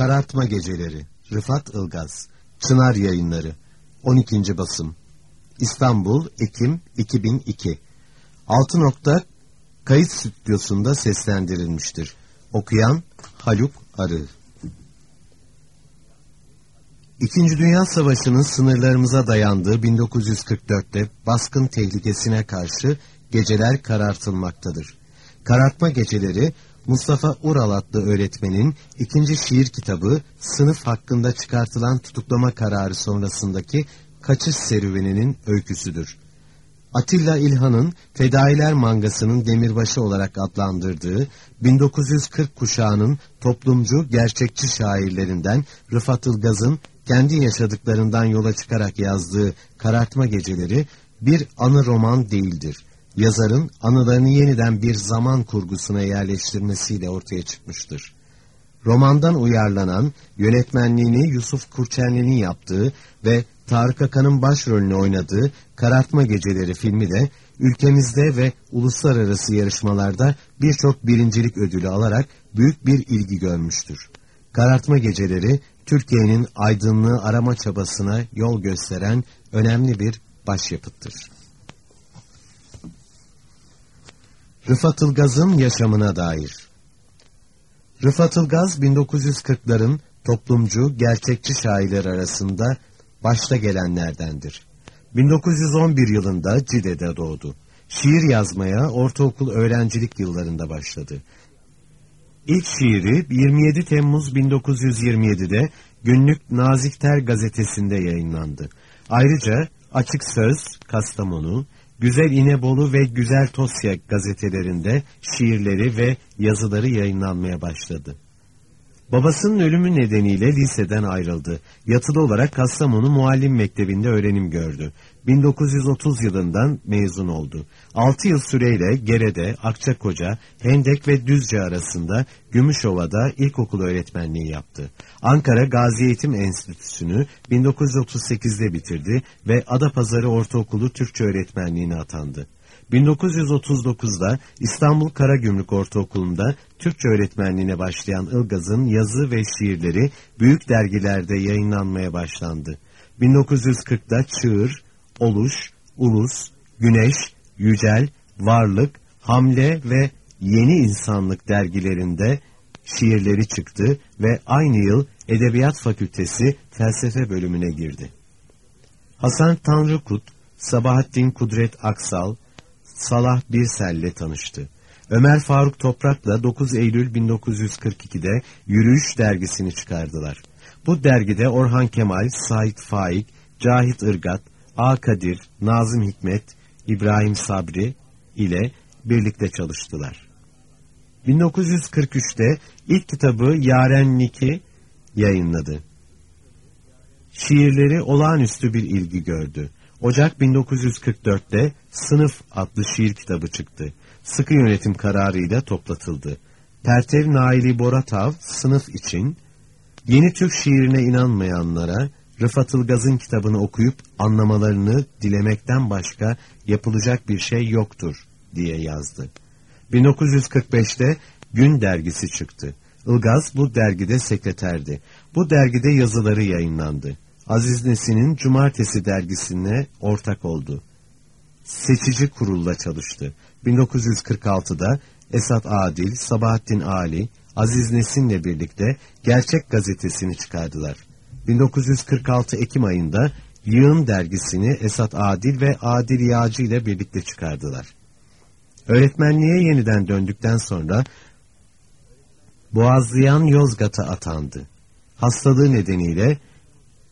Karartma Geceleri Rıfat Ilgaz Çınar Yayınları 12. Basım İstanbul Ekim 2002 6 nokta kayıt stüdyosunda seslendirilmiştir. Okuyan Haluk Arı İkinci Dünya Savaşı'nın sınırlarımıza dayandığı 1944'te baskın tehlikesine karşı geceler karartılmaktadır. Karartma geceleri Mustafa Ural adlı öğretmenin ikinci şiir kitabı sınıf hakkında çıkartılan tutuklama kararı sonrasındaki kaçış serüveninin öyküsüdür. Atilla İlhan'ın Fedailer mangasının demirbaşı olarak adlandırdığı 1940 kuşağının toplumcu gerçekçi şairlerinden Rıfat Ilgaz'ın kendi yaşadıklarından yola çıkarak yazdığı Karartma Geceleri bir anı roman değildir yazarın anılarını yeniden bir zaman kurgusuna yerleştirmesiyle ortaya çıkmıştır. Romandan uyarlanan, yönetmenliğini Yusuf Kurçenli'nin yaptığı ve Tarık Akan'ın başrolünü oynadığı Karartma Geceleri filmi de ülkemizde ve uluslararası yarışmalarda birçok birincilik ödülü alarak büyük bir ilgi görmüştür. Karartma Geceleri, Türkiye'nin aydınlığı arama çabasına yol gösteren önemli bir başyapıttır. Rıfat Ilgaz'ın yaşamına dair Rıfat Ilgaz 1940'ların toplumcu, gerçekçi şairler arasında başta gelenlerdendir. 1911 yılında Cide'de doğdu. Şiir yazmaya ortaokul öğrencilik yıllarında başladı. İlk şiiri 27 Temmuz 1927'de günlük Nazikter gazetesinde yayınlandı. Ayrıca Açık Söz, Kastamonu, Güzel İnebolu ve Güzel Tosya gazetelerinde şiirleri ve yazıları yayınlanmaya başladı. Babasının ölümü nedeniyle liseden ayrıldı. Yatılı olarak Kastamonu Muallim Mektebi'nde öğrenim gördü. 1930 yılından mezun oldu. 6 yıl süreyle Gere'de, Akçakoca, Hendek ve Düzce arasında Gümüşova'da ilkokul öğretmenliği yaptı. Ankara Gazi Eğitim Enstitüsü'nü 1938'de bitirdi ve Adapazarı Ortaokulu Türkçe öğretmenliğine atandı. 1939'da İstanbul Karagümrük Ortaokulu'nda Türkçe öğretmenliğine başlayan Ilgaz'ın yazı ve şiirleri büyük dergilerde yayınlanmaya başlandı. 1940'da Çığır, Oluş, Ulus, Güneş, Yücel, Varlık, Hamle ve Yeni İnsanlık dergilerinde şiirleri çıktı ve aynı yıl Edebiyat Fakültesi Felsefe bölümüne girdi. Hasan Tanrıkut, Sabahattin Kudret Aksal, Salah Birsel'le tanıştı. Ömer Faruk Toprak'la 9 Eylül 1942'de Yürüyüş dergisini çıkardılar. Bu dergide Orhan Kemal, Sait Faik, Cahit Irgat, A. Kadir, Nazım Hikmet, İbrahim Sabri ile birlikte çalıştılar. 1943'te ilk kitabı Yarenlik'i yayınladı. Şiirleri olağanüstü bir ilgi gördü. Ocak 1944'te Sınıf adlı şiir kitabı çıktı. Sıkı yönetim kararıyla toplatıldı. Pertev Naili Boratav sınıf için yeni Türk şiirine inanmayanlara Rıfat Ilgaz'ın kitabını okuyup anlamalarını dilemekten başka yapılacak bir şey yoktur diye yazdı. 1945'te Gün dergisi çıktı. Ilgaz bu dergide sekreterdi. Bu dergide yazıları yayınlandı. Aziz Nesin'in Cumartesi dergisine ortak oldu. Seçici kurulla çalıştı. 1946'da Esat Adil, Sabahattin Ali, Aziz Nesin'le birlikte Gerçek gazetesini çıkardılar. 1946 Ekim ayında Yığın dergisini Esat Adil ve Adil Yağcı ile birlikte çıkardılar. Öğretmenliğe yeniden döndükten sonra Boğazlayan Yozgat'a atandı. Hastalığı nedeniyle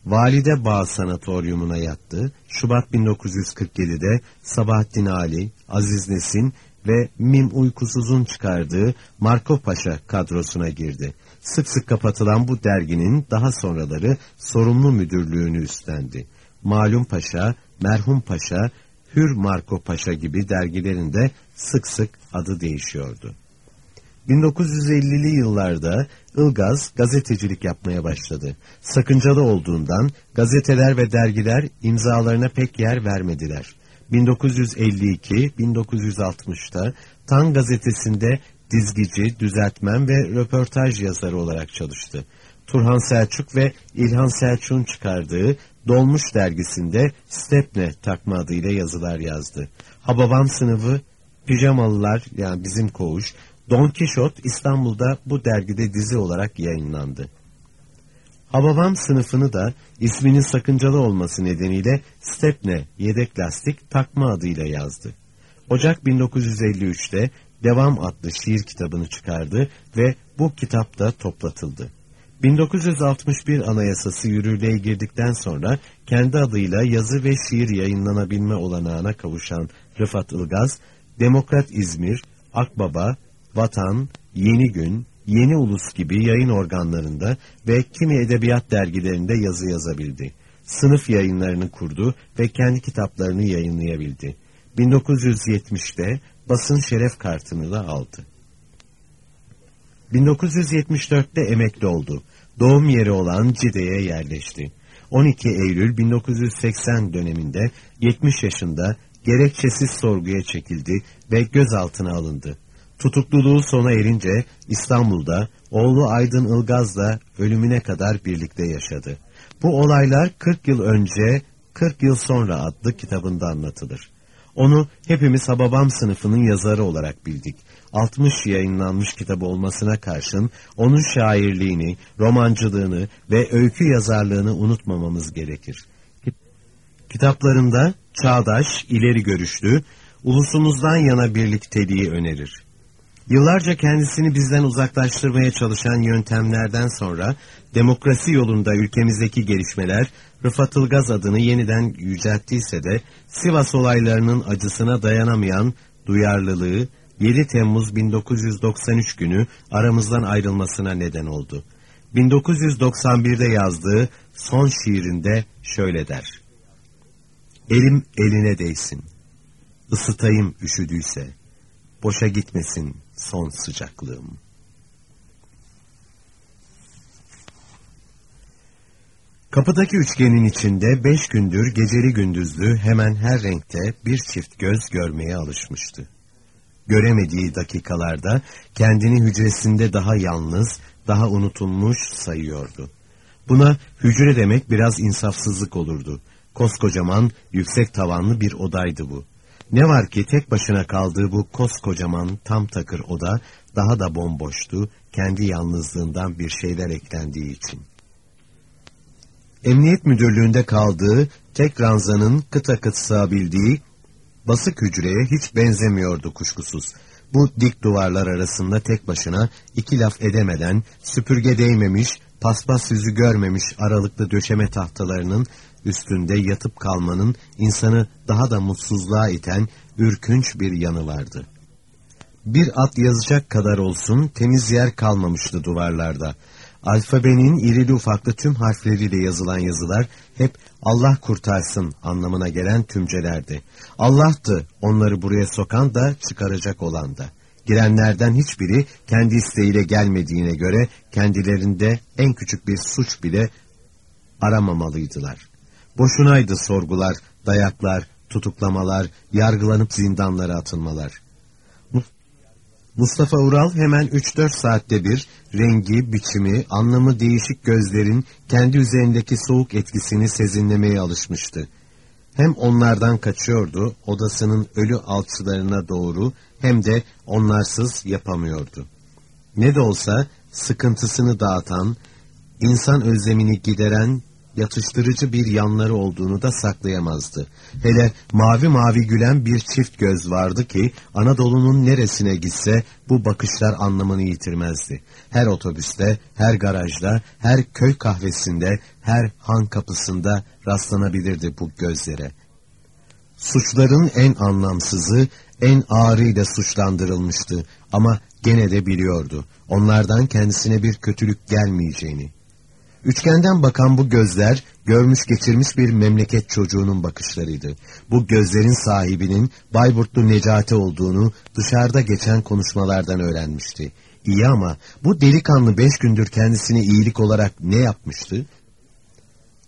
Valide Bağ Sanatoryumuna yattı. Şubat 1947'de Sabahattin Ali, Aziz Nesin ve Mim Uykusuz'un çıkardığı Marco Paşa kadrosuna girdi. Sık sık kapatılan bu derginin daha sonraları sorumlu müdürlüğünü üstlendi. Malum Paşa, Merhum Paşa, Hür Marco Paşa gibi dergilerinde sık sık adı değişiyordu. 1950'li yıllarda Ilgaz gazetecilik yapmaya başladı. Sakıncalı olduğundan gazeteler ve dergiler imzalarına pek yer vermediler. 1952-1960'ta Tan gazetesinde dizgici, düzeltmen ve röportaj yazarı olarak çalıştı. Turhan Selçuk ve İlhan Selçuk'un çıkardığı Dolmuş dergisinde Stepne takma adıyla yazılar yazdı. Hababam sınıfı, Pijamalılar yani bizim koğuş, Don Kişot İstanbul'da bu dergide dizi olarak yayınlandı. Hababam sınıfını da isminin sakıncalı olması nedeniyle Stepne yedek lastik takma adıyla yazdı. Ocak 1953'te Devam adlı şiir kitabını çıkardı ve bu kitap da toplatıldı. 1961 Anayasası yürürlüğe girdikten sonra kendi adıyla yazı ve şiir yayınlanabilme olanağına kavuşan Rıfat Ilgaz, Demokrat İzmir, Akbaba, Vatan, Yeni Gün, Yeni Ulus gibi yayın organlarında ve kimi edebiyat dergilerinde yazı yazabildi. Sınıf yayınlarını kurdu ve kendi kitaplarını yayınlayabildi. 1970'te basın şeref kartını da aldı. 1974'te emekli oldu. Doğum yeri olan Cide'ye yerleşti. 12 Eylül 1980 döneminde 70 yaşında gerekçesiz sorguya çekildi ve gözaltına alındı. Tutukluluğu sona erince İstanbul'da oğlu Aydın Ilgaz'la ölümüne kadar birlikte yaşadı. Bu olaylar 40 yıl önce 40 yıl sonra adlı kitabında anlatılır. Onu hepimiz Hababam sınıfının yazarı olarak bildik. 60 yayınlanmış kitabı olmasına karşın onun şairliğini, romancılığını ve öykü yazarlığını unutmamamız gerekir. Kitaplarında çağdaş, ileri görüşlü, ulusumuzdan yana birlikteliği önerir. Yıllarca kendisini bizden uzaklaştırmaya çalışan yöntemlerden sonra demokrasi yolunda ülkemizdeki gelişmeler Rıfat Ilgaz adını yeniden yücelttiyse de Sivas olaylarının acısına dayanamayan duyarlılığı 7 Temmuz 1993 günü aramızdan ayrılmasına neden oldu. 1991'de yazdığı son şiirinde şöyle der. Elim eline değsin, ısıtayım üşüdüyse, boşa gitmesin son sıcaklığım. Kapıdaki üçgenin içinde beş gündür geceli gündüzlü hemen her renkte bir çift göz görmeye alışmıştı. Göremediği dakikalarda kendini hücresinde daha yalnız, daha unutulmuş sayıyordu. Buna hücre demek biraz insafsızlık olurdu. Koskocaman, yüksek tavanlı bir odaydı bu. Ne var ki tek başına kaldığı bu koskocaman tam takır oda daha da bomboştu, kendi yalnızlığından bir şeyler eklendiği için. Emniyet müdürlüğünde kaldığı tek ranzanın kıta kıt sığabildiği basık hücreye hiç benzemiyordu kuşkusuz. Bu dik duvarlar arasında tek başına iki laf edemeden süpürge değmemiş, paspas yüzü görmemiş aralıklı döşeme tahtalarının üstünde yatıp kalmanın insanı daha da mutsuzluğa iten ürkünç bir yanı vardı. Bir at yazacak kadar olsun temiz yer kalmamıştı duvarlarda. Alfabenin irili ufaklı tüm harfleriyle yazılan yazılar hep Allah kurtarsın anlamına gelen tümcelerdi. Allah'tı onları buraya sokan da çıkaracak olan da. Girenlerden hiçbiri kendi isteğiyle gelmediğine göre kendilerinde en küçük bir suç bile aramamalıydılar. Boşunaydı sorgular, dayaklar, tutuklamalar, yargılanıp zindanlara atılmalar. Mustafa Ural hemen 3-4 saatte bir rengi, biçimi, anlamı değişik gözlerin kendi üzerindeki soğuk etkisini sezinlemeye alışmıştı. Hem onlardan kaçıyordu, odasının ölü alçılarına doğru hem de onlarsız yapamıyordu. Ne de olsa sıkıntısını dağıtan, insan özlemini gideren yatıştırıcı bir yanları olduğunu da saklayamazdı. Hele mavi mavi gülen bir çift göz vardı ki Anadolu'nun neresine gitse bu bakışlar anlamını yitirmezdi. Her otobüste, her garajda, her köy kahvesinde, her han kapısında rastlanabilirdi bu gözlere. Suçların en anlamsızı, en ağrıyla suçlandırılmıştı ama gene de biliyordu. Onlardan kendisine bir kötülük gelmeyeceğini. Üçgenden bakan bu gözler, görmüş geçirmiş bir memleket çocuğunun bakışlarıydı. Bu gözlerin sahibinin Bayburtlu Necati olduğunu dışarıda geçen konuşmalardan öğrenmişti. İyi ama bu delikanlı beş gündür kendisine iyilik olarak ne yapmıştı?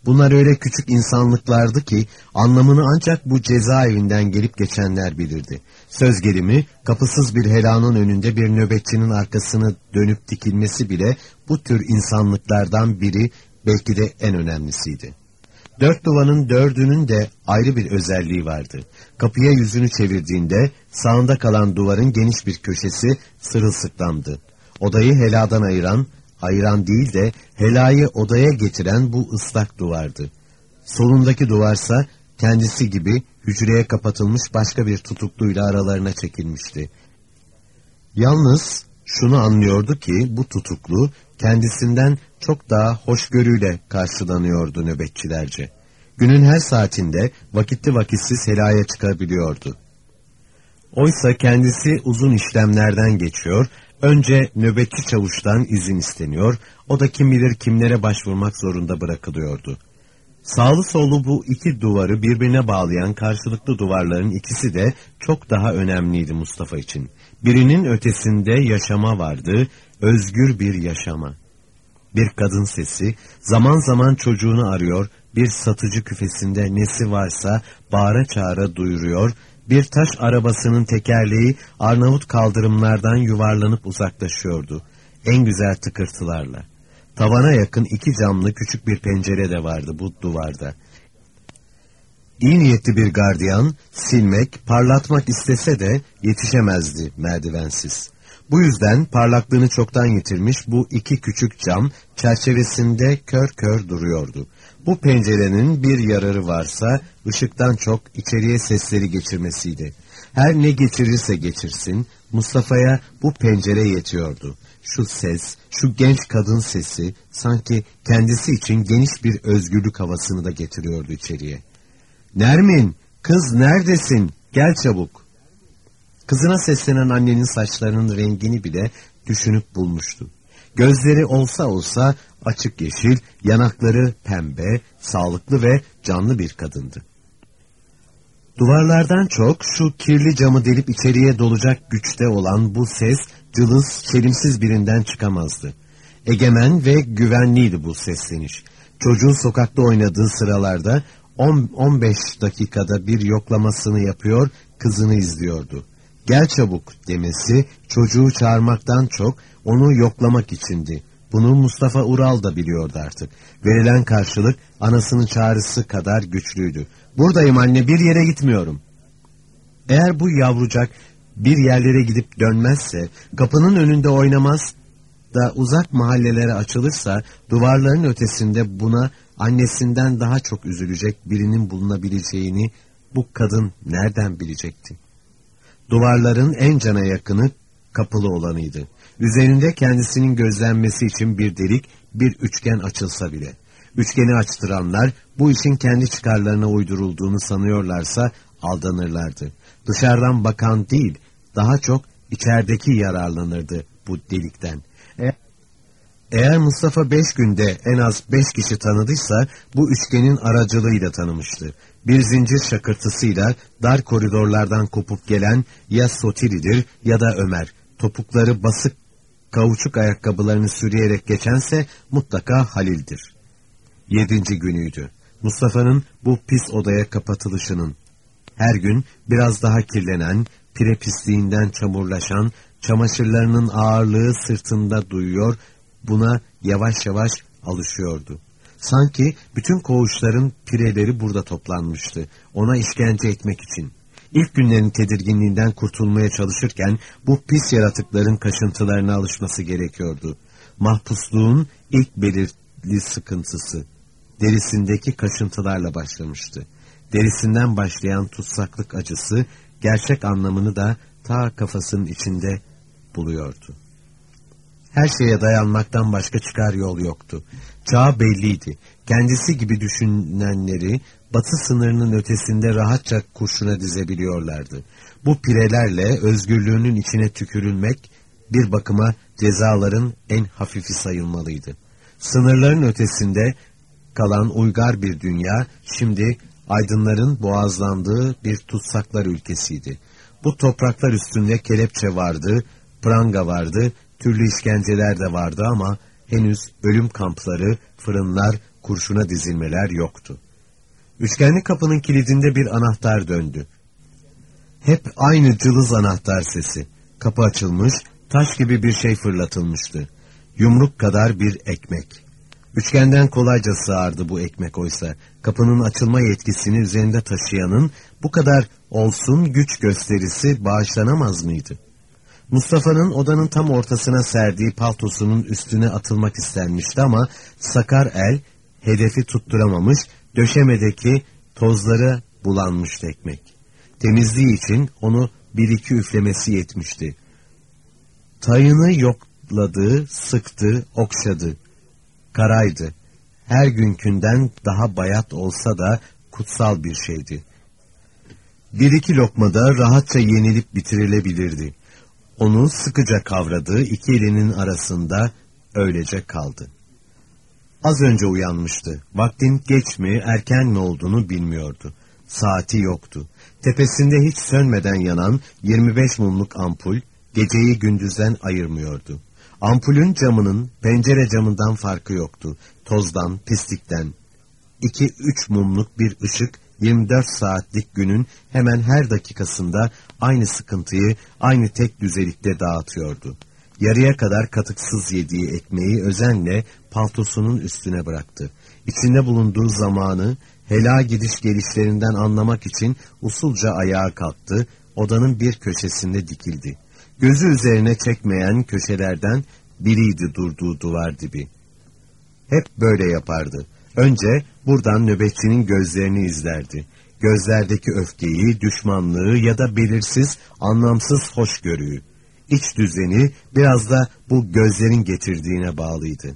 Bunlar öyle küçük insanlıklardı ki anlamını ancak bu cezaevinden gelip geçenler bilirdi. Söz gelimi kapısız bir helanın önünde bir nöbetçinin arkasını dönüp dikilmesi bile bu tür insanlıklardan biri belki de en önemlisiydi. Dört duvanın dördünün de ayrı bir özelliği vardı. Kapıya yüzünü çevirdiğinde sağında kalan duvarın geniş bir köşesi sırılsıklamdı. Odayı heladan ayıran, ayıran değil de helayı odaya getiren bu ıslak duvardı. Solundaki duvarsa kendisi gibi hücreye kapatılmış başka bir tutukluyla aralarına çekilmişti. Yalnız şunu anlıyordu ki bu tutuklu kendisinden çok daha hoşgörüyle karşılanıyordu nöbetçilerce. Günün her saatinde vakitli vakitsiz helaya çıkabiliyordu. Oysa kendisi uzun işlemlerden geçiyor, önce nöbetçi çavuştan izin isteniyor, o da kim bilir kimlere başvurmak zorunda bırakılıyordu. Sağlı sollu bu iki duvarı birbirine bağlayan karşılıklı duvarların ikisi de çok daha önemliydi Mustafa için. Birinin ötesinde yaşama vardı, özgür bir yaşama. Bir kadın sesi zaman zaman çocuğunu arıyor, bir satıcı küfesinde nesi varsa bağıra çağıra duyuruyor, bir taş arabasının tekerleği Arnavut kaldırımlardan yuvarlanıp uzaklaşıyordu. En güzel tıkırtılarla. Tavana yakın iki camlı küçük bir pencere de vardı bu duvarda. İyi niyetli bir gardiyan silmek, parlatmak istese de yetişemezdi merdivensiz. Bu yüzden parlaklığını çoktan yitirmiş bu iki küçük cam çerçevesinde kör kör duruyordu. Bu pencerenin bir yararı varsa ışıktan çok içeriye sesleri geçirmesiydi. Her ne geçirirse geçirsin Mustafa'ya bu pencere yetiyordu. Şu ses, şu genç kadın sesi sanki kendisi için geniş bir özgürlük havasını da getiriyordu içeriye. Nermin, kız neredesin? Gel çabuk. Kızına seslenen annenin saçlarının rengini bile düşünüp bulmuştu. Gözleri olsa olsa açık yeşil, yanakları pembe, sağlıklı ve canlı bir kadındı. Duvarlardan çok şu kirli camı delip içeriye dolacak güçte olan bu ses cılız, çelimsiz birinden çıkamazdı. Egemen ve güvenliydi bu sesleniş. Çocuğun sokakta oynadığı sıralarda 10-15 dakikada bir yoklamasını yapıyor, kızını izliyordu. Gel çabuk demesi çocuğu çağırmaktan çok onu yoklamak içindi. Bunu Mustafa Ural da biliyordu artık. Verilen karşılık anasının çağrısı kadar güçlüydü. Buradayım anne bir yere gitmiyorum. Eğer bu yavrucak bir yerlere gidip dönmezse, kapının önünde oynamaz da uzak mahallelere açılırsa, duvarların ötesinde buna annesinden daha çok üzülecek birinin bulunabileceğini bu kadın nereden bilecekti? Duvarların en cana yakını kapılı olanıydı. Üzerinde kendisinin gözlenmesi için bir delik, bir üçgen açılsa bile. Üçgeni açtıranlar bu işin kendi çıkarlarına uydurulduğunu sanıyorlarsa aldanırlardı. Dışarıdan bakan değil, daha çok içerideki yararlanırdı bu delikten. Eğer Mustafa beş günde en az beş kişi tanıdıysa bu üçgenin aracılığıyla tanımıştı. Bir zincir şakırtısıyla dar koridorlardan kopup gelen ya Sotiri'dir ya da Ömer. Topukları basık kauçuk ayakkabılarını sürüyerek geçense mutlaka Halil'dir. Yedinci günüydü. Mustafa'nın bu pis odaya kapatılışının. Her gün biraz daha kirlenen, pire pisliğinden çamurlaşan, çamaşırlarının ağırlığı sırtında duyuyor, buna yavaş yavaş alışıyordu. Sanki bütün koğuşların pireleri burada toplanmıştı, ona işkence etmek için. İlk günlerin tedirginliğinden kurtulmaya çalışırken bu pis yaratıkların kaşıntılarına alışması gerekiyordu. Mahpusluğun ilk belirli sıkıntısı derisindeki kaşıntılarla başlamıştı. Derisinden başlayan tutsaklık acısı gerçek anlamını da ta kafasının içinde buluyordu. Her şeye dayanmaktan başka çıkar yol yoktu. Çağ belliydi. Kendisi gibi düşünenleri batı sınırının ötesinde rahatça kurşuna dizebiliyorlardı. Bu pirelerle özgürlüğünün içine tükürülmek bir bakıma cezaların en hafifi sayılmalıydı. Sınırların ötesinde kalan uygar bir dünya şimdi aydınların boğazlandığı bir tutsaklar ülkesiydi. Bu topraklar üstünde kelepçe vardı, pranga vardı, türlü işkenceler de vardı ama henüz ölüm kampları, fırınlar, kurşuna dizilmeler yoktu. Üçgenli kapının kilidinde bir anahtar döndü. Hep aynı cılız anahtar sesi. Kapı açılmış, taş gibi bir şey fırlatılmıştı. Yumruk kadar bir ekmek. Üçgenden kolayca sığardı bu ekmek oysa. Kapının açılma yetkisini üzerinde taşıyanın bu kadar olsun güç gösterisi bağışlanamaz mıydı? Mustafa'nın odanın tam ortasına serdiği paltosunun üstüne atılmak istenmişti ama sakar el hedefi tutturamamış, döşemedeki tozları bulanmıştı ekmek. Temizliği için onu bir iki üflemesi yetmişti. Tayını yokladı, sıktı, okşadı. Karaydı. Her günkünden daha bayat olsa da kutsal bir şeydi. Bir iki lokmada rahatça yenilip bitirilebilirdi. Onu sıkıca kavradı, iki elinin arasında öylece kaldı. Az önce uyanmıştı. Vaktin geç mi, erken mi olduğunu bilmiyordu. Saati yoktu. Tepesinde hiç sönmeden yanan 25 mumluk ampul geceyi gündüzden ayırmıyordu. Ampulün camının pencere camından farkı yoktu. Tozdan, pislikten. İki üç mumluk bir ışık 24 saatlik günün hemen her dakikasında aynı sıkıntıyı aynı tek düzelikte dağıtıyordu. Yarıya kadar katıksız yediği ekmeği özenle paltosunun üstüne bıraktı. İçinde bulunduğu zamanı hela gidiş gelişlerinden anlamak için usulca ayağa kalktı, odanın bir köşesinde dikildi. Gözü üzerine çekmeyen köşelerden biriydi durduğu duvar dibi. Hep böyle yapardı. Önce buradan nöbetçinin gözlerini izlerdi. Gözlerdeki öfkeyi, düşmanlığı ya da belirsiz, anlamsız hoşgörüyü. İç düzeni biraz da bu gözlerin getirdiğine bağlıydı.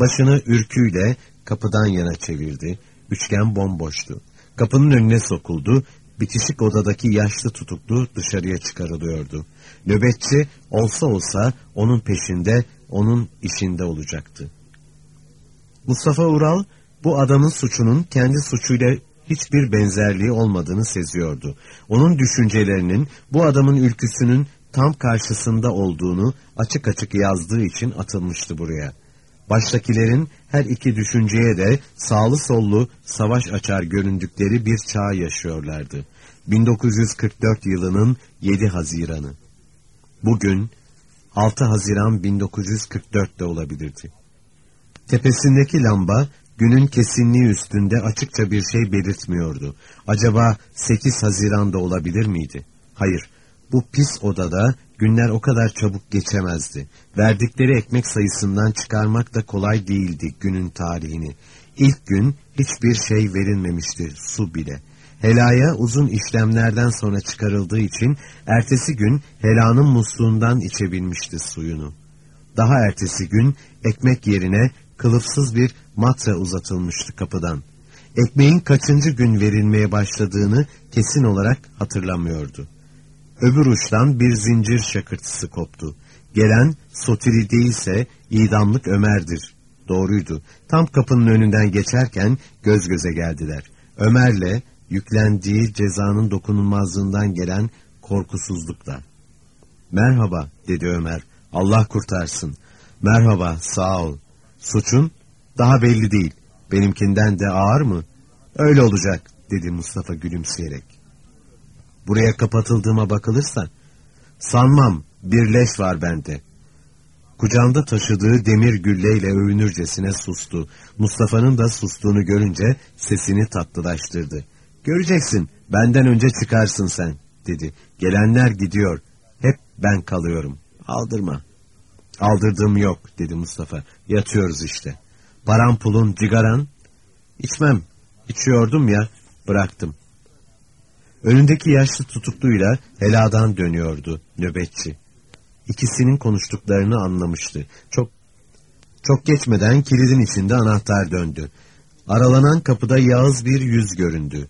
Başını ürküyle kapıdan yana çevirdi. Üçgen bomboştu. Kapının önüne sokuldu. Bitişik odadaki yaşlı tutuklu dışarıya çıkarılıyordu. Nöbetçi olsa olsa onun peşinde, onun işinde olacaktı. Mustafa Ural bu adamın suçunun kendi suçuyla hiçbir benzerliği olmadığını seziyordu. Onun düşüncelerinin bu adamın ülküsünün tam karşısında olduğunu açık açık yazdığı için atılmıştı buraya. Baştakilerin her iki düşünceye de sağlı sollu savaş açar göründükleri bir çağ yaşıyorlardı. 1944 yılının 7 Haziran'ı. Bugün 6 Haziran 1944'te olabilirdi. Tepesindeki lamba günün kesinliği üstünde açıkça bir şey belirtmiyordu. Acaba 8 Haziran'da olabilir miydi? Hayır, bu pis odada günler o kadar çabuk geçemezdi. Verdikleri ekmek sayısından çıkarmak da kolay değildi günün tarihini. İlk gün hiçbir şey verilmemişti, su bile. Helaya uzun işlemlerden sonra çıkarıldığı için ertesi gün helanın musluğundan içebilmişti suyunu. Daha ertesi gün ekmek yerine kılıfsız bir matra uzatılmıştı kapıdan. Ekmeğin kaçıncı gün verilmeye başladığını kesin olarak hatırlamıyordu. Öbür uçtan bir zincir şakırtısı koptu. Gelen Sotiri değilse idamlık Ömer'dir. Doğruydu. Tam kapının önünden geçerken göz göze geldiler. Ömer'le yüklendiği cezanın dokunulmazlığından gelen korkusuzlukla. Merhaba dedi Ömer. Allah kurtarsın. Merhaba sağ ol. Suçun daha belli değil. Benimkinden de ağır mı? Öyle olacak dedi Mustafa gülümseyerek. Buraya kapatıldığıma bakılırsa sanmam bir leş var bende. Kucağında taşıdığı demir gülleyle övünürcesine sustu. Mustafa'nın da sustuğunu görünce sesini tatlılaştırdı. Göreceksin benden önce çıkarsın sen dedi. Gelenler gidiyor. Hep ben kalıyorum. Aldırma. Aldırdığım yok dedi Mustafa. Yatıyoruz işte. Param pulun cigaran. İçmem. İçiyordum ya bıraktım. Önündeki yaşlı tutukluyla heladan dönüyordu nöbetçi. İkisinin konuştuklarını anlamıştı. Çok çok geçmeden kilidin içinde anahtar döndü. Aralanan kapıda yağız bir yüz göründü.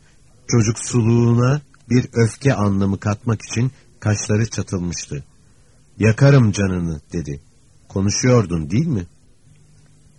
Çocuksuluğuna bir öfke anlamı katmak için kaşları çatılmıştı. Yakarım canını dedi. Konuşuyordun değil mi?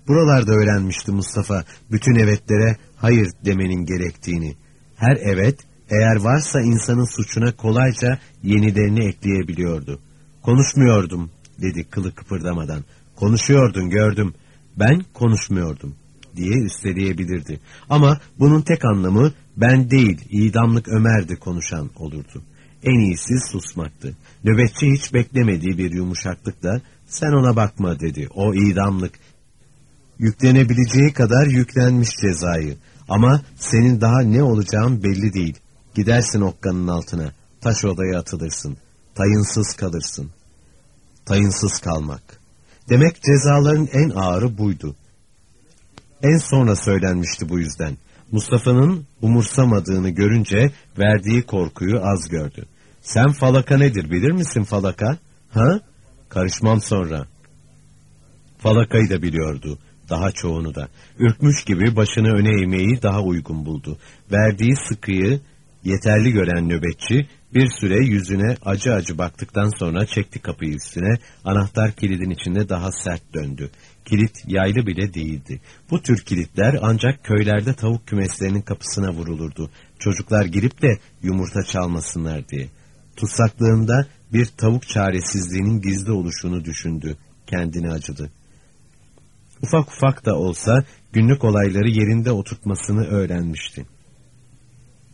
Buralarda öğrenmişti Mustafa bütün evetlere hayır demenin gerektiğini. Her evet eğer varsa insanın suçuna kolayca yenilerini ekleyebiliyordu. Konuşmuyordum dedi kılı kıpırdamadan. Konuşuyordun gördüm. Ben konuşmuyordum. diye üsteleyebilirdi. Ama bunun tek anlamı ben değil idamlık Ömer'di konuşan olurdu. En iyisi susmaktı. Nöbetçi hiç beklemediği bir yumuşaklıkla sen ona bakma dedi. O idamlık. Yüklenebileceği kadar yüklenmiş cezayı. Ama senin daha ne olacağın belli değil. Gidersin okkanın altına. Taş odaya atılırsın. Tayınsız kalırsın. Tayınsız kalmak. Demek cezaların en ağırı buydu. En sonra söylenmişti bu yüzden. Mustafa'nın umursamadığını görünce verdiği korkuyu az gördü. Sen falaka nedir bilir misin falaka? Ha? Karışmam sonra. Falakayı da biliyordu. Daha çoğunu da. Ürkmüş gibi başını öne eğmeyi daha uygun buldu. Verdiği sıkıyı yeterli gören nöbetçi bir süre yüzüne acı acı baktıktan sonra çekti kapıyı üstüne, anahtar kilidin içinde daha sert döndü. Kilit yaylı bile değildi. Bu tür kilitler ancak köylerde tavuk kümeslerinin kapısına vurulurdu. Çocuklar girip de yumurta çalmasınlar diye. Tutsaklığında bir tavuk çaresizliğinin gizli oluşunu düşündü. Kendini acıdı. Ufak ufak da olsa günlük olayları yerinde oturtmasını öğrenmişti.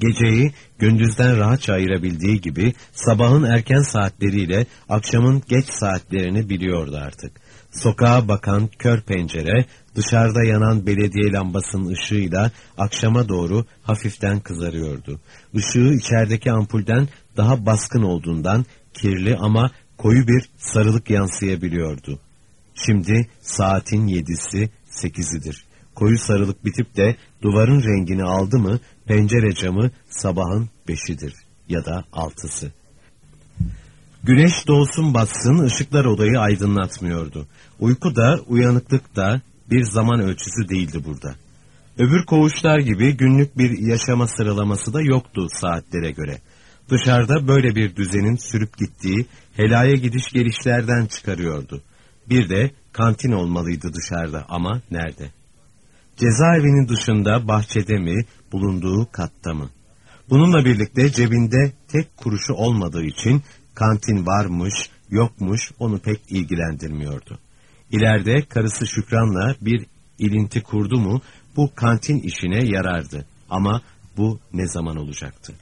Geceyi gündüzden rahatça ayırabildiği gibi sabahın erken saatleriyle akşamın geç saatlerini biliyordu artık. Sokağa bakan kör pencere, dışarıda yanan belediye lambasının ışığıyla akşama doğru hafiften kızarıyordu. Işığı içerideki ampulden daha baskın olduğundan kirli ama koyu bir sarılık yansıyabiliyordu. Şimdi saatin yedisi sekizidir. Koyu sarılık bitip de duvarın rengini aldı mı pencere camı sabahın beşidir ya da altısı. Güneş doğsun batsın ışıklar odayı aydınlatmıyordu. Uyku da uyanıklık da bir zaman ölçüsü değildi burada. Öbür koğuşlar gibi günlük bir yaşama sıralaması da yoktu saatlere göre. Dışarıda böyle bir düzenin sürüp gittiği helaya gidiş gelişlerden çıkarıyordu. Bir de kantin olmalıydı dışarıda ama nerede? Cezaevinin dışında bahçede mi, bulunduğu katta mı? Bununla birlikte cebinde tek kuruşu olmadığı için kantin varmış, yokmuş onu pek ilgilendirmiyordu. İleride karısı Şükran'la bir ilinti kurdu mu bu kantin işine yarardı. Ama bu ne zaman olacaktı?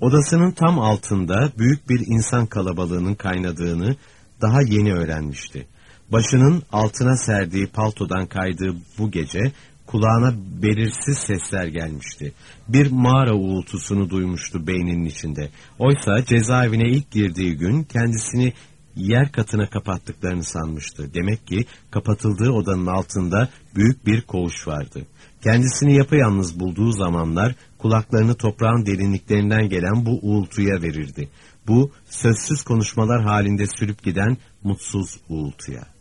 Odasının tam altında büyük bir insan kalabalığının kaynadığını daha yeni öğrenmişti. Başının altına serdiği paltodan kaydığı bu gece kulağına belirsiz sesler gelmişti. Bir mağara uğultusunu duymuştu beyninin içinde. Oysa cezaevine ilk girdiği gün kendisini yer katına kapattıklarını sanmıştı. Demek ki kapatıldığı odanın altında büyük bir koğuş vardı. Kendisini yapayalnız bulduğu zamanlar kulaklarını toprağın derinliklerinden gelen bu uğultuya verirdi. Bu sözsüz konuşmalar halinde sürüp giden mutsuz uğultuya.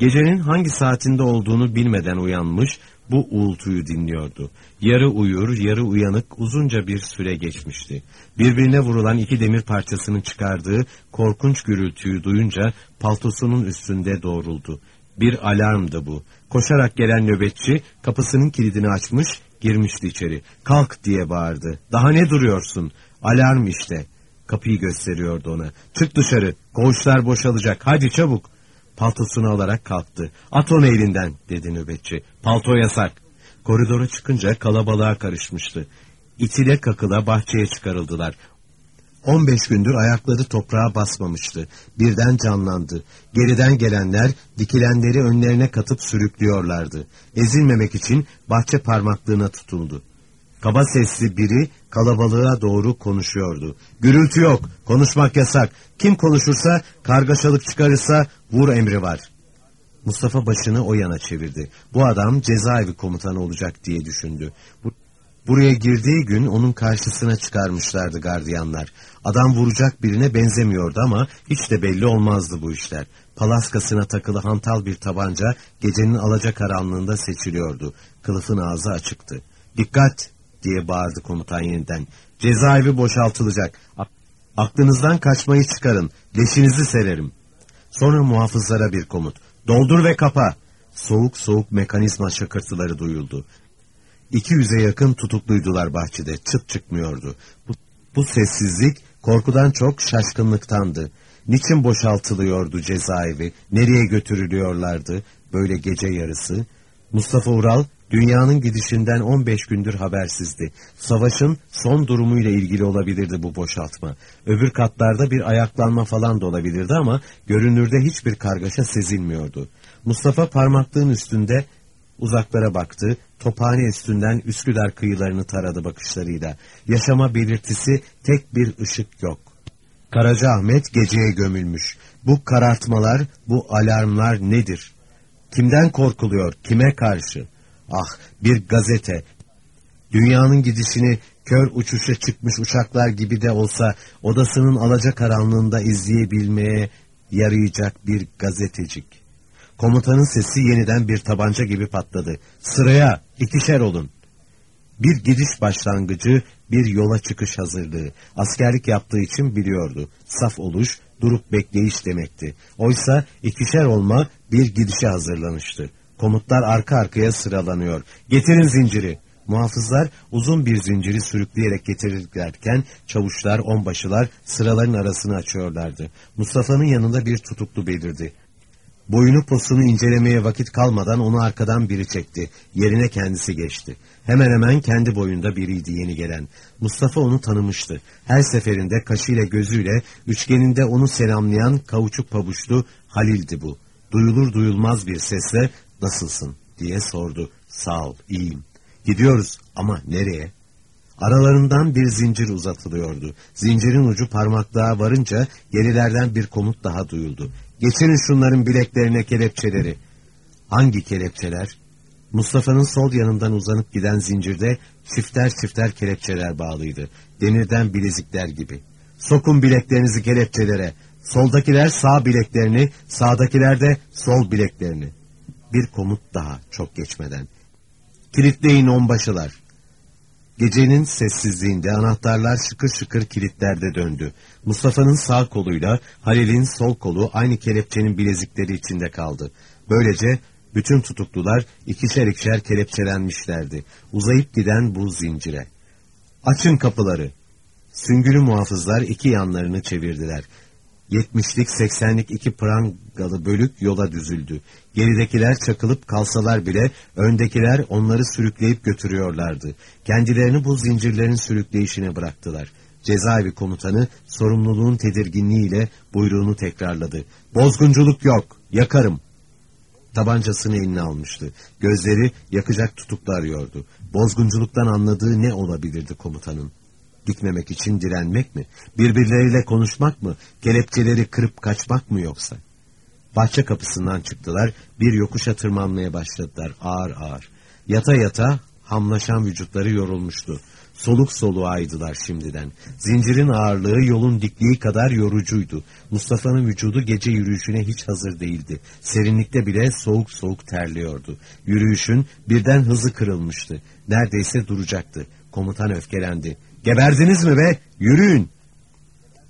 Gecenin hangi saatinde olduğunu bilmeden uyanmış, bu uğultuyu dinliyordu. Yarı uyur, yarı uyanık uzunca bir süre geçmişti. Birbirine vurulan iki demir parçasının çıkardığı korkunç gürültüyü duyunca paltosunun üstünde doğruldu. Bir alarmdı bu. Koşarak gelen nöbetçi kapısının kilidini açmış, girmişti içeri. Kalk diye bağırdı. Daha ne duruyorsun? Alarm işte. Kapıyı gösteriyordu ona. Çık dışarı, koğuşlar boşalacak, hadi çabuk. Paltosunu alarak kalktı. At onu elinden dedi nöbetçi. Palto yasak. Koridora çıkınca kalabalığa karışmıştı. İtile kakıla bahçeye çıkarıldılar. 15 gündür ayakları toprağa basmamıştı. Birden canlandı. Geriden gelenler dikilenleri önlerine katıp sürüklüyorlardı. Ezilmemek için bahçe parmaklığına tutuldu. Kaba sesli biri kalabalığa doğru konuşuyordu. Gürültü yok, konuşmak yasak. Kim konuşursa, kargaşalık çıkarırsa vur emri var. Mustafa başını o yana çevirdi. Bu adam cezaevi komutanı olacak diye düşündü. Bu, buraya girdiği gün onun karşısına çıkarmışlardı gardiyanlar. Adam vuracak birine benzemiyordu ama hiç de belli olmazdı bu işler. Palaskasına takılı hantal bir tabanca gecenin alacakaranlığında seçiliyordu. Kılıfın ağzı açıktı. Dikkat diye bağırdı komutan yeniden. Cezaevi boşaltılacak. Aklınızdan kaçmayı çıkarın. Leşinizi sererim. Sonra muhafızlara bir komut. Doldur ve kapa. Soğuk soğuk mekanizma şakırtıları duyuldu. İki yüze yakın tutukluydular bahçede. Çıt çıkmıyordu. Bu, bu sessizlik korkudan çok şaşkınlıktandı. Niçin boşaltılıyordu cezaevi? Nereye götürülüyorlardı? Böyle gece yarısı. Mustafa Ural, dünyanın gidişinden 15 gündür habersizdi. Savaşın son durumuyla ilgili olabilirdi bu boşaltma. Öbür katlarda bir ayaklanma falan da olabilirdi ama görünürde hiçbir kargaşa sezilmiyordu. Mustafa parmaklığın üstünde uzaklara baktı, tophane üstünden Üsküdar kıyılarını taradı bakışlarıyla. Yaşama belirtisi tek bir ışık yok. Karaca Ahmet geceye gömülmüş. Bu karartmalar, bu alarmlar nedir? Kimden korkuluyor, kime karşı? Ah, bir gazete. Dünyanın gidişini kör uçuşa çıkmış uçaklar gibi de olsa odasının alacakaranlığında izleyebilmeye yarayacak bir gazetecik. Komutanın sesi yeniden bir tabanca gibi patladı. Sıraya, ikişer olun. Bir gidiş başlangıcı, bir yola çıkış hazırlığı. Askerlik yaptığı için biliyordu. Saf oluş, durup bekleyiş demekti. Oysa ikişer olma bir gidişe hazırlanıştı. Komutlar arka arkaya sıralanıyor. Getirin zinciri. Muhafızlar uzun bir zinciri sürükleyerek getirirlerken çavuşlar, onbaşılar sıraların arasını açıyorlardı. Mustafa'nın yanında bir tutuklu belirdi. Boyunu posunu incelemeye vakit kalmadan onu arkadan biri çekti. Yerine kendisi geçti. Hemen hemen kendi boyunda biriydi yeni gelen. Mustafa onu tanımıştı. Her seferinde kaşıyla gözüyle, üçgeninde onu selamlayan kauçuk pabuçlu Halil'di bu. Duyulur duyulmaz bir sesle nasılsın diye sordu. Sağ ol, iyiyim. Gidiyoruz ama nereye? Aralarından bir zincir uzatılıyordu. Zincirin ucu parmaklığa varınca gerilerden bir komut daha duyuldu. Geçirin şunların bileklerine kelepçeleri. Hangi kelepçeler? Mustafa'nın sol yanından uzanıp giden zincirde çifter çifter kelepçeler bağlıydı. Demirden bilezikler gibi. Sokun bileklerinizi kelepçelere. Soldakiler sağ bileklerini, sağdakiler de sol bileklerini. Bir komut daha çok geçmeden. Kilitleyin onbaşılar. Gecenin sessizliğinde anahtarlar şıkır şıkır kilitlerde döndü. Mustafa'nın sağ koluyla Halil'in sol kolu aynı kelepçenin bilezikleri içinde kaldı. Böylece bütün tutuklular ikişer ikişer kelepçelenmişlerdi. Uzayıp giden bu zincire. Açın kapıları. Süngülü muhafızlar iki yanlarını çevirdiler. Yetmişlik seksenlik iki prangalı bölük yola düzüldü. Geridekiler çakılıp kalsalar bile öndekiler onları sürükleyip götürüyorlardı. Kendilerini bu zincirlerin sürükleyişine bıraktılar. Cezaevi komutanı sorumluluğun tedirginliğiyle buyruğunu tekrarladı. Bozgunculuk yok, yakarım. Tabancasını eline almıştı. Gözleri yakacak tutuklu arıyordu. Bozgunculuktan anladığı ne olabilirdi komutanın? Dikmemek için direnmek mi? Birbirleriyle konuşmak mı? Kelepçeleri kırıp kaçmak mı yoksa? Bahçe kapısından çıktılar, bir yokuşa tırmanmaya başladılar ağır ağır. Yata yata hamlaşan vücutları yorulmuştu. Soluk soluğaydılar şimdiden. Zincirin ağırlığı yolun dikliği kadar yorucuydu. Mustafa'nın vücudu gece yürüyüşüne hiç hazır değildi. Serinlikte bile soğuk soğuk terliyordu. Yürüyüşün birden hızı kırılmıştı. Neredeyse duracaktı. Komutan öfkelendi. Geberdiniz mi be? Yürüyün!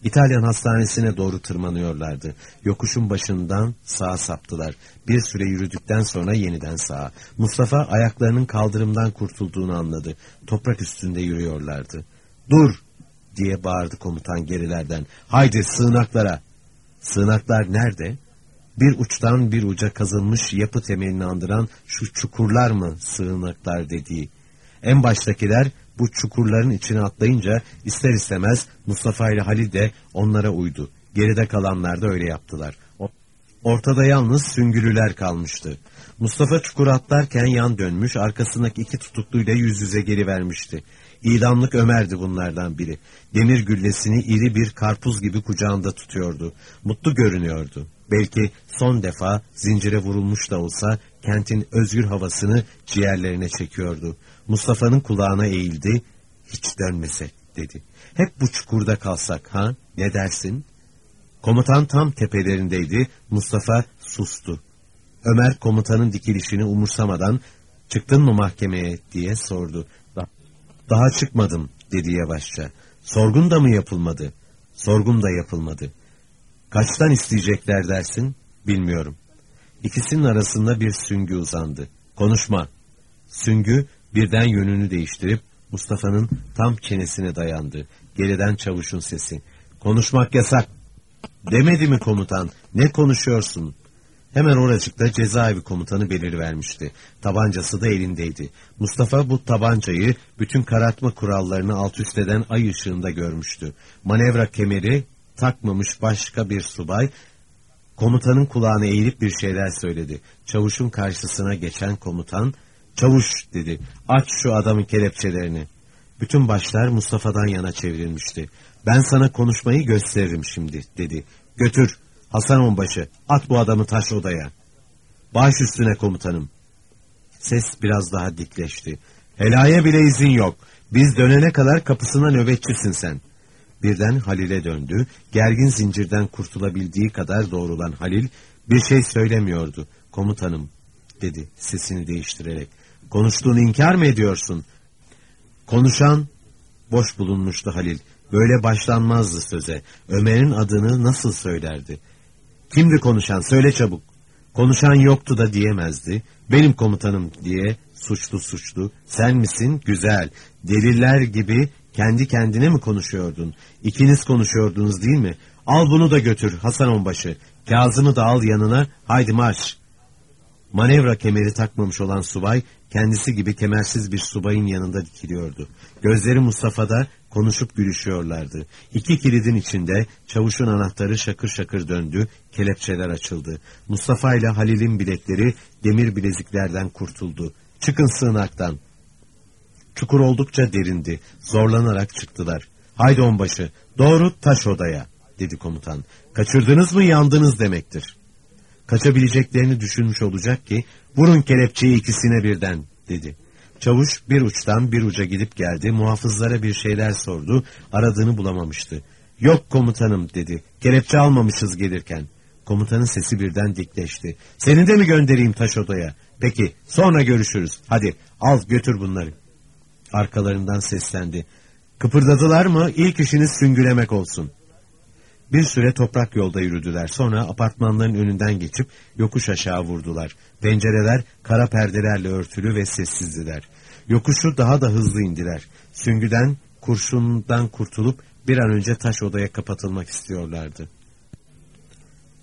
İtalyan hastanesine doğru tırmanıyorlardı. Yokuşun başından sağa saptılar. Bir süre yürüdükten sonra yeniden sağa. Mustafa ayaklarının kaldırımdan kurtulduğunu anladı. Toprak üstünde yürüyorlardı. Dur! diye bağırdı komutan gerilerden. Haydi sığınaklara! Sığınaklar nerede? Bir uçtan bir uca kazılmış yapı temelini andıran şu çukurlar mı sığınaklar dediği. En baştakiler bu çukurların içine atlayınca ister istemez Mustafa ile Halil de onlara uydu. Geride kalanlar da öyle yaptılar. Ortada yalnız süngülüler kalmıştı. Mustafa çukur atlarken yan dönmüş, arkasındaki iki tutukluyla yüz yüze geri vermişti. İdamlık Ömer'di bunlardan biri. Demir güllesini iri bir karpuz gibi kucağında tutuyordu. Mutlu görünüyordu. Belki son defa zincire vurulmuş da olsa kentin özgür havasını ciğerlerine çekiyordu. Mustafa'nın kulağına eğildi. Hiç dönmese dedi. Hep bu çukurda kalsak ha ne dersin? Komutan tam tepelerindeydi. Mustafa sustu. Ömer komutanın dikilişini umursamadan çıktın mı mahkemeye diye sordu. Daha çıkmadım dedi yavaşça. Sorgun da mı yapılmadı? Sorgum da yapılmadı. Kaçtan isteyecekler dersin? Bilmiyorum. İkisinin arasında bir süngü uzandı. Konuşma. Süngü birden yönünü değiştirip Mustafa'nın tam çenesine dayandı. Geriden çavuşun sesi. Konuşmak yasak. Demedi mi komutan? Ne konuşuyorsun? Hemen oracıkta cezaevi komutanı belirvermişti. Tabancası da elindeydi. Mustafa bu tabancayı bütün karartma kurallarını alt üst eden ay ışığında görmüştü. Manevra kemeri takmamış başka bir subay komutanın kulağına eğilip bir şeyler söyledi. Çavuşun karşısına geçen komutan çavuş dedi aç şu adamın kelepçelerini. Bütün başlar Mustafa'dan yana çevrilmişti. Ben sana konuşmayı gösteririm şimdi dedi. Götür Hasan Onbaşı at bu adamı taş odaya. Baş üstüne komutanım. Ses biraz daha dikleşti. Helaya bile izin yok. Biz dönene kadar kapısına nöbetçisin sen. Birden Halil'e döndü. Gergin zincirden kurtulabildiği kadar doğrulan Halil bir şey söylemiyordu. Komutanım dedi sesini değiştirerek. Konuştuğunu inkar mı ediyorsun? Konuşan boş bulunmuştu Halil. Böyle başlanmazdı söze. Ömer'in adını nasıl söylerdi? Kimdi konuşan? Söyle çabuk. Konuşan yoktu da diyemezdi. Benim komutanım diye suçlu suçlu. Sen misin? Güzel. Deliller gibi kendi kendine mi konuşuyordun? İkiniz konuşuyordunuz değil mi? Al bunu da götür Hasan Onbaşı. Kazım'ı da al yanına. Haydi marş. Manevra kemeri takmamış olan subay kendisi gibi kemersiz bir subayın yanında dikiliyordu. Gözleri Mustafa'da konuşup gülüşüyorlardı. İki kilidin içinde çavuşun anahtarı şakır şakır döndü, kelepçeler açıldı. Mustafa ile Halil'in bilekleri demir bileziklerden kurtuldu. Çıkın sığınaktan. Çukur oldukça derindi. Zorlanarak çıktılar. Haydi onbaşı, doğru taş odaya, dedi komutan. Kaçırdınız mı yandınız demektir. Kaçabileceklerini düşünmüş olacak ki, vurun kelepçeyi ikisine birden, dedi. Çavuş bir uçtan bir uca gidip geldi, muhafızlara bir şeyler sordu, aradığını bulamamıştı. Yok komutanım dedi, kelepçe almamışız gelirken. Komutanın sesi birden dikleşti. Seni de mi göndereyim taş odaya? Peki sonra görüşürüz. Hadi al götür bunları. Arkalarından seslendi. Kıpırdadılar mı ilk işiniz süngülemek olsun. Bir süre toprak yolda yürüdüler. Sonra apartmanların önünden geçip yokuş aşağı vurdular. Pencereler kara perdelerle örtülü ve sessizdiler. Yokuşu daha da hızlı indiler. Süngüden, kurşundan kurtulup bir an önce taş odaya kapatılmak istiyorlardı.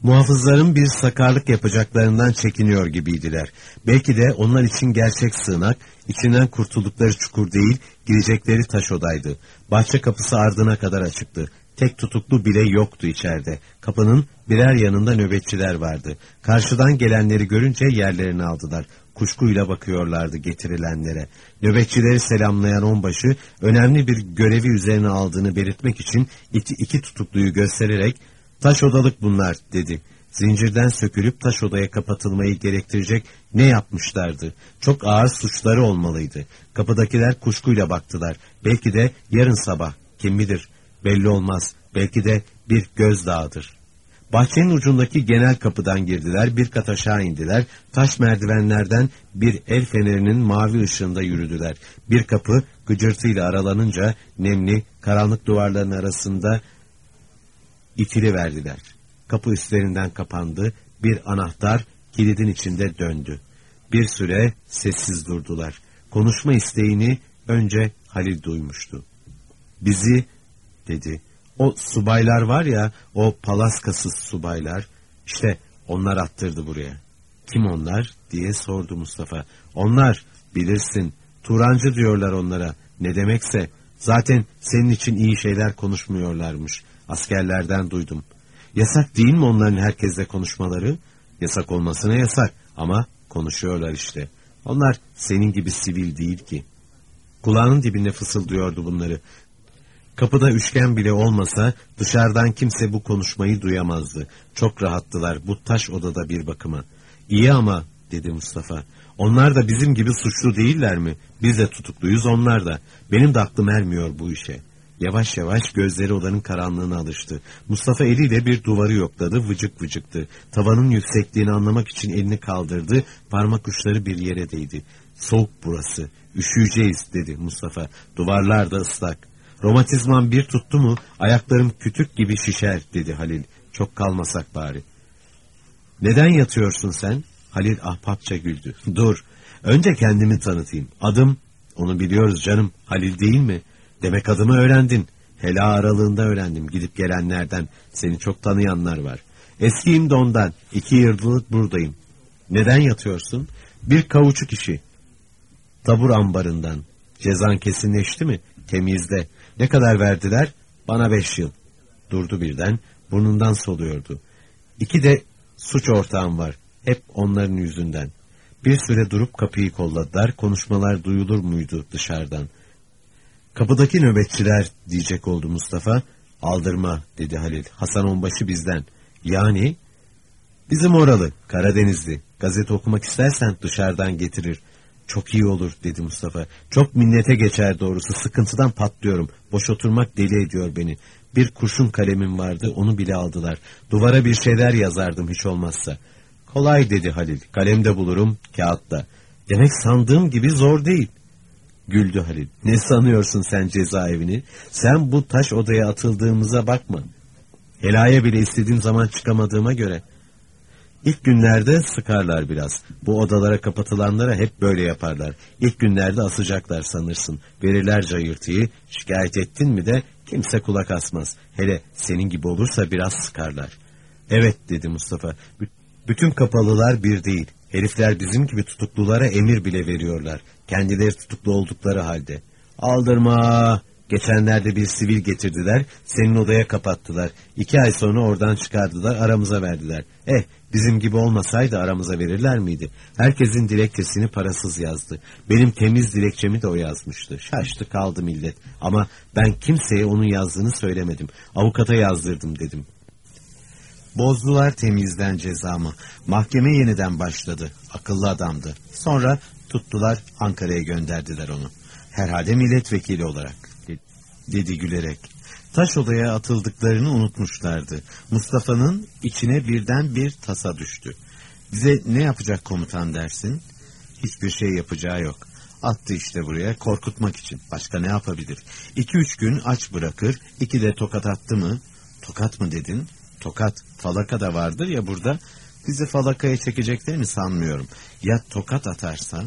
Muhafızların bir sakarlık yapacaklarından çekiniyor gibiydiler. Belki de onlar için gerçek sığınak, içinden kurtuldukları çukur değil, girecekleri taş odaydı. Bahçe kapısı ardına kadar açıktı. Tek tutuklu bile yoktu içeride. Kapının birer yanında nöbetçiler vardı. Karşıdan gelenleri görünce yerlerini aldılar. Kuşkuyla bakıyorlardı getirilenlere. Nöbetçileri selamlayan onbaşı önemli bir görevi üzerine aldığını belirtmek için iki, iki tutukluyu göstererek taş odalık bunlar dedi. Zincirden sökülüp taş odaya kapatılmayı gerektirecek ne yapmışlardı? Çok ağır suçları olmalıydı. Kapıdakiler kuşkuyla baktılar. Belki de yarın sabah kim bilir Belli olmaz. Belki de bir gözdağıdır. Bahçenin ucundaki genel kapıdan girdiler, bir kat aşağı indiler, taş merdivenlerden bir el fenerinin mavi ışığında yürüdüler. Bir kapı gıcırtıyla aralanınca nemli, karanlık duvarların arasında itili verdiler. Kapı üstlerinden kapandı, bir anahtar kilidin içinde döndü. Bir süre sessiz durdular. Konuşma isteğini önce Halil duymuştu. Bizi dedi. O subaylar var ya, o palaskasız subaylar, işte onlar attırdı buraya. Kim onlar diye sordu Mustafa. Onlar bilirsin, Turancı diyorlar onlara. Ne demekse, zaten senin için iyi şeyler konuşmuyorlarmış. Askerlerden duydum. Yasak değil mi onların herkesle konuşmaları? Yasak olmasına yasak ama konuşuyorlar işte. Onlar senin gibi sivil değil ki. Kulağının dibinde fısıldıyordu bunları. Kapıda üçgen bile olmasa dışarıdan kimse bu konuşmayı duyamazdı. Çok rahattılar bu taş odada bir bakıma. İyi ama dedi Mustafa. Onlar da bizim gibi suçlu değiller mi? Biz de tutukluyuz onlar da. Benim de aklım ermiyor bu işe. Yavaş yavaş gözleri odanın karanlığına alıştı. Mustafa eliyle bir duvarı yokladı, vıcık vıcıktı. Tavanın yüksekliğini anlamak için elini kaldırdı, parmak uçları bir yere değdi. Soğuk burası, üşüyeceğiz dedi Mustafa. Duvarlar da ıslak. Romatizman bir tuttu mu ayaklarım kütük gibi şişer dedi Halil. Çok kalmasak bari. Neden yatıyorsun sen? Halil ahbapça güldü. Dur. Önce kendimi tanıtayım. Adım, onu biliyoruz canım. Halil değil mi? Demek adımı öğrendin. Hela aralığında öğrendim gidip gelenlerden. Seni çok tanıyanlar var. Eskiyim de ondan. İki yıldır buradayım. Neden yatıyorsun? Bir kavuçuk işi. Tabur ambarından. Cezan kesinleşti mi? Temizde. Ne kadar verdiler? Bana beş yıl. Durdu birden. Burnundan soluyordu. İki de suç ortağım var. Hep onların yüzünden. Bir süre durup kapıyı kolladılar. Konuşmalar duyulur muydu dışarıdan? Kapıdaki nöbetçiler diyecek oldu Mustafa. Aldırma dedi Halil. Hasan Onbaşı bizden. Yani? Bizim oralı, Karadenizli. Gazete okumak istersen dışarıdan getirir. Çok iyi olur dedi Mustafa. Çok minnete geçer doğrusu. Sıkıntıdan patlıyorum. Boş oturmak deli ediyor beni. Bir kurşun kalemim vardı onu bile aldılar. Duvara bir şeyler yazardım hiç olmazsa. Kolay dedi Halil. Kalemde bulurum, kağıtta. Demek sandığım gibi zor değil. Güldü Halil. Ne sanıyorsun sen cezaevini? Sen bu taş odaya atıldığımıza bakma. Helaya bile istediğim zaman çıkamadığıma göre. İlk günlerde sıkarlar biraz. Bu odalara kapatılanlara hep böyle yaparlar. İlk günlerde asacaklar sanırsın. Verirler cayırtıyı. Şikayet ettin mi de kimse kulak asmaz. Hele senin gibi olursa biraz sıkarlar. Evet dedi Mustafa. Bütün kapalılar bir değil. Herifler bizim gibi tutuklulara emir bile veriyorlar. Kendileri tutuklu oldukları halde. Aldırma. Geçenlerde bir sivil getirdiler. Senin odaya kapattılar. İki ay sonra oradan çıkardılar. Aramıza verdiler. Eh bizim gibi olmasaydı aramıza verirler miydi? Herkesin dilekçesini parasız yazdı. Benim temiz dilekçemi de o yazmıştı. Şaştı kaldı millet. Ama ben kimseye onun yazdığını söylemedim. Avukata yazdırdım dedim. Bozdular temizden cezamı. Mahkeme yeniden başladı. Akıllı adamdı. Sonra tuttular Ankara'ya gönderdiler onu. Herhalde milletvekili olarak dedi gülerek. Taş odaya atıldıklarını unutmuşlardı. Mustafa'nın içine birden bir tasa düştü. Bize ne yapacak komutan dersin? Hiçbir şey yapacağı yok. Attı işte buraya korkutmak için. Başka ne yapabilir? İki üç gün aç bırakır. İki de tokat attı mı? Tokat mı dedin? Tokat. Falaka da vardır ya burada. Bizi falakaya çekeceklerini sanmıyorum. Ya tokat atarsa?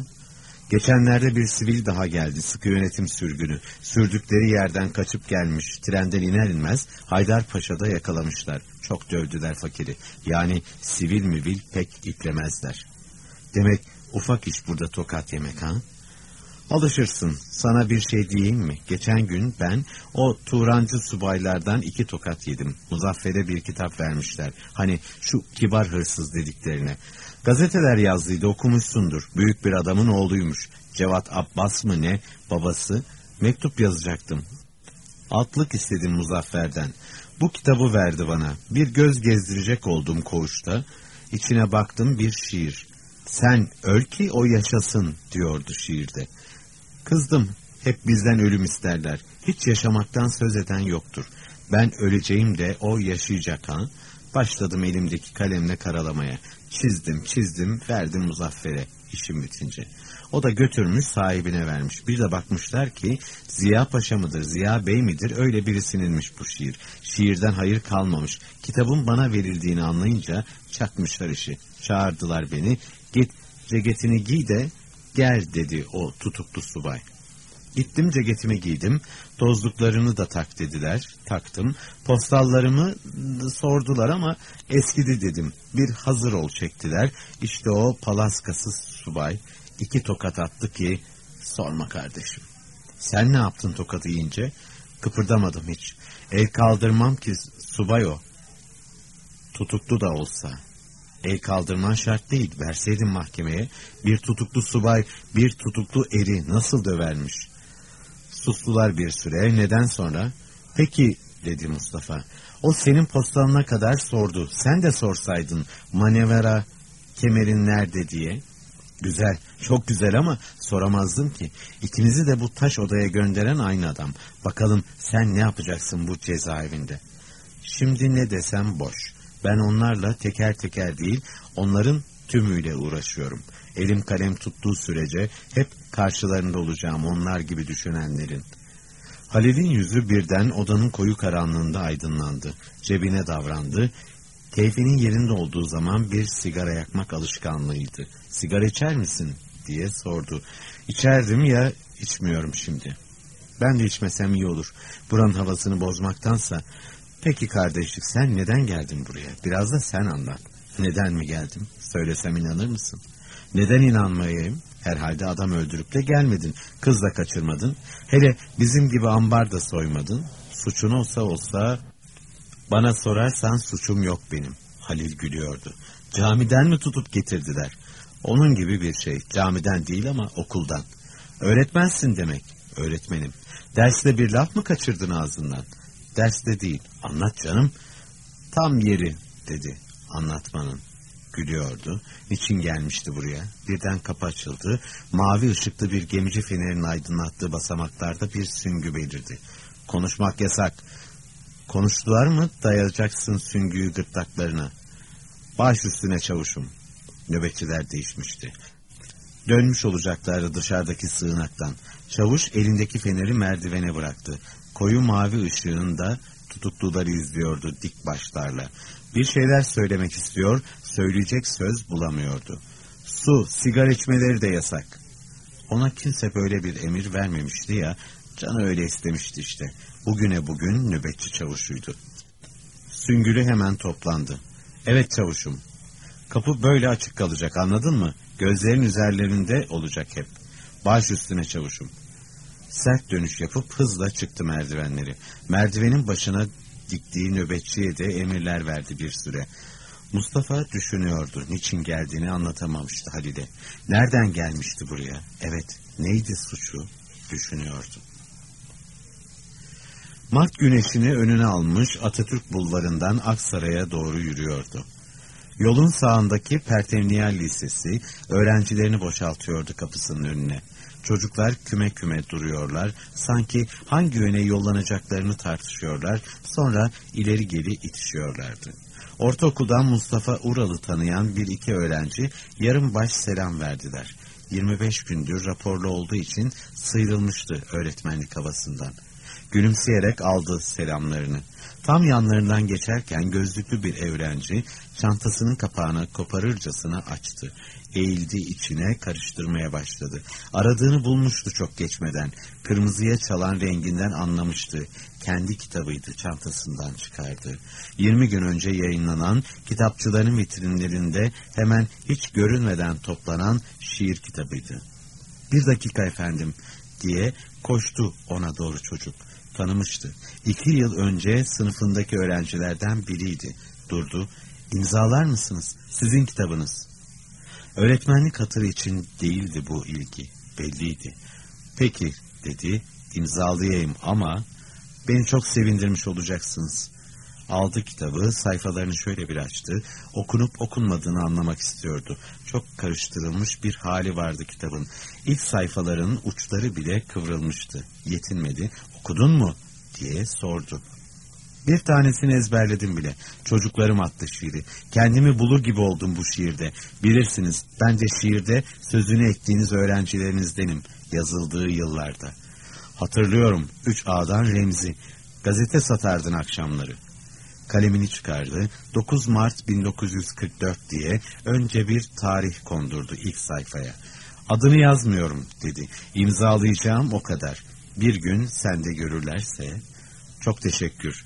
Geçenlerde bir sivil daha geldi, sıkı yönetim sürgünü. Sürdükleri yerden kaçıp gelmiş, trenden iner inmez Haydarpaşa'da yakalamışlar. Çok dövdüler fakiri. Yani sivil müvil pek iplemezler. Demek ufak iş burada tokat yemek ha? Alışırsın. Sana bir şey diyeyim mi? Geçen gün ben o Turancı subaylardan iki tokat yedim. Muzaffer'e bir kitap vermişler. Hani şu kibar hırsız dediklerine. Gazeteler yazdıydı okumuşsundur. Büyük bir adamın oğluymuş. Cevat Abbas mı ne babası. Mektup yazacaktım. Altlık istedim Muzaffer'den. Bu kitabı verdi bana. Bir göz gezdirecek oldum koğuşta. İçine baktım bir şiir. Sen öl ki o yaşasın diyordu şiirde. Kızdım. Hep bizden ölüm isterler. Hiç yaşamaktan söz eden yoktur. Ben öleceğim de o yaşayacak ha. Başladım elimdeki kalemle karalamaya. Çizdim, çizdim, verdim Muzaffer'e işim bitince. O da götürmüş sahibine vermiş. Bir de bakmışlar ki Ziya Paşa mıdır, Ziya Bey midir öyle birisininmiş bu şiir. Şiirden hayır kalmamış. Kitabın bana verildiğini anlayınca çakmışlar işi. Çağırdılar beni. Git ceketini giy de gel dedi o tutuklu subay. Gittim ceketimi giydim. Tozluklarını da tak dediler. Taktım. Postallarımı sordular ama eskidi dedim. Bir hazır ol çektiler. İşte o palaskasız subay iki tokat attı ki sorma kardeşim. Sen ne yaptın tokat yiyince? Kıpırdamadım hiç. El kaldırmam ki subay o. Tutuklu da olsa. El kaldırman şart değil. Verseydin mahkemeye. Bir tutuklu subay, bir tutuklu eri nasıl dövermiş? Sustular bir süre. Neden sonra? Peki dedi Mustafa. O senin postalına kadar sordu. Sen de sorsaydın manevra kemerin nerede diye. Güzel, çok güzel ama soramazdım ki. İkinizi de bu taş odaya gönderen aynı adam. Bakalım sen ne yapacaksın bu cezaevinde? Şimdi ne desem boş. Ben onlarla teker teker değil, onların tümüyle uğraşıyorum. Elim kalem tuttuğu sürece hep karşılarında olacağım onlar gibi düşünenlerin. Halil'in yüzü birden odanın koyu karanlığında aydınlandı. Cebine davrandı. Keyfinin yerinde olduğu zaman bir sigara yakmak alışkanlığıydı. Sigara içer misin? diye sordu. İçerdim ya içmiyorum şimdi. Ben de içmesem iyi olur. Buranın havasını bozmaktansa Peki kardeşlik sen neden geldin buraya? Biraz da sen anlat. Neden mi geldim? Söylesem inanır mısın? Neden inanmayayım? Herhalde adam öldürüp de gelmedin. Kız da kaçırmadın. Hele bizim gibi ambar da soymadın. Suçun olsa olsa... Bana sorarsan suçum yok benim. Halil gülüyordu. Camiden mi tutup getirdiler? Onun gibi bir şey. Camiden değil ama okuldan. Öğretmensin demek. Öğretmenim. Derste bir laf mı kaçırdın ağzından? Derste değil. Anlat canım. Tam yeri dedi anlatmanın. Gülüyordu. Niçin gelmişti buraya? Birden kapı açıldı. Mavi ışıklı bir gemici fenerin aydınlattığı basamaklarda bir süngü belirdi. Konuşmak yasak. Konuştular mı dayayacaksın süngüyü gırtlaklarına. Baş üstüne çavuşum. Nöbetçiler değişmişti. Dönmüş olacaklardı dışarıdaki sığınaktan. Çavuş elindeki feneri merdivene bıraktı. Koyu mavi ışığında tutukluları izliyordu dik başlarla. Bir şeyler söylemek istiyor, söyleyecek söz bulamıyordu. Su, sigara içmeleri de yasak. Ona kimse böyle bir emir vermemişti ya, canı öyle istemişti işte. Bugüne bugün nöbetçi çavuşuydu. Süngülü hemen toplandı. Evet çavuşum, kapı böyle açık kalacak anladın mı? Gözlerin üzerlerinde olacak hep. Baş üstüne çavuşum. Sert dönüş yapıp hızla çıktı merdivenleri. Merdivenin başına diktiği nöbetçiye de emirler verdi bir süre. Mustafa düşünüyordu. Niçin geldiğini anlatamamıştı Halide. Nereden gelmişti buraya? Evet, neydi suçu? Düşünüyordu. Mart güneşini önüne almış Atatürk bulvarından Aksaray'a doğru yürüyordu. Yolun sağındaki Pertemniyel Lisesi öğrencilerini boşaltıyordu kapısının önüne. Çocuklar küme küme duruyorlar, sanki hangi yöne yollanacaklarını tartışıyorlar, sonra ileri geri itişiyorlardı. Ortaokuldan Mustafa Ural'ı tanıyan bir iki öğrenci yarım baş selam verdiler. 25 gündür raporlu olduğu için sıyrılmıştı öğretmenlik havasından. Gülümseyerek aldı selamlarını. Tam yanlarından geçerken gözlüklü bir öğrenci çantasının kapağını koparırcasına açtı eğildi içine karıştırmaya başladı. Aradığını bulmuştu çok geçmeden. Kırmızıya çalan renginden anlamıştı. Kendi kitabıydı çantasından çıkardı. 20 gün önce yayınlanan kitapçıların vitrinlerinde hemen hiç görünmeden toplanan şiir kitabıydı. Bir dakika efendim diye koştu ona doğru çocuk. Tanımıştı. İki yıl önce sınıfındaki öğrencilerden biriydi. Durdu. İmzalar mısınız? Sizin kitabınız. Öğretmenlik hatırı için değildi bu ilgi, belliydi. Peki, dedi, imzalayayım ama beni çok sevindirmiş olacaksınız. Aldı kitabı, sayfalarını şöyle bir açtı, okunup okunmadığını anlamak istiyordu. Çok karıştırılmış bir hali vardı kitabın. İlk sayfaların uçları bile kıvrılmıştı. Yetinmedi, okudun mu diye sordu. Bir tanesini ezberledim bile. Çocuklarım attı şiiri. Kendimi bulur gibi oldum bu şiirde. Bilirsiniz ben de şiirde sözünü ektiğiniz öğrencilerinizdenim. Yazıldığı yıllarda. Hatırlıyorum üç A'dan Remzi. Gazete satardın akşamları. Kalemini çıkardı. 9 Mart 1944 diye önce bir tarih kondurdu ilk sayfaya. Adını yazmıyorum dedi. İmzalayacağım o kadar. Bir gün sende görürlerse... Çok teşekkür.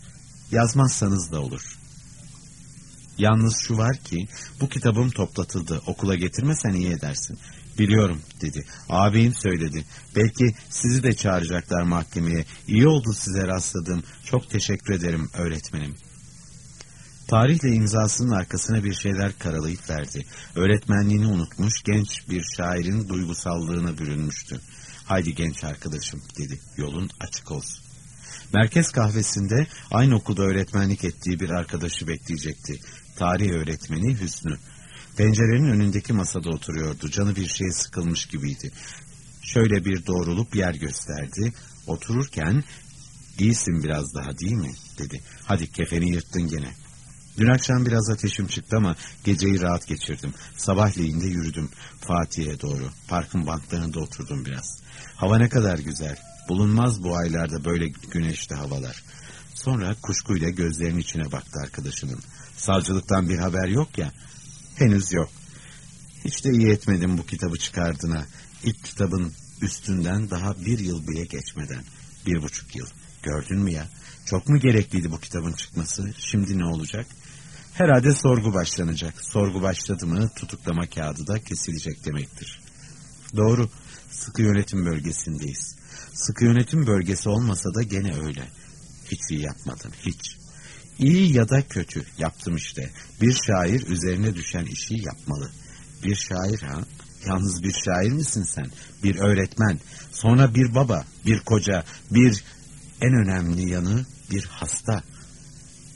Yazmazsanız da olur. Yalnız şu var ki bu kitabım toplatıldı. Okula getirmesen iyi edersin. Biliyorum dedi. Ağabeyim söyledi. Belki sizi de çağıracaklar mahkemeye. İyi oldu size rastladım. Çok teşekkür ederim öğretmenim. Tarihle imzasının arkasına bir şeyler karalayıp verdi. Öğretmenliğini unutmuş genç bir şairin duygusallığına bürünmüştü. Haydi genç arkadaşım dedi. Yolun açık olsun. Merkez kahvesinde aynı okulda öğretmenlik ettiği bir arkadaşı bekleyecekti. Tarih öğretmeni Hüsnü. Pencerenin önündeki masada oturuyordu. Canı bir şeye sıkılmış gibiydi. Şöyle bir doğrulup yer gösterdi. Otururken iyisin biraz daha değil mi dedi. Hadi kefeni yırttın gene. Dün akşam biraz ateşim çıktı ama geceyi rahat geçirdim. Sabahleyin de yürüdüm Fatih'e doğru. Parkın banklarında oturdum biraz. Hava ne kadar güzel. Bulunmaz bu aylarda böyle güneşli havalar. Sonra kuşkuyla gözlerinin içine baktı arkadaşının. Savcılıktan bir haber yok ya. Henüz yok. Hiç de iyi etmedim bu kitabı çıkardığına. İlk kitabın üstünden daha bir yıl bile geçmeden. Bir buçuk yıl. Gördün mü ya? Çok mu gerekliydi bu kitabın çıkması? Şimdi ne olacak? Herhalde sorgu başlanacak. Sorgu başladı mı tutuklama kağıdı da kesilecek demektir. Doğru. Sıkı yönetim bölgesindeyiz. Sıkı yönetim bölgesi olmasa da gene öyle. Hiç iyi yapmadın, hiç. İyi ya da kötü yaptım işte. Bir şair üzerine düşen işi yapmalı. Bir şair ha? Yalnız bir şair misin sen? Bir öğretmen, sonra bir baba, bir koca, bir en önemli yanı bir hasta.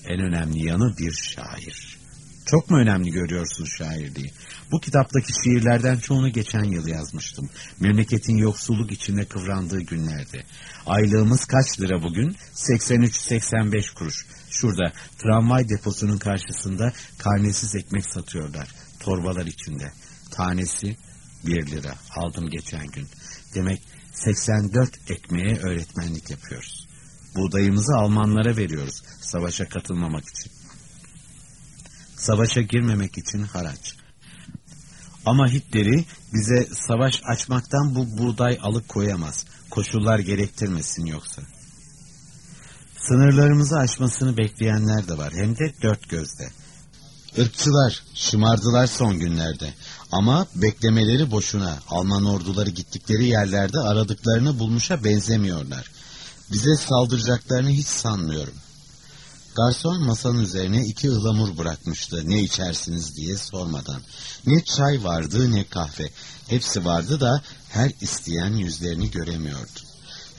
En önemli yanı bir şair. Çok mu önemli görüyorsun şairliği? Bu kitaptaki şiirlerden çoğunu geçen yıl yazmıştım. Memleketin yoksulluk içinde kıvrandığı günlerde. Aylığımız kaç lira bugün? 83-85 kuruş. Şurada tramvay deposunun karşısında karnesiz ekmek satıyorlar. Torbalar içinde. Tanesi 1 lira. Aldım geçen gün. Demek 84 ekmeğe öğretmenlik yapıyoruz. Buğdayımızı Almanlara veriyoruz savaşa katılmamak için. Savaşa girmemek için haraç. Ama Hitler'i bize savaş açmaktan bu buğday alıp koyamaz. Koşullar gerektirmesin yoksa. Sınırlarımızı aşmasını bekleyenler de var. Hem de dört gözle. Irkçılar şımardılar son günlerde. Ama beklemeleri boşuna. Alman orduları gittikleri yerlerde aradıklarını bulmuşa benzemiyorlar. Bize saldıracaklarını hiç sanmıyorum. Garson masanın üzerine iki ıhlamur bırakmıştı ne içersiniz diye sormadan. Ne çay vardı ne kahve. Hepsi vardı da her isteyen yüzlerini göremiyordu.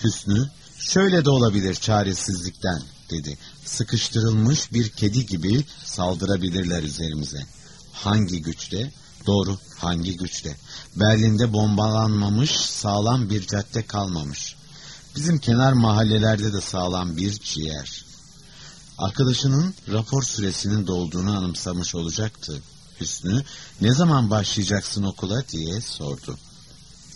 Hüsnü şöyle de olabilir çaresizlikten dedi. Sıkıştırılmış bir kedi gibi saldırabilirler üzerimize. Hangi güçle? Doğru hangi güçle? Berlin'de bombalanmamış sağlam bir cadde kalmamış. Bizim kenar mahallelerde de sağlam bir ciğer. Arkadaşının rapor süresinin dolduğunu anımsamış olacaktı. Hüsnü, ne zaman başlayacaksın okula diye sordu.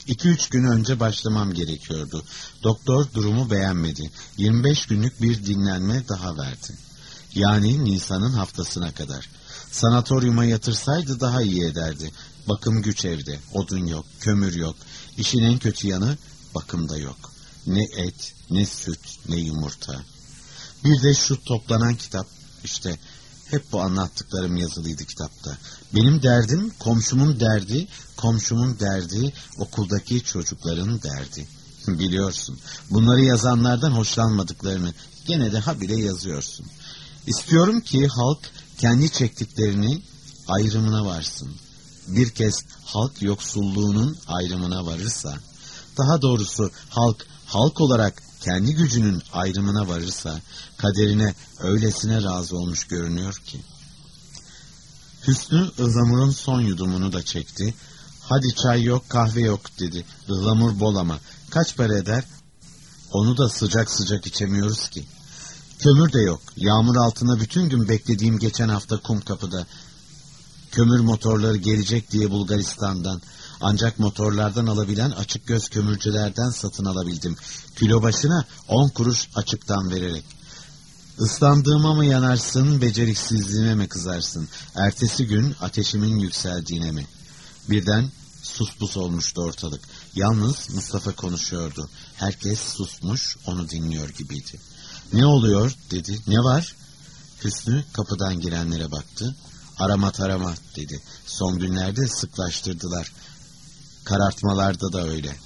İki üç gün önce başlamam gerekiyordu. Doktor durumu beğenmedi. 25 günlük bir dinlenme daha verdi. Yani Nisan'ın haftasına kadar. Sanatoryuma yatırsaydı daha iyi ederdi. Bakım güç evde, odun yok, kömür yok. İşin en kötü yanı bakımda yok. Ne et, ne süt, ne yumurta. Bir de şu toplanan kitap. İşte hep bu anlattıklarım yazılıydı kitapta. Benim derdim komşumun derdi, komşumun derdi okuldaki çocukların derdi. Biliyorsun bunları yazanlardan hoşlanmadıklarını gene de habire yazıyorsun. İstiyorum ki halk kendi çektiklerini ayrımına varsın. Bir kez halk yoksulluğunun ayrımına varırsa, daha doğrusu halk halk olarak kendi gücünün ayrımına varırsa kaderine öylesine razı olmuş görünüyor ki. Hüsnü ıhlamurun son yudumunu da çekti. Hadi çay yok kahve yok dedi. Ihlamur bol ama kaç para eder? Onu da sıcak sıcak içemiyoruz ki. Kömür de yok. Yağmur altında bütün gün beklediğim geçen hafta kum kapıda. Kömür motorları gelecek diye Bulgaristan'dan. Ancak motorlardan alabilen açık göz kömürcülerden satın alabildim. Kilo başına on kuruş açıktan vererek. Islandığıma mı yanarsın, beceriksizliğime mi kızarsın? Ertesi gün ateşimin yükseldiğine mi? Birden sus pus olmuştu ortalık. Yalnız Mustafa konuşuyordu. Herkes susmuş, onu dinliyor gibiydi. Ne oluyor dedi. Ne var? Hüsnü kapıdan girenlere baktı. Arama tarama dedi. Son günlerde sıklaştırdılar. Karartmalarda da öyle.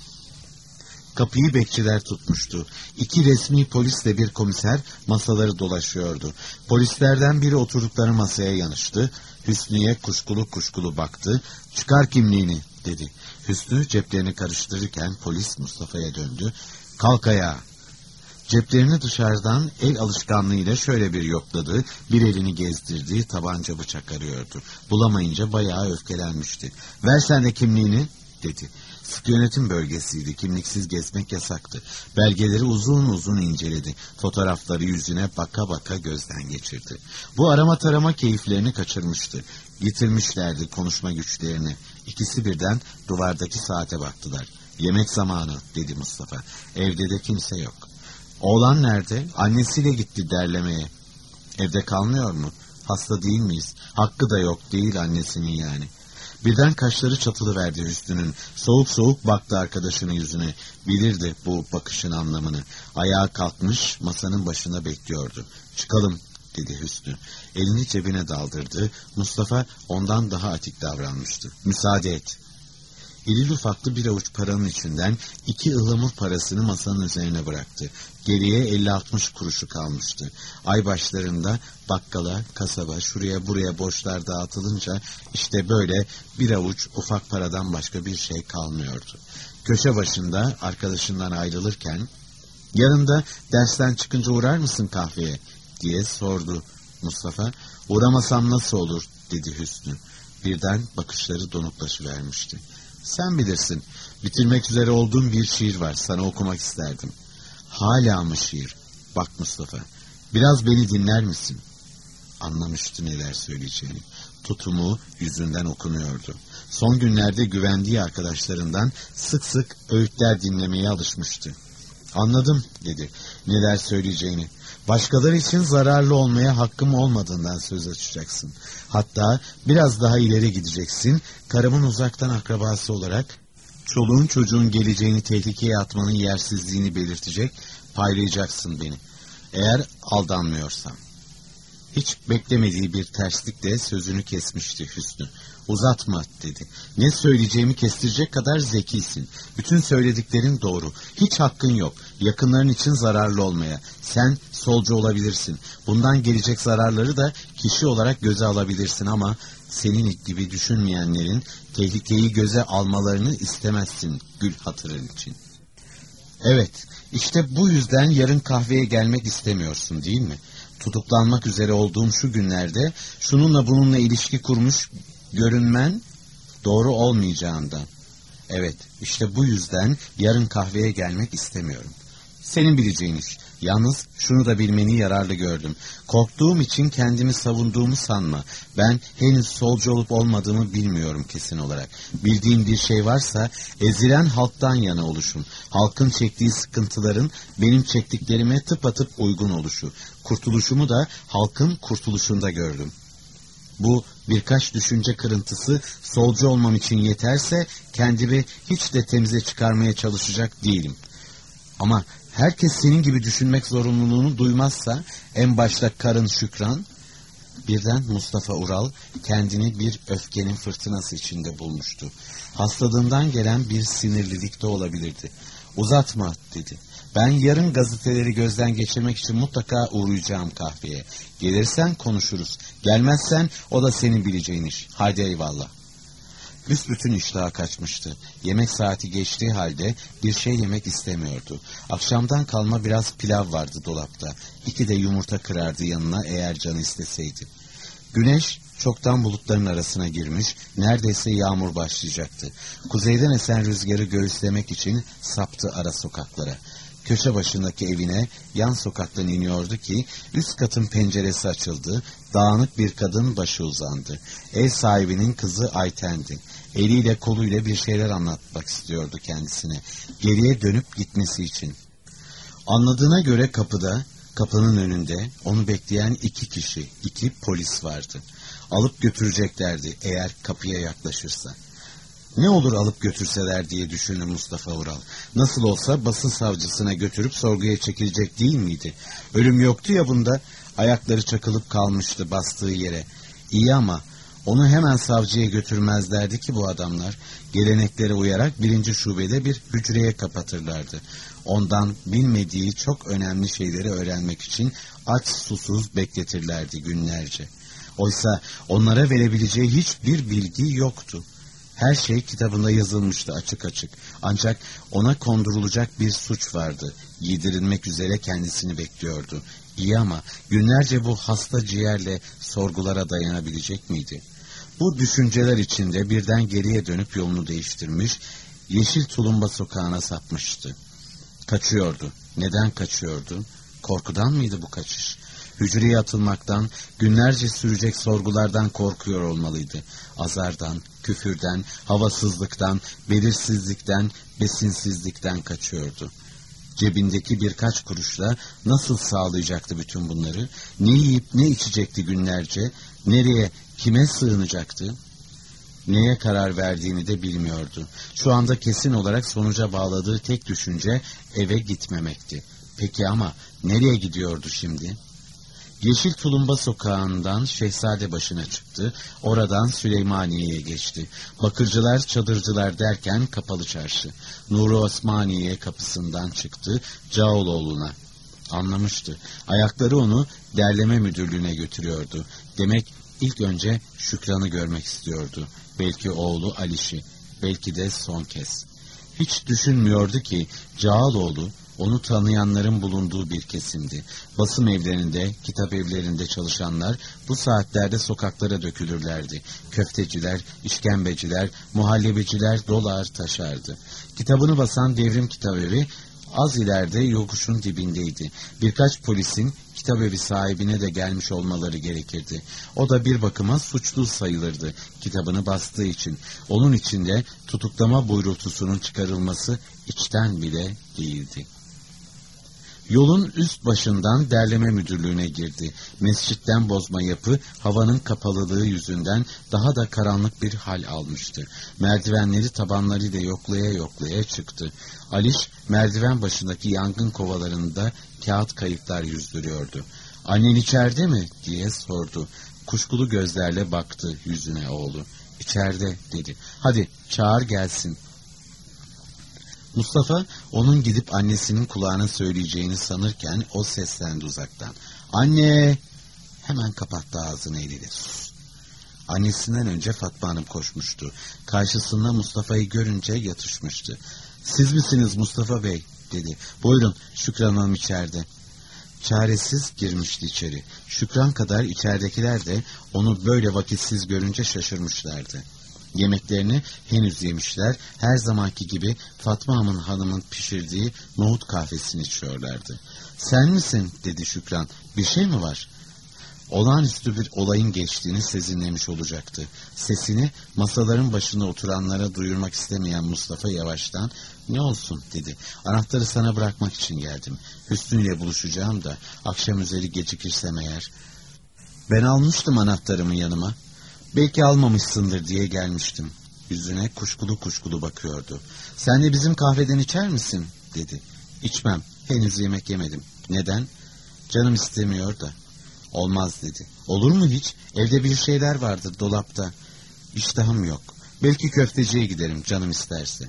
Kapıyı bekçiler tutmuştu. İki resmi polisle bir komiser masaları dolaşıyordu. Polislerden biri oturdukları masaya yanıştı. Hüsnü'ye kuşkulu kuşkulu baktı. Çıkar kimliğini dedi. Hüsnü ceplerini karıştırırken polis Mustafa'ya döndü. Kalk ayağa. Ceplerini dışarıdan el alışkanlığıyla şöyle bir yokladı, bir elini gezdirdi, tabanca bıçak arıyordu. Bulamayınca bayağı öfkelenmişti. Ver sen de kimliğini, dedi. Sık yönetim bölgesiydi. Kimliksiz gezmek yasaktı. Belgeleri uzun uzun inceledi. Fotoğrafları yüzüne baka baka gözden geçirdi. Bu arama tarama keyiflerini kaçırmıştı. Yitirmişlerdi konuşma güçlerini. İkisi birden duvardaki saate baktılar. Yemek zamanı dedi Mustafa. Evde de kimse yok. Oğlan nerede? Annesiyle gitti derlemeye. Evde kalmıyor mu? Hasta değil miyiz? Hakkı da yok değil annesinin yani. Birden kaşları çatılı verdi Hüsnü'nün. Soğuk soğuk baktı arkadaşının yüzüne. Bilirdi bu bakışın anlamını. Ayağa kalkmış masanın başında bekliyordu. Çıkalım dedi Hüsnü. Elini cebine daldırdı. Mustafa ondan daha atik davranmıştı. Müsaade et. İrili ufaklı bir avuç paranın içinden iki ıhlamur parasını masanın üzerine bıraktı. Geriye 50-60 kuruşu kalmıştı. Ay başlarında bakkala, kasaba, şuraya buraya borçlar dağıtılınca işte böyle bir avuç ufak paradan başka bir şey kalmıyordu. Köşe başında arkadaşından ayrılırken yanında dersten çıkınca uğrar mısın kahveye diye sordu Mustafa. Uğramasam nasıl olur dedi Hüsnü. Birden bakışları donuklaşıvermişti. Sen bilirsin. Bitirmek üzere olduğum bir şiir var. Sana okumak isterdim. Hala mı şiir? Bak Mustafa. Biraz beni dinler misin? Anlamıştı neler söyleyeceğini. Tutumu yüzünden okunuyordu. Son günlerde güvendiği arkadaşlarından sık sık öğütler dinlemeye alışmıştı. Anladım dedi neler söyleyeceğini. Başkaları için zararlı olmaya hakkım olmadığından söz açacaksın. Hatta biraz daha ileri gideceksin. Karımın uzaktan akrabası olarak çoluğun çocuğun geleceğini tehlikeye atmanın yersizliğini belirtecek, paylayacaksın beni. Eğer aldanmıyorsam. Hiç beklemediği bir terslikle sözünü kesmişti Hüsnü. Uzatma dedi. Ne söyleyeceğimi kestirecek kadar zekisin. Bütün söylediklerin doğru. Hiç hakkın yok. Yakınların için zararlı olmaya. Sen solcu olabilirsin. Bundan gelecek zararları da kişi olarak göze alabilirsin ama senin gibi düşünmeyenlerin tehlikeyi göze almalarını istemezsin gül hatırın için. Evet, işte bu yüzden yarın kahveye gelmek istemiyorsun değil mi? Tutuklanmak üzere olduğum şu günlerde şununla bununla ilişki kurmuş görünmen doğru olmayacağından. Evet, işte bu yüzden yarın kahveye gelmek istemiyorum. Senin bileceğin iş. Yalnız şunu da bilmeni yararlı gördüm. Korktuğum için kendimi savunduğumu sanma. Ben henüz solcu olup olmadığımı bilmiyorum kesin olarak. Bildiğim bir şey varsa ezilen halktan yana oluşum. Halkın çektiği sıkıntıların benim çektiklerime tıpatıp uygun oluşu. Kurtuluşumu da halkın kurtuluşunda gördüm. Bu birkaç düşünce kırıntısı solcu olmam için yeterse kendimi hiç de temize çıkarmaya çalışacak değilim. Ama herkes senin gibi düşünmek zorunluluğunu duymazsa en başta karın Şükran, birden Mustafa Ural kendini bir öfkenin fırtınası içinde bulmuştu. Hastalığından gelen bir sinirlilik de olabilirdi. Uzatma dedi. Ben yarın gazeteleri gözden geçirmek için mutlaka uğrayacağım kahveye. Gelirsen konuşuruz. Gelmezsen o da senin bileceğin iş. Hadi eyvallah. Büsbütün iştahı kaçmıştı. Yemek saati geçtiği halde bir şey yemek istemiyordu. Akşamdan kalma biraz pilav vardı dolapta. İki de yumurta kırardı yanına eğer canı isteseydi. Güneş çoktan bulutların arasına girmiş, neredeyse yağmur başlayacaktı. Kuzeyden esen rüzgarı göğüslemek için saptı ara sokaklara. Köşe başındaki evine yan sokaktan iniyordu ki üst katın penceresi açıldı, dağınık bir kadın başı uzandı. Ev sahibinin kızı Ayten'di. Eliyle koluyla bir şeyler anlatmak istiyordu kendisine. Geriye dönüp gitmesi için. Anladığına göre kapıda, kapının önünde onu bekleyen iki kişi, iki polis vardı. Alıp götüreceklerdi eğer kapıya yaklaşırsa. Ne olur alıp götürseler diye düşündü Mustafa Ural. Nasıl olsa basın savcısına götürüp sorguya çekilecek değil miydi? Ölüm yoktu ya bunda. Ayakları çakılıp kalmıştı bastığı yere. İyi ama onu hemen savcıya götürmezlerdi ki bu adamlar. Geleneklere uyarak birinci şubede bir hücreye kapatırlardı. Ondan bilmediği çok önemli şeyleri öğrenmek için aç susuz bekletirlerdi günlerce. Oysa onlara verebileceği hiçbir bilgi yoktu. Her şey kitabında yazılmıştı açık açık. Ancak ona kondurulacak bir suç vardı. Yedirilmek üzere kendisini bekliyordu. İyi ama günlerce bu hasta ciğerle sorgulara dayanabilecek miydi? Bu düşünceler içinde birden geriye dönüp yolunu değiştirmiş, Yeşil Tulumba sokağına sapmıştı. Kaçıyordu. Neden kaçıyordu? Korkudan mıydı bu kaçış? Hücreye atılmaktan, günlerce sürecek sorgulardan korkuyor olmalıydı. Azardan, küfürden, havasızlıktan, belirsizlikten, besinsizlikten kaçıyordu. Cebindeki birkaç kuruşla nasıl sağlayacaktı bütün bunları? Ne yiyip ne içecekti günlerce? Nereye, kime sığınacaktı? Neye karar verdiğini de bilmiyordu. Şu anda kesin olarak sonuca bağladığı tek düşünce eve gitmemekti. Peki ama nereye gidiyordu şimdi? Yeşil Tulumba sokağından Şehzade başına çıktı. Oradan Süleymaniye'ye geçti. Bakırcılar, çadırcılar derken kapalı çarşı. Nuru Osmaniye kapısından çıktı. Cağaloğlu'na. Anlamıştı. Ayakları onu derleme müdürlüğüne götürüyordu. Demek ilk önce Şükran'ı görmek istiyordu. Belki oğlu Aliş'i. Belki de son kez. Hiç düşünmüyordu ki Cağaloğlu onu tanıyanların bulunduğu bir kesimdi. Basım evlerinde, kitap evlerinde çalışanlar bu saatlerde sokaklara dökülürlerdi. Köfteciler, işkembeciler, muhallebiciler dolar taşardı. Kitabını basan devrim kitabevi az ileride yokuşun dibindeydi. Birkaç polisin kitabevi sahibine de gelmiş olmaları gerekirdi. O da bir bakıma suçlu sayılırdı kitabını bastığı için. Onun içinde tutuklama buyrultusunun çıkarılması içten bile değildi. Yolun üst başından derleme müdürlüğüne girdi. Mescitten bozma yapı havanın kapalılığı yüzünden daha da karanlık bir hal almıştı. Merdivenleri tabanlarıyla yoklaya yoklaya çıktı. Aliş merdiven başındaki yangın kovalarında kağıt kayıklar yüzdürüyordu. Annen içeride mi diye sordu. Kuşkulu gözlerle baktı yüzüne oğlu. İçeride dedi. Hadi çağır gelsin. Mustafa onun gidip annesinin kulağına söyleyeceğini sanırken o seslendi uzaktan. Anne! Hemen kapattı ağzını eliyle. Sus! Annesinden önce Fatma Hanım koşmuştu. Karşısında Mustafa'yı görünce yatışmıştı. Siz misiniz Mustafa Bey? dedi. Buyurun Şükran Hanım içeride. Çaresiz girmişti içeri. Şükran kadar içeridekiler de onu böyle vakitsiz görünce şaşırmışlardı. Yemeklerini henüz yemişler, her zamanki gibi Fatma Hanım'ın hanımın pişirdiği nohut kahvesini içiyorlardı. Sen misin dedi Şükran, bir şey mi var? Olağanüstü bir olayın geçtiğini sezinlemiş olacaktı. Sesini masaların başında oturanlara duyurmak istemeyen Mustafa yavaştan ne olsun dedi. Anahtarı sana bırakmak için geldim. Hüsnü ile buluşacağım da akşam üzeri gecikirsem eğer. Ben almıştım anahtarımı yanıma. Belki almamışsındır diye gelmiştim. Yüzüne kuşkulu kuşkulu bakıyordu. Sen de bizim kahveden içer misin? dedi. İçmem. Henüz yemek yemedim. Neden? Canım istemiyor da. Olmaz dedi. Olur mu hiç? Evde bir şeyler vardır dolapta. İştahım yok. Belki köfteciye giderim canım isterse.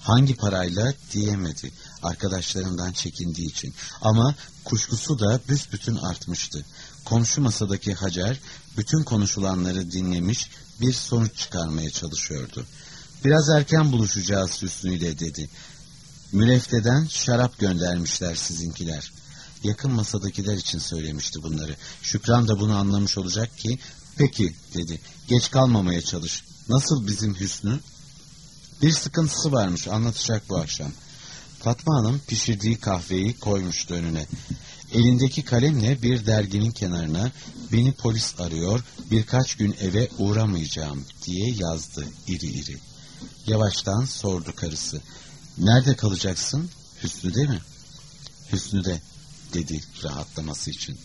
Hangi parayla diyemedi. Arkadaşlarından çekindiği için. Ama kuşkusu da büsbütün artmıştı. Komşu masadaki Hacer bütün konuşulanları dinlemiş bir sonuç çıkarmaya çalışıyordu. Biraz erken buluşacağız Hüsnü ile dedi. Mürefteden şarap göndermişler sizinkiler. Yakın masadakiler için söylemişti bunları. Şükran da bunu anlamış olacak ki, peki dedi, geç kalmamaya çalış. Nasıl bizim Hüsnü? Bir sıkıntısı varmış, anlatacak bu akşam. Fatma Hanım pişirdiği kahveyi koymuştu önüne. Elindeki kalemle bir derginin kenarına beni polis arıyor birkaç gün eve uğramayacağım diye yazdı iri iri. Yavaştan sordu karısı. Nerede kalacaksın? Hüsnü'de mi? Hüsnü'de dedi rahatlaması için.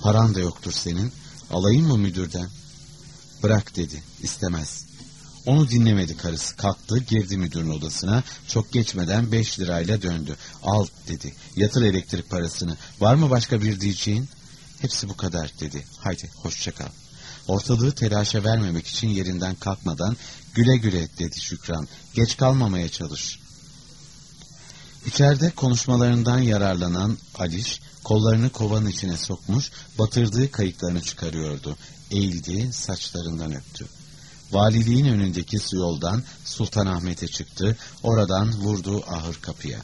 Paran da yoktur senin. Alayım mı müdürden? Bırak dedi. istemez. Onu dinlemedi karısı. Kalktı girdi müdürün odasına. Çok geçmeden beş lirayla döndü. Al dedi. Yatır elektrik parasını. Var mı başka bir diyeceğin? Hepsi bu kadar dedi. Haydi hoşça kal. Ortalığı telaşa vermemek için yerinden kalkmadan güle güle dedi Şükran. Geç kalmamaya çalış. İçeride konuşmalarından yararlanan Aliş kollarını kovanın içine sokmuş batırdığı kayıklarını çıkarıyordu. Eğildi saçlarından öptü. Valiliğin önündeki su yoldan Sultanahmet'e çıktı, oradan vurdu ahır kapıya.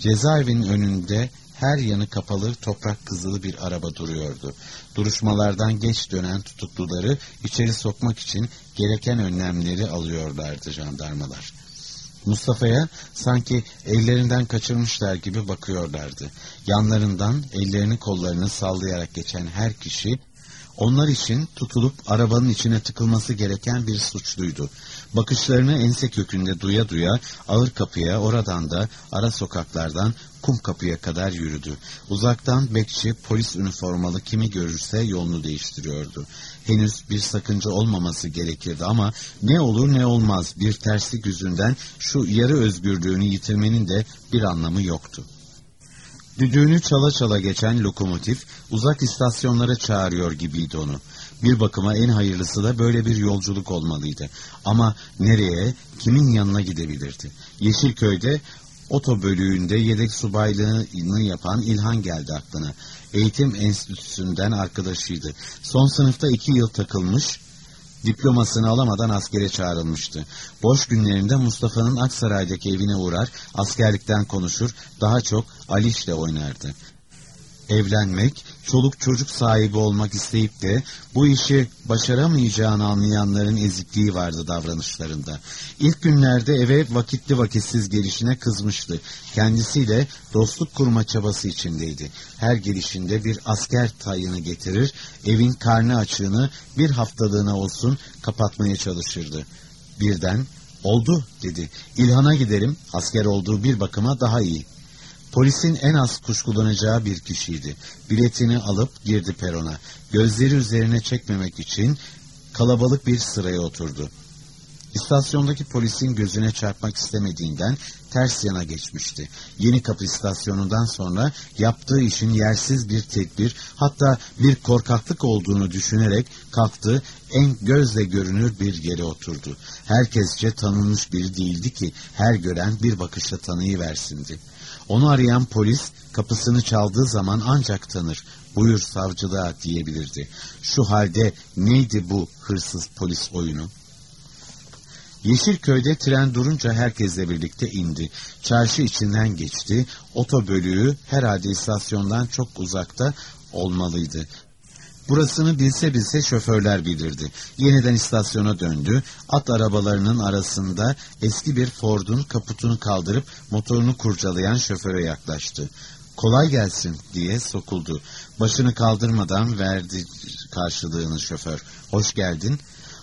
Cezaevinin önünde her yanı kapalı toprak kızılı bir araba duruyordu. Duruşmalardan geç dönen tutukluları içeri sokmak için gereken önlemleri alıyorlardı jandarmalar. Mustafa'ya sanki ellerinden kaçırmışlar gibi bakıyorlardı. Yanlarından ellerini kollarını sallayarak geçen her kişi onlar için tutulup arabanın içine tıkılması gereken bir suçluydu. Bakışlarını ense kökünde duya duya ağır kapıya oradan da ara sokaklardan kum kapıya kadar yürüdü. Uzaktan bekçi polis üniformalı kimi görürse yolunu değiştiriyordu. Henüz bir sakınca olmaması gerekirdi ama ne olur ne olmaz bir terslik yüzünden şu yarı özgürlüğünü yitirmenin de bir anlamı yoktu. Düdüğünü çala çala geçen lokomotif uzak istasyonlara çağırıyor gibiydi onu. Bir bakıma en hayırlısı da böyle bir yolculuk olmalıydı. Ama nereye, kimin yanına gidebilirdi? Yeşilköy'de oto bölüğünde yedek subaylığını yapan İlhan geldi aklına. Eğitim enstitüsünden arkadaşıydı. Son sınıfta iki yıl takılmış, diplomasını alamadan askere çağrılmıştı. Boş günlerinde Mustafa'nın Aksaray'daki evine uğrar, askerlikten konuşur, daha çok Aliş'le oynardı evlenmek, çoluk çocuk sahibi olmak isteyip de bu işi başaramayacağını anlayanların ezikliği vardı davranışlarında. İlk günlerde eve vakitli vakitsiz gelişine kızmıştı. Kendisiyle dostluk kurma çabası içindeydi. Her gelişinde bir asker tayını getirir, evin karnı açığını bir haftalığına olsun kapatmaya çalışırdı. Birden oldu dedi. İlhan'a giderim, asker olduğu bir bakıma daha iyi. Polisin en az kuşkulanacağı bir kişiydi. Biletini alıp girdi perona. Gözleri üzerine çekmemek için kalabalık bir sıraya oturdu. İstasyondaki polisin gözüne çarpmak istemediğinden ters yana geçmişti. Yeni kapı istasyonundan sonra yaptığı işin yersiz bir tedbir hatta bir korkaklık olduğunu düşünerek kalktı en gözle görünür bir yere oturdu. Herkesce tanınmış biri değildi ki her gören bir bakışla tanıyıversindi. Onu arayan polis kapısını çaldığı zaman ancak tanır. Buyur savcılığa diyebilirdi. Şu halde neydi bu hırsız polis oyunu? Yeşilköy'de tren durunca herkesle birlikte indi. Çarşı içinden geçti. Oto bölüğü herhalde istasyondan çok uzakta olmalıydı. Burasını bilse bilse şoförler bilirdi. Yeniden istasyona döndü. At arabalarının arasında eski bir Ford'un kaputunu kaldırıp motorunu kurcalayan şoföre yaklaştı. Kolay gelsin diye sokuldu. Başını kaldırmadan verdi karşılığını şoför. Hoş geldin.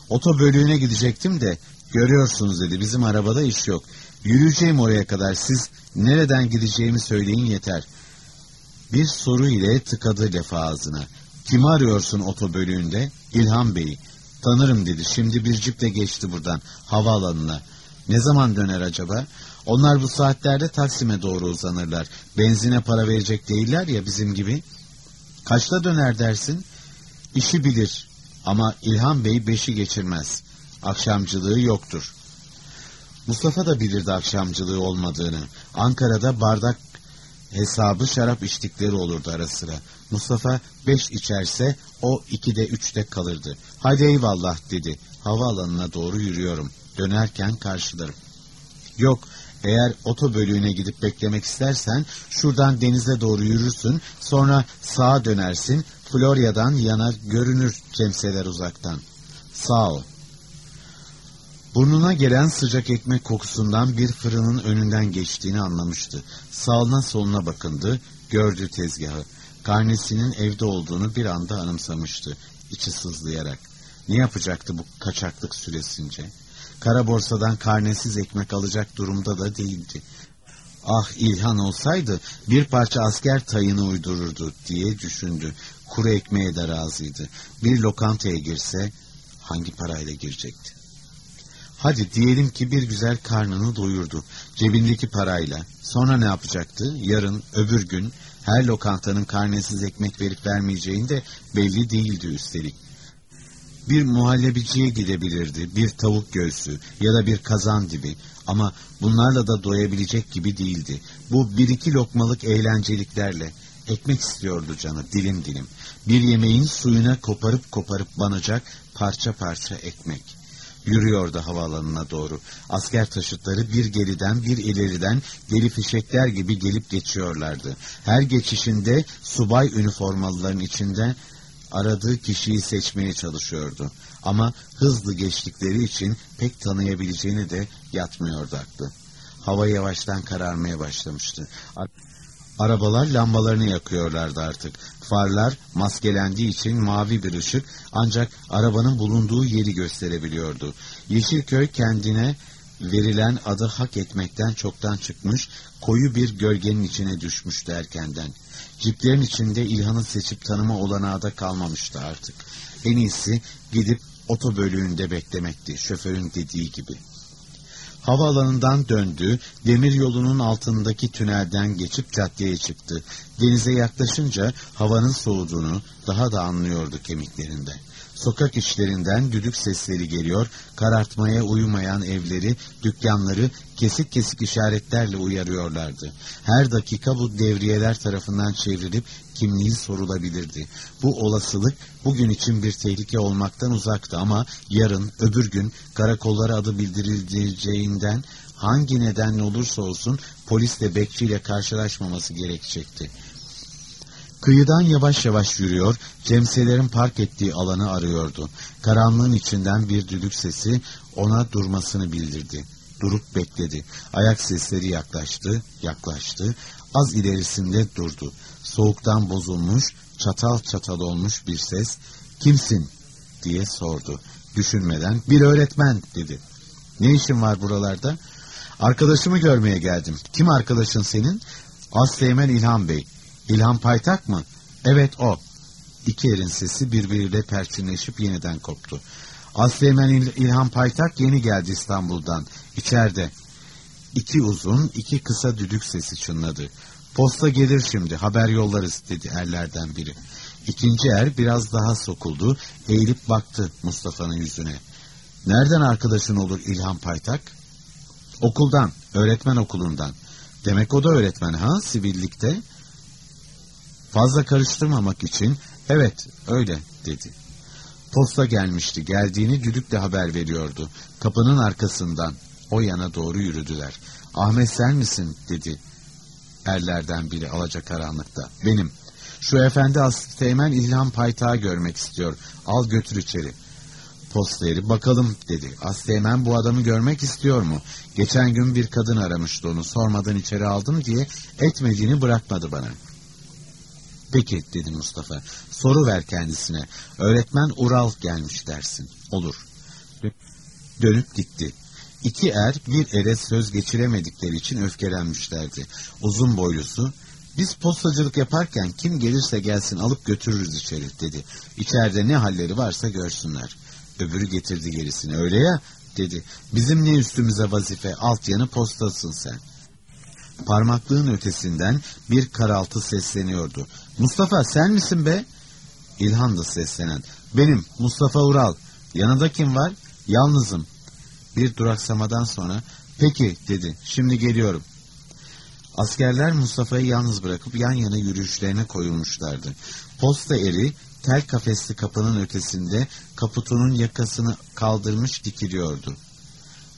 Oto bölüğüne gidecektim de görüyorsunuz dedi bizim arabada iş yok. Yürüyeceğim oraya kadar siz nereden gideceğimi söyleyin yeter. Bir soru ile tıkadı laf ağzına. Kimi arıyorsun oto bölüğünde? İlhan Bey'i. Tanırım dedi. Şimdi bir ciple geçti buradan havaalanına. Ne zaman döner acaba? Onlar bu saatlerde Taksim'e doğru uzanırlar. Benzine para verecek değiller ya bizim gibi. Kaçta döner dersin? İşi bilir. Ama İlhan Bey beşi geçirmez. Akşamcılığı yoktur. Mustafa da bilirdi akşamcılığı olmadığını. Ankara'da bardak hesabı şarap içtikleri olurdu ara sıra. Mustafa beş içerse o ikide üçte kalırdı. Hadi eyvallah dedi. Havaalanına doğru yürüyorum. Dönerken karşılarım. Yok eğer oto bölüğüne gidip beklemek istersen şuradan denize doğru yürürsün sonra sağa dönersin Florya'dan yana görünür cemseler uzaktan. Sağ ol. Burnuna gelen sıcak ekmek kokusundan bir fırının önünden geçtiğini anlamıştı. Sağına soluna bakındı, gördü tezgahı. Karnesinin evde olduğunu bir anda anımsamıştı, içi sızlayarak. Ne yapacaktı bu kaçaklık süresince? Kara borsadan karnesiz ekmek alacak durumda da değildi. Ah İlhan olsaydı bir parça asker tayını uydururdu diye düşündü. Kuru ekmeğe de razıydı. Bir lokantaya girse hangi parayla girecekti? Hadi diyelim ki bir güzel karnını doyurdu. Cebindeki parayla. Sonra ne yapacaktı? Yarın, öbür gün her lokantanın karnesiz ekmek verip vermeyeceğini de belli değildi üstelik. Bir muhallebiciye gidebilirdi, bir tavuk göğsü ya da bir kazan dibi ama bunlarla da doyabilecek gibi değildi. Bu bir iki lokmalık eğlenceliklerle ekmek istiyordu canı dilim dilim. Bir yemeğin suyuna koparıp koparıp banacak parça parça ekmek yürüyordu havaalanına doğru. Asker taşıtları bir geriden bir ileriden deli fişekler gibi gelip geçiyorlardı. Her geçişinde subay üniformalıların içinde aradığı kişiyi seçmeye çalışıyordu. Ama hızlı geçtikleri için pek tanıyabileceğini de yatmıyordu aklı. Hava yavaştan kararmaya başlamıştı. Arabalar lambalarını yakıyorlardı artık. Farlar maskelendiği için mavi bir ışık ancak arabanın bulunduğu yeri gösterebiliyordu. Yeşilköy kendine verilen adı hak etmekten çoktan çıkmış, koyu bir gölgenin içine düşmüştü erkenden. Ciplerin içinde İlhan'ı seçip tanıma olanağı da kalmamıştı artık. En iyisi gidip otobölüğünde beklemekti, şoförün dediği gibi.'' Havaalanından döndü, demir yolunun altındaki tünelden geçip caddeye çıktı. Denize yaklaşınca havanın soğuduğunu daha da anlıyordu kemiklerinde. Sokak içlerinden düdük sesleri geliyor, karartmaya uyumayan evleri, dükkanları kesik kesik işaretlerle uyarıyorlardı. Her dakika bu devriyeler tarafından çevrilip kimliği sorulabilirdi. Bu olasılık bugün için bir tehlike olmaktan uzaktı ama yarın, öbür gün karakollara adı bildirileceğinden hangi nedenle olursa olsun polisle bekçiyle karşılaşmaması gerekecekti. Kıyıdan yavaş yavaş yürüyor, cemselerin park ettiği alanı arıyordu. Karanlığın içinden bir düdük sesi ona durmasını bildirdi. Durup bekledi. Ayak sesleri yaklaştı, yaklaştı. Az ilerisinde durdu. Soğuktan bozulmuş, çatal çatal olmuş bir ses, kimsin diye sordu. Düşünmeden, bir öğretmen dedi. Ne işin var buralarda? Arkadaşımı görmeye geldim. Kim arkadaşın senin? Aslemen İlhan Bey. İlhan Paytak mı? Evet o. İki erin sesi birbiriyle perçinleşip yeniden koptu. Aslemen İl İlhan Paytak yeni geldi İstanbul'dan. İçeride. İki uzun, iki kısa düdük sesi çınladı. Posta gelir şimdi, haber yollarız dedi erlerden biri. İkinci er biraz daha sokuldu, eğilip baktı Mustafa'nın yüzüne. Nereden arkadaşın olur İlhan Paytak? Okuldan, öğretmen okulundan. Demek o da öğretmen ha, sivillikte. Fazla karıştırmamak için evet öyle dedi. Posta gelmişti. Geldiğini düdükle haber veriyordu. Kapının arkasından o yana doğru yürüdüler. Ahmet sen misin dedi. Erlerden biri alacakaranlıkta. Benim. Şu efendi Asteğmen İlhan Paytağı görmek istiyor. Al götür içeri. Posteri bakalım dedi. Asteğmen bu adamı görmek istiyor mu? Geçen gün bir kadın aramıştı onu. Sormadan içeri aldım diye etmediğini bırakmadı bana.'' Peki dedi Mustafa. Soru ver kendisine. Öğretmen Ural gelmiş dersin. Olur. Dönüp gitti. İki er bir ere söz geçiremedikleri için öfkelenmişlerdi. Uzun boylusu, biz postacılık yaparken kim gelirse gelsin alıp götürürüz içeri dedi. İçeride ne halleri varsa görsünler. Öbürü getirdi gerisini öyle ya dedi. Bizim ne üstümüze vazife alt yanı postasın sen. Parmaklığın ötesinden bir karaltı sesleniyordu. Mustafa sen misin be? İlhan'dı seslenen. Benim Mustafa Ural. Yanında kim var? Yalnızım. Bir duraksamadan sonra peki dedi şimdi geliyorum. Askerler Mustafa'yı yalnız bırakıp yan yana yürüyüşlerine koyulmuşlardı. Posta eri tel kafesli kapının ötesinde kaputunun yakasını kaldırmış dikiliyordu.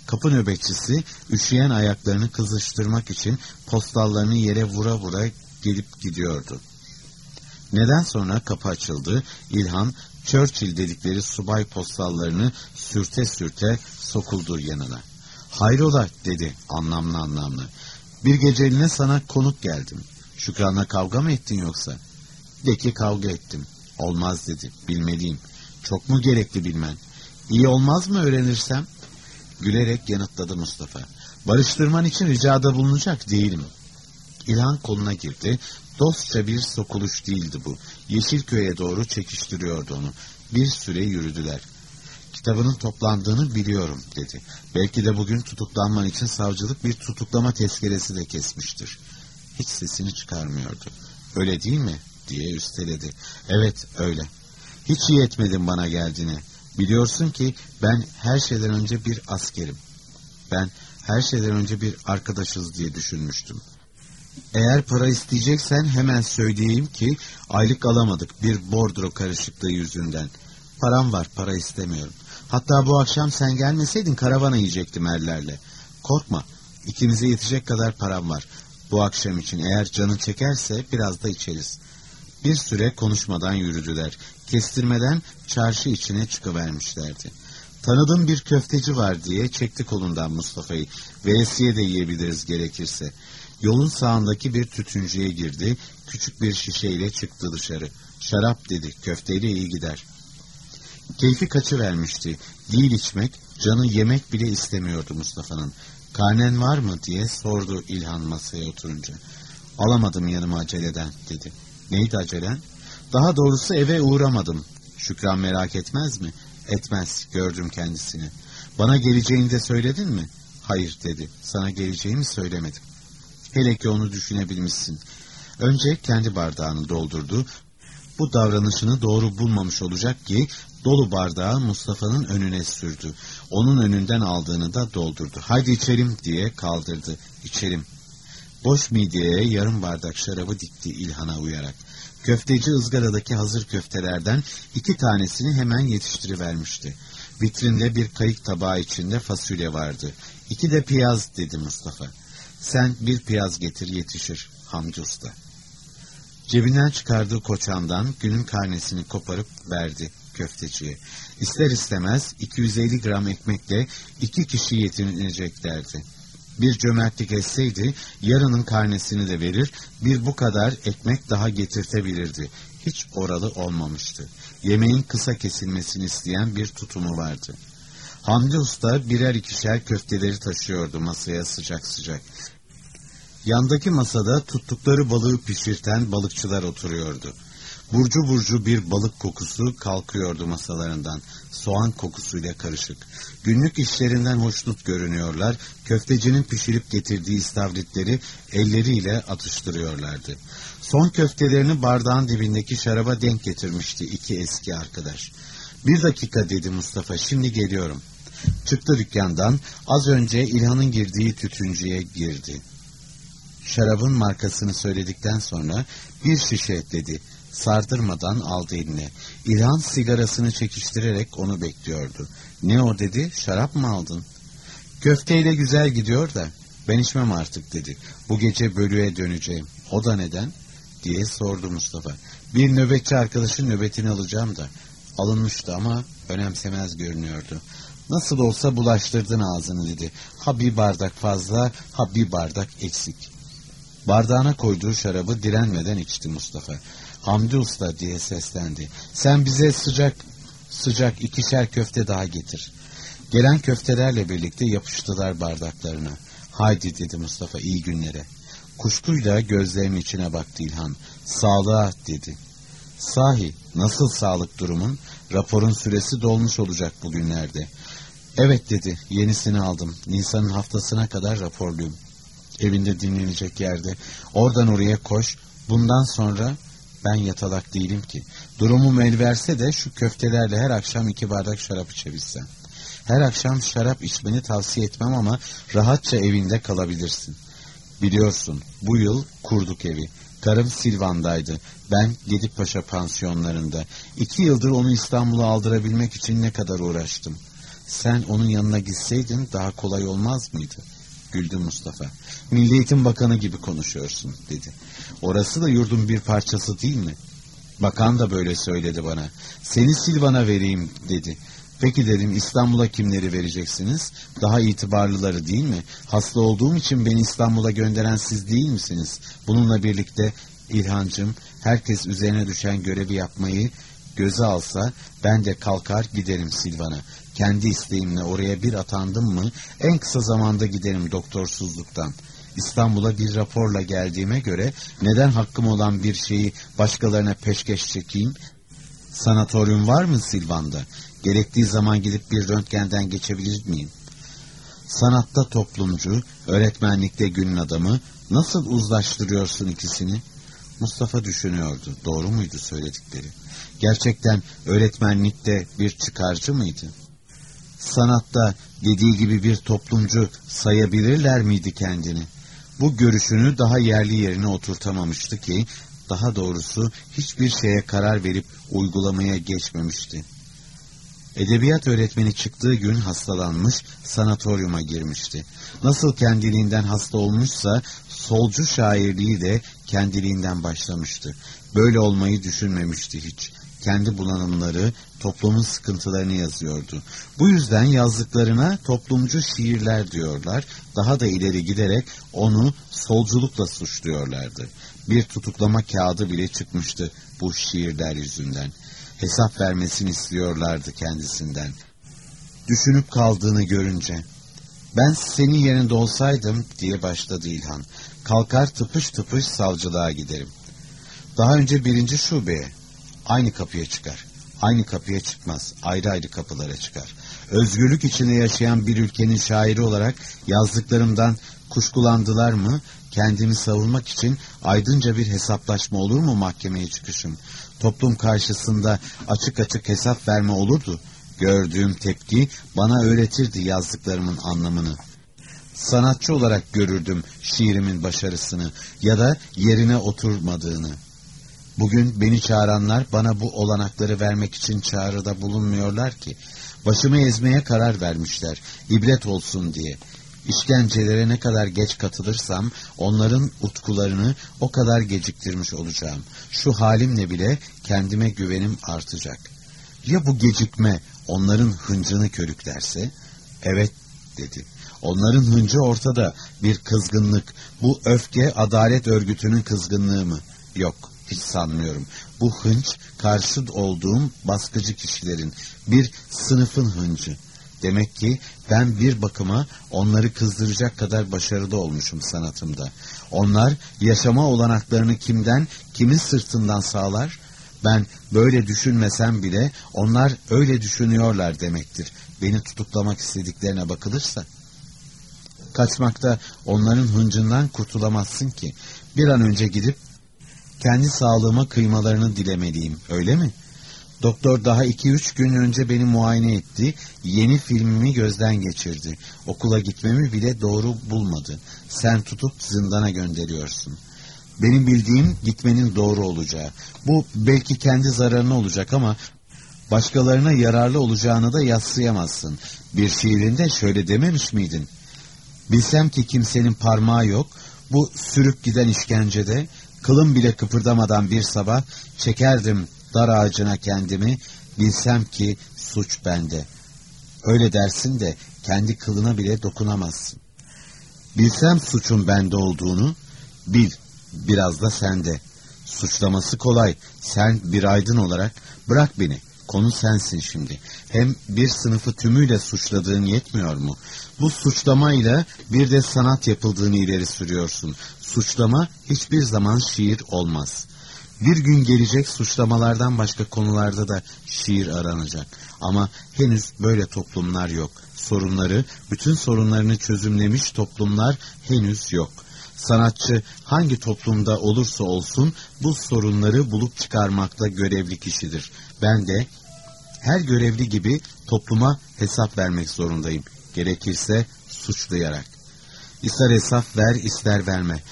Kapı nöbetçisi üşüyen ayaklarını kızıştırmak için postallarını yere vura vura gelip gidiyordu. Neden sonra kapı açıldı, İlhan Churchill dedikleri subay postallarını sürte sürte sokuldu yanına. Hayrola dedi anlamlı anlamlı. Bir geceliğine sana konuk geldim. Şükran'la kavga mı ettin yoksa? De ki kavga ettim. Olmaz dedi. Bilmeliyim. Çok mu gerekli bilmen? İyi olmaz mı öğrenirsem? Gülerek yanıtladı Mustafa. Barıştırman için ricada bulunacak değilim. İlhan koluna girdi. Dostça bir sokuluş değildi bu. Yeşilköy'e doğru çekiştiriyordu onu. Bir süre yürüdüler. Kitabının toplandığını biliyorum dedi. Belki de bugün tutuklanman için savcılık bir tutuklama tezkeresi de kesmiştir. Hiç sesini çıkarmıyordu. Öyle değil mi? diye üsteledi. Evet öyle. Hiç iyi etmedin bana geldiğine. Biliyorsun ki ben her şeyden önce bir askerim. Ben her şeyden önce bir arkadaşız diye düşünmüştüm. Eğer para isteyeceksen hemen söyleyeyim ki aylık alamadık bir bordro karışıklığı yüzünden. Param var para istemiyorum. Hatta bu akşam sen gelmeseydin karavana yiyecektim erlerle. Korkma ikimize yetecek kadar param var. Bu akşam için eğer canın çekerse biraz da içeriz. Bir süre konuşmadan yürüdüler. Kestirmeden çarşı içine çıkıvermişlerdi. Tanıdığım bir köfteci var diye çekti kolundan Mustafa'yı. Veresiye de yiyebiliriz gerekirse. Yolun sağındaki bir tütüncüye girdi. Küçük bir şişeyle çıktı dışarı. Şarap dedi. Köfteyle iyi gider. Keyfi kaçıvermişti. Değil içmek, canı yemek bile istemiyordu Mustafa'nın. Karnen var mı diye sordu İlhan masaya oturunca. Alamadım yanıma aceleden dedi. Neydi acelen? Daha doğrusu eve uğramadım. Şükran merak etmez mi? Etmez. Gördüm kendisini. Bana geleceğini de söyledin mi? Hayır dedi. Sana geleceğimi söylemedim. Hele ki onu düşünebilmişsin. Önce kendi bardağını doldurdu. Bu davranışını doğru bulmamış olacak ki dolu bardağı Mustafa'nın önüne sürdü. Onun önünden aldığını da doldurdu. Haydi içelim diye kaldırdı. İçelim. Boş midyeye yarım bardak şarabı dikti İlhan'a uyarak. Köfteci ızgaradaki hazır köftelerden iki tanesini hemen yetiştirivermişti. Vitrinde bir kayık tabağı içinde fasulye vardı. İki de piyaz dedi Mustafa. Sen bir piyaz getir yetişir Hamdi Usta. Cebinden çıkardığı koçandan günün karnesini koparıp verdi köfteciye. İster istemez 250 gram ekmekle iki kişi yetinileceklerdi. Bir cömertlik etseydi yarının karnesini de verir, bir bu kadar ekmek daha getirtebilirdi. Hiç oralı olmamıştı. Yemeğin kısa kesilmesini isteyen bir tutumu vardı. Hamdi Usta birer ikişer köfteleri taşıyordu masaya sıcak sıcak. Yandaki masada tuttukları balığı pişirten balıkçılar oturuyordu. Burcu burcu bir balık kokusu kalkıyordu masalarından. Soğan kokusuyla karışık. Günlük işlerinden hoşnut görünüyorlar. Köftecinin pişirip getirdiği istavritleri elleriyle atıştırıyorlardı. Son köftelerini bardağın dibindeki şaraba denk getirmişti iki eski arkadaş. Bir dakika dedi Mustafa şimdi geliyorum. Çıktı dükkandan az önce İlhan'ın girdiği tütüncüye girdi. Şarabın markasını söyledikten sonra bir şişe dedi sardırmadan aldı eline. İlhan sigarasını çekiştirerek onu bekliyordu. Ne o dedi, şarap mı aldın? Köfteyle güzel gidiyor da ben içmem artık dedi. Bu gece bölüğe döneceğim. O da neden? diye sordu Mustafa. Bir nöbetçi arkadaşın nöbetini alacağım da. Alınmıştı ama önemsemez görünüyordu. Nasıl olsa bulaştırdın ağzını dedi. Ha bir bardak fazla, ha bir bardak eksik. Bardağına koyduğu şarabı direnmeden içti Mustafa. Hamdi Usta diye seslendi. Sen bize sıcak sıcak ikişer köfte daha getir. Gelen köftelerle birlikte yapıştılar bardaklarına. Haydi dedi Mustafa iyi günlere. Kuşkuyla gözlerinin içine baktı İlhan. Sağlığa dedi. Sahi nasıl sağlık durumun? Raporun süresi dolmuş olacak bugünlerde. Evet dedi yenisini aldım. Nisan'ın haftasına kadar raporluyum. Evinde dinlenecek yerde. Oradan oraya koş. Bundan sonra ben yatalak değilim ki. Durumum el verse de şu köftelerle her akşam iki bardak şarap içebilsem. Her akşam şarap içmeni tavsiye etmem ama rahatça evinde kalabilirsin. Biliyorsun bu yıl kurduk evi. Karım Silvan'daydı. Ben Gedikpaşa pansiyonlarında. İki yıldır onu İstanbul'a aldırabilmek için ne kadar uğraştım. Sen onun yanına gitseydin daha kolay olmaz mıydı? Güldü Mustafa. Milli Eğitim Bakanı gibi konuşuyorsun dedi. Orası da yurdun bir parçası değil mi? Bakan da böyle söyledi bana. Seni Silvan'a vereyim dedi. Peki dedim İstanbul'a kimleri vereceksiniz? Daha itibarlıları değil mi? Hasta olduğum için beni İstanbul'a gönderen siz değil misiniz? Bununla birlikte İlhancım herkes üzerine düşen görevi yapmayı göze alsa ben de kalkar giderim Silvan'a. Kendi isteğimle oraya bir atandım mı en kısa zamanda giderim doktorsuzluktan.'' İstanbul'a bir raporla geldiğime göre neden hakkım olan bir şeyi başkalarına peşkeş çekeyim? Sanatoryum var mı Silvan'da? Gerektiği zaman gidip bir röntgenden geçebilir miyim? Sanatta toplumcu, öğretmenlikte günün adamı, nasıl uzlaştırıyorsun ikisini? Mustafa düşünüyordu. Doğru muydu söyledikleri? Gerçekten öğretmenlikte bir çıkarcı mıydı? Sanatta dediği gibi bir toplumcu sayabilirler miydi kendini? Bu görüşünü daha yerli yerine oturtamamıştı ki, daha doğrusu hiçbir şeye karar verip uygulamaya geçmemişti. Edebiyat öğretmeni çıktığı gün hastalanmış, sanatoryuma girmişti. Nasıl kendiliğinden hasta olmuşsa, solcu şairliği de kendiliğinden başlamıştı. Böyle olmayı düşünmemişti hiç. Kendi bulanımları, toplumun sıkıntılarını yazıyordu. Bu yüzden yazdıklarına toplumcu şiirler diyorlar, daha da ileri giderek onu solculukla suçluyorlardı. Bir tutuklama kağıdı bile çıkmıştı bu şiirler yüzünden. Hesap vermesini istiyorlardı kendisinden. Düşünüp kaldığını görünce, ben senin yerinde olsaydım diye başladı İlhan. Kalkar tıpış tıpış savcılığa giderim. Daha önce birinci şubeye, aynı kapıya çıkar. Aynı kapıya çıkmaz, ayrı ayrı kapılara çıkar. Özgürlük içinde yaşayan bir ülkenin şairi olarak yazdıklarımdan kuşkulandılar mı, kendimi savunmak için aydınca bir hesaplaşma olur mu mahkemeye çıkışım? Toplum karşısında açık açık hesap verme olurdu. Gördüğüm tepki bana öğretirdi yazdıklarımın anlamını. Sanatçı olarak görürdüm şiirimin başarısını ya da yerine oturmadığını. Bugün beni çağıranlar bana bu olanakları vermek için çağrıda bulunmuyorlar ki. Başımı ezmeye karar vermişler, ibret olsun diye. İşkencelere ne kadar geç katılırsam onların utkularını o kadar geciktirmiş olacağım. Şu halimle bile kendime güvenim artacak. Ya bu gecikme onların hıncını körüklerse? Evet dedi. Onların hıncı ortada bir kızgınlık. Bu öfke adalet örgütünün kızgınlığı mı? Yok hiç sanmıyorum. Bu hınç karşı olduğum baskıcı kişilerin bir sınıfın hıncı. Demek ki ben bir bakıma onları kızdıracak kadar başarılı olmuşum sanatımda. Onlar yaşama olanaklarını kimden, kimin sırtından sağlar? Ben böyle düşünmesem bile onlar öyle düşünüyorlar demektir. Beni tutuklamak istediklerine bakılırsa. Kaçmakta onların hıncından kurtulamazsın ki. Bir an önce gidip kendi sağlığıma kıymalarını dilemeliyim, öyle mi? Doktor daha iki üç gün önce beni muayene etti, yeni filmimi gözden geçirdi. Okula gitmemi bile doğru bulmadı. Sen tutup zindana gönderiyorsun. Benim bildiğim gitmenin doğru olacağı. Bu belki kendi zararına olacak ama başkalarına yararlı olacağını da yatsıyamazsın. Bir şiirinde şöyle dememiş miydin? Bilsem ki kimsenin parmağı yok, bu sürüp giden işkencede Kılım bile kıpırdamadan bir sabah çekerdim dar ağacına kendimi, bilsem ki suç bende. Öyle dersin de kendi kılına bile dokunamazsın. Bilsem suçun bende olduğunu, bil biraz da sende. Suçlaması kolay. Sen bir aydın olarak bırak beni. Konu sensin şimdi. Hem bir sınıfı tümüyle suçladığın yetmiyor mu? Bu suçlamayla bir de sanat yapıldığını ileri sürüyorsun. Suçlama hiçbir zaman şiir olmaz. Bir gün gelecek suçlamalardan başka konularda da şiir aranacak. Ama henüz böyle toplumlar yok. Sorunları, bütün sorunlarını çözümlemiş toplumlar henüz yok. Sanatçı hangi toplumda olursa olsun bu sorunları bulup çıkarmakta görevli kişidir. Ben de her görevli gibi topluma hesap vermek zorundayım. Gerekirse suçlayarak. İster hesap ver ister verme.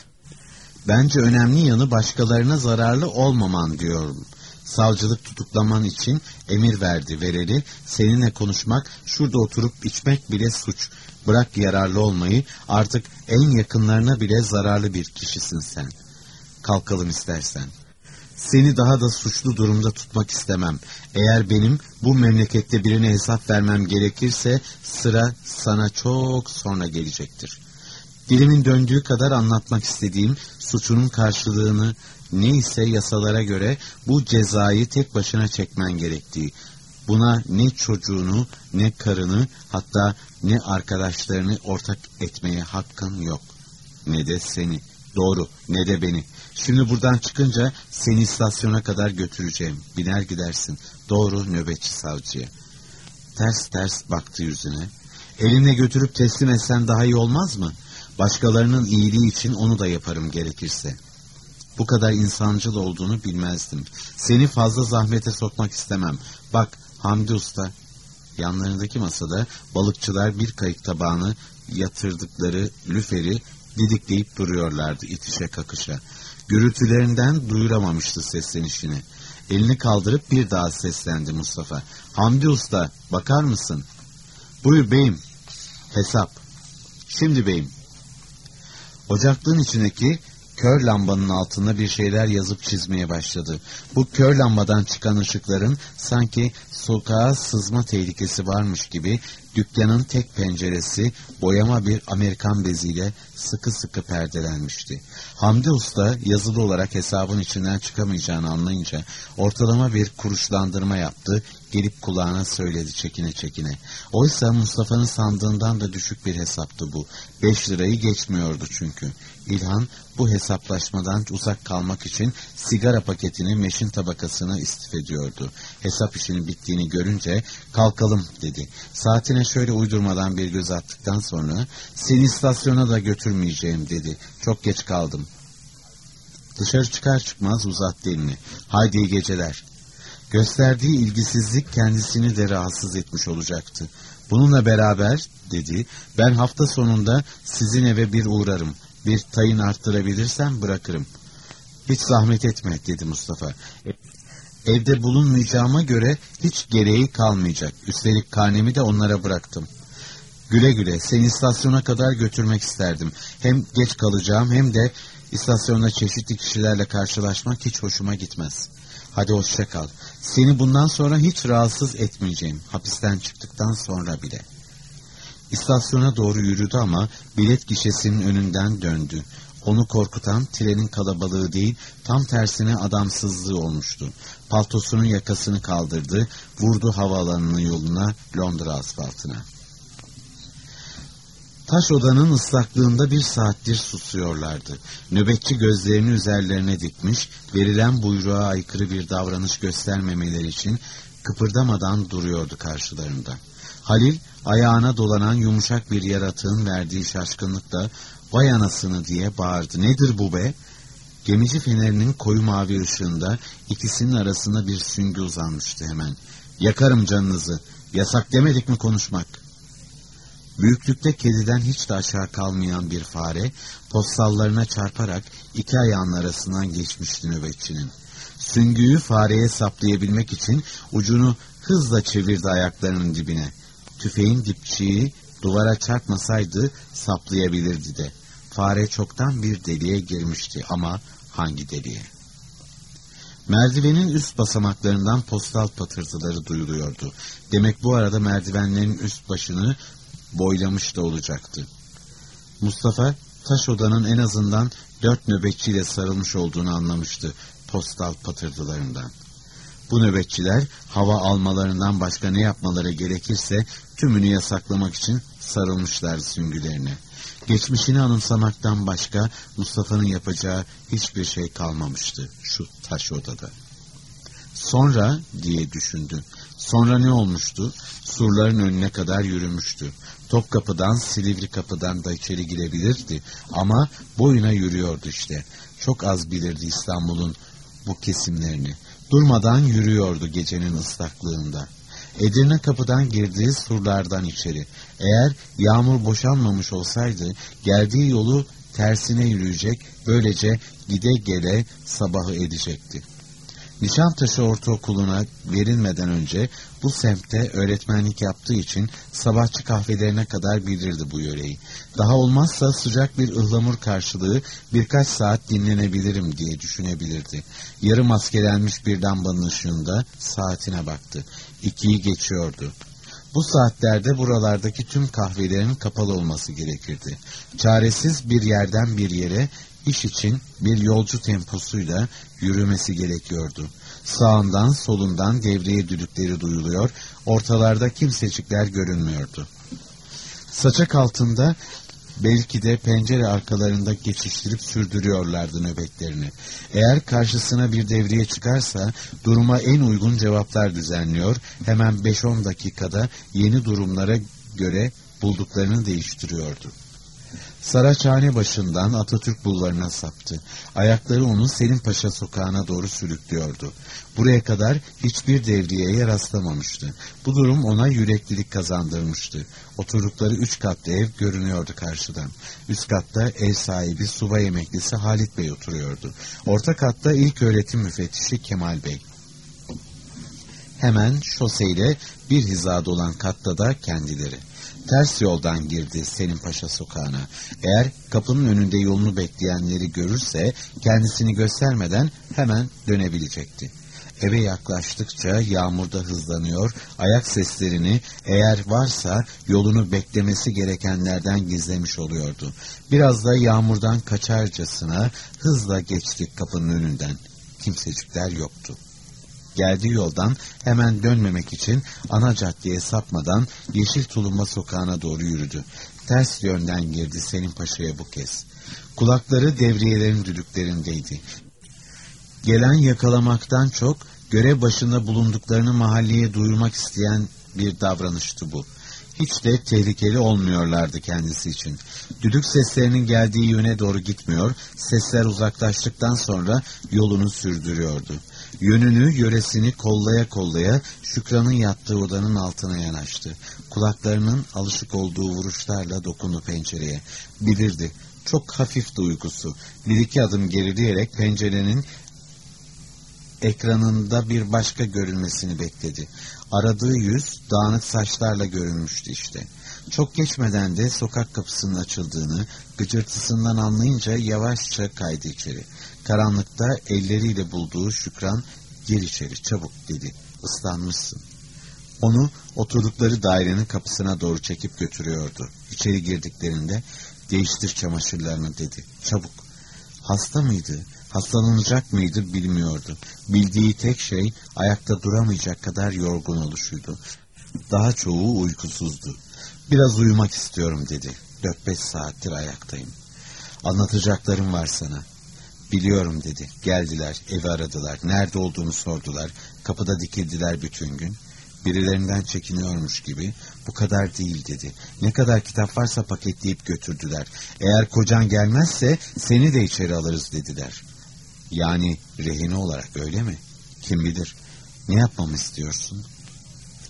Bence önemli yanı başkalarına zararlı olmaman diyorum. Savcılık tutuklaman için emir verdi vereli. Seninle konuşmak, şurada oturup içmek bile suç. Bırak yararlı olmayı, artık en yakınlarına bile zararlı bir kişisin sen. Kalkalım istersen. Seni daha da suçlu durumda tutmak istemem. Eğer benim bu memlekette birine hesap vermem gerekirse sıra sana çok sonra gelecektir. Dilimin döndüğü kadar anlatmak istediğim suçunun karşılığını neyse yasalara göre bu cezayı tek başına çekmen gerektiği. Buna ne çocuğunu, ne karını, hatta ne arkadaşlarını ortak etmeye hakkın yok. Ne de seni. Doğru, ne de beni. Şimdi buradan çıkınca seni istasyona kadar götüreceğim. Biner gidersin. Doğru nöbetçi savcıya. Ters ters baktı yüzüne. Elinle götürüp teslim etsen daha iyi olmaz mı? Başkalarının iyiliği için onu da yaparım gerekirse. Bu kadar insancıl olduğunu bilmezdim. Seni fazla zahmete sokmak istemem. Bak Hamdi Usta, yanlarındaki masada balıkçılar bir kayık tabağını yatırdıkları lüferi didikleyip duruyorlardı itişe kakışa. Gürültülerinden duyuramamıştı seslenişini. Elini kaldırıp bir daha seslendi Mustafa. Hamdi Usta, bakar mısın? Buyur beyim. Hesap. Şimdi beyim. Ocaklığın içindeki kör lambanın altında bir şeyler yazıp çizmeye başladı. Bu kör lambadan çıkan ışıkların sanki sokağa sızma tehlikesi varmış gibi dükkanın tek penceresi boyama bir Amerikan beziyle sıkı sıkı perdelenmişti. Hamdi Usta yazılı olarak hesabın içinden çıkamayacağını anlayınca ortalama bir kuruşlandırma yaptı, gelip kulağına söyledi çekine çekine. Oysa Mustafa'nın sandığından da düşük bir hesaptı bu. Beş lirayı geçmiyordu çünkü. İlhan bu hesaplaşmadan uzak kalmak için sigara paketini meşin tabakasına istif ediyordu. Hesap işinin bittiğini görünce kalkalım dedi. Saatine şöyle uydurmadan bir göz attıktan sonra seni istasyona da götürmeyeceğim dedi. Çok geç kaldım. Dışarı çıkar çıkmaz uzattı elini. Haydi iyi geceler. Gösterdiği ilgisizlik kendisini de rahatsız etmiş olacaktı. Bununla beraber dedi ben hafta sonunda sizin eve bir uğrarım. Bir tayın arttırabilirsem bırakırım. Hiç zahmet etme dedi Mustafa. Evde bulunmayacağıma göre hiç gereği kalmayacak. Üstelik karnemi de onlara bıraktım. Güle güle seni istasyona kadar götürmek isterdim. Hem geç kalacağım hem de istasyonda çeşitli kişilerle karşılaşmak hiç hoşuma gitmez. Hadi hoşça kal. Seni bundan sonra hiç rahatsız etmeyeceğim. Hapisten çıktıktan sonra bile. İstasyona doğru yürüdü ama bilet gişesinin önünden döndü. Onu korkutan trenin kalabalığı değil, tam tersine adamsızlığı olmuştu. Paltosunun yakasını kaldırdı, vurdu havaalanının yoluna, Londra asfaltına. Taş odanın ıslaklığında bir saattir susuyorlardı. Nöbetçi gözlerini üzerlerine dikmiş, verilen buyruğa aykırı bir davranış göstermemeleri için kıpırdamadan duruyordu karşılarında. Halil, ayağına dolanan yumuşak bir yaratığın verdiği şaşkınlıkla vay anasını diye bağırdı. Nedir bu be? Gemici fenerinin koyu mavi ışığında ikisinin arasında bir süngü uzanmıştı hemen. Yakarım canınızı. Yasak demedik mi konuşmak? Büyüklükte kediden hiç de aşağı kalmayan bir fare, postallarına çarparak iki ayağının arasından geçmişti nöbetçinin. Süngüyü fareye saplayabilmek için ucunu hızla çevirdi ayaklarının dibine. Tüfeğin dipçiği duvara çarpmasaydı saplayabilirdi de. Fare çoktan bir deliğe girmişti ama hangi deliğe? Merdivenin üst basamaklarından postal patırtıları duyuluyordu. Demek bu arada merdivenlerin üst başını boylamış da olacaktı. Mustafa taş odanın en azından dört nöbetçiyle sarılmış olduğunu anlamıştı postal patırtılarından. Bu nöbetçiler hava almalarından başka ne yapmaları gerekirse tümünü yasaklamak için sarılmışlar süngülerine. Geçmişini anımsamaktan başka Mustafa'nın yapacağı hiçbir şey kalmamıştı şu taş odada. Sonra diye düşündü. Sonra ne olmuştu? Surların önüne kadar yürümüştü. Topkapı'dan, Silivri kapıdan da içeri girebilirdi. Ama boyuna yürüyordu işte. Çok az bilirdi İstanbul'un bu kesimlerini. Durmadan yürüyordu gecenin ıslaklığında. Edirne kapıdan girdiği surlardan içeri. Eğer yağmur boşanmamış olsaydı geldiği yolu tersine yürüyecek, böylece gide gele sabahı edecekti. Nişantaşı Ortaokulu'na verilmeden önce bu semtte öğretmenlik yaptığı için sabahçı kahvelerine kadar bilirdi bu yöreyi. Daha olmazsa sıcak bir ıhlamur karşılığı birkaç saat dinlenebilirim diye düşünebilirdi. Yarı maskelenmiş bir lambanın ışığında saatine baktı. İkiyi geçiyordu. Bu saatlerde buralardaki tüm kahvelerin kapalı olması gerekirdi. Çaresiz bir yerden bir yere iş için bir yolcu temposuyla yürümesi gerekiyordu. Sağından solundan devreye düdükleri duyuluyor, ortalarda kimsecikler görünmüyordu. Saçak altında belki de pencere arkalarında geçiştirip sürdürüyorlardı nöbetlerini. Eğer karşısına bir devriye çıkarsa duruma en uygun cevaplar düzenliyor, hemen 5-10 dakikada yeni durumlara göre bulduklarını değiştiriyordu. Saraçhane başından Atatürk bulvarına saptı. Ayakları onu Selim Paşa sokağına doğru sürüklüyordu. Buraya kadar hiçbir devriyeye rastlamamıştı. Bu durum ona yüreklilik kazandırmıştı. Oturdukları üç katlı ev görünüyordu karşıdan. Üst katta ev sahibi subay emeklisi Halit Bey oturuyordu. Orta katta ilk öğretim müfettişi Kemal Bey. Hemen şoseyle bir hizada olan katta da kendileri. Ters yoldan girdi Selim Paşa sokağına. Eğer kapının önünde yolunu bekleyenleri görürse kendisini göstermeden hemen dönebilecekti. Eve yaklaştıkça yağmurda hızlanıyor, ayak seslerini eğer varsa yolunu beklemesi gerekenlerden gizlemiş oluyordu. Biraz da yağmurdan kaçarcasına hızla geçtik kapının önünden. Kimsecikler yoktu. Geldiği yoldan hemen dönmemek için ana caddeye sapmadan Yeşil Tulumba sokağına doğru yürüdü. Ters yönden girdi Selim Paşa'ya bu kez. Kulakları devriyelerin düdüklerindeydi. Gelen yakalamaktan çok görev başında bulunduklarını mahalleye duyurmak isteyen bir davranıştı bu. Hiç de tehlikeli olmuyorlardı kendisi için. Düdük seslerinin geldiği yöne doğru gitmiyor, sesler uzaklaştıktan sonra yolunu sürdürüyordu. Yönünü, yöresini kollaya kollaya Şükran'ın yattığı odanın altına yanaştı. Kulaklarının alışık olduğu vuruşlarla dokundu pencereye. Bilirdi. Çok hafifti uykusu. Bir iki adım gerileyerek pencerenin ekranında bir başka görünmesini bekledi. Aradığı yüz dağınık saçlarla görünmüştü işte. Çok geçmeden de sokak kapısının açıldığını, gıcırtısından anlayınca yavaşça kaydı içeri. Karanlıkta elleriyle bulduğu Şükran, gir içeri çabuk dedi, ıslanmışsın. Onu oturdukları dairenin kapısına doğru çekip götürüyordu. İçeri girdiklerinde, değiştir çamaşırlarını dedi, çabuk. Hasta mıydı? Hastalanacak mıydı bilmiyordu. Bildiği tek şey ayakta duramayacak kadar yorgun oluşuydu. Daha çoğu uykusuzdu. Biraz uyumak istiyorum dedi. Dört beş saattir ayaktayım. Anlatacaklarım var sana. Biliyorum dedi. Geldiler, evi aradılar. Nerede olduğunu sordular. Kapıda dikildiler bütün gün. Birilerinden çekiniyormuş gibi bu kadar değil dedi. Ne kadar kitap varsa paketleyip götürdüler. Eğer kocan gelmezse seni de içeri alırız dediler. Yani rehine olarak öyle mi? Kim bilir. Ne yapmamı istiyorsun?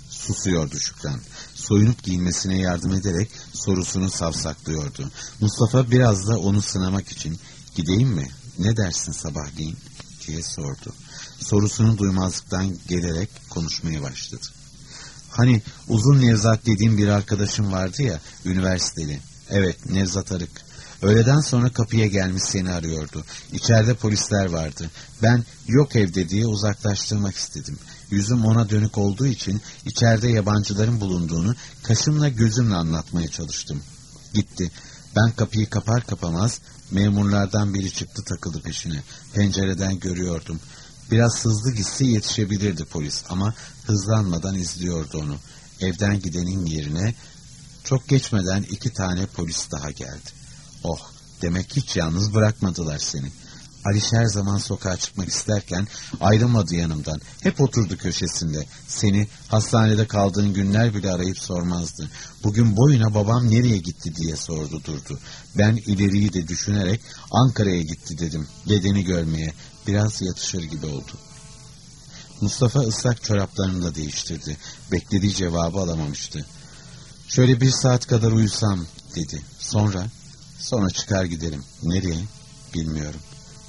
Susuyordu Şükran. Soyunup giyinmesine yardım ederek sorusunu savsaklıyordu. Mustafa biraz da onu sınamak için gideyim mi? Ne dersin sabahleyin? diye sordu. Sorusunu duymazlıktan gelerek konuşmaya başladı. Hani uzun Nevzat dediğim bir arkadaşım vardı ya, üniversiteli. Evet, Nevzat Arık. Öğleden sonra kapıya gelmiş seni arıyordu. İçeride polisler vardı. Ben yok evde diye uzaklaştırmak istedim. Yüzüm ona dönük olduğu için içeride yabancıların bulunduğunu kaşımla gözümle anlatmaya çalıştım. Gitti. Ben kapıyı kapar kapamaz memurlardan biri çıktı takıldı peşine. Pencereden görüyordum. Biraz hızlı gitse yetişebilirdi polis ama hızlanmadan izliyordu onu. Evden gidenin yerine çok geçmeden iki tane polis daha geldi. Oh, demek hiç yalnız bırakmadılar seni. Aliş her zaman sokağa çıkmak isterken ayrılmadı yanımdan. Hep oturdu köşesinde. Seni hastanede kaldığın günler bile arayıp sormazdı. Bugün boyuna babam nereye gitti diye sordu durdu. Ben ileriyi de düşünerek Ankara'ya gitti dedim. Dedeni görmeye. Biraz yatışır gibi oldu. Mustafa ıslak çoraplarını da değiştirdi. Beklediği cevabı alamamıştı. Şöyle bir saat kadar uyusam dedi. Sonra Sonra çıkar giderim. Nereye? Bilmiyorum.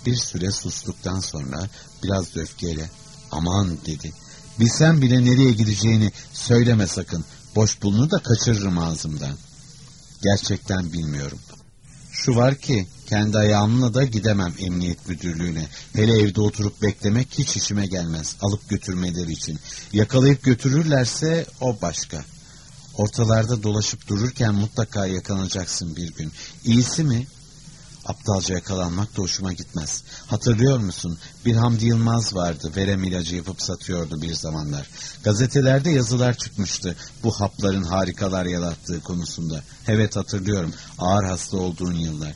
Bir süre sustuktan sonra biraz öfkeyle aman dedi. Bilsem bile nereye gideceğini söyleme sakın. Boş bulunu da kaçırırım ağzımdan. Gerçekten bilmiyorum. Şu var ki kendi ayağımla da gidemem emniyet müdürlüğüne. Hele evde oturup beklemek hiç işime gelmez. Alıp götürmeleri için. Yakalayıp götürürlerse o başka. Ortalarda dolaşıp dururken mutlaka yakalanacaksın bir gün. İyisi mi? Aptalca yakalanmak da hoşuma gitmez. Hatırlıyor musun? Bir Hamdi Yılmaz vardı. Verem ilacı yapıp satıyordu bir zamanlar. Gazetelerde yazılar çıkmıştı. Bu hapların harikalar yarattığı konusunda. Evet hatırlıyorum. Ağır hasta olduğun yıllar.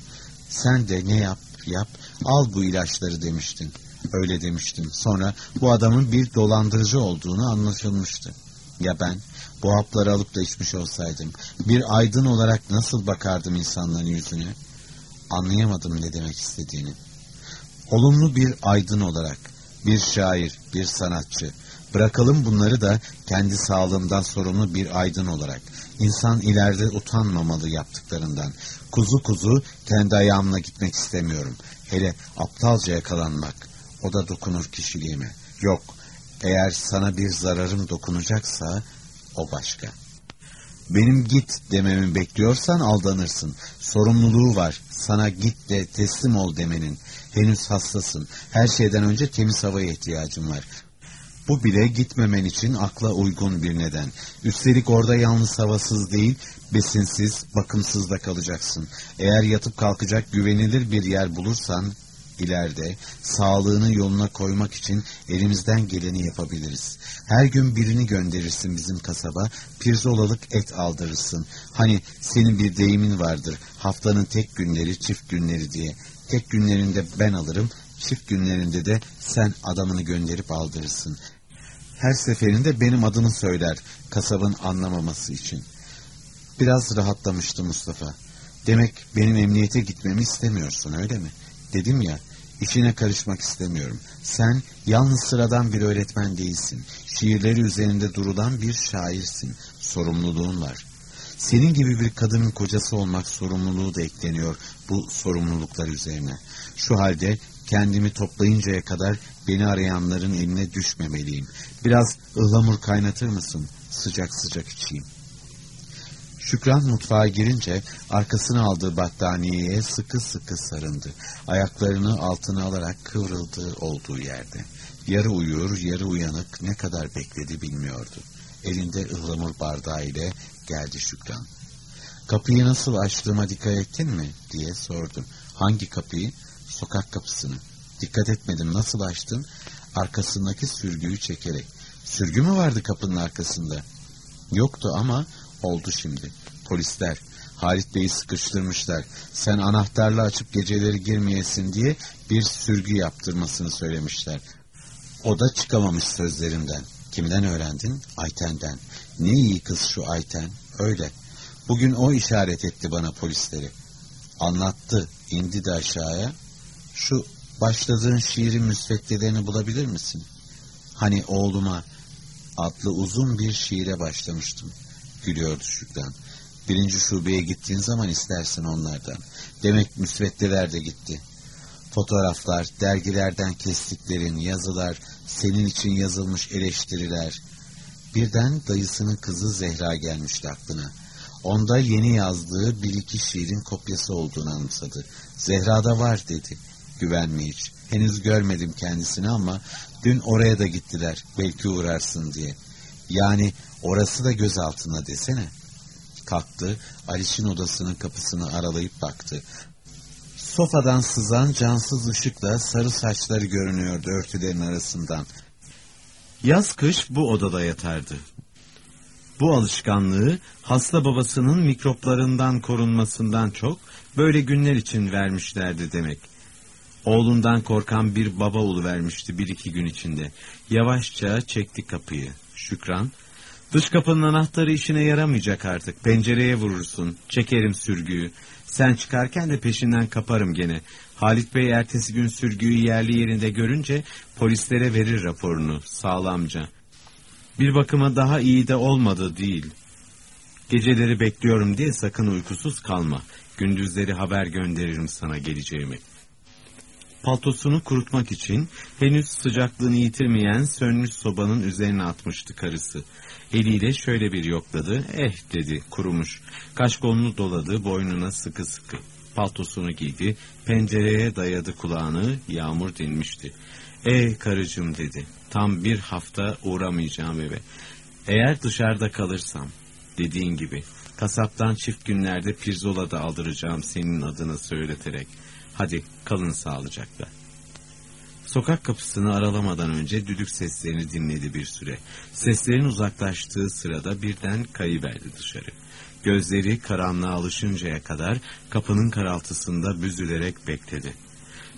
Sen de ne yap yap al bu ilaçları demiştin. Öyle demiştim. Sonra bu adamın bir dolandırıcı olduğunu anlaşılmıştı. Ya ben? Bu hapları alıp da içmiş olsaydım bir aydın olarak nasıl bakardım insanların yüzüne? Anlayamadım ne demek istediğini. Olumlu bir aydın olarak, bir şair, bir sanatçı. Bırakalım bunları da kendi sağlığımdan sorumlu bir aydın olarak. İnsan ileride utanmamalı yaptıklarından. Kuzu kuzu kendi ayağımla gitmek istemiyorum. Hele aptalca yakalanmak. O da dokunur kişiliğime. Yok, eğer sana bir zararım dokunacaksa o başka. Benim git dememi bekliyorsan aldanırsın. Sorumluluğu var. Sana git de teslim ol demenin. Henüz hastasın. Her şeyden önce temiz havaya ihtiyacın var. Bu bile gitmemen için akla uygun bir neden. Üstelik orada yalnız havasız değil, besinsiz, bakımsız da kalacaksın. Eğer yatıp kalkacak güvenilir bir yer bulursan, ileride sağlığını yoluna koymak için elimizden geleni yapabiliriz. Her gün birini gönderirsin bizim kasaba, pirzolalık et aldırırsın. Hani senin bir deyimin vardır, haftanın tek günleri çift günleri diye. Tek günlerinde ben alırım, çift günlerinde de sen adamını gönderip aldırırsın. Her seferinde benim adımı söyler, kasabın anlamaması için. Biraz rahatlamıştı Mustafa. Demek benim emniyete gitmemi istemiyorsun öyle mi? Dedim ya, işine karışmak istemiyorum. Sen yalnız sıradan bir öğretmen değilsin. Şiirleri üzerinde durulan bir şairsin. Sorumluluğun var. Senin gibi bir kadının kocası olmak sorumluluğu da ekleniyor bu sorumluluklar üzerine. Şu halde kendimi toplayıncaya kadar beni arayanların eline düşmemeliyim. Biraz ıhlamur kaynatır mısın? Sıcak sıcak içeyim. Şükran mutfağa girince arkasını aldığı battaniyeye sıkı sıkı sarındı. Ayaklarını altına alarak kıvrıldı olduğu yerde. Yarı uyur, yarı uyanık ne kadar bekledi bilmiyordu. Elinde ıhlamur bardağı ile geldi Şükran. Kapıyı nasıl açtığıma dikkat ettin mi? diye sordu. Hangi kapıyı? Sokak kapısını. Dikkat etmedim nasıl açtın? Arkasındaki sürgüyü çekerek. Sürgü mü vardı kapının arkasında? Yoktu ama oldu şimdi. Polisler Halit Bey'i sıkıştırmışlar. Sen anahtarla açıp geceleri girmeyesin diye bir sürgü yaptırmasını söylemişler. O da çıkamamış sözlerimden. Kimden öğrendin? Ayten'den. Ne iyi kız şu Ayten. Öyle. Bugün o işaret etti bana polisleri. Anlattı. indi de aşağıya. Şu başladığın şiirin müsveddelerini bulabilir misin? Hani oğluma adlı uzun bir şiire başlamıştım. Gülüyordu Şükran. Birinci şubeye gittiğin zaman istersin onlardan. Demek müsveddeler de gitti. Fotoğraflar, dergilerden kestiklerin, yazılar, senin için yazılmış eleştiriler. Birden dayısının kızı Zehra gelmişti aklına. Onda yeni yazdığı bir iki şiirin kopyası olduğunu anımsadı. Zehra'da var dedi. Güvenme hiç. Henüz görmedim kendisini ama dün oraya da gittiler. Belki uğrarsın diye. Yani orası da göz altına desene. Kalktı, Aliş'in odasının kapısını aralayıp baktı. Sofadan sızan cansız ışıkla sarı saçları görünüyordu örtülerin arasından. Yaz kış bu odada yatardı. Bu alışkanlığı hasta babasının mikroplarından korunmasından çok böyle günler için vermişlerdi demek. Oğlundan korkan bir baba ulu vermişti bir iki gün içinde. Yavaşça çekti kapıyı. Şükran, dış kapının anahtarı işine yaramayacak artık. Pencereye vurursun, çekerim sürgüyü. Sen çıkarken de peşinden kaparım gene. Halit Bey ertesi gün sürgüyü yerli yerinde görünce polislere verir raporunu sağlamca. Bir bakıma daha iyi de olmadı değil. Geceleri bekliyorum diye sakın uykusuz kalma. Gündüzleri haber gönderirim sana geleceğimi. Paltosunu kurutmak için henüz sıcaklığını yitirmeyen sönmüş sobanın üzerine atmıştı karısı. Eliyle şöyle bir yokladı. Eh dedi kurumuş. Kaş kolunu doladı boynuna sıkı sıkı. Paltosunu giydi. Pencereye dayadı kulağını. Yağmur dinmişti. Ey karıcığım dedi. Tam bir hafta uğramayacağım eve. Eğer dışarıda kalırsam dediğin gibi kasaptan çift günlerde pirzola da aldıracağım senin adını söyleterek. Hadi kalın sağlıcakla. Sokak kapısını aralamadan önce düdük seslerini dinledi bir süre. Seslerin uzaklaştığı sırada birden kayıverdi dışarı. Gözleri karanlığa alışıncaya kadar kapının karaltısında büzülerek bekledi.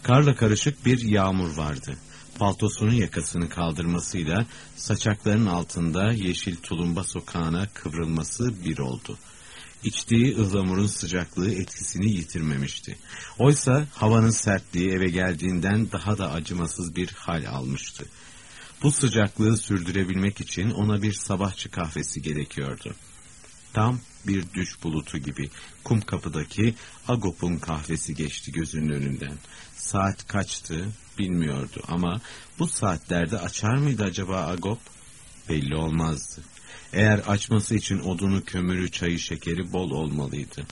Karla karışık bir yağmur vardı. Paltosunun yakasını kaldırmasıyla saçaklarının altında yeşil tulumba sokağına kıvrılması bir oldu. İçtiği ıhlamurun sıcaklığı etkisini yitirmemişti. Oysa havanın sertliği eve geldiğinden daha da acımasız bir hal almıştı. Bu sıcaklığı sürdürebilmek için ona bir sabahçı kahvesi gerekiyordu. Tam bir düş bulutu gibi kum kapıdaki Agop'un kahvesi geçti gözünün önünden. Saat kaçtı bilmiyordu ama bu saatlerde açar mıydı acaba Agop? Belli olmazdı. Eğer açması için odunu, kömürü, çayı, şekeri bol olmalıydı.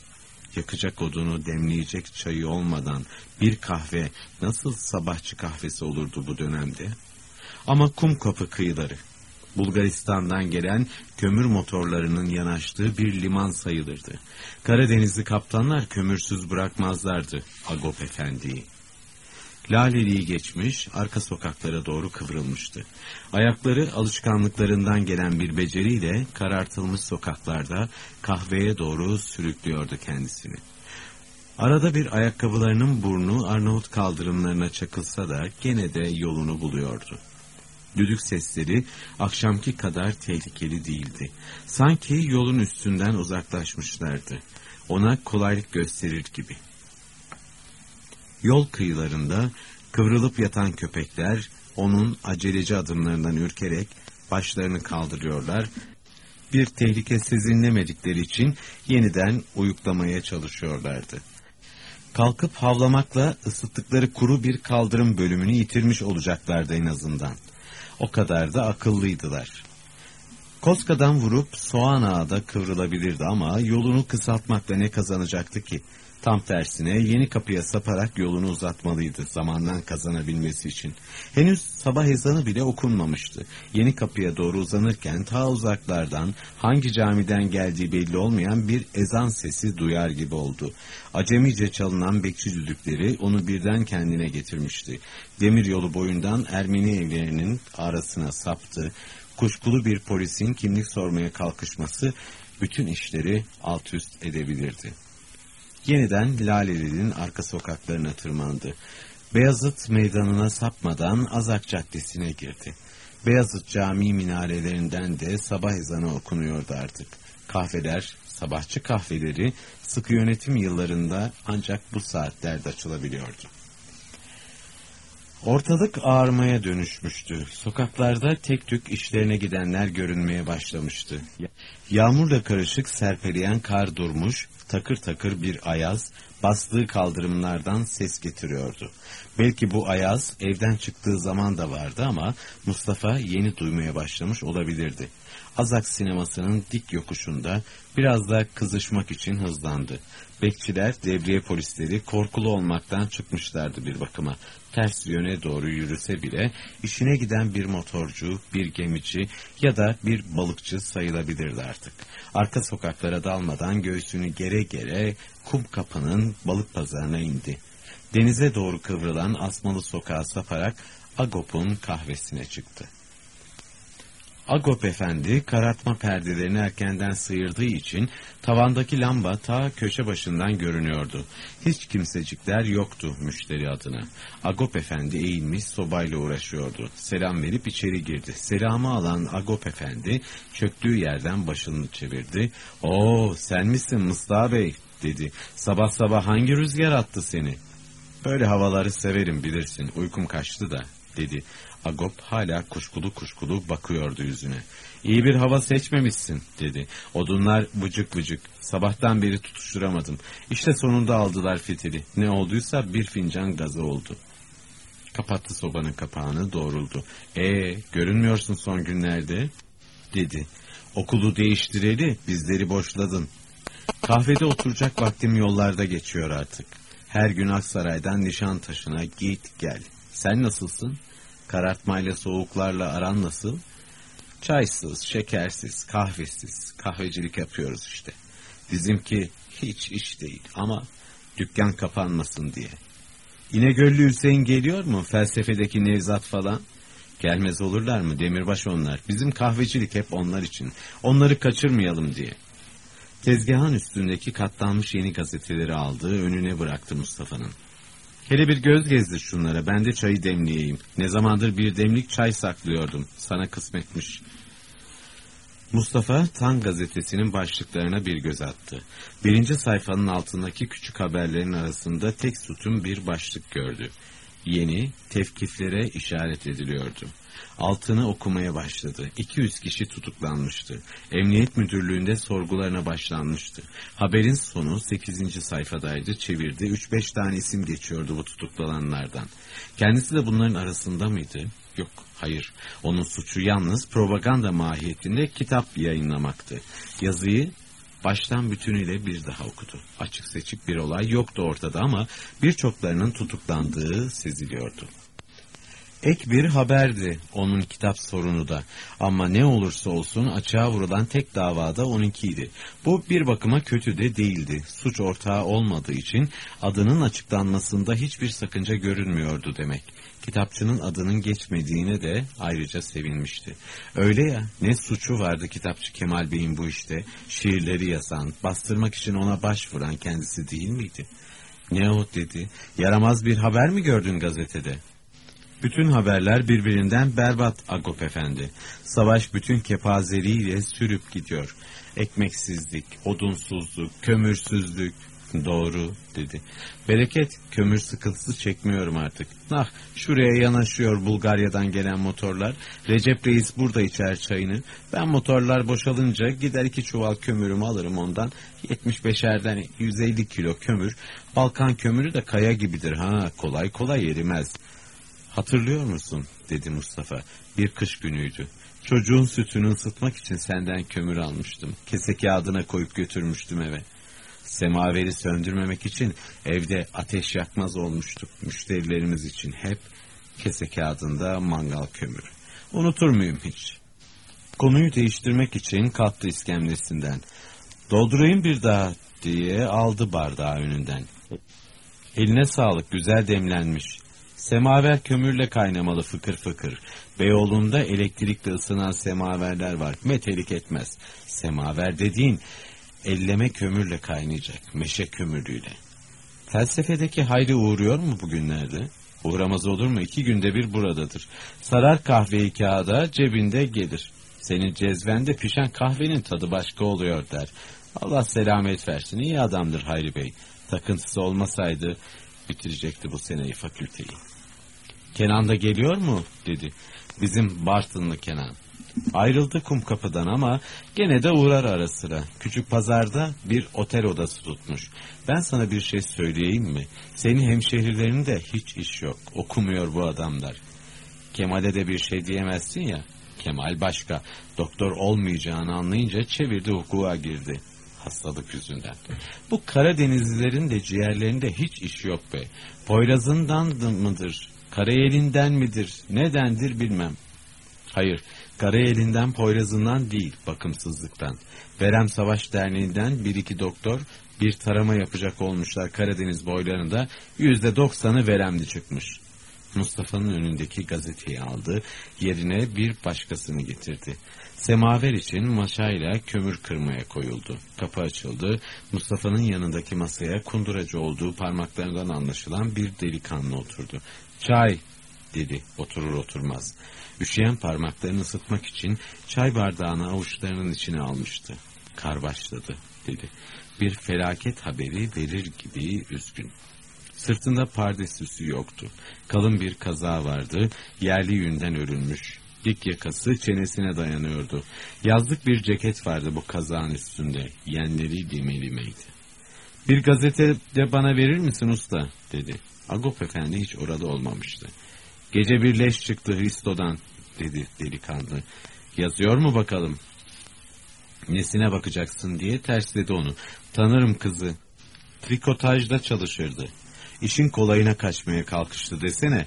Yakacak odunu, demleyecek çayı olmadan bir kahve nasıl sabahçı kahvesi olurdu bu dönemde? Ama kum kapı kıyıları, Bulgaristan'dan gelen kömür motorlarının yanaştığı bir liman sayılırdı. Karadenizli kaptanlar kömürsüz bırakmazlardı Agop Efendi'yi. Laleliği geçmiş, arka sokaklara doğru kıvrılmıştı. Ayakları alışkanlıklarından gelen bir beceriyle karartılmış sokaklarda kahveye doğru sürüklüyordu kendisini. Arada bir ayakkabılarının burnu Arnavut kaldırımlarına çakılsa da gene de yolunu buluyordu. Düdük sesleri akşamki kadar tehlikeli değildi. Sanki yolun üstünden uzaklaşmışlardı. Ona kolaylık gösterir gibi. Yol kıyılarında kıvrılıp yatan köpekler onun aceleci adımlarından ürkerek başlarını kaldırıyorlar. Bir tehlike sezinlemedikleri için yeniden uyuklamaya çalışıyorlardı. Kalkıp havlamakla ısıttıkları kuru bir kaldırım bölümünü yitirmiş olacaklardı en azından. O kadar da akıllıydılar. Koskadan vurup soğan ağda kıvrılabilirdi ama yolunu kısaltmakla ne kazanacaktı ki? Tam tersine yeni kapıya saparak yolunu uzatmalıydı zamandan kazanabilmesi için. Henüz sabah ezanı bile okunmamıştı. Yeni kapıya doğru uzanırken ta uzaklardan hangi camiden geldiği belli olmayan bir ezan sesi duyar gibi oldu. Acemice çalınan bekçi düdükleri onu birden kendine getirmişti. Demir yolu boyundan Ermeni evlerinin arasına saptı. Kuşkulu bir polisin kimlik sormaya kalkışması bütün işleri alt üst edebilirdi yeniden Laleli'nin arka sokaklarına tırmandı. Beyazıt meydanına sapmadan Azak Caddesi'ne girdi. Beyazıt cami minarelerinden de sabah ezanı okunuyordu artık. Kahveler, sabahçı kahveleri sıkı yönetim yıllarında ancak bu saatlerde açılabiliyordu. Ortalık ağarmaya dönüşmüştü. Sokaklarda tek tük işlerine gidenler görünmeye başlamıştı. Yağmurla karışık serpeleyen kar durmuş, takır takır bir ayaz bastığı kaldırımlardan ses getiriyordu. Belki bu ayaz evden çıktığı zaman da vardı ama Mustafa yeni duymaya başlamış olabilirdi. Azak sinemasının dik yokuşunda biraz da kızışmak için hızlandı. Bekçiler, devriye polisleri korkulu olmaktan çıkmışlardı bir bakıma. Ters yöne doğru yürüse bile işine giden bir motorcu, bir gemici ya da bir balıkçı sayılabilirdi artık. Arka sokaklara dalmadan göğsünü gere gere kum kapının balık pazarına indi. Denize doğru kıvrılan asmalı sokağa saparak Agop'un kahvesine çıktı. Agop Efendi karartma perdelerini erkenden sıyırdığı için tavandaki lamba ta köşe başından görünüyordu. Hiç kimsecikler yoktu müşteri adına. Agop Efendi eğilmiş sobayla uğraşıyordu. Selam verip içeri girdi. Selamı alan Agop Efendi çöktüğü yerden başını çevirdi. ''Oo sen misin Mustafa Bey?'' dedi. ''Sabah sabah hangi rüzgar attı seni?'' Böyle havaları severim bilirsin. Uykum kaçtı da dedi. Agop hala kuşkulu kuşkulu bakıyordu yüzüne. İyi bir hava seçmemişsin dedi. Odunlar vıcık vıcık. Sabahtan beri tutuşturamadım. İşte sonunda aldılar fitili. Ne olduysa bir fincan gazı oldu. Kapattı sobanın kapağını doğruldu. Ee, görünmüyorsun son günlerde dedi. Okulu değiştireli bizleri boşladın. Kahvede oturacak vaktim yollarda geçiyor artık. Her gün Aksaray'dan Nişantaşı'na git gel. Sen nasılsın? Karartmayla soğuklarla aran nasıl? Çaysız, şekersiz, kahvesiz, kahvecilik yapıyoruz işte. Bizimki hiç iş değil ama dükkan kapanmasın diye. İnegöllü Hüseyin geliyor mu? Felsefedeki Nevzat falan. Gelmez olurlar mı? Demirbaş onlar. Bizim kahvecilik hep onlar için. Onları kaçırmayalım diye. Tezgahın üstündeki katlanmış yeni gazeteleri aldı, önüne bıraktı Mustafa'nın. Hele bir göz gezdir şunlara, ben de çayı demleyeyim. Ne zamandır bir demlik çay saklıyordum, sana kısmetmiş. Mustafa Tan gazetesinin başlıklarına bir göz attı. Birinci sayfanın altındaki küçük haberlerin arasında tek sütun bir başlık gördü. Yeni tevkiflere işaret ediliyordu. Altını okumaya başladı. 200 kişi tutuklanmıştı. Emniyet müdürlüğünde sorgularına başlanmıştı. Haberin sonu 8. sayfadaydı. Çevirdi. 3-5 tane isim geçiyordu bu tutuklananlardan. Kendisi de bunların arasında mıydı? Yok, hayır. Onun suçu yalnız propaganda mahiyetinde kitap yayınlamaktı. Yazıyı baştan bütünüyle bir daha okudu. Açık seçik bir olay yoktu ortada ama birçoklarının tutuklandığı seziliyordu. Ek bir haberdi onun kitap sorunu da. Ama ne olursa olsun açığa vurulan tek davada onunkiydi. Bu bir bakıma kötü de değildi. Suç ortağı olmadığı için adının açıklanmasında hiçbir sakınca görünmüyordu demek. Kitapçının adının geçmediğine de ayrıca sevinmişti. Öyle ya ne suçu vardı kitapçı Kemal Bey'in bu işte. Şiirleri yazan, bastırmak için ona başvuran kendisi değil miydi? Ne o dedi. Yaramaz bir haber mi gördün gazetede? Bütün haberler birbirinden berbat Agop Efendi. Savaş bütün kepazeliğiyle sürüp gidiyor. Ekmeksizlik, odunsuzluk, kömürsüzlük. Doğru dedi. Bereket kömür sıkıntısı çekmiyorum artık. Ah şuraya yanaşıyor Bulgarya'dan gelen motorlar. Recep Reis burada içer çayını. Ben motorlar boşalınca gider iki çuval kömürümü alırım ondan. 75'erden 150 kilo kömür. Balkan kömürü de kaya gibidir ha kolay kolay erimez. Hatırlıyor musun? dedi Mustafa. Bir kış günüydü. Çocuğun sütünü ısıtmak için senden kömür almıştım. Kese kağıdına koyup götürmüştüm eve. Semaveri söndürmemek için evde ateş yakmaz olmuştuk. Müşterilerimiz için hep kese kağıdında mangal kömürü. Unutur muyum hiç? Konuyu değiştirmek için kalktı iskemlesinden. Doldurayım bir daha diye aldı bardağı önünden. Eline sağlık güzel demlenmiş. Semaver kömürle kaynamalı fıkır fıkır. Beyoğlu'nda elektrikle ısınan semaverler var. Metelik etmez. Semaver dediğin elleme kömürle kaynayacak. Meşe kömürlüyle. Felsefedeki Hayri uğruyor mu bugünlerde? Uğramaz olur mu? İki günde bir buradadır. Sarar kahveyi kağıda cebinde gelir. Senin cezvende pişen kahvenin tadı başka oluyor der. Allah selamet versin. İyi adamdır Hayri Bey. Takıntısı olmasaydı bitirecekti bu seneyi fakülteyi. Kenan da geliyor mu? dedi. Bizim Bartınlı Kenan. Ayrıldı kum kapıdan ama gene de uğrar ara sıra. Küçük pazarda bir otel odası tutmuş. Ben sana bir şey söyleyeyim mi? Senin hemşehrilerinde hiç iş yok. Okumuyor bu adamlar. Kemal'e de bir şey diyemezsin ya. Kemal başka. Doktor olmayacağını anlayınca çevirdi hukuka girdi. Hastalık yüzünden. Bu Karadenizlilerin de ciğerlerinde hiç iş yok be. Poyraz'ından mıdır? Karayelinden midir? Nedendir bilmem. Hayır, Karayelinden Poyraz'ından değil, bakımsızlıktan. Verem Savaş Derneği'nden bir iki doktor bir tarama yapacak olmuşlar Karadeniz boylarında. Yüzde doksanı veremli çıkmış. Mustafa'nın önündeki gazeteyi aldı, yerine bir başkasını getirdi. Semaver için maşayla kömür kırmaya koyuldu. Kapı açıldı, Mustafa'nın yanındaki masaya kunduracı olduğu parmaklarından anlaşılan bir delikanlı oturdu. Çay dedi oturur oturmaz. Üşüyen parmaklarını ısıtmak için çay bardağını avuçlarının içine almıştı. Kar başladı dedi. Bir felaket haberi verir gibi üzgün. Sırtında pardesüsü yoktu. Kalın bir kaza vardı, yerli yünden örülmüş. Dik yakası çenesine dayanıyordu. Yazlık bir ceket vardı bu kazağın üstünde. Yenleri limelimeydi. Bir gazete de bana verir misin usta? dedi. Agop Efendi hiç orada olmamıştı. Gece bir leş çıktı Hristo'dan dedi delikanlı. Yazıyor mu bakalım? Nesine bakacaksın diye tersledi onu. Tanırım kızı. Trikotajda çalışırdı. İşin kolayına kaçmaya kalkıştı desene.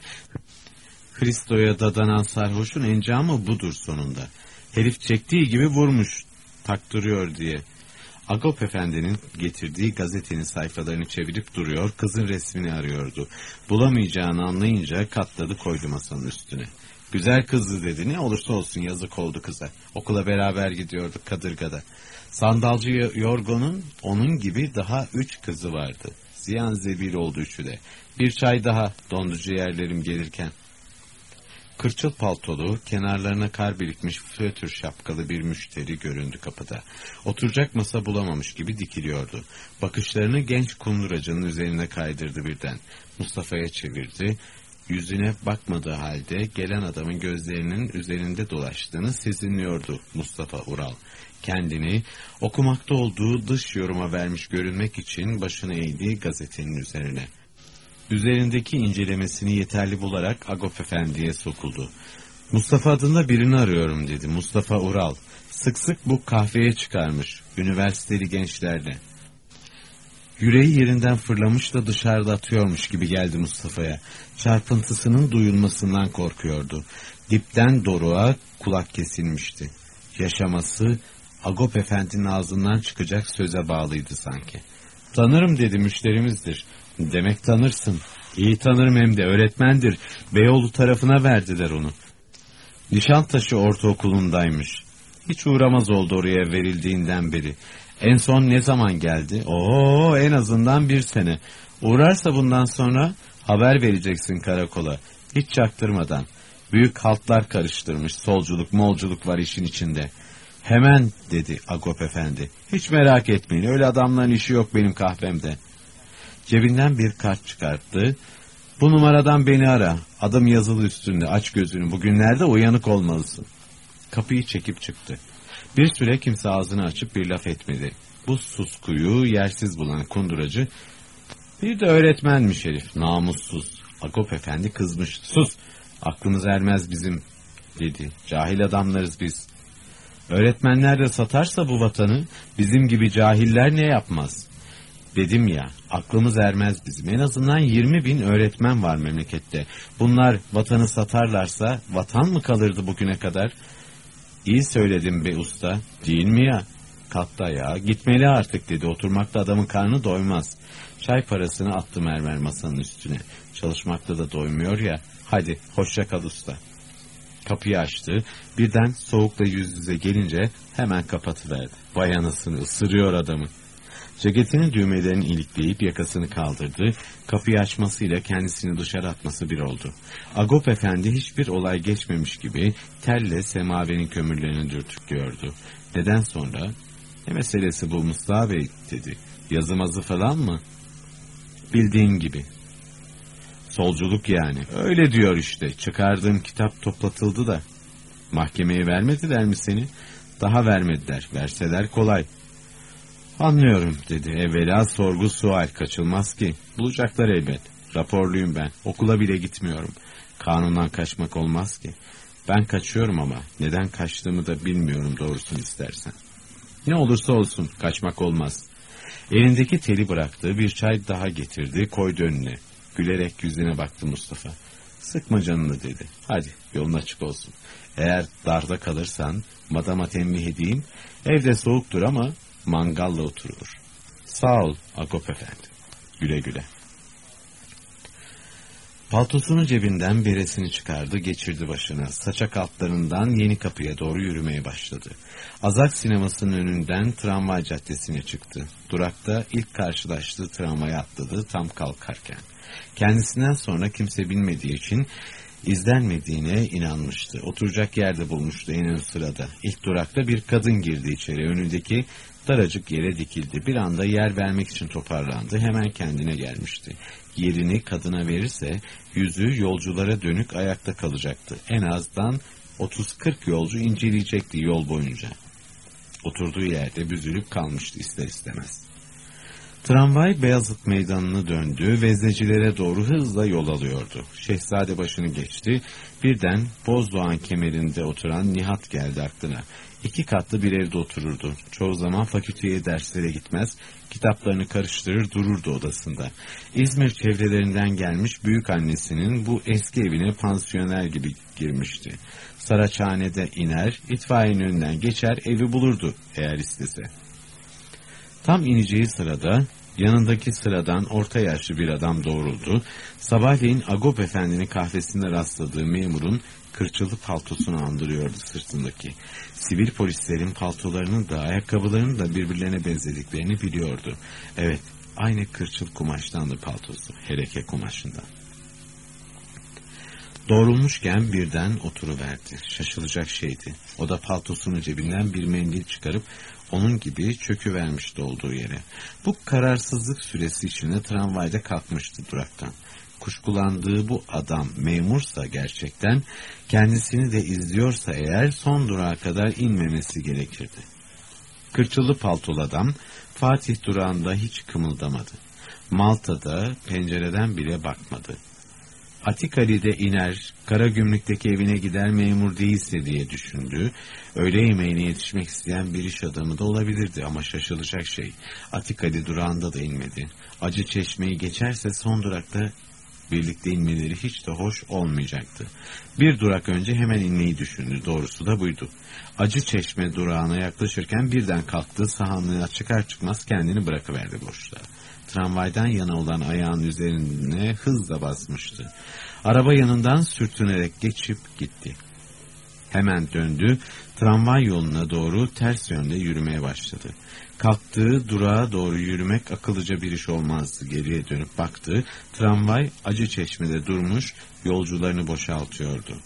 Hristo'ya dadanan sarhoşun encamı budur sonunda. Herif çektiği gibi vurmuş, taktırıyor diye. Agop Efendi'nin getirdiği gazetenin sayfalarını çevirip duruyor, kızın resmini arıyordu. Bulamayacağını anlayınca katladı koydu masanın üstüne. Güzel kızdı dedi, ne olursa olsun yazık oldu kıza. Okula beraber gidiyorduk Kadırga'da. Sandalcı Yorgo'nun onun gibi daha üç kızı vardı. Ziyan zebil oldu üçü de. Bir çay daha donducu yerlerim gelirken. Kırçıl paltolu, kenarlarına kar birikmiş fötür şapkalı bir müşteri göründü kapıda. Oturacak masa bulamamış gibi dikiliyordu. Bakışlarını genç kunduracının üzerine kaydırdı birden. Mustafa'ya çevirdi. Yüzüne bakmadığı halde gelen adamın gözlerinin üzerinde dolaştığını sezinliyordu Mustafa Ural. Kendini okumakta olduğu dış yoruma vermiş görünmek için başını eğdi gazetenin üzerine. Üzerindeki incelemesini yeterli bularak Agop Efendi'ye sokuldu. Mustafa adında birini arıyorum dedi. Mustafa Ural. Sık sık bu kahveye çıkarmış. Üniversiteli gençlerle. Yüreği yerinden fırlamış da dışarıda atıyormuş gibi geldi Mustafa'ya. Çarpıntısının duyulmasından korkuyordu. Dipten doruğa kulak kesilmişti. Yaşaması Agop Efendi'nin ağzından çıkacak söze bağlıydı sanki. Tanırım dedi müşterimizdir. Demek tanırsın. İyi tanırım hem de öğretmendir. Beyoğlu tarafına verdiler onu. Nişantaşı ortaokulundaymış. Hiç uğramaz oldu oraya verildiğinden beri. En son ne zaman geldi? Oo en azından bir sene. Uğrarsa bundan sonra haber vereceksin karakola. Hiç çaktırmadan. Büyük haltlar karıştırmış. Solculuk molculuk var işin içinde. Hemen dedi Agop Efendi. Hiç merak etmeyin öyle adamların işi yok benim kahvemde. Cebinden bir kart çıkarttı. Bu numaradan beni ara. Adım yazılı üstünde. Aç gözünü. Bugünlerde uyanık olmalısın. Kapıyı çekip çıktı. Bir süre kimse ağzını açıp bir laf etmedi. Bu suskuyu yersiz bulan kunduracı bir de öğretmenmiş herif. Namussuz. Agop efendi kızmış. Sus. Aklımız ermez bizim dedi. Cahil adamlarız biz. Öğretmenler de satarsa bu vatanı bizim gibi cahiller ne yapmaz? Dedim ya aklımız ermez bizim. En azından 20 bin öğretmen var memlekette. Bunlar vatanı satarlarsa vatan mı kalırdı bugüne kadar? İyi söyledim be usta. Değil mi ya? Kalktı ayağa. Gitmeli artık dedi. Oturmakta adamın karnı doymaz. Çay parasını attı mermer masanın üstüne. Çalışmakta da doymuyor ya. Hadi hoşça kal usta. Kapıyı açtı. Birden soğukla yüz yüze gelince hemen kapatıverdi. Vay anasını ısırıyor adamı. Ceketinin düğmelerini ilikleyip yakasını kaldırdı. Kapıyı açmasıyla kendisini dışarı atması bir oldu. Agop Efendi hiçbir olay geçmemiş gibi telle semaverin kömürlerini dürtüklüyordu. Neden sonra? Ne meselesi bu Mustafa Bey dedi. Yazımazı falan mı? Bildiğin gibi. Solculuk yani. Öyle diyor işte. Çıkardığım kitap toplatıldı da. Mahkemeye vermediler mi seni? Daha vermediler. Verseler kolay. Anlıyorum dedi. Evvela sorgu sual kaçılmaz ki. Bulacaklar elbet. Raporluyum ben. Okula bile gitmiyorum. Kanundan kaçmak olmaz ki. Ben kaçıyorum ama neden kaçtığımı da bilmiyorum doğrusunu istersen. Ne olursa olsun kaçmak olmaz. Elindeki teli bıraktı, bir çay daha getirdi, koydu önüne. Gülerek yüzüne baktı Mustafa. Sıkma canını dedi. Hadi yolun açık olsun. Eğer darda kalırsan madama tembih edeyim. Evde soğuktur ama mangalla oturulur. Sağ ol Agop Efendi. Güle güle. Paltosunun cebinden beresini çıkardı, geçirdi başına. Saçak altlarından yeni kapıya doğru yürümeye başladı. Azak sinemasının önünden tramvay caddesine çıktı. Durakta ilk karşılaştığı tramvaya atladı tam kalkarken. Kendisinden sonra kimse bilmediği için izlenmediğine inanmıştı. Oturacak yerde bulmuştu en ön sırada. İlk durakta bir kadın girdi içeri. Önündeki daracık yere dikildi. Bir anda yer vermek için toparlandı. Hemen kendine gelmişti. Yerini kadına verirse yüzü yolculara dönük ayakta kalacaktı. En azdan 30-40 yolcu inceleyecekti yol boyunca. Oturduğu yerde büzülüp kalmıştı ister istemez. Tramvay Beyazıt Meydanı'nı döndü, veznecilere doğru hızla yol alıyordu. Şehzade başını geçti, birden Bozdoğan kemerinde oturan Nihat geldi aklına. İki katlı bir evde otururdu. Çoğu zaman fakülteye derslere gitmez, kitaplarını karıştırır dururdu odasında. İzmir çevrelerinden gelmiş büyük annesinin bu eski evine pansiyoner gibi girmişti. Saraçhane'de iner, itfaiyenin önünden geçer, evi bulurdu eğer istese. Tam ineceği sırada yanındaki sıradan orta yaşlı bir adam doğruldu. Sabahleyin Agop Efendi'nin kahvesinde rastladığı memurun kırçılı paltosunu andırıyordu sırtındaki. Sivil polislerin paltolarının da ayakkabılarının da birbirlerine benzediklerini biliyordu. Evet, aynı kırçıl kumaştandı paltosu, heleke kumaşından. Doğrulmuşken birden oturuverdi. Şaşılacak şeydi. O da paltosunun cebinden bir mendil çıkarıp onun gibi çöküvermişti olduğu yere. Bu kararsızlık süresi içinde tramvayda kalkmıştı duraktan. Kuşkulandığı bu adam memursa gerçekten kendisini de izliyorsa eğer son durağa kadar inmemesi gerekirdi. Kırçılı paltolu adam Fatih durağında hiç kımıldamadı. Malta'da pencereden bile bakmadı. Atikali'de iner, kara gümrükteki evine gider memur değilse diye düşündü. Öğle yemeğine yetişmek isteyen bir iş adamı da olabilirdi ama şaşılacak şey. Atikali durağında da inmedi. Acı çeşmeyi geçerse son durakta birlikte inmeleri hiç de hoş olmayacaktı. Bir durak önce hemen inmeyi düşündü. Doğrusu da buydu. Acı çeşme durağına yaklaşırken birden kalktı, sahanlığa çıkar çıkmaz kendini bırakıverdi boşta. Tramvaydan yana olan ayağın üzerine hızla basmıştı. Araba yanından sürtünerek geçip gitti. Hemen döndü, tramvay yoluna doğru ters yönde yürümeye başladı. Kalktığı durağa doğru yürümek akıllıca bir iş olmazdı. Geriye dönüp baktı, tramvay acı çeşmede durmuş, yolcularını boşaltıyordu.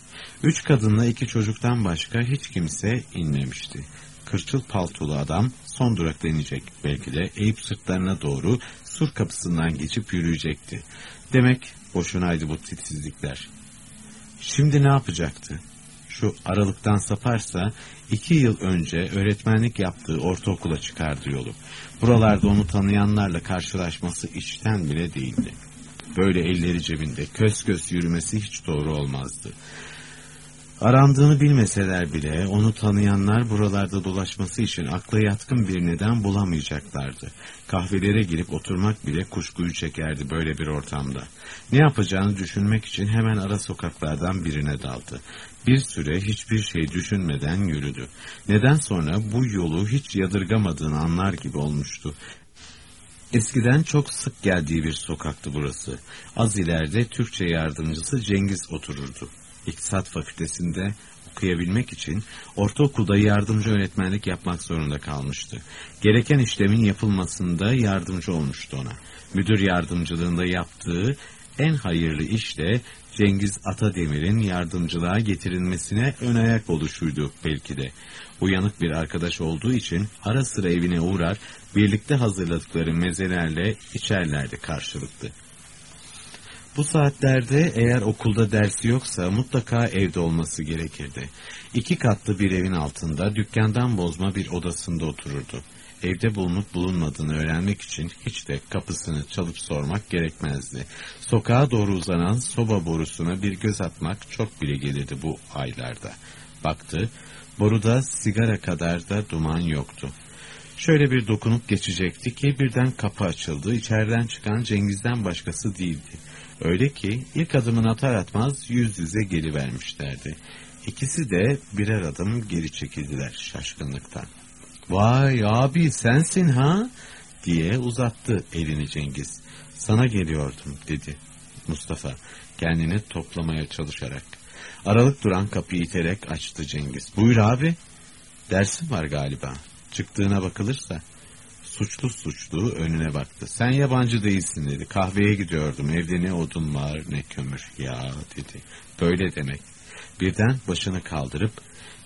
Üç kadınla iki çocuktan başka hiç kimse inmemişti. Kırçıl paltolu adam son durakta inecek. Belki de eğip sırtlarına doğru sur kapısından geçip yürüyecekti. Demek boşunaydı bu titizlikler. Şimdi ne yapacaktı? Şu aralıktan saparsa iki yıl önce öğretmenlik yaptığı ortaokula çıkardı yolu. Buralarda onu tanıyanlarla karşılaşması içten bile değildi. Böyle elleri cebinde kös kös yürümesi hiç doğru olmazdı. Arandığını bilmeseler bile onu tanıyanlar buralarda dolaşması için akla yatkın bir neden bulamayacaklardı. Kahvelere girip oturmak bile kuşkuyu çekerdi böyle bir ortamda. Ne yapacağını düşünmek için hemen ara sokaklardan birine daldı. Bir süre hiçbir şey düşünmeden yürüdü. Neden sonra bu yolu hiç yadırgamadığını anlar gibi olmuştu. Eskiden çok sık geldiği bir sokaktı burası. Az ileride Türkçe yardımcısı Cengiz otururdu. İktisat Fakültesinde okuyabilmek için ortaokulda yardımcı öğretmenlik yapmak zorunda kalmıştı. Gereken işlemin yapılmasında yardımcı olmuştu ona. Müdür yardımcılığında yaptığı en hayırlı iş de Cengiz Atademir'in yardımcılığa getirilmesine ön ayak oluşuydu belki de. Uyanık bir arkadaş olduğu için ara sıra evine uğrar, birlikte hazırladıkları mezelerle içerlerdi karşılıklı. Bu saatlerde eğer okulda dersi yoksa mutlaka evde olması gerekirdi. İki katlı bir evin altında dükkandan bozma bir odasında otururdu. Evde bulunup bulunmadığını öğrenmek için hiç de kapısını çalıp sormak gerekmezdi. Sokağa doğru uzanan soba borusuna bir göz atmak çok bile gelirdi bu aylarda. Baktı, boruda sigara kadar da duman yoktu. Şöyle bir dokunup geçecekti ki birden kapı açıldı. İçeriden çıkan Cengiz'den başkası değildi. Öyle ki ilk adımını atar atmaz yüz yüze gelivermişlerdi. İkisi de birer adım geri çekildiler şaşkınlıktan. Vay abi sensin ha? diye uzattı elini Cengiz. Sana geliyordum dedi Mustafa kendini toplamaya çalışarak. Aralık duran kapıyı iterek açtı Cengiz. Buyur abi. Dersim var galiba. Çıktığına bakılırsa suçlu suçlu önüne baktı. Sen yabancı değilsin dedi. Kahveye gidiyordum. Evde ne odun var ne kömür. Ya dedi. Böyle demek. Birden başını kaldırıp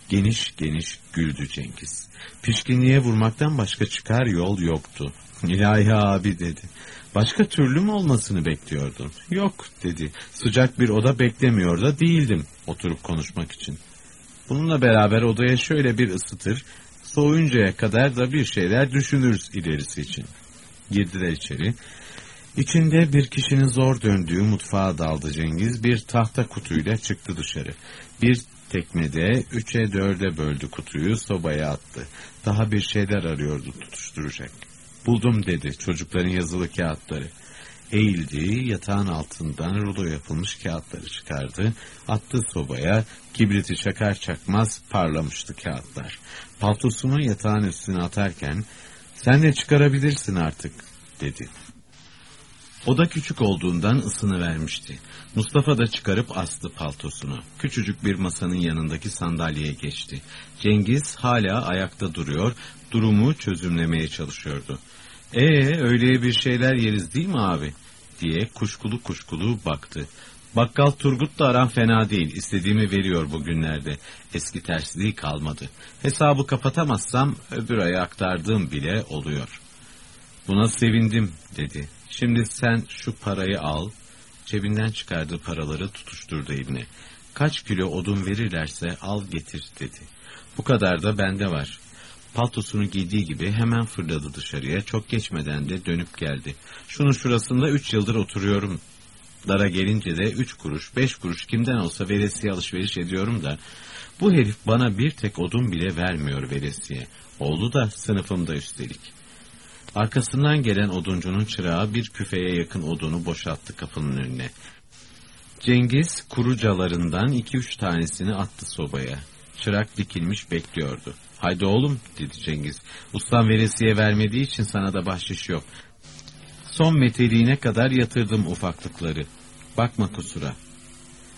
geniş geniş güldü Cengiz. Pişkinliğe vurmaktan başka çıkar yol yoktu. İlahi abi dedi. Başka türlü mü olmasını bekliyordun? Yok dedi. Sıcak bir oda beklemiyor da değildim oturup konuşmak için. Bununla beraber odaya şöyle bir ısıtır, soğuyuncaya kadar da bir şeyler düşünürüz ilerisi için. Girdiler içeri. İçinde bir kişinin zor döndüğü mutfağa daldı Cengiz. Bir tahta kutuyla çıktı dışarı. Bir tekmede üçe dörde böldü kutuyu sobaya attı. Daha bir şeyler arıyordu tutuşturacak. Buldum dedi çocukların yazılı kağıtları. Eğildi, yatağın altından rulo yapılmış kağıtları çıkardı, attı sobaya, kibriti çakar çakmaz parlamıştı kağıtlar. Paltosunu yatağın üstüne atarken, sen de çıkarabilirsin artık, dedi. O da küçük olduğundan ısını vermişti. Mustafa da çıkarıp astı paltosunu. Küçücük bir masanın yanındaki sandalyeye geçti. Cengiz hala ayakta duruyor, durumu çözümlemeye çalışıyordu. Ee öyleye bir şeyler yeriz değil mi abi? diye kuşkulu kuşkulu baktı. Bakkal Turgut da aran fena değil. İstediğimi veriyor bugünlerde. Eski tersliği kalmadı. Hesabı kapatamazsam öbür aya aktardığım bile oluyor. Buna sevindim dedi. Şimdi sen şu parayı al. Cebinden çıkardığı paraları tutuşturdu eline. Kaç kilo odun verirlerse al getir dedi. Bu kadar da bende var. Paltosunu giydiği gibi hemen fırladı dışarıya. Çok geçmeden de dönüp geldi. Şunun şurasında üç yıldır oturuyorum. Lara gelince de üç kuruş, beş kuruş kimden olsa veresiye alışveriş ediyorum da bu herif bana bir tek odun bile vermiyor veresiye. Oldu da sınıfımda üstelik. Arkasından gelen oduncunun çırağı bir küfeye yakın odunu boşalttı kapının önüne. Cengiz kurucalarından iki üç tanesini attı sobaya. Çırak dikilmiş bekliyordu. Haydi oğlum dedi Cengiz. Ustam veresiye vermediği için sana da bahşiş yok. Son meteliğine kadar yatırdım ufaklıkları. Bakma kusura.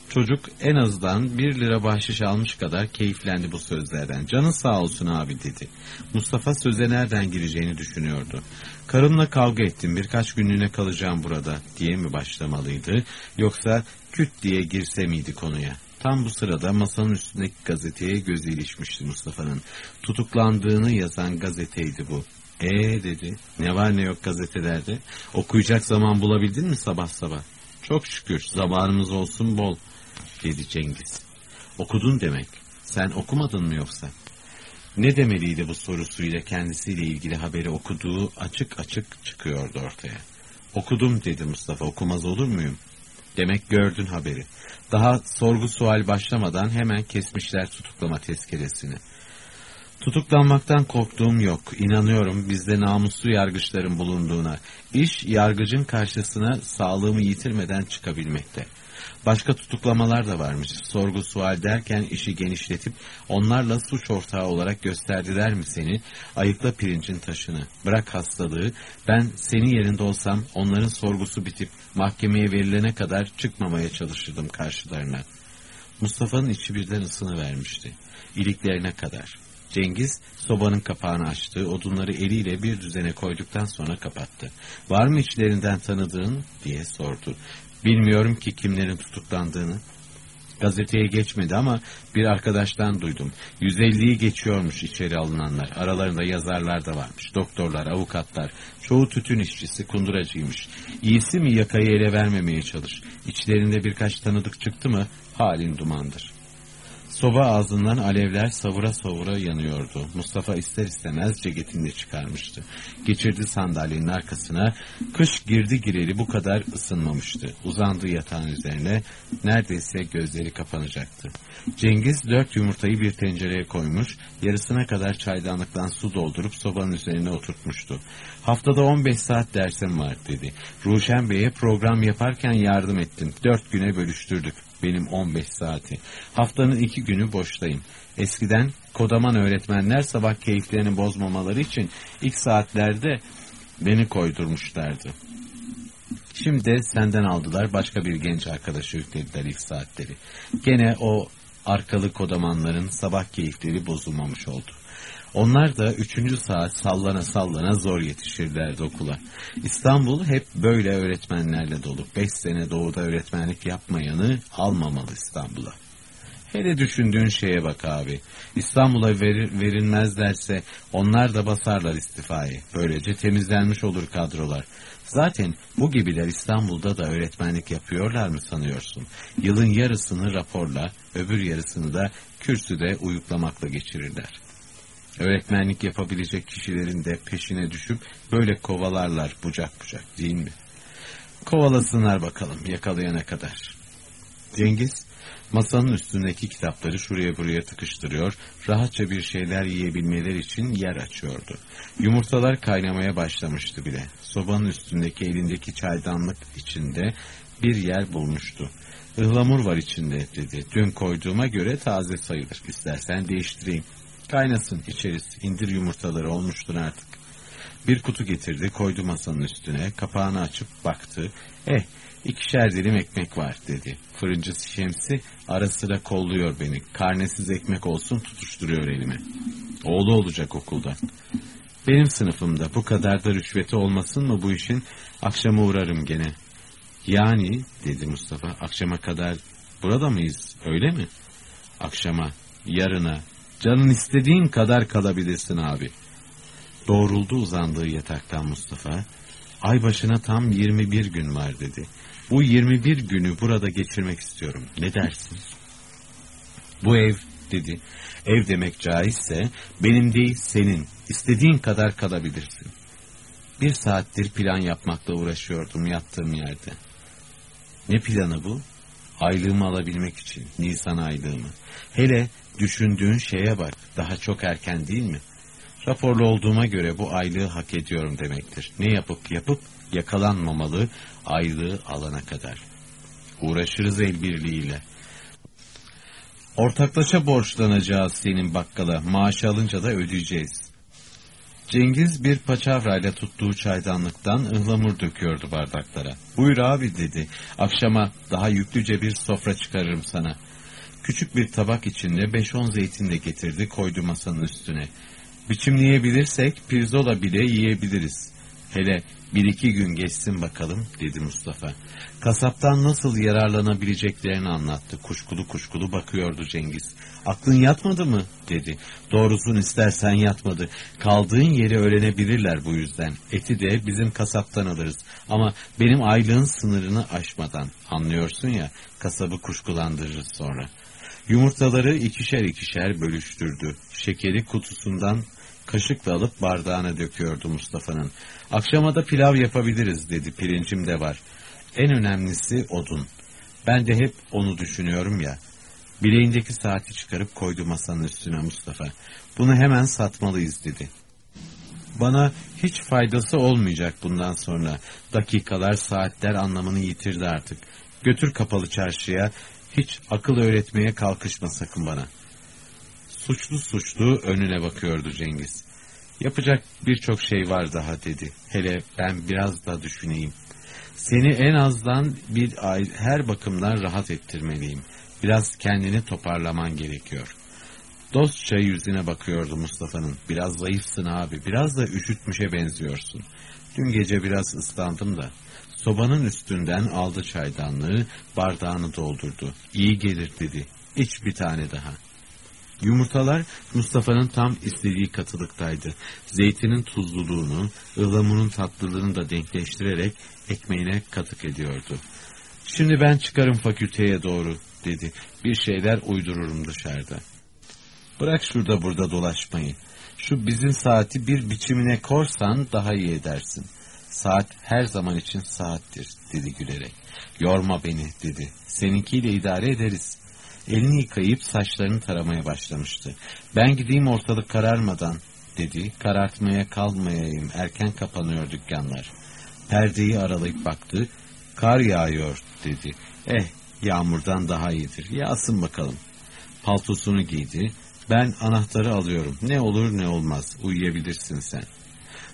Çocuk en azından bir lira bahşiş almış kadar keyiflendi bu sözlerden. Canın sağ olsun abi dedi. Mustafa söze nereden gireceğini düşünüyordu. Karımla kavga ettim birkaç günlüğüne kalacağım burada diye mi başlamalıydı yoksa küt diye girse miydi konuya? Tam bu sırada masanın üstündeki gazeteye gözü ilişmişti Mustafa'nın. Tutuklandığını yazan gazeteydi bu. Ee dedi. Ne var ne yok gazetelerde. Okuyacak zaman bulabildin mi sabah sabah? Çok şükür zamanımız olsun bol dedi Cengiz. Okudun demek. Sen okumadın mı yoksa? Ne demeliydi bu sorusuyla kendisiyle ilgili haberi okuduğu açık açık çıkıyordu ortaya. Okudum dedi Mustafa okumaz olur muyum? Demek gördün haberi. Daha sorgu sual başlamadan hemen kesmişler tutuklama tezkeresini. Tutuklanmaktan korktuğum yok. İnanıyorum bizde namuslu yargıçların bulunduğuna. İş yargıcın karşısına sağlığımı yitirmeden çıkabilmekte. Başka tutuklamalar da varmış. Sorgu sual derken işi genişletip onlarla suç ortağı olarak gösterdiler mi seni? Ayıkla pirincin taşını. Bırak hastalığı. Ben senin yerinde olsam onların sorgusu bitip mahkemeye verilene kadar çıkmamaya çalışırdım karşılarına. Mustafa'nın içi birden ısını vermişti. İliklerine kadar. Cengiz sobanın kapağını açtı, odunları eliyle bir düzene koyduktan sonra kapattı. Var mı içlerinden tanıdığın diye sordu. Bilmiyorum ki kimlerin tutuklandığını. Gazeteye geçmedi ama bir arkadaştan duydum. 150'yi geçiyormuş içeri alınanlar. Aralarında yazarlar da varmış. Doktorlar, avukatlar. Çoğu tütün işçisi, kunduracıymış. İyisi mi yakayı ele vermemeye çalış. İçlerinde birkaç tanıdık çıktı mı halin dumandır. Soba ağzından alevler savura savura yanıyordu. Mustafa ister istemez ceketini çıkarmıştı. Geçirdi sandalyenin arkasına. Kış girdi gireli bu kadar ısınmamıştı. Uzandı yatağın üzerine. Neredeyse gözleri kapanacaktı. Cengiz dört yumurtayı bir tencereye koymuş. Yarısına kadar çaydanlıktan su doldurup sobanın üzerine oturtmuştu. Haftada 15 saat dersim var dedi. Ruşen Bey'e program yaparken yardım ettim. Dört güne bölüştürdük benim 15 saati. Haftanın iki günü boştayım. Eskiden kodaman öğretmenler sabah keyiflerini bozmamaları için ilk saatlerde beni koydurmuşlardı. Şimdi de senden aldılar başka bir genç arkadaşı yüklediler ilk saatleri. Gene o arkalı kodamanların sabah keyifleri bozulmamış oldu. Onlar da üçüncü saat sallana sallana zor yetişirlerdi okula. İstanbul hep böyle öğretmenlerle dolu. Beş sene doğuda öğretmenlik yapmayanı almamalı İstanbul'a. Hele düşündüğün şeye bak abi. İstanbul'a verir, verilmezlerse onlar da basarlar istifayı. Böylece temizlenmiş olur kadrolar. Zaten bu gibiler İstanbul'da da öğretmenlik yapıyorlar mı sanıyorsun? Yılın yarısını raporla, öbür yarısını da kürsüde uyuklamakla geçirirler. Öğretmenlik yapabilecek kişilerin de peşine düşüp böyle kovalarlar bucak bucak değil mi? Kovalasınlar bakalım yakalayana kadar. Cengiz masanın üstündeki kitapları şuraya buraya tıkıştırıyor, rahatça bir şeyler yiyebilmeleri için yer açıyordu. Yumurtalar kaynamaya başlamıştı bile. Sobanın üstündeki elindeki çaydanlık içinde bir yer bulmuştu. Ihlamur var içinde dedi. Dün koyduğuma göre taze sayılır. İstersen değiştireyim. Kaynasın içeriz. İndir yumurtaları olmuştur artık. Bir kutu getirdi koydu masanın üstüne. Kapağını açıp baktı. Eh ikişer dilim ekmek var dedi. Fırıncı Şemsi ara sıra kolluyor beni. Karnesiz ekmek olsun tutuşturuyor elime. Oğlu olacak okulda. Benim sınıfımda bu kadar da rüşveti olmasın mı bu işin? Akşama uğrarım gene. Yani dedi Mustafa akşama kadar burada mıyız öyle mi? Akşama, yarına, Canın istediğin kadar kalabilirsin abi. Doğruldu uzandığı yataktan Mustafa. Ay başına tam 21 gün var dedi. Bu 21 günü burada geçirmek istiyorum. Ne dersin? Bu ev dedi. Ev demek caizse benim değil senin. İstediğin kadar kalabilirsin. Bir saattir plan yapmakla uğraşıyordum yattığım yerde. Ne planı bu? Aylığımı alabilmek için, Nisan aylığımı. Hele düşündüğün şeye bak, daha çok erken değil mi? Raporlu olduğuma göre bu aylığı hak ediyorum demektir. Ne yapıp yapıp yakalanmamalı aylığı alana kadar. Uğraşırız el birliğiyle. Ortaklaşa borçlanacağız senin bakkala. Maaş alınca da ödeyeceğiz. Cengiz bir paçavrayla tuttuğu çaydanlıktan ıhlamur döküyordu bardaklara. Buyur abi dedi. Akşama daha yüklüce bir sofra çıkarırım sana. Küçük bir tabak içinde beş on zeytin de getirdi koydu masanın üstüne. Biçimleyebilirsek pirzola bile yiyebiliriz. Hele bir iki gün geçsin bakalım dedi Mustafa. Kasaptan nasıl yararlanabileceklerini anlattı. Kuşkulu kuşkulu bakıyordu Cengiz. Aklın yatmadı mı dedi. Doğrusunu istersen yatmadı. Kaldığın yeri öğrenebilirler bu yüzden. Eti de bizim kasaptan alırız. Ama benim aylığın sınırını aşmadan. Anlıyorsun ya kasabı kuşkulandırırız sonra. Yumurtaları ikişer ikişer bölüştürdü. Şekeri kutusundan kaşıkla alıp bardağına döküyordu Mustafa'nın. Akşama da pilav yapabiliriz dedi pirincim de var. En önemlisi odun. Ben de hep onu düşünüyorum ya. Bileğindeki saati çıkarıp koydu masanın üstüne Mustafa. Bunu hemen satmalıyız dedi. Bana hiç faydası olmayacak bundan sonra. Dakikalar, saatler anlamını yitirdi artık. Götür kapalı çarşıya, hiç akıl öğretmeye kalkışma sakın bana. Suçlu suçlu önüne bakıyordu Cengiz. Yapacak birçok şey var daha dedi. Hele ben biraz da düşüneyim. Seni en azdan bir ay her bakımdan rahat ettirmeliyim. Biraz kendini toparlaman gerekiyor. Dostça yüzüne bakıyordu Mustafa'nın. Biraz zayıfsın abi, biraz da üşütmüşe benziyorsun. Dün gece biraz ıslandım da. Sobanın üstünden aldı çaydanlığı, bardağını doldurdu. İyi gelir dedi. İç bir tane daha. Yumurtalar Mustafa'nın tam istediği katılıktaydı. Zeytinin tuzluluğunu, ıhlamunun tatlılığını da denkleştirerek ekmeğine katık ediyordu. Şimdi ben çıkarım fakülteye doğru dedi. Bir şeyler uydururum dışarıda. Bırak şurada burada dolaşmayı. Şu bizim saati bir biçimine korsan daha iyi edersin. Saat her zaman için saattir dedi gülerek. Yorma beni dedi. Seninkiyle idare ederiz. Elini yıkayıp saçlarını taramaya başlamıştı. Ben gideyim ortalık kararmadan dedi. Karartmaya kalmayayım erken kapanıyor dükkanlar. Perdeyi aralayıp baktı. Kar yağıyor dedi. Eh yağmurdan daha iyidir. Yağsın bakalım. Paltosunu giydi. Ben anahtarı alıyorum. Ne olur ne olmaz. Uyuyabilirsin sen.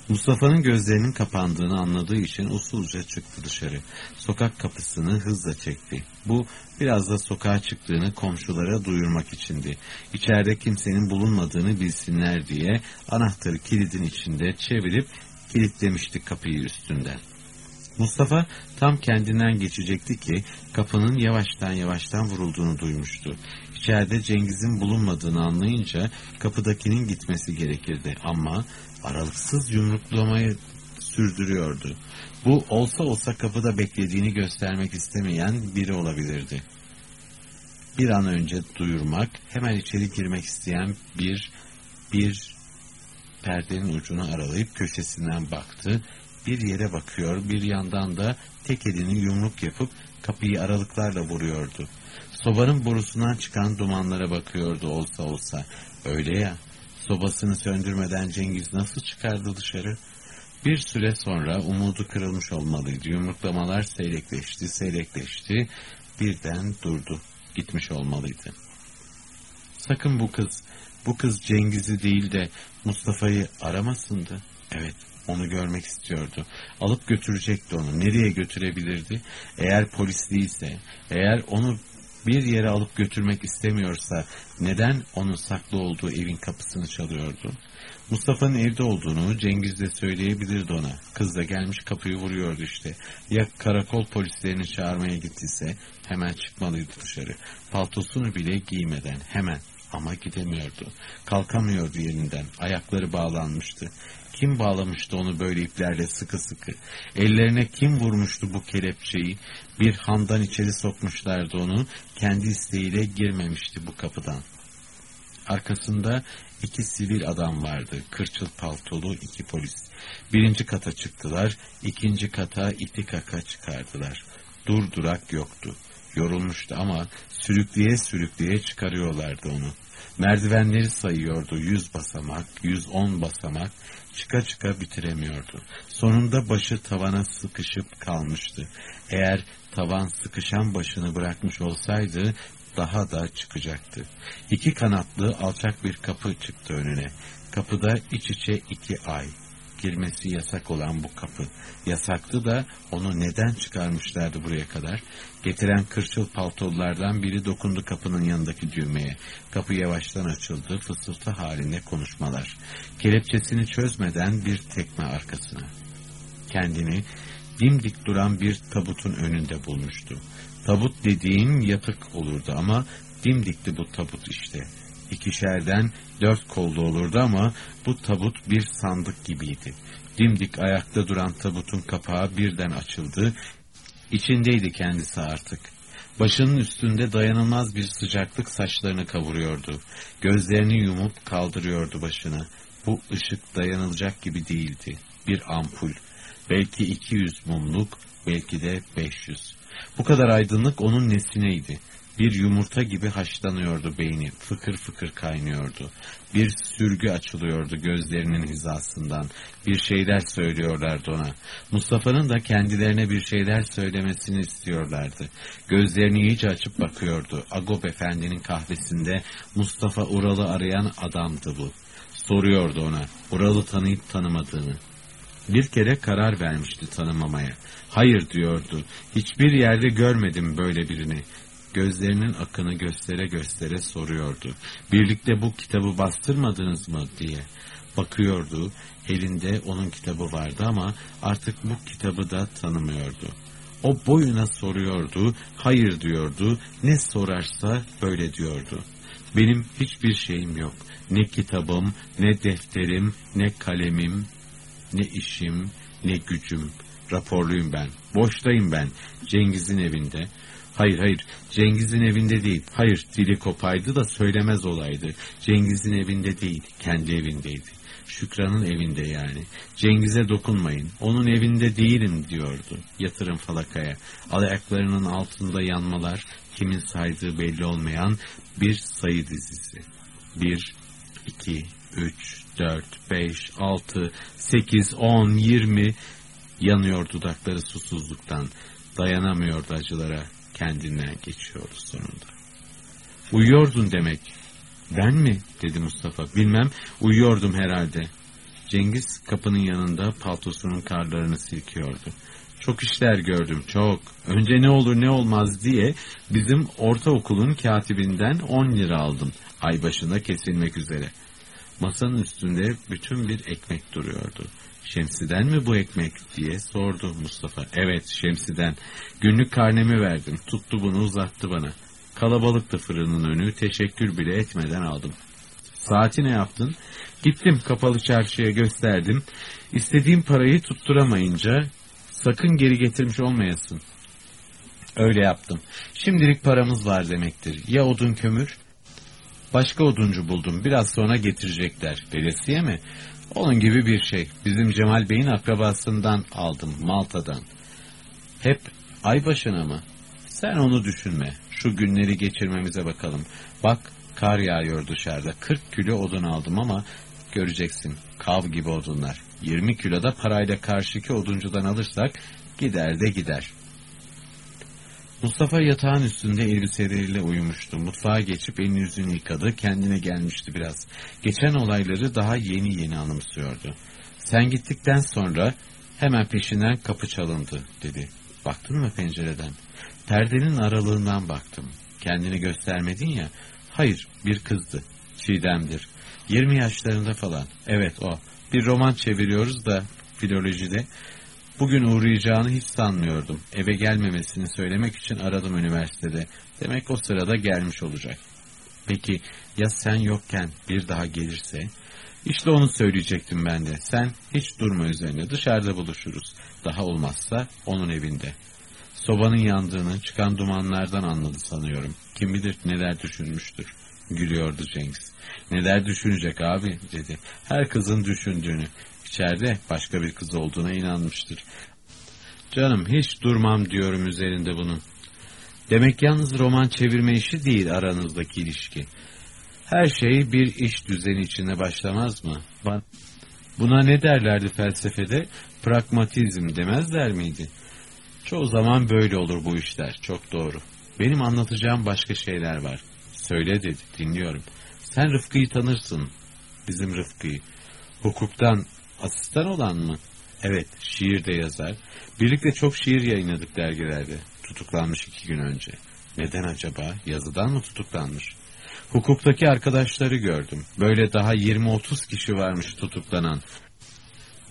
Mustafa'nın gözlerinin kapandığını anladığı için usulca çıktı dışarı. Sokak kapısını hızla çekti. Bu biraz da sokağa çıktığını komşulara duyurmak içindi. İçeride kimsenin bulunmadığını bilsinler diye anahtarı kilidin içinde çevirip kilitlemişti kapıyı üstünden. Mustafa tam kendinden geçecekti ki kapının yavaştan yavaştan vurulduğunu duymuştu. İçeride Cengiz'in bulunmadığını anlayınca kapıdakinin gitmesi gerekirdi ama aralıksız yumruklamayı sürdürüyordu. Bu olsa olsa kapıda beklediğini göstermek istemeyen biri olabilirdi. Bir an önce duyurmak, hemen içeri girmek isteyen bir bir perdenin ucunu aralayıp köşesinden baktı. Bir yere bakıyor, bir yandan da tek elini yumruk yapıp kapıyı aralıklarla vuruyordu. Sobanın borusundan çıkan dumanlara bakıyordu olsa olsa. Öyle ya, sobasını söndürmeden Cengiz nasıl çıkardı dışarı? Bir süre sonra umudu kırılmış olmalıydı. Yumruklamalar seyrekleşti, seyrekleşti. Birden durdu. Gitmiş olmalıydı. Sakın bu kız, bu kız Cengiz'i değil de Mustafa'yı aramasındı. Evet, onu görmek istiyordu. Alıp götürecekti onu. Nereye götürebilirdi? Eğer polis değilse, eğer onu bir yere alıp götürmek istemiyorsa neden onun saklı olduğu evin kapısını çalıyordu? Mustafa'nın evde olduğunu Cengiz de söyleyebilirdi ona. Kız da gelmiş kapıyı vuruyordu işte. Ya karakol polislerini çağırmaya gittiyse hemen çıkmalıydı dışarı. Paltosunu bile giymeden hemen ama gidemiyordu. Kalkamıyordu yerinden. Ayakları bağlanmıştı. Kim bağlamıştı onu böyle iplerle sıkı sıkı? Ellerine kim vurmuştu bu kelepçeyi? Bir handan içeri sokmuşlardı onu. Kendi isteğiyle girmemişti bu kapıdan. Arkasında iki sivil adam vardı. Kırçıl paltolu iki polis. Birinci kata çıktılar. ikinci kata iti kaka çıkardılar. Dur durak yoktu. Yorulmuştu ama sürükleye sürükleye çıkarıyorlardı onu. Merdivenleri sayıyordu. Yüz basamak, yüz on basamak. Çıka çıka bitiremiyordu. Sonunda başı tavana sıkışıp kalmıştı. Eğer tavan sıkışan başını bırakmış olsaydı daha da çıkacaktı. İki kanatlı alçak bir kapı çıktı önüne. Kapıda iç içe iki ay. Girmesi yasak olan bu kapı. Yasaktı da onu neden çıkarmışlardı buraya kadar? Getiren kırçıl paltolulardan biri dokundu kapının yanındaki düğmeye. Kapı yavaştan açıldı, fısıltı halinde konuşmalar. Kelepçesini çözmeden bir tekme arkasına. Kendini dimdik duran bir tabutun önünde bulmuştu. Tabut dediğim yatık olurdu ama dimdikti bu tabut işte. İkişerden dört kollu olurdu ama bu tabut bir sandık gibiydi. Dimdik ayakta duran tabutun kapağı birden açıldı. İçindeydi kendisi artık. Başının üstünde dayanılmaz bir sıcaklık saçlarını kavuruyordu. Gözlerini yumup kaldırıyordu başını. Bu ışık dayanılacak gibi değildi. Bir ampul. Belki 200 mumluk, belki de 500. Bu kadar aydınlık onun nesineydi. Bir yumurta gibi haşlanıyordu beyni, fıkır fıkır kaynıyordu. Bir sürgü açılıyordu gözlerinin hizasından. Bir şeyler söylüyorlardı ona. Mustafa'nın da kendilerine bir şeyler söylemesini istiyorlardı. Gözlerini iyice açıp bakıyordu. Agop Efendi'nin kahvesinde Mustafa Ural'ı arayan adamdı bu. Soruyordu ona, Ural'ı tanıyıp tanımadığını. Bir kere karar vermişti tanımamaya. Hayır diyordu. Hiçbir yerde görmedim böyle birini. Gözlerinin akını göstere göstere soruyordu. Birlikte bu kitabı bastırmadınız mı diye. Bakıyordu. Elinde onun kitabı vardı ama artık bu kitabı da tanımıyordu. O boyuna soruyordu, hayır diyordu, ne sorarsa böyle diyordu. Benim hiçbir şeyim yok. Ne kitabım, ne defterim, ne kalemim, ne işim, ne gücüm. Raporluyum ben. Boştayım ben. Cengiz'in evinde. Hayır hayır Cengiz'in evinde değil. Hayır dili kopaydı da söylemez olaydı. Cengiz'in evinde değil. Kendi evindeydi. Şükran'ın evinde yani. Cengiz'e dokunmayın. Onun evinde değilim diyordu. Yatırım falakaya. Ayaklarının altında yanmalar, kimin saydığı belli olmayan bir sayı dizisi. Bir, iki, üç, dört, beş, altı, sekiz, on, yirmi, Yanıyor dudakları susuzluktan. Dayanamıyordu acılara. Kendinden geçiyordu sonunda. Uyuyordun demek. Ben mi? dedi Mustafa. Bilmem. Uyuyordum herhalde. Cengiz kapının yanında paltosunun karlarını silkiyordu. Çok işler gördüm, çok. Önce ne olur ne olmaz diye bizim ortaokulun katibinden on lira aldım. Ay başına kesilmek üzere. Masanın üstünde bütün bir ekmek duruyordu. Şemsi'den mi bu ekmek diye sordu Mustafa. Evet Şemsi'den. Günlük karnemi verdim. Tuttu bunu uzattı bana. Kalabalıktı fırının önü. Teşekkür bile etmeden aldım. Saati ne yaptın? Gittim kapalı çarşıya gösterdim. İstediğim parayı tutturamayınca sakın geri getirmiş olmayasın. Öyle yaptım. Şimdilik paramız var demektir. Ya odun kömür? Başka oduncu buldum. Biraz sonra getirecekler. Belesiye mi? Onun gibi bir şey. Bizim Cemal Bey'in akrabasından aldım Malta'dan. Hep ay başına mı? Sen onu düşünme. Şu günleri geçirmemize bakalım. Bak kar yağıyor dışarıda. 40 kilo odun aldım ama göreceksin. Kav gibi odunlar. 20 kilo da parayla karşıki oduncudan alırsak gider de gider. Mustafa yatağın üstünde elbiseleriyle uyumuştu. Mutfağa geçip elini yüzünü yıkadı. Kendine gelmişti biraz. Geçen olayları daha yeni yeni anımsıyordu. Sen gittikten sonra hemen peşinden kapı çalındı dedi. Baktın mı pencereden? Perdenin aralığından baktım. Kendini göstermedin ya. Hayır bir kızdı. Çiğdem'dir. 20 yaşlarında falan. Evet o. Bir roman çeviriyoruz da filolojide. Bugün uğrayacağını hiç sanmıyordum. Eve gelmemesini söylemek için aradım üniversitede. Demek o sırada gelmiş olacak. Peki ya sen yokken bir daha gelirse? İşte onu söyleyecektim ben de. Sen hiç durma üzerine dışarıda buluşuruz. Daha olmazsa onun evinde. Sobanın yandığını çıkan dumanlardan anladı sanıyorum. Kim bilir neler düşünmüştür. Gülüyordu Cengiz. Neler düşünecek abi dedi. Her kızın düşündüğünü. İçeride başka bir kız olduğuna inanmıştır. Canım hiç durmam diyorum üzerinde bunun. Demek yalnız roman çevirme işi değil aranızdaki ilişki. Her şey bir iş düzeni içinde başlamaz mı? Buna ne derlerdi felsefede? Pragmatizm demezler miydi? Çoğu zaman böyle olur bu işler. Çok doğru. Benim anlatacağım başka şeyler var. Söyle dedi. Dinliyorum. Sen Rıfkı'yı tanırsın. Bizim Rıfkı'yı. Hukuktan asistan olan mı? Evet. Şiir de yazar. Birlikte çok şiir yayınladık dergilerde. Tutuklanmış iki gün önce. Neden acaba? Yazıdan mı tutuklanmış? Hukuktaki arkadaşları gördüm. Böyle daha 20-30 kişi varmış tutuklanan.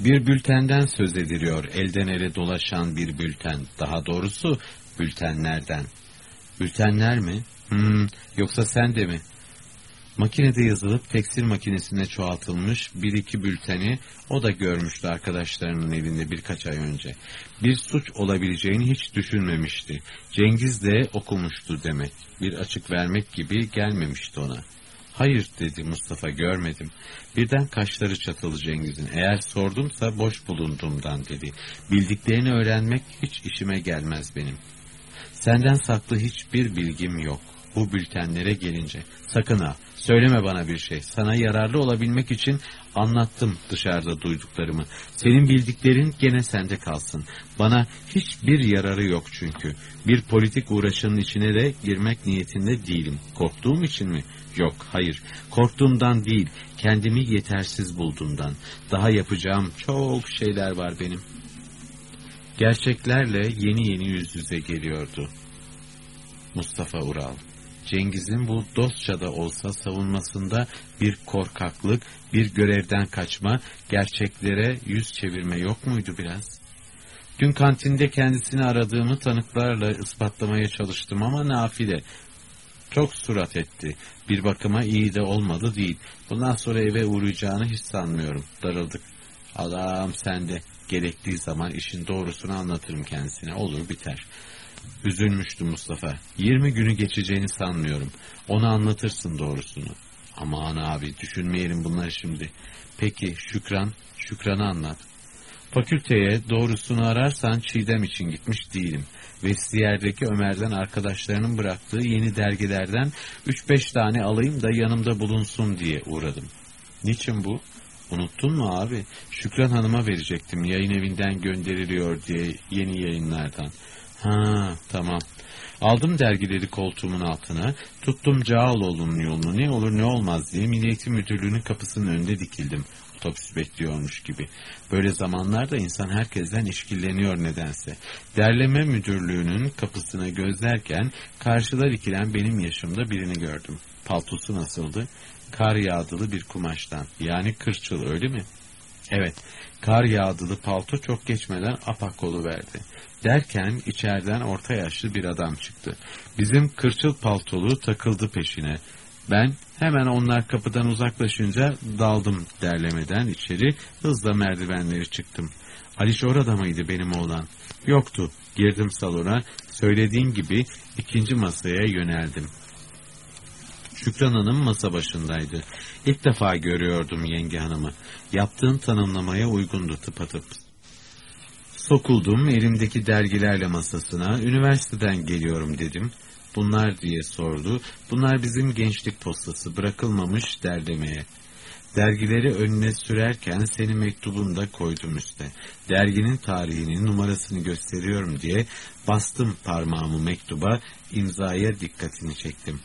Bir bültenden söz ediliyor. Elden ele dolaşan bir bülten. Daha doğrusu bültenlerden. Bültenler mi? Hmm, yoksa sen de mi? Makinede yazılıp tekstil makinesine çoğaltılmış bir iki bülteni o da görmüştü arkadaşlarının evinde birkaç ay önce. Bir suç olabileceğini hiç düşünmemişti. Cengiz de okumuştu demek. Bir açık vermek gibi gelmemişti ona. Hayır dedi Mustafa görmedim. Birden kaşları çatıldı Cengiz'in. Eğer sordumsa boş bulunduğumdan dedi. Bildiklerini öğrenmek hiç işime gelmez benim. Senden saklı hiçbir bilgim yok. Bu bültenlere gelince sakın ha söyleme bana bir şey. Sana yararlı olabilmek için anlattım dışarıda duyduklarımı. Senin bildiklerin gene sende kalsın. Bana hiçbir yararı yok çünkü. Bir politik uğraşının içine de girmek niyetinde değilim. Korktuğum için mi? Yok, hayır. Korktuğumdan değil, kendimi yetersiz bulduğumdan. Daha yapacağım çok şeyler var benim. Gerçeklerle yeni yeni yüz yüze geliyordu. Mustafa Ural Cengiz'in bu dostça da olsa savunmasında bir korkaklık, bir görevden kaçma, gerçeklere yüz çevirme yok muydu biraz? Dün kantinde kendisini aradığımı tanıklarla ispatlamaya çalıştım ama nafile. Çok surat etti. Bir bakıma iyi de olmadı değil. Bundan sonra eve uğrayacağını hiç sanmıyorum. Darıldık. Adam sende. Gerektiği zaman işin doğrusunu anlatırım kendisine. Olur biter. Üzülmüştü Mustafa. Yirmi günü geçeceğini sanmıyorum. Ona anlatırsın doğrusunu. Aman abi düşünmeyelim bunları şimdi. Peki Şükran, Şükran'ı anlat. Fakülteye doğrusunu ararsan Çiğdem için gitmiş değilim. Vestiyerdeki Ömer'den arkadaşlarının bıraktığı yeni dergilerden 3-5 tane alayım da yanımda bulunsun diye uğradım. Niçin bu? Unuttun mu abi? Şükran Hanım'a verecektim yayın evinden gönderiliyor diye yeni yayınlardan. Ha tamam. Aldım dergileri koltuğumun altına, tuttum Cağaloğlu'nun yolunu ne olur ne olmaz diye Milli Eğitim Müdürlüğü'nün kapısının önünde dikildim. Otobüs bekliyormuş gibi. Böyle zamanlarda insan herkesten işkilleniyor nedense. Derleme müdürlüğünün kapısına gözlerken karşıda dikilen benim yaşımda birini gördüm. Paltosu nasıldı? Kar yağdılı bir kumaştan. Yani kırçıl öyle mi? Evet, kar yağdılı palto çok geçmeden apak verdi. Derken içeriden orta yaşlı bir adam çıktı. Bizim kırçıl paltolu takıldı peşine. Ben hemen onlar kapıdan uzaklaşınca daldım derlemeden içeri hızla merdivenleri çıktım. Aliş orada mıydı benim oğlan? Yoktu. Girdim salona. Söylediğim gibi ikinci masaya yöneldim. Şükran Hanım masa başındaydı. İlk defa görüyordum yenge hanımı. Yaptığın tanımlamaya uygundu tıpatıp. Sokuldum elimdeki dergilerle masasına. Üniversiteden geliyorum dedim. Bunlar diye sordu. Bunlar bizim gençlik postası bırakılmamış derlemeye. Dergileri önüne sürerken seni mektubunda koydum üste. Derginin tarihini, numarasını gösteriyorum diye bastım parmağımı mektuba, imzaya dikkatini çektim.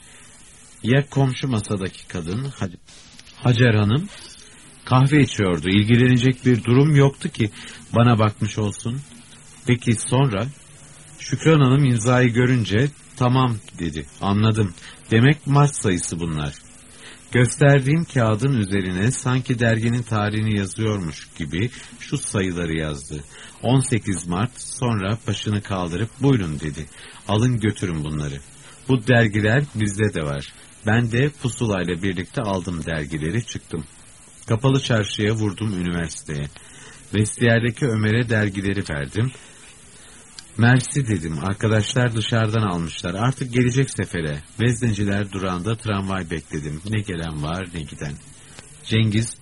Ya komşu masadaki kadın, Hacer Hanım, kahve içiyordu. İlgilenecek bir durum yoktu ki bana bakmış olsun. Peki sonra? Şükran Hanım imzayı görünce tamam dedi. Anladım. Demek Mart sayısı bunlar. Gösterdiğim kağıdın üzerine sanki derginin tarihini yazıyormuş gibi şu sayıları yazdı. 18 Mart sonra başını kaldırıp buyurun dedi. Alın götürün bunları. Bu dergiler bizde de var. Ben de pusulayla birlikte aldım dergileri çıktım. Kapalı çarşıya vurdum üniversiteye. Vestiyerdeki Ömer'e dergileri verdim. Mersi dedim. Arkadaşlar dışarıdan almışlar. Artık gelecek sefere. Vezneciler durağında tramvay bekledim. Ne gelen var ne giden. Cengiz,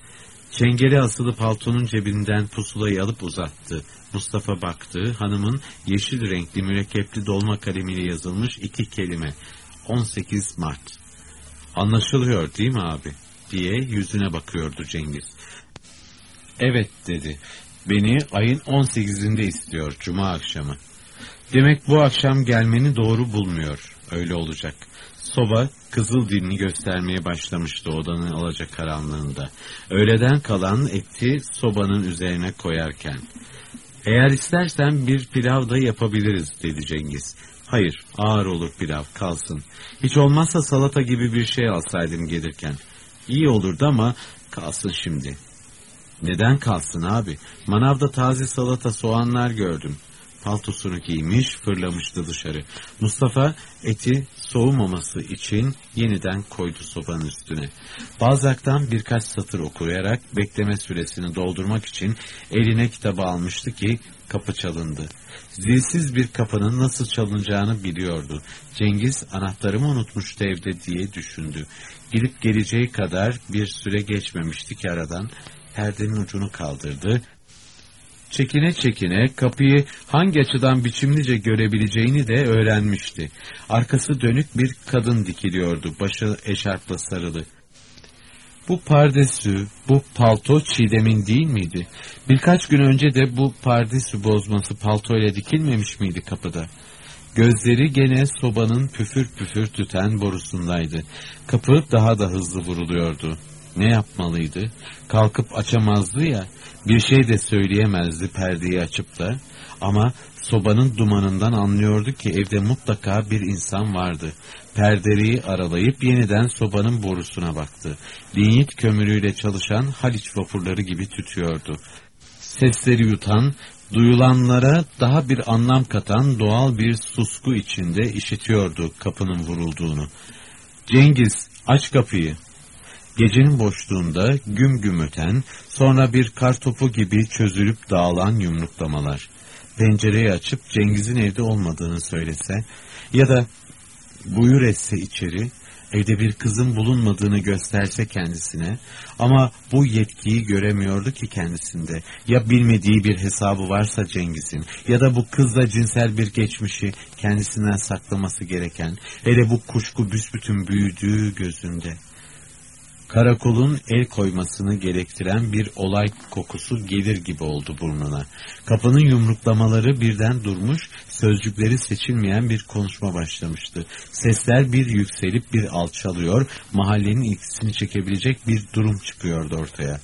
çengeli asılı paltonun cebinden pusulayı alıp uzattı. Mustafa baktı. Hanımın yeşil renkli mürekkepli dolma kalemiyle yazılmış iki kelime. 18 Mart. Anlaşılıyor değil mi abi? Diye yüzüne bakıyordu Cengiz. Evet dedi. Beni ayın 18'inde istiyor cuma akşamı. Demek bu akşam gelmeni doğru bulmuyor. Öyle olacak. Soba kızıl dilini göstermeye başlamıştı odanın alacak karanlığında. Öğleden kalan eti sobanın üzerine koyarken. Eğer istersen bir pilav da yapabiliriz dedi Cengiz. Hayır ağır olur pilav kalsın. Hiç olmazsa salata gibi bir şey alsaydım gelirken. İyi olurdu ama kalsın şimdi. Neden kalsın abi? Manavda taze salata soğanlar gördüm. Paltosunu giymiş fırlamıştı dışarı. Mustafa eti soğumaması için yeniden koydu sobanın üstüne. Balzac'tan birkaç satır okuyarak bekleme süresini doldurmak için eline kitabı almıştı ki kapı çalındı. Zilsiz bir kapının nasıl çalınacağını biliyordu. Cengiz anahtarımı unutmuştu evde diye düşündü. Gidip geleceği kadar bir süre geçmemişti ki aradan perdenin ucunu kaldırdı. Çekine çekine kapıyı hangi açıdan biçimlice görebileceğini de öğrenmişti. Arkası dönük bir kadın dikiliyordu, başı eşarpla sarılı. Bu pardesü, bu palto Çiğdem'in değil miydi? Birkaç gün önce de bu pardesü bozması paltoyla dikilmemiş miydi kapıda? Gözleri gene sobanın püfür püfür tüten borusundaydı. Kapı daha da hızlı vuruluyordu. Ne yapmalıydı? Kalkıp açamazdı ya, bir şey de söyleyemezdi perdeyi açıp da. Ama sobanın dumanından anlıyordu ki evde mutlaka bir insan vardı. Perdeliği aralayıp yeniden sobanın borusuna baktı. Linyit kömürüyle çalışan Haliç vapurları gibi tütüyordu. Sesleri yutan, duyulanlara daha bir anlam katan doğal bir susku içinde işitiyordu kapının vurulduğunu. Cengiz aç kapıyı Gecenin boşluğunda güm güm öten, sonra bir kar topu gibi çözülüp dağılan yumruklamalar. Pencereyi açıp Cengiz'in evde olmadığını söylese ya da buyur etse içeri, evde bir kızın bulunmadığını gösterse kendisine ama bu yetkiyi göremiyordu ki kendisinde. Ya bilmediği bir hesabı varsa Cengiz'in ya da bu kızla cinsel bir geçmişi kendisinden saklaması gereken hele bu kuşku büsbütün büyüdüğü gözünde karakolun el koymasını gerektiren bir olay kokusu gelir gibi oldu burnuna. Kapının yumruklamaları birden durmuş, sözcükleri seçilmeyen bir konuşma başlamıştı. Sesler bir yükselip bir alçalıyor, mahallenin ilgisini çekebilecek bir durum çıkıyordu ortaya.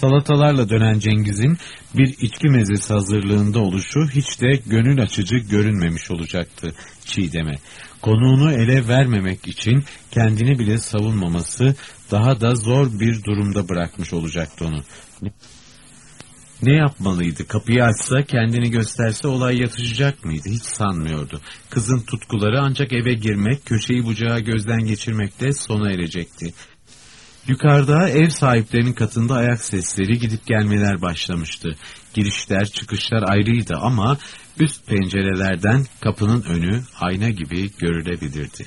Salatalarla dönen Cengiz'in bir içki mezesi hazırlığında oluşu hiç de gönül açıcı görünmemiş olacaktı Çiğdem'e. Konuğunu ele vermemek için kendini bile savunmaması daha da zor bir durumda bırakmış olacaktı onu. Ne yapmalıydı? Kapıyı açsa, kendini gösterse olay yatışacak mıydı? Hiç sanmıyordu. Kızın tutkuları ancak eve girmek, köşeyi bucağı gözden geçirmekte sona erecekti. Yukarıda ev sahiplerinin katında ayak sesleri gidip gelmeler başlamıştı. Girişler çıkışlar ayrıydı ama üst pencerelerden kapının önü ayna gibi görülebilirdi.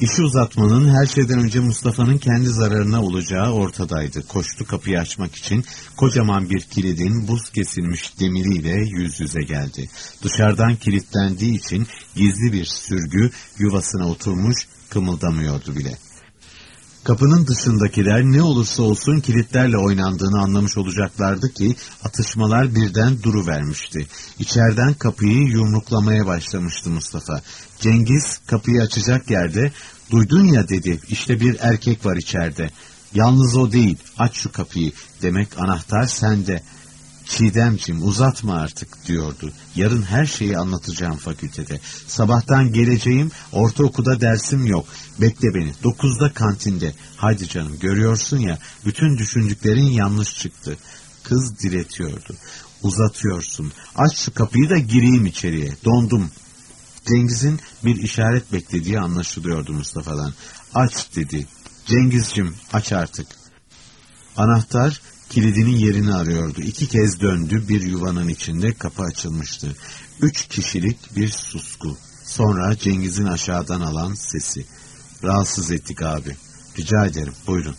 İşi uzatmanın her şeyden önce Mustafa'nın kendi zararına olacağı ortadaydı. Koştu kapıyı açmak için kocaman bir kilidin buz kesilmiş demiriyle yüz yüze geldi. Dışarıdan kilitlendiği için gizli bir sürgü yuvasına oturmuş kımıldamıyordu bile. Kapının dışındakiler ne olursa olsun kilitlerle oynandığını anlamış olacaklardı ki atışmalar birden duru vermişti. İçeriden kapıyı yumruklamaya başlamıştı Mustafa. Cengiz kapıyı açacak yerde duydun ya dedi işte bir erkek var içeride. Yalnız o değil aç şu kapıyı demek anahtar sende. Çiğdemcim uzatma artık diyordu. Yarın her şeyi anlatacağım fakültede. Sabahtan geleceğim, ortaokulda dersim yok. Bekle beni, dokuzda kantinde. Haydi canım, görüyorsun ya, bütün düşündüklerin yanlış çıktı. Kız diretiyordu. Uzatıyorsun. Aç şu kapıyı da gireyim içeriye. Dondum. Cengiz'in bir işaret beklediği anlaşılıyordu Mustafa'dan. Aç dedi. Cengizcim aç artık. Anahtar kilidinin yerini arıyordu. İki kez döndü bir yuvanın içinde kapı açılmıştı. Üç kişilik bir susku. Sonra Cengiz'in aşağıdan alan sesi. Rahatsız ettik abi. Rica ederim buyurun.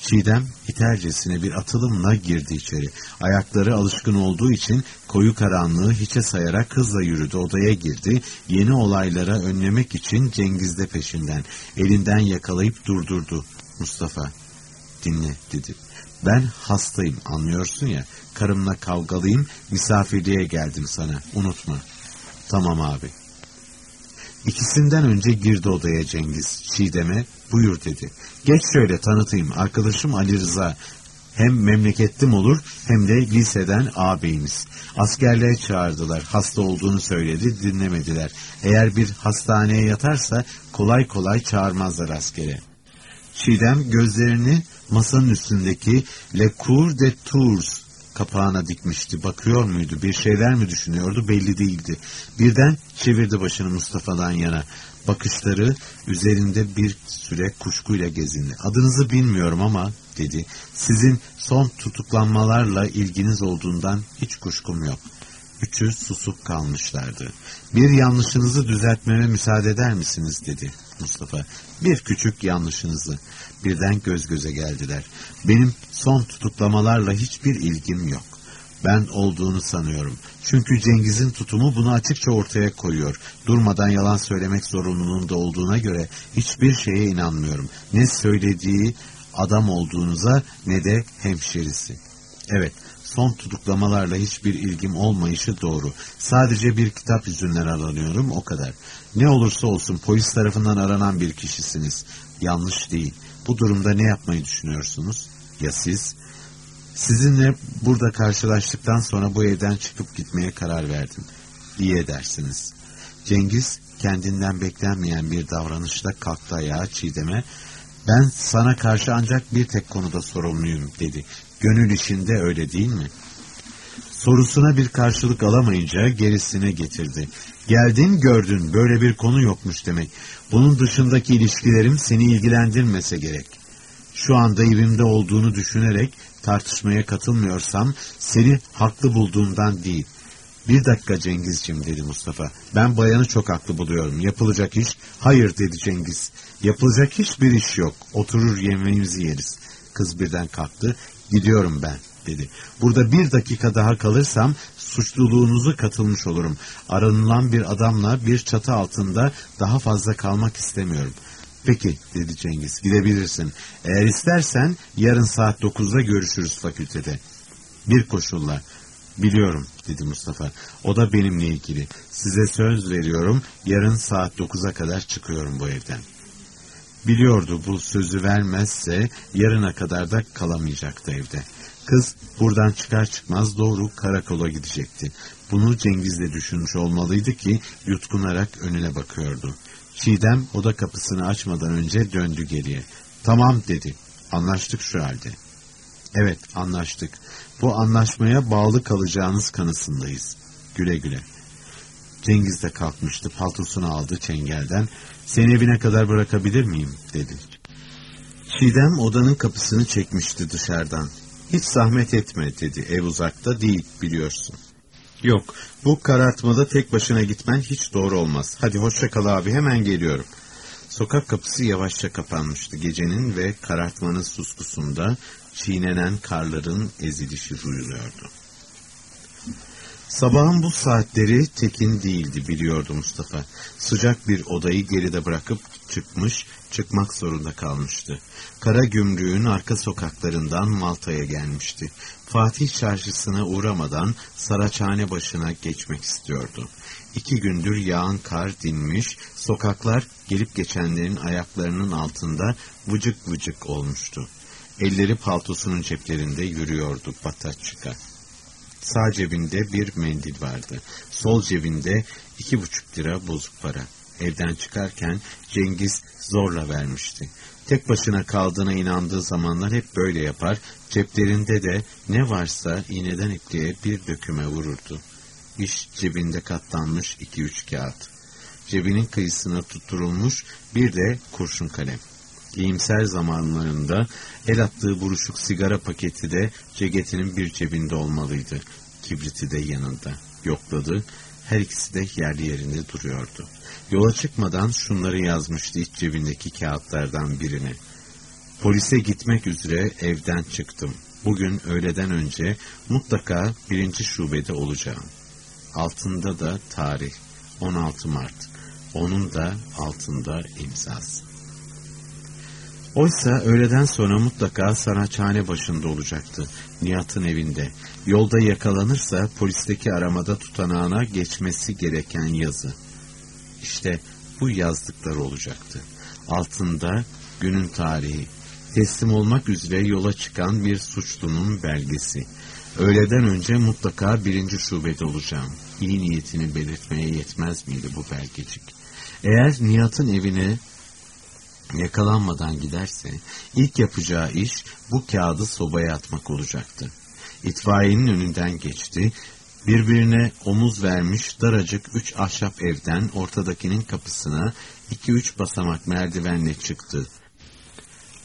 Çiğdem itercesine bir atılımla girdi içeri. Ayakları alışkın olduğu için koyu karanlığı hiçe sayarak hızla yürüdü. Odaya girdi. Yeni olaylara önlemek için Cengiz de peşinden. Elinden yakalayıp durdurdu. Mustafa dinle dedi. Ben hastayım anlıyorsun ya. Karımla kavgalıyım. Misafirliğe geldim sana. Unutma. Tamam abi. İkisinden önce girdi odaya Cengiz. Çiğdem'e buyur dedi. Geç şöyle tanıtayım. Arkadaşım Ali Rıza. Hem memlekettim olur hem de liseden ağabeyimiz. Askerliğe çağırdılar. Hasta olduğunu söyledi dinlemediler. Eğer bir hastaneye yatarsa kolay kolay çağırmazlar askere. Çiğdem gözlerini masanın üstündeki Le Cour de Tours kapağına dikmişti. Bakıyor muydu? Bir şeyler mi düşünüyordu? Belli değildi. Birden çevirdi başını Mustafa'dan yana. Bakışları üzerinde bir süre kuşkuyla gezindi. Adınızı bilmiyorum ama dedi. Sizin son tutuklanmalarla ilginiz olduğundan hiç kuşkum yok. Üçü susup kalmışlardı. Bir yanlışınızı düzeltmeme müsaade eder misiniz dedi Mustafa. Bir küçük yanlışınızı. Birden göz göze geldiler. Benim son tutuklamalarla hiçbir ilgim yok. Ben olduğunu sanıyorum. Çünkü Cengiz'in tutumu bunu açıkça ortaya koyuyor. Durmadan yalan söylemek zorunluluğunda olduğuna göre hiçbir şeye inanmıyorum. Ne söylediği adam olduğunuza ne de hemşerisi. Evet, son tutuklamalarla hiçbir ilgim olmayışı doğru. Sadece bir kitap yüzünden aranıyorum o kadar. Ne olursa olsun polis tarafından aranan bir kişisiniz. Yanlış değil. Bu durumda ne yapmayı düşünüyorsunuz? Ya siz? Sizinle burada karşılaştıktan sonra bu evden çıkıp gitmeye karar verdim. İyi edersiniz. Cengiz kendinden beklenmeyen bir davranışla kalktı ayağa Çiğdem'e. Ben sana karşı ancak bir tek konuda sorumluyum dedi. Gönül işinde öyle değil mi? Sorusuna bir karşılık alamayınca gerisine getirdi. Geldin gördün böyle bir konu yokmuş demek. Bunun dışındaki ilişkilerim seni ilgilendirmese gerek. Şu anda evimde olduğunu düşünerek tartışmaya katılmıyorsam seni haklı bulduğumdan değil. Bir dakika Cengizciğim dedi Mustafa. Ben bayanı çok haklı buluyorum. Yapılacak iş? Hayır dedi Cengiz. Yapılacak hiçbir iş yok. Oturur yemeğimizi yeriz. Kız birden kalktı. Gidiyorum ben dedi. Burada bir dakika daha kalırsam suçluluğunuzu katılmış olurum. Aranılan bir adamla bir çatı altında daha fazla kalmak istemiyorum. Peki dedi Cengiz gidebilirsin. Eğer istersen yarın saat dokuzda görüşürüz fakültede. Bir koşulla. Biliyorum dedi Mustafa. O da benimle ilgili. Size söz veriyorum yarın saat dokuza kadar çıkıyorum bu evden. Biliyordu bu sözü vermezse yarına kadar da kalamayacaktı evde. Kız buradan çıkar çıkmaz doğru karakola gidecekti. Bunu Cengiz de düşünmüş olmalıydı ki yutkunarak önüne bakıyordu. Çiğdem oda kapısını açmadan önce döndü geriye. Tamam dedi. Anlaştık şu halde. Evet anlaştık. Bu anlaşmaya bağlı kalacağınız kanısındayız. Güle güle. Cengiz de kalkmıştı. Paltosunu aldı çengelden. Seni evine kadar bırakabilir miyim? dedi. Çiğdem odanın kapısını çekmişti dışarıdan. Hiç zahmet etme dedi. Ev uzakta değil biliyorsun. Yok bu karartmada tek başına gitmen hiç doğru olmaz. Hadi hoşça kal abi hemen geliyorum. Sokak kapısı yavaşça kapanmıştı. Gecenin ve karartmanın suskusunda çiğnenen karların ezilişi duyuluyordu. Sabahın bu saatleri tekin değildi biliyordu Mustafa. Sıcak bir odayı geride bırakıp çıkmış, çıkmak zorunda kalmıştı. Kara gümrüğün arka sokaklarından Malta'ya gelmişti. Fatih çarşısına uğramadan Saraçhane başına geçmek istiyordu. İki gündür yağan kar dinmiş, sokaklar gelip geçenlerin ayaklarının altında vıcık vıcık olmuştu. Elleri paltosunun ceplerinde yürüyordu Bataçık'a. Sağ cebinde bir mendil vardı. Sol cebinde iki buçuk lira bozuk para. Evden çıkarken Cengiz zorla vermişti. Tek başına kaldığına inandığı zamanlar hep böyle yapar, ceplerinde de ne varsa iğneden ipliğe bir döküme vururdu. İş cebinde katlanmış iki üç kağıt. Cebinin kıyısına tutturulmuş bir de kurşun kalem. İyimser zamanlarında el attığı buruşuk sigara paketi de ceketinin bir cebinde olmalıydı. Kibriti de yanında. Yokladı. Her ikisi de yerli yerinde duruyordu. Yola çıkmadan şunları yazmıştı iç cebindeki kağıtlardan birine. Polise gitmek üzere evden çıktım. Bugün öğleden önce mutlaka birinci şubede olacağım. Altında da tarih 16 Mart. Onun da altında imzası. Oysa öğleden sonra mutlaka sanathane başında olacaktı. Nihat'ın evinde. Yolda yakalanırsa polisteki aramada tutanağına geçmesi gereken yazı. İşte bu yazdıklar olacaktı. Altında günün tarihi, teslim olmak üzere yola çıkan bir suçlunun belgesi. Öğleden önce mutlaka birinci şubede olacağım. İyi niyetini belirtmeye yetmez miydi bu belgecik? Eğer Nihat'ın evine yakalanmadan giderse ilk yapacağı iş bu kağıdı sobaya atmak olacaktı. İtfaiyenin önünden geçti, birbirine omuz vermiş daracık üç ahşap evden ortadakinin kapısına iki üç basamak merdivenle çıktı.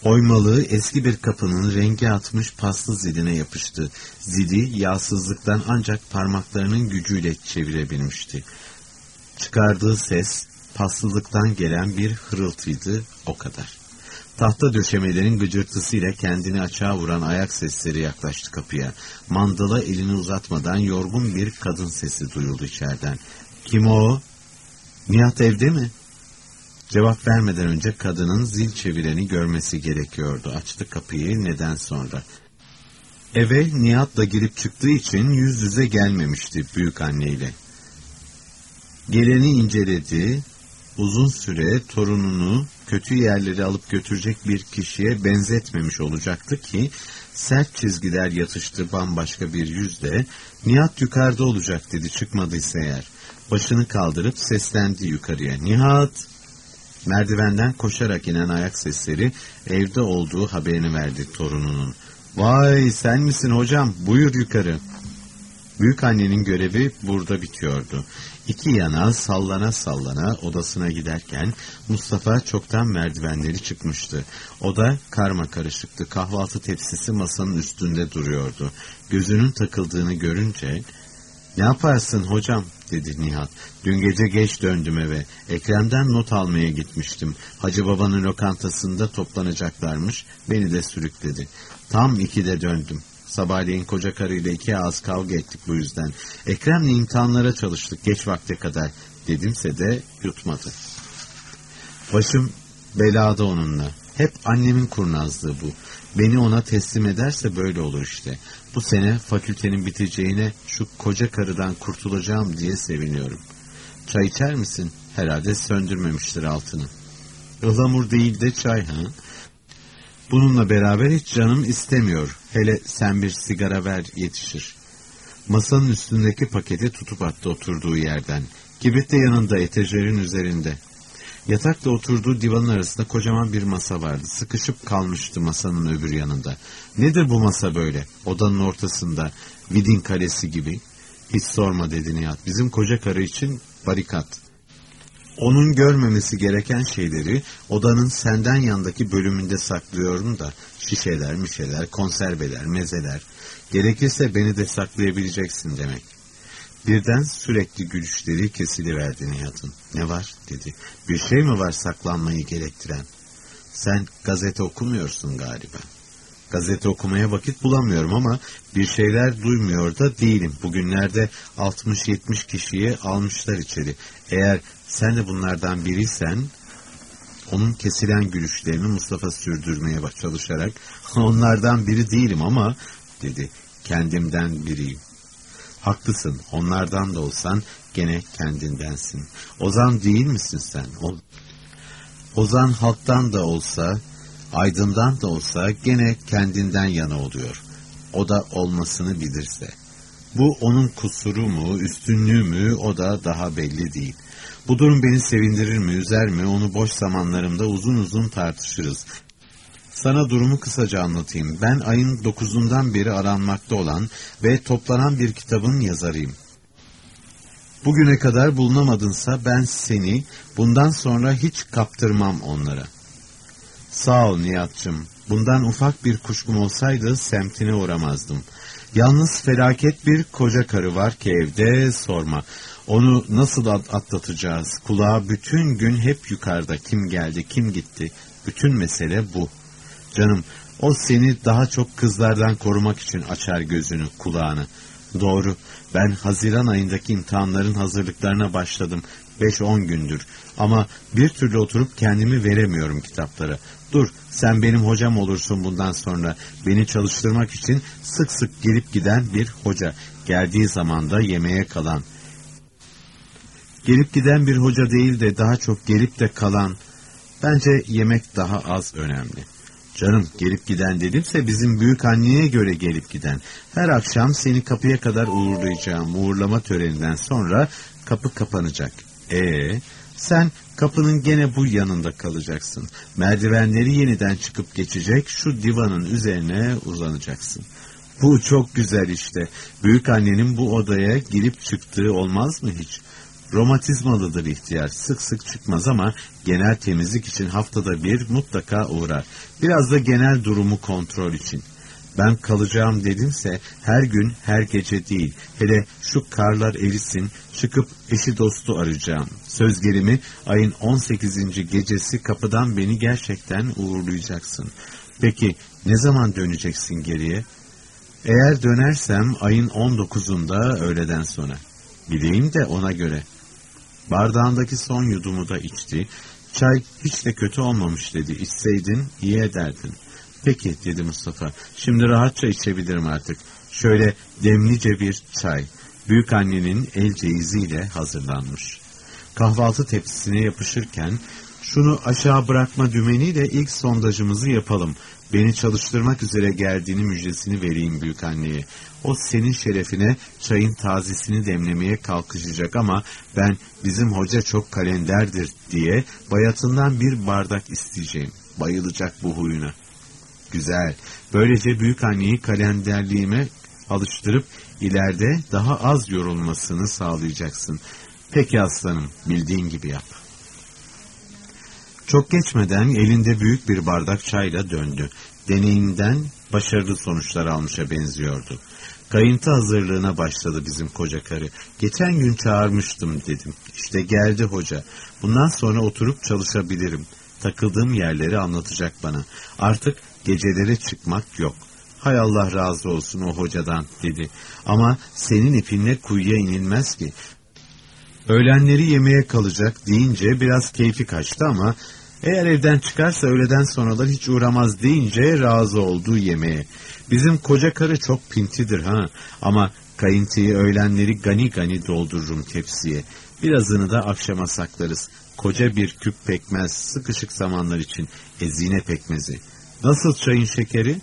Oymalı eski bir kapının rengi atmış paslı ziline yapıştı. Zili yağsızlıktan ancak parmaklarının gücüyle çevirebilmişti. Çıkardığı ses paslılıktan gelen bir hırıltıydı o kadar. Tahta döşemelerin gıcırtısıyla kendini açığa vuran ayak sesleri yaklaştı kapıya. Mandala elini uzatmadan yorgun bir kadın sesi duyuldu içeriden. Kim o? Nihat evde mi? Cevap vermeden önce kadının zil çevireni görmesi gerekiyordu. Açtı kapıyı neden sonra. Eve Nihat'la girip çıktığı için yüz yüze gelmemişti büyük anneyle. Geleni inceledi, uzun süre torununu kötü yerleri alıp götürecek bir kişiye benzetmemiş olacaktı ki sert çizgiler yatıştı bambaşka bir yüzle Nihat yukarıda olacak dedi çıkmadıysa eğer. Başını kaldırıp seslendi yukarıya. Nihat! Merdivenden koşarak inen ayak sesleri evde olduğu haberini verdi torununun. Vay sen misin hocam buyur yukarı. Büyük annenin görevi burada bitiyordu. İki yana sallana sallana odasına giderken Mustafa çoktan merdivenleri çıkmıştı. Oda karma karışıktı. Kahvaltı tepsisi masanın üstünde duruyordu. Gözünün takıldığını görünce ne yaparsın hocam dedi Nihat. Dün gece geç döndüm eve. Ekrem'den not almaya gitmiştim. Hacı babanın lokantasında toplanacaklarmış. Beni de sürükledi. Tam ikide döndüm. Sabahleyin koca karıyla iki ağız kavga ettik bu yüzden. Ekrem'le imtihanlara çalıştık geç vakte kadar. Dedimse de yutmadı. Başım belada onunla. Hep annemin kurnazlığı bu. Beni ona teslim ederse böyle olur işte. Bu sene fakültenin biteceğine şu koca karıdan kurtulacağım diye seviniyorum. Çay içer misin? Herhalde söndürmemiştir altını. Ilamur değil de çay ha? Bununla beraber hiç canım istemiyor. Hele sen bir sigara ver yetişir. Masanın üstündeki paketi tutup attı oturduğu yerden. Kibrit de yanında etajerin üzerinde. Yatakla oturduğu divanın arasında kocaman bir masa vardı. Sıkışıp kalmıştı masanın öbür yanında. Nedir bu masa böyle? Odanın ortasında. Vidin kalesi gibi. Hiç sorma dedi Nihat. Bizim koca karı için barikat. Onun görmemesi gereken şeyleri odanın senden yandaki bölümünde saklıyorum da şişeler, mişeler, konserveler, mezeler. Gerekirse beni de saklayabileceksin demek. Birden sürekli gülüşleri kesiliverdi Nihat'ın. Ne var dedi. Bir şey mi var saklanmayı gerektiren? Sen gazete okumuyorsun galiba. Gazete okumaya vakit bulamıyorum ama bir şeyler duymuyor da değilim. Bugünlerde 60-70 kişiyi almışlar içeri. Eğer sen de bunlardan biriysen onun kesilen gülüşlerini Mustafa sürdürmeye çalışarak onlardan biri değilim ama dedi kendimden biriyim. Haklısın onlardan da olsan gene kendindensin. Ozan değil misin sen? O, Ozan halktan da olsa aydından da olsa gene kendinden yana oluyor. O da olmasını bilirse. Bu onun kusuru mu, üstünlüğü mü o da daha belli değil. Bu durum beni sevindirir mi, üzer mi onu boş zamanlarımda uzun uzun tartışırız. Sana durumu kısaca anlatayım. Ben ayın dokuzundan beri aranmakta olan ve toplanan bir kitabın yazarıyım. Bugüne kadar bulunamadınsa ben seni bundan sonra hiç kaptırmam onlara. Sağ ol Nihat'cığım. Bundan ufak bir kuşkum olsaydı semtine uğramazdım. Yalnız felaket bir koca karı var ki evde sorma. Onu nasıl atlatacağız? Kulağa bütün gün hep yukarıda kim geldi, kim gitti. Bütün mesele bu. Canım, o seni daha çok kızlardan korumak için açar gözünü, kulağını. Doğru, ben Haziran ayındaki imtihanların hazırlıklarına başladım. 5-10 gündür. Ama bir türlü oturup kendimi veremiyorum kitaplara. Dur, sen benim hocam olursun bundan sonra. Beni çalıştırmak için sık sık gelip giden bir hoca. Geldiği zaman da yemeğe kalan. Gelip giden bir hoca değil de daha çok gelip de kalan. Bence yemek daha az önemli. Canım gelip giden dedimse bizim büyük anneye göre gelip giden. Her akşam seni kapıya kadar uğurlayacağım. Uğurlama töreninden sonra kapı kapanacak. Ee, sen kapının gene bu yanında kalacaksın. Merdivenleri yeniden çıkıp geçecek şu divanın üzerine uzanacaksın. Bu çok güzel işte. Büyük annenin bu odaya girip çıktığı olmaz mı hiç? Romatizmalıdır ihtiyar. Sık sık çıkmaz ama genel temizlik için haftada bir mutlaka uğrar. Biraz da genel durumu kontrol için. Ben kalacağım dedimse her gün her gece değil. Hele şu karlar erisin çıkıp eşi dostu arayacağım. Söz gelimi ayın 18. gecesi kapıdan beni gerçekten uğurlayacaksın. Peki ne zaman döneceksin geriye? Eğer dönersem ayın 19'unda öğleden sonra. Bileyim de ona göre. Bardağındaki son yudumu da içti. Çay hiç de kötü olmamış dedi. İçseydin iyi ederdin. Peki dedi Mustafa. Şimdi rahatça içebilirim artık. Şöyle demlice bir çay. Büyük annenin el ceyiziyle hazırlanmış. Kahvaltı tepsisine yapışırken şunu aşağı bırakma dümeniyle ilk sondajımızı yapalım. Beni çalıştırmak üzere geldiğini müjdesini vereyim büyük anneye. O senin şerefine çayın tazesini demlemeye kalkışacak ama ben bizim hoca çok kalenderdir diye bayatından bir bardak isteyeceğim. Bayılacak bu huyuna. Güzel. Böylece büyük anneyi kalenderliğime alıştırıp ileride daha az yorulmasını sağlayacaksın. Peki aslanım, bildiğin gibi yap. Çok geçmeden elinde büyük bir bardak çayla döndü. Deneyimden başarılı sonuçlar almışa benziyordu. Kayıntı hazırlığına başladı bizim koca karı. Geçen gün çağırmıştım dedim. İşte geldi hoca. Bundan sonra oturup çalışabilirim. Takıldığım yerleri anlatacak bana. Artık gecelere çıkmak yok. Hay Allah razı olsun o hocadan dedi. Ama senin ipinle kuyuya inilmez ki. Öğlenleri yemeğe kalacak deyince biraz keyfi kaçtı ama eğer evden çıkarsa öğleden sonralar hiç uğramaz deyince razı olduğu yemeğe. Bizim koca karı çok pintidir ha ama kayıntıyı öğlenleri gani gani doldururum tepsiye. Birazını da akşama saklarız. Koca bir küp pekmez sıkışık zamanlar için ezine pekmezi. Nasıl çayın şekeri?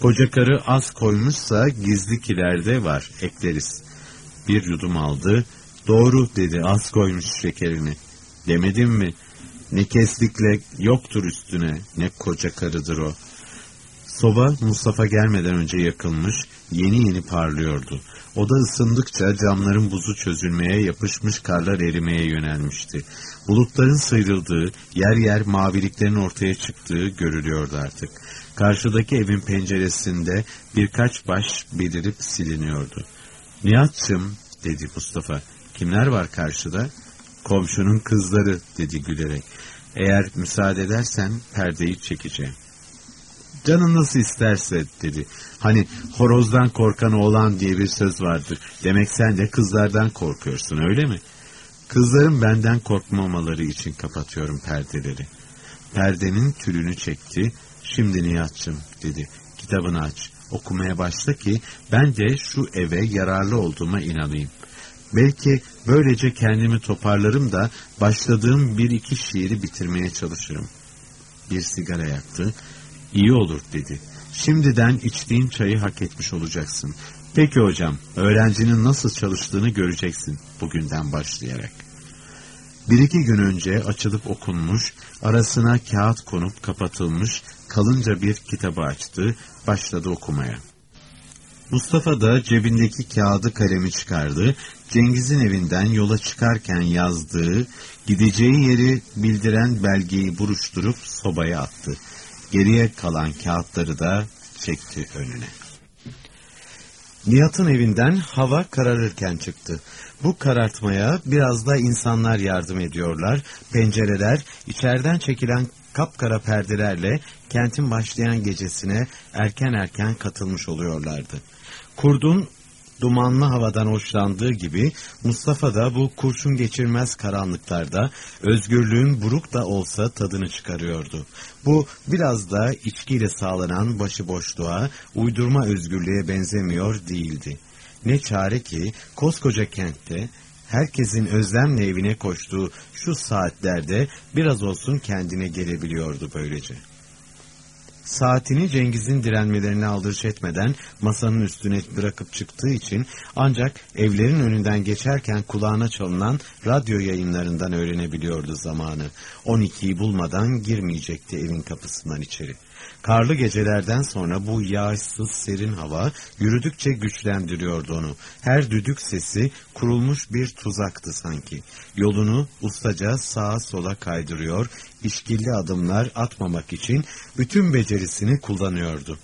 Koca karı az koymuşsa gizli kilerde var ekleriz. Bir yudum aldı. Doğru dedi az koymuş şekerini. Demedim mi? Ne keslikle yoktur üstüne ne koca karıdır o. Soba Mustafa gelmeden önce yakılmış, yeni yeni parlıyordu. Oda ısındıkça camların buzu çözülmeye, yapışmış karlar erimeye yönelmişti. Bulutların sıyrıldığı, yer yer maviliklerin ortaya çıktığı görülüyordu artık. Karşıdaki evin penceresinde birkaç baş belirip siliniyordu. Nihat'cığım dedi Mustafa. Kimler var karşıda? Komşunun kızları dedi gülerek. Eğer müsaade edersen perdeyi çekeceğim. Canın nasıl isterse dedi. Hani horozdan korkan oğlan diye bir söz vardır. Demek sen de kızlardan korkuyorsun öyle mi? Kızların benden korkmamaları için kapatıyorum perdeleri. Perdenin tülünü çekti. Şimdi Nihat'cığım dedi. Kitabını aç. Okumaya başla ki ben de şu eve yararlı olduğuma inanayım. Belki böylece kendimi toparlarım da başladığım bir iki şiiri bitirmeye çalışırım. Bir sigara yaktı. İyi olur dedi. Şimdiden içtiğin çayı hak etmiş olacaksın. Peki hocam, öğrencinin nasıl çalıştığını göreceksin bugünden başlayarak. Bir iki gün önce açılıp okunmuş, arasına kağıt konup kapatılmış, kalınca bir kitabı açtı, başladı okumaya. Mustafa da cebindeki kağıdı kalemi çıkardı, Cengiz'in evinden yola çıkarken yazdığı, gideceği yeri bildiren belgeyi buruşturup sobaya attı. Geriye kalan kağıtları da çekti önüne. Nihat'ın evinden hava kararırken çıktı. Bu karartmaya biraz da insanlar yardım ediyorlar. Pencereler içeriden çekilen kapkara perdelerle kentin başlayan gecesine erken erken katılmış oluyorlardı. Kurdun dumanlı havadan hoşlandığı gibi Mustafa da bu kurşun geçirmez karanlıklarda özgürlüğün buruk da olsa tadını çıkarıyordu. Bu biraz da içkiyle sağlanan başıboşluğa, uydurma özgürlüğe benzemiyor değildi. Ne çare ki koskoca kentte herkesin özlemle evine koştuğu şu saatlerde biraz olsun kendine gelebiliyordu böylece. Saatini Cengiz'in direnmelerine aldırış etmeden masanın üstüne bırakıp çıktığı için ancak evlerin önünden geçerken kulağına çalınan radyo yayınlarından öğrenebiliyordu zamanı. 12'yi bulmadan girmeyecekti evin kapısından içeri. Karlı gecelerden sonra bu yağışsız serin hava yürüdükçe güçlendiriyordu onu. Her düdük sesi kurulmuş bir tuzaktı sanki. Yolunu ustaca sağa sola kaydırıyor, işkilli adımlar atmamak için bütün becerisini kullanıyordu.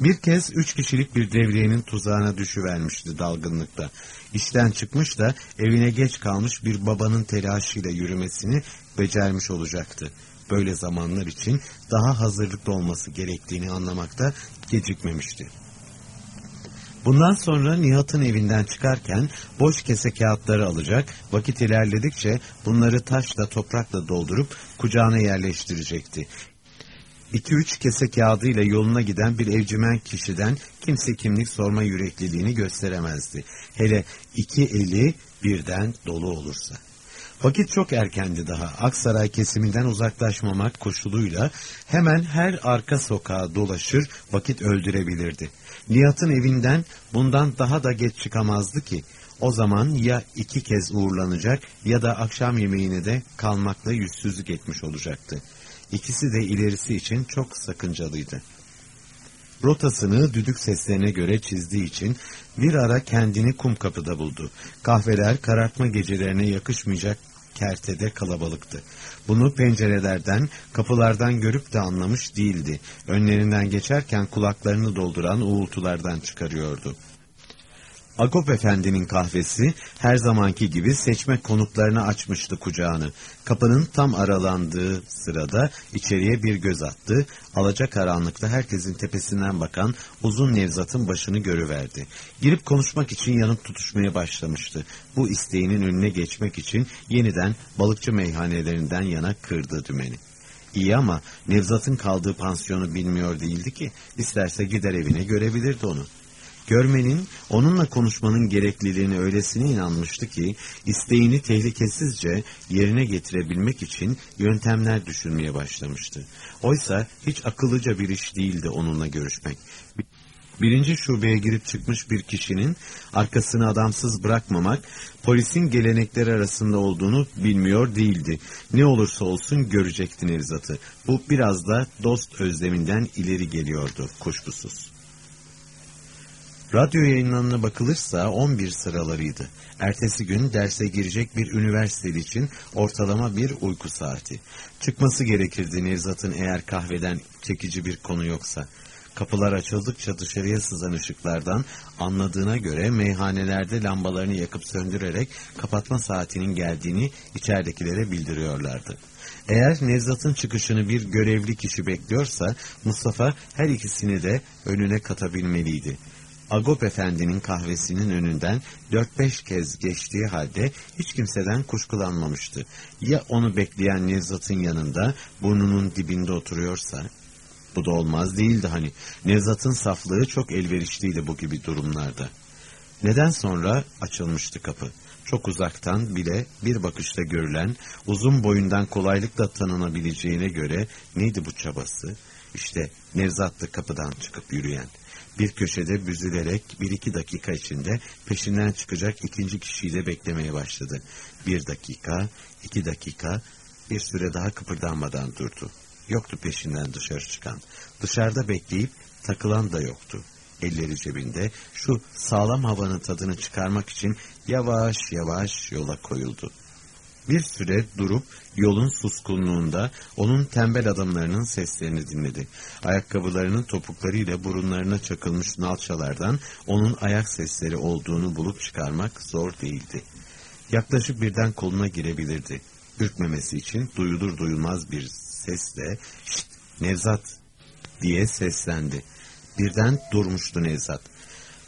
Bir kez üç kişilik bir devriyenin tuzağına düşüvermişti dalgınlıkta. İşten çıkmış da evine geç kalmış bir babanın telaşıyla yürümesini becermiş olacaktı böyle zamanlar için daha hazırlıklı olması gerektiğini anlamakta gecikmemişti. Bundan sonra Nihat'ın evinden çıkarken boş kese kağıtları alacak, vakit ilerledikçe bunları taşla toprakla doldurup kucağına yerleştirecekti. İki üç kese kağıdıyla yoluna giden bir evcimen kişiden kimse kimlik sorma yürekliliğini gösteremezdi. Hele iki eli birden dolu olursa. Vakit çok erkendi daha. Aksaray kesiminden uzaklaşmamak koşuluyla hemen her arka sokağa dolaşır vakit öldürebilirdi. Nihat'ın evinden bundan daha da geç çıkamazdı ki. O zaman ya iki kez uğurlanacak ya da akşam yemeğine de kalmakla yüzsüzlük etmiş olacaktı. İkisi de ilerisi için çok sakıncalıydı. Rotasını düdük seslerine göre çizdiği için bir ara kendini kum kapıda buldu. Kahveler karartma gecelerine yakışmayacak kertede kalabalıktı. Bunu pencerelerden, kapılardan görüp de anlamış değildi. Önlerinden geçerken kulaklarını dolduran uğultulardan çıkarıyordu. Agop Efendi'nin kahvesi her zamanki gibi seçme konuklarına açmıştı kucağını. Kapının tam aralandığı sırada içeriye bir göz attı. Alaca karanlıkta herkesin tepesinden bakan uzun Nevzat'ın başını görüverdi. Girip konuşmak için yanıp tutuşmaya başlamıştı. Bu isteğinin önüne geçmek için yeniden balıkçı meyhanelerinden yana kırdı dümeni. İyi ama Nevzat'ın kaldığı pansiyonu bilmiyor değildi ki, isterse gider evine görebilirdi onu. Görmenin, onunla konuşmanın gerekliliğine öylesine inanmıştı ki, isteğini tehlikesizce yerine getirebilmek için yöntemler düşünmeye başlamıştı. Oysa hiç akıllıca bir iş değildi onunla görüşmek. Birinci şubeye girip çıkmış bir kişinin arkasını adamsız bırakmamak, polisin gelenekleri arasında olduğunu bilmiyor değildi. Ne olursa olsun görecekti Nevzat'ı. Bu biraz da dost özleminden ileri geliyordu kuşkusuz. Radyo yayınlarına bakılırsa 11 sıralarıydı. Ertesi gün derse girecek bir üniversiteli için ortalama bir uyku saati. Çıkması gerekirdi Nevzat'ın eğer kahveden çekici bir konu yoksa. Kapılar açıldıkça dışarıya sızan ışıklardan anladığına göre meyhanelerde lambalarını yakıp söndürerek kapatma saatinin geldiğini içeridekilere bildiriyorlardı. Eğer Nevzat'ın çıkışını bir görevli kişi bekliyorsa Mustafa her ikisini de önüne katabilmeliydi. Agop Efendi'nin kahvesinin önünden dört beş kez geçtiği halde hiç kimseden kuşkulanmamıştı. Ya onu bekleyen Nevzat'ın yanında burnunun dibinde oturuyorsa? Bu da olmaz değildi hani. Nevzat'ın saflığı çok elverişliydi bu gibi durumlarda. Neden sonra açılmıştı kapı. Çok uzaktan bile bir bakışta görülen, uzun boyundan kolaylıkla tanınabileceğine göre neydi bu çabası? İşte Nevzat'tı kapıdan çıkıp yürüyen. Bir köşede büzülerek bir iki dakika içinde peşinden çıkacak ikinci kişiyi de beklemeye başladı. Bir dakika, iki dakika, bir süre daha kıpırdanmadan durdu. Yoktu peşinden dışarı çıkan. Dışarıda bekleyip takılan da yoktu. Elleri cebinde şu sağlam havanın tadını çıkarmak için yavaş yavaş yola koyuldu. Bir süre durup yolun suskunluğunda onun tembel adımlarının seslerini dinledi. Ayakkabılarının topuklarıyla burunlarına çakılmış nalçalardan onun ayak sesleri olduğunu bulup çıkarmak zor değildi. Yaklaşık birden koluna girebilirdi. Ürkmemesi için duyulur duyulmaz bir sesle ''Şşt Nevzat!'' diye seslendi. Birden durmuştu Nevzat.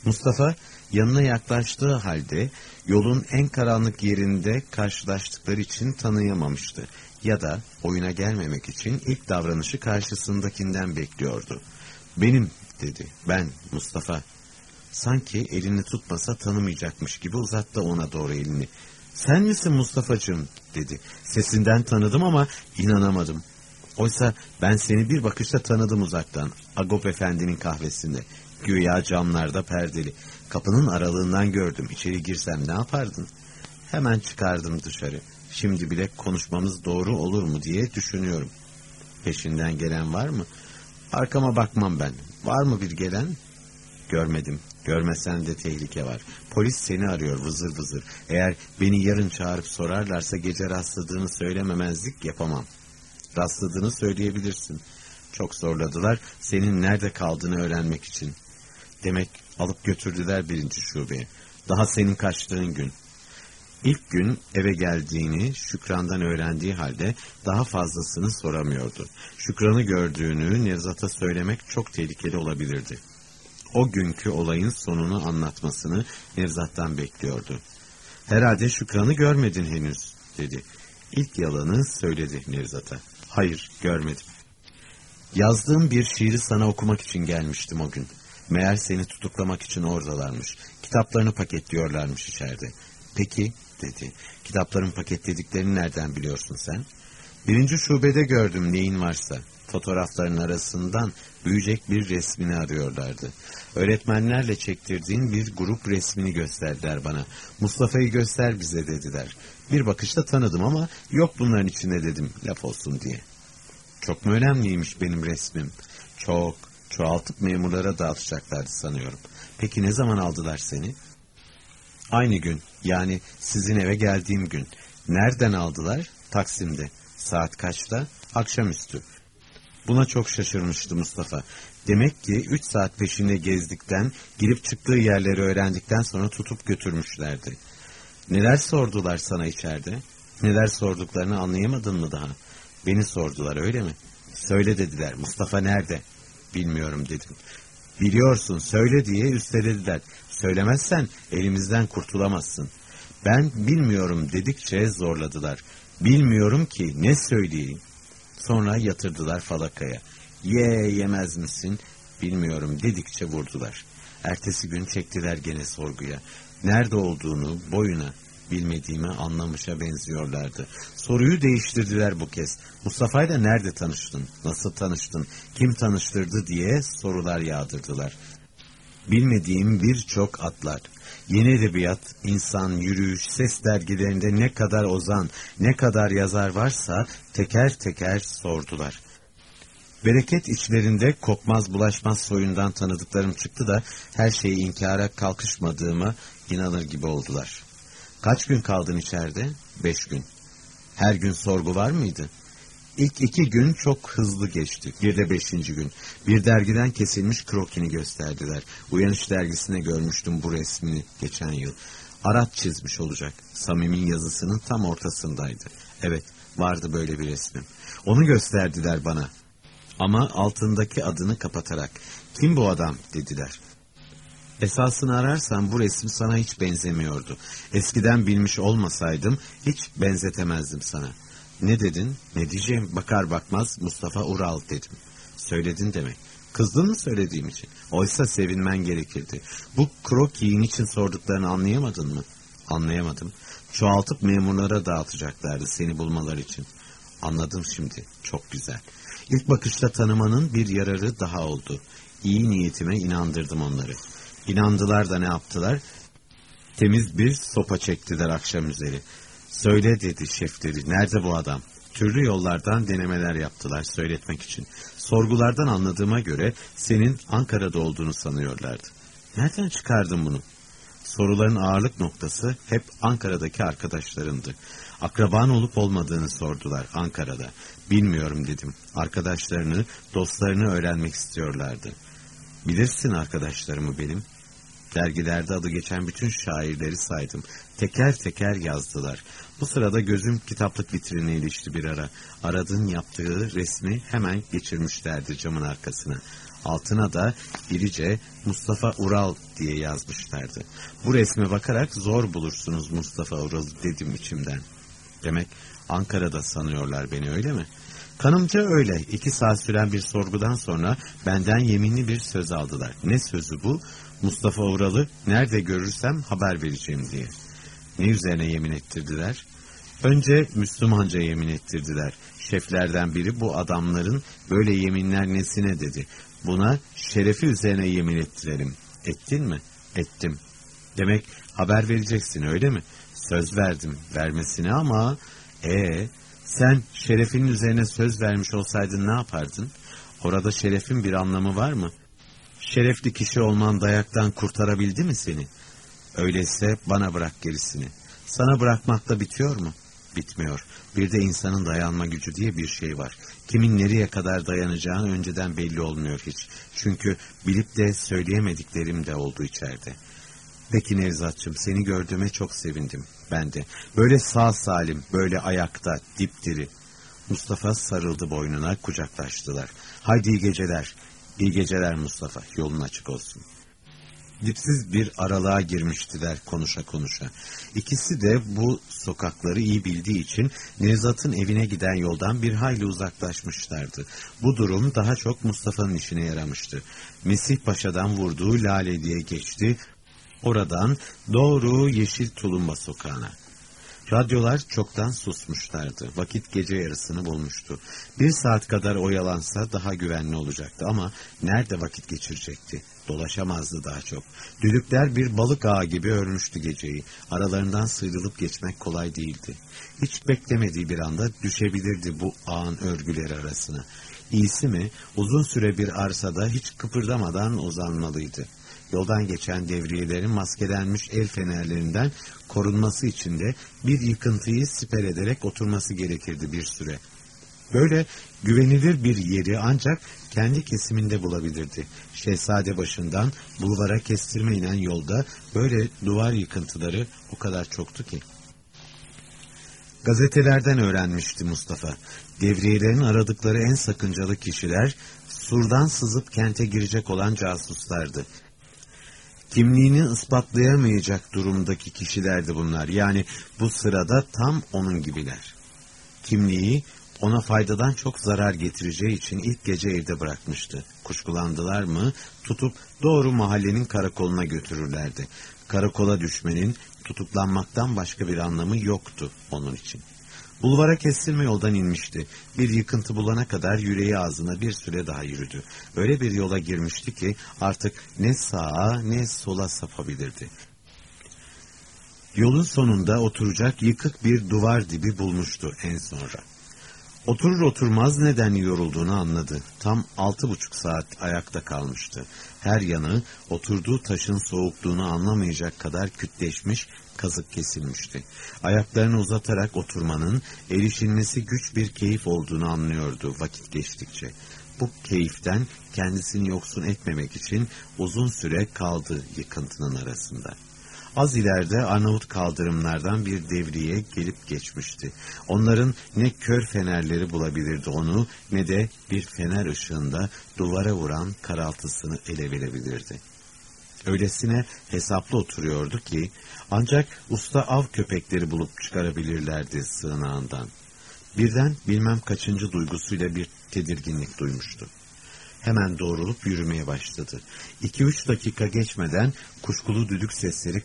Mustafa yanına yaklaştığı halde yolun en karanlık yerinde karşılaştıkları için tanıyamamıştı. Ya da oyuna gelmemek için ilk davranışı karşısındakinden bekliyordu. Benim dedi ben Mustafa. Sanki elini tutmasa tanımayacakmış gibi uzattı ona doğru elini. Sen misin Mustafa'cığım dedi. Sesinden tanıdım ama inanamadım. Oysa ben seni bir bakışta tanıdım uzaktan. Agop Efendi'nin kahvesinde. Güya camlarda perdeli. Kapının aralığından gördüm. İçeri girsem ne yapardın? Hemen çıkardım dışarı. Şimdi bile konuşmamız doğru olur mu diye düşünüyorum. Peşinden gelen var mı? Arkama bakmam ben. Var mı bir gelen? Görmedim. Görmesen de tehlike var. Polis seni arıyor vızır vızır. Eğer beni yarın çağırıp sorarlarsa gece rastladığını söylememezlik yapamam. Rastladığını söyleyebilirsin. Çok zorladılar senin nerede kaldığını öğrenmek için. Demek alıp götürdüler birinci şubeye. Daha senin kaçtığın gün. İlk gün eve geldiğini Şükran'dan öğrendiği halde daha fazlasını soramıyordu. Şükran'ı gördüğünü Nevzat'a söylemek çok tehlikeli olabilirdi. O günkü olayın sonunu anlatmasını Nevzat'tan bekliyordu. Herhalde Şükran'ı görmedin henüz dedi. İlk yalanı söyledi Nevzat'a. Hayır görmedim. Yazdığım bir şiiri sana okumak için gelmiştim o gün. Meğer seni tutuklamak için oradalarmış. Kitaplarını paketliyorlarmış içeride. Peki dedi. Kitapların paketlediklerini nereden biliyorsun sen? Birinci şubede gördüm neyin varsa. Fotoğrafların arasından büyüyecek bir resmini arıyorlardı. Öğretmenlerle çektirdiğin bir grup resmini gösterdiler bana. Mustafa'yı göster bize dediler. Bir bakışta tanıdım ama yok bunların içinde dedim laf olsun diye. Çok mu önemliymiş benim resmim? Çok. Çoğaltıp memurlara dağıtacaklardı sanıyorum. Peki ne zaman aldılar seni? Aynı gün. Yani sizin eve geldiğim gün. Nereden aldılar? Taksim'de. Saat kaçta? Akşamüstü. Buna çok şaşırmıştı Mustafa. Demek ki üç saat peşinde gezdikten, girip çıktığı yerleri öğrendikten sonra tutup götürmüşlerdi. Neler sordular sana içeride? Neler sorduklarını anlayamadın mı daha? Beni sordular öyle mi? Söyle dediler. Mustafa nerede? Bilmiyorum dedim. Biliyorsun söyle diye üstelediler. Söylemezsen elimizden kurtulamazsın. Ben bilmiyorum dedikçe zorladılar. Bilmiyorum ki ne söyleyeyim. Sonra yatırdılar falakaya. Ye yemez misin? Bilmiyorum dedikçe vurdular. Ertesi gün çektiler gene sorguya. Nerede olduğunu boyuna bilmediğimi anlamışa benziyorlardı. Soruyu değiştirdiler bu kez. Mustafa'yla nerede tanıştın? Nasıl tanıştın? Kim tanıştırdı diye sorular yağdırdılar. Bilmediğim birçok atlar. Yeni edebiyat, insan, yürüyüş, ses dergilerinde ne kadar ozan, ne kadar yazar varsa teker teker sordular. Bereket içlerinde kokmaz bulaşmaz soyundan tanıdıklarım çıktı da her şeyi inkara kalkışmadığıma inanır gibi oldular. Kaç gün kaldın içeride? Beş gün. Her gün sorgu var mıydı? İlk iki gün çok hızlı geçti. Bir de beşinci gün. Bir dergiden kesilmiş krokini gösterdiler. Uyanış dergisine görmüştüm bu resmini geçen yıl. Arat çizmiş olacak. Samim'in yazısının tam ortasındaydı. Evet, vardı böyle bir resmim. Onu gösterdiler bana. Ama altındaki adını kapatarak. Kim bu adam dediler. Esasını ararsan bu resim sana hiç benzemiyordu. Eskiden bilmiş olmasaydım hiç benzetemezdim sana.'' Ne dedin? Ne diyeceğim? Bakar bakmaz Mustafa Ural dedim. Söyledin demek. Kızdın mı söylediğim için? Oysa sevinmen gerekirdi. Bu krokiyin için sorduklarını anlayamadın mı? Anlayamadım. Çoğaltıp memurlara dağıtacaklardı seni bulmalar için. Anladım şimdi. Çok güzel. İlk bakışta tanımanın bir yararı daha oldu. İyi niyetime inandırdım onları. İnandılar da ne yaptılar? Temiz bir sopa çektiler akşam üzeri. Söyle dedi şefleri. Nerede bu adam? Türlü yollardan denemeler yaptılar söyletmek için. Sorgulardan anladığıma göre senin Ankara'da olduğunu sanıyorlardı. Nereden çıkardın bunu? Soruların ağırlık noktası hep Ankara'daki arkadaşlarındı. Akraban olup olmadığını sordular Ankara'da. Bilmiyorum dedim. Arkadaşlarını, dostlarını öğrenmek istiyorlardı. Bilirsin arkadaşlarımı benim. Dergilerde adı geçen bütün şairleri saydım. Teker teker yazdılar. Bu sırada gözüm kitaplık vitrinine ilişti bir ara. Aradığın yaptığı resmi hemen geçirmişlerdi camın arkasına. Altına da irice Mustafa Ural diye yazmışlardı. Bu resme bakarak zor bulursunuz Mustafa Ural dedim içimden. Demek Ankara'da sanıyorlar beni öyle mi? Kanımca öyle. İki saat süren bir sorgudan sonra benden yeminli bir söz aldılar. Ne sözü bu? Mustafa Ural'ı nerede görürsem haber vereceğim diye. Ne üzerine yemin ettirdiler? Önce Müslümanca yemin ettirdiler. Şeflerden biri bu adamların böyle yeminler nesine dedi. Buna şerefi üzerine yemin ettirelim. Ettin mi? Ettim. Demek haber vereceksin öyle mi? Söz verdim vermesine ama... ee, sen şerefinin üzerine söz vermiş olsaydın ne yapardın? Orada şerefin bir anlamı var mı? Şerefli kişi olman dayaktan kurtarabildi mi seni? Öyleyse bana bırak gerisini. Sana bırakmakla bitiyor mu? Bitmiyor. Bir de insanın dayanma gücü diye bir şey var. Kimin nereye kadar dayanacağını önceden belli olmuyor hiç. Çünkü bilip de söyleyemediklerim de oldu içeride. Peki Nevzatçım seni gördüğüme çok sevindim. Ben de. Böyle sağ salim, böyle ayakta, dipdiri. Mustafa sarıldı boynuna, kucaklaştılar. Haydi geceler. İyi geceler Mustafa, yolun açık olsun. Dipsiz bir aralığa girmiştiler konuşa konuşa. İkisi de bu sokakları iyi bildiği için Nevzat'ın evine giden yoldan bir hayli uzaklaşmışlardı. Bu durum daha çok Mustafa'nın işine yaramıştı. Mesih Paşa'dan vurduğu Lale diye geçti. Oradan doğru Yeşil Tulumba sokağına. Radyolar çoktan susmuşlardı. Vakit gece yarısını bulmuştu. Bir saat kadar oyalansa daha güvenli olacaktı ama nerede vakit geçirecekti? Dolaşamazdı daha çok. Düdükler bir balık ağı gibi örmüştü geceyi. Aralarından sıyrılıp geçmek kolay değildi. Hiç beklemediği bir anda düşebilirdi bu ağın örgüleri arasına. İyisi mi uzun süre bir arsada hiç kıpırdamadan uzanmalıydı. Yoldan geçen devriyelerin maskelenmiş el fenerlerinden korunması için de bir yıkıntıyı siper ederek oturması gerekirdi bir süre. Böyle güvenilir bir yeri ancak kendi kesiminde bulabilirdi. Şehzade başından bulvara kestirme inen yolda böyle duvar yıkıntıları o kadar çoktu ki. Gazetelerden öğrenmişti Mustafa. Devriyelerin aradıkları en sakıncalı kişiler surdan sızıp kente girecek olan casuslardı kimliğini ispatlayamayacak durumdaki kişilerdi bunlar. Yani bu sırada tam onun gibiler. Kimliği ona faydadan çok zarar getireceği için ilk gece evde bırakmıştı. Kuşkulandılar mı tutup doğru mahallenin karakoluna götürürlerdi. Karakola düşmenin tutuklanmaktan başka bir anlamı yoktu onun için. Bulvara kestirme yoldan inmişti. Bir yıkıntı bulana kadar yüreği ağzına bir süre daha yürüdü. Öyle bir yola girmişti ki artık ne sağa ne sola sapabilirdi. Yolun sonunda oturacak yıkık bir duvar dibi bulmuştu en sonra. Oturur oturmaz neden yorulduğunu anladı. Tam altı buçuk saat ayakta kalmıştı. Her yanı oturduğu taşın soğukluğunu anlamayacak kadar kütleşmiş, kazık kesilmişti. Ayaklarını uzatarak oturmanın erişilmesi güç bir keyif olduğunu anlıyordu vakit geçtikçe. Bu keyiften kendisini yoksun etmemek için uzun süre kaldı yıkıntının arasında. Az ileride Arnavut kaldırımlardan bir devriye gelip geçmişti. Onların ne kör fenerleri bulabilirdi onu ne de bir fener ışığında duvara vuran karaltısını ele verebilirdi. Öylesine hesaplı oturuyordu ki ancak usta av köpekleri bulup çıkarabilirlerdi sığınağından. Birden bilmem kaçıncı duygusuyla bir tedirginlik duymuştu. Hemen doğrulup yürümeye başladı. İki üç dakika geçmeden kuşkulu düdük sesleri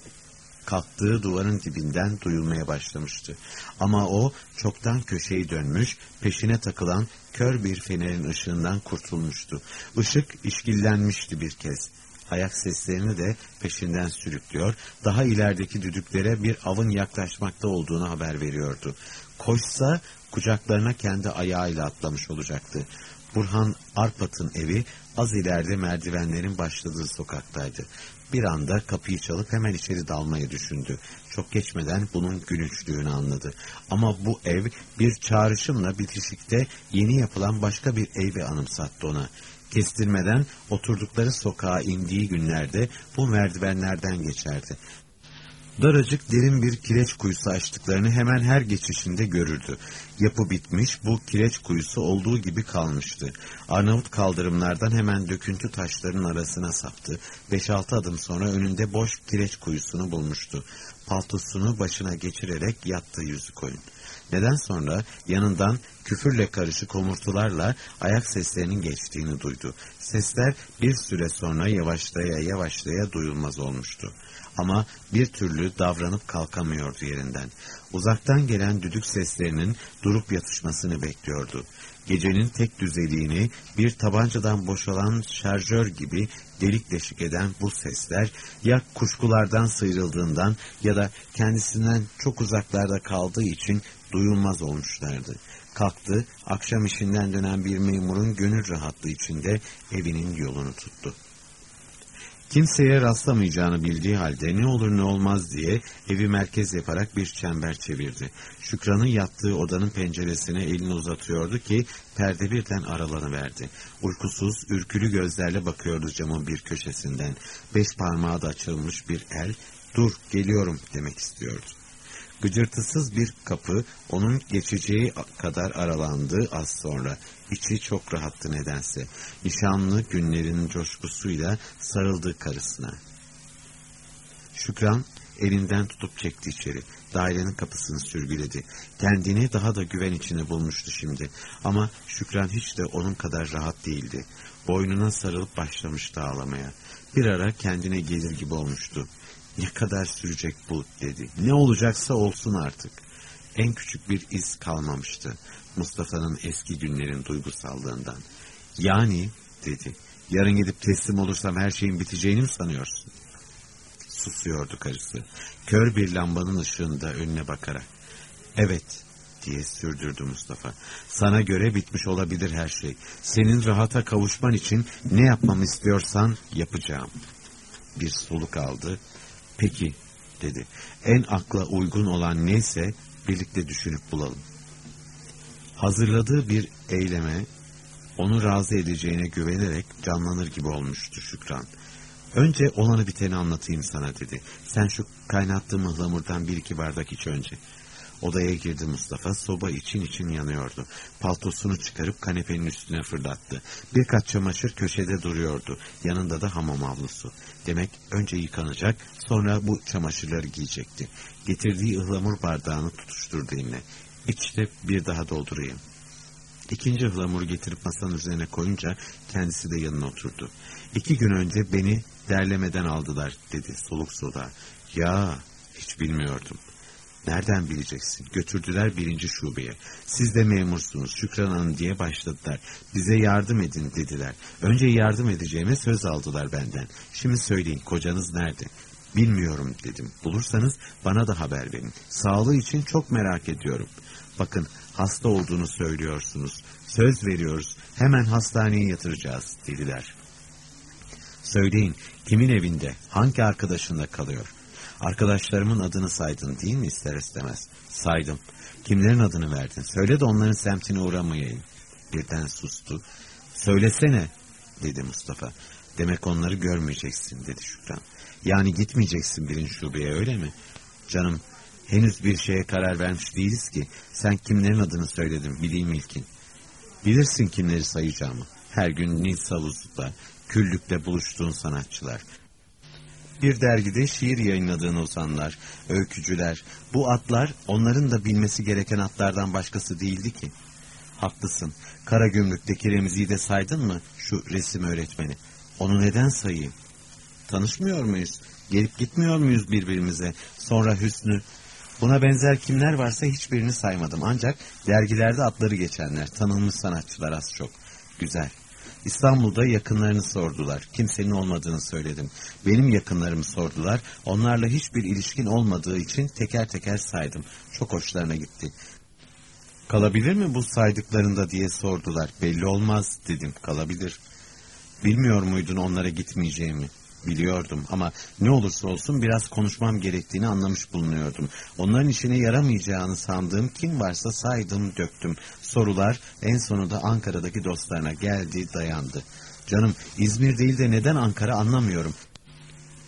kalktığı duvarın dibinden duyulmaya başlamıştı. Ama o çoktan köşeyi dönmüş, peşine takılan kör bir fenerin ışığından kurtulmuştu. Işık işkillenmişti bir kez. Ayak seslerini de peşinden sürüklüyor, daha ilerideki düdüklere bir avın yaklaşmakta olduğunu haber veriyordu. Koşsa kucaklarına kendi ayağıyla atlamış olacaktı. Burhan Arpat'ın evi az ileride merdivenlerin başladığı sokaktaydı. Bir anda kapıyı çalıp hemen içeri dalmayı düşündü. Çok geçmeden bunun gülünçlüğünü anladı. Ama bu ev bir çağrışımla bitişikte yeni yapılan başka bir evi anımsattı ona. Kestirmeden oturdukları sokağa indiği günlerde bu merdivenlerden geçerdi. Daracık derin bir kireç kuyusu açtıklarını hemen her geçişinde görürdü. Yapı bitmiş, bu kireç kuyusu olduğu gibi kalmıştı. Arnavut kaldırımlardan hemen döküntü taşların arasına saptı. Beş altı adım sonra önünde boş kireç kuyusunu bulmuştu. Paltosunu başına geçirerek yattı yüzü koyun. Neden sonra yanından küfürle karışık homurtularla ayak seslerinin geçtiğini duydu. Sesler bir süre sonra yavaşlaya yavaşlaya duyulmaz olmuştu. Ama bir türlü davranıp kalkamıyordu yerinden. Uzaktan gelen düdük seslerinin durup yatışmasını bekliyordu. Gecenin tek düzeliğini bir tabancadan boşalan şarjör gibi delik deşik eden bu sesler ya kuşkulardan sıyrıldığından ya da kendisinden çok uzaklarda kaldığı için duyulmaz olmuşlardı. Kalktı, akşam işinden dönen bir memurun gönül rahatlığı içinde evinin yolunu tuttu. Kimseye rastlamayacağını bildiği halde ne olur ne olmaz diye evi merkez yaparak bir çember çevirdi. Şükran'ın yattığı odanın penceresine elini uzatıyordu ki perde birden aralanıverdi. Uykusuz, ürkülü gözlerle bakıyordu camın bir köşesinden. Beş parmağı da açılmış bir el, dur geliyorum demek istiyordu. Gıcırtısız bir kapı onun geçeceği kadar aralandı az sonra. İçi çok rahattı nedense. Nişanlı günlerin coşkusuyla sarıldı karısına. Şükran elinden tutup çekti içeri. Dairenin kapısını sürgüledi. Kendini daha da güven içine bulmuştu şimdi. Ama Şükran hiç de onun kadar rahat değildi. Boynuna sarılıp başlamıştı ağlamaya. Bir ara kendine gelir gibi olmuştu. Ne kadar sürecek bu dedi. Ne olacaksa olsun artık. En küçük bir iz kalmamıştı. Mustafa'nın eski günlerin duygusallığından. Yani dedi. Yarın gidip teslim olursam her şeyin biteceğini mi sanıyorsun? Susuyordu karısı. Kör bir lambanın ışığında önüne bakarak. Evet diye sürdürdü Mustafa. Sana göre bitmiş olabilir her şey. Senin rahata kavuşman için ne yapmamı istiyorsan yapacağım. Bir soluk aldı Peki dedi. En akla uygun olan neyse birlikte düşünüp bulalım. Hazırladığı bir eyleme onu razı edeceğine güvenerek canlanır gibi olmuştu Şükran. Önce olanı biteni anlatayım sana dedi. Sen şu kaynattığım ıhlamurdan bir iki bardak iç önce. Odaya girdi Mustafa. Soba için için yanıyordu. Paltosunu çıkarıp kanepenin üstüne fırlattı. Birkaç çamaşır köşede duruyordu. Yanında da hamam havlusu. Demek önce yıkanacak, sonra bu çamaşırları giyecekti. Getirdiği ıhlamur bardağını tutuşturdu eline. İçte bir daha doldurayım. İkinci ıhlamuru getirip masanın üzerine koyunca kendisi de yanına oturdu. İki gün önce beni derlemeden aldılar dedi soluk soda. Ya hiç bilmiyordum. Nereden bileceksin? Götürdüler birinci şubeye. Siz de memursunuz Şükran Hanım diye başladılar. Bize yardım edin dediler. Önce yardım edeceğime söz aldılar benden. Şimdi söyleyin kocanız nerede? Bilmiyorum dedim. Bulursanız bana da haber verin. Sağlığı için çok merak ediyorum. Bakın hasta olduğunu söylüyorsunuz. Söz veriyoruz. Hemen hastaneye yatıracağız dediler. Söyleyin kimin evinde, hangi arkadaşında kalıyor? Arkadaşlarımın adını saydın değil mi ister istemez? Saydım. Kimlerin adını verdin? Söyle de onların semtine uğramayayım. Birden sustu. Söylesene dedi Mustafa. Demek onları görmeyeceksin dedi Şükran. Yani gitmeyeceksin birinci şubeye öyle mi? Canım henüz bir şeye karar vermiş değiliz ki. Sen kimlerin adını söyledin bileyim ilkin. Bilirsin kimleri sayacağımı. Her gün Nil Savuz'da, küllükte buluştuğun sanatçılar. Bir dergide şiir yayınladığını ozanlar, öykücüler. Bu atlar onların da bilmesi gereken atlardan başkası değildi ki. Haklısın. Kara gümrükteki Remzi'yi de saydın mı şu resim öğretmeni? Onu neden sayayım? Tanışmıyor muyuz? Gelip gitmiyor muyuz birbirimize? Sonra Hüsnü. Buna benzer kimler varsa hiçbirini saymadım. Ancak dergilerde atları geçenler, tanınmış sanatçılar az çok. Güzel. İstanbul'da yakınlarını sordular. Kimsenin olmadığını söyledim. Benim yakınlarımı sordular. Onlarla hiçbir ilişkin olmadığı için teker teker saydım. Çok hoşlarına gitti. Kalabilir mi bu saydıklarında diye sordular. Belli olmaz dedim. Kalabilir. Bilmiyor muydun onlara gitmeyeceğimi? Biliyordum ama ne olursa olsun biraz konuşmam gerektiğini anlamış bulunuyordum. Onların işine yaramayacağını sandığım kim varsa saydım döktüm. Sorular en sonunda Ankara'daki dostlarına geldi dayandı. Canım İzmir değil de neden Ankara anlamıyorum.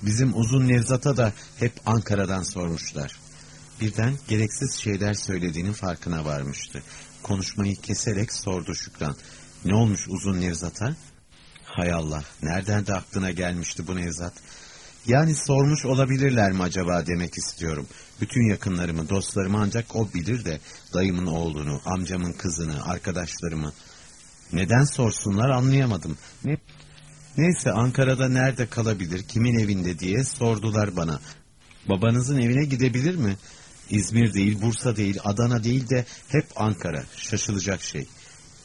Bizim uzun Nevzat'a da hep Ankara'dan sormuşlar. Birden gereksiz şeyler söylediğinin farkına varmıştı. Konuşmayı keserek sordu Şükran. Ne olmuş uzun Nevzat'a? Hay Allah, nereden de aklına gelmişti bu Nevzat? Yani sormuş olabilirler mi acaba demek istiyorum. Bütün yakınlarımı, dostlarımı ancak o bilir de dayımın oğlunu, amcamın kızını, arkadaşlarımı. Neden sorsunlar anlayamadım. Ne? Neyse Ankara'da nerede kalabilir, kimin evinde diye sordular bana. Babanızın evine gidebilir mi? İzmir değil, Bursa değil, Adana değil de hep Ankara. Şaşılacak şey.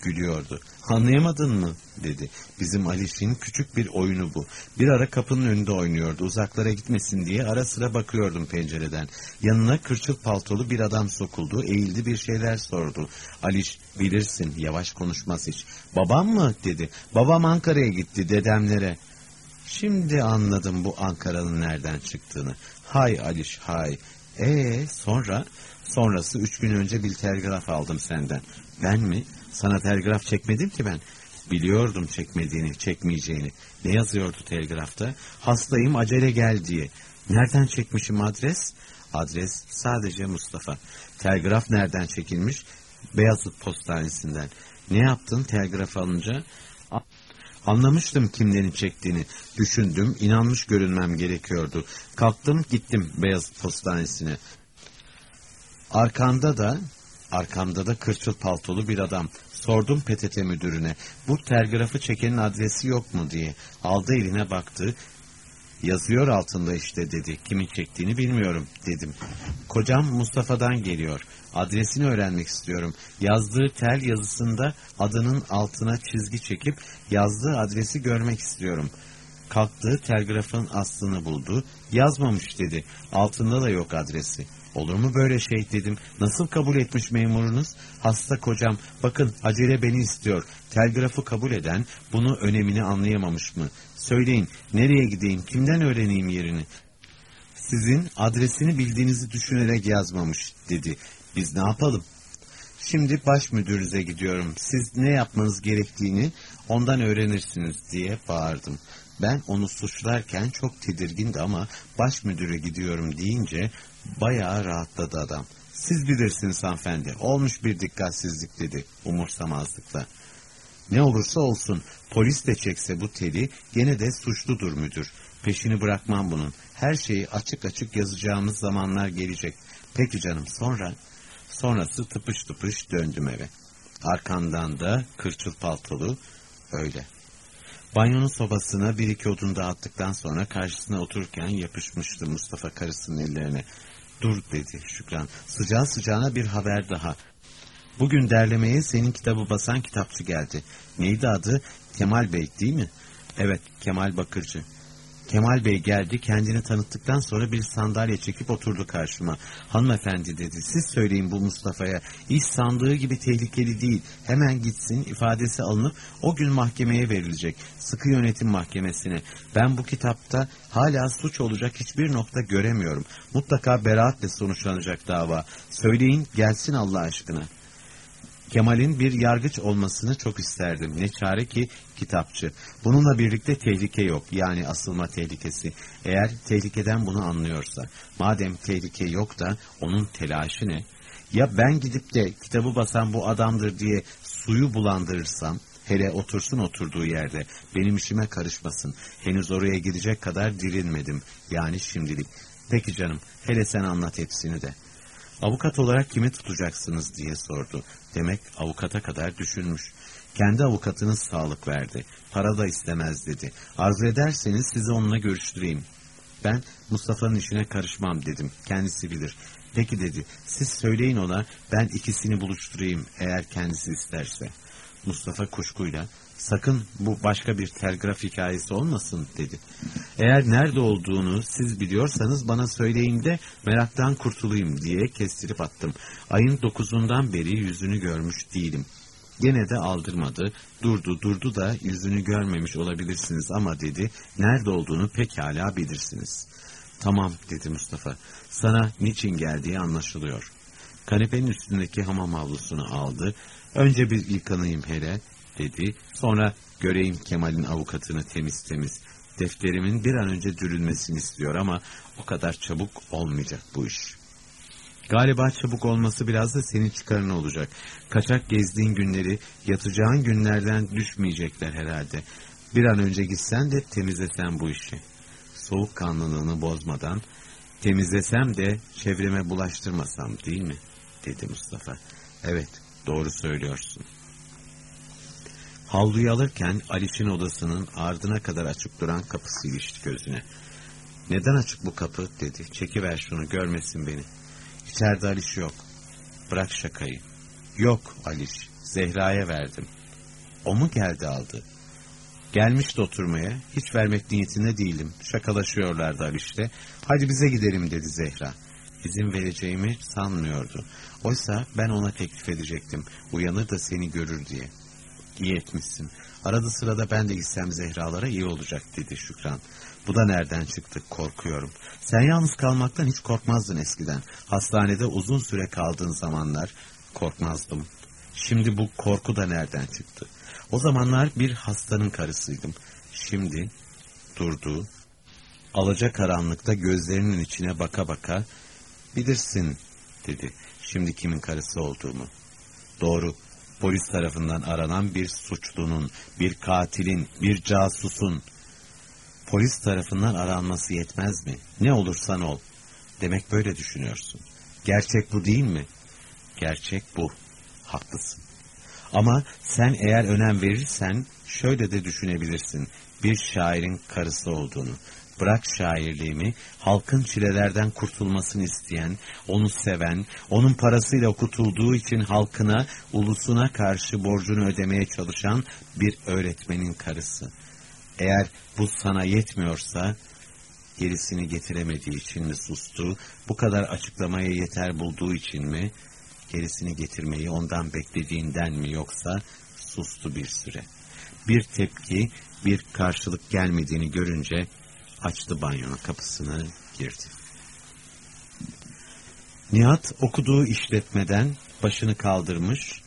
Gülüyordu. Anlayamadın mı? dedi. Bizim Aliş'in küçük bir oyunu bu. Bir ara kapının önünde oynuyordu. Uzaklara gitmesin diye ara sıra bakıyordum pencereden. Yanına kırçıl paltolu bir adam sokuldu. Eğildi bir şeyler sordu. Aliş bilirsin yavaş konuşmaz hiç. Babam mı? dedi. Babam Ankara'ya gitti dedemlere. Şimdi anladım bu Ankara'nın nereden çıktığını. Hay Aliş hay. Ee sonra? Sonrası üç gün önce bir telgraf aldım senden. Ben mi? Sana telgraf çekmedim ki ben. Biliyordum çekmediğini, çekmeyeceğini. Ne yazıyordu telgrafta? Hastayım acele gel diye. Nereden çekmişim adres? Adres sadece Mustafa. Telgraf nereden çekilmiş? Beyazıt postanesinden. Ne yaptın telgraf alınca? Anlamıştım kimlerin çektiğini. Düşündüm, inanmış görünmem gerekiyordu. Kalktım, gittim Beyazıt postanesine. Arkanda da, arkamda da kırçıl paltolu bir adam. Sordum PTT müdürüne, bu telgrafı çekenin adresi yok mu diye. Aldı eline baktı, yazıyor altında işte dedi. Kimin çektiğini bilmiyorum dedim. Kocam Mustafa'dan geliyor. Adresini öğrenmek istiyorum. Yazdığı tel yazısında adının altına çizgi çekip yazdığı adresi görmek istiyorum. Kalktı telgrafın aslını buldu. Yazmamış dedi. Altında da yok adresi. Olur mu böyle şey dedim. Nasıl kabul etmiş memurunuz? Hasta kocam bakın acele beni istiyor. Telgrafı kabul eden bunu önemini anlayamamış mı? Söyleyin nereye gideyim kimden öğreneyim yerini? Sizin adresini bildiğinizi düşünerek yazmamış dedi. Biz ne yapalım? Şimdi baş müdürünüze gidiyorum. Siz ne yapmanız gerektiğini ondan öğrenirsiniz diye bağırdım. Ben onu suçlarken çok tedirgindi ama baş müdüre gidiyorum deyince bayağı rahatladı adam. Siz bilirsiniz hanımefendi. Olmuş bir dikkatsizlik dedi umursamazlıkla. Ne olursa olsun polis de çekse bu teli gene de suçludur müdür. Peşini bırakmam bunun. Her şeyi açık açık yazacağımız zamanlar gelecek. Peki canım sonra? Sonrası tıpış tıpış döndüm eve. Arkamdan da kırçıl paltolu öyle. Banyonun sobasına bir iki odun dağıttıktan sonra karşısına otururken yapışmıştı Mustafa karısının ellerine. Dur dedi Şükran. Sıcağı sıcağına bir haber daha. Bugün derlemeye senin kitabı basan kitapçı geldi. Neydi adı? Kemal Bey değil mi? Evet Kemal Bakırcı. Kemal Bey geldi kendini tanıttıktan sonra bir sandalye çekip oturdu karşıma. Hanımefendi dedi siz söyleyin bu Mustafa'ya iş sandığı gibi tehlikeli değil. Hemen gitsin ifadesi alınıp o gün mahkemeye verilecek. Sıkı yönetim mahkemesine. Ben bu kitapta hala suç olacak hiçbir nokta göremiyorum. Mutlaka beraatle sonuçlanacak dava. Söyleyin gelsin Allah aşkına. Kemal'in bir yargıç olmasını çok isterdim. Ne çare ki kitapçı. Bununla birlikte tehlike yok. Yani asılma tehlikesi. Eğer tehlikeden bunu anlıyorsa. Madem tehlike yok da onun telaşı ne? Ya ben gidip de kitabı basan bu adamdır diye suyu bulandırırsam, hele otursun oturduğu yerde, benim işime karışmasın. Henüz oraya gidecek kadar dirilmedim. Yani şimdilik. Peki canım, hele sen anlat hepsini de. Avukat olarak kimi tutacaksınız diye sordu. Demek avukata kadar düşünmüş. Kendi avukatınız sağlık verdi. Para da istemez dedi. Arzu ederseniz sizi onunla görüştüreyim. Ben Mustafa'nın işine karışmam dedim. Kendisi bilir. Peki dedi. Siz söyleyin ona ben ikisini buluşturayım eğer kendisi isterse. Mustafa kuşkuyla Sakın bu başka bir telgraf hikayesi olmasın dedi. Eğer nerede olduğunu siz biliyorsanız bana söyleyin de meraktan kurtulayım diye kestirip attım. Ayın dokuzundan beri yüzünü görmüş değilim. Gene de aldırmadı. Durdu durdu da yüzünü görmemiş olabilirsiniz ama dedi nerede olduğunu pekala bilirsiniz. Tamam dedi Mustafa. Sana niçin geldiği anlaşılıyor. Kanepenin üstündeki hamam havlusunu aldı. Önce bir yıkanayım hele dedi. Sonra göreyim Kemal'in avukatını temiz temiz. Defterimin bir an önce dürülmesini istiyor ama o kadar çabuk olmayacak bu iş. Galiba çabuk olması biraz da senin çıkarın olacak. Kaçak gezdiğin günleri yatacağın günlerden düşmeyecekler herhalde. Bir an önce gitsen de temizlesen bu işi. Soğukkanlılığını bozmadan temizlesem de çevreme bulaştırmasam değil mi? dedi Mustafa. Evet doğru söylüyorsun. Havluyu alırken Aliş'in odasının ardına kadar açık duran kapısı ilişti gözüne. Neden açık bu kapı dedi. Çekiver şunu görmesin beni. İçeride Aliş yok. Bırak şakayı. Yok Aliş. Zehra'ya verdim. O mu geldi aldı? Gelmişti oturmaya. Hiç vermek niyetinde değilim. Şakalaşıyorlardı Aliş'le. Hadi bize gidelim dedi Zehra. İzin vereceğimi sanmıyordu. Oysa ben ona teklif edecektim. Uyanır da seni görür diye. İyi etmişsin. Arada sırada ben de gitsem Zehra'lara iyi olacak dedi Şükran. Bu da nereden çıktı korkuyorum. Sen yalnız kalmaktan hiç korkmazdın eskiden. Hastanede uzun süre kaldığın zamanlar korkmazdım. Şimdi bu korku da nereden çıktı? O zamanlar bir hastanın karısıydım. Şimdi durdu. Alaca karanlıkta gözlerinin içine baka baka bilirsin dedi. Şimdi kimin karısı olduğumu. Doğru polis tarafından aranan bir suçlunun, bir katilin, bir casusun polis tarafından aranması yetmez mi? Ne olursan ol. Demek böyle düşünüyorsun. Gerçek bu değil mi? Gerçek bu. Haklısın. Ama sen eğer önem verirsen şöyle de düşünebilirsin. Bir şairin karısı olduğunu. Bırak şairliğimi, halkın çilelerden kurtulmasını isteyen, onu seven, onun parasıyla okutulduğu için halkına, ulusuna karşı borcunu ödemeye çalışan bir öğretmenin karısı. Eğer bu sana yetmiyorsa, gerisini getiremediği için mi sustu, bu kadar açıklamaya yeter bulduğu için mi, gerisini getirmeyi ondan beklediğinden mi yoksa sustu bir süre. Bir tepki, bir karşılık gelmediğini görünce açtı banyonun kapısını girdi. Nihat okuduğu işletmeden başını kaldırmış,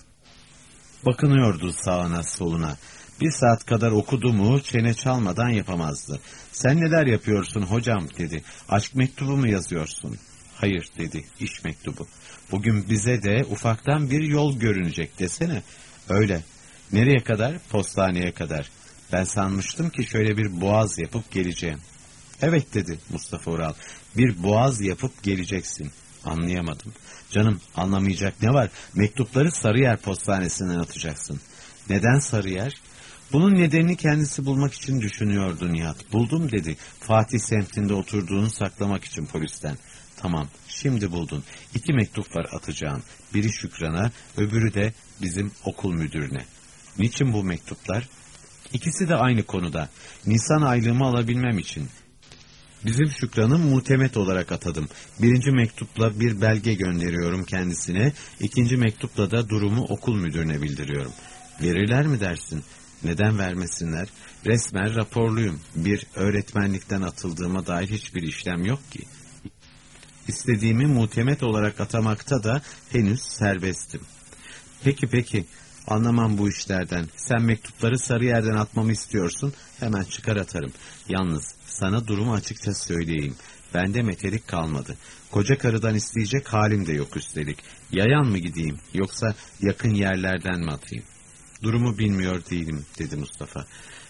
bakınıyordu sağına soluna. Bir saat kadar okudu mu çene çalmadan yapamazdı. Sen neler yapıyorsun hocam dedi. Aşk mektubu mu yazıyorsun? Hayır dedi iş mektubu. Bugün bize de ufaktan bir yol görünecek desene. Öyle. Nereye kadar? Postaneye kadar. Ben sanmıştım ki şöyle bir boğaz yapıp geleceğim. Evet dedi Mustafa Ural. Bir boğaz yapıp geleceksin. Anlayamadım. Canım anlamayacak ne var? Mektupları Sarıyer postanesinden atacaksın. Neden Sarıyer? Bunun nedenini kendisi bulmak için düşünüyordu Nihat. Buldum dedi. Fatih semtinde oturduğunu saklamak için polisten. Tamam, şimdi buldun. İki mektup var atacağın. Biri Şükran'a, öbürü de bizim okul müdürüne. Niçin bu mektuplar? İkisi de aynı konuda. Nisan aylığımı alabilmem için. Bizim Şükran'ı mutemet olarak atadım. Birinci mektupla bir belge gönderiyorum kendisine. İkinci mektupla da durumu okul müdürüne bildiriyorum. Verirler mi dersin? Neden vermesinler? Resmen raporluyum. Bir öğretmenlikten atıldığıma dair hiçbir işlem yok ki. İstediğimi mutemet olarak atamakta da henüz serbestim. Peki peki, anlamam bu işlerden. Sen mektupları sarı yerden atmamı istiyorsun, hemen çıkar atarım. Yalnız sana durumu açıkça söyleyeyim. Bende metelik kalmadı. Koca karıdan isteyecek halim de yok üstelik. Yayan mı gideyim, yoksa yakın yerlerden mi atayım? Durumu bilmiyor değilim, dedi Mustafa.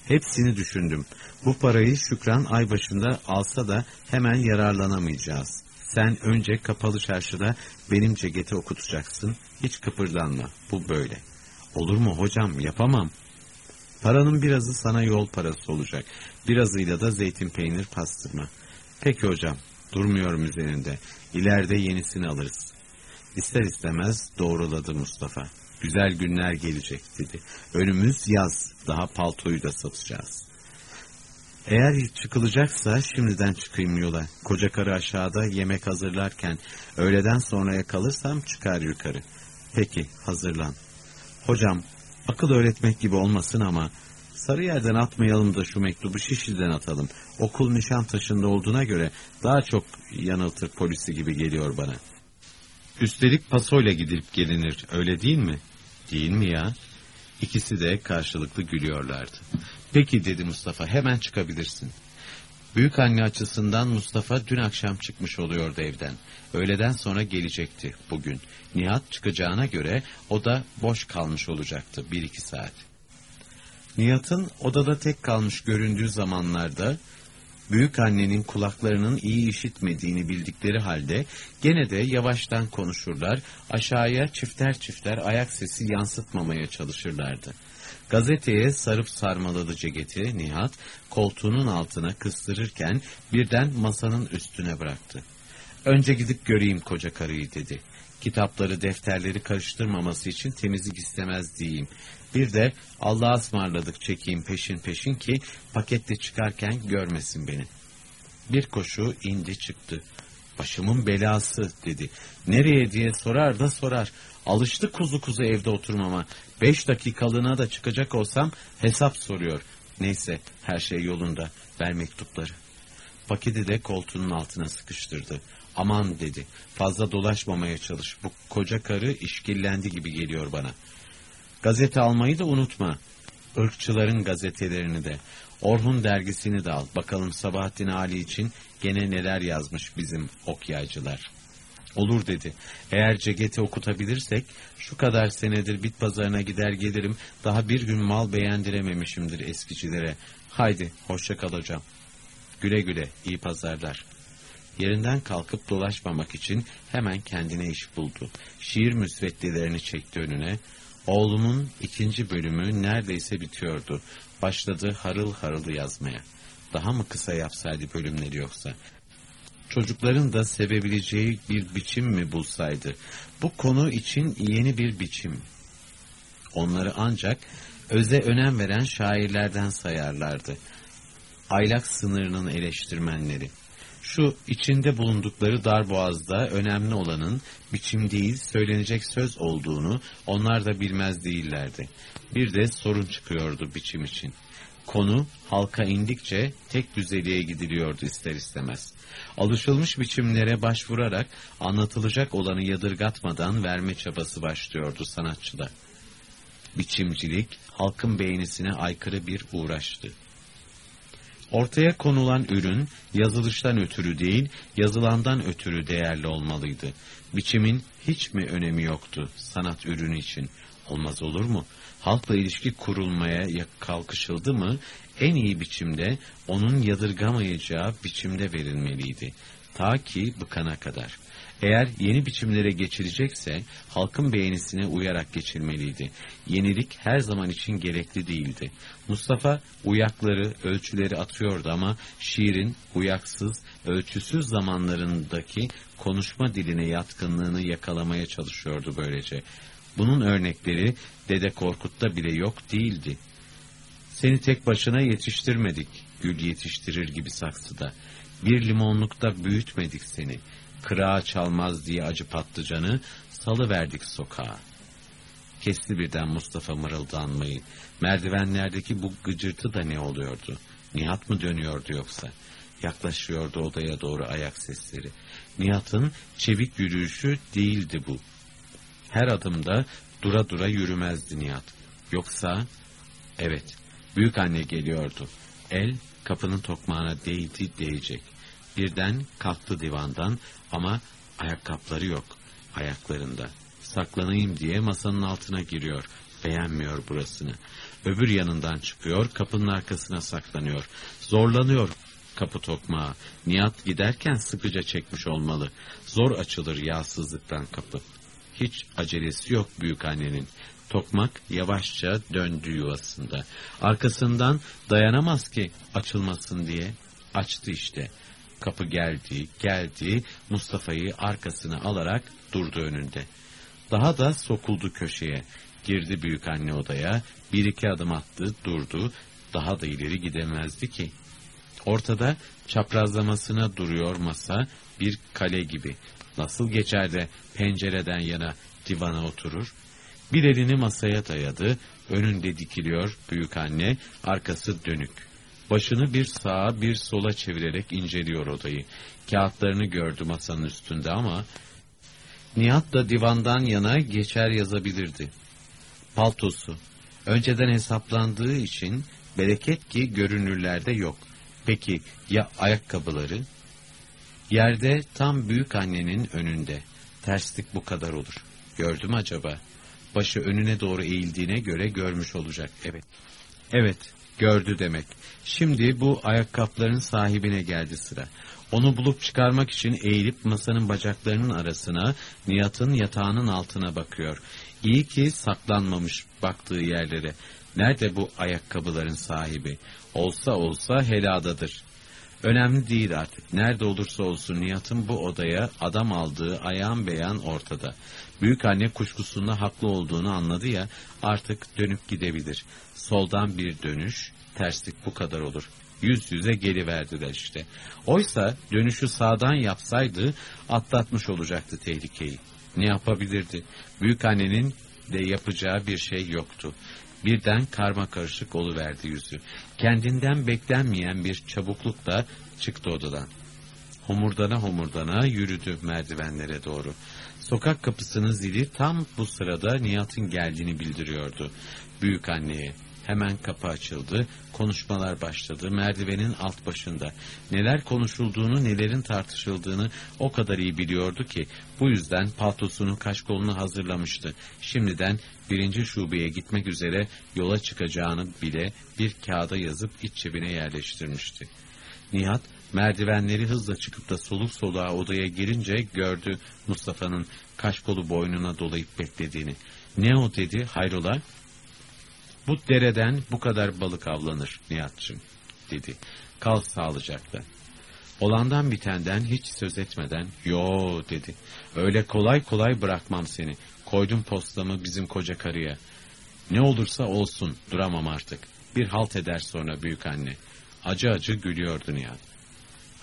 Hepsini düşündüm. Bu parayı Şükran ay başında alsa da hemen yararlanamayacağız. Sen önce kapalı çarşıda benim ceketi okutacaksın. Hiç kıpırdanma. Bu böyle. Olur mu hocam? Yapamam. Paranın birazı sana yol parası olacak. Birazıyla da zeytin peynir pastırma. Peki hocam. Durmuyorum üzerinde. İleride yenisini alırız. İster istemez doğruladı Mustafa. Güzel günler gelecek dedi. Önümüz yaz. Daha paltoyu da satacağız. Eğer çıkılacaksa şimdiden çıkayım yola. Koca karı aşağıda yemek hazırlarken öğleden sonraya kalırsam çıkar yukarı. Peki hazırlan. Hocam akıl öğretmek gibi olmasın ama sarı yerden atmayalım da şu mektubu Şişli'den atalım. Okul Nişantaşı'nda olduğuna göre daha çok yanıltır polisi gibi geliyor bana. Üstelik pasoyla gidip gelinir öyle değil mi? Değil mi ya? İkisi de karşılıklı gülüyorlardı. Peki dedi Mustafa hemen çıkabilirsin. Büyük anne açısından Mustafa dün akşam çıkmış oluyordu evden. Öğleden sonra gelecekti bugün. Nihat çıkacağına göre o da boş kalmış olacaktı bir iki saat. Nihat'ın odada tek kalmış göründüğü zamanlarda büyük annenin kulaklarının iyi işitmediğini bildikleri halde gene de yavaştan konuşurlar, aşağıya çifter çifter ayak sesi yansıtmamaya çalışırlardı. Gazeteye sarıp sarmaladı ceketi Nihat, koltuğunun altına kıstırırken birden masanın üstüne bıraktı. Önce gidip göreyim koca karıyı dedi. Kitapları, defterleri karıştırmaması için temizlik istemez diyeyim. Bir de Allah'a ısmarladık çekeyim peşin peşin ki paketle çıkarken görmesin beni. Bir koşu indi çıktı. Başımın belası dedi. Nereye diye sorar da sorar. Alıştı kuzu kuzu evde oturmama. Beş dakikalığına da çıkacak olsam hesap soruyor. Neyse her şey yolunda. Ver mektupları. Paketi de koltuğunun altına sıkıştırdı. Aman dedi. Fazla dolaşmamaya çalış. Bu koca karı işkillendi gibi geliyor bana. Gazete almayı da unutma. Irkçıların gazetelerini de. Orhun dergisini de al. Bakalım Sabahattin Ali için gene neler yazmış bizim okyaycılar. Olur dedi. Eğer cegeti okutabilirsek şu kadar senedir bit pazarına gider gelirim. Daha bir gün mal beğendirememişimdir eskicilere. Haydi hoşça kal hocam. Güle güle iyi pazarlar. Yerinden kalkıp dolaşmamak için hemen kendine iş buldu. Şiir müsveddelerini çekti önüne. Oğlumun ikinci bölümü neredeyse bitiyordu. Başladı harıl harıl yazmaya. Daha mı kısa yapsaydı bölümleri yoksa? Çocukların da sevebileceği bir biçim mi bulsaydı? Bu konu için yeni bir biçim. Onları ancak öze önem veren şairlerden sayarlardı. Aylak sınırının eleştirmenleri. Şu içinde bulundukları dar boğazda önemli olanın biçim değil söylenecek söz olduğunu onlar da bilmez değillerdi. Bir de sorun çıkıyordu biçim için. Konu halka indikçe tek düzeliğe gidiliyordu ister istemez. Alışılmış biçimlere başvurarak anlatılacak olanı yadırgatmadan verme çabası başlıyordu sanatçıda. Biçimcilik halkın beğenisine aykırı bir uğraştı. Ortaya konulan ürün yazılıştan ötürü değil, yazılandan ötürü değerli olmalıydı. Biçimin hiç mi önemi yoktu sanat ürünü için? Olmaz olur mu? Halkla ilişki kurulmaya kalkışıldı mı, en iyi biçimde onun yadırgamayacağı biçimde verilmeliydi. Ta ki bıkana kadar. Eğer yeni biçimlere geçilecekse halkın beğenisine uyarak geçilmeliydi. Yenilik her zaman için gerekli değildi. Mustafa uyakları, ölçüleri atıyordu ama şiirin uyaksız, ölçüsüz zamanlarındaki konuşma diline yatkınlığını yakalamaya çalışıyordu böylece. Bunun örnekleri Dede Korkut'ta bile yok değildi. Seni tek başına yetiştirmedik, gül yetiştirir gibi saksıda. Bir limonlukta büyütmedik seni kırağa çalmaz diye acı patlıcanı salıverdik sokağa. Kesti birden Mustafa mırıldanmayı. Merdivenlerdeki bu gıcırtı da ne oluyordu? Nihat mı dönüyordu yoksa? Yaklaşıyordu odaya doğru ayak sesleri. Nihat'ın çevik yürüyüşü değildi bu. Her adımda dura dura yürümezdi Nihat. Yoksa, evet, büyük anne geliyordu. El kapının tokmağına değdi değecek. Birden kalktı divandan ama ayakkabıları yok ayaklarında. Saklanayım diye masanın altına giriyor. Beğenmiyor burasını. Öbür yanından çıkıyor, kapının arkasına saklanıyor. Zorlanıyor kapı tokmağı. Nihat giderken sıkıca çekmiş olmalı. Zor açılır yağsızlıktan kapı. Hiç acelesi yok büyük annenin. Tokmak yavaşça döndü yuvasında. Arkasından dayanamaz ki açılmasın diye. Açtı işte. Kapı geldi, geldi, Mustafa'yı arkasına alarak durdu önünde. Daha da sokuldu köşeye. Girdi büyük anne odaya, bir iki adım attı, durdu, daha da ileri gidemezdi ki. Ortada çaprazlamasına duruyor masa, bir kale gibi. Nasıl geçer de pencereden yana divana oturur? Bir elini masaya dayadı, önünde dikiliyor büyük anne, arkası dönük. Başını bir sağa bir sola çevirerek inceliyor odayı. Kağıtlarını gördü masanın üstünde ama Nihat da divandan yana geçer yazabilirdi. Paltosu. Önceden hesaplandığı için bereket ki görünürlerde yok. Peki ya ayakkabıları? Yerde tam büyük annenin önünde. Terslik bu kadar olur. Gördü mü acaba? Başı önüne doğru eğildiğine göre görmüş olacak. Evet. Evet, gördü demek. Şimdi bu ayakkabıların sahibine geldi sıra. Onu bulup çıkarmak için eğilip masanın bacaklarının arasına, Nihat'ın yatağının altına bakıyor. İyi ki saklanmamış baktığı yerlere. Nerede bu ayakkabıların sahibi? Olsa olsa heladadır. Önemli değil artık. Nerede olursa olsun Nihat'ın bu odaya adam aldığı ayağın beyan ortada. Büyük anne kuşkusunda haklı olduğunu anladı ya artık dönüp gidebilir. Soldan bir dönüş, terslik bu kadar olur. Yüz yüze geliverdiler işte. Oysa dönüşü sağdan yapsaydı atlatmış olacaktı tehlikeyi. Ne yapabilirdi? Büyük annenin de yapacağı bir şey yoktu. Birden karma karışık oluverdi yüzü. Kendinden beklenmeyen bir çabuklukla çıktı odadan. Homurdana homurdana yürüdü merdivenlere doğru. Sokak kapısının zili tam bu sırada Nihat'ın geldiğini bildiriyordu. Büyük anneye. Hemen kapı açıldı, konuşmalar başladı merdivenin alt başında. Neler konuşulduğunu, nelerin tartışıldığını o kadar iyi biliyordu ki bu yüzden paltosunu kaşkolunu hazırlamıştı. Şimdiden birinci şubeye gitmek üzere yola çıkacağını bile bir kağıda yazıp iç cebine yerleştirmişti. Nihat merdivenleri hızla çıkıp da soluk soluğa odaya girince gördü Mustafa'nın kaşkolu boynuna dolayıp beklediğini. Ne o dedi hayrola? Bu dereden bu kadar balık avlanır Nihat'cığım dedi. Kal sağlıcakla. Olandan bitenden hiç söz etmeden yo dedi. Öyle kolay kolay bırakmam seni. Koydum postamı bizim koca karıya. Ne olursa olsun duramam artık. Bir halt eder sonra büyük anne. Acı acı gülüyordu Nihat.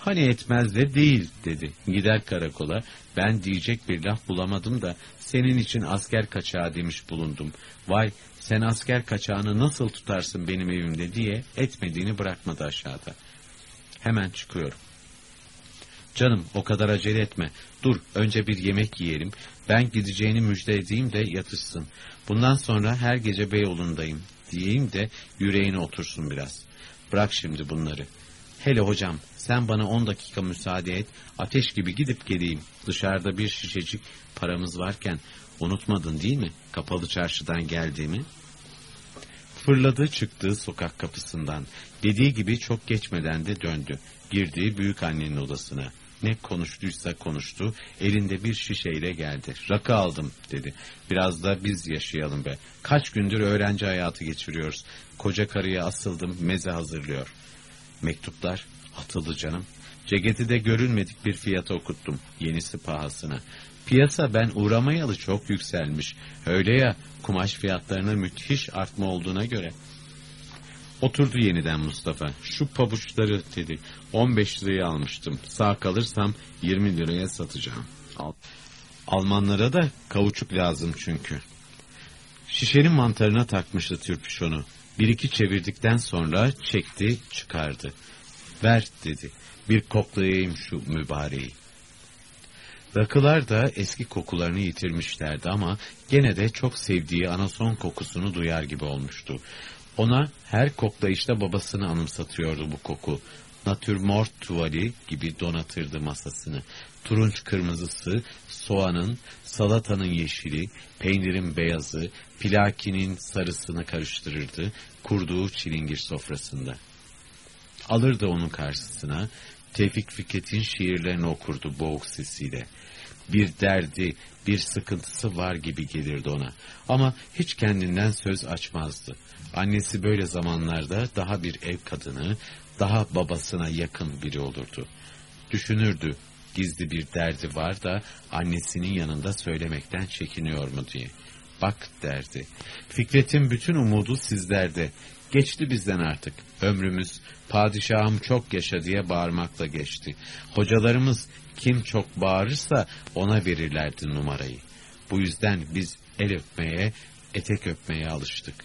Hani etmez de değil dedi. Gider karakola. Ben diyecek bir laf bulamadım da senin için asker kaçağı demiş bulundum. Vay sen asker kaçağını nasıl tutarsın benim evimde diye etmediğini bırakmadı aşağıda. Hemen çıkıyorum. Canım o kadar acele etme. Dur önce bir yemek yiyelim. Ben gideceğini müjde edeyim de yatışsın. Bundan sonra her gece Beyoğlu'ndayım diyeyim de yüreğine otursun biraz. Bırak şimdi bunları. Hele hocam sen bana on dakika müsaade et. Ateş gibi gidip geleyim. Dışarıda bir şişecik paramız varken unutmadın değil mi? Kapalı çarşıdan geldiğimi. Fırladı çıktı sokak kapısından. Dediği gibi çok geçmeden de döndü. Girdi büyük annenin odasına. Ne konuştuysa konuştu. Elinde bir şişeyle geldi. Rakı aldım dedi. Biraz da biz yaşayalım be. Kaç gündür öğrenci hayatı geçiriyoruz. Koca karıya asıldım meze hazırlıyor. Mektuplar atıldı canım. Ceketi de görünmedik bir fiyata okuttum. Yenisi pahasına. Piyasa ben uğramayalı çok yükselmiş. Öyle ya kumaş fiyatlarına müthiş artma olduğuna göre. Oturdu yeniden Mustafa. Şu pabuçları dedi. 15 liraya almıştım. Sağ kalırsam 20 liraya satacağım. Al. Almanlara da kavuçuk lazım çünkü. Şişenin mantarına takmıştı türpüşonu. Bir iki çevirdikten sonra çekti çıkardı. Ver dedi. Bir koklayayım şu mübareği. Rakılar da eski kokularını yitirmişlerdi ama gene de çok sevdiği anason kokusunu duyar gibi olmuştu. Ona her koklayışta babasını anımsatıyordu bu koku. Natürmort tuvali gibi donatırdı masasını. Turunç kırmızısı, soğanın, salatanın yeşili, peynirin beyazı, plakinin sarısını karıştırırdı kurduğu çilingir sofrasında. Alırdı onun karşısına, Tevfik Fikret'in şiirlerini okurdu boğuk sesiyle. Bir derdi, bir sıkıntısı var gibi gelirdi ona. Ama hiç kendinden söz açmazdı. Annesi böyle zamanlarda daha bir ev kadını, daha babasına yakın biri olurdu. Düşünürdü, gizli bir derdi var da annesinin yanında söylemekten çekiniyor mu diye. Bak derdi. Fikret'in bütün umudu sizlerde. Geçti bizden artık. Ömrümüz padişahım çok yaşa diye bağırmakla geçti. Hocalarımız kim çok bağırırsa ona verirlerdi numarayı. Bu yüzden biz el öpmeye, etek öpmeye alıştık.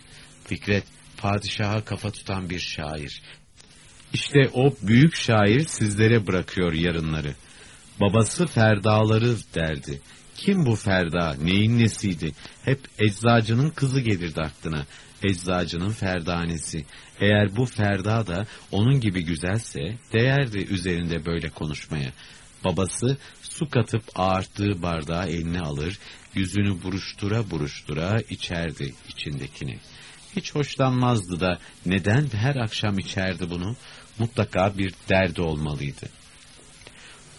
Fikret padişaha kafa tutan bir şair. İşte o büyük şair sizlere bırakıyor yarınları. Babası Ferdaları derdi. Kim bu Ferda, neyin nesiydi? Hep eczacının kızı gelirdi aklına. Eczacının ferdanesi. Eğer bu Ferda da onun gibi güzelse, değerdi üzerinde böyle konuşmaya. Babası su katıp ağarttığı bardağı eline alır, yüzünü buruştura buruştura içerdi içindekini. Hiç hoşlanmazdı da neden her akşam içerdi bunu? Mutlaka bir derdi olmalıydı.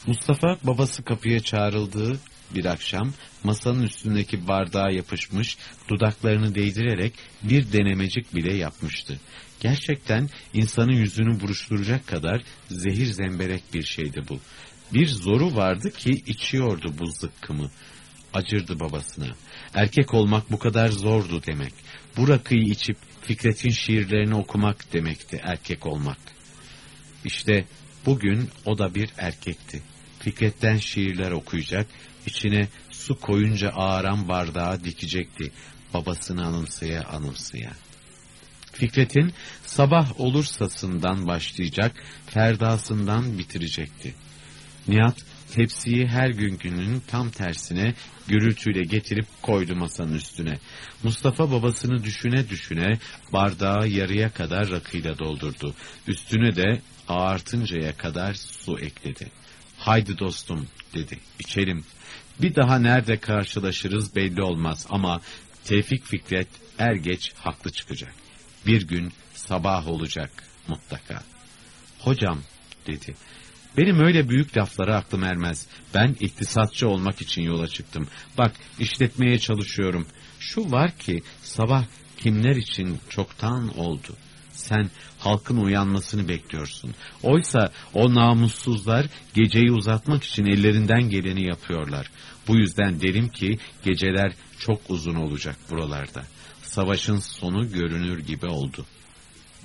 Mustafa babası kapıya çağrıldığı bir akşam masanın üstündeki bardağa yapışmış, dudaklarını değdirerek bir denemecik bile yapmıştı. Gerçekten insanın yüzünü buruşturacak kadar zehir zemberek bir şeydi bu. Bir zoru vardı ki içiyordu bu zıkkımı. Acırdı babasına. Erkek olmak bu kadar zordu demek. Bu rakıyı içip Fikret'in şiirlerini okumak demekti erkek olmak. İşte bugün o da bir erkekti. Fikret'ten şiirler okuyacak, içine su koyunca ağaran bardağı dikecekti, babasını anımsaya anımsaya. Fikret'in sabah olursasından başlayacak, ferdasından bitirecekti. Nihat tepsiyi her gün günün tam tersine gürültüyle getirip koydu masanın üstüne. Mustafa babasını düşüne düşüne bardağı yarıya kadar rakıyla doldurdu. Üstüne de ağartıncaya kadar su ekledi. Haydi dostum dedi içelim. Bir daha nerede karşılaşırız belli olmaz ama Tevfik Fikret er geç haklı çıkacak. Bir gün sabah olacak mutlaka. Hocam dedi. Benim öyle büyük laflara aklım ermez. Ben iktisatçı olmak için yola çıktım. Bak işletmeye çalışıyorum. Şu var ki sabah kimler için çoktan oldu. Sen halkın uyanmasını bekliyorsun. Oysa o namussuzlar geceyi uzatmak için ellerinden geleni yapıyorlar. Bu yüzden derim ki geceler çok uzun olacak buralarda. Savaşın sonu görünür gibi oldu.''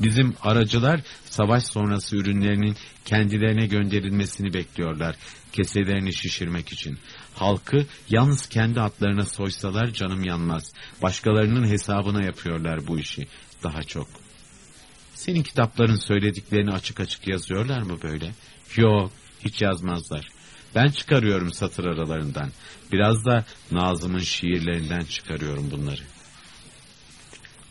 Bizim aracılar savaş sonrası ürünlerinin kendilerine gönderilmesini bekliyorlar. Keselerini şişirmek için. Halkı yalnız kendi atlarına soysalar canım yanmaz. Başkalarının hesabına yapıyorlar bu işi. Daha çok. Senin kitapların söylediklerini açık açık yazıyorlar mı böyle? Yok, hiç yazmazlar. Ben çıkarıyorum satır aralarından. Biraz da Nazım'ın şiirlerinden çıkarıyorum bunları.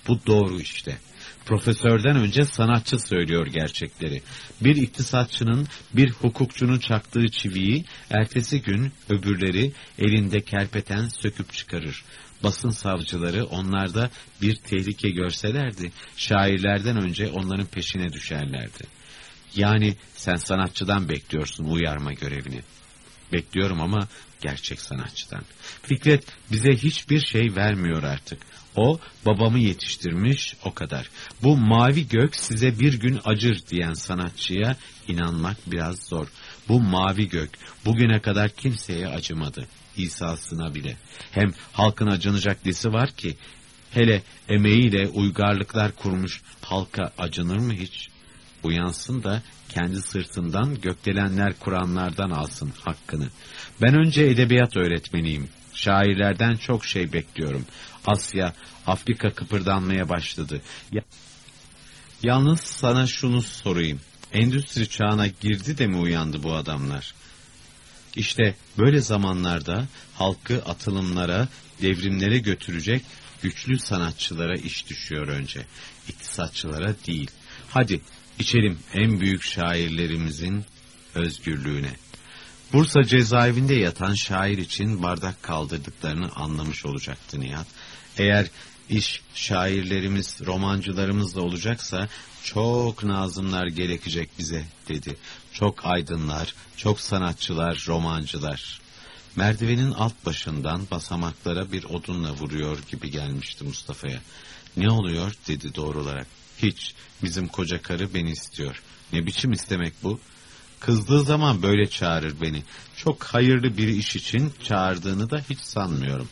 Bu doğru işte. Profesörden önce sanatçı söylüyor gerçekleri. Bir iktisatçının, bir hukukçunun çaktığı çiviyi ertesi gün öbürleri elinde kerpeten söküp çıkarır. Basın savcıları onlarda bir tehlike görselerdi, şairlerden önce onların peşine düşerlerdi. Yani sen sanatçıdan bekliyorsun uyarma görevini. Bekliyorum ama gerçek sanatçıdan. Fikret bize hiçbir şey vermiyor artık. O babamı yetiştirmiş o kadar. Bu mavi gök size bir gün acır diyen sanatçıya inanmak biraz zor. Bu mavi gök bugüne kadar kimseye acımadı. İsa'sına bile. Hem halkın acınacak desi var ki hele emeğiyle uygarlıklar kurmuş halka acınır mı hiç? Uyansın da kendi sırtından gökdelenler kuranlardan alsın hakkını. Ben önce edebiyat öğretmeniyim. Şairlerden çok şey bekliyorum. Asya, Afrika kıpırdanmaya başladı. Ya Yalnız sana şunu sorayım. Endüstri çağına girdi de mi uyandı bu adamlar? İşte böyle zamanlarda halkı atılımlara, devrimlere götürecek güçlü sanatçılara iş düşüyor önce. İktisatçılara değil. Hadi içelim en büyük şairlerimizin özgürlüğüne. Bursa cezaevinde yatan şair için bardak kaldırdıklarını anlamış olacaktı Nihat. Eğer iş şairlerimiz, romancılarımızla olacaksa çok nazımlar gerekecek bize dedi. Çok aydınlar, çok sanatçılar, romancılar. Merdivenin alt başından basamaklara bir odunla vuruyor gibi gelmişti Mustafa'ya. Ne oluyor dedi doğru olarak. Hiç, bizim koca karı beni istiyor. Ne biçim istemek bu? Kızdığı zaman böyle çağırır beni. Çok hayırlı bir iş için çağırdığını da hiç sanmıyorum.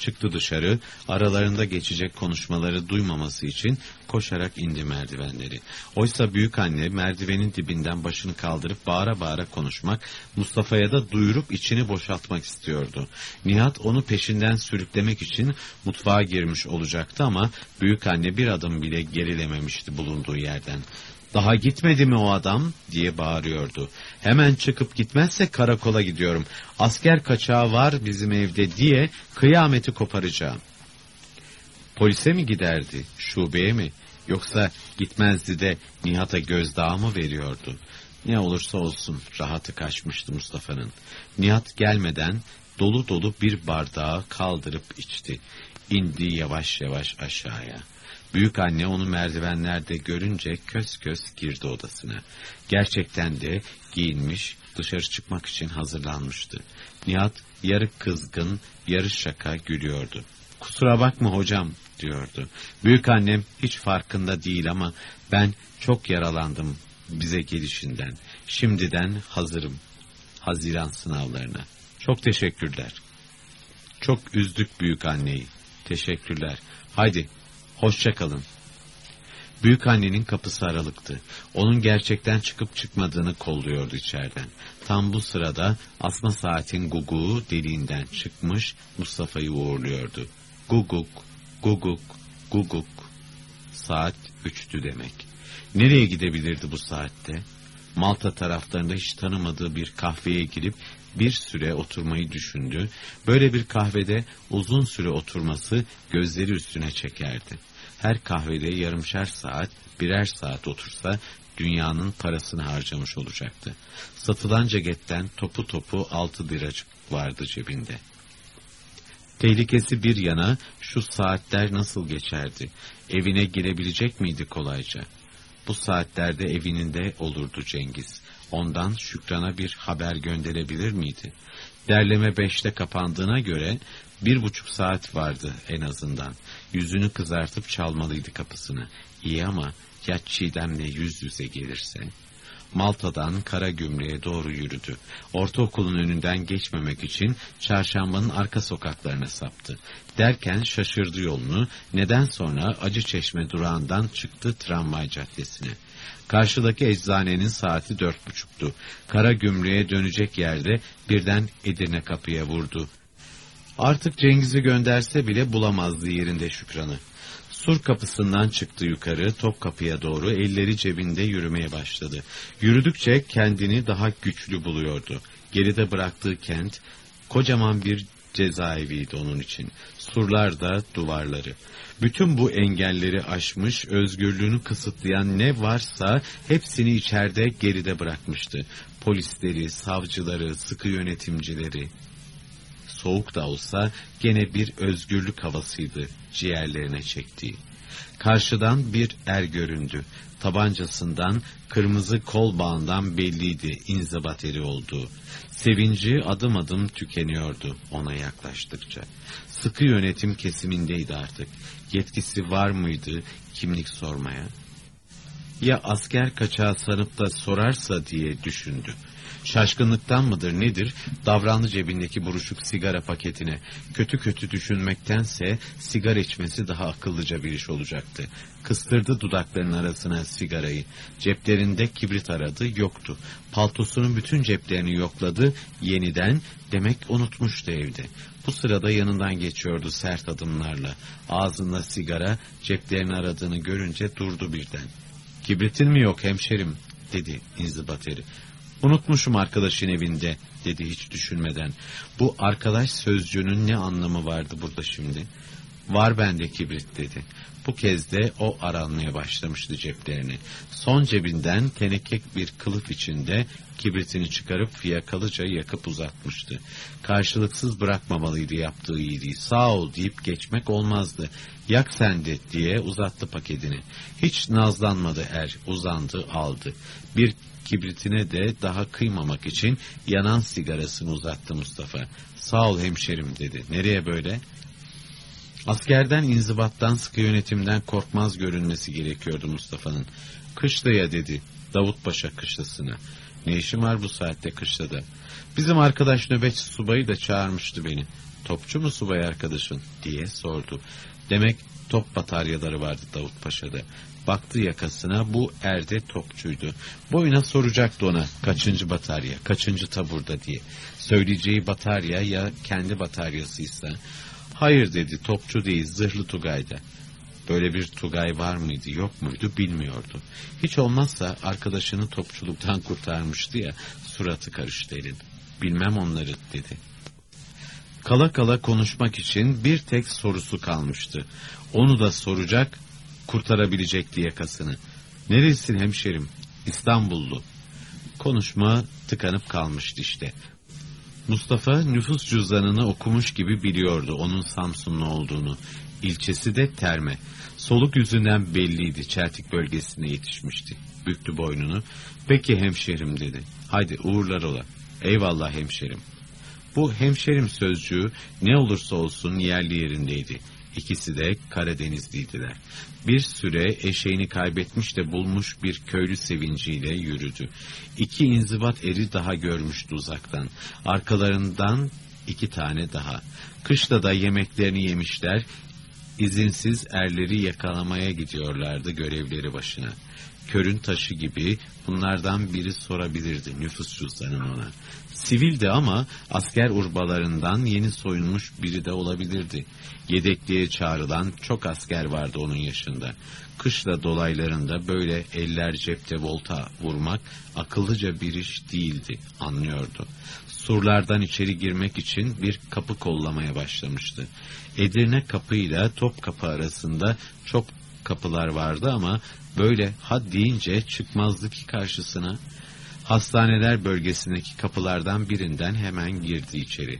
Çıktı dışarı, aralarında geçecek konuşmaları duymaması için koşarak indi merdivenleri. Oysa büyük anne merdivenin dibinden başını kaldırıp bağıra bağıra konuşmak, Mustafa'ya da duyurup içini boşaltmak istiyordu. Nihat onu peşinden sürüklemek için mutfağa girmiş olacaktı ama büyük anne bir adım bile gerilememişti bulunduğu yerden. Daha gitmedi mi o adam diye bağırıyordu. Hemen çıkıp gitmezse karakola gidiyorum. Asker kaçağı var bizim evde diye kıyameti koparacağım. Polise mi giderdi, şubeye mi? Yoksa gitmezdi de Nihat'a gözdağı mı veriyordu? Ne olursa olsun rahatı kaçmıştı Mustafa'nın. Nihat gelmeden dolu dolu bir bardağı kaldırıp içti. İndi yavaş yavaş aşağıya. Büyük anne onu merdivenlerde görünce kös kös girdi odasına. Gerçekten de giyinmiş, dışarı çıkmak için hazırlanmıştı. Nihat yarı kızgın, yarı şaka gülüyordu. Kusura bakma hocam diyordu. Büyük annem hiç farkında değil ama ben çok yaralandım bize gelişinden. Şimdiden hazırım. Haziran sınavlarına. Çok teşekkürler. Çok üzdük büyük anneyi. Teşekkürler. Haydi Hoşça kalın. Büyük annenin kapısı aralıktı. Onun gerçekten çıkıp çıkmadığını kolluyordu içeriden. Tam bu sırada asma saatin guguğu deliğinden çıkmış Mustafa'yı uğurluyordu. Guguk, guguk, guguk. Saat üçtü demek. Nereye gidebilirdi bu saatte? Malta taraflarında hiç tanımadığı bir kahveye girip bir süre oturmayı düşündü. Böyle bir kahvede uzun süre oturması gözleri üstüne çekerdi. Her kahvede yarımşar saat, birer saat otursa dünyanın parasını harcamış olacaktı. Satılan ceketten topu topu altı liracık vardı cebinde. Tehlikesi bir yana şu saatler nasıl geçerdi? Evine girebilecek miydi kolayca? Bu saatlerde evinin olurdu Cengiz. Ondan Şükran'a bir haber gönderebilir miydi? Derleme beşte kapandığına göre bir buçuk saat vardı en azından. Yüzünü kızartıp çalmalıydı kapısını. İyi ama ya Çiğdem'le yüz yüze gelirse? Malta'dan kara gümrüğe doğru yürüdü. Ortaokulun önünden geçmemek için çarşambanın arka sokaklarına saptı. Derken şaşırdı yolunu, neden sonra Acı Çeşme durağından çıktı tramvay caddesine. Karşıdaki eczanenin saati dört buçuktu. Kara gümrüğe dönecek yerde birden Edirne kapıya vurdu. Artık Cengiz'i gönderse bile bulamazdı yerinde Şükran'ı. Sur kapısından çıktı yukarı, top kapıya doğru elleri cebinde yürümeye başladı. Yürüdükçe kendini daha güçlü buluyordu. Geride bıraktığı kent, kocaman bir cezaeviydi onun için. Surlar da duvarları. Bütün bu engelleri aşmış, özgürlüğünü kısıtlayan ne varsa hepsini içeride geride bırakmıştı. Polisleri, savcıları, sıkı yönetimcileri. Soğuk da olsa gene bir özgürlük havasıydı ciğerlerine çektiği. Karşıdan bir er göründü. Tabancasından, kırmızı kol bağından belliydi inzibat eri olduğu. Sevinci adım adım tükeniyordu ona yaklaştıkça. Sıkı yönetim kesimindeydi artık. Yetkisi var mıydı kimlik sormaya? Ya asker kaçağı sanıp da sorarsa diye düşündü. Şaşkınlıktan mıdır nedir davrandı cebindeki buruşuk sigara paketine. Kötü kötü düşünmektense sigara içmesi daha akıllıca bir iş olacaktı. Kıstırdı dudaklarının arasına sigarayı. Ceplerinde kibrit aradı yoktu. Paltosunun bütün ceplerini yokladı yeniden demek unutmuştu evde. Bu sırada yanından geçiyordu sert adımlarla. Ağzında sigara ceplerini aradığını görünce durdu birden. Kibritin mi yok hemşerim dedi inzibateri. Unutmuşum arkadaşın evinde dedi hiç düşünmeden. Bu arkadaş sözcüğünün ne anlamı vardı burada şimdi? Var bende kibrit dedi. Bu kez de o aranmaya başlamıştı ceplerini. Son cebinden teneke bir kılıf içinde kibritini çıkarıp fiyakalıca yakıp uzatmıştı. Karşılıksız bırakmamalıydı yaptığı iyiliği. Sağ ol deyip geçmek olmazdı. Yak sende diye uzattı paketini. Hiç nazlanmadı er, uzandı aldı. Bir kibritine de daha kıymamak için yanan sigarasını uzattı Mustafa. Sağ ol hemşerim dedi. Nereye böyle? Askerden inzibattan sıkı yönetimden korkmaz görünmesi gerekiyordu Mustafa'nın. Kışlaya dedi Davutpaşa kışlasına. Ne işim var bu saatte kışlada? Bizim arkadaş nöbetçi subayı da çağırmıştı beni. topçu mu subay arkadaşın diye sordu. Demek top bataryaları vardı Davut Paşa'da. Baktı yakasına bu erde topçuydu. Boyuna soracaktı ona kaçıncı batarya, kaçıncı taburda diye. Söyleyeceği batarya ya kendi bataryasıysa. Hayır dedi topçu değil zırhlı Tugay'da. Böyle bir Tugay var mıydı yok muydu bilmiyordu. Hiç olmazsa arkadaşını topçuluktan kurtarmıştı ya suratı karıştı elin. Bilmem onları dedi. Kala kala konuşmak için bir tek sorusu kalmıştı. Onu da soracak, kurtarabilecekti yakasını. Neresin hemşerim? İstanbullu. Konuşma tıkanıp kalmıştı işte. Mustafa nüfus cüzdanını okumuş gibi biliyordu onun Samsunlu olduğunu. İlçesi de Terme. Soluk yüzünden belliydi. Çeltik bölgesine yetişmişti. Büktü boynunu. Peki hemşerim dedi. Haydi uğurlar ola. Eyvallah hemşerim. Bu hemşerim sözcüğü ne olursa olsun yerli yerindeydi. İkisi de Karadenizliydiler. Bir süre eşeğini kaybetmiş de bulmuş bir köylü sevinciyle yürüdü. İki inzibat eri daha görmüştü uzaktan. Arkalarından iki tane daha. Kışta da yemeklerini yemişler, izinsiz erleri yakalamaya gidiyorlardı görevleri başına. Körün taşı gibi bunlardan biri sorabilirdi nüfus cüzdanını ona. Sivildi ama asker urbalarından yeni soyunmuş biri de olabilirdi. Yedekliğe çağrılan çok asker vardı onun yaşında. Kışla dolaylarında böyle eller cepte volta vurmak akıllıca bir iş değildi, anlıyordu. Surlardan içeri girmek için bir kapı kollamaya başlamıştı. Edirne kapıyla top kapı arasında çok kapılar vardı ama böyle had deyince çıkmazdı ki karşısına. Hastaneler bölgesindeki kapılardan birinden hemen girdi içeri.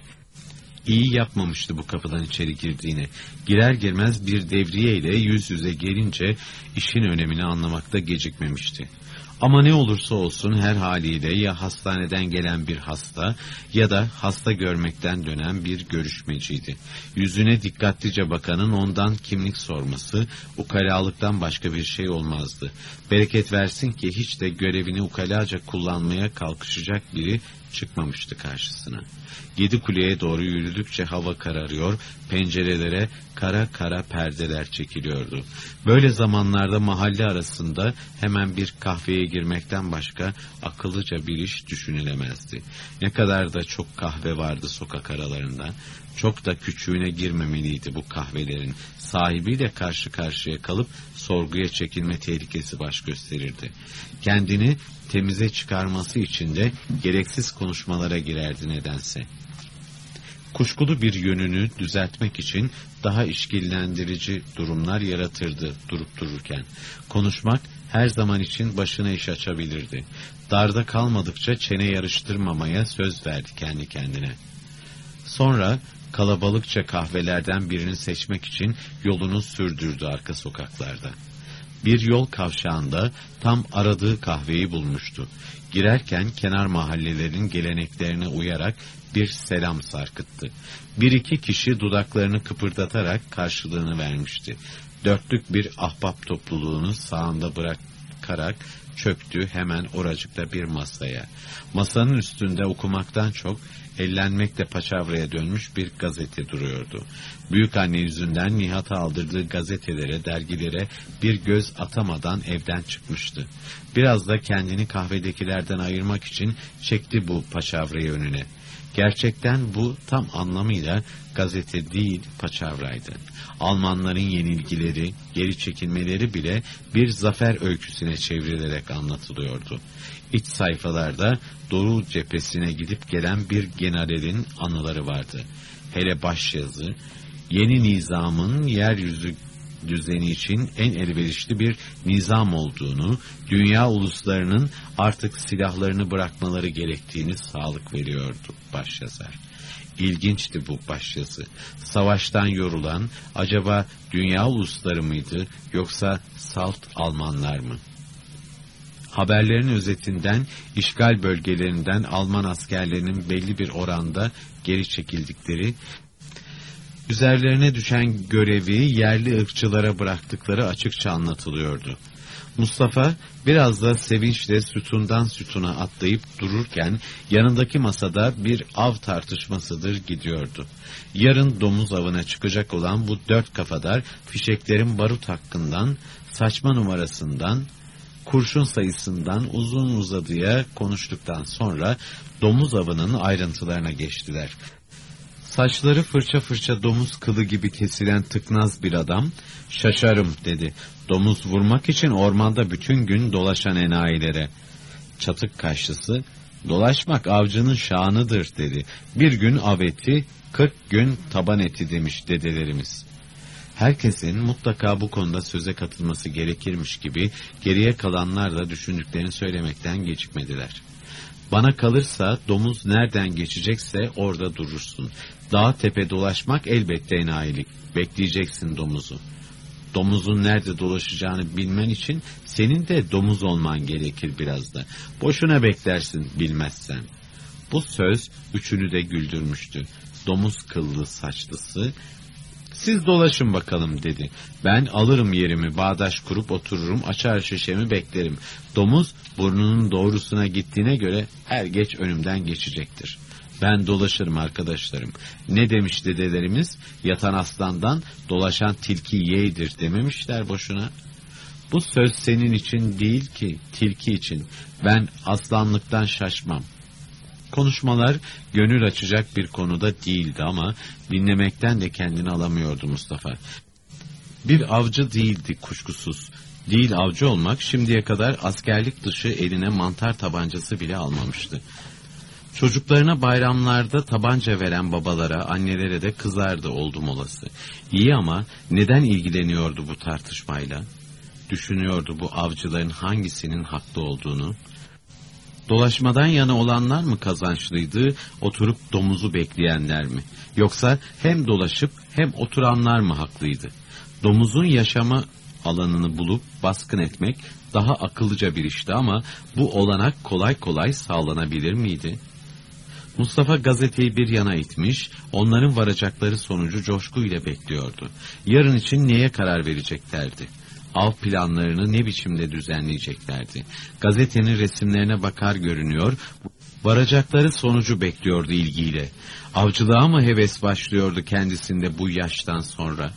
İyi yapmamıştı bu kapıdan içeri girdiğini. Girer girmez bir devriye ile yüz yüze gelince işin önemini anlamakta gecikmemişti. Ama ne olursa olsun her haliyle ya hastaneden gelen bir hasta ya da hasta görmekten dönen bir görüşmeciydi. Yüzüne dikkatlice bakanın ondan kimlik sorması ukalalıktan başka bir şey olmazdı. Bereket versin ki hiç de görevini ukalaca kullanmaya kalkışacak biri çıkmamıştı karşısına. Yedi kuleye doğru yürüdükçe hava kararıyor, pencerelere kara kara perdeler çekiliyordu. Böyle zamanlarda mahalle arasında hemen bir kahveye girmekten başka akıllıca bir iş düşünülemezdi. Ne kadar da çok kahve vardı sokak aralarında. Çok da küçüğüne girmemeliydi bu kahvelerin. Sahibiyle karşı karşıya kalıp sorguya çekilme tehlikesi baş gösterirdi. Kendini temize çıkarması için de gereksiz konuşmalara girerdi nedense. Kuşkulu bir yönünü düzeltmek için daha işkillendirici durumlar yaratırdı durup dururken. Konuşmak her zaman için başına iş açabilirdi. Darda kalmadıkça çene yarıştırmamaya söz verdi kendi kendine. Sonra kalabalıkça kahvelerden birini seçmek için yolunu sürdürdü arka sokaklarda. Bir yol kavşağında tam aradığı kahveyi bulmuştu. Girerken kenar mahallelerin geleneklerine uyarak bir selam sarkıttı. Bir iki kişi dudaklarını kıpırdatarak karşılığını vermişti. Dörtlük bir ahbap topluluğunu sağında bırakarak çöktü hemen oracıkta bir masaya. Masanın üstünde okumaktan çok ellenmekle paçavraya dönmüş bir gazete duruyordu. Büyük anne yüzünden Nihat'a aldırdığı gazetelere, dergilere bir göz atamadan evden çıkmıştı. Biraz da kendini kahvedekilerden ayırmak için çekti bu paçavrayı önüne. Gerçekten bu tam anlamıyla gazete değil paçavraydı. Almanların yenilgileri, geri çekilmeleri bile bir zafer öyküsüne çevrilerek anlatılıyordu. İç sayfalarda Doğu cephesine gidip gelen bir generalin anıları vardı. Hele başyazı, yeni nizamın yeryüzü düzeni için en elverişli bir nizam olduğunu, dünya uluslarının artık silahlarını bırakmaları gerektiğini sağlık veriyordu başyazar. İlginçti bu başyazı. Savaştan yorulan acaba dünya ulusları mıydı yoksa salt Almanlar mı? Haberlerin özetinden işgal bölgelerinden Alman askerlerinin belli bir oranda geri çekildikleri üzerlerine düşen görevi yerli ırkçılara bıraktıkları açıkça anlatılıyordu. Mustafa biraz da sevinçle sütundan sütuna atlayıp dururken yanındaki masada bir av tartışmasıdır gidiyordu. Yarın domuz avına çıkacak olan bu dört kafadar fişeklerin barut hakkından, saçma numarasından, kurşun sayısından uzun uzadıya konuştuktan sonra domuz avının ayrıntılarına geçtiler. Saçları fırça fırça domuz kılı gibi kesilen tıknaz bir adam, şaşarım dedi. Domuz vurmak için ormanda bütün gün dolaşan enayilere. Çatık kaşlısı, dolaşmak avcının şanıdır dedi. Bir gün av eti, kırk gün taban eti demiş dedelerimiz. Herkesin mutlaka bu konuda söze katılması gerekirmiş gibi geriye kalanlar da düşündüklerini söylemekten gecikmediler. Bana kalırsa domuz nereden geçecekse orada durursun. Dağ tepe dolaşmak elbette enayilik. Bekleyeceksin domuzu. Domuzun nerede dolaşacağını bilmen için senin de domuz olman gerekir biraz da. Boşuna beklersin bilmezsen. Bu söz üçünü de güldürmüştü. Domuz kıllı saçlısı siz dolaşın bakalım dedi. Ben alırım yerimi, bağdaş kurup otururum, açar şişemi beklerim. Domuz burnunun doğrusuna gittiğine göre her geç önümden geçecektir. Ben dolaşırım arkadaşlarım. Ne demiş dedelerimiz? Yatan aslandan dolaşan tilki yeğdir dememişler boşuna. Bu söz senin için değil ki tilki için. Ben aslanlıktan şaşmam. Konuşmalar gönül açacak bir konuda değildi ama dinlemekten de kendini alamıyordu Mustafa. Bir avcı değildi kuşkusuz. Değil avcı olmak şimdiye kadar askerlik dışı eline mantar tabancası bile almamıştı. Çocuklarına bayramlarda tabanca veren babalara, annelere de kızardı oldum olası. İyi ama neden ilgileniyordu bu tartışmayla? Düşünüyordu bu avcıların hangisinin haklı olduğunu. Dolaşmadan yana olanlar mı kazançlıydı, oturup domuzu bekleyenler mi? Yoksa hem dolaşıp hem oturanlar mı haklıydı? Domuzun yaşama alanını bulup baskın etmek daha akıllıca bir işti ama bu olanak kolay kolay sağlanabilir miydi? Mustafa gazeteyi bir yana itmiş, onların varacakları sonucu coşkuyla bekliyordu. Yarın için neye karar vereceklerdi? Av planlarını ne biçimde düzenleyeceklerdi. Gazetenin resimlerine bakar görünüyor, varacakları sonucu bekliyordu ilgiyle. Avcılığa mı heves başlıyordu kendisinde bu yaştan sonra?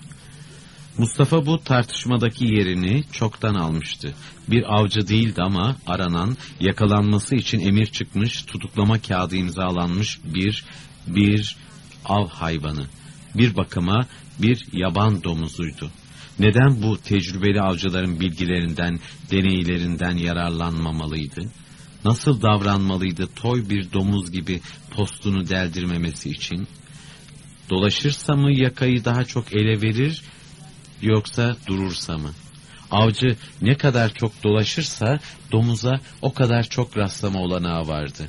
Mustafa bu tartışmadaki yerini çoktan almıştı. Bir avcı değildi ama aranan, yakalanması için emir çıkmış, tutuklama kağıdı imzalanmış bir, bir av hayvanı. Bir bakıma bir yaban domuzuydu. Neden bu tecrübeli avcıların bilgilerinden, deneylerinden yararlanmamalıydı? Nasıl davranmalıydı toy bir domuz gibi postunu deldirmemesi için? Dolaşırsa mı yakayı daha çok ele verir, yoksa durursa mı? Avcı ne kadar çok dolaşırsa domuza o kadar çok rastlama olanağı vardı.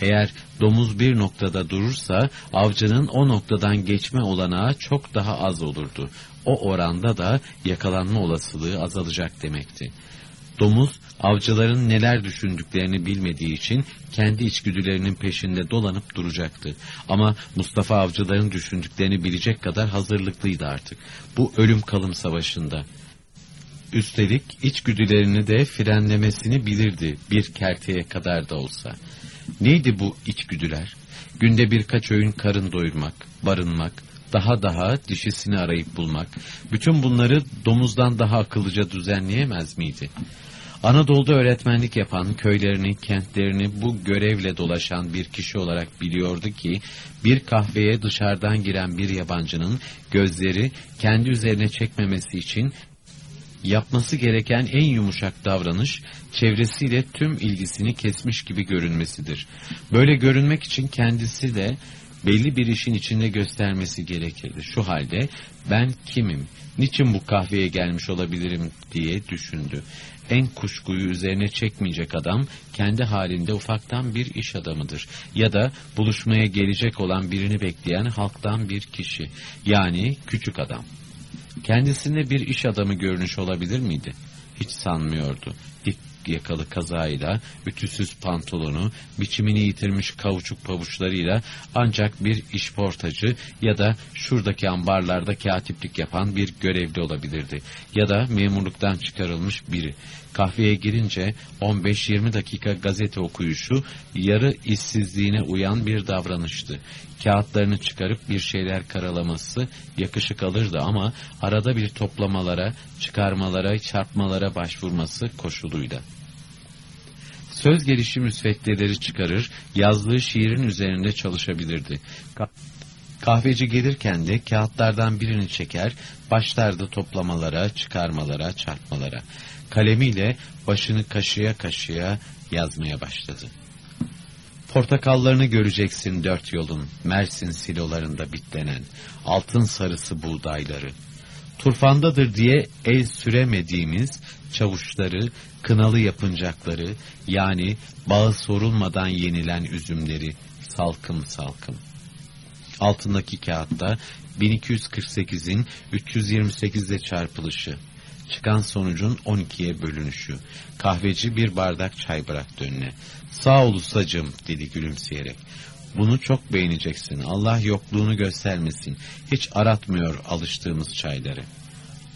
Eğer domuz bir noktada durursa avcının o noktadan geçme olanağı çok daha az olurdu. O oranda da yakalanma olasılığı azalacak demekti. Domuz avcıların neler düşündüklerini bilmediği için kendi içgüdülerinin peşinde dolanıp duracaktı. Ama Mustafa avcıların düşündüklerini bilecek kadar hazırlıklıydı artık. Bu ölüm kalım savaşında. Üstelik içgüdülerini de frenlemesini bilirdi bir kerteye kadar da olsa. Neydi bu içgüdüler? Günde birkaç öğün karın doyurmak, barınmak, daha daha dişisini arayıp bulmak, bütün bunları domuzdan daha akıllıca düzenleyemez miydi? Anadolu'da öğretmenlik yapan, köylerini, kentlerini bu görevle dolaşan bir kişi olarak biliyordu ki, bir kahveye dışarıdan giren bir yabancının gözleri kendi üzerine çekmemesi için yapması gereken en yumuşak davranış, çevresiyle tüm ilgisini kesmiş gibi görünmesidir. Böyle görünmek için kendisi de belli bir işin içinde göstermesi gerekirdi. Şu halde ben kimim, niçin bu kahveye gelmiş olabilirim diye düşündü. En kuşkuyu üzerine çekmeyecek adam kendi halinde ufaktan bir iş adamıdır. Ya da buluşmaya gelecek olan birini bekleyen halktan bir kişi. Yani küçük adam. Kendisinde bir iş adamı görünüş olabilir miydi? Hiç sanmıyordu. Dik yakalı kazayla, ütüsüz pantolonu, biçimini yitirmiş kavuçuk pabuçlarıyla ancak bir işportacı ya da şuradaki ambarlarda katiplik yapan bir görevli olabilirdi. Ya da memurluktan çıkarılmış biri. Kahveye girince 15-20 dakika gazete okuyuşu yarı işsizliğine uyan bir davranıştı. Kağıtlarını çıkarıp bir şeyler karalaması yakışık alırdı ama arada bir toplamalara, çıkarmalara, çarpmalara başvurması koşuluyla. Söz gelişi müsveddeleri çıkarır, yazdığı şiirin üzerinde çalışabilirdi. Kahveci gelirken de kağıtlardan birini çeker, başlardı toplamalara, çıkarmalara, çarpmalara. Kalemiyle başını kaşıya kaşıya yazmaya başladı. Portakallarını göreceksin dört yolun, Mersin silolarında bitlenen, altın sarısı buğdayları. Turfandadır diye el süremediğimiz çavuşları, kınalı yapıncakları, yani bağı sorulmadan yenilen üzümleri, salkım salkım. Altındaki kağıtta 1248'in 328'de çarpılışı, çıkan sonucun 12'ye bölünüşü. Kahveci bir bardak çay bıraktı önüne. Sağ ol ustacım dedi gülümseyerek. Bunu çok beğeneceksin. Allah yokluğunu göstermesin. Hiç aratmıyor alıştığımız çayları.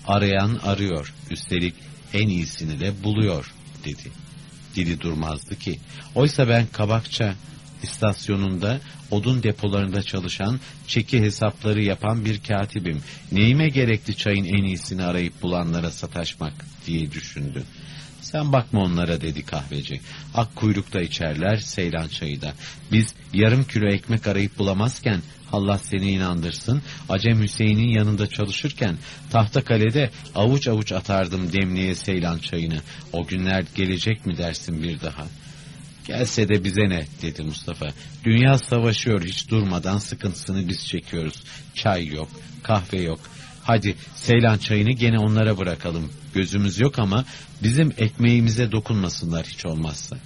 Arayan arıyor. Üstelik en iyisini de buluyor dedi. Dili durmazdı ki. Oysa ben kabakça istasyonunda odun depolarında çalışan, çeki hesapları yapan bir katibim. Neyime gerekli çayın en iyisini arayıp bulanlara sataşmak diye düşündü. Sen bakma onlara dedi kahveci. Ak kuyrukta içerler, seylan çayı da. Biz yarım kilo ekmek arayıp bulamazken Allah seni inandırsın. Acem Hüseyin'in yanında çalışırken tahta kalede avuç avuç atardım demliğe seylan çayını. O günler gelecek mi dersin bir daha? Gelse de bize ne dedi Mustafa. Dünya savaşıyor hiç durmadan sıkıntısını biz çekiyoruz. Çay yok, kahve yok. Hadi Seylan çayını gene onlara bırakalım. Gözümüz yok ama bizim ekmeğimize dokunmasınlar hiç olmazsa.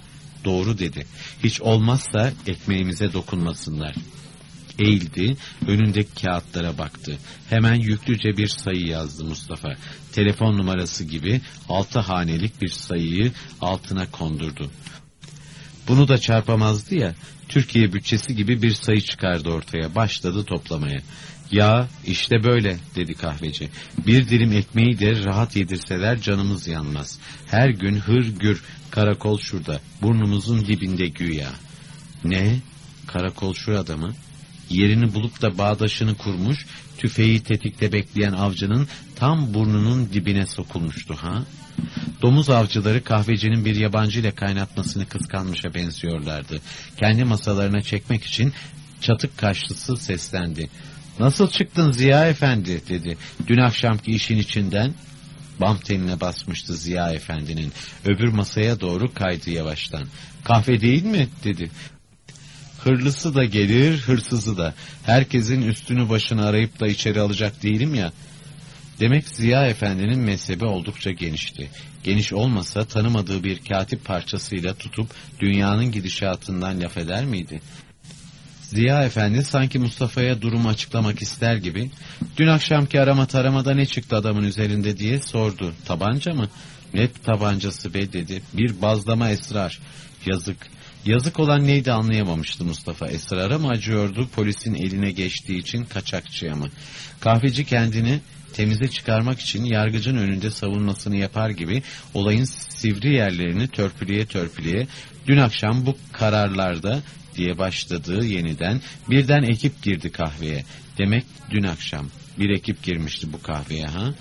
Doğru dedi. Hiç olmazsa ekmeğimize dokunmasınlar. Eğildi, önündeki kağıtlara baktı. Hemen yüklüce bir sayı yazdı Mustafa. Telefon numarası gibi altı hanelik bir sayıyı altına kondurdu. Bunu da çarpamazdı ya, Türkiye bütçesi gibi bir sayı çıkardı ortaya, başladı toplamaya. Ya işte böyle dedi kahveci. Bir dilim ekmeği de rahat yedirseler canımız yanmaz. Her gün hır gür karakol şurada burnumuzun dibinde güya. Ne? Karakol şurada mı? Yerini bulup da bağdaşını kurmuş, tüfeği tetikte bekleyen avcının tam burnunun dibine sokulmuştu ha? Domuz avcıları kahvecinin bir yabancı ile kaynatmasını kıskanmışa benziyorlardı. Kendi masalarına çekmek için çatık kaşlısı seslendi. Nasıl çıktın Ziya Efendi dedi. Dün akşamki işin içinden bam teline basmıştı Ziya Efendi'nin. Öbür masaya doğru kaydı yavaştan. Kahve değil mi dedi. Hırlısı da gelir, hırsızı da. Herkesin üstünü başını arayıp da içeri alacak değilim ya. Demek Ziya Efendi'nin mezhebi oldukça genişti. Geniş olmasa tanımadığı bir katip parçasıyla tutup dünyanın gidişatından laf eder miydi? Ziya Efendi sanki Mustafa'ya durumu açıklamak ister gibi, dün akşamki arama taramada ne çıktı adamın üzerinde diye sordu. Tabanca mı? Ne tabancası be dedi. Bir bazlama esrar. Yazık. Yazık olan neydi anlayamamıştı Mustafa. Esrara mı acıyordu polisin eline geçtiği için kaçakçıya mı? Kahveci kendini temize çıkarmak için yargıcın önünde savunmasını yapar gibi olayın sivri yerlerini törpüleye törpüleye dün akşam bu kararlarda diye başladığı yeniden birden ekip girdi kahveye. Demek dün akşam bir ekip girmişti bu kahveye ha?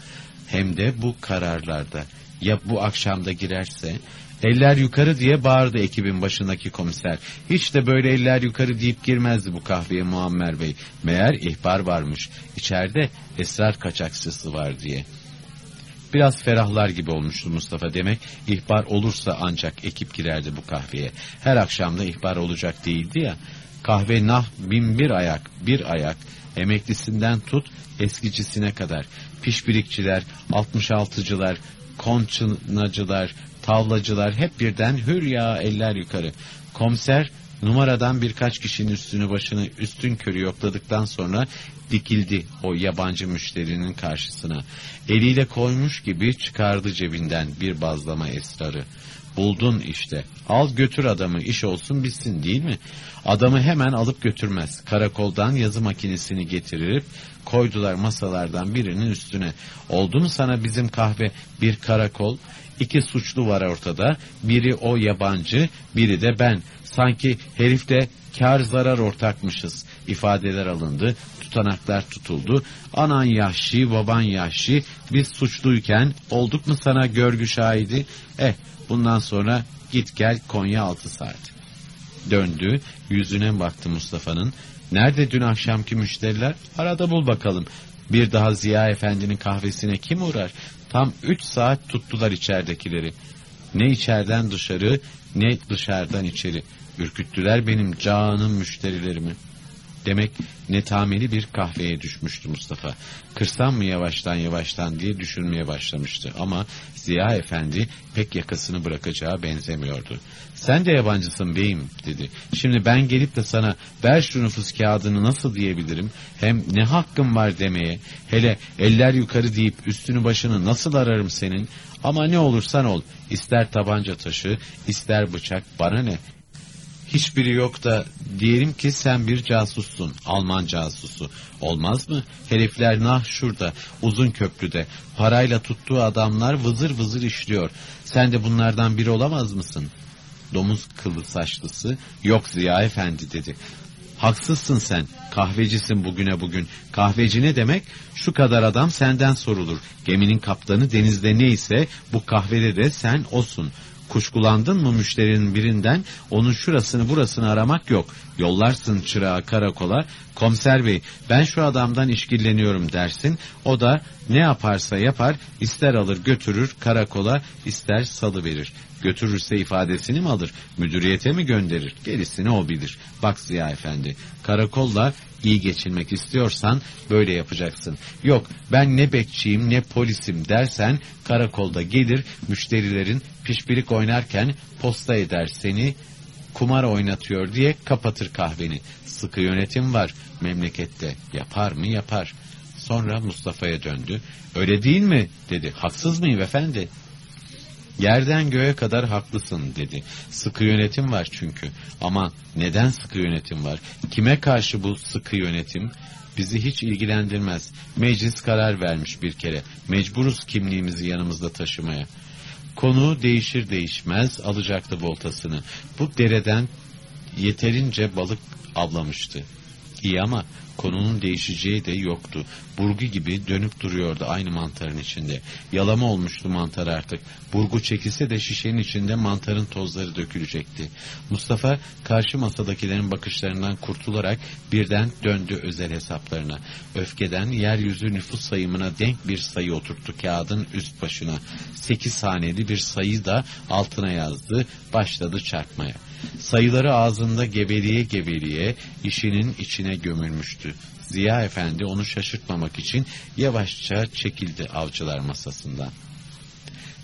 Hem de bu kararlarda. Ya bu akşamda girerse Eller yukarı diye bağırdı ekibin başındaki komiser. Hiç de böyle eller yukarı deyip girmezdi bu kahveye Muammer Bey. Meğer ihbar varmış. İçeride esrar kaçakçısı var diye. Biraz ferahlar gibi olmuştu Mustafa demek. ihbar olursa ancak ekip girerdi bu kahveye. Her akşamda ihbar olacak değildi ya. Kahve nah bin bir ayak, bir ayak. Emeklisinden tut eskicisine kadar. Pişbirikçiler, altmış altıcılar, konçunacılar, tavlacılar hep birden hür ya eller yukarı. Komiser numaradan birkaç kişinin üstünü başını üstün körü yokladıktan sonra dikildi o yabancı müşterinin karşısına. Eliyle koymuş gibi çıkardı cebinden bir bazlama esrarı. Buldun işte. Al götür adamı iş olsun bitsin değil mi? Adamı hemen alıp götürmez. Karakoldan yazı makinesini getirip koydular masalardan birinin üstüne. Oldu mu sana bizim kahve bir karakol? İki suçlu var ortada. Biri o yabancı, biri de ben. Sanki herifle kar zarar ortakmışız. İfadeler alındı, tutanaklar tutuldu. Anan yaşlı, baban yaşlı, biz suçluyken olduk mu sana görgü şahidi? Eh, bundan sonra git gel Konya altı saat. Döndü, yüzüne baktı Mustafa'nın. Nerede dün akşamki müşteriler? Arada bul bakalım. Bir daha Ziya Efendi'nin kahvesine kim uğrar? Tam üç saat tuttular içeridekileri. Ne içeriden dışarı ne dışarıdan içeri. Ürküttüler benim canım müşterilerimi. Demek netameli bir kahveye düşmüştü Mustafa. Kırsam mı yavaştan yavaştan diye düşünmeye başlamıştı. Ama Ziya Efendi pek yakasını bırakacağı benzemiyordu. Sen de yabancısın beyim dedi. Şimdi ben gelip de sana ver şu nüfus kağıdını nasıl diyebilirim? Hem ne hakkım var demeye? Hele eller yukarı deyip üstünü başını nasıl ararım senin? Ama ne olursan ol. ister tabanca taşı, ister bıçak bana ne? Hiçbiri yok da diyelim ki sen bir casussun, Alman casusu. Olmaz mı? Herifler nah şurada, uzun köprüde. Parayla tuttuğu adamlar vızır vızır işliyor. Sen de bunlardan biri olamaz mısın? Domuz kılı saçlısı, yok Ziya Efendi dedi. Haksızsın sen, kahvecisin bugüne bugün. Kahveci ne demek? Şu kadar adam senden sorulur. Geminin kaptanı denizde neyse bu kahvede de sen olsun. Kuşkulandın mı müşterinin birinden onun şurasını burasını aramak yok. Yollarsın çırağı karakola. Komiser bey ben şu adamdan işkilleniyorum dersin. O da ne yaparsa yapar ister alır götürür karakola ister salı verir. Götürürse ifadesini mi alır? Müdüriyete mi gönderir? Gerisini o bilir. Bak Ziya Efendi, karakolla iyi geçinmek istiyorsan böyle yapacaksın. Yok ben ne bekçiyim ne polisim dersen karakolda gelir müşterilerin pişpirik oynarken posta eder seni kumar oynatıyor diye kapatır kahveni. Sıkı yönetim var memlekette yapar mı yapar. Sonra Mustafa'ya döndü. Öyle değil mi dedi. Haksız mıyım efendi? Yerden göğe kadar haklısın dedi. Sıkı yönetim var çünkü. Ama neden sıkı yönetim var? Kime karşı bu sıkı yönetim? Bizi hiç ilgilendirmez. Meclis karar vermiş bir kere. Mecburuz kimliğimizi yanımızda taşımaya. Konu değişir değişmez alacaktı voltasını. Bu dereden yeterince balık avlamıştı. İyi ama konunun değişeceği de yoktu. Burgu gibi dönüp duruyordu aynı mantarın içinde. Yalama olmuştu mantar artık. Burgu çekilse de şişenin içinde mantarın tozları dökülecekti. Mustafa karşı masadakilerin bakışlarından kurtularak birden döndü özel hesaplarına. Öfkeden yeryüzü nüfus sayımına denk bir sayı oturttu kağıdın üst başına. Sekiz haneli bir sayı da altına yazdı. Başladı çarpmaya. Sayıları ağzında geveliye geveliye işinin içine gömülmüştü. Ziya Efendi onu şaşırtmamak için yavaşça çekildi avcılar masasından.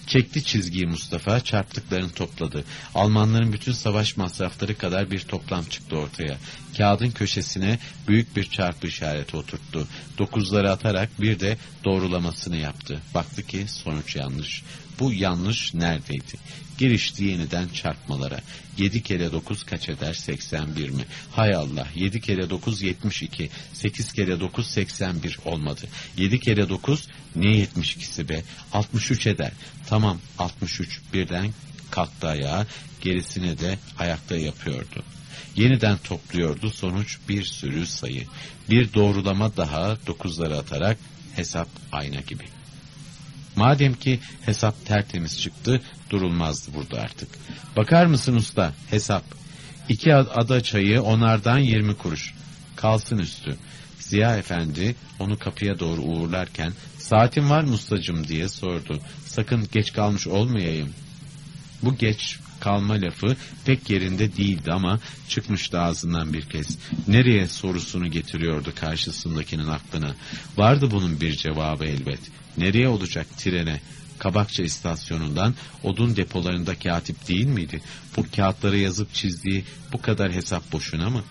Çekti çizgiyi Mustafa, çarptıklarını topladı. Almanların bütün savaş masrafları kadar bir toplam çıktı ortaya. Kağıdın köşesine büyük bir çarpı işareti oturttu. Dokuzları atarak bir de doğrulamasını yaptı. Baktı ki sonuç yanlış. Bu yanlış neredeydi? Girişti yeniden çarpmalara. 7 kere 9 kaç eder? 81 mi? Hay Allah 7 kere 9 72. 8 kere 9 81 olmadı. 7 kere 9 ne 72'si be? 63 eder. Tamam 63 birden kalktı ayağa gerisine de ayakta yapıyordu. Yeniden topluyordu sonuç bir sürü sayı. Bir doğrulama daha dokuzları atarak hesap ayna gibi. Madem ki hesap tertemiz çıktı, durulmazdı burada artık. Bakar mısın usta, hesap. İki ada çayı onardan yirmi kuruş. Kalsın üstü. Ziya Efendi onu kapıya doğru uğurlarken, saatin var mı ustacım diye sordu. Sakın geç kalmış olmayayım. Bu geç kalma lafı pek yerinde değildi ama çıkmıştı ağzından bir kez. Nereye sorusunu getiriyordu karşısındakinin aklına. Vardı bunun bir cevabı elbet. Nereye olacak trene? Kabakça istasyonundan odun depolarında katip değil miydi? Bu kağıtları yazıp çizdiği bu kadar hesap boşuna mı?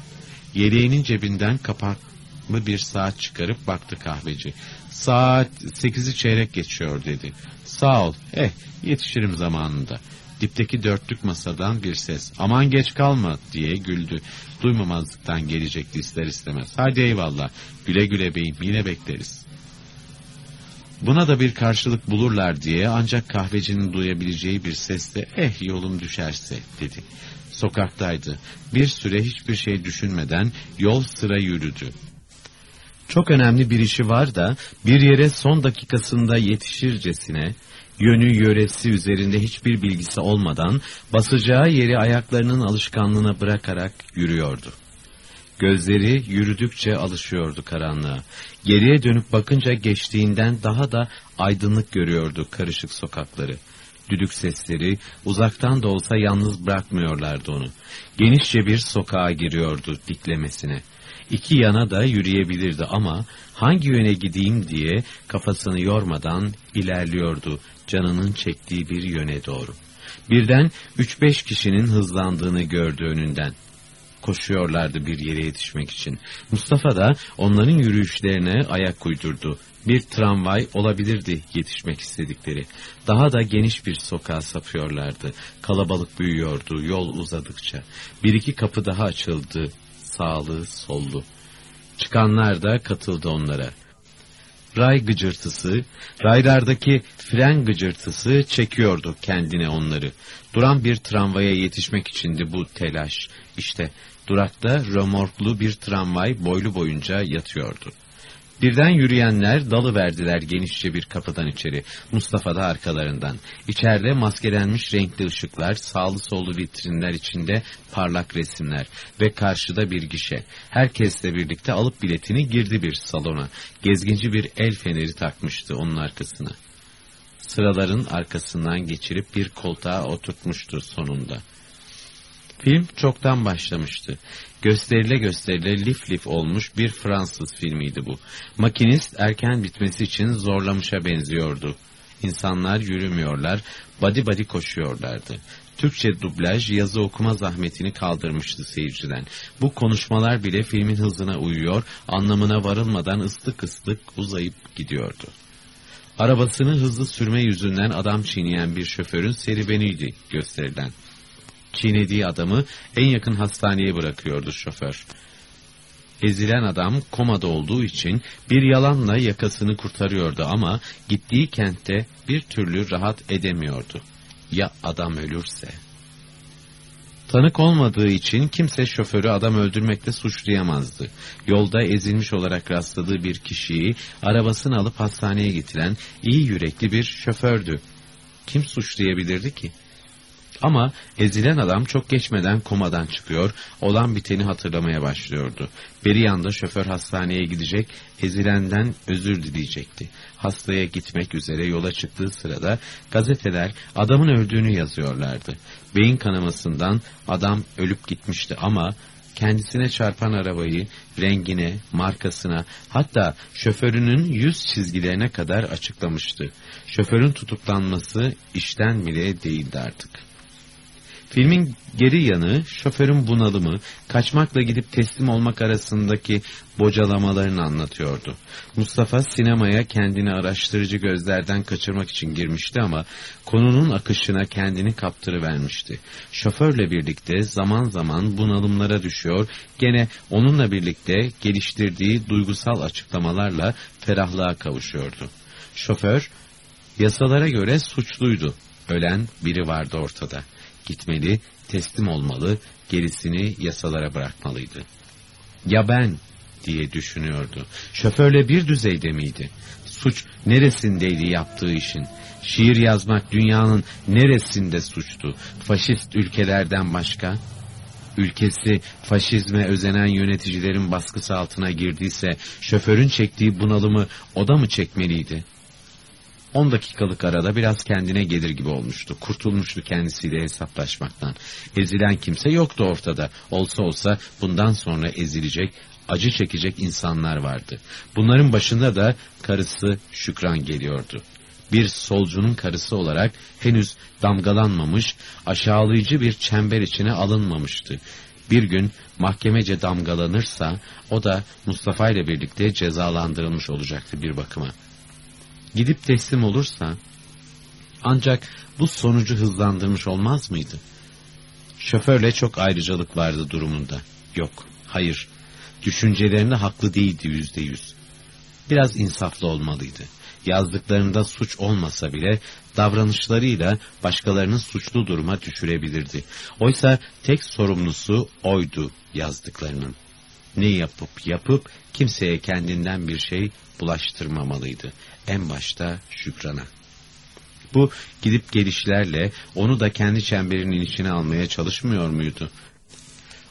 Yeleğinin cebinden kapaklı bir saat çıkarıp baktı kahveci. Saat sekizi çeyrek geçiyor dedi. Sağ ol. Eh yetişirim zamanında. Dipteki dörtlük masadan bir ses. Aman geç kalma diye güldü. Duymamazlıktan gelecekti ister istemez. Hadi eyvallah. Güle güle beyim yine bekleriz. Buna da bir karşılık bulurlar diye ancak kahvecinin duyabileceği bir sesle eh yolum düşerse dedi. Sokaktaydı. Bir süre hiçbir şey düşünmeden yol sıra yürüdü. Çok önemli bir işi var da bir yere son dakikasında yetişircesine yönü yöresi üzerinde hiçbir bilgisi olmadan basacağı yeri ayaklarının alışkanlığına bırakarak yürüyordu. Gözleri yürüdükçe alışıyordu karanlığa. Geriye dönüp bakınca geçtiğinden daha da aydınlık görüyordu karışık sokakları. Düdük sesleri uzaktan da olsa yalnız bırakmıyorlardı onu. Genişçe bir sokağa giriyordu diklemesine. İki yana da yürüyebilirdi ama hangi yöne gideyim diye kafasını yormadan ilerliyordu canının çektiği bir yöne doğru. Birden üç beş kişinin hızlandığını gördü önünden. Koşuyorlardı bir yere yetişmek için. Mustafa da onların yürüyüşlerine ayak uydurdu. Bir tramvay olabilirdi yetişmek istedikleri. Daha da geniş bir sokağa sapıyorlardı. Kalabalık büyüyordu yol uzadıkça. Bir iki kapı daha açıldı. Sağlı, sollu. Çıkanlar da katıldı onlara. Ray gıcırtısı, raylardaki fren gıcırtısı çekiyordu kendine onları. Duran bir tramvaya yetişmek içindi bu telaş. İşte durakta römorklu bir tramvay boylu boyunca yatıyordu. Birden yürüyenler dalı verdiler genişçe bir kapıdan içeri. Mustafa da arkalarından. İçeride maskelenmiş renkli ışıklar, sağlı sollu vitrinler içinde parlak resimler ve karşıda bir gişe. Herkesle birlikte alıp biletini girdi bir salona. Gezginci bir el feneri takmıştı onun arkasına. Sıraların arkasından geçirip bir koltuğa oturtmuştu sonunda. Film çoktan başlamıştı. Gösterile gösterile lif lif olmuş bir Fransız filmiydi bu. Makinist erken bitmesi için zorlamışa benziyordu. İnsanlar yürümüyorlar, badi badi koşuyorlardı. Türkçe dublaj yazı okuma zahmetini kaldırmıştı seyirciden. Bu konuşmalar bile filmin hızına uyuyor, anlamına varılmadan ıslık ıslık uzayıp gidiyordu. Arabasını hızlı sürme yüzünden adam çiğneyen bir şoförün serüveniydi gösterilen çiğnediği adamı en yakın hastaneye bırakıyordu şoför. Ezilen adam komada olduğu için bir yalanla yakasını kurtarıyordu ama gittiği kentte bir türlü rahat edemiyordu. Ya adam ölürse? Tanık olmadığı için kimse şoförü adam öldürmekle suçlayamazdı. Yolda ezilmiş olarak rastladığı bir kişiyi arabasını alıp hastaneye getiren iyi yürekli bir şofördü. Kim suçlayabilirdi ki? Ama ezilen adam çok geçmeden komadan çıkıyor, olan biteni hatırlamaya başlıyordu. Beri yanda şoför hastaneye gidecek, ezilenden özür dileyecekti. Hastaya gitmek üzere yola çıktığı sırada gazeteler adamın öldüğünü yazıyorlardı. Beyin kanamasından adam ölüp gitmişti ama kendisine çarpan arabayı rengine, markasına hatta şoförünün yüz çizgilerine kadar açıklamıştı. Şoförün tutuklanması işten bile değildi artık. Filmin geri yanı şoförün bunalımı, kaçmakla gidip teslim olmak arasındaki bocalamalarını anlatıyordu. Mustafa sinemaya kendini araştırıcı gözlerden kaçırmak için girmişti ama konunun akışına kendini kaptırıvermişti. Şoförle birlikte zaman zaman bunalımlara düşüyor, gene onunla birlikte geliştirdiği duygusal açıklamalarla ferahlığa kavuşuyordu. Şoför, yasalara göre suçluydu. Ölen biri vardı ortada gitmeli, teslim olmalı, gerisini yasalara bırakmalıydı. Ya ben diye düşünüyordu. Şoförle bir düzeyde miydi? Suç neresindeydi yaptığı işin? Şiir yazmak dünyanın neresinde suçtu? Faşist ülkelerden başka? Ülkesi faşizme özenen yöneticilerin baskısı altına girdiyse şoförün çektiği bunalımı o da mı çekmeliydi? On dakikalık arada biraz kendine gelir gibi olmuştu. Kurtulmuştu kendisiyle hesaplaşmaktan. Ezilen kimse yoktu ortada. Olsa olsa bundan sonra ezilecek, acı çekecek insanlar vardı. Bunların başında da karısı Şükran geliyordu. Bir solcunun karısı olarak henüz damgalanmamış, aşağılayıcı bir çember içine alınmamıştı. Bir gün mahkemece damgalanırsa o da Mustafa ile birlikte cezalandırılmış olacaktı bir bakıma gidip teslim olursa ancak bu sonucu hızlandırmış olmaz mıydı? Şoförle çok ayrıcalık vardı durumunda. Yok, hayır. Düşüncelerinde haklı değildi yüzde yüz. Biraz insaflı olmalıydı. yazdıklarında suç olmasa bile davranışlarıyla başkalarını suçlu duruma düşürebilirdi. Oysa tek sorumlusu oydu yazdıklarının. Ne yapıp yapıp kimseye kendinden bir şey bulaştırmamalıydı. En başta Şükran'a. Bu gidip gelişlerle onu da kendi çemberinin içine almaya çalışmıyor muydu?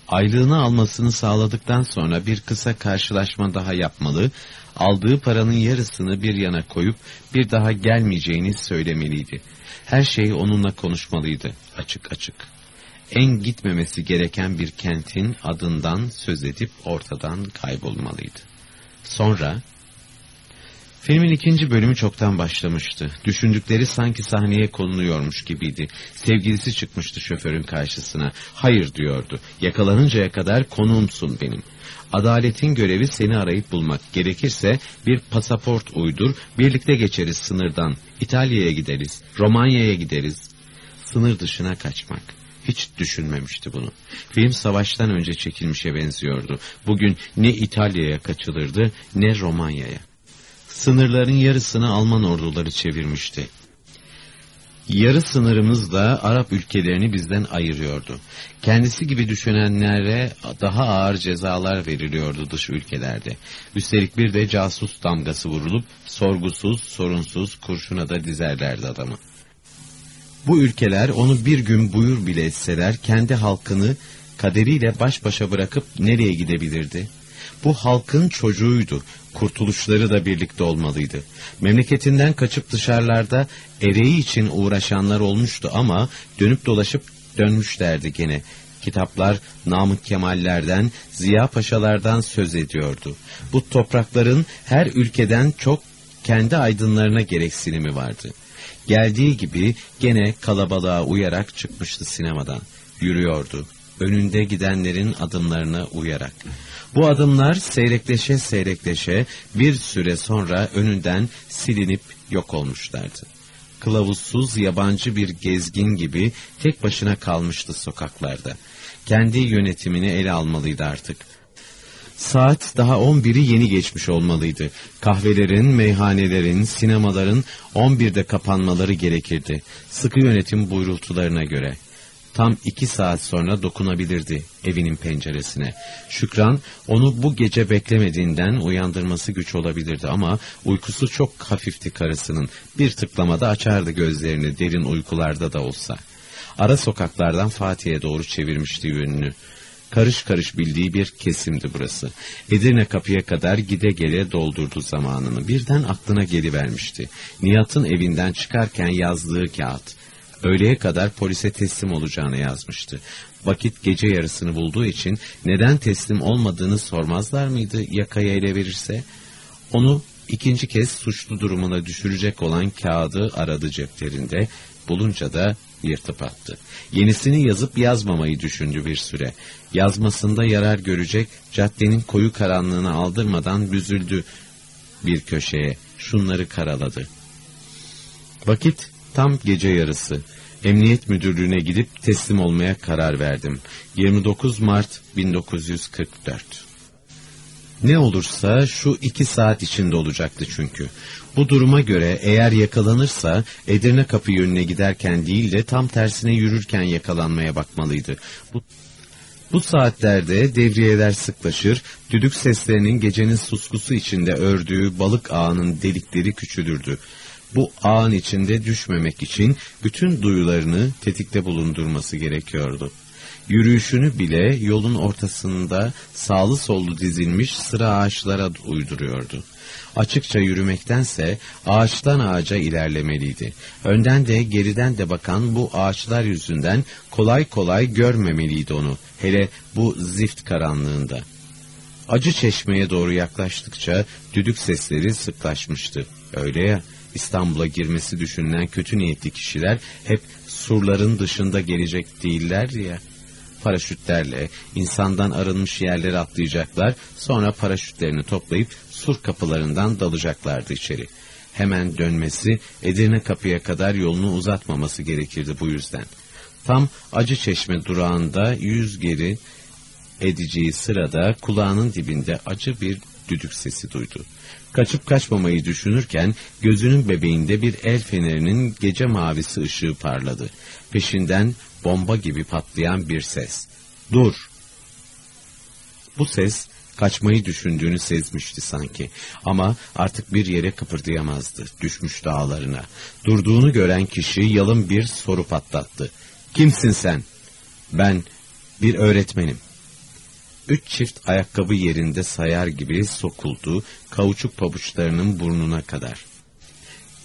Aylığını almasını sağladıktan sonra bir kısa karşılaşma daha yapmalı, aldığı paranın yarısını bir yana koyup bir daha gelmeyeceğini söylemeliydi. Her şey onunla konuşmalıydı, açık açık. En gitmemesi gereken bir kentin adından söz edip ortadan kaybolmalıydı. Sonra Filmin ikinci bölümü çoktan başlamıştı. Düşündükleri sanki sahneye konuluyormuş gibiydi. Sevgilisi çıkmıştı şoförün karşısına. Hayır diyordu. Yakalanıncaya kadar konuğumsun benim. Adaletin görevi seni arayıp bulmak. Gerekirse bir pasaport uydur, birlikte geçeriz sınırdan. İtalya'ya gideriz, Romanya'ya gideriz. Sınır dışına kaçmak. Hiç düşünmemişti bunu. Film savaştan önce çekilmişe benziyordu. Bugün ne İtalya'ya kaçılırdı ne Romanya'ya sınırların yarısını Alman orduları çevirmişti. Yarı sınırımız da Arap ülkelerini bizden ayırıyordu. Kendisi gibi düşünenlere daha ağır cezalar veriliyordu dış ülkelerde. Üstelik bir de casus damgası vurulup sorgusuz, sorunsuz kurşuna da dizerlerdi adamı. Bu ülkeler onu bir gün buyur bile etseler kendi halkını kaderiyle baş başa bırakıp nereye gidebilirdi? Bu halkın çocuğuydu. Kurtuluşları da birlikte olmalıydı. Memleketinden kaçıp dışarılarda ereği için uğraşanlar olmuştu ama dönüp dolaşıp dönmüşlerdi gene. Kitaplar Namık Kemallerden, Ziya Paşalardan söz ediyordu. Bu toprakların her ülkeden çok kendi aydınlarına gereksinimi vardı. Geldiği gibi gene kalabalığa uyarak çıkmıştı sinemadan. Yürüyordu. Önünde gidenlerin adımlarına uyarak. Bu adımlar seyrekleşe seyrekleşe bir süre sonra önünden silinip yok olmuşlardı. Kılavuzsuz yabancı bir gezgin gibi tek başına kalmıştı sokaklarda. Kendi yönetimini ele almalıydı artık. Saat daha on biri yeni geçmiş olmalıydı. Kahvelerin, meyhanelerin, sinemaların on birde kapanmaları gerekirdi. Sıkı yönetim buyrultularına göre tam iki saat sonra dokunabilirdi evinin penceresine. Şükran onu bu gece beklemediğinden uyandırması güç olabilirdi ama uykusu çok hafifti karısının. Bir tıklamada açardı gözlerini derin uykularda da olsa. Ara sokaklardan Fatih'e doğru çevirmişti yönünü. Karış karış bildiği bir kesimdi burası. Edirne kapıya kadar gide gele doldurdu zamanını. Birden aklına gelivermişti. Nihat'ın evinden çıkarken yazdığı kağıt. Öğleye kadar polise teslim olacağını yazmıştı. Vakit gece yarısını bulduğu için neden teslim olmadığını sormazlar mıydı yakaya ele verirse? Onu ikinci kez suçlu durumuna düşürecek olan kağıdı aradı ceplerinde, bulunca da yırtıp attı. Yenisini yazıp yazmamayı düşündü bir süre. Yazmasında yarar görecek, caddenin koyu karanlığına aldırmadan büzüldü bir köşeye, şunları karaladı. Vakit tam gece yarısı. Emniyet Müdürlüğü'ne gidip teslim olmaya karar verdim. 29 Mart 1944. Ne olursa şu iki saat içinde olacaktı çünkü. Bu duruma göre eğer yakalanırsa Edirne kapı yönüne giderken değil de tam tersine yürürken yakalanmaya bakmalıydı. Bu, bu saatlerde devriyeler sıklaşır, düdük seslerinin gecenin suskusu içinde ördüğü balık ağının delikleri küçülürdü bu ağın içinde düşmemek için bütün duyularını tetikte bulundurması gerekiyordu. Yürüyüşünü bile yolun ortasında sağlı sollu dizilmiş sıra ağaçlara uyduruyordu. Açıkça yürümektense ağaçtan ağaca ilerlemeliydi. Önden de geriden de bakan bu ağaçlar yüzünden kolay kolay görmemeliydi onu, hele bu zift karanlığında. Acı çeşmeye doğru yaklaştıkça düdük sesleri sıklaşmıştı. Öyle ya, İstanbul'a girmesi düşünülen kötü niyetli kişiler hep surların dışında gelecek değiller ya. Paraşütlerle insandan arınmış yerlere atlayacaklar, sonra paraşütlerini toplayıp sur kapılarından dalacaklardı içeri. Hemen dönmesi, Edirne kapıya kadar yolunu uzatmaması gerekirdi bu yüzden. Tam Acı Çeşme durağında yüz geri edeceği sırada kulağının dibinde acı bir düdük sesi duydu. Kaçıp kaçmamayı düşünürken gözünün bebeğinde bir el fenerinin gece mavisi ışığı parladı. Peşinden bomba gibi patlayan bir ses. Dur! Bu ses kaçmayı düşündüğünü sezmişti sanki. Ama artık bir yere kıpırdayamazdı. Düşmüş dağlarına. Durduğunu gören kişi yalın bir soru patlattı. Kimsin sen? Ben bir öğretmenim. Üç çift ayakkabı yerinde sayar gibi sokuldu kauçuk pabuçlarının burnuna kadar.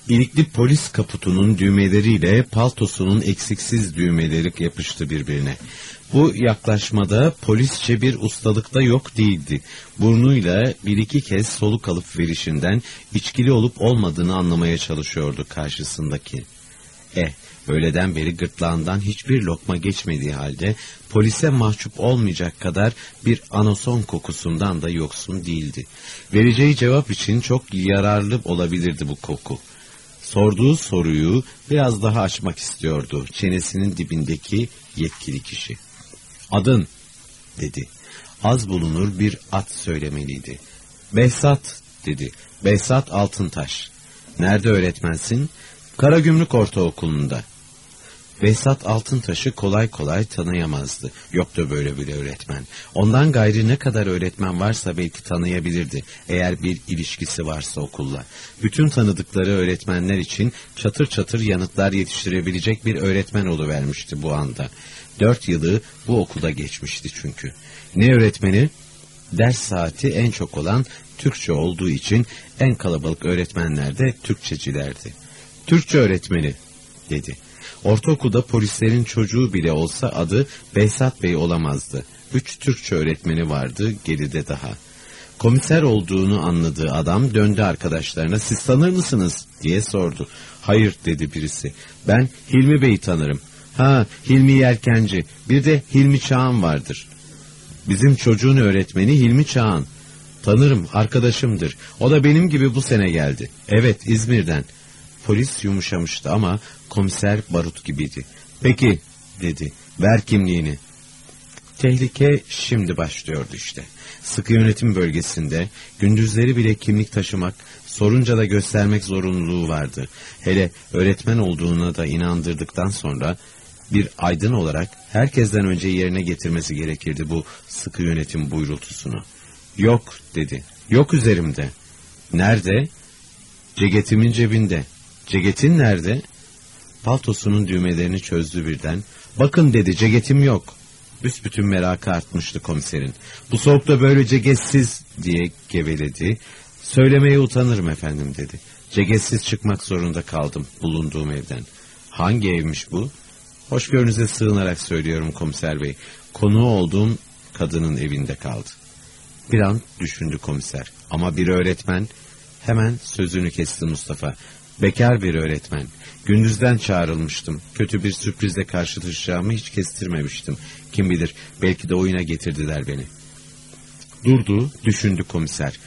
İlikli polis kaputunun düğmeleriyle paltosunun eksiksiz düğmeleri yapıştı birbirine. Bu yaklaşmada polisçe bir ustalıkta yok değildi. Burnuyla bir iki kez soluk alıp verişinden içkili olup olmadığını anlamaya çalışıyordu karşısındaki. Eh, öğleden beri gırtlağından hiçbir lokma geçmediği halde polise mahcup olmayacak kadar bir anason kokusundan da yoksun değildi. Vereceği cevap için çok yararlı olabilirdi bu koku. Sorduğu soruyu biraz daha açmak istiyordu çenesinin dibindeki yetkili kişi. Adın dedi. Az bulunur bir at söylemeliydi. Behzat dedi. Behzat Altıntaş. Nerede öğretmensin? Karagümrük Ortaokulu'nda. Behzat Altıntaş'ı kolay kolay tanıyamazdı. Yoktu böyle bir öğretmen. Ondan gayri ne kadar öğretmen varsa belki tanıyabilirdi. Eğer bir ilişkisi varsa okulla. Bütün tanıdıkları öğretmenler için çatır çatır yanıtlar yetiştirebilecek bir öğretmen oluvermişti bu anda. Dört yılı bu okulda geçmişti çünkü. Ne öğretmeni? Ders saati en çok olan Türkçe olduğu için en kalabalık öğretmenler de Türkçecilerdi. Türkçe öğretmeni dedi. Ortaokulda polislerin çocuğu bile olsa adı Behzat Bey olamazdı. Üç Türkçe öğretmeni vardı geride daha. Komiser olduğunu anladığı adam döndü arkadaşlarına siz tanır mısınız diye sordu. Hayır dedi birisi. Ben Hilmi Bey'i tanırım. Ha Hilmi Yelkenci bir de Hilmi Çağan vardır. Bizim çocuğun öğretmeni Hilmi Çağan. Tanırım arkadaşımdır. O da benim gibi bu sene geldi. Evet İzmir'den. Polis yumuşamıştı ama komiser barut gibiydi. Peki dedi ver kimliğini. Tehlike şimdi başlıyordu işte. Sıkı yönetim bölgesinde gündüzleri bile kimlik taşımak, sorunca da göstermek zorunluluğu vardı. Hele öğretmen olduğuna da inandırdıktan sonra bir aydın olarak herkesten önce yerine getirmesi gerekirdi bu sıkı yönetim buyrultusunu. Yok dedi. Yok üzerimde. Nerede? Ceketimin cebinde. Ceketin nerede? Paltosunun düğmelerini çözdü birden. Bakın dedi ceketim yok. Büsbütün merakı artmıştı komiserin. Bu soğukta böyle cegetsiz diye geveledi. Söylemeye utanırım efendim dedi. Cegetsiz çıkmak zorunda kaldım bulunduğum evden. Hangi evmiş bu? Hoşgörünüze sığınarak söylüyorum komiser bey. Konuğu olduğum kadının evinde kaldı. Bir an düşündü komiser. Ama bir öğretmen hemen sözünü kesti Mustafa. Bekar bir öğretmen. Gündüzden çağrılmıştım. Kötü bir sürprizle karşılaşacağımı hiç kestirmemiştim. Kim bilir belki de oyuna getirdiler beni. Durdu, düşündü komiser.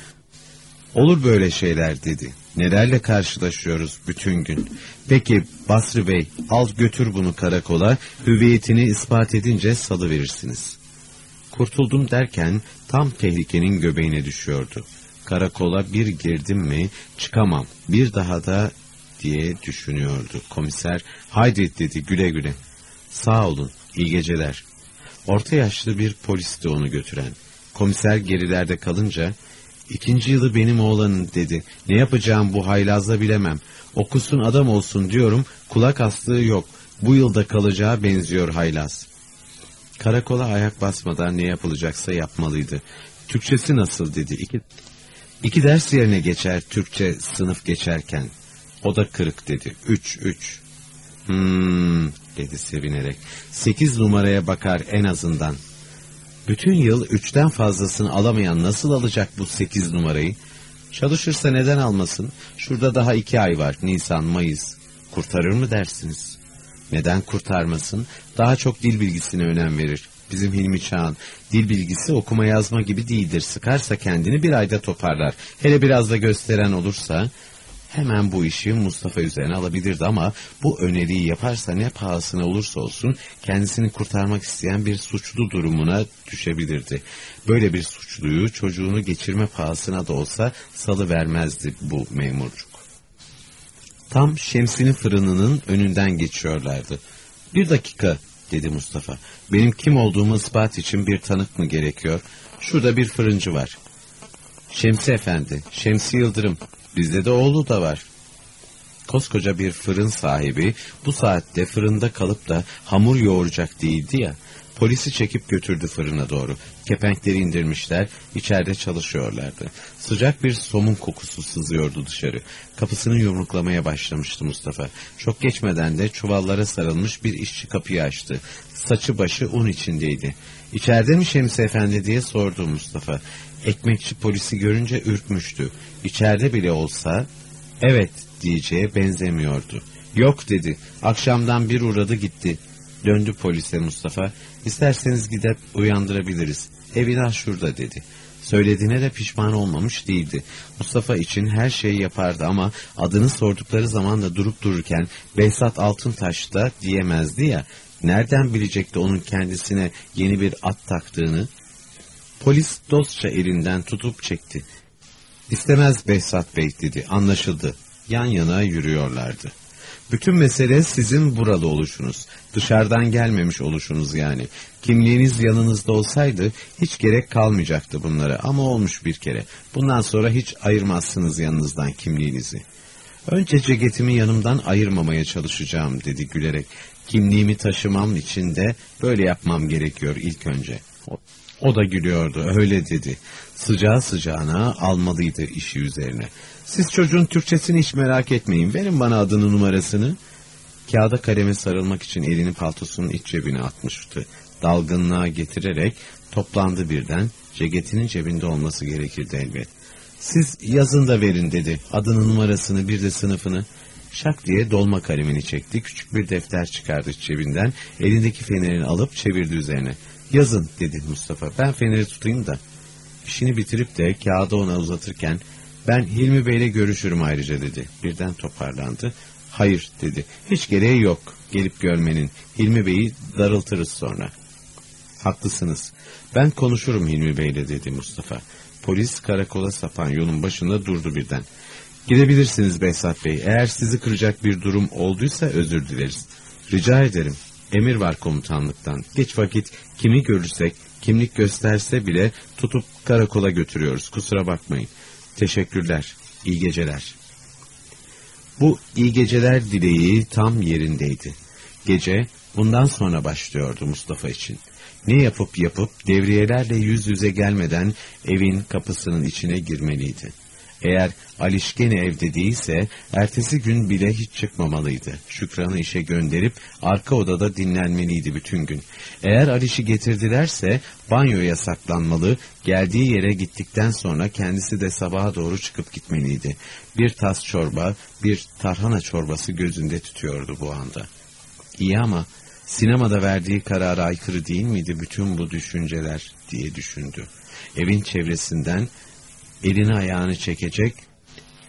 Olur böyle şeyler dedi. Nelerle karşılaşıyoruz bütün gün. Peki Basri Bey al götür bunu karakola hüviyetini ispat edince salı verirsiniz. Kurtuldum derken tam tehlikenin göbeğine düşüyordu. Karakola bir girdim mi çıkamam bir daha da diye düşünüyordu. Komiser haydi dedi güle güle. Sağ olun iyi geceler. Orta yaşlı bir polisti onu götüren. Komiser gerilerde kalınca İkinci yılı benim oğlanın dedi. Ne yapacağım bu haylazla bilemem. Okusun adam olsun diyorum kulak astığı yok. Bu yılda kalacağı benziyor haylaz. Karakola ayak basmadan ne yapılacaksa yapmalıydı. Türkçesi nasıl dedi. İki, iki ders yerine geçer Türkçe sınıf geçerken. O da kırık dedi. Üç, üç. Hmm, dedi sevinerek. Sekiz numaraya bakar en azından. Bütün yıl üçten fazlasını alamayan nasıl alacak bu sekiz numarayı? Çalışırsa neden almasın? Şurada daha iki ay var. Nisan, Mayıs. Kurtarır mı dersiniz? Neden kurtarmasın? Daha çok dil bilgisine önem verir. Bizim Hilmi Çağan dil bilgisi okuma yazma gibi değildir. Sıkarsa kendini bir ayda toparlar. Hele biraz da gösteren olursa hemen bu işi Mustafa üzerine alabilirdi ama bu öneriyi yaparsa ne pahasına olursa olsun kendisini kurtarmak isteyen bir suçlu durumuna düşebilirdi. Böyle bir suçluyu çocuğunu geçirme pahasına da olsa salı vermezdi bu memurcuk. Tam Şems'in fırınının önünden geçiyorlardı. Bir dakika dedi Mustafa. Benim kim olduğumu ispat için bir tanık mı gerekiyor? Şurada bir fırıncı var. Şemsi Efendi, Şemsi Yıldırım. Bizde de oğlu da var. Koskoca bir fırın sahibi bu saatte fırında kalıp da hamur yoğuracak değildi ya. Polisi çekip götürdü fırına doğru. Kepenkleri indirmişler, içeride çalışıyorlardı. Sıcak bir somun kokusu sızıyordu dışarı. Kapısını yumruklamaya başlamıştı Mustafa. Çok geçmeden de çuvallara sarılmış bir işçi kapıyı açtı. Saçı başı un içindeydi. İçeride mi Şemsi Efendi diye sordu Mustafa. Ekmekçi polisi görünce ürkmüştü. İçeride bile olsa evet diyeceğe benzemiyordu. Yok dedi. Akşamdan bir uğradı gitti. Döndü polise Mustafa. İsterseniz gidip uyandırabiliriz. Evin şurada dedi. Söylediğine de pişman olmamış değildi. Mustafa için her şeyi yapardı ama adını sordukları zaman da durup dururken Behzat Altıntaş da diyemezdi ya. Nereden bilecekti onun kendisine yeni bir at taktığını? Polis dostça elinden tutup çekti. İstemez Behzat Bey dedi. Anlaşıldı. Yan yana yürüyorlardı. Bütün mesele sizin buralı oluşunuz. Dışarıdan gelmemiş oluşunuz yani. Kimliğiniz yanınızda olsaydı hiç gerek kalmayacaktı bunlara ama olmuş bir kere. Bundan sonra hiç ayırmazsınız yanınızdan kimliğinizi. Önce ceketimi yanımdan ayırmamaya çalışacağım dedi gülerek. Kimliğimi taşımam için de böyle yapmam gerekiyor ilk önce. O, da gülüyordu öyle dedi. Sıcağı sıcağına almalıydı işi üzerine. Siz çocuğun Türkçesini hiç merak etmeyin. Verin bana adını numarasını. Kağıda kaleme sarılmak için elini paltosunun iç cebine atmıştı. Dalgınlığa getirerek toplandı birden. Ceketinin cebinde olması gerekirdi elbet. Siz yazın da verin dedi. Adını numarasını bir de sınıfını. Şak diye dolma kalemini çekti. Küçük bir defter çıkardı cebinden. Elindeki fenerini alıp çevirdi üzerine. Yazın dedi Mustafa. Ben feneri tutayım da. İşini bitirip de kağıdı ona uzatırken ben Hilmi Bey'le görüşürüm ayrıca dedi. Birden toparlandı. Hayır dedi. Hiç gereği yok gelip görmenin. Hilmi Bey'i darıltırız sonra. Haklısınız. Ben konuşurum Hilmi Bey'le dedi Mustafa. Polis karakola sapan yolun başında durdu birden. Gidebilirsiniz Behzat Bey. Eğer sizi kıracak bir durum olduysa özür dileriz. Rica ederim. Emir var komutanlıktan. Geç vakit kimi görürsek, kimlik gösterse bile tutup karakola götürüyoruz. Kusura bakmayın. Teşekkürler. İyi geceler. Bu iyi geceler dileği tam yerindeydi. Gece bundan sonra başlıyordu Mustafa için. Ne yapıp yapıp devriyelerle yüz yüze gelmeden evin kapısının içine girmeliydi. Eğer Aliş evde değilse ertesi gün bile hiç çıkmamalıydı. Şükran'ı işe gönderip arka odada dinlenmeliydi bütün gün. Eğer Aliş'i getirdilerse banyoya saklanmalı, geldiği yere gittikten sonra kendisi de sabaha doğru çıkıp gitmeliydi. Bir tas çorba, bir tarhana çorbası gözünde tutuyordu bu anda. İyi ama sinemada verdiği karara aykırı değil miydi bütün bu düşünceler diye düşündü. Evin çevresinden elini ayağını çekecek,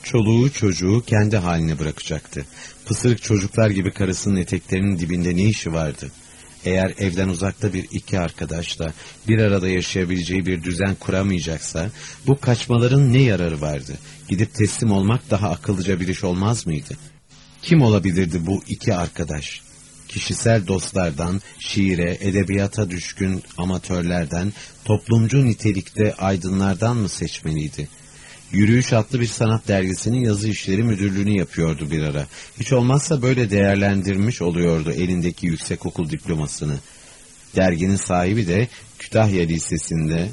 çoluğu çocuğu kendi haline bırakacaktı. Pısırık çocuklar gibi karısının eteklerinin dibinde ne işi vardı? Eğer evden uzakta bir iki arkadaşla bir arada yaşayabileceği bir düzen kuramayacaksa, bu kaçmaların ne yararı vardı? Gidip teslim olmak daha akıllıca bir iş olmaz mıydı? Kim olabilirdi bu iki arkadaş? Kişisel dostlardan, şiire, edebiyata düşkün amatörlerden, toplumcu nitelikte aydınlardan mı seçmeliydi? Yürüyüş adlı bir sanat dergisinin yazı işleri müdürlüğünü yapıyordu bir ara. Hiç olmazsa böyle değerlendirmiş oluyordu elindeki yüksekokul diplomasını. Derginin sahibi de Kütahya Lisesi'nde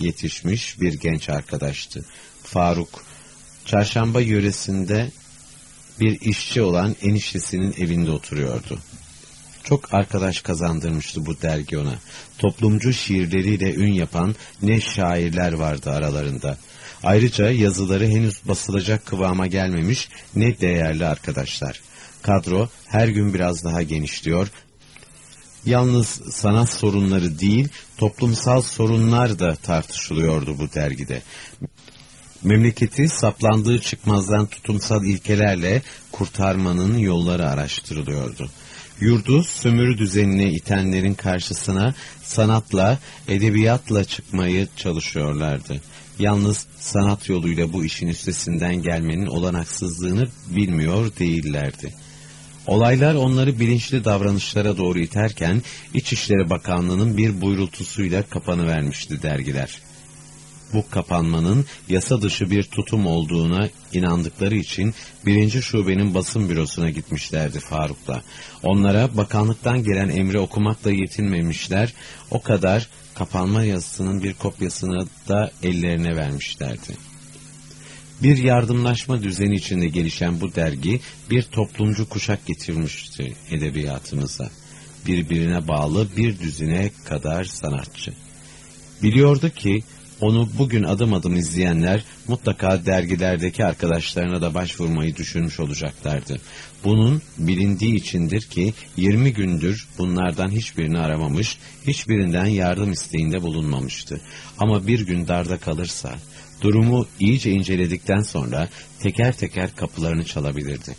yetişmiş bir genç arkadaştı. Faruk, çarşamba yöresinde bir işçi olan eniştesinin evinde oturuyordu. Çok arkadaş kazandırmıştı bu dergi ona. Toplumcu şiirleriyle ün yapan ne şairler vardı aralarında. Ayrıca yazıları henüz basılacak kıvama gelmemiş ne değerli arkadaşlar. Kadro her gün biraz daha genişliyor. Yalnız sanat sorunları değil, toplumsal sorunlar da tartışılıyordu bu dergide. Memleketi saplandığı çıkmazdan tutumsal ilkelerle kurtarmanın yolları araştırılıyordu. Yurdu sömürü düzenine itenlerin karşısına sanatla, edebiyatla çıkmayı çalışıyorlardı. Yalnız sanat yoluyla bu işin üstesinden gelmenin olanaksızlığını bilmiyor değillerdi. Olaylar onları bilinçli davranışlara doğru iterken İçişleri Bakanlığı'nın bir buyrultusuyla kapanıvermişti dergiler bu kapanmanın yasa dışı bir tutum olduğuna inandıkları için birinci şubenin basın bürosuna gitmişlerdi Faruk'la. Onlara bakanlıktan gelen emri okumakla yetinmemişler, o kadar kapanma yazısının bir kopyasını da ellerine vermişlerdi. Bir yardımlaşma düzeni içinde gelişen bu dergi bir toplumcu kuşak getirmişti edebiyatımıza. Birbirine bağlı bir düzine kadar sanatçı. Biliyordu ki onu bugün adım adım izleyenler mutlaka dergilerdeki arkadaşlarına da başvurmayı düşünmüş olacaklardı. Bunun bilindiği içindir ki 20 gündür bunlardan hiçbirini aramamış, hiçbirinden yardım isteğinde bulunmamıştı. Ama bir gün darda kalırsa, durumu iyice inceledikten sonra teker teker kapılarını çalabilirdi.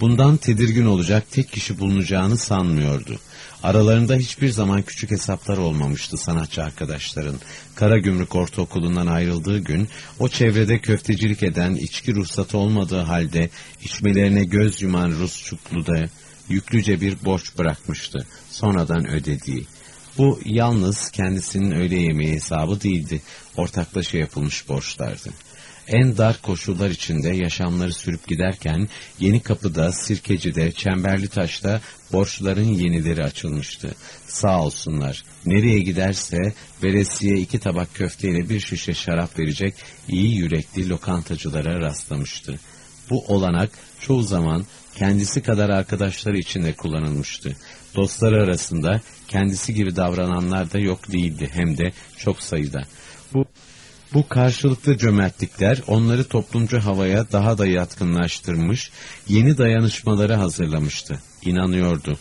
Bundan tedirgin olacak tek kişi bulunacağını sanmıyordu. Aralarında hiçbir zaman küçük hesaplar olmamıştı sanatçı arkadaşların. Kara Gümrük Ortaokulu'ndan ayrıldığı gün o çevrede köftecilik eden içki ruhsatı olmadığı halde içmelerine göz yuman Rusçuklu'da yüklüce bir borç bırakmıştı. Sonradan ödediği. Bu yalnız kendisinin öğle yemeği hesabı değildi. Ortaklaşa yapılmış borçlardı en dar koşullar içinde yaşamları sürüp giderken Yeni Kapı'da, Sirkeci'de, Çemberli Taş'ta borçların yenileri açılmıştı. Sağ olsunlar. Nereye giderse veresiye iki tabak köfteyle bir şişe şarap verecek iyi yürekli lokantacılara rastlamıştı. Bu olanak çoğu zaman kendisi kadar arkadaşları için de kullanılmıştı. Dostları arasında kendisi gibi davrananlar da yok değildi hem de çok sayıda. Bu bu karşılıklı cömertlikler onları toplumcu havaya daha da yatkınlaştırmış, yeni dayanışmaları hazırlamıştı. İnanıyordu.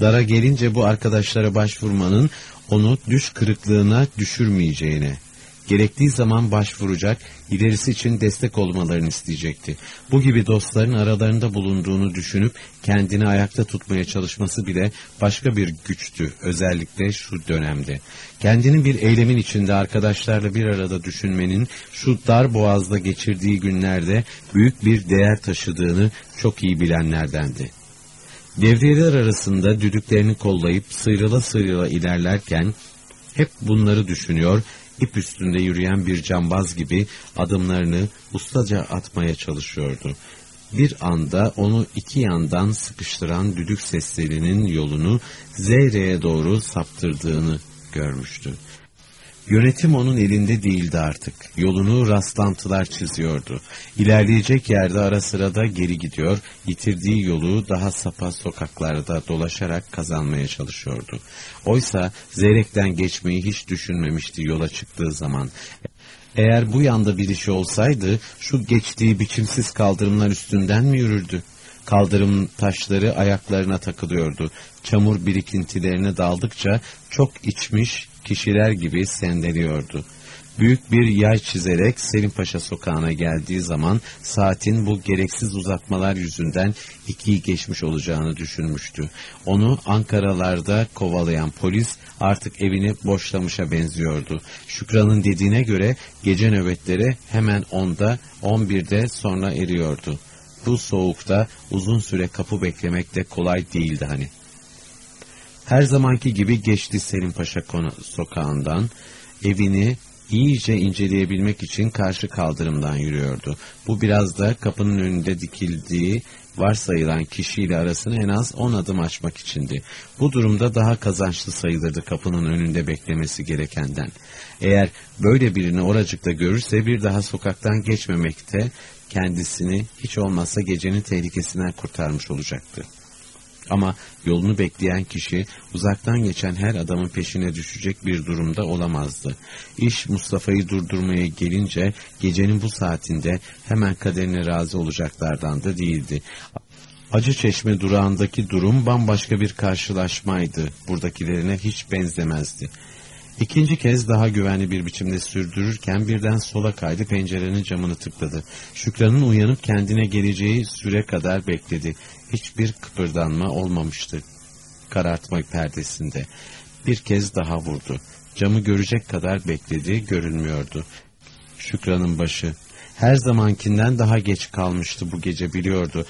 Dara gelince bu arkadaşlara başvurmanın onu düş kırıklığına düşürmeyeceğine, gerektiği zaman başvuracak, ilerisi için destek olmalarını isteyecekti. Bu gibi dostların aralarında bulunduğunu düşünüp kendini ayakta tutmaya çalışması bile başka bir güçtü, özellikle şu dönemde. Kendini bir eylemin içinde arkadaşlarla bir arada düşünmenin şu dar boğazda geçirdiği günlerde büyük bir değer taşıdığını çok iyi bilenlerdendi. Devriyeler arasında düdüklerini kollayıp sıyrıla sıyrıla ilerlerken hep bunları düşünüyor ip üstünde yürüyen bir cambaz gibi adımlarını ustaca atmaya çalışıyordu. Bir anda onu iki yandan sıkıştıran düdük seslerinin yolunu Zeyre'ye doğru saptırdığını görmüştü. Yönetim onun elinde değildi artık. Yolunu rastlantılar çiziyordu. İlerleyecek yerde ara sıra da geri gidiyor, yitirdiği yolu daha sapa sokaklarda dolaşarak kazanmaya çalışıyordu. Oysa Zeyrek'ten geçmeyi hiç düşünmemişti yola çıktığı zaman. Eğer bu yanda bir işi olsaydı şu geçtiği biçimsiz kaldırımlar üstünden mi yürürdü? Kaldırım taşları ayaklarına takılıyordu. Çamur birikintilerine daldıkça çok içmiş, kişiler gibi sendeliyordu. Büyük bir yay çizerek Selim Paşa sokağına geldiği zaman saatin bu gereksiz uzatmalar yüzünden ikiyi geçmiş olacağını düşünmüştü. Onu Ankaralarda kovalayan polis artık evini boşlamışa benziyordu. Şükran'ın dediğine göre gece nöbetleri hemen 10'da 11'de sonra eriyordu. Bu soğukta uzun süre kapı beklemek de kolay değildi hani. Her zamanki gibi geçti Selim Paşa sokağından, evini iyice inceleyebilmek için karşı kaldırımdan yürüyordu. Bu biraz da kapının önünde dikildiği varsayılan kişiyle arasını en az on adım açmak içindi. Bu durumda daha kazançlı sayılırdı kapının önünde beklemesi gerekenden. Eğer böyle birini oracıkta görürse bir daha sokaktan geçmemekte kendisini hiç olmazsa gecenin tehlikesinden kurtarmış olacaktı. Ama yolunu bekleyen kişi uzaktan geçen her adamın peşine düşecek bir durumda olamazdı. İş Mustafa'yı durdurmaya gelince gecenin bu saatinde hemen kaderine razı olacaklardan da değildi. Acı Çeşme durağındaki durum bambaşka bir karşılaşmaydı. Buradakilerine hiç benzemezdi. İkinci kez daha güvenli bir biçimde sürdürürken birden sola kaydı pencerenin camını tıkladı. Şükran'ın uyanıp kendine geleceği süre kadar bekledi. Hiçbir kıpırdanma olmamıştı karartma perdesinde. Bir kez daha vurdu. Camı görecek kadar bekledi, görünmüyordu. Şükran'ın başı. Her zamankinden daha geç kalmıştı bu gece biliyordu.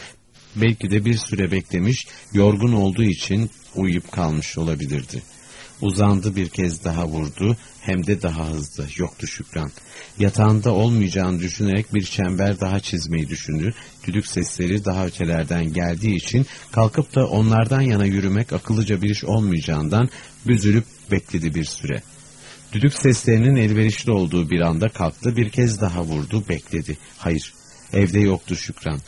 Belki de bir süre beklemiş, yorgun olduğu için uyuyup kalmış olabilirdi. Uzandı bir kez daha vurdu, hem de daha hızlı. Yoktu Şükran. Yatağında olmayacağını düşünerek bir çember daha çizmeyi düşündü. Düdük sesleri daha ötelerden geldiği için kalkıp da onlardan yana yürümek akıllıca bir iş olmayacağından büzülüp bekledi bir süre. Düdük seslerinin elverişli olduğu bir anda kalktı, bir kez daha vurdu, bekledi. Hayır, evde yoktu Şükran.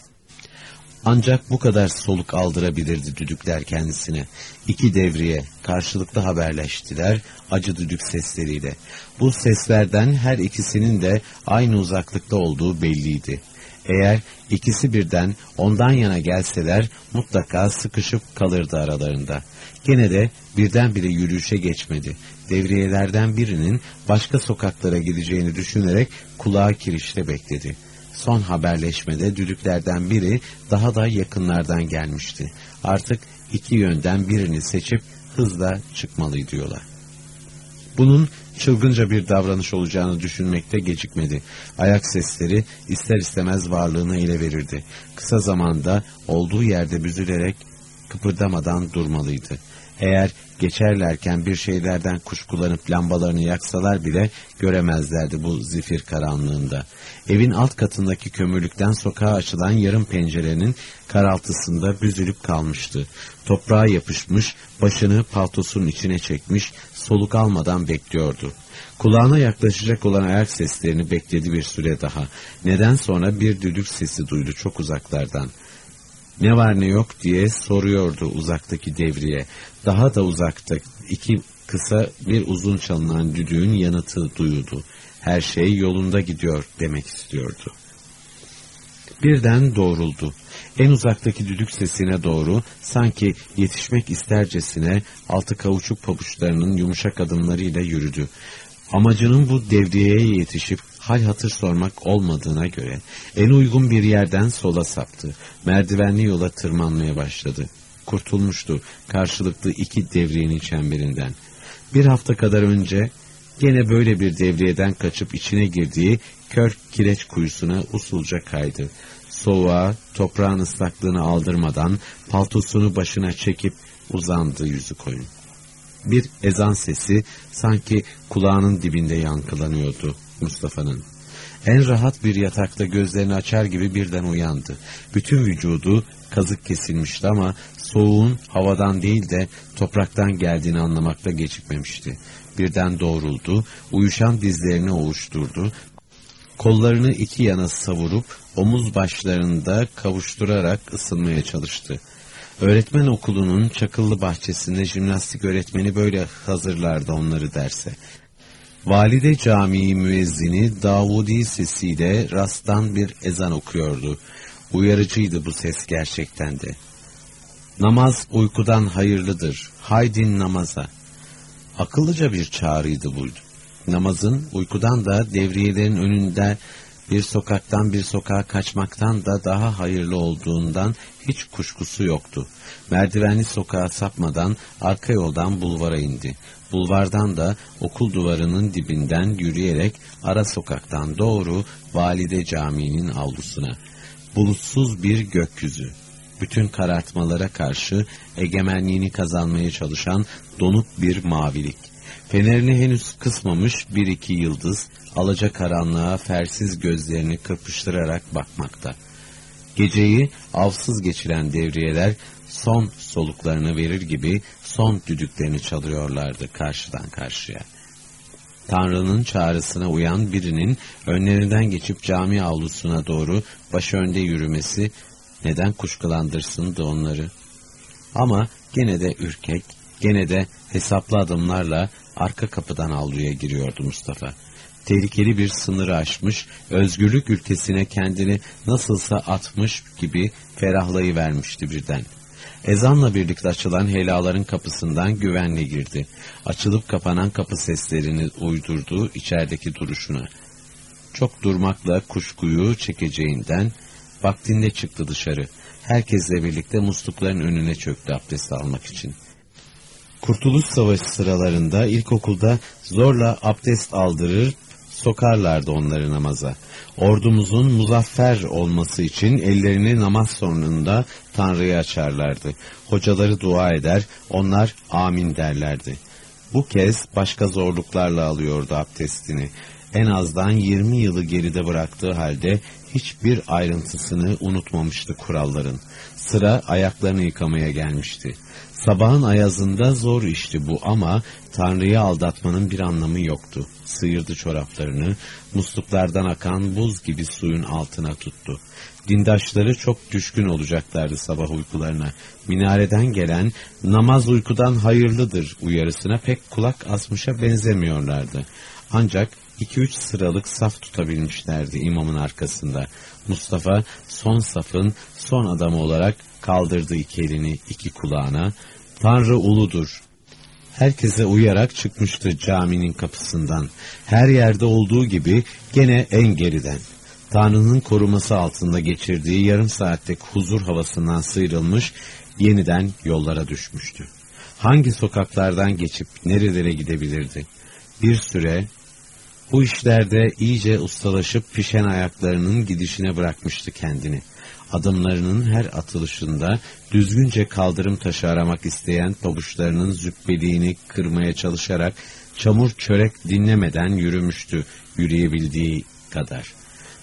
Ancak bu kadar soluk aldırabilirdi düdükler kendisine. İki devriye karşılıklı haberleştiler acı düdük sesleriyle. Bu seslerden her ikisinin de aynı uzaklıkta olduğu belliydi. Eğer ikisi birden ondan yana gelseler mutlaka sıkışıp kalırdı aralarında. Gene de birdenbire yürüyüşe geçmedi. Devriyelerden birinin başka sokaklara gideceğini düşünerek kulağa kirişle bekledi. Son haberleşmede düdüklerden biri daha da yakınlardan gelmişti. Artık iki yönden birini seçip hızla çıkmalıydı diyorlar. Bunun çılgınca bir davranış olacağını düşünmekte gecikmedi. Ayak sesleri ister istemez varlığını ele verirdi. Kısa zamanda olduğu yerde büzülerek kıpırdamadan durmalıydı. Eğer geçerlerken bir şeylerden kuşkulanıp lambalarını yaksalar bile göremezlerdi bu zifir karanlığında. Evin alt katındaki kömürlükten sokağa açılan yarım pencerenin karaltısında büzülüp kalmıştı. Toprağa yapışmış, başını paltosunun içine çekmiş, soluk almadan bekliyordu. Kulağına yaklaşacak olan ayak seslerini bekledi bir süre daha. Neden sonra bir düdük sesi duydu çok uzaklardan. Ne var ne yok diye soruyordu uzaktaki devriye. Daha da uzakta iki kısa bir uzun çalınan düdüğün yanıtı duyuldu. Her şey yolunda gidiyor demek istiyordu. Birden doğruldu. En uzaktaki düdük sesine doğru sanki yetişmek istercesine altı kavuçuk pabuçlarının yumuşak adımlarıyla yürüdü. Amacının bu devriyeye yetişip hal hatır sormak olmadığına göre en uygun bir yerden sola saptı. Merdivenli yola tırmanmaya başladı. Kurtulmuştu karşılıklı iki devriyenin çemberinden. Bir hafta kadar önce gene böyle bir devriyeden kaçıp içine girdiği kör kireç kuyusuna usulca kaydı. Soğuğa, toprağın ıslaklığını aldırmadan paltosunu başına çekip uzandı yüzü koyun. Bir ezan sesi sanki kulağının dibinde yankılanıyordu Mustafa'nın. En rahat bir yatakta gözlerini açar gibi birden uyandı. Bütün vücudu kazık kesilmişti ama soğuğun havadan değil de topraktan geldiğini anlamakta gecikmemişti. Birden doğruldu, uyuşan dizlerini ovuşturdu, kollarını iki yana savurup omuz başlarında kavuşturarak ısınmaya çalıştı. Öğretmen okulunun çakıllı bahçesinde jimnastik öğretmeni böyle hazırlardı onları derse. Valide Camii müezzini Davudi sesiyle rasttan bir ezan okuyordu. Uyarıcıydı bu ses gerçekten de. Namaz uykudan hayırlıdır. Haydin namaza. Akıllıca bir çağrıydı bu. Namazın uykudan da devriyelerin önünde bir sokaktan bir sokağa kaçmaktan da daha hayırlı olduğundan hiç kuşkusu yoktu. Merdivenli sokağa sapmadan arka yoldan bulvara indi. Bulvardan da okul duvarının dibinden yürüyerek ara sokaktan doğru Valide Camii'nin avlusuna. Bulutsuz bir gökyüzü. Bütün karartmalara karşı egemenliğini kazanmaya çalışan donuk bir mavilik. Fenerini henüz kısmamış bir iki yıldız alaca karanlığa fersiz gözlerini kırpıştırarak bakmakta. Geceyi avsız geçiren devriyeler son soluklarını verir gibi son düdüklerini çalıyorlardı karşıdan karşıya. Tanrı'nın çağrısına uyan birinin önlerinden geçip cami avlusuna doğru baş önde yürümesi neden kuşkulandırsındı onları. Ama gene de ürkek, gene de hesaplı adımlarla arka kapıdan avluya giriyordu Mustafa. Tehlikeli bir sınırı aşmış, özgürlük ülkesine kendini nasılsa atmış gibi ferahlayıvermişti birden. Ezanla birlikte açılan helaların kapısından güvenli girdi. Açılıp kapanan kapı seslerini uydurdu içerideki duruşuna. Çok durmakla kuşkuyu çekeceğinden vaktinde çıktı dışarı. Herkesle birlikte muslukların önüne çöktü abdest almak için. Kurtuluş Savaşı sıralarında ilkokulda zorla abdest aldırır, sokarlardı onları namaza. Ordumuzun muzaffer olması için ellerini namaz sonunda Tanrı'ya açarlardı. Hocaları dua eder, onlar amin derlerdi. Bu kez başka zorluklarla alıyordu abdestini. En azdan 20 yılı geride bıraktığı halde hiçbir ayrıntısını unutmamıştı kuralların. Sıra ayaklarını yıkamaya gelmişti. Sabahın ayazında zor işti bu ama Tanrı'yı aldatmanın bir anlamı yoktu. Sıyırdı çoraplarını, musluklardan akan buz gibi suyun altına tuttu. Dindaşları çok düşkün olacaklardı sabah uykularına. Minareden gelen namaz uykudan hayırlıdır uyarısına pek kulak asmışa benzemiyorlardı. Ancak iki üç sıralık saf tutabilmişlerdi imamın arkasında. Mustafa son safın son adamı olarak kaldırdı iki elini iki kulağına. Tanrı uludur. Herkese uyarak çıkmıştı caminin kapısından. Her yerde olduğu gibi gene en geriden. Tanrı'nın koruması altında geçirdiği yarım saatlik huzur havasından sıyrılmış, yeniden yollara düşmüştü. Hangi sokaklardan geçip nerelere gidebilirdi? Bir süre bu işlerde iyice ustalaşıp pişen ayaklarının gidişine bırakmıştı kendini. Adımlarının her atılışında düzgünce kaldırım taşı aramak isteyen pabuçlarının züppeliğini kırmaya çalışarak çamur çörek dinlemeden yürümüştü yürüyebildiği kadar.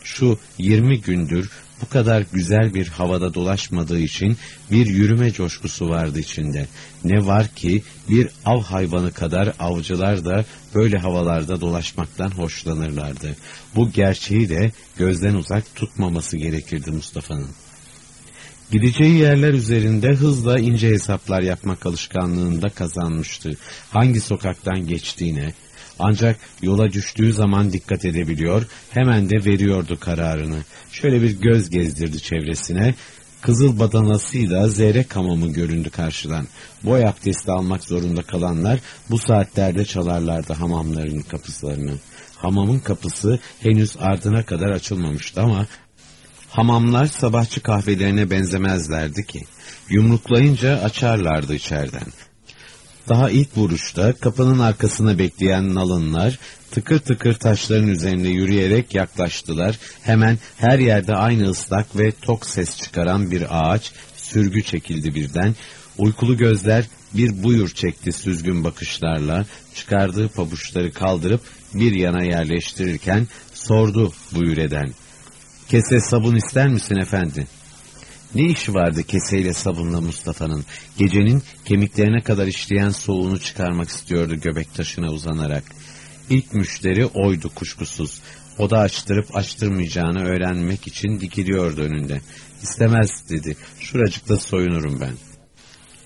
Şu yirmi gündür bu kadar güzel bir havada dolaşmadığı için bir yürüme coşkusu vardı içinde. Ne var ki bir av hayvanı kadar avcılar da böyle havalarda dolaşmaktan hoşlanırlardı. Bu gerçeği de gözden uzak tutmaması gerekirdi Mustafa'nın. Gideceği yerler üzerinde hızla ince hesaplar yapmak alışkanlığında kazanmıştı. Hangi sokaktan geçtiğine, ancak yola düştüğü zaman dikkat edebiliyor, hemen de veriyordu kararını. Şöyle bir göz gezdirdi çevresine, kızıl badanasıyla zeyrek hamamı göründü karşıdan. Boy abdesti almak zorunda kalanlar bu saatlerde çalarlardı hamamların kapılarını. Hamamın kapısı henüz ardına kadar açılmamıştı ama hamamlar sabahçı kahvelerine benzemezlerdi ki. Yumruklayınca açarlardı içeriden. Daha ilk vuruşta kapının arkasına bekleyen nalınlar tıkır tıkır taşların üzerinde yürüyerek yaklaştılar. Hemen her yerde aynı ıslak ve tok ses çıkaran bir ağaç sürgü çekildi birden. Uykulu gözler bir buyur çekti süzgün bakışlarla. Çıkardığı pabuçları kaldırıp bir yana yerleştirirken sordu buyur eden. Kese sabun ister misin efendi? Ne işi vardı keseyle sabunla Mustafa'nın? Gecenin kemiklerine kadar işleyen soğuğunu çıkarmak istiyordu göbek taşına uzanarak. İlk müşteri oydu kuşkusuz. O da açtırıp açtırmayacağını öğrenmek için dikiliyordu önünde. İstemez dedi. Şuracıkta soyunurum ben.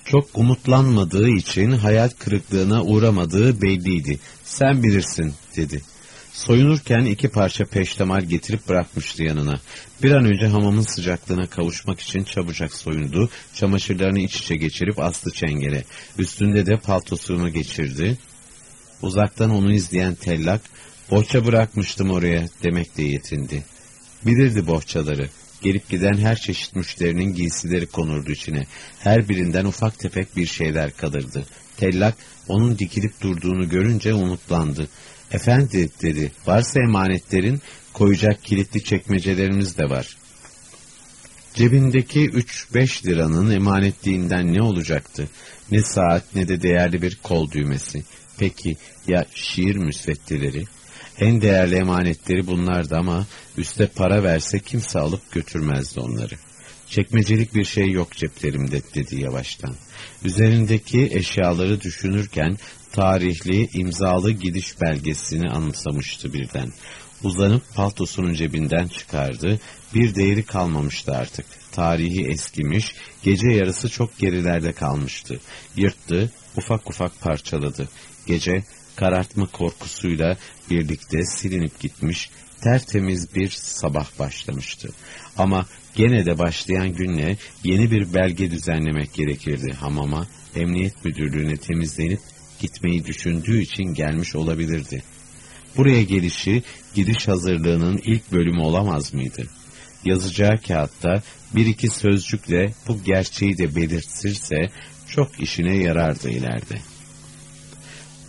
Çok umutlanmadığı için hayal kırıklığına uğramadığı belliydi. Sen bilirsin dedi. Soyunurken iki parça peştemal getirip bırakmıştı yanına. Bir an önce hamamın sıcaklığına kavuşmak için çabucak soyundu, çamaşırlarını iç içe geçirip astı çengele. Üstünde de paltosunu geçirdi. Uzaktan onu izleyen tellak, bohça bırakmıştım oraya demekle yetindi. Bilirdi bohçaları. Gelip giden her çeşit müşterinin giysileri konurdu içine. Her birinden ufak tefek bir şeyler kalırdı. Tellak onun dikilip durduğunu görünce umutlandı. Efendi dedi, varsa emanetlerin koyacak kilitli çekmecelerimiz de var. Cebindeki üç beş liranın emanetliğinden ne olacaktı? Ne saat ne de değerli bir kol düğmesi. Peki ya şiir müsveddeleri? En değerli emanetleri bunlardı ama üste para verse kimse alıp götürmezdi onları. Çekmecelik bir şey yok ceplerimde dedi yavaştan. Üzerindeki eşyaları düşünürken tarihli imzalı gidiş belgesini anımsamıştı birden. Uzanıp paltosunun cebinden çıkardı, bir değeri kalmamıştı artık. Tarihi eskimiş, gece yarısı çok gerilerde kalmıştı. Yırttı, ufak ufak parçaladı. Gece karartma korkusuyla birlikte silinip gitmiş, tertemiz bir sabah başlamıştı. Ama gene de başlayan günle yeni bir belge düzenlemek gerekirdi hamama, emniyet müdürlüğüne temizlenip gitmeyi düşündüğü için gelmiş olabilirdi. Buraya gelişi gidiş hazırlığının ilk bölümü olamaz mıydı? Yazacağı kağıtta bir iki sözcükle bu gerçeği de belirtirse çok işine yarardı ileride.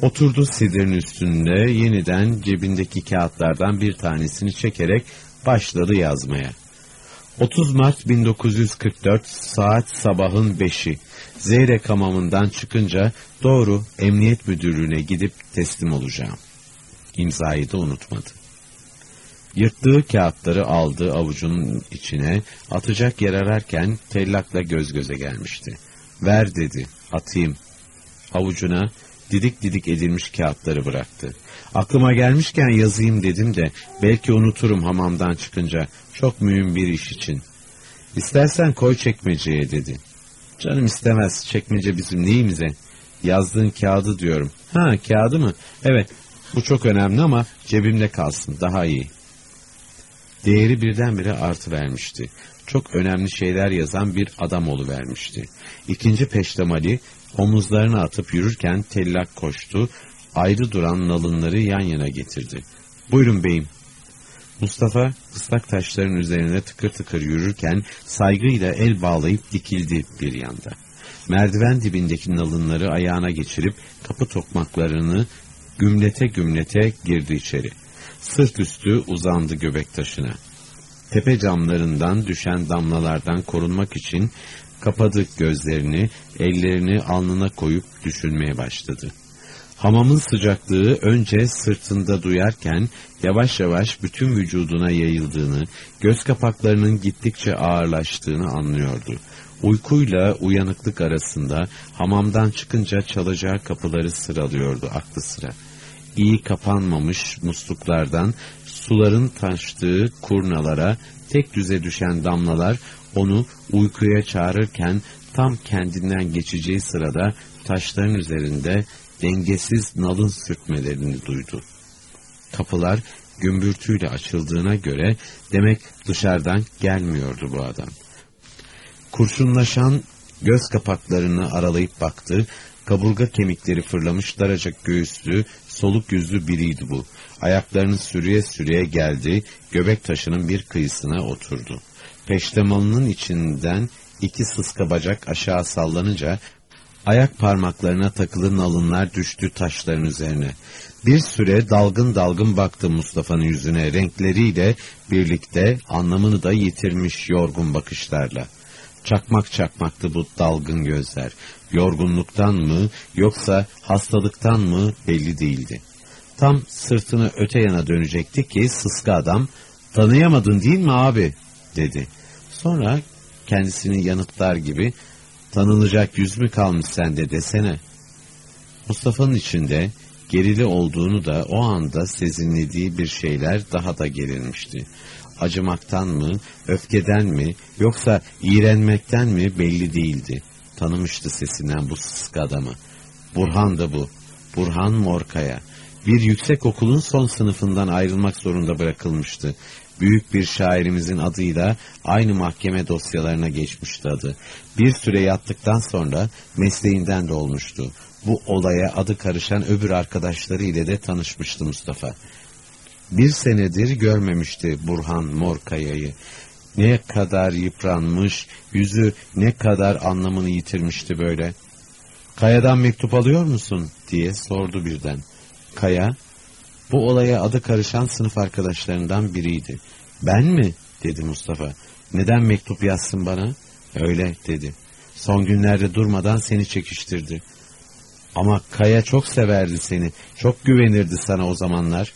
Oturdu sidirin üstünde yeniden cebindeki kağıtlardan bir tanesini çekerek başladı yazmaya. 30 Mart 1944 saat sabahın 5'i. Zeyrek hamamından çıkınca doğru emniyet müdürlüğüne gidip teslim olacağım. İmzayı da unutmadı. Yırttığı kağıtları aldı avucunun içine, atacak yer ararken tellakla göz göze gelmişti. Ver dedi, atayım. Avucuna didik didik edilmiş kağıtları bıraktı. Aklıma gelmişken yazayım dedim de belki unuturum hamamdan çıkınca. Çok mühim bir iş için. İstersen koy çekmeceye dedi. Canım istemez çekmece bizim neyimize? Yazdığın kağıdı diyorum. Ha kağıdı mı? Evet bu çok önemli ama cebimde kalsın daha iyi. Değeri birdenbire artı vermişti. Çok önemli şeyler yazan bir adam vermişti. İkinci peştemali omuzlarını atıp yürürken tellak koştu, ayrı duran nalınları yan yana getirdi. Buyurun beyim. Mustafa ıslak taşların üzerine tıkır tıkır yürürken saygıyla el bağlayıp dikildi bir yanda. Merdiven dibindeki nalınları ayağına geçirip kapı tokmaklarını gümlete gümlete girdi içeri. Sırt üstü uzandı göbek taşına. Tepe camlarından düşen damlalardan korunmak için kapadı gözlerini, ellerini alnına koyup düşünmeye başladı. Hamamın sıcaklığı önce sırtında duyarken yavaş yavaş bütün vücuduna yayıldığını, göz kapaklarının gittikçe ağırlaştığını anlıyordu. Uykuyla uyanıklık arasında hamamdan çıkınca çalacağı kapıları sıralıyordu aklı sıra. İyi kapanmamış musluklardan suların taştığı kurnalara tek düze düşen damlalar onu uykuya çağırırken tam kendinden geçeceği sırada taşların üzerinde dengesiz nalın sürtmelerini duydu. Kapılar gümbürtüyle açıldığına göre demek dışarıdan gelmiyordu bu adam. Kurşunlaşan göz kapaklarını aralayıp baktı, kaburga kemikleri fırlamış daracık göğüslü, soluk yüzlü biriydi bu. Ayaklarını sürüye sürüye geldi, göbek taşının bir kıyısına oturdu. Peştemalının içinden iki sıska bacak aşağı sallanınca Ayak parmaklarına takılı nalınlar düştü taşların üzerine. Bir süre dalgın dalgın baktı Mustafa'nın yüzüne renkleriyle birlikte anlamını da yitirmiş yorgun bakışlarla. Çakmak çakmaktı bu dalgın gözler. Yorgunluktan mı yoksa hastalıktan mı belli değildi. Tam sırtını öte yana dönecekti ki sıska adam tanıyamadın değil mi abi dedi. Sonra kendisini yanıtlar gibi Tanınacak yüz mü kalmış sende desene. Mustafa'nın içinde gerili olduğunu da o anda sezinlediği bir şeyler daha da gerilmişti. Acımaktan mı, öfkeden mi, yoksa iğrenmekten mi belli değildi. Tanımıştı sesinden bu sıska adamı. Burhan da bu. Burhan Morkaya. Bir yüksek okulun son sınıfından ayrılmak zorunda bırakılmıştı büyük bir şairimizin adıyla aynı mahkeme dosyalarına geçmişti adı. Bir süre yattıktan sonra mesleğinden de olmuştu. Bu olaya adı karışan öbür arkadaşları ile de tanışmıştı Mustafa. Bir senedir görmemişti Burhan Morkaya'yı. Ne kadar yıpranmış, yüzü ne kadar anlamını yitirmişti böyle. Kaya'dan mektup alıyor musun diye sordu birden. Kaya, bu olaya adı karışan sınıf arkadaşlarından biriydi. Ben mi? dedi Mustafa. Neden mektup yazsın bana? Öyle dedi. Son günlerde durmadan seni çekiştirdi. Ama Kaya çok severdi seni. Çok güvenirdi sana o zamanlar.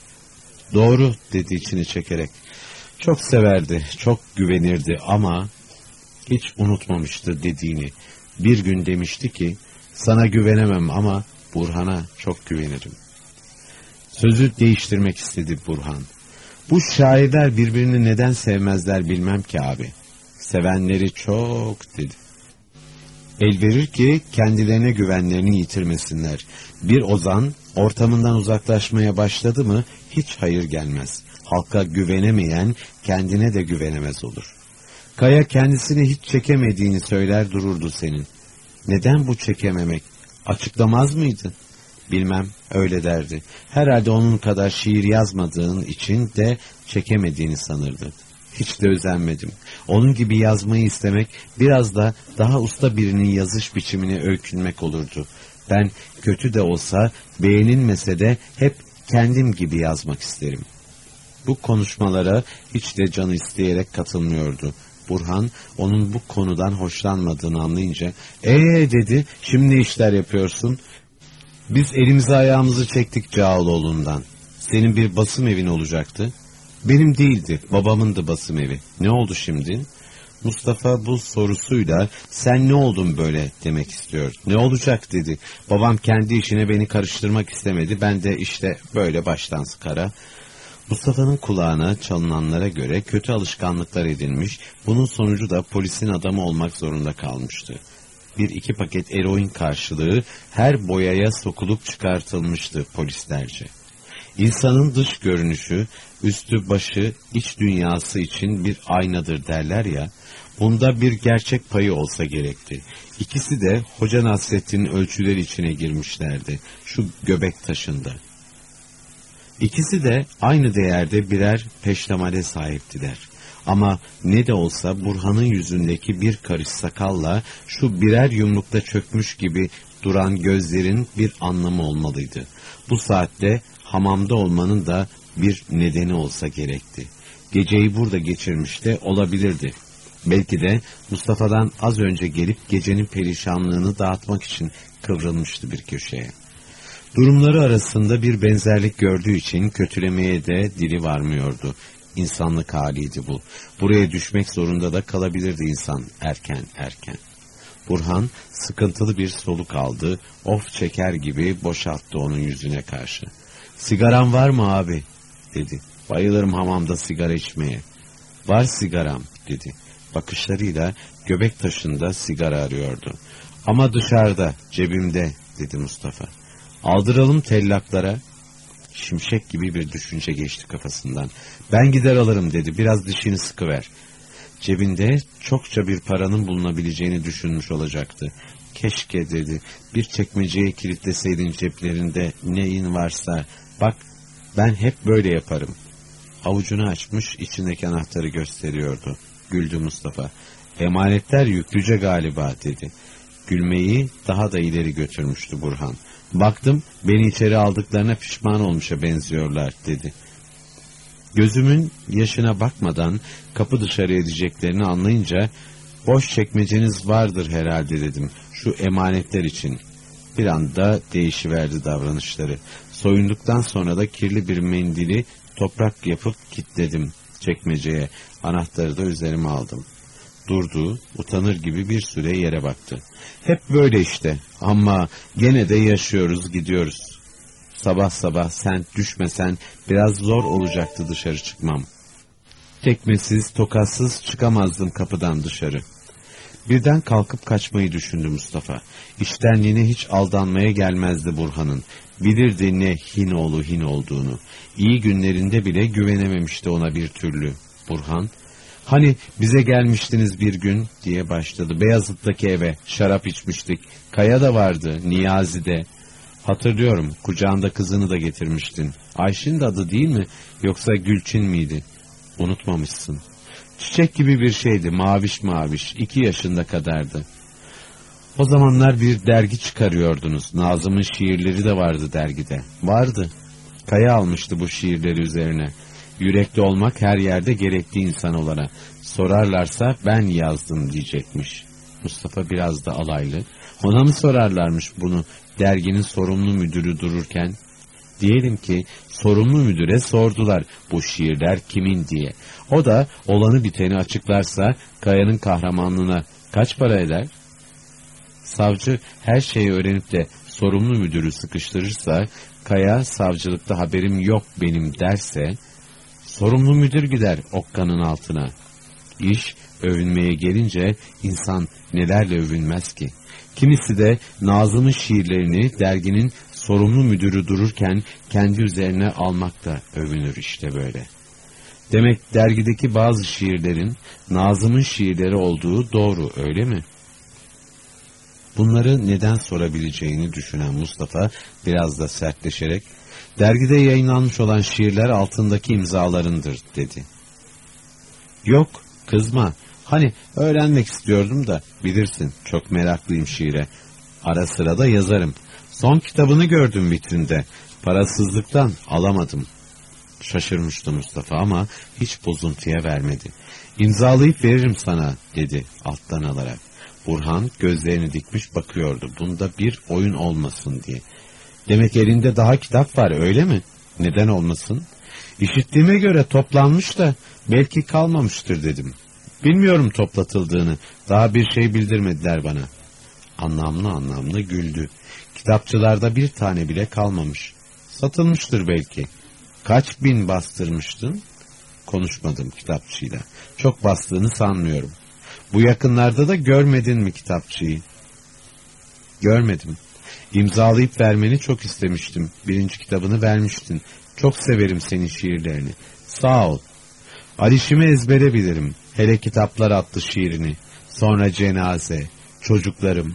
Doğru dedi içini çekerek. Çok severdi, çok güvenirdi ama hiç unutmamıştı dediğini. Bir gün demişti ki, sana güvenemem ama Burhan'a çok güvenirim. Sözü değiştirmek istedi Burhan. Bu şairler birbirini neden sevmezler bilmem ki abi. Sevenleri çok dedi. El verir ki kendilerine güvenlerini yitirmesinler. Bir ozan ortamından uzaklaşmaya başladı mı hiç hayır gelmez. Halka güvenemeyen kendine de güvenemez olur. Kaya kendisini hiç çekemediğini söyler dururdu senin. Neden bu çekememek? Açıklamaz mıydı? Bilmem öyle derdi. Herhalde onun kadar şiir yazmadığın için de çekemediğini sanırdı. Hiç de özenmedim. Onun gibi yazmayı istemek biraz da daha usta birinin yazış biçimine öykünmek olurdu. Ben kötü de olsa beğenilmese de hep kendim gibi yazmak isterim. Bu konuşmalara hiç de canı isteyerek katılmıyordu. Burhan onun bu konudan hoşlanmadığını anlayınca ee dedi şimdi işler yapıyorsun? Biz elimizi ayağımızı çektik Cağaloğlu'ndan. Senin bir basım evin olacaktı. Benim değildi babamındı basım evi. Ne oldu şimdi? Mustafa bu sorusuyla sen ne oldun böyle demek istiyor. Ne olacak dedi. Babam kendi işine beni karıştırmak istemedi. Ben de işte böyle baştan sıkara. Mustafa'nın kulağına çalınanlara göre kötü alışkanlıklar edinmiş, bunun sonucu da polisin adamı olmak zorunda kalmıştı. Bir iki paket eroin karşılığı her boyaya sokulup çıkartılmıştı polislerce. İnsanın dış görünüşü, üstü başı, iç dünyası için bir aynadır derler ya, bunda bir gerçek payı olsa gerekti. İkisi de Hoca Nasrettin ölçüler içine girmişlerdi, şu göbek taşında. İkisi de aynı değerde birer peştemale sahiptiler. Ama ne de olsa Burhan'ın yüzündeki bir karış sakalla şu birer yumrukta çökmüş gibi duran gözlerin bir anlamı olmalıydı. Bu saatte hamamda olmanın da bir nedeni olsa gerekti. Geceyi burada geçirmiş de olabilirdi. Belki de Mustafa'dan az önce gelip gecenin perişanlığını dağıtmak için kıvrılmıştı bir köşeye. Durumları arasında bir benzerlik gördüğü için kötülemeye de dili varmıyordu. İnsanlık haliydi bu. Buraya düşmek zorunda da kalabilirdi insan erken erken. Burhan sıkıntılı bir soluk aldı, of çeker gibi boşalttı onun yüzüne karşı. Sigaran var mı abi? dedi. Bayılırım hamamda sigara içmeye. Var sigaram dedi. Bakışlarıyla göbek taşında sigara arıyordu. Ama dışarıda, cebimde dedi Mustafa. Aldıralım tellaklara. Şimşek gibi bir düşünce geçti kafasından. Ben gider alırım dedi. Biraz dişini sıkıver. Cebinde çokça bir paranın bulunabileceğini düşünmüş olacaktı. Keşke dedi. Bir çekmeceye kilitleseydin ceplerinde neyin varsa. Bak ben hep böyle yaparım. Avucunu açmış içindeki anahtarı gösteriyordu. Güldü Mustafa. Emanetler yüklüce galiba dedi. Gülmeyi daha da ileri götürmüştü Burhan. Baktım beni içeri aldıklarına pişman olmuşa benziyorlar dedi. Gözümün yaşına bakmadan kapı dışarı edeceklerini anlayınca boş çekmeceniz vardır herhalde dedim şu emanetler için. Bir anda değişiverdi davranışları. Soyunduktan sonra da kirli bir mendili toprak yapıp kilitledim çekmeceye. Anahtarı da üzerime aldım. Durdu, utanır gibi bir süre yere baktı. Hep böyle işte ama gene de yaşıyoruz gidiyoruz. Sabah sabah sen düşmesen biraz zor olacaktı dışarı çıkmam. Tekmesiz, tokatsız çıkamazdım kapıdan dışarı. Birden kalkıp kaçmayı düşündü Mustafa. İştenliğine hiç aldanmaya gelmezdi Burhan'ın. Bilirdi ne Hinoğlu Hin olduğunu. İyi günlerinde bile güvenememişti ona bir türlü. Burhan, Hani bize gelmiştiniz bir gün diye başladı. Beyazıt'taki eve şarap içmiştik. Kaya da vardı, Niyazi de. Hatırlıyorum, kucağında kızını da getirmiştin. Ayşin de adı değil mi? Yoksa Gülçin miydi? Unutmamışsın. Çiçek gibi bir şeydi, maviş maviş. iki yaşında kadardı. O zamanlar bir dergi çıkarıyordunuz. Nazım'ın şiirleri de vardı dergide. Vardı. Kaya almıştı bu şiirleri üzerine. Yürekli olmak her yerde gerekli insan olana. Sorarlarsa ben yazdım diyecekmiş. Mustafa biraz da alaylı. Ona mı sorarlarmış bunu derginin sorumlu müdürü dururken? Diyelim ki sorumlu müdüre sordular bu şiirler kimin diye. O da olanı biteni açıklarsa Kaya'nın kahramanlığına kaç para eder? Savcı her şeyi öğrenip de sorumlu müdürü sıkıştırırsa, Kaya savcılıkta haberim yok benim derse, sorumlu müdür gider okkanın altına. İş övünmeye gelince insan nelerle övünmez ki? Kimisi de Nazım'ın şiirlerini derginin sorumlu müdürü dururken kendi üzerine almak da övünür işte böyle. Demek dergideki bazı şiirlerin Nazım'ın şiirleri olduğu doğru öyle mi? Bunları neden sorabileceğini düşünen Mustafa biraz da sertleşerek dergide yayınlanmış olan şiirler altındaki imzalarındır dedi. Yok kızma hani öğrenmek istiyordum da bilirsin çok meraklıyım şiire. Ara sıra da yazarım. Son kitabını gördüm vitrinde. Parasızlıktan alamadım. Şaşırmıştı Mustafa ama hiç bozuntuya vermedi. İmzalayıp veririm sana dedi alttan alarak. Burhan gözlerini dikmiş bakıyordu. Bunda bir oyun olmasın diye. Demek elinde daha kitap var öyle mi? Neden olmasın? İşittiğime göre toplanmış da belki kalmamıştır dedim. Bilmiyorum toplatıldığını. Daha bir şey bildirmediler bana. Anlamlı anlamlı güldü. Kitapçılarda bir tane bile kalmamış. Satılmıştır belki. Kaç bin bastırmıştın? Konuşmadım kitapçıyla. Çok bastığını sanmıyorum. Bu yakınlarda da görmedin mi kitapçıyı? Görmedim. İmzalayıp vermeni çok istemiştim. Birinci kitabını vermiştin. Çok severim senin şiirlerini. Sağ ol. Alişimi ezbere bilirim. Hele kitaplar attı şiirini. Sonra cenaze, çocuklarım.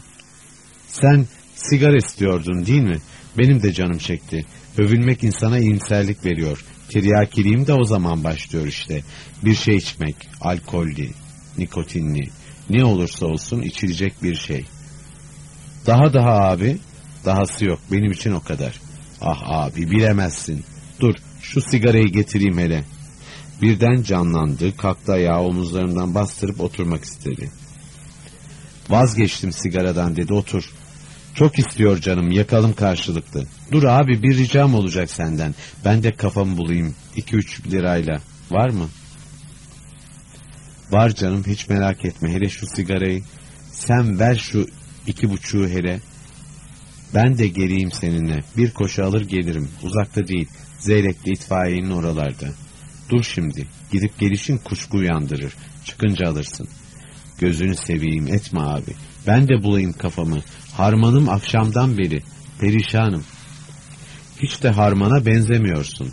Sen sigara istiyordun değil mi? Benim de canım çekti. Övülmek insana iyimserlik veriyor. Tiryakiliğim de o zaman başlıyor işte. Bir şey içmek, alkollü, nikotinli, ne olursa olsun içilecek bir şey. Daha daha abi, dahası yok benim için o kadar. Ah abi bilemezsin. Dur şu sigarayı getireyim hele. Birden canlandı, kalktı ayağı omuzlarından bastırıp oturmak istedi. Vazgeçtim sigaradan dedi otur. Çok istiyor canım yakalım karşılıklı. Dur abi bir ricam olacak senden. Ben de kafamı bulayım. 2-3 lirayla. Var mı? Var canım hiç merak etme. Hele şu sigarayı. Sen ver şu iki buçuğu hele. Ben de geleyim seninle. Bir koşu alır gelirim. Uzakta değil. Zeynep'li itfaiyenin oralarda. Dur şimdi. Gidip gelişin kuşku uyandırır. Çıkınca alırsın. Gözünü seveyim etme abi. Ben de bulayım kafamı. Harmanım akşamdan beri. Perişanım. Hiç de harmana benzemiyorsun.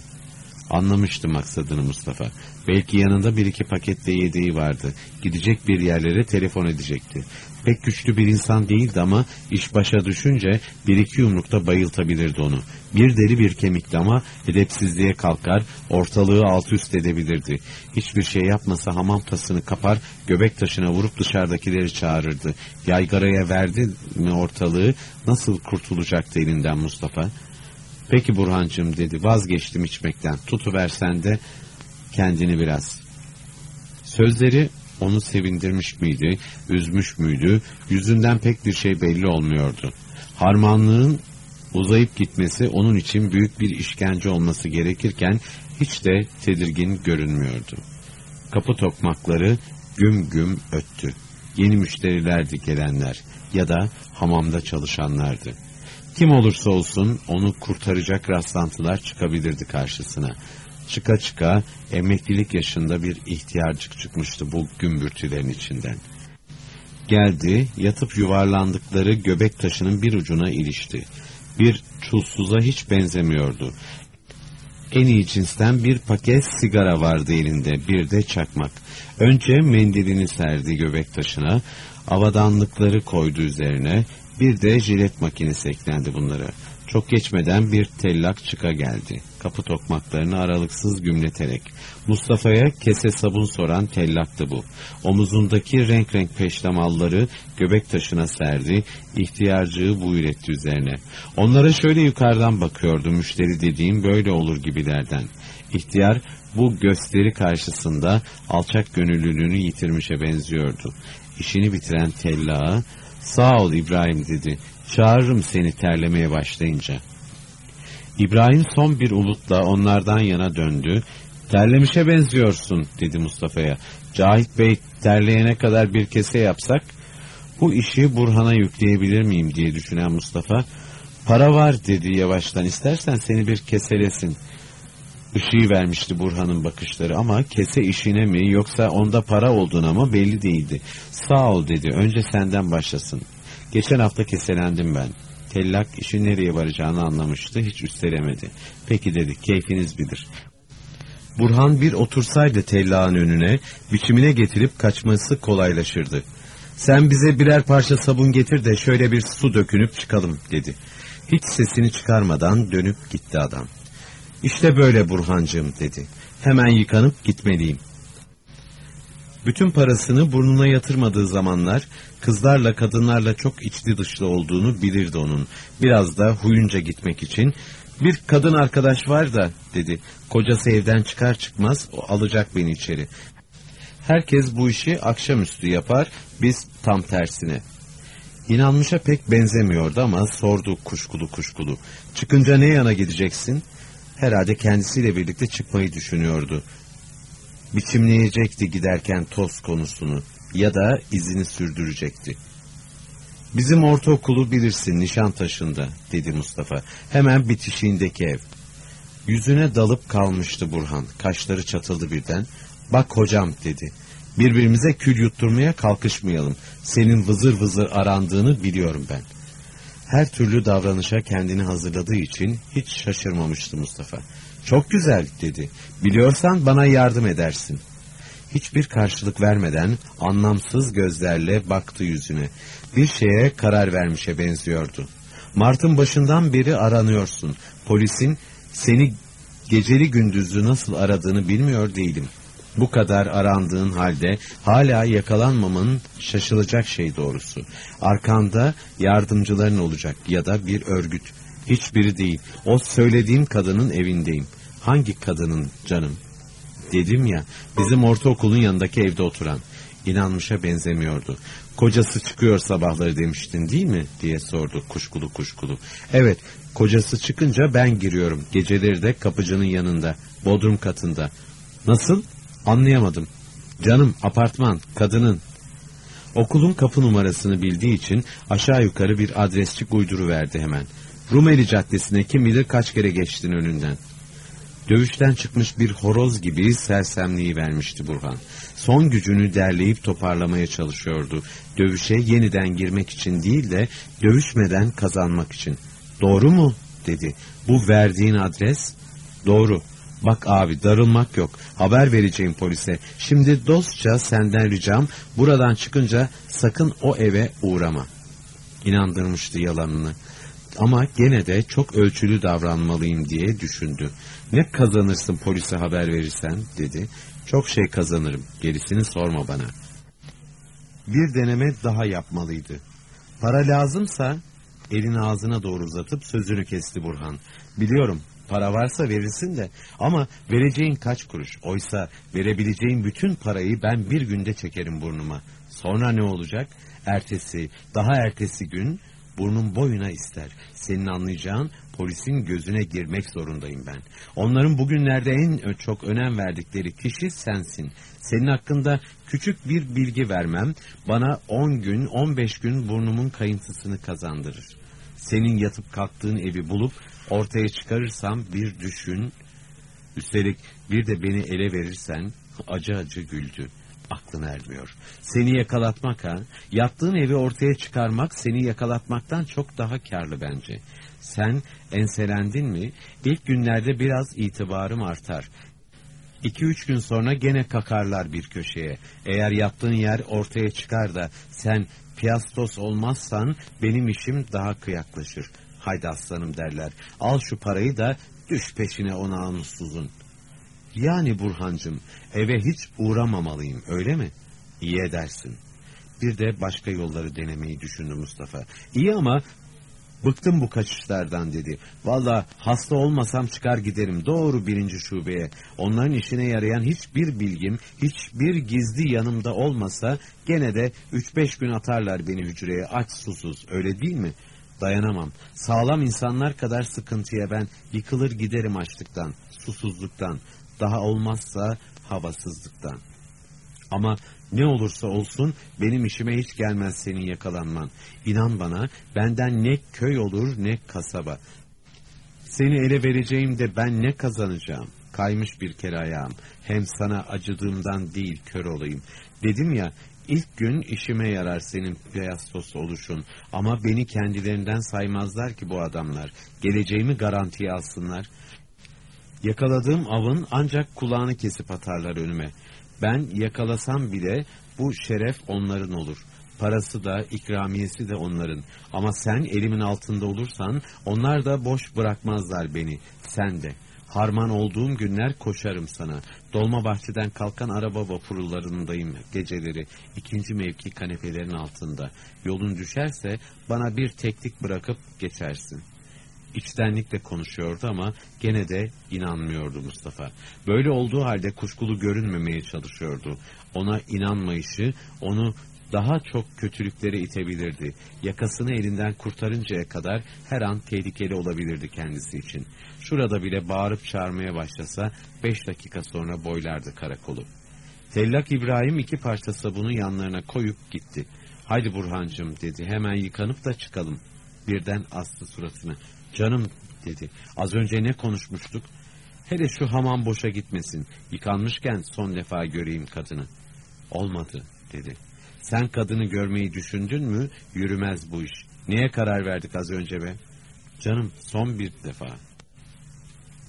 Anlamıştı maksadını Mustafa. Belki yanında bir iki pakette yedeği vardı. Gidecek bir yerlere telefon edecekti. Pek güçlü bir insan değildi ama iş başa düşünce bir iki yumrukta bayıltabilirdi onu. Bir deri bir kemikti ama edepsizliğe kalkar, ortalığı alt üst edebilirdi. Hiçbir şey yapmasa hamam tasını kapar, göbek taşına vurup dışarıdakileri çağırırdı. Yaygaraya verdi mi ortalığı, nasıl kurtulacaktı elinden Mustafa? Peki Burhancığım dedi, vazgeçtim içmekten, tutuversen de kendini biraz. Sözleri onu sevindirmiş miydi, üzmüş müydü, yüzünden pek bir şey belli olmuyordu. Harmanlığın uzayıp gitmesi onun için büyük bir işkence olması gerekirken hiç de tedirgin görünmüyordu. Kapı tokmakları güm güm öttü. Yeni müşterilerdi gelenler ya da hamamda çalışanlardı. Kim olursa olsun onu kurtaracak rastlantılar çıkabilirdi karşısına. Çıka çıka emeklilik yaşında bir ihtiyarcık çıkmıştı bu gümbürtülerin içinden. Geldi, yatıp yuvarlandıkları göbek taşının bir ucuna ilişti. Bir çulsuza hiç benzemiyordu. En iyi cinsten bir paket sigara vardı elinde, bir de çakmak. Önce mendilini serdi göbek taşına, avadanlıkları koydu üzerine, bir de jilet makinesi eklendi bunlara. Çok geçmeden bir tellak çıka geldi. Kapı tokmaklarını aralıksız gümleterek. Mustafa'ya kese sabun soran tellaktı bu. Omuzundaki renk renk peştemalları göbek taşına serdi, ihtiyarcığı buyur etti üzerine. Onlara şöyle yukarıdan bakıyordu müşteri dediğim böyle olur gibilerden. İhtiyar bu gösteri karşısında alçak gönüllülüğünü yitirmişe benziyordu. İşini bitiren tellağa sağ ol İbrahim dedi. Çağırırım seni terlemeye başlayınca. İbrahim son bir ulutla onlardan yana döndü. Terlemişe benziyorsun dedi Mustafa'ya. Cahit Bey terleyene kadar bir kese yapsak bu işi Burhan'a yükleyebilir miyim diye düşünen Mustafa. Para var dedi yavaştan istersen seni bir keselesin. Işığı vermişti Burhan'ın bakışları ama kese işine mi yoksa onda para olduğuna mı belli değildi. Sağ ol dedi önce senden başlasın. Geçen hafta keselendim ben. Tellak işin nereye varacağını anlamıştı. Hiç üstelemedi. Peki dedi keyfiniz bilir. Burhan bir otursaydı tellağın önüne, biçimine getirip kaçması kolaylaşırdı. Sen bize birer parça sabun getir de şöyle bir su dökünüp çıkalım dedi. Hiç sesini çıkarmadan dönüp gitti adam. İşte böyle Burhancığım dedi. Hemen yıkanıp gitmeliyim. Bütün parasını burnuna yatırmadığı zamanlar kızlarla kadınlarla çok içli dışlı olduğunu bilirdi onun. Biraz da huyunca gitmek için bir kadın arkadaş var da dedi. Kocası evden çıkar çıkmaz o alacak beni içeri. Herkes bu işi akşamüstü yapar biz tam tersine. İnanmışa pek benzemiyordu ama sordu kuşkulu kuşkulu. Çıkınca ne yana gideceksin? Herhalde kendisiyle birlikte çıkmayı düşünüyordu. Biçimleyecekti giderken toz konusunu ya da izini sürdürecekti. Bizim ortaokulu bilirsin Nişantaşı'nda dedi Mustafa. Hemen bitişiğindeki ev. Yüzüne dalıp kalmıştı Burhan. Kaşları çatıldı birden. Bak hocam dedi. Birbirimize kül yutturmaya kalkışmayalım. Senin vızır vızır arandığını biliyorum ben. Her türlü davranışa kendini hazırladığı için hiç şaşırmamıştı Mustafa. Çok güzel dedi. Biliyorsan bana yardım edersin. Hiçbir karşılık vermeden anlamsız gözlerle baktı yüzüne. Bir şeye karar vermişe benziyordu. Mart'ın başından beri aranıyorsun. Polisin seni geceli gündüzlü nasıl aradığını bilmiyor değilim. Bu kadar arandığın halde hala yakalanmamanın şaşılacak şey doğrusu. Arkanda yardımcıların olacak ya da bir örgüt. Hiçbiri değil. O söylediğin kadının evindeyim. Hangi kadının canım? Dedim ya bizim ortaokulun yanındaki evde oturan. İnanmışa benzemiyordu. Kocası çıkıyor sabahları demiştin değil mi diye sordu kuşkulu kuşkulu. Evet kocası çıkınca ben giriyorum. Geceleri de kapıcının yanında. Bodrum katında. Nasıl? Anlayamadım. Canım apartman kadının. Okulun kapı numarasını bildiği için aşağı yukarı bir adresçik uyduru verdi hemen. Rumeli Caddesi'ne kim bilir kaç kere geçtin önünden. Dövüşten çıkmış bir horoz gibi sersemliği vermişti Burhan. Son gücünü derleyip toparlamaya çalışıyordu. Dövüşe yeniden girmek için değil de dövüşmeden kazanmak için. Doğru mu? dedi. Bu verdiğin adres? Doğru. Bak abi darılmak yok. Haber vereceğim polise. Şimdi dostça senden ricam buradan çıkınca sakın o eve uğrama. İnandırmıştı yalanını. Ama gene de çok ölçülü davranmalıyım diye düşündü. Ne kazanırsın polise haber verirsen dedi. Çok şey kazanırım. Gerisini sorma bana. Bir deneme daha yapmalıydı. Para lazımsa elini ağzına doğru uzatıp sözünü kesti Burhan. Biliyorum para varsa verirsin de ama vereceğin kaç kuruş? Oysa verebileceğin bütün parayı ben bir günde çekerim burnuma. Sonra ne olacak? Ertesi, daha ertesi gün burnum boyuna ister. Senin anlayacağın polisin gözüne girmek zorundayım ben. Onların bugünlerde en çok önem verdikleri kişi sensin. Senin hakkında küçük bir bilgi vermem bana 10 gün 15 gün burnumun kayıntısını kazandırır. Senin yatıp kalktığın evi bulup ortaya çıkarırsam bir düşün. Üstelik bir de beni ele verirsen acı acı güldü aklın ermiyor. Seni yakalatmak ha, yattığın evi ortaya çıkarmak seni yakalatmaktan çok daha karlı bence. Sen enselendin mi, ilk günlerde biraz itibarım artar. İki üç gün sonra gene kakarlar bir köşeye. Eğer yattığın yer ortaya çıkar da sen piyastos olmazsan benim işim daha kıyaklaşır. Haydi aslanım derler. Al şu parayı da düş peşine o namussuzun. Yani Burhancım eve hiç uğramamalıyım öyle mi? İyi edersin. Bir de başka yolları denemeyi düşündü Mustafa. İyi ama bıktım bu kaçışlardan dedi. Valla hasta olmasam çıkar giderim doğru birinci şubeye. Onların işine yarayan hiçbir bilgim, hiçbir gizli yanımda olmasa gene de üç beş gün atarlar beni hücreye aç susuz öyle değil mi? Dayanamam. Sağlam insanlar kadar sıkıntıya ben yıkılır giderim açlıktan, susuzluktan daha olmazsa havasızlıktan. Ama ne olursa olsun benim işime hiç gelmez senin yakalanman. İnan bana benden ne köy olur ne kasaba. Seni ele vereceğim de ben ne kazanacağım? Kaymış bir kere ayağım. Hem sana acıdığımdan değil kör olayım. Dedim ya İlk gün işime yarar senin piyastos oluşun. Ama beni kendilerinden saymazlar ki bu adamlar. Geleceğimi garantiye alsınlar. Yakaladığım avın ancak kulağını kesip atarlar önüme. Ben yakalasam bile bu şeref onların olur. Parası da ikramiyesi de onların. Ama sen elimin altında olursan onlar da boş bırakmazlar beni. Sen de. Harman olduğum günler koşarım sana. Dolma bahçeden kalkan araba vapurlarındayım geceleri. ikinci mevki kanepelerin altında. Yolun düşerse bana bir teklik bırakıp geçersin. İçtenlikle konuşuyordu ama gene de inanmıyordu Mustafa. Böyle olduğu halde kuşkulu görünmemeye çalışıyordu. Ona inanmayışı onu daha çok kötülüklere itebilirdi. Yakasını elinden kurtarıncaya kadar her an tehlikeli olabilirdi kendisi için. Şurada bile bağırıp çağırmaya başlasa beş dakika sonra boylardı karakolu. Tellak İbrahim iki parça sabunu yanlarına koyup gitti. Haydi Burhancım dedi hemen yıkanıp da çıkalım. Birden astı suratını. Canım dedi az önce ne konuşmuştuk? Hele şu hamam boşa gitmesin. Yıkanmışken son defa göreyim kadını. Olmadı dedi. Sen kadını görmeyi düşündün mü yürümez bu iş. Neye karar verdik az önce be? Canım son bir defa.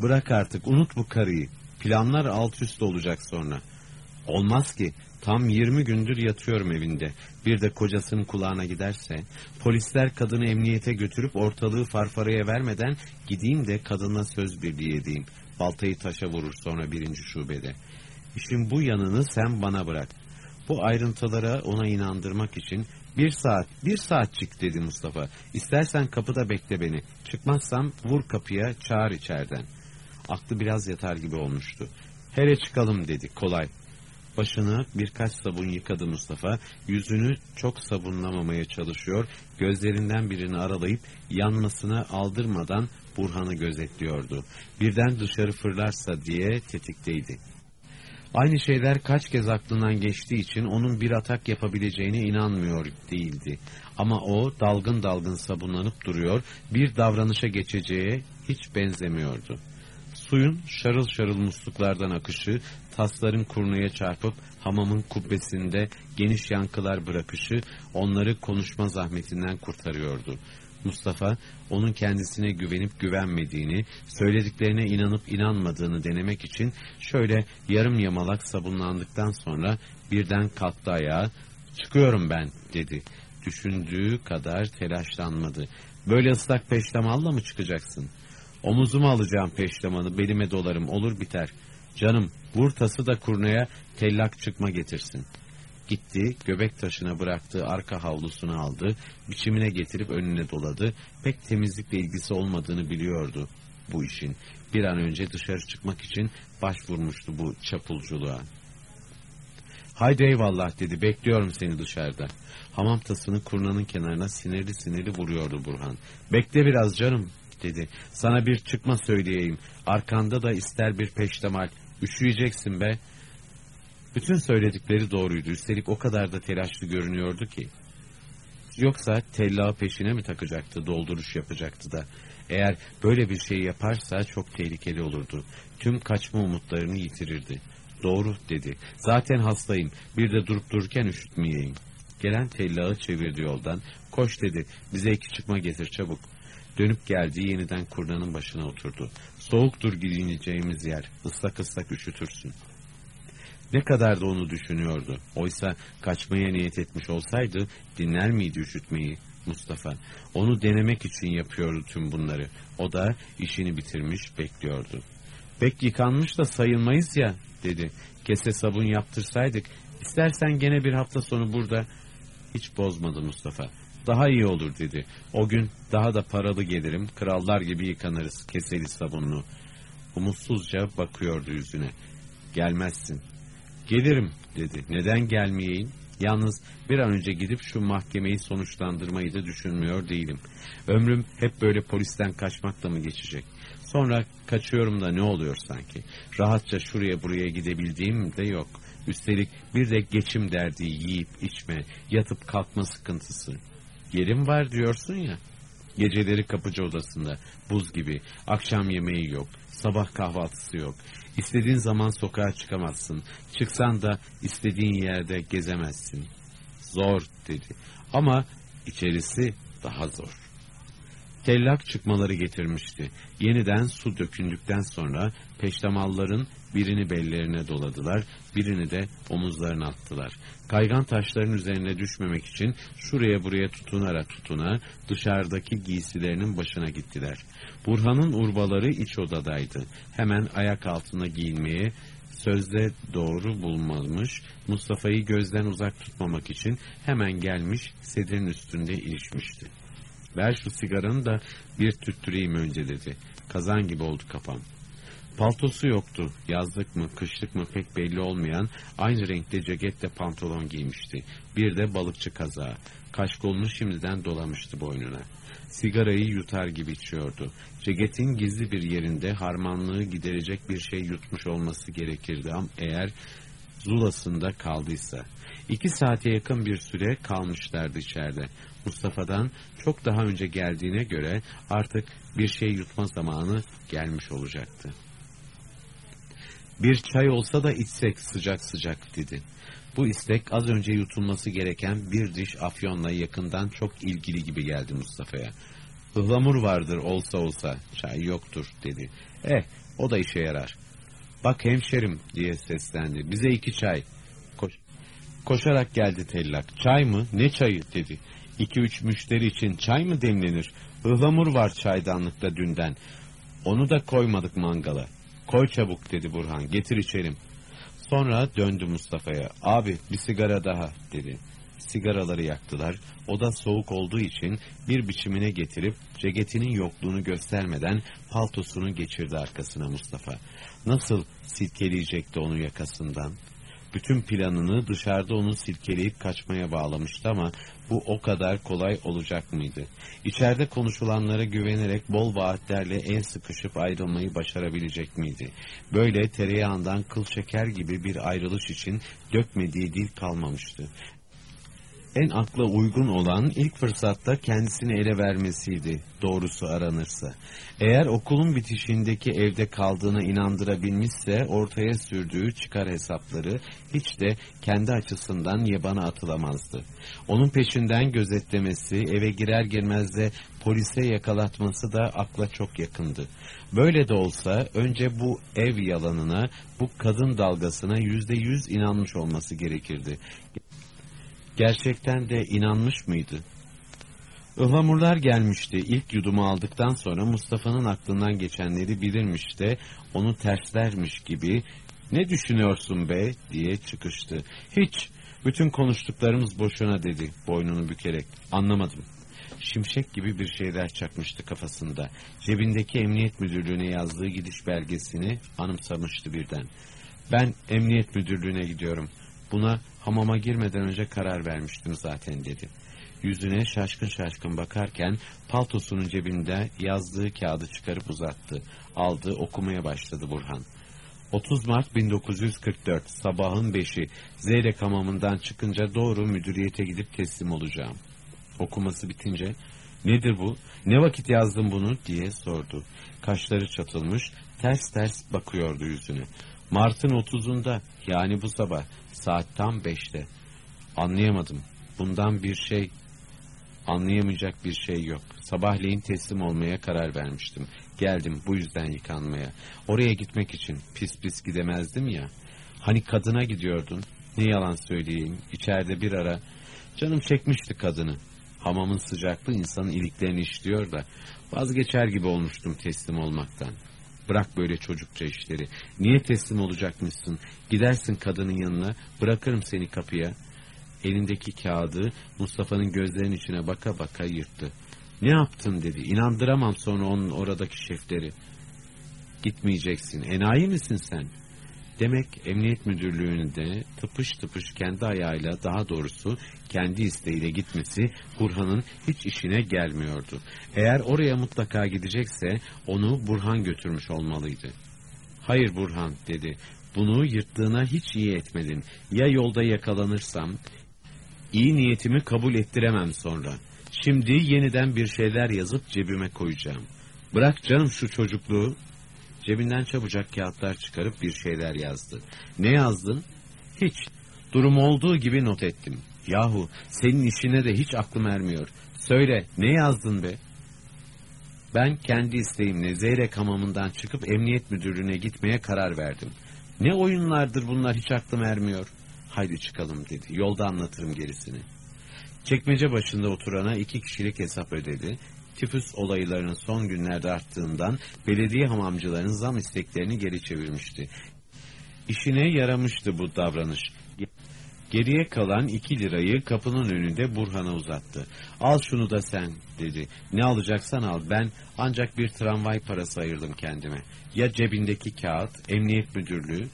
Bırak artık unut bu karıyı. Planlar alt üst olacak sonra. Olmaz ki. Tam 20 gündür yatıyorum evinde. Bir de kocasının kulağına giderse, polisler kadını emniyete götürüp ortalığı farfaraya vermeden gideyim de kadına söz birliği edeyim. Baltayı taşa vurur sonra birinci şubede. İşin bu yanını sen bana bırak. Bu ayrıntılara ona inandırmak için bir saat, bir saatçik dedi Mustafa. İstersen kapıda bekle beni. Çıkmazsam vur kapıya, çağır içeriden. Aklı biraz yatar gibi olmuştu. Hele çıkalım dedi, kolay. Başını birkaç sabun yıkadı Mustafa, yüzünü çok sabunlamamaya çalışıyor, gözlerinden birini aralayıp yanmasına aldırmadan Burhan'ı gözetliyordu. Birden dışarı fırlarsa diye tetikteydi. Aynı şeyler kaç kez aklından geçtiği için onun bir atak yapabileceğine inanmıyor değildi. Ama o dalgın dalgın sabunlanıp duruyor, bir davranışa geçeceğe hiç benzemiyordu. Suyun şarıl şarıl musluklardan akışı, tasların kurnaya çarpıp hamamın kubbesinde geniş yankılar bırakışı onları konuşma zahmetinden kurtarıyordu. Mustafa onun kendisine güvenip güvenmediğini, söylediklerine inanıp inanmadığını denemek için şöyle yarım yamalak sabunlandıktan sonra birden kalktı ayağa, çıkıyorum ben dedi. Düşündüğü kadar telaşlanmadı. Böyle ıslak peştemalla mı çıkacaksın? Omuzuma alacağım peştemanı, belime dolarım, olur biter. Canım, vur tası da kurnaya tellak çıkma getirsin.'' Gitti, göbek taşına bıraktığı arka havlusunu aldı, biçimine getirip önüne doladı. Pek temizlikle ilgisi olmadığını biliyordu bu işin. Bir an önce dışarı çıkmak için başvurmuştu bu çapulculuğa. Haydi eyvallah dedi, bekliyorum seni dışarıda. Hamam tasını kurnanın kenarına sinirli sinirli vuruyordu Burhan. Bekle biraz canım dedi. Sana bir çıkma söyleyeyim. Arkanda da ister bir peştemal. Üşüyeceksin be. Bütün söyledikleri doğruydu. Üstelik o kadar da telaşlı görünüyordu ki. Yoksa tellağı peşine mi takacaktı, dolduruş yapacaktı da. Eğer böyle bir şey yaparsa çok tehlikeli olurdu. Tüm kaçma umutlarını yitirirdi. Doğru dedi. Zaten hastayım. Bir de durup dururken üşütmeyeyim. Gelen tellağı çevirdi yoldan. Koş dedi. Bize iki çıkma getir çabuk. Dönüp geldi yeniden kurnanın başına oturdu. Soğuktur gidineceğimiz yer. Islak ıslak üşütürsün. Ne kadar da onu düşünüyordu. Oysa kaçmaya niyet etmiş olsaydı dinler miydi üşütmeyi Mustafa? Onu denemek için yapıyordu tüm bunları. O da işini bitirmiş bekliyordu. Pek yıkanmış da sayılmayız ya dedi. Kese sabun yaptırsaydık istersen gene bir hafta sonu burada hiç bozmadı Mustafa. Daha iyi olur dedi. O gün daha da paralı gelirim, krallar gibi yıkanırız keseli sabunlu. Umutsuzca bakıyordu yüzüne. Gelmezsin, Gelirim dedi. Neden gelmeyeyim? Yalnız bir an önce gidip şu mahkemeyi sonuçlandırmayı da düşünmüyor değilim. Ömrüm hep böyle polisten kaçmakla mı geçecek? Sonra kaçıyorum da ne oluyor sanki? Rahatça şuraya buraya gidebildiğim de yok. Üstelik bir de geçim derdi yiyip içme, yatıp kalkma sıkıntısı. Yerim var diyorsun ya. Geceleri kapıcı odasında, buz gibi, akşam yemeği yok, sabah kahvaltısı yok. İstediğin zaman sokağa çıkamazsın. Çıksan da istediğin yerde gezemezsin. Zor dedi. Ama içerisi daha zor. Tellak çıkmaları getirmişti. Yeniden su dökündükten sonra peştemalların birini bellerine doladılar, birini de omuzlarına attılar. Kaygan taşların üzerine düşmemek için şuraya buraya tutunarak tutuna dışarıdaki giysilerinin başına gittiler. Burhan'ın urbaları iç odadaydı. Hemen ayak altına giyinmeye sözde doğru bulmamış, Mustafa'yı gözden uzak tutmamak için hemen gelmiş sedirin üstünde ilişmişti. Ver şu sigaranı da bir tüttüreyim önce dedi. Kazan gibi oldu kafam. Paltosu yoktu. Yazlık mı, kışlık mı pek belli olmayan aynı renkte ceketle pantolon giymişti. Bir de balıkçı kazağı. Kaş kolunu şimdiden dolamıştı boynuna. Sigarayı yutar gibi içiyordu. Ceketin gizli bir yerinde harmanlığı giderecek bir şey yutmuş olması gerekirdi ama eğer zulasında kaldıysa. İki saate yakın bir süre kalmışlardı içeride. Mustafa'dan çok daha önce geldiğine göre artık bir şey yutma zamanı gelmiş olacaktı. Bir çay olsa da içsek sıcak sıcak dedi. Bu istek az önce yutulması gereken bir diş afyonla yakından çok ilgili gibi geldi Mustafa'ya. Ihlamur vardır olsa olsa, çay yoktur dedi. Eh, o da işe yarar. Bak hemşerim diye seslendi. Bize iki çay. Koş Koşarak geldi tellak. Çay mı? Ne çayı dedi. İki üç müşteri için çay mı demlenir? Ihlamur var çaydanlıkta dünden. Onu da koymadık mangala. Koy çabuk dedi Burhan. Getir içelim. Sonra döndü Mustafa'ya. Abi bir sigara daha dedi. Sigaraları yaktılar. O da soğuk olduğu için bir biçimine getirip ceketinin yokluğunu göstermeden paltosunu geçirdi arkasına Mustafa. Nasıl silkeleyecekti onu yakasından? Bütün planını dışarıda onu silkeleyip kaçmaya bağlamıştı ama bu o kadar kolay olacak mıydı? İçeride konuşulanlara güvenerek bol vaatlerle el sıkışıp ayrılmayı başarabilecek miydi? Böyle tereyağından kıl şeker gibi bir ayrılış için dökmediği dil kalmamıştı en akla uygun olan ilk fırsatta kendisini ele vermesiydi doğrusu aranırsa. Eğer okulun bitişindeki evde kaldığına inandırabilmişse ortaya sürdüğü çıkar hesapları hiç de kendi açısından yabana atılamazdı. Onun peşinden gözetlemesi, eve girer girmez de polise yakalatması da akla çok yakındı. Böyle de olsa önce bu ev yalanına, bu kadın dalgasına yüzde yüz inanmış olması gerekirdi. Gerçekten de inanmış mıydı? Ihlamurlar gelmişti. İlk yudumu aldıktan sonra Mustafa'nın aklından geçenleri bilirmiş de onu terslermiş gibi ne düşünüyorsun be diye çıkıştı. Hiç bütün konuştuklarımız boşuna dedi boynunu bükerek. Anlamadım. Şimşek gibi bir şeyler çakmıştı kafasında. Cebindeki emniyet müdürlüğüne yazdığı gidiş belgesini anımsamıştı birden. Ben emniyet müdürlüğüne gidiyorum. Buna hamama girmeden önce karar vermiştim zaten dedi. Yüzüne şaşkın şaşkın bakarken paltosunun cebinde yazdığı kağıdı çıkarıp uzattı. Aldı okumaya başladı Burhan. 30 Mart 1944 sabahın 5'i Zeyrek hamamından çıkınca doğru müdüriyete gidip teslim olacağım. Okuması bitince nedir bu ne vakit yazdın bunu diye sordu. Kaşları çatılmış ters ters bakıyordu yüzüne. Mart'ın 30'unda yani bu sabah saat tam beşte. Anlayamadım. Bundan bir şey anlayamayacak bir şey yok. Sabahleyin teslim olmaya karar vermiştim. Geldim bu yüzden yıkanmaya. Oraya gitmek için pis pis gidemezdim ya. Hani kadına gidiyordun. Ne yalan söyleyeyim. İçeride bir ara canım çekmişti kadını. Hamamın sıcaklığı insanın iliklerini işliyor da vazgeçer gibi olmuştum teslim olmaktan. Bırak böyle çocukça işleri. Niye teslim olacakmışsın? Gidersin kadının yanına, bırakırım seni kapıya. Elindeki kağıdı Mustafa'nın gözlerinin içine baka baka yırttı. Ne yaptın dedi. İnandıramam sonra onun oradaki şefleri. Gitmeyeceksin. Enayi misin sen? Demek emniyet müdürlüğünde tıpış tıpış kendi ayağıyla daha doğrusu kendi isteğiyle gitmesi Burhan'ın hiç işine gelmiyordu. Eğer oraya mutlaka gidecekse onu Burhan götürmüş olmalıydı. Hayır Burhan dedi. Bunu yırttığına hiç iyi etmedin. Ya yolda yakalanırsam iyi niyetimi kabul ettiremem sonra. Şimdi yeniden bir şeyler yazıp cebime koyacağım. Bırak canım şu çocukluğu. Cebinden çabucak kağıtlar çıkarıp bir şeyler yazdı. Ne yazdın? Hiç. Durum olduğu gibi not ettim. Yahu senin işine de hiç aklım ermiyor. Söyle ne yazdın be? Ben kendi isteğimle Zeyrek hamamından çıkıp emniyet müdürlüğüne gitmeye karar verdim. Ne oyunlardır bunlar hiç aklım ermiyor. Haydi çıkalım dedi. Yolda anlatırım gerisini. Çekmece başında oturana iki kişilik hesap ödedi. Tifüs olaylarının son günlerde arttığından belediye hamamcılarının zam isteklerini geri çevirmişti. İşine yaramıştı bu davranış. Geriye kalan iki lirayı kapının önünde Burhan'a uzattı. Al şunu da sen dedi. Ne alacaksan al ben ancak bir tramvay parası ayırdım kendime. Ya cebindeki kağıt, emniyet müdürlüğü.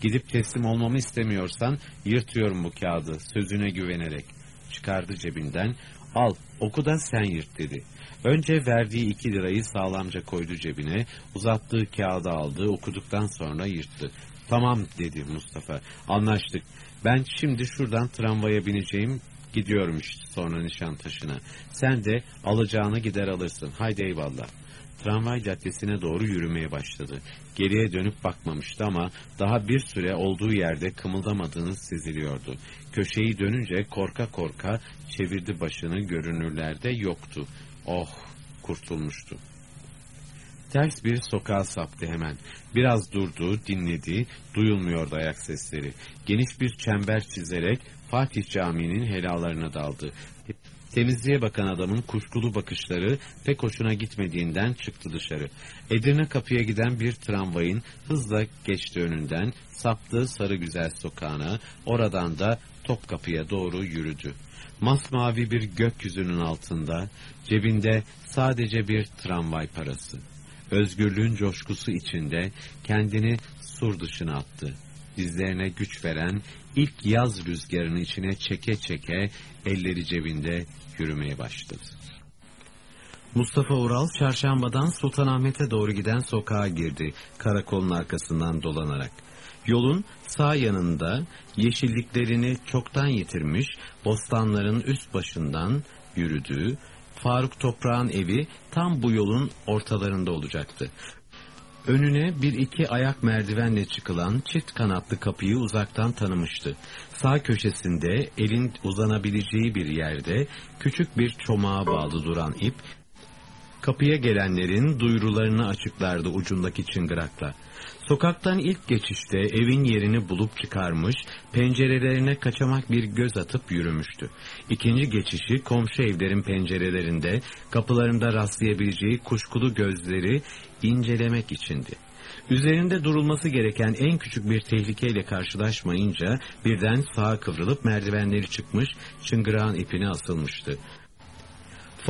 Gidip teslim olmamı istemiyorsan yırtıyorum bu kağıdı sözüne güvenerek. Çıkardı cebinden. Al oku da sen yırt dedi. Önce verdiği iki lirayı sağlamca koydu cebine, uzattığı kağıdı aldı, okuduktan sonra yırttı. Tamam dedi Mustafa, anlaştık. Ben şimdi şuradan tramvaya bineceğim, gidiyorum işte sonra Nişantaşı'na. Sen de alacağını gider alırsın, haydi eyvallah. Tramvay caddesine doğru yürümeye başladı. Geriye dönüp bakmamıştı ama daha bir süre olduğu yerde kımıldamadığını seziliyordu. Köşeyi dönünce korka korka çevirdi başını görünürlerde yoktu. Oh kurtulmuştu. Ters bir sokağa saptı hemen. Biraz durdu, dinledi, duyulmuyordu ayak sesleri. Geniş bir çember çizerek Fatih Camii'nin helalarına daldı. Temizliğe bakan adamın kuşkulu bakışları pek hoşuna gitmediğinden çıktı dışarı. Edirne kapıya giden bir tramvayın hızla geçti önünden, saptı sarı güzel sokağına, oradan da Topkapı'ya doğru yürüdü. Masmavi bir gökyüzünün altında, cebinde sadece bir tramvay parası. Özgürlüğün coşkusu içinde kendini sur dışına attı. Dizlerine güç veren ilk yaz rüzgarını içine çeke çeke elleri cebinde yürümeye başladı. Mustafa Ural çarşambadan Sultanahmet'e doğru giden sokağa girdi karakolun arkasından dolanarak. Yolun sağ yanında yeşilliklerini çoktan yitirmiş bostanların üst başından yürüdüğü Faruk Toprağ'ın evi tam bu yolun ortalarında olacaktı. Önüne bir iki ayak merdivenle çıkılan çift kanatlı kapıyı uzaktan tanımıştı. Sağ köşesinde elin uzanabileceği bir yerde küçük bir çomağa bağlı duran ip, kapıya gelenlerin duyurularını açıklardı ucundaki çıngırakla. Sokaktan ilk geçişte evin yerini bulup çıkarmış, pencerelerine kaçamak bir göz atıp yürümüştü. İkinci geçişi komşu evlerin pencerelerinde, kapılarında rastlayabileceği kuşkulu gözleri incelemek içindi. Üzerinde durulması gereken en küçük bir tehlikeyle karşılaşmayınca birden sağa kıvrılıp merdivenleri çıkmış, çıngırağın ipine asılmıştı.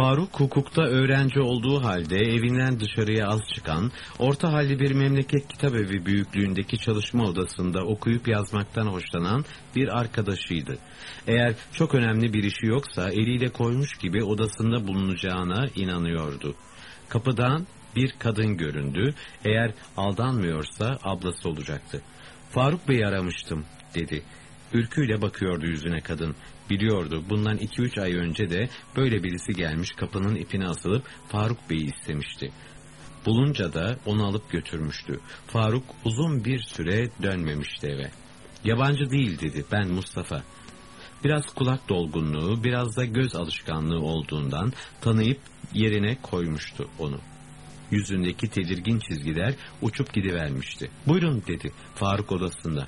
Faruk hukukta öğrenci olduğu halde evinden dışarıya az çıkan, orta halli bir memleket kitabevi büyüklüğündeki çalışma odasında okuyup yazmaktan hoşlanan bir arkadaşıydı. Eğer çok önemli bir işi yoksa eliyle koymuş gibi odasında bulunacağına inanıyordu. Kapıdan bir kadın göründü, eğer aldanmıyorsa ablası olacaktı. Faruk Bey'i aramıştım, dedi. Ürküyle bakıyordu yüzüne kadın. Biliyordu bundan iki üç ay önce de böyle birisi gelmiş kapının ipine asılıp Faruk Bey'i istemişti. Bulunca da onu alıp götürmüştü. Faruk uzun bir süre dönmemişti eve. Yabancı değil dedi ben Mustafa. Biraz kulak dolgunluğu biraz da göz alışkanlığı olduğundan tanıyıp yerine koymuştu onu. Yüzündeki tedirgin çizgiler uçup gidivermişti. Buyurun dedi Faruk odasında.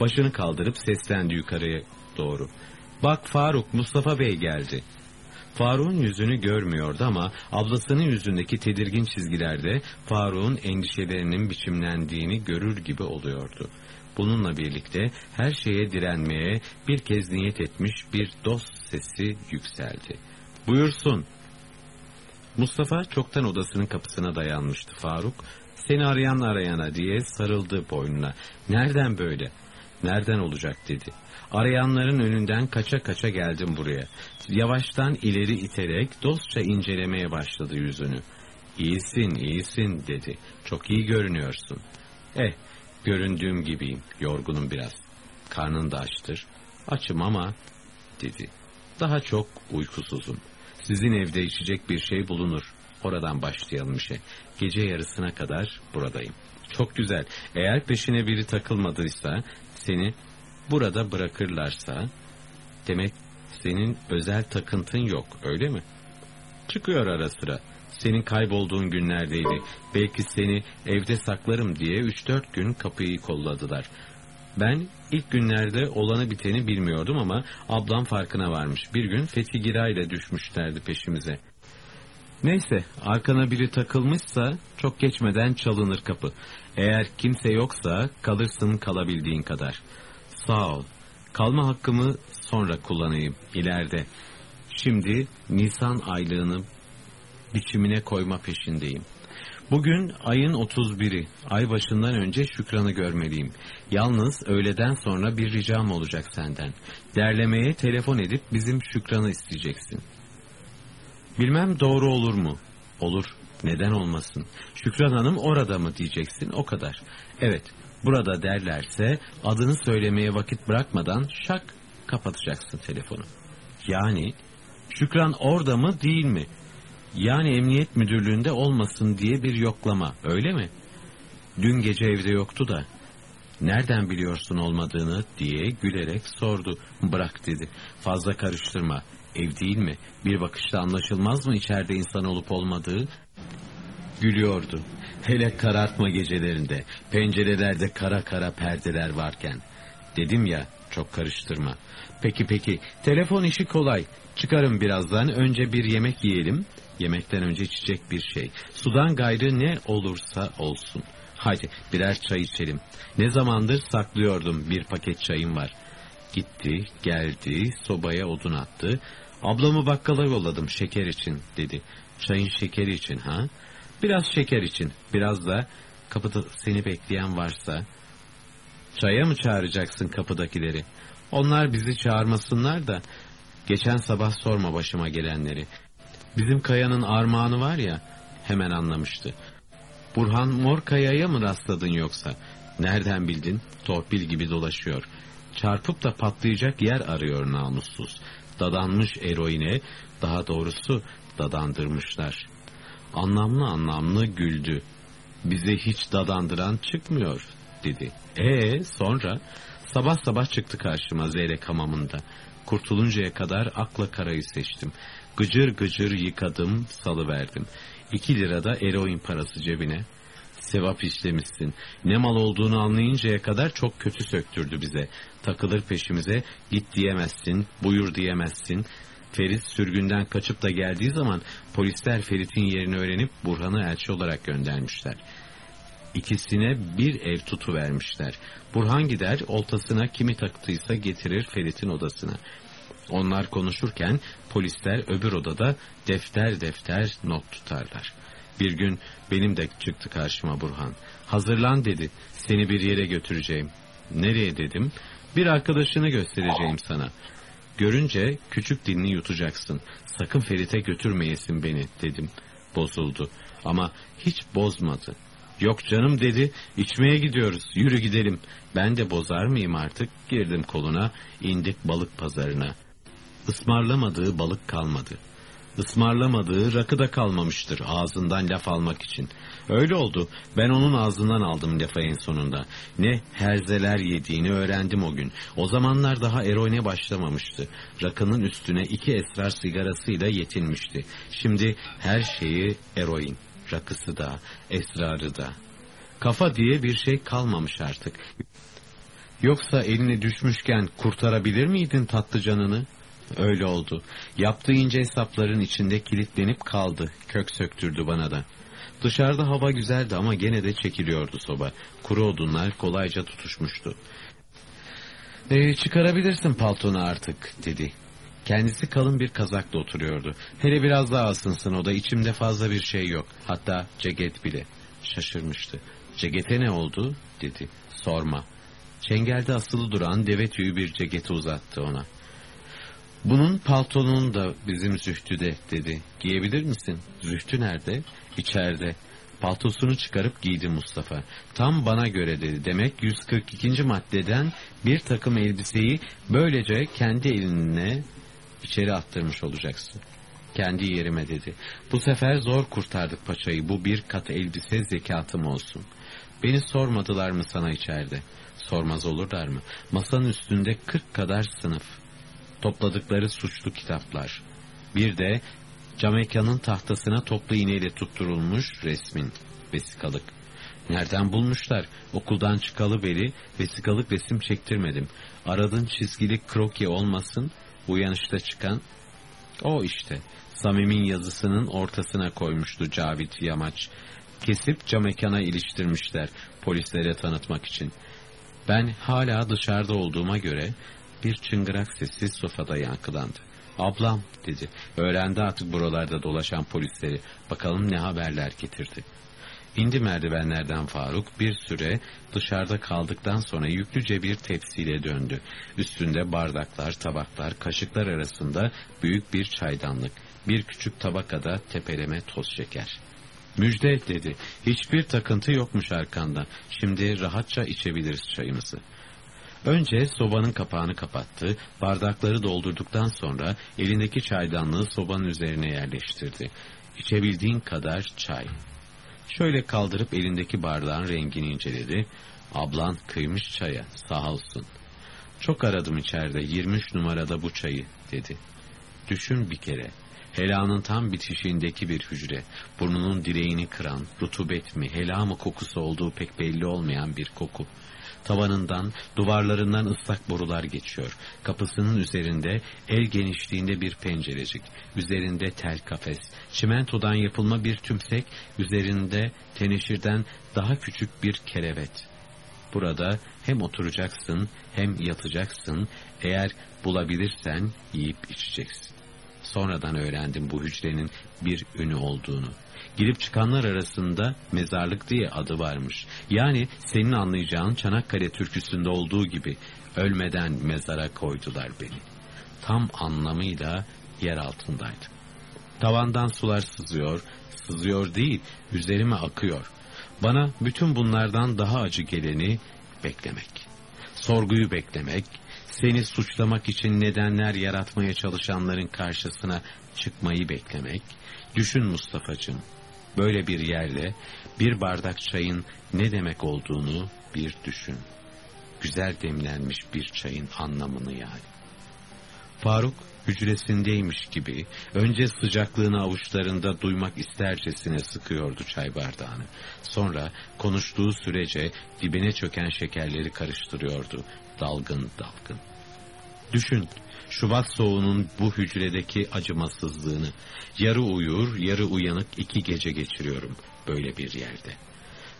Başını kaldırıp seslendi yukarıya doğru. Bak Faruk, Mustafa Bey geldi. Faruk'un yüzünü görmüyordu ama ablasının yüzündeki tedirgin çizgilerde Faruk'un endişelerinin biçimlendiğini görür gibi oluyordu. Bununla birlikte her şeye direnmeye bir kez niyet etmiş bir dost sesi yükseldi. Buyursun. Mustafa çoktan odasının kapısına dayanmıştı Faruk. Seni arayan arayana diye sarıldı boynuna. Nereden böyle? Nereden olacak dedi. Arayanların önünden kaça kaça geldim buraya. Yavaştan ileri iterek dostça incelemeye başladı yüzünü. İyisin, iyisin dedi. Çok iyi görünüyorsun. Eh, göründüğüm gibiyim. Yorgunum biraz. Karnın da açtır. Açım ama dedi. Daha çok uykusuzum. Sizin evde içecek bir şey bulunur. Oradan başlayalım işe. Gece yarısına kadar buradayım. Çok güzel. Eğer peşine biri takılmadıysa seni burada bırakırlarsa demek Senin özel takıntın yok öyle mi? Çıkıyor ara sıra. Senin kaybolduğun günlerdeydi. Belki seni evde saklarım diye 3-4 gün kapıyı kolladılar. Ben ilk günlerde olanı biteni bilmiyordum ama ablam farkına varmış. Bir gün Fethi Gira ile düşmüşlerdi peşimize. Neyse arkana biri takılmışsa çok geçmeden çalınır kapı. Eğer kimse yoksa kalırsın kalabildiğin kadar. Sağ ol. Kalma hakkımı sonra kullanayım ileride. Şimdi Nisan aylığını biçimine koyma peşindeyim. Bugün ayın 31'i. Ay başından önce Şükran'ı görmeliyim. Yalnız öğleden sonra bir ricam olacak senden. Derlemeye telefon edip bizim Şükran'ı isteyeceksin. Bilmem doğru olur mu? Olur. Neden olmasın? Şükran Hanım orada mı diyeceksin o kadar. Evet burada derlerse adını söylemeye vakit bırakmadan şak kapatacaksın telefonu. Yani Şükran orada mı değil mi? Yani emniyet müdürlüğünde olmasın diye bir yoklama öyle mi? Dün gece evde yoktu da. Nereden biliyorsun olmadığını diye gülerek sordu. Bırak dedi. Fazla karıştırma. Ev değil mi? Bir bakışta anlaşılmaz mı içeride insan olup olmadığı? Gülüyordu. Hele karartma gecelerinde, pencerelerde kara kara perdeler varken. Dedim ya, çok karıştırma. Peki peki, telefon işi kolay. Çıkarım birazdan, önce bir yemek yiyelim. Yemekten önce içecek bir şey. Sudan gayrı ne olursa olsun. Hadi birer çay içelim. Ne zamandır saklıyordum bir paket çayım var. Gitti, geldi, sobaya odun attı. Ablamı bakkala yolladım şeker için dedi. Çayın şekeri için ha? Biraz şeker için, biraz da kapıda seni bekleyen varsa. Çaya mı çağıracaksın kapıdakileri? Onlar bizi çağırmasınlar da geçen sabah sorma başıma gelenleri. Bizim kayanın armağanı var ya hemen anlamıştı. Burhan Mor Kaya'ya mı rastladın yoksa? Nereden bildin? Torpil gibi dolaşıyor. Çarpıp da patlayacak yer arıyor namussuz. Dadanmış eroine, daha doğrusu dadandırmışlar. Anlamlı anlamlı güldü. Bize hiç dadandıran çıkmıyor dedi. E sonra sabah sabah çıktı karşıma Zeyrek hamamında. Kurtuluncaya kadar akla karayı seçtim. Gıcır gıcır yıkadım, salıverdim. İki lirada eroin parası cebine. Sevap işlemişsin. Ne mal olduğunu anlayıncaya kadar çok kötü söktürdü bize. Takılır peşimize, git diyemezsin, buyur diyemezsin. Ferit sürgünden kaçıp da geldiği zaman polisler Ferit'in yerini öğrenip Burhan'ı elçi olarak göndermişler. İkisine bir ev tutu vermişler. Burhan gider oltasına kimi taktıysa getirir Ferit'in odasına. Onlar konuşurken polisler öbür odada defter defter not tutarlar. Bir gün benim de çıktı karşıma Burhan. Hazırlan dedi. Seni bir yere götüreceğim. Nereye dedim. Bir arkadaşını göstereceğim sana. Görünce küçük dilini yutacaksın. Sakın Ferit'e götürmeyesin beni dedim. Bozuldu. Ama hiç bozmadı. Yok canım dedi. İçmeye gidiyoruz. Yürü gidelim. Ben de bozar mıyım artık? Girdim koluna. indik balık pazarına. Ismarlamadığı balık kalmadı. Ismarlamadığı rakı da kalmamıştır ağzından laf almak için. Öyle oldu. Ben onun ağzından aldım lafı en sonunda. Ne herzeler yediğini öğrendim o gün. O zamanlar daha eroine başlamamıştı. Rakının üstüne iki esrar sigarasıyla yetinmişti. Şimdi her şeyi eroin. Rakısı da, esrarı da. Kafa diye bir şey kalmamış artık. Yoksa eline düşmüşken kurtarabilir miydin tatlı canını? Öyle oldu. Yaptığı ince hesapların içinde kilitlenip kaldı. Kök söktürdü bana da. Dışarıda hava güzeldi ama gene de çekiliyordu soba. Kuru odunlar kolayca tutuşmuştu. E, çıkarabilirsin paltonu artık dedi. Kendisi kalın bir kazakla oturuyordu. Hele biraz daha ısınsın o da içimde fazla bir şey yok. Hatta ceket bile. Şaşırmıştı. Cekete ne oldu dedi. Sorma. Çengelde asılı duran deve tüyü bir ceketi uzattı ona. Bunun paltonun da bizim Zühtü'de dedi. Giyebilir misin? Zühtü nerede? İçeride. Paltosunu çıkarıp giydi Mustafa. Tam bana göre dedi. Demek 142. maddeden bir takım elbiseyi böylece kendi eline içeri attırmış olacaksın. Kendi yerime dedi. Bu sefer zor kurtardık paçayı. Bu bir kat elbise zekatım olsun. Beni sormadılar mı sana içeride? Sormaz olurlar mı? Masanın üstünde kırk kadar sınıf. Topladıkları suçlu kitaplar. Bir de Camekanın tahtasına toplu iğneyle tutturulmuş resmin vesikalık. Nereden bulmuşlar? Okuldan çıkalı beri vesikalık resim çektirmedim. Aradın çizgili kroki olmasın, uyanışta çıkan. O işte, Samim'in yazısının ortasına koymuştu Cavit Yamaç. Kesip camekana iliştirmişler polislere tanıtmak için. Ben hala dışarıda olduğuma göre bir çıngırak sesi sofada yankılandı. Ablam dedi. Öğrendi artık buralarda dolaşan polisleri. Bakalım ne haberler getirdi. İndi merdivenlerden Faruk bir süre dışarıda kaldıktan sonra yüklüce bir tepsiyle döndü. Üstünde bardaklar, tabaklar, kaşıklar arasında büyük bir çaydanlık, bir küçük tabakada tepeleme toz şeker. Müjde dedi. Hiçbir takıntı yokmuş arkanda. Şimdi rahatça içebiliriz çayımızı. Önce sobanın kapağını kapattı, bardakları doldurduktan sonra elindeki çaydanlığı sobanın üzerine yerleştirdi. İçebildiğin kadar çay. Şöyle kaldırıp elindeki bardağın rengini inceledi. Ablan kıymış çaya, sağ olsun. Çok aradım içeride, 23 numarada bu çayı, dedi. Düşün bir kere, Helanın tam bitişiğindeki bir hücre, burnunun direğini kıran, rutubet mi, hela mı kokusu olduğu pek belli olmayan bir koku. Tavanından, duvarlarından ıslak borular geçiyor. Kapısının üzerinde el genişliğinde bir pencerecik. Üzerinde tel kafes. Çimentodan yapılma bir tümsek. Üzerinde teneşirden daha küçük bir kerevet. Burada hem oturacaksın hem yatacaksın. Eğer bulabilirsen yiyip içeceksin. Sonradan öğrendim bu hücrenin bir ünü olduğunu. Girip çıkanlar arasında mezarlık diye adı varmış. Yani senin anlayacağın Çanakkale türküsünde olduğu gibi ölmeden mezara koydular beni. Tam anlamıyla yer altındaydım. Tavandan sular sızıyor, sızıyor değil, üzerime akıyor. Bana bütün bunlardan daha acı geleni beklemek. Sorguyu beklemek, seni suçlamak için nedenler yaratmaya çalışanların karşısına çıkmayı beklemek. Düşün Mustafa'cığım, böyle bir yerde bir bardak çayın ne demek olduğunu bir düşün. Güzel demlenmiş bir çayın anlamını yani. Faruk hücresindeymiş gibi önce sıcaklığını avuçlarında duymak istercesine sıkıyordu çay bardağını. Sonra konuştuğu sürece dibine çöken şekerleri karıştırıyordu dalgın dalgın. Düşün Şubat soğuğunun bu hücredeki acımasızlığını. Yarı uyur, yarı uyanık iki gece geçiriyorum böyle bir yerde.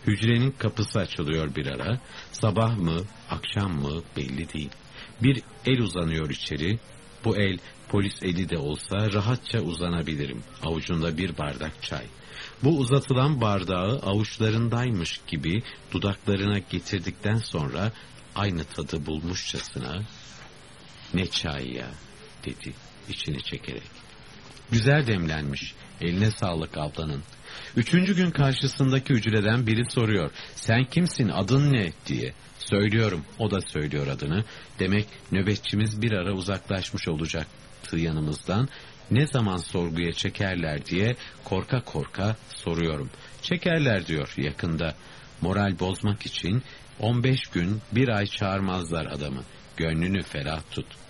Hücrenin kapısı açılıyor bir ara. Sabah mı, akşam mı belli değil. Bir el uzanıyor içeri. Bu el polis eli de olsa rahatça uzanabilirim. Avucunda bir bardak çay. Bu uzatılan bardağı avuçlarındaymış gibi dudaklarına getirdikten sonra aynı tadı bulmuşçasına ne çay ya dedi içini çekerek. Güzel demlenmiş. Eline sağlık ablanın. Üçüncü gün karşısındaki hücreden biri soruyor. Sen kimsin adın ne diye. Söylüyorum o da söylüyor adını. Demek nöbetçimiz bir ara uzaklaşmış olacaktı yanımızdan. Ne zaman sorguya çekerler diye korka korka soruyorum. Çekerler diyor yakında. Moral bozmak için 15 gün bir ay çağırmazlar adamı. Gönlünü ferah tut.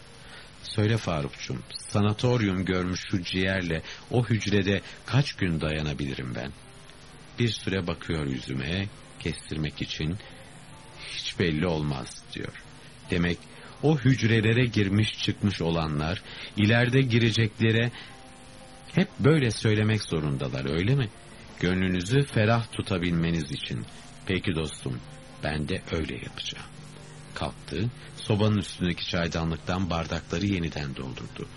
Söyle Farukçum, sanatoryum görmüş şu ciğerle o hücrede kaç gün dayanabilirim ben? Bir süre bakıyor yüzüme, kestirmek için. Hiç belli olmaz diyor. Demek o hücrelere girmiş çıkmış olanlar, ileride gireceklere hep böyle söylemek zorundalar öyle mi? Gönlünüzü ferah tutabilmeniz için. Peki dostum, ben de öyle yapacağım. Kalktı, sobanın üstündeki çaydanlıktan bardakları yeniden doldurdu.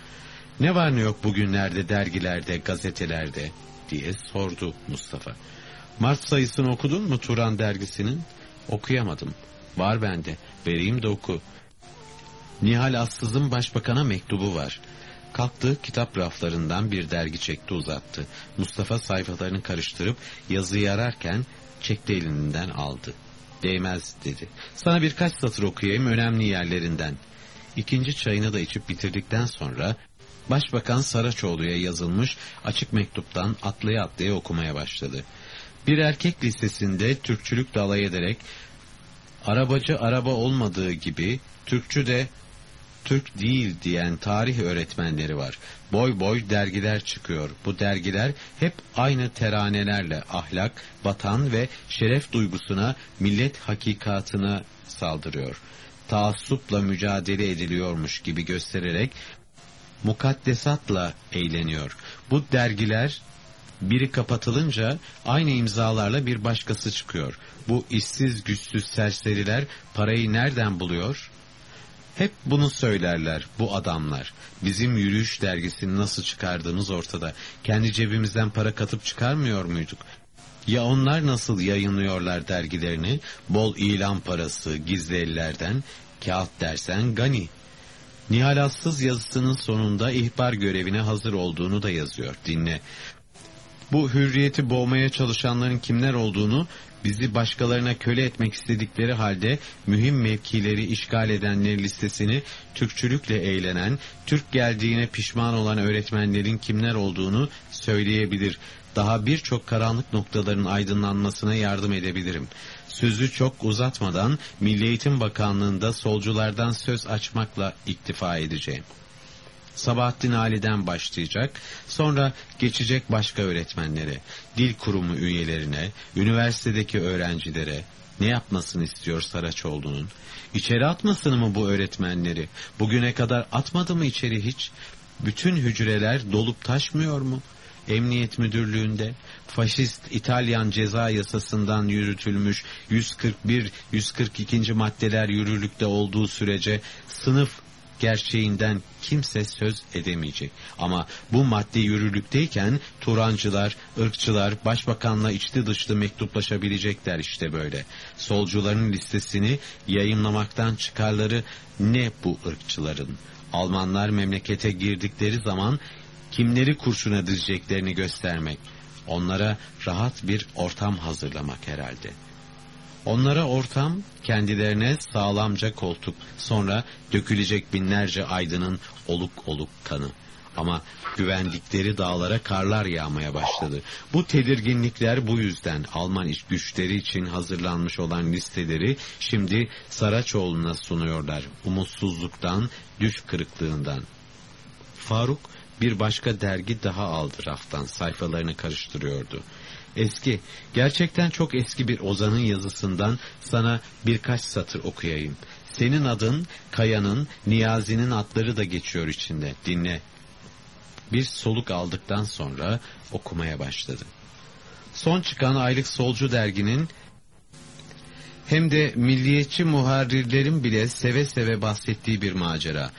Ne var ne yok bugünlerde dergilerde, gazetelerde diye sordu Mustafa. Mart sayısını okudun mu Turan dergisinin? Okuyamadım. Var bende. Vereyim de oku. Nihal Assız'ın başbakana mektubu var. Kalktı kitap raflarından bir dergi çekti uzattı. Mustafa sayfalarını karıştırıp yazıyı ararken çekti elinden aldı. Değmez dedi. Sana birkaç satır okuyayım önemli yerlerinden. İkinci çayını da içip bitirdikten sonra Başbakan Saraçoğlu'ya yazılmış açık mektuptan atlaya atlaya okumaya başladı. Bir erkek lisesinde Türkçülük dalay ederek arabacı araba olmadığı gibi Türkçü de Türk değil diyen tarih öğretmenleri var. Boy boy dergiler çıkıyor. Bu dergiler hep aynı teranelerle ahlak, vatan ve şeref duygusuna, millet hakikatına saldırıyor. Taassupla mücadele ediliyormuş gibi göstererek mukaddesatla eğleniyor. Bu dergiler biri kapatılınca aynı imzalarla bir başkası çıkıyor. Bu işsiz güçsüz serseriler parayı nereden buluyor? Hep bunu söylerler bu adamlar. Bizim yürüyüş dergisini nasıl çıkardığımız ortada. Kendi cebimizden para katıp çıkarmıyor muyduk? Ya onlar nasıl yayınlıyorlar dergilerini? Bol ilan parası, gizli ellerden, kağıt dersen gani. Nihalatsız yazısının sonunda ihbar görevine hazır olduğunu da yazıyor. Dinle. Bu hürriyeti boğmaya çalışanların kimler olduğunu bizi başkalarına köle etmek istedikleri halde mühim mevkileri işgal edenler listesini Türkçülükle eğlenen, Türk geldiğine pişman olan öğretmenlerin kimler olduğunu söyleyebilir. Daha birçok karanlık noktaların aydınlanmasına yardım edebilirim. Sözü çok uzatmadan Milli Eğitim Bakanlığı'nda solculardan söz açmakla iktifa edeceğim. Sabahattin Ali'den başlayacak, sonra geçecek başka öğretmenlere, dil kurumu üyelerine, üniversitedeki öğrencilere, ne yapmasını istiyor Saraçoğlu'nun? İçeri atmasını mı bu öğretmenleri? Bugüne kadar atmadı mı içeri hiç? Bütün hücreler dolup taşmıyor mu? Emniyet Müdürlüğü'nde faşist İtalyan ceza yasasından yürütülmüş 141-142. maddeler yürürlükte olduğu sürece sınıf gerçeğinden kimse söz edemeyecek. Ama bu madde yürürlükteyken Turancılar, ırkçılar başbakanla içli dışlı mektuplaşabilecekler işte böyle. Solcuların listesini yayınlamaktan çıkarları ne bu ırkçıların? Almanlar memlekete girdikleri zaman kimleri kurşuna dizeceklerini göstermek, onlara rahat bir ortam hazırlamak herhalde. Onlara ortam, kendilerine sağlamca koltuk, sonra dökülecek binlerce aydının oluk oluk kanı. Ama güvendikleri dağlara karlar yağmaya başladı. Bu tedirginlikler bu yüzden Alman iç güçleri için hazırlanmış olan listeleri şimdi Saraçoğlu'na sunuyorlar. Umutsuzluktan, düş kırıklığından. Faruk bir başka dergi daha aldı raftan sayfalarını karıştırıyordu. Eski, gerçekten çok eski bir ozanın yazısından sana birkaç satır okuyayım. Senin adın, Kaya'nın, Niyazi'nin adları da geçiyor içinde. Dinle. Bir soluk aldıktan sonra okumaya başladı. Son çıkan aylık solcu derginin hem de milliyetçi muharrirlerin bile seve seve bahsettiği bir macera.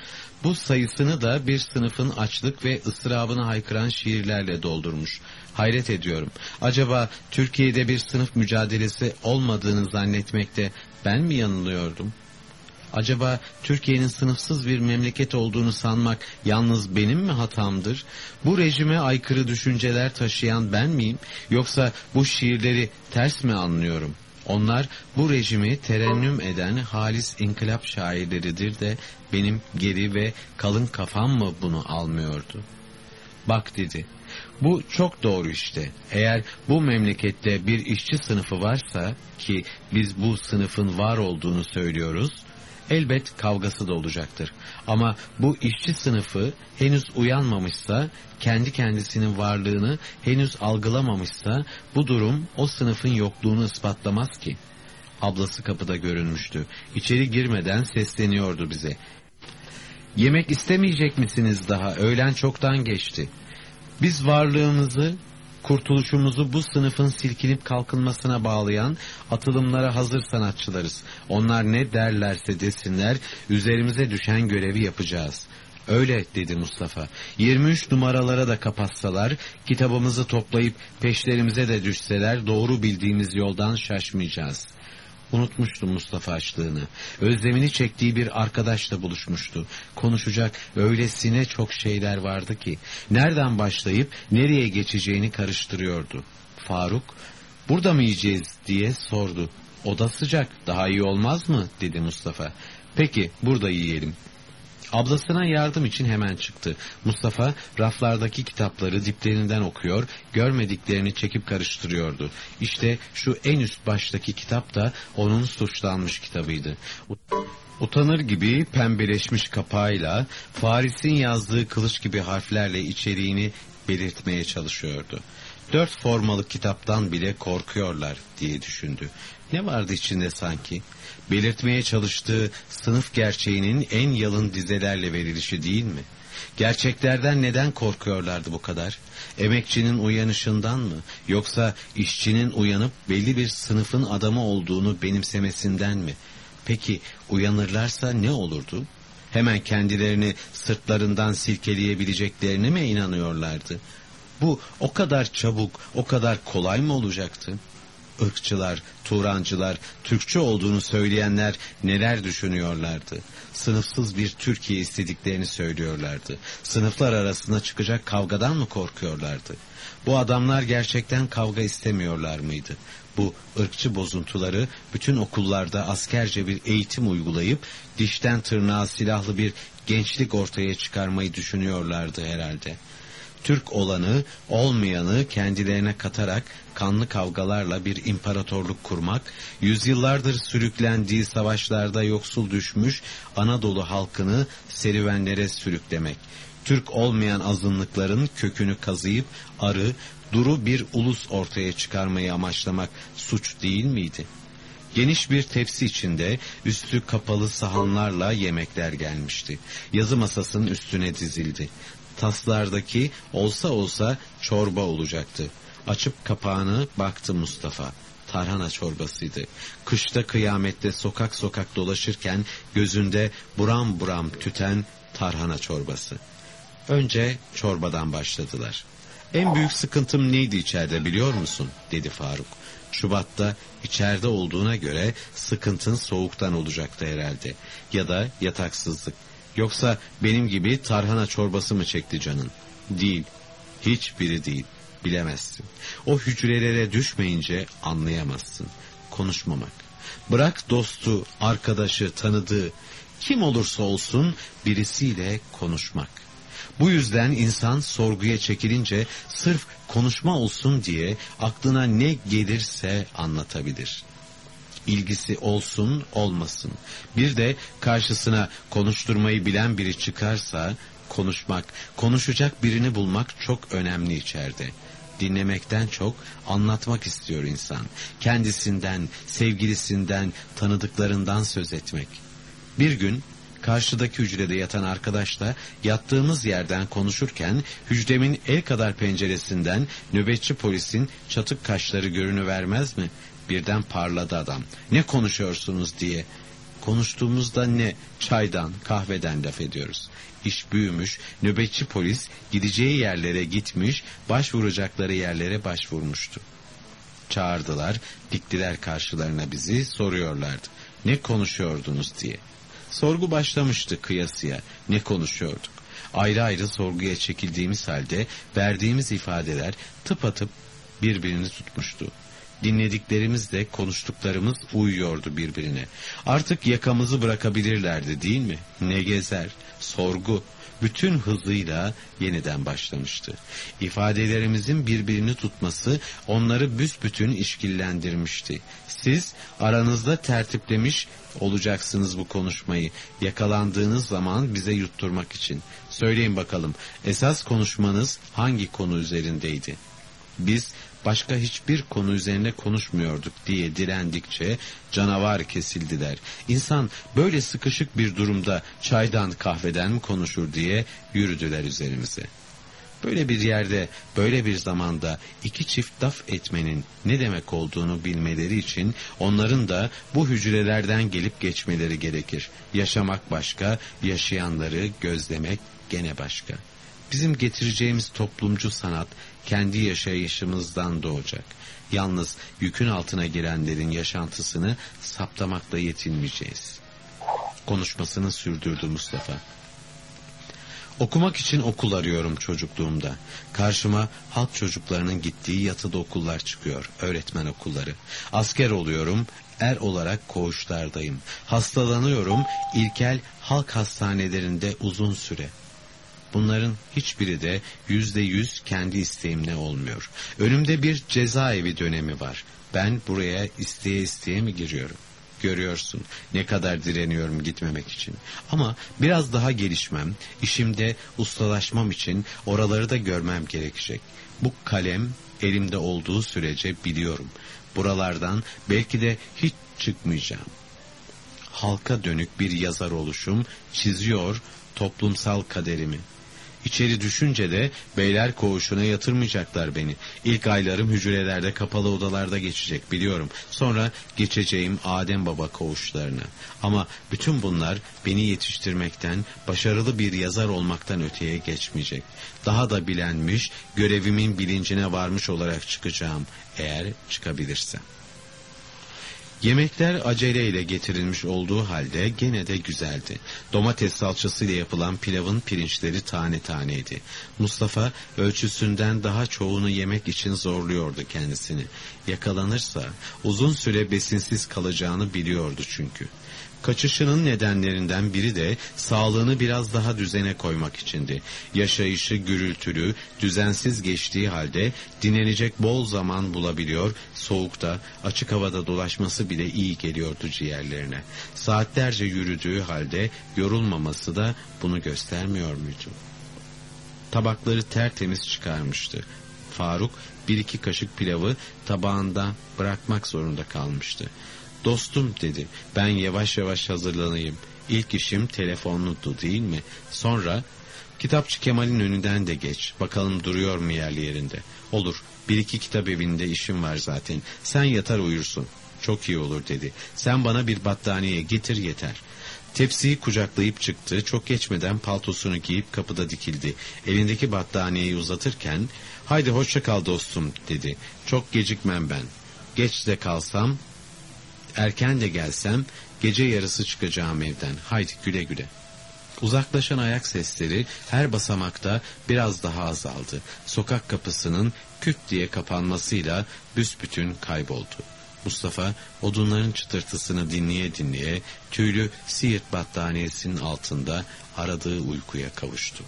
Bu sayısını da bir sınıfın açlık ve ıstırabını haykıran şiirlerle doldurmuş. Hayret ediyorum. Acaba Türkiye'de bir sınıf mücadelesi olmadığını zannetmekte ben mi yanılıyordum? Acaba Türkiye'nin sınıfsız bir memleket olduğunu sanmak yalnız benim mi hatamdır? Bu rejime aykırı düşünceler taşıyan ben miyim? Yoksa bu şiirleri ters mi anlıyorum?'' Onlar bu rejimi terennüm eden halis inkılap şairleridir de benim geri ve kalın kafam mı bunu almıyordu? Bak dedi, bu çok doğru işte. Eğer bu memlekette bir işçi sınıfı varsa ki biz bu sınıfın var olduğunu söylüyoruz, elbet kavgası da olacaktır. Ama bu işçi sınıfı henüz uyanmamışsa, kendi kendisinin varlığını henüz algılamamışsa, bu durum o sınıfın yokluğunu ispatlamaz ki. Ablası kapıda görünmüştü. İçeri girmeden sesleniyordu bize. Yemek istemeyecek misiniz daha? Öğlen çoktan geçti. Biz varlığımızı kurtuluşumuzu bu sınıfın silkinip kalkınmasına bağlayan atılımlara hazır sanatçılarız. Onlar ne derlerse desinler üzerimize düşen görevi yapacağız. Öyle dedi Mustafa. 23 numaralara da kapatsalar, kitabımızı toplayıp peşlerimize de düşseler doğru bildiğimiz yoldan şaşmayacağız. Unutmuştu Mustafa açlığını. Özlemini çektiği bir arkadaşla buluşmuştu. Konuşacak öylesine çok şeyler vardı ki nereden başlayıp nereye geçeceğini karıştırıyordu. Faruk, burada mı yiyeceğiz diye sordu. Oda sıcak, daha iyi olmaz mı dedi Mustafa. Peki, burada yiyelim. Ablasına yardım için hemen çıktı. Mustafa raflardaki kitapları diplerinden okuyor, görmediklerini çekip karıştırıyordu. İşte şu en üst baştaki kitap da onun suçlanmış kitabıydı. Utanır gibi pembeleşmiş kapağıyla Faris'in yazdığı kılıç gibi harflerle içeriğini belirtmeye çalışıyordu. Dört formalık kitaptan bile korkuyorlar diye düşündü. Ne vardı içinde sanki? Belirtmeye çalıştığı sınıf gerçeğinin en yalın dizelerle verilişi değil mi? Gerçeklerden neden korkuyorlardı bu kadar? Emekçinin uyanışından mı? Yoksa işçinin uyanıp belli bir sınıfın adamı olduğunu benimsemesinden mi? Peki uyanırlarsa ne olurdu? Hemen kendilerini sırtlarından silkeleyebileceklerine mi inanıyorlardı? Bu o kadar çabuk, o kadar kolay mı olacaktı? Irkçılar, Turancılar, Türkçe olduğunu söyleyenler neler düşünüyorlardı? Sınıfsız bir Türkiye istediklerini söylüyorlardı. Sınıflar arasında çıkacak kavgadan mı korkuyorlardı? Bu adamlar gerçekten kavga istemiyorlar mıydı? Bu ırkçı bozuntuları bütün okullarda askerce bir eğitim uygulayıp dişten tırnağa silahlı bir gençlik ortaya çıkarmayı düşünüyorlardı herhalde. Türk olanı, olmayanı kendilerine katarak kanlı kavgalarla bir imparatorluk kurmak, yüzyıllardır sürüklendiği savaşlarda yoksul düşmüş Anadolu halkını serüvenlere sürüklemek, Türk olmayan azınlıkların kökünü kazıyıp arı, duru bir ulus ortaya çıkarmayı amaçlamak suç değil miydi? Geniş bir tepsi içinde üstü kapalı sahanlarla yemekler gelmişti. Yazı masasının üstüne dizildi taslardaki olsa olsa çorba olacaktı. Açıp kapağını baktı Mustafa. Tarhana çorbasıydı. Kışta kıyamette sokak sokak dolaşırken gözünde buram buram tüten tarhana çorbası. Önce çorbadan başladılar. En büyük sıkıntım neydi içeride biliyor musun? dedi Faruk. Şubat'ta içeride olduğuna göre sıkıntın soğuktan olacaktı herhalde. Ya da yataksızlık. Yoksa benim gibi tarhana çorbası mı çekti canın? Değil. Hiçbiri değil. Bilemezsin. O hücrelere düşmeyince anlayamazsın. Konuşmamak. Bırak dostu, arkadaşı, tanıdığı, kim olursa olsun birisiyle konuşmak. Bu yüzden insan sorguya çekilince sırf konuşma olsun diye aklına ne gelirse anlatabilir.'' İlgisi olsun olmasın. Bir de karşısına konuşturmayı bilen biri çıkarsa konuşmak, konuşacak birini bulmak çok önemli içeride. Dinlemekten çok anlatmak istiyor insan. Kendisinden, sevgilisinden, tanıdıklarından söz etmek. Bir gün karşıdaki hücrede yatan arkadaşla yattığımız yerden konuşurken hücremin el kadar penceresinden nöbetçi polisin çatık kaşları görünü vermez mi? Birden parladı adam. Ne konuşuyorsunuz diye. Konuştuğumuzda ne? Çaydan, kahveden laf ediyoruz. İş büyümüş, nöbetçi polis gideceği yerlere gitmiş, başvuracakları yerlere başvurmuştu. Çağırdılar, diktiler karşılarına bizi, soruyorlardı. Ne konuşuyordunuz diye. Sorgu başlamıştı kıyasıya. Ne konuşuyorduk? Ayrı ayrı sorguya çekildiğimiz halde verdiğimiz ifadeler tıpatıp birbirini tutmuştu. Dinlediklerimiz de konuştuklarımız uyuyordu birbirine. Artık yakamızı bırakabilirlerdi değil mi? Ne gezer, sorgu, bütün hızıyla yeniden başlamıştı. İfadelerimizin birbirini tutması onları büsbütün işkillendirmişti. Siz aranızda tertiplemiş olacaksınız bu konuşmayı. Yakalandığınız zaman bize yutturmak için. Söyleyin bakalım esas konuşmanız hangi konu üzerindeydi? Biz başka hiçbir konu üzerine konuşmuyorduk diye direndikçe canavar kesildiler. İnsan böyle sıkışık bir durumda çaydan kahveden mi konuşur diye yürüdüler üzerimize. Böyle bir yerde, böyle bir zamanda iki çift laf etmenin ne demek olduğunu bilmeleri için onların da bu hücrelerden gelip geçmeleri gerekir. Yaşamak başka, yaşayanları gözlemek gene başka. Bizim getireceğimiz toplumcu sanat kendi yaşayışımızdan doğacak. Yalnız yükün altına girenlerin yaşantısını saptamakla yetinmeyeceğiz. Konuşmasını sürdürdü Mustafa. Okumak için okul arıyorum çocukluğumda. Karşıma halk çocuklarının gittiği yatılı okullar çıkıyor, öğretmen okulları. Asker oluyorum, er olarak koğuşlardayım. Hastalanıyorum, ilkel halk hastanelerinde uzun süre. Bunların hiçbiri de yüzde yüz kendi isteğimle olmuyor. Önümde bir cezaevi dönemi var. Ben buraya isteye isteye mi giriyorum? Görüyorsun ne kadar direniyorum gitmemek için. Ama biraz daha gelişmem, işimde ustalaşmam için oraları da görmem gerekecek. Bu kalem elimde olduğu sürece biliyorum. Buralardan belki de hiç çıkmayacağım. Halka dönük bir yazar oluşum çiziyor toplumsal kaderimi. İçeri düşünce de beyler koğuşuna yatırmayacaklar beni. İlk aylarım hücrelerde kapalı odalarda geçecek biliyorum. Sonra geçeceğim Adem Baba koğuşlarına. Ama bütün bunlar beni yetiştirmekten, başarılı bir yazar olmaktan öteye geçmeyecek. Daha da bilenmiş, görevimin bilincine varmış olarak çıkacağım eğer çıkabilirsem. Yemekler aceleyle getirilmiş olduğu halde gene de güzeldi. Domates salçasıyla yapılan pilavın pirinçleri tane taneydi. Mustafa ölçüsünden daha çoğunu yemek için zorluyordu kendisini. Yakalanırsa uzun süre besinsiz kalacağını biliyordu çünkü. Kaçışının nedenlerinden biri de sağlığını biraz daha düzene koymak içindi. Yaşayışı gürültülü, düzensiz geçtiği halde dinlenecek bol zaman bulabiliyor, soğukta, açık havada dolaşması bile iyi geliyordu ciğerlerine. Saatlerce yürüdüğü halde yorulmaması da bunu göstermiyor muydu? Tabakları tertemiz çıkarmıştı. Faruk bir iki kaşık pilavı tabağında bırakmak zorunda kalmıştı. Dostum dedi ben yavaş yavaş hazırlanayım. İlk işim telefonludu değil mi? Sonra kitapçı Kemal'in önünden de geç. Bakalım duruyor mu yerli yerinde. Olur bir iki kitap evinde işim var zaten. Sen yatar uyursun. Çok iyi olur dedi. Sen bana bir battaniye getir yeter. Tepsiyi kucaklayıp çıktı. Çok geçmeden paltosunu giyip kapıda dikildi. Elindeki battaniyeyi uzatırken haydi hoşça kal dostum dedi. Çok gecikmem ben. Geç de kalsam Erken de gelsem gece yarısı çıkacağım evden. Haydi güle güle. Uzaklaşan ayak sesleri her basamakta biraz daha azaldı. Sokak kapısının küt diye kapanmasıyla büsbütün kayboldu. Mustafa odunların çıtırtısını dinleye dinleye tüylü siirt battaniyesinin altında aradığı uykuya kavuştu.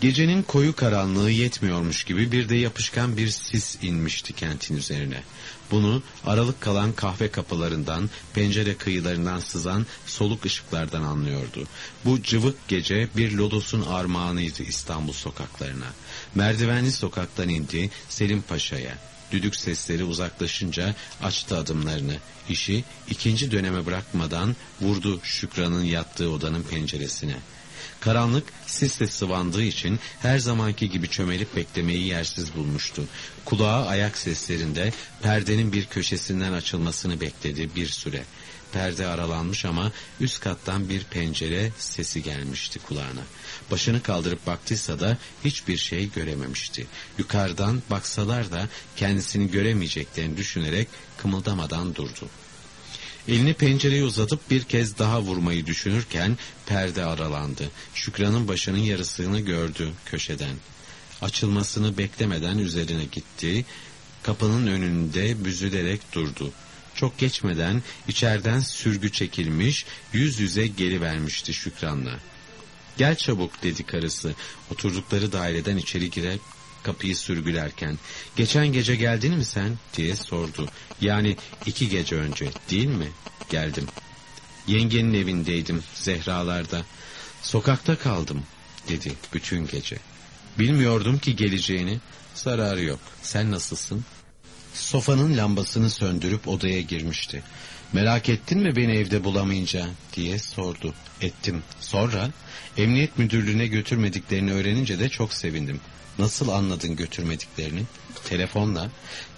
Gecenin koyu karanlığı yetmiyormuş gibi bir de yapışkan bir sis inmişti kentin üzerine. Bunu aralık kalan kahve kapılarından, pencere kıyılarından sızan soluk ışıklardan anlıyordu. Bu cıvık gece bir lodosun armağanıydı İstanbul sokaklarına. Merdivenli sokaktan indi Selim Paşa'ya. Düdük sesleri uzaklaşınca açtı adımlarını. İşi ikinci döneme bırakmadan vurdu Şükran'ın yattığı odanın penceresine. Karanlık sisle sıvandığı için her zamanki gibi çömelip beklemeyi yersiz bulmuştu. Kulağa ayak seslerinde perdenin bir köşesinden açılmasını bekledi bir süre. Perde aralanmış ama üst kattan bir pencere sesi gelmişti kulağına. Başını kaldırıp baktıysa da hiçbir şey görememişti. Yukarıdan baksalar da kendisini göremeyeceklerini düşünerek kımıldamadan durdu. Elini pencereye uzatıp bir kez daha vurmayı düşünürken perde aralandı. Şükran'ın başının yarısını gördü köşeden. Açılmasını beklemeden üzerine gitti. Kapının önünde büzülerek durdu. Çok geçmeden içeriden sürgü çekilmiş, yüz yüze geri vermişti Şükran'la. Gel çabuk dedi karısı. Oturdukları daireden içeri girip kapıyı sürgülerken. Geçen gece geldin mi sen diye sordu. Yani iki gece önce değil mi? Geldim. Yengenin evindeydim Zehralarda. Sokakta kaldım dedi bütün gece. Bilmiyordum ki geleceğini. Zararı yok. Sen nasılsın? Sofanın lambasını söndürüp odaya girmişti. Merak ettin mi beni evde bulamayınca diye sordu. Ettim. Sonra emniyet müdürlüğüne götürmediklerini öğrenince de çok sevindim. Nasıl anladın götürmediklerini? Telefonla.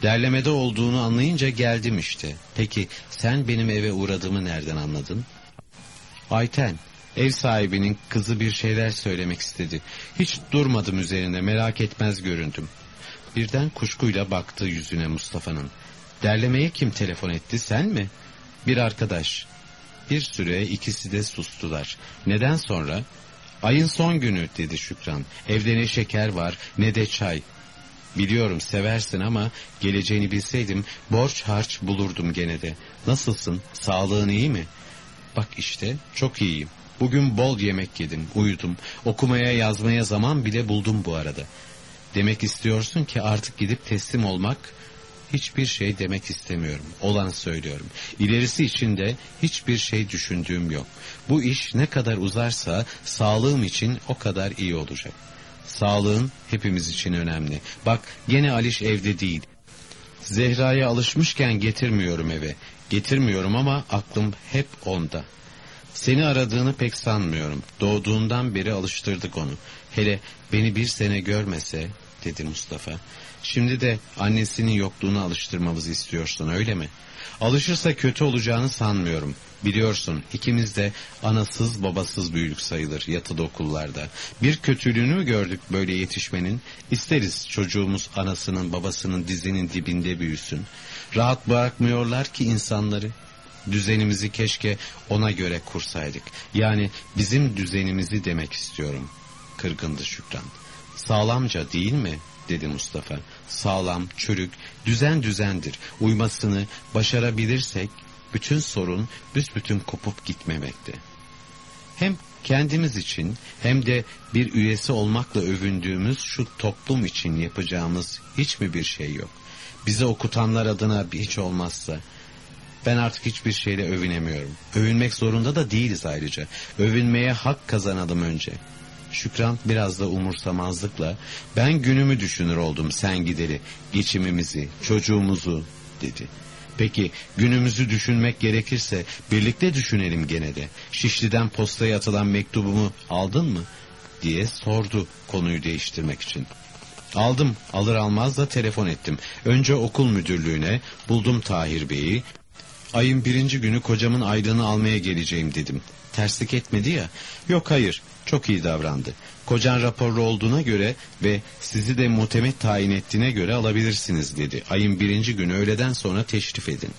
Derlemede olduğunu anlayınca geldim işte. Peki sen benim eve uğradığımı nereden anladın? Ayten, ev sahibinin kızı bir şeyler söylemek istedi. Hiç durmadım üzerine merak etmez göründüm. Birden kuşkuyla baktı yüzüne Mustafa'nın. Derlemeye kim telefon etti sen mi? Bir arkadaş. Bir süre ikisi de sustular. Neden sonra? Ayın son günü dedi Şükran. Evde ne şeker var ne de çay. Biliyorum seversin ama geleceğini bilseydim borç harç bulurdum gene de. Nasılsın? Sağlığın iyi mi? Bak işte çok iyiyim. Bugün bol yemek yedim, uyudum. Okumaya yazmaya zaman bile buldum bu arada. Demek istiyorsun ki artık gidip teslim olmak hiçbir şey demek istemiyorum. Olanı söylüyorum. İlerisi için de hiçbir şey düşündüğüm yok. Bu iş ne kadar uzarsa sağlığım için o kadar iyi olacak. Sağlığın hepimiz için önemli. Bak gene Aliş evde değil. Zehra'ya alışmışken getirmiyorum eve. Getirmiyorum ama aklım hep onda. Seni aradığını pek sanmıyorum. Doğduğundan beri alıştırdık onu. Hele beni bir sene görmese, dedi Mustafa. Şimdi de annesinin yokluğunu alıştırmamızı istiyorsun öyle mi? Alışırsa kötü olacağını sanmıyorum. Biliyorsun ikimiz de anasız babasız büyüdük sayılır yatılı okullarda. Bir kötülüğünü gördük böyle yetişmenin? İsteriz çocuğumuz anasının babasının dizinin dibinde büyüsün. Rahat bırakmıyorlar ki insanları. Düzenimizi keşke ona göre kursaydık. Yani bizim düzenimizi demek istiyorum. Kırgındı Şükran. Sağlamca değil mi? dedi Mustafa. Sağlam, çürük, düzen düzendir. Uymasını başarabilirsek bütün sorun büsbütün kopup gitmemekte. Hem kendimiz için hem de bir üyesi olmakla övündüğümüz şu toplum için yapacağımız hiç mi bir şey yok? Bize okutanlar adına hiç olmazsa ben artık hiçbir şeyle övünemiyorum. Övünmek zorunda da değiliz ayrıca. Övünmeye hak kazanalım önce. Şükran biraz da umursamazlıkla ben günümü düşünür oldum sen gideli, geçimimizi, çocuğumuzu dedi. Peki günümüzü düşünmek gerekirse birlikte düşünelim gene de. Şişli'den postaya atılan mektubumu aldın mı? diye sordu konuyu değiştirmek için. Aldım alır almaz da telefon ettim. Önce okul müdürlüğüne buldum Tahir Bey'i. Ayın birinci günü kocamın aylığını almaya geleceğim dedim. Terslik etmedi ya. Yok hayır çok iyi davrandı. Kocan raporlu olduğuna göre ve sizi de muhtemet tayin ettiğine göre alabilirsiniz dedi. Ayın birinci günü öğleden sonra teşrif edin.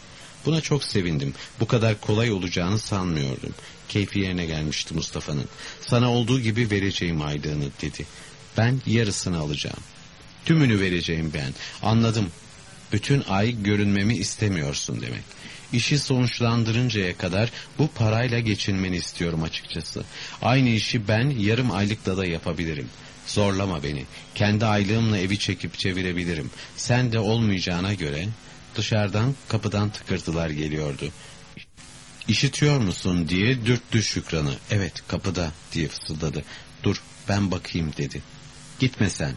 Buna çok sevindim. Bu kadar kolay olacağını sanmıyordum. Keyfi yerine gelmişti Mustafa'nın. Sana olduğu gibi vereceğim aylığını dedi. Ben yarısını alacağım. Tümünü vereceğim ben. Anladım. Bütün ay görünmemi istemiyorsun demek. İşi sonuçlandırıncaya kadar bu parayla geçinmeni istiyorum açıkçası. Aynı işi ben yarım aylıkla da yapabilirim. Zorlama beni. Kendi aylığımla evi çekip çevirebilirim. Sen de olmayacağına göre dışarıdan kapıdan tıkırtılar geliyordu. İşitiyor musun diye dürttü Şükran'ı. Evet kapıda diye fısıldadı. Dur ben bakayım dedi. Gitme sen.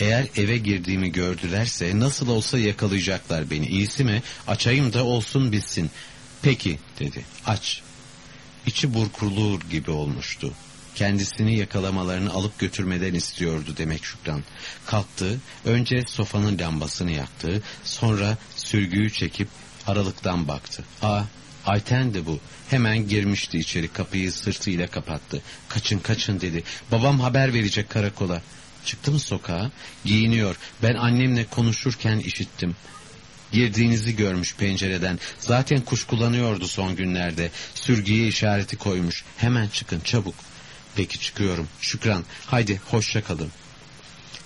Eğer eve girdiğimi gördülerse nasıl olsa yakalayacaklar beni. İyisi mi? Açayım da olsun bitsin. Peki dedi. Aç. İçi burkulur gibi olmuştu. Kendisini yakalamalarını alıp götürmeden istiyordu demek Şükran. Kalktı, önce sofanın lambasını yaktı, sonra sürgüyü çekip aralıktan baktı. Aa, Ayten de bu. Hemen girmişti içeri kapıyı sırtıyla kapattı. Kaçın kaçın dedi. Babam haber verecek karakola. Çıktım sokağa, giyiniyor. Ben annemle konuşurken işittim. Girdiğinizi görmüş pencereden. Zaten kuş kullanıyordu son günlerde. Sürgüye işareti koymuş. Hemen çıkın çabuk. Peki çıkıyorum. Şükran, haydi hoşça kalın.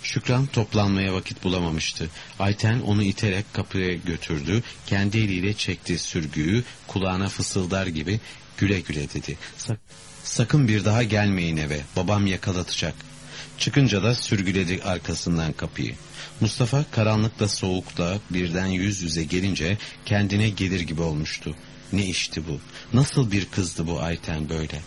Şükran toplanmaya vakit bulamamıştı. Ayten onu iterek kapıya götürdü. Kendi eliyle çekti sürgüyü. Kulağına fısıldar gibi güle güle dedi. Sakın bir daha gelmeyin eve. Babam yakalatacak.'' Çıkınca da sürgüledi arkasından kapıyı. Mustafa karanlıkla soğukla birden yüz yüze gelince kendine gelir gibi olmuştu. Ne işti bu? Nasıl bir kızdı bu Ayten böyle?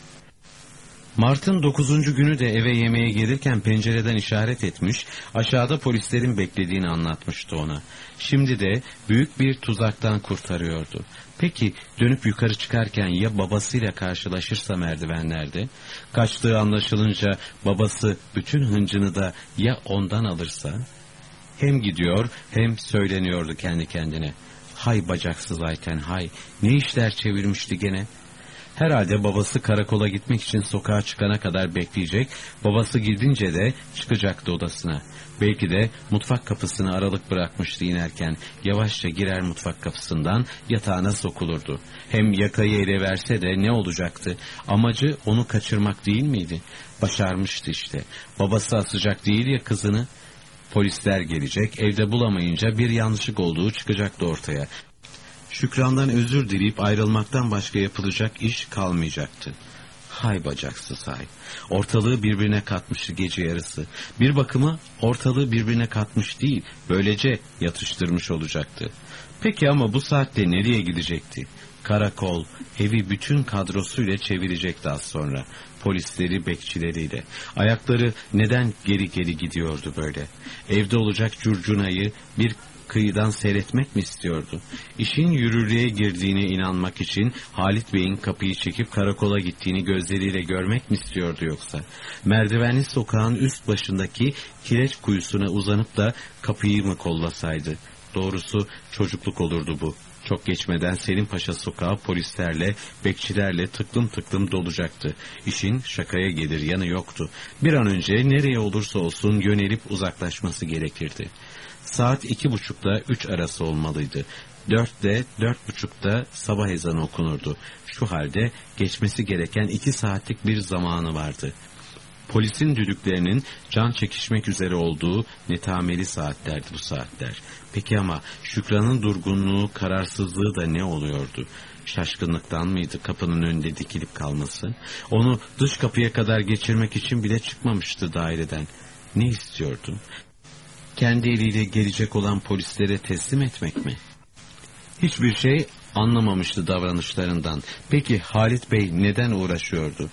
Mart'ın dokuzuncu günü de eve yemeğe gelirken pencereden işaret etmiş, aşağıda polislerin beklediğini anlatmıştı ona. Şimdi de büyük bir tuzaktan kurtarıyordu. Peki dönüp yukarı çıkarken ya babasıyla karşılaşırsa merdivenlerde? Kaçtığı anlaşılınca babası bütün hıncını da ya ondan alırsa? Hem gidiyor hem söyleniyordu kendi kendine. Hay bacaksız Ayten hay ne işler çevirmişti gene? Herhalde babası karakola gitmek için sokağa çıkana kadar bekleyecek, babası gidince de çıkacaktı odasına. Belki de mutfak kapısını aralık bırakmıştı inerken, yavaşça girer mutfak kapısından yatağına sokulurdu. Hem yakayı ele verse de ne olacaktı? Amacı onu kaçırmak değil miydi? Başarmıştı işte. Babası asacak değil ya kızını. Polisler gelecek, evde bulamayınca bir yanlışlık olduğu çıkacaktı ortaya. Şükran'dan özür dileyip ayrılmaktan başka yapılacak iş kalmayacaktı. Hay bacaksız hay. Ortalığı birbirine katmıştı gece yarısı. Bir bakıma ortalığı birbirine katmış değil, böylece yatıştırmış olacaktı. Peki ama bu saatte nereye gidecekti? Karakol, evi bütün kadrosuyla çevirecekti az sonra. Polisleri, bekçileriyle. Ayakları neden geri geri gidiyordu böyle? Evde olacak curcunayı bir kıyıdan seyretmek mi istiyordu? İşin yürürlüğe girdiğine inanmak için Halit Bey'in kapıyı çekip karakola gittiğini gözleriyle görmek mi istiyordu yoksa? Merdivenli sokağın üst başındaki kireç kuyusuna uzanıp da kapıyı mı kollasaydı? Doğrusu çocukluk olurdu bu. Çok geçmeden Selim Paşa sokağı polislerle, bekçilerle tıklım tıklım dolacaktı. İşin şakaya gelir yanı yoktu. Bir an önce nereye olursa olsun yönelip uzaklaşması gerekirdi. Saat iki buçukta üç arası olmalıydı. Dörtte, dört buçukta sabah ezanı okunurdu. Şu halde geçmesi gereken iki saatlik bir zamanı vardı. Polisin düdüklerinin can çekişmek üzere olduğu netameli saatlerdi bu saatler. Peki ama Şükran'ın durgunluğu, kararsızlığı da ne oluyordu? Şaşkınlıktan mıydı kapının önünde dikilip kalması? Onu dış kapıya kadar geçirmek için bile çıkmamıştı daireden. Ne istiyordu? Kendi eliyle gelecek olan polislere teslim etmek mi? Hiçbir şey anlamamıştı davranışlarından. Peki Halit Bey neden uğraşıyordu?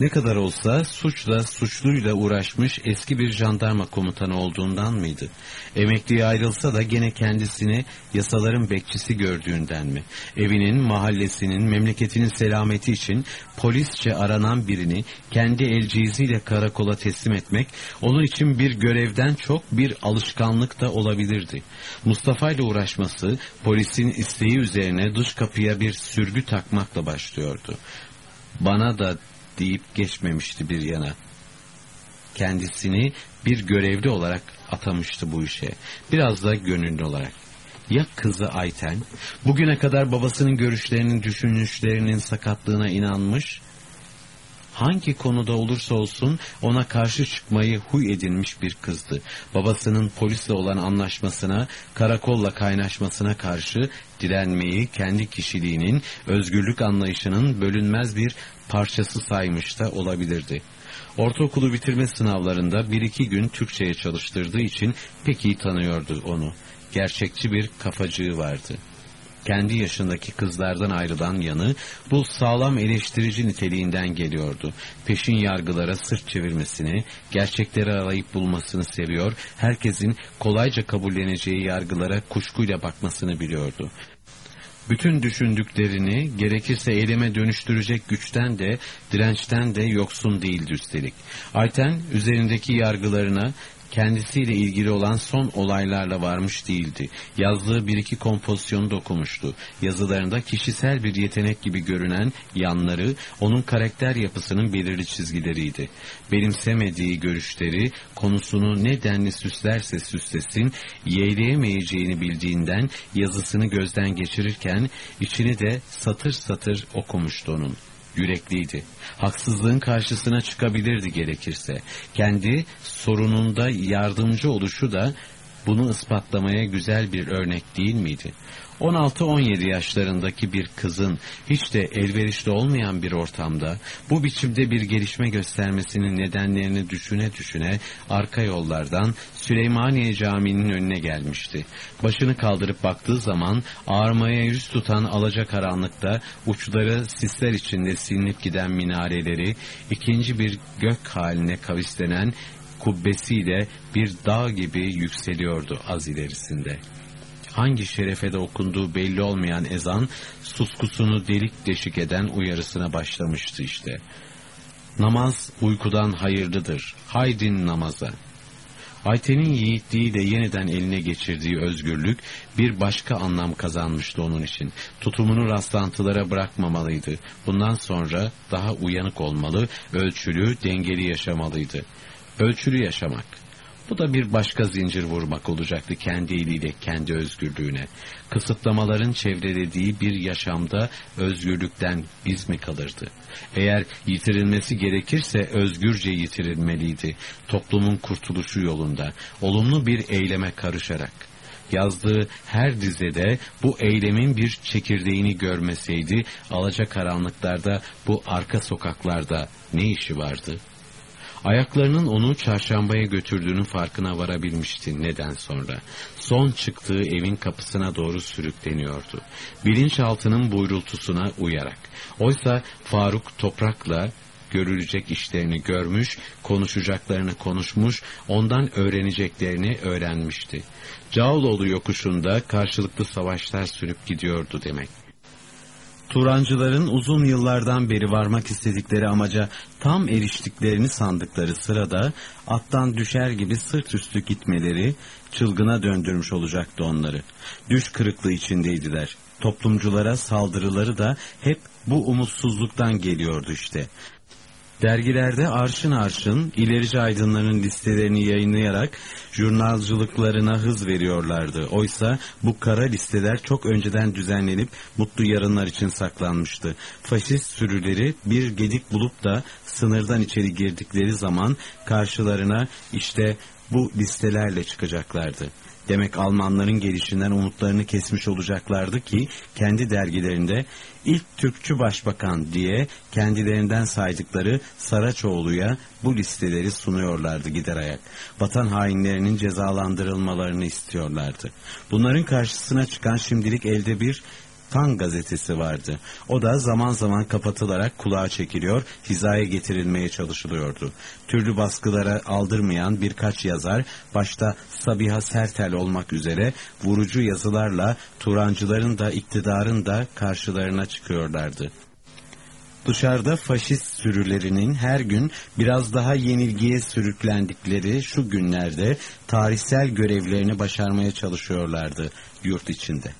Ne kadar olsa suçla suçluyla uğraşmış eski bir jandarma komutanı olduğundan mıydı? Emekliye ayrılsa da gene kendisini yasaların bekçisi gördüğünden mi? Evinin, mahallesinin, memleketinin selameti için polisçe aranan birini kendi elciziyle karakola teslim etmek onun için bir görevden çok bir alışkanlık da olabilirdi. Mustafa ile uğraşması polisin isteği üzerine dış kapıya bir sürgü takmakla başlıyordu. Bana da deyip geçmemişti bir yana. Kendisini bir görevli olarak atamıştı bu işe. Biraz da gönüllü olarak. Ya kızı Ayten, bugüne kadar babasının görüşlerinin, düşünüşlerinin sakatlığına inanmış, hangi konuda olursa olsun ona karşı çıkmayı huy edinmiş bir kızdı. Babasının polisle olan anlaşmasına, karakolla kaynaşmasına karşı direnmeyi kendi kişiliğinin, özgürlük anlayışının bölünmez bir parçası saymış da olabilirdi. Ortaokulu bitirme sınavlarında bir iki gün Türkçe'ye çalıştırdığı için pek iyi tanıyordu onu. Gerçekçi bir kafacığı vardı. Kendi yaşındaki kızlardan ayrılan yanı bu sağlam eleştirici niteliğinden geliyordu. Peşin yargılara sırt çevirmesini, gerçekleri arayıp bulmasını seviyor, herkesin kolayca kabulleneceği yargılara kuşkuyla bakmasını biliyordu bütün düşündüklerini gerekirse eyleme dönüştürecek güçten de dirençten de yoksun değildi üstelik. Ayten üzerindeki yargılarına kendisiyle ilgili olan son olaylarla varmış değildi. Yazdığı bir iki kompozisyonu da okumuştu. Yazılarında kişisel bir yetenek gibi görünen yanları onun karakter yapısının belirli çizgileriydi. Benimsemediği görüşleri konusunu ne denli süslerse süslesin yeğleyemeyeceğini bildiğinden yazısını gözden geçirirken içini de satır satır okumuştu onun yürekliydi. Haksızlığın karşısına çıkabilirdi gerekirse. Kendi sorununda yardımcı oluşu da bunu ispatlamaya güzel bir örnek değil miydi? 16-17 yaşlarındaki bir kızın hiç de elverişli olmayan bir ortamda bu biçimde bir gelişme göstermesinin nedenlerini düşüne düşüne arka yollardan Süleymaniye Camii'nin önüne gelmişti. Başını kaldırıp baktığı zaman ağarmaya yüz tutan alacakaranlıkta uçları sisler içinde silinip giden minareleri ikinci bir gök haline kavislenen kubbesiyle bir dağ gibi yükseliyordu az ilerisinde hangi şerefede okunduğu belli olmayan ezan suskusunu delik deşik eden uyarısına başlamıştı işte. Namaz uykudan hayırlıdır. Haydin namaza. Ayten'in yiğitliğiyle yeniden eline geçirdiği özgürlük bir başka anlam kazanmıştı onun için. Tutumunu rastlantılara bırakmamalıydı. Bundan sonra daha uyanık olmalı, ölçülü, dengeli yaşamalıydı. Ölçülü yaşamak. Bu da bir başka zincir vurmak olacaktı kendi eliyle kendi özgürlüğüne. Kısıtlamaların çevrelediği bir yaşamda özgürlükten iz mi kalırdı? Eğer yitirilmesi gerekirse özgürce yitirilmeliydi. Toplumun kurtuluşu yolunda, olumlu bir eyleme karışarak. Yazdığı her dizede bu eylemin bir çekirdeğini görmeseydi, alacakaranlıklarda bu arka sokaklarda ne işi vardı?'' Ayaklarının onu çarşambaya götürdüğünün farkına varabilmişti neden sonra. Son çıktığı evin kapısına doğru sürükleniyordu. Bilinçaltının buyrultusuna uyarak. Oysa Faruk toprakla görülecek işlerini görmüş, konuşacaklarını konuşmuş, ondan öğreneceklerini öğrenmişti. Cağaloğlu yokuşunda karşılıklı savaşlar sürüp gidiyordu demek. Turancıların uzun yıllardan beri varmak istedikleri amaca tam eriştiklerini sandıkları sırada attan düşer gibi sırt üstü gitmeleri çılgına döndürmüş olacaktı onları. Düş kırıklığı içindeydiler. Toplumculara saldırıları da hep bu umutsuzluktan geliyordu işte. Dergilerde arşın arşın ilerici aydınların listelerini yayınlayarak jurnalcılıklarına hız veriyorlardı. Oysa bu kara listeler çok önceden düzenlenip mutlu yarınlar için saklanmıştı. Faşist sürüleri bir gedik bulup da sınırdan içeri girdikleri zaman karşılarına işte bu listelerle çıkacaklardı. Demek Almanların gelişinden umutlarını kesmiş olacaklardı ki kendi dergilerinde ilk Türkçü başbakan diye kendilerinden saydıkları Saraçoğlu'ya bu listeleri sunuyorlardı gider ayak. Vatan hainlerinin cezalandırılmalarını istiyorlardı. Bunların karşısına çıkan şimdilik elde bir Tan gazetesi vardı. O da zaman zaman kapatılarak kulağa çekiliyor, hizaya getirilmeye çalışılıyordu. Türlü baskılara aldırmayan birkaç yazar, başta Sabiha Sertel olmak üzere vurucu yazılarla Turancıların da iktidarın da karşılarına çıkıyorlardı. Dışarıda faşist sürülerinin her gün biraz daha yenilgiye sürüklendikleri şu günlerde tarihsel görevlerini başarmaya çalışıyorlardı yurt içinde.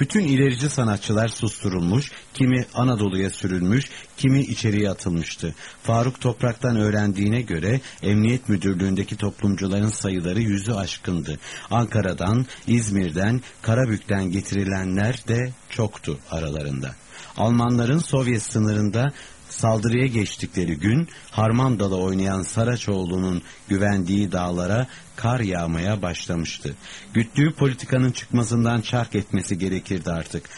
Bütün ilerici sanatçılar susturulmuş, kimi Anadolu'ya sürülmüş, kimi içeriye atılmıştı. Faruk Toprak'tan öğrendiğine göre Emniyet Müdürlüğü'ndeki toplumcuların sayıları yüzü aşkındı. Ankara'dan, İzmir'den, Karabük'ten getirilenler de çoktu aralarında. Almanların Sovyet sınırında Saldırıya geçtikleri gün Harmandalı oynayan Saraçoğlu'nun güvendiği dağlara kar yağmaya başlamıştı. Güttüğü politikanın çıkmasından çark etmesi gerekirdi artık.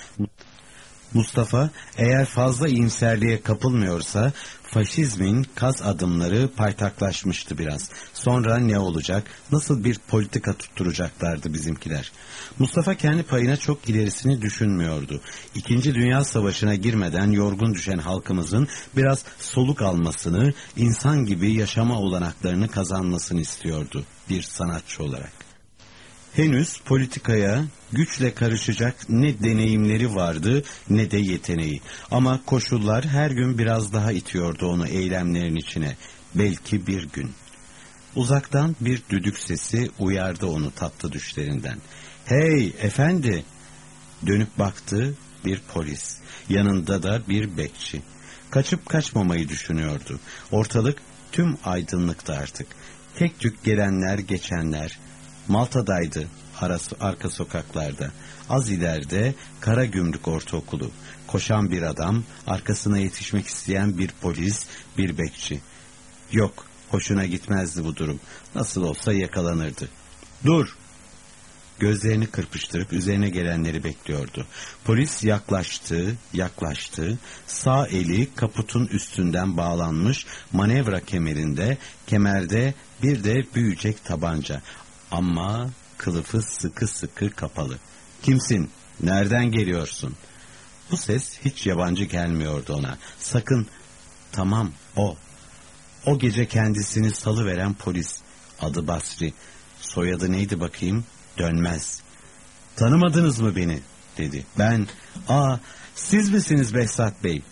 Mustafa eğer fazla iyimserliğe kapılmıyorsa faşizmin kaz adımları paytaklaşmıştı biraz. Sonra ne olacak? Nasıl bir politika tutturacaklardı bizimkiler? Mustafa kendi payına çok ilerisini düşünmüyordu. İkinci Dünya Savaşı'na girmeden yorgun düşen halkımızın biraz soluk almasını, insan gibi yaşama olanaklarını kazanmasını istiyordu bir sanatçı olarak. Henüz politikaya güçle karışacak ne deneyimleri vardı ne de yeteneği. Ama koşullar her gün biraz daha itiyordu onu eylemlerin içine. Belki bir gün. Uzaktan bir düdük sesi uyardı onu tatlı düşlerinden. Hey efendi! Dönüp baktı bir polis. Yanında da bir bekçi. Kaçıp kaçmamayı düşünüyordu. Ortalık tüm aydınlıktı artık. Tek tük gelenler geçenler. Malta'daydı arası, arka sokaklarda. Az ileride Kara Gümrük Ortaokulu. Koşan bir adam, arkasına yetişmek isteyen bir polis, bir bekçi. Yok, hoşuna gitmezdi bu durum. Nasıl olsa yakalanırdı. Dur! Gözlerini kırpıştırıp üzerine gelenleri bekliyordu. Polis yaklaştı, yaklaştı. Sağ eli kaputun üstünden bağlanmış manevra kemerinde, kemerde bir de büyüyecek tabanca. Ama kılıfı sıkı sıkı kapalı. Kimsin? Nereden geliyorsun? Bu ses hiç yabancı gelmiyordu ona. Sakın, tamam o. O gece kendisini salıveren polis. Adı Basri. Soyadı neydi bakayım? Dönmez. Tanımadınız mı beni? dedi. Ben, aa siz misiniz Behzat Bey?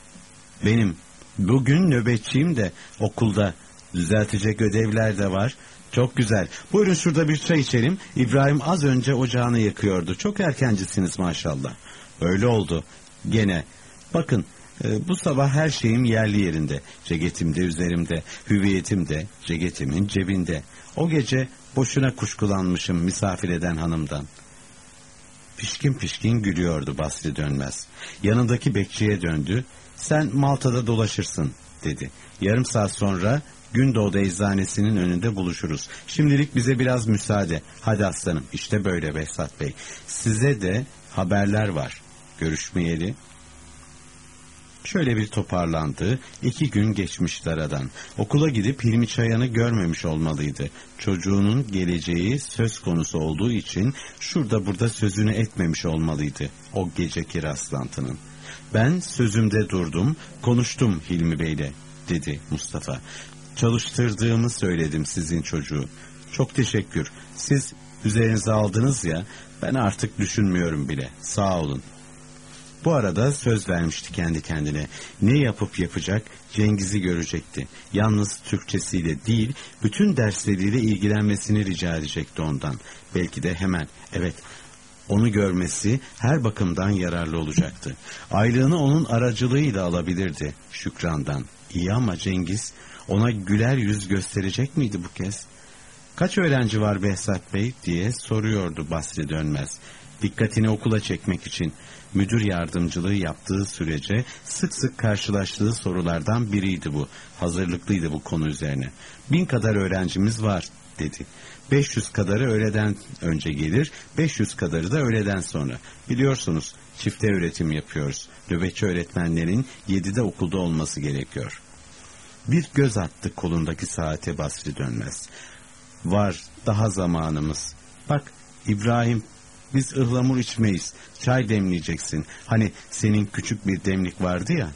Benim. Bugün nöbetçiyim de okulda düzeltecek ödevler de var. Çok güzel. Buyurun şurada bir çay içelim. İbrahim az önce ocağını yakıyordu. Çok erkencisiniz maşallah. Öyle oldu. Gene. Bakın e, bu sabah her şeyim yerli yerinde. Ceketim de üzerimde, hüviyetim de, ceketimin cebinde. O gece boşuna kuşkulanmışım misafir eden hanımdan. Pişkin pişkin gülüyordu Basri dönmez. Yanındaki bekçiye döndü. Sen Malta'da dolaşırsın dedi. Yarım saat sonra Gündoğdu eczanesinin önünde buluşuruz. Şimdilik bize biraz müsaade. Hadi aslanım işte böyle Behzat Bey. Size de haberler var. Görüşmeyeli Şöyle bir toparlandı. İki gün geçmişti aradan. Okula gidip Hilmi Çayan'ı görmemiş olmalıydı. Çocuğunun geleceği söz konusu olduğu için şurada burada sözünü etmemiş olmalıydı. O geceki rastlantının. Ben sözümde durdum, konuştum Hilmi Bey'le, dedi Mustafa. Çalıştırdığımı söyledim sizin çocuğu. Çok teşekkür. Siz üzerinize aldınız ya, ben artık düşünmüyorum bile. Sağ olun. Bu arada söz vermişti kendi kendine. Ne yapıp yapacak Cengiz'i görecekti. Yalnız Türkçesiyle değil, bütün dersleriyle ilgilenmesini rica edecekti ondan. Belki de hemen, evet, onu görmesi her bakımdan yararlı olacaktı. Aylığını onun aracılığıyla alabilirdi Şükran'dan. İyi ama Cengiz ona güler yüz gösterecek miydi bu kez? Kaç öğrenci var Behzat Bey diye soruyordu Basri Dönmez. Dikkatini okula çekmek için müdür yardımcılığı yaptığı sürece sık sık karşılaştığı sorulardan biriydi bu. Hazırlıklıydı bu konu üzerine. Bin kadar öğrencimiz var dedi. 500 kadarı öğleden önce gelir, 500 kadarı da öğleden sonra. Biliyorsunuz çifte öğretim yapıyoruz. Nöbetçi öğretmenlerin 7'de okulda olması gerekiyor. Bir göz attı kolundaki saate Basri dönmez. Var daha zamanımız. Bak İbrahim biz ıhlamur içmeyiz. Çay demleyeceksin. Hani senin küçük bir demlik vardı ya.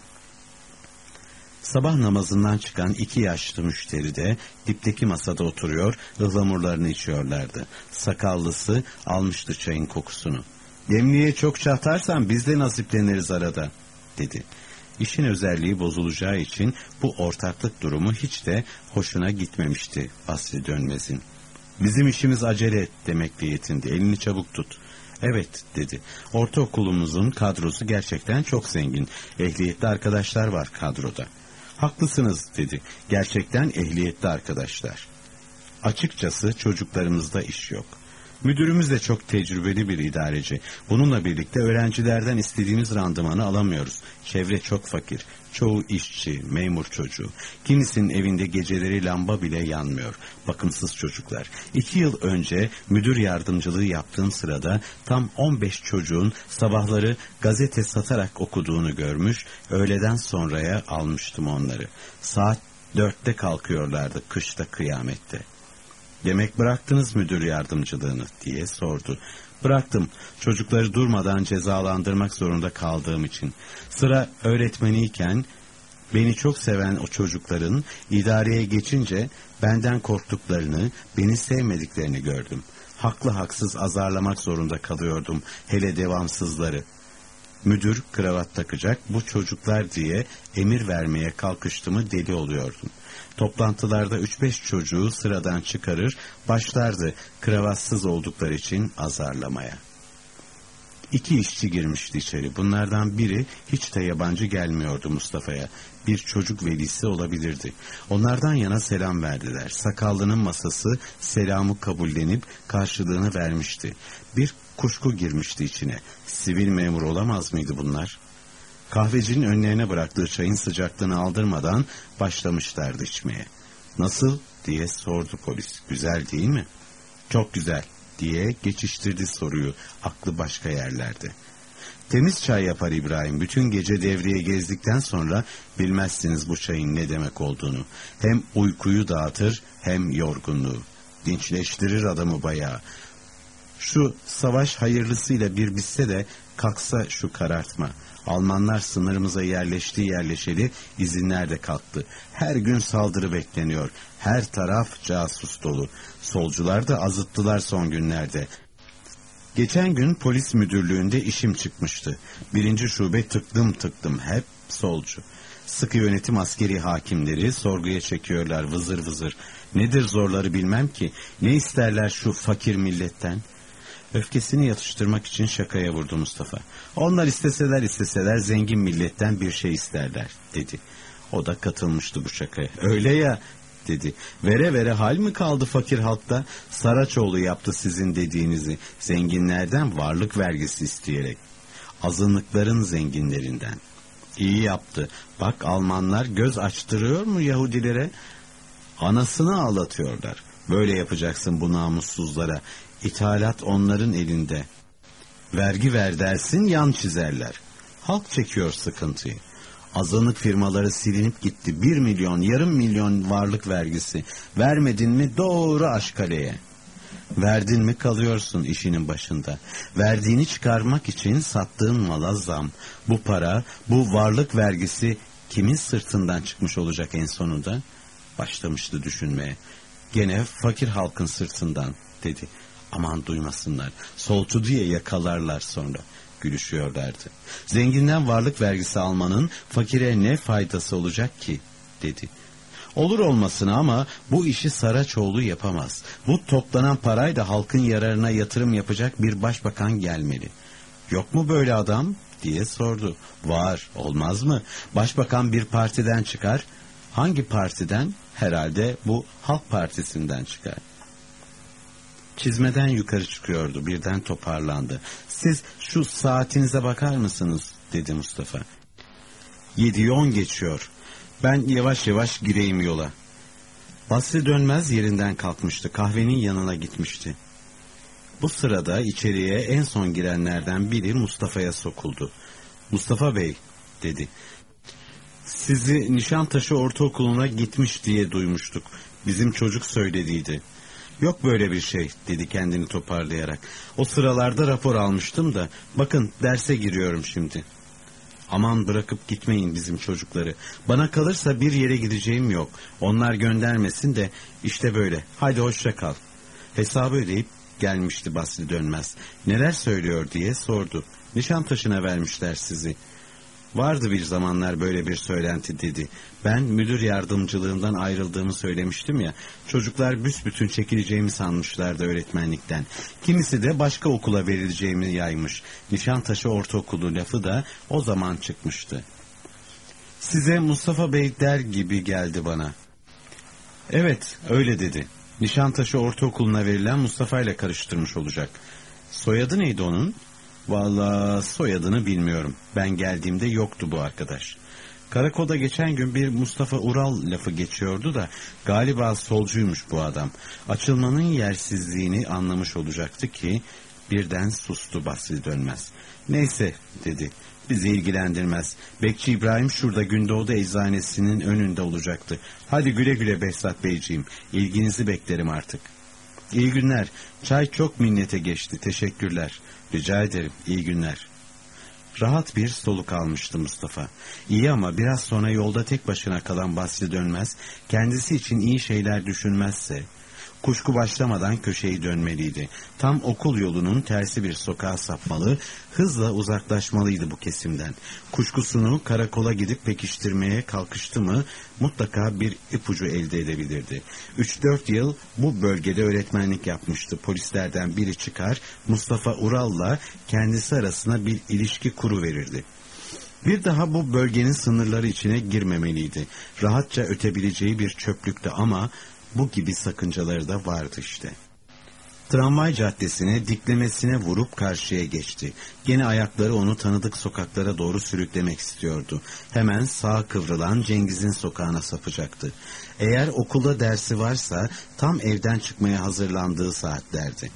Sabah namazından çıkan iki yaşlı müşteri de dipteki masada oturuyor, ıhlamurlarını içiyorlardı. Sakallısı almıştı çayın kokusunu. Demliğe çok çatarsan biz de nasipleniriz arada, dedi. İşin özelliği bozulacağı için bu ortaklık durumu hiç de hoşuna gitmemişti Basri Dönmez'in. Bizim işimiz acele et demekle yetindi. Elini çabuk tut. Evet dedi. Ortaokulumuzun kadrosu gerçekten çok zengin. Ehliyetli arkadaşlar var kadroda. Haklısınız dedi. Gerçekten ehliyetli arkadaşlar. Açıkçası çocuklarımızda iş yok. Müdürümüz de çok tecrübeli bir idareci. Bununla birlikte öğrencilerden istediğimiz randımanı alamıyoruz. Çevre çok fakir. Çoğu işçi, memur çocuğu. Kimisinin evinde geceleri lamba bile yanmıyor. Bakımsız çocuklar. İki yıl önce müdür yardımcılığı yaptığım sırada tam 15 çocuğun sabahları gazete satarak okuduğunu görmüş, öğleden sonraya almıştım onları. Saat dörtte kalkıyorlardı kışta kıyamette. Demek bıraktınız müdür yardımcılığını diye sordu. Bıraktım. Çocukları durmadan cezalandırmak zorunda kaldığım için. Sıra öğretmeniyken beni çok seven o çocukların idareye geçince benden korktuklarını, beni sevmediklerini gördüm. Haklı haksız azarlamak zorunda kalıyordum hele devamsızları. Müdür kravat takacak bu çocuklar diye emir vermeye kalkıştı mı deli oluyordum. Toplantılarda üç beş çocuğu sıradan çıkarır, başlardı kravatsız oldukları için azarlamaya. İki işçi girmişti içeri. Bunlardan biri hiç de yabancı gelmiyordu Mustafa'ya. Bir çocuk velisi olabilirdi. Onlardan yana selam verdiler. Sakallının masası selamı kabullenip karşılığını vermişti. Bir kuşku girmişti içine. Sivil memur olamaz mıydı bunlar? Kahvecinin önlerine bıraktığı çayın sıcaklığını aldırmadan başlamışlardı içmeye. Nasıl diye sordu polis. Güzel değil mi? Çok güzel diye geçiştirdi soruyu. Aklı başka yerlerde. Temiz çay yapar İbrahim. Bütün gece devreye gezdikten sonra bilmezsiniz bu çayın ne demek olduğunu. Hem uykuyu dağıtır hem yorgunluğu. Dinçleştirir adamı bayağı. Şu savaş hayırlısıyla bir bitse de kalksa şu karartma. Almanlar sınırımıza yerleşti yerleşeli izinler de kalktı. Her gün saldırı bekleniyor. Her taraf casus dolu. Solcular da azıttılar son günlerde. Geçen gün polis müdürlüğünde işim çıkmıştı. Birinci şube tıktım tıktım hep solcu. Sıkı yönetim askeri hakimleri sorguya çekiyorlar vızır vızır. Nedir zorları bilmem ki. Ne isterler şu fakir milletten? Öfkesini yatıştırmak için şakaya vurdu Mustafa. Onlar isteseler isteseler zengin milletten bir şey isterler dedi. O da katılmıştı bu şakaya. Öyle ya dedi. Vere vere hal mi kaldı fakir halkta? Saraçoğlu yaptı sizin dediğinizi. Zenginlerden varlık vergisi isteyerek. Azınlıkların zenginlerinden. İyi yaptı. Bak Almanlar göz açtırıyor mu Yahudilere? Anasını ağlatıyorlar. Böyle yapacaksın bu namussuzlara. İthalat onların elinde. Vergi ver dersin yan çizerler. Halk çekiyor sıkıntıyı. Azınlık firmaları silinip gitti. Bir milyon, yarım milyon varlık vergisi. Vermedin mi doğru Aşkale'ye. Verdin mi kalıyorsun işinin başında. Verdiğini çıkarmak için sattığın mala zam. Bu para, bu varlık vergisi kimin sırtından çıkmış olacak en sonunda? Başlamıştı düşünmeye. Gene fakir halkın sırtından dedi. Aman duymasınlar. Solcu diye yakalarlar sonra. Gülüşüyorlardı. Zenginden varlık vergisi almanın fakire ne faydası olacak ki? dedi. Olur olmasına ama bu işi Saraçoğlu yapamaz. Bu toplanan parayla halkın yararına yatırım yapacak bir başbakan gelmeli. Yok mu böyle adam? diye sordu. Var, olmaz mı? Başbakan bir partiden çıkar. Hangi partiden? Herhalde bu Halk Partisi'nden çıkar. Çizmeden yukarı çıkıyordu. Birden toparlandı. Siz şu saatinize bakar mısınız? dedi Mustafa. Yedi on geçiyor. Ben yavaş yavaş gireyim yola. Basri dönmez yerinden kalkmıştı. Kahvenin yanına gitmişti. Bu sırada içeriye en son girenlerden biri Mustafa'ya sokuldu. Mustafa Bey dedi. Sizi Nişantaşı Ortaokulu'na gitmiş diye duymuştuk. Bizim çocuk söylediydi. Yok böyle bir şey dedi kendini toparlayarak. O sıralarda rapor almıştım da bakın derse giriyorum şimdi. Aman bırakıp gitmeyin bizim çocukları. Bana kalırsa bir yere gideceğim yok. Onlar göndermesin de işte böyle. Haydi hoşça kal. Hesabı ödeyip gelmişti Basri dönmez. Neler söylüyor diye sordu. Nişantaşı'na vermişler sizi. Vardı bir zamanlar böyle bir söylenti dedi. Ben müdür yardımcılığından ayrıldığımı söylemiştim ya. Çocuklar büsbütün çekileceğimi sanmışlardı öğretmenlikten. Kimisi de başka okula verileceğimi yaymış. Nişantaşı Ortaokulu lafı da o zaman çıkmıştı. Size Mustafa Bey der gibi geldi bana. Evet öyle dedi. Nişantaşı Ortaokulu'na verilen Mustafa ile karıştırmış olacak. Soyadı neydi onun? Vallahi soyadını bilmiyorum. Ben geldiğimde yoktu bu arkadaş. Karakolda geçen gün bir Mustafa Ural lafı geçiyordu da galiba solcuymuş bu adam. Açılmanın yersizliğini anlamış olacaktı ki birden sustu Basri dönmez. Neyse dedi bizi ilgilendirmez. Bekçi İbrahim şurada Gündoğdu eczanesinin önünde olacaktı. Hadi güle güle Behzat Beyciğim ilginizi beklerim artık. İyi günler. Çay çok minnete geçti. Teşekkürler. Rica ederim. İyi günler. Rahat bir soluk almıştı Mustafa. İyi ama biraz sonra yolda tek başına kalan Basri dönmez, kendisi için iyi şeyler düşünmezse, kuşku başlamadan köşeyi dönmeliydi. Tam okul yolunun tersi bir sokağa sapmalı, hızla uzaklaşmalıydı bu kesimden. Kuşkusunu karakola gidip pekiştirmeye kalkıştı mı mutlaka bir ipucu elde edebilirdi. 3-4 yıl bu bölgede öğretmenlik yapmıştı. Polislerden biri çıkar, Mustafa Ural'la kendisi arasına bir ilişki kuru verirdi. Bir daha bu bölgenin sınırları içine girmemeliydi. Rahatça ötebileceği bir çöplükte ama bu gibi sakıncaları da vardı işte. Tramvay caddesine diklemesine vurup karşıya geçti. Gene ayakları onu tanıdık sokaklara doğru sürüklemek istiyordu. Hemen sağa kıvrılan Cengiz'in sokağına sapacaktı. Eğer okulda dersi varsa tam evden çıkmaya hazırlandığı saatlerdi.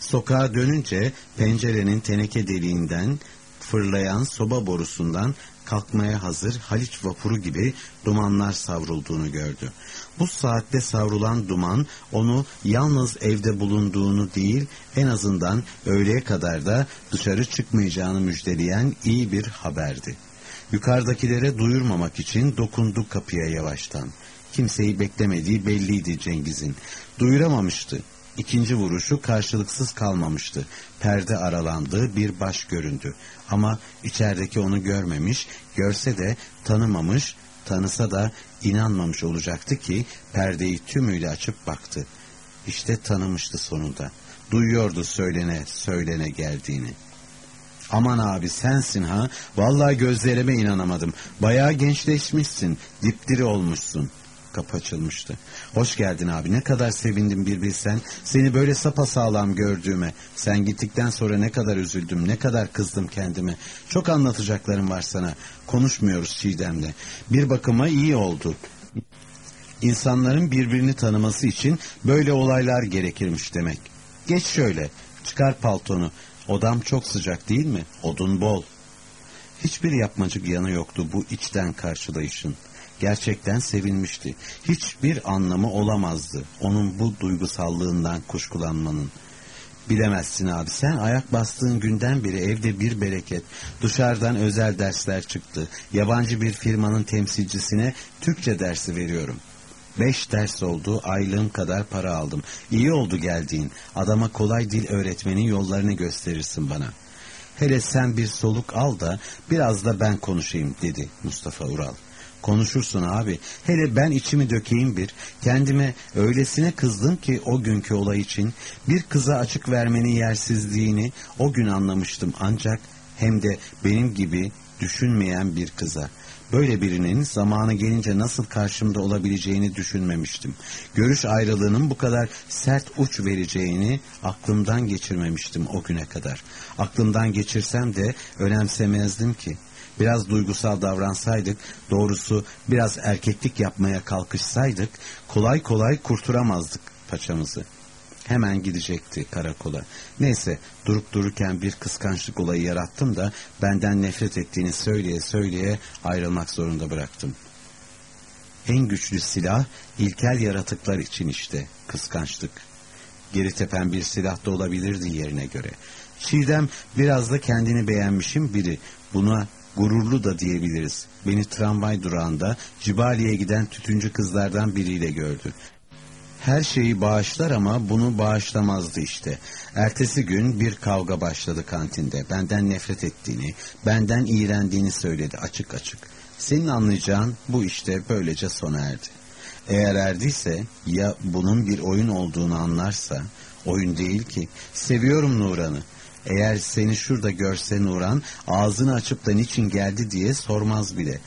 Sokağa dönünce pencerenin teneke deliğinden fırlayan soba borusundan kalkmaya hazır Haliç vapuru gibi dumanlar savrulduğunu gördü. Bu saatte savrulan duman onu yalnız evde bulunduğunu değil en azından öğleye kadar da dışarı çıkmayacağını müjdeleyen iyi bir haberdi. Yukarıdakilere duyurmamak için dokundu kapıya yavaştan. Kimseyi beklemediği belliydi Cengiz'in. Duyuramamıştı. İkinci vuruşu karşılıksız kalmamıştı. Perde aralandı, bir baş göründü. Ama içerideki onu görmemiş, görse de tanımamış, tanısa da inanmamış olacaktı ki perdeyi tümüyle açıp baktı. İşte tanımıştı sonunda. Duyuyordu söylene söylene geldiğini. Aman abi sensin ha. Vallahi gözlerime inanamadım. Bayağı gençleşmişsin. Dipdiri olmuşsun. Kapı açılmıştı. Hoş geldin abi. Ne kadar sevindim bir bilsen. Seni böyle sapasağlam gördüğüme. Sen gittikten sonra ne kadar üzüldüm. Ne kadar kızdım kendime. Çok anlatacaklarım var sana. Konuşmuyoruz Çiğdem'le. Bir bakıma iyi oldu. İnsanların birbirini tanıması için böyle olaylar gerekirmiş demek. Geç şöyle. Çıkar paltonu. Odam çok sıcak değil mi? Odun bol. Hiçbir yapmacık yanı yoktu bu içten karşılayışın. Gerçekten sevinmişti. Hiçbir anlamı olamazdı onun bu duygusallığından kuşkulanmanın. Bilemezsin abi sen ayak bastığın günden beri evde bir bereket. Dışarıdan özel dersler çıktı. Yabancı bir firmanın temsilcisine Türkçe dersi veriyorum. Beş ders oldu, aylığım kadar para aldım. İyi oldu geldiğin. Adama kolay dil öğretmenin yollarını gösterirsin bana. Hele sen bir soluk al da biraz da ben konuşayım dedi Mustafa Ural. Konuşursun abi. Hele ben içimi dökeyim bir. Kendime öylesine kızdım ki o günkü olay için bir kıza açık vermenin yersizliğini o gün anlamıştım ancak hem de benim gibi düşünmeyen bir kıza. Böyle birinin zamanı gelince nasıl karşımda olabileceğini düşünmemiştim. Görüş ayrılığının bu kadar sert uç vereceğini aklımdan geçirmemiştim o güne kadar. Aklımdan geçirsem de önemsemezdim ki. Biraz duygusal davransaydık, doğrusu biraz erkeklik yapmaya kalkışsaydık, kolay kolay kurturamazdık paçamızı. Hemen gidecekti karakola. Neyse durup dururken bir kıskançlık olayı yarattım da benden nefret ettiğini söyleye söyleye ayrılmak zorunda bıraktım. En güçlü silah ilkel yaratıklar için işte kıskançlık. Geri tepen bir silah da olabilirdi yerine göre. Çiğdem biraz da kendini beğenmişim biri. Buna gururlu da diyebiliriz. Beni tramvay durağında Cibali'ye giden tütüncü kızlardan biriyle gördü. Her şeyi bağışlar ama bunu bağışlamazdı işte. Ertesi gün bir kavga başladı kantinde. Benden nefret ettiğini, benden iğrendiğini söyledi açık açık. Senin anlayacağın bu işte böylece sona erdi. Eğer erdiyse ya bunun bir oyun olduğunu anlarsa, oyun değil ki, seviyorum Nuran'ı. Eğer seni şurada görse Nuran ağzını açıp da niçin geldi diye sormaz bile.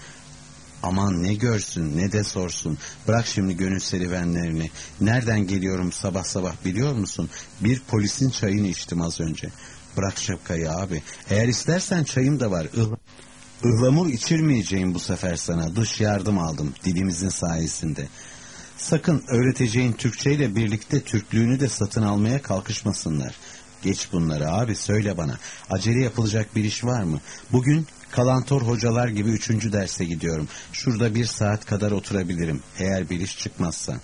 Aman ne görsün ne de sorsun. Bırak şimdi gönül serüvenlerini. Nereden geliyorum sabah sabah biliyor musun? Bir polisin çayını içtim az önce. Bırak şapkayı abi. Eğer istersen çayım da var. Ihla Ihlamur içirmeyeceğim bu sefer sana. Dış yardım aldım dilimizin sayesinde. Sakın öğreteceğin Türkçeyle birlikte Türklüğünü de satın almaya kalkışmasınlar. Geç bunları abi söyle bana. Acele yapılacak bir iş var mı? Bugün kalantor hocalar gibi üçüncü derse gidiyorum. Şurada bir saat kadar oturabilirim. Eğer bir iş çıkmazsa.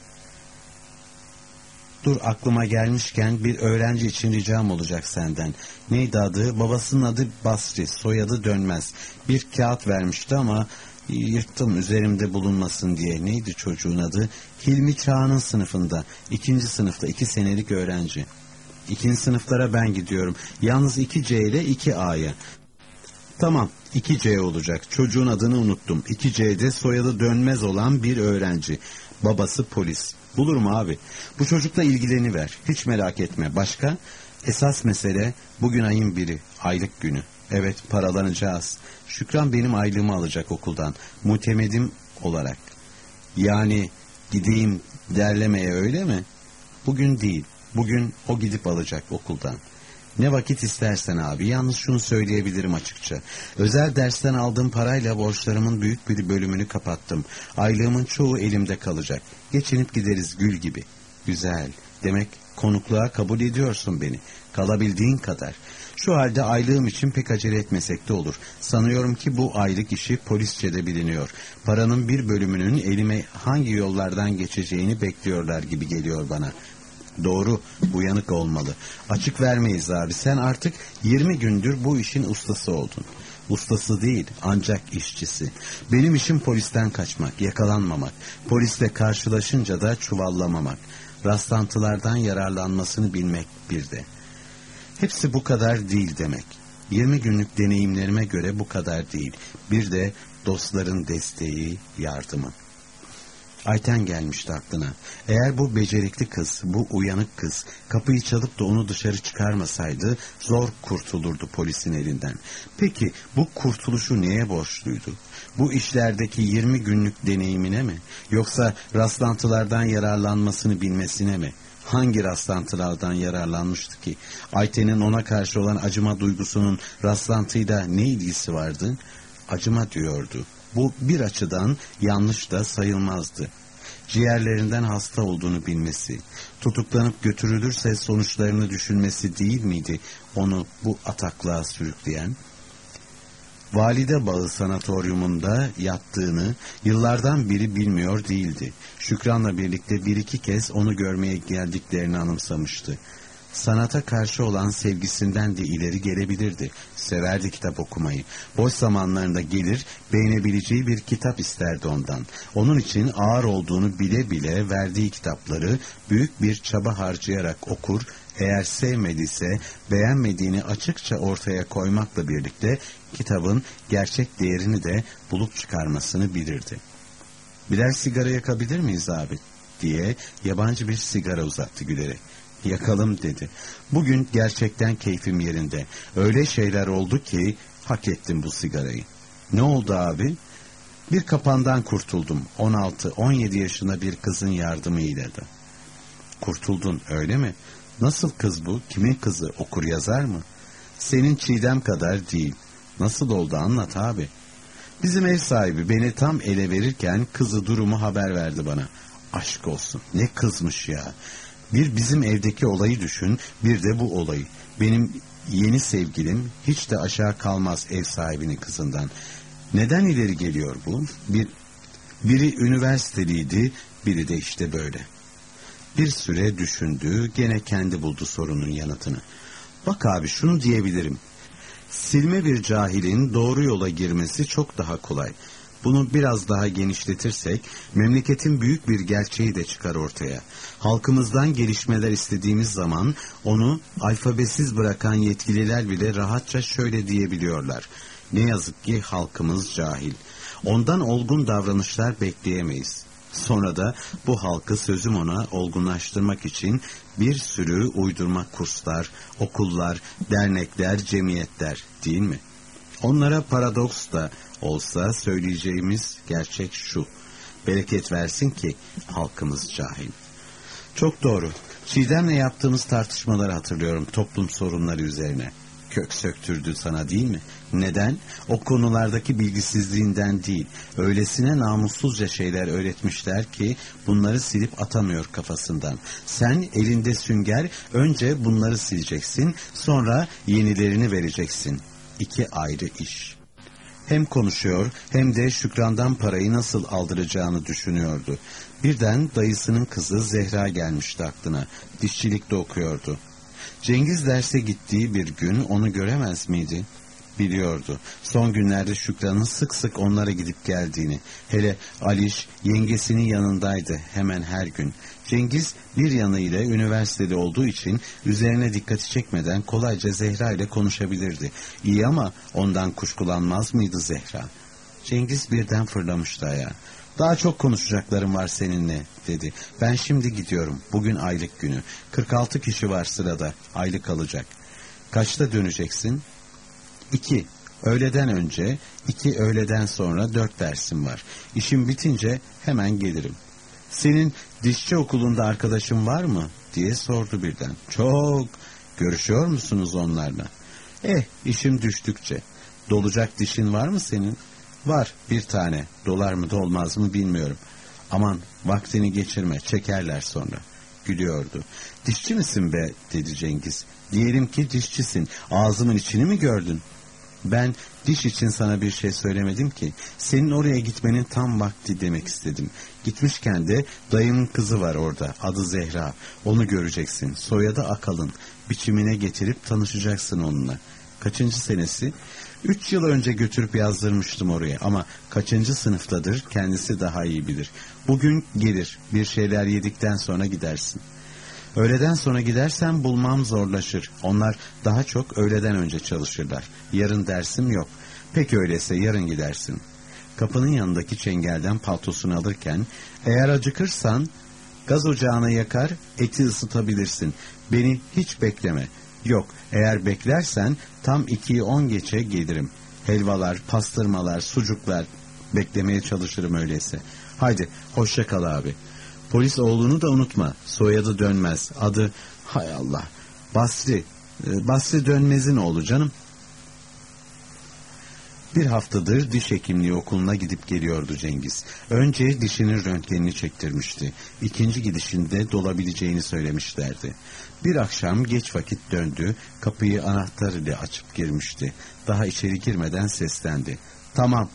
Dur aklıma gelmişken bir öğrenci için ricam olacak senden. Neydi adı? Babasının adı Basri, soyadı Dönmez. Bir kağıt vermişti ama yırttım üzerimde bulunmasın diye. Neydi çocuğun adı? Hilmi Çağ'ın sınıfında. ikinci sınıfta iki senelik öğrenci. İkinci sınıflara ben gidiyorum. Yalnız 2C ile 2A'ya. Tamam 2C olacak. Çocuğun adını unuttum. 2C'de soyadı dönmez olan bir öğrenci. Babası polis. Bulurum abi. Bu çocukla ilgileni ver. Hiç merak etme. Başka? Esas mesele bugün ayın biri. Aylık günü. Evet paralanacağız. Şükran benim aylığımı alacak okuldan. Mutemedim olarak. Yani gideyim derlemeye öyle mi? Bugün değil. Bugün o gidip alacak okuldan. Ne vakit istersen abi. Yalnız şunu söyleyebilirim açıkça. Özel dersten aldığım parayla borçlarımın büyük bir bölümünü kapattım. Aylığımın çoğu elimde kalacak. Geçinip gideriz gül gibi. Güzel. Demek konukluğa kabul ediyorsun beni. Kalabildiğin kadar. Şu halde aylığım için pek acele etmesek de olur. Sanıyorum ki bu aylık işi polisçede biliniyor. Paranın bir bölümünün elime hangi yollardan geçeceğini bekliyorlar gibi geliyor bana. Doğru, uyanık olmalı. Açık vermeyiz abi. Sen artık 20 gündür bu işin ustası oldun. Ustası değil, ancak işçisi. Benim işim polisten kaçmak, yakalanmamak. Polisle karşılaşınca da çuvallamamak. rastlantılardan yararlanmasını bilmek bir de. Hepsi bu kadar değil demek. 20 günlük deneyimlerime göre bu kadar değil. Bir de dostların desteği, yardımı. Ayten gelmişti aklına. Eğer bu becerikli kız, bu uyanık kız kapıyı çalıp da onu dışarı çıkarmasaydı zor kurtulurdu polisin elinden. Peki bu kurtuluşu neye borçluydu? Bu işlerdeki 20 günlük deneyimine mi? Yoksa rastlantılardan yararlanmasını bilmesine mi? Hangi rastlantılardan yararlanmıştı ki? Ayten'in ona karşı olan acıma duygusunun rastlantıyla ne ilgisi vardı? Acıma diyordu. Bu bir açıdan yanlış da sayılmazdı. Ciğerlerinden hasta olduğunu bilmesi, tutuklanıp götürülürse sonuçlarını düşünmesi değil miydi onu bu ataklığa sürükleyen? Valide Bağı Sanatoryumunda yattığını yıllardan biri bilmiyor değildi. Şükran'la birlikte bir iki kez onu görmeye geldiklerini anımsamıştı. Sanata karşı olan sevgisinden de ileri gelebilirdi. Severdi kitap okumayı. Boş zamanlarında gelir, beğenebileceği bir kitap isterdi ondan. Onun için ağır olduğunu bile bile verdiği kitapları büyük bir çaba harcayarak okur, eğer sevmediyse beğenmediğini açıkça ortaya koymakla birlikte kitabın gerçek değerini de bulup çıkarmasını bilirdi. Birer sigara yakabilir miyiz abi? diye yabancı bir sigara uzattı gülerek. Yakalım dedi. Bugün gerçekten keyfim yerinde. Öyle şeyler oldu ki hak ettim bu sigarayı. Ne oldu abi? Bir kapandan kurtuldum. 16-17 yaşında bir kızın yardımıyla da. Kurtuldun öyle mi? Nasıl kız bu? Kimin kızı? Okur yazar mı? Senin Çiğdem kadar değil. Nasıl oldu anlat abi. Bizim ev sahibi beni tam ele verirken kızı durumu haber verdi bana. Aşk olsun ne kızmış ya. Bir bizim evdeki olayı düşün, bir de bu olayı. Benim yeni sevgilim hiç de aşağı kalmaz ev sahibinin kızından. Neden ileri geliyor bu? Bir, biri üniversiteliydi, biri de işte böyle. Bir süre düşündü, gene kendi buldu sorunun yanıtını. Bak abi şunu diyebilirim. Silme bir cahilin doğru yola girmesi çok daha kolay. Bunu biraz daha genişletirsek memleketin büyük bir gerçeği de çıkar ortaya. Halkımızdan gelişmeler istediğimiz zaman onu alfabesiz bırakan yetkililer bile rahatça şöyle diyebiliyorlar. Ne yazık ki halkımız cahil. Ondan olgun davranışlar bekleyemeyiz. Sonra da bu halkı sözüm ona olgunlaştırmak için bir sürü uydurma kurslar, okullar, dernekler, cemiyetler değil mi? Onlara paradoks da olsa söyleyeceğimiz gerçek şu. Bereket versin ki halkımız cahil. Çok doğru. Çiğdem'le yaptığımız tartışmaları hatırlıyorum toplum sorunları üzerine. Kök söktürdü sana değil mi? Neden? O konulardaki bilgisizliğinden değil. Öylesine namussuzca şeyler öğretmişler ki bunları silip atamıyor kafasından. Sen elinde sünger önce bunları sileceksin sonra yenilerini vereceksin. İki ayrı iş. Hem konuşuyor hem de Şükran'dan parayı nasıl aldıracağını düşünüyordu. Birden dayısının kızı Zehra gelmişti aklına. Dişçilikte okuyordu. Cengiz derse gittiği bir gün onu göremez miydi? Biliyordu. Son günlerde Şükran'ın sık sık onlara gidip geldiğini. Hele Aliş yengesinin yanındaydı hemen her gün. Cengiz bir yanıyla üniversitede olduğu için üzerine dikkati çekmeden kolayca Zehra ile konuşabilirdi. İyi ama ondan kuşkulanmaz mıydı Zehra? Cengiz birden fırlamıştı ayağa. Daha çok konuşacaklarım var seninle dedi. Ben şimdi gidiyorum. Bugün aylık günü. 46 kişi var sırada. Aylık alacak. Kaçta döneceksin? İki. Öğleden önce, iki öğleden sonra dört dersim var. İşim bitince hemen gelirim. Senin dişçi okulunda arkadaşın var mı? diye sordu birden. Çok. Görüşüyor musunuz onlarla? Eh, işim düştükçe. Dolacak dişin var mı senin? Var bir tane. Dolar mı dolmaz mı bilmiyorum. Aman vaktini geçirme çekerler sonra. Gülüyordu. Dişçi misin be dedi Cengiz. Diyelim ki dişçisin. Ağzımın içini mi gördün? Ben diş için sana bir şey söylemedim ki. Senin oraya gitmenin tam vakti demek istedim. Gitmişken de dayımın kızı var orada. Adı Zehra. Onu göreceksin. Soyadı Akalın. Biçimine getirip tanışacaksın onunla. Kaçıncı senesi? Üç yıl önce götürüp yazdırmıştım oraya ama kaçıncı sınıftadır kendisi daha iyi bilir. Bugün gelir bir şeyler yedikten sonra gidersin. Öğleden sonra gidersen bulmam zorlaşır. Onlar daha çok öğleden önce çalışırlar. Yarın dersim yok. Peki öyleyse yarın gidersin. Kapının yanındaki çengelden paltosunu alırken eğer acıkırsan gaz ocağına yakar eti ısıtabilirsin. Beni hiç bekleme. Yok eğer beklersen tam ikiyi on geçe gelirim. Helvalar, pastırmalar, sucuklar beklemeye çalışırım öyleyse. Haydi hoşça kal abi. Polis oğlunu da unutma. Soyadı dönmez. Adı hay Allah. Basri. Ee, Basri Dönmez'in oğlu canım. Bir haftadır diş hekimliği okuluna gidip geliyordu Cengiz. Önce dişinin röntgenini çektirmişti. İkinci gidişinde dolabileceğini söylemişlerdi. Bir akşam geç vakit döndü, kapıyı anahtar ile açıp girmişti. Daha içeri girmeden seslendi. Tamam.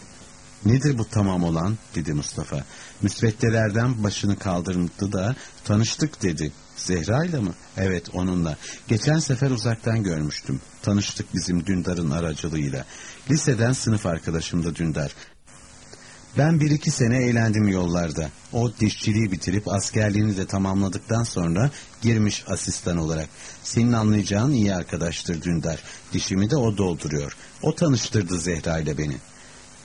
Nedir bu tamam olan dedi Mustafa. Müsveddelerden başını kaldırdı da tanıştık dedi. Zehra ile mi? Evet onunla. Geçen sefer uzaktan görmüştüm. Tanıştık bizim Dündar'ın aracılığıyla. Liseden sınıf arkadaşımdı Dündar. Ben bir iki sene eğlendim yollarda. O dişçiliği bitirip askerliğini de tamamladıktan sonra girmiş asistan olarak. Senin anlayacağın iyi arkadaştır Dündar. Dişimi de o dolduruyor. O tanıştırdı Zehra ile beni.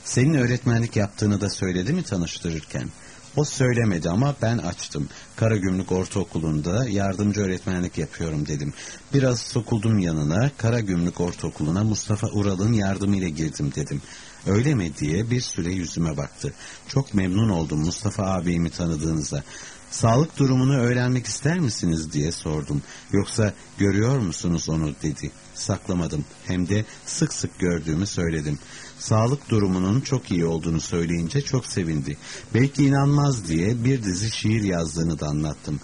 Senin öğretmenlik yaptığını da söyledi mi tanıştırırken? O söylemedi ama ben açtım. Karagümrük Ortaokulu'nda yardımcı öğretmenlik yapıyorum dedim. Biraz sokuldum yanına, Karagümrük Ortaokulu'na Mustafa Ural'ın yardımıyla girdim dedim. Öyle mi diye bir süre yüzüme baktı. Çok memnun oldum Mustafa abimi tanıdığınıza. Sağlık durumunu öğrenmek ister misiniz diye sordum. Yoksa görüyor musunuz onu dedi. Saklamadım. Hem de sık sık gördüğümü söyledim. Sağlık durumunun çok iyi olduğunu söyleyince çok sevindi. Belki inanmaz diye bir dizi şiir yazdığını da anlattım.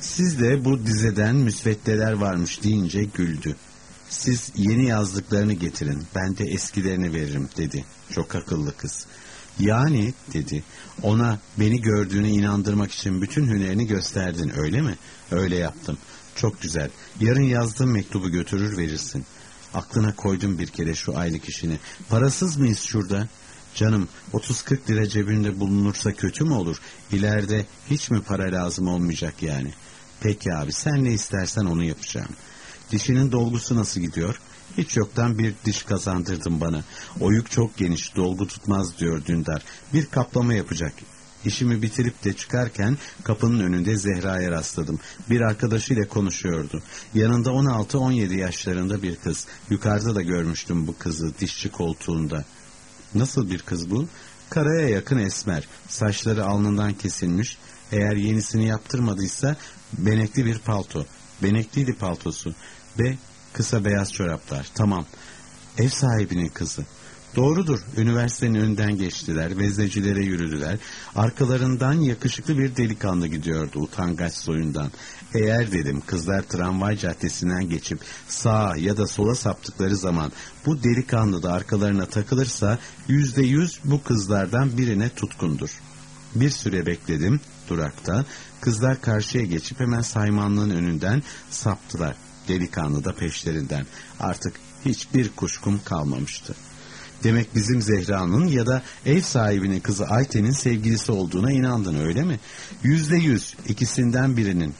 Siz de bu dizeden müsveddeler varmış deyince güldü. Siz yeni yazdıklarını getirin, ben de eskilerini veririm dedi. Çok akıllı kız. Yani dedi, ona beni gördüğüne inandırmak için bütün hünerini gösterdin öyle mi? Öyle yaptım. Çok güzel. Yarın yazdığım mektubu götürür verirsin. Aklına koydum bir kere şu aylık işini. Parasız mıyız şurada? Canım 30-40 lira cebinde bulunursa kötü mü olur? İleride hiç mi para lazım olmayacak yani? Peki abi sen ne istersen onu yapacağım. Dişinin dolgusu nasıl gidiyor? Hiç yoktan bir diş kazandırdın bana. Oyuk çok geniş, dolgu tutmaz diyor Dündar. Bir kaplama yapacak. İşimi bitirip de çıkarken kapının önünde Zehra'ya rastladım. Bir arkadaşıyla konuşuyordu. Yanında 16-17 yaşlarında bir kız. Yukarıda da görmüştüm bu kızı dişçi koltuğunda. Nasıl bir kız bu? Karaya yakın esmer. Saçları alnından kesilmiş. Eğer yenisini yaptırmadıysa benekli bir palto. Benekliydi paltosu. Ve kısa beyaz çoraplar. Tamam. Ev sahibinin kızı. Doğrudur. Üniversitenin önünden geçtiler. Veznecilere yürüdüler. Arkalarından yakışıklı bir delikanlı gidiyordu utangaç soyundan. Eğer dedim kızlar tramvay caddesinden geçip sağa ya da sola saptıkları zaman bu delikanlı da arkalarına takılırsa yüzde yüz bu kızlardan birine tutkundur. Bir süre bekledim durakta. Kızlar karşıya geçip hemen saymanlığın önünden saptılar. Delikanlı da peşlerinden. Artık hiçbir kuşkum kalmamıştı. Demek bizim Zehra'nın ya da ev sahibinin kızı Ayten'in sevgilisi olduğuna inandın öyle mi? Yüzde yüz ikisinden birinin.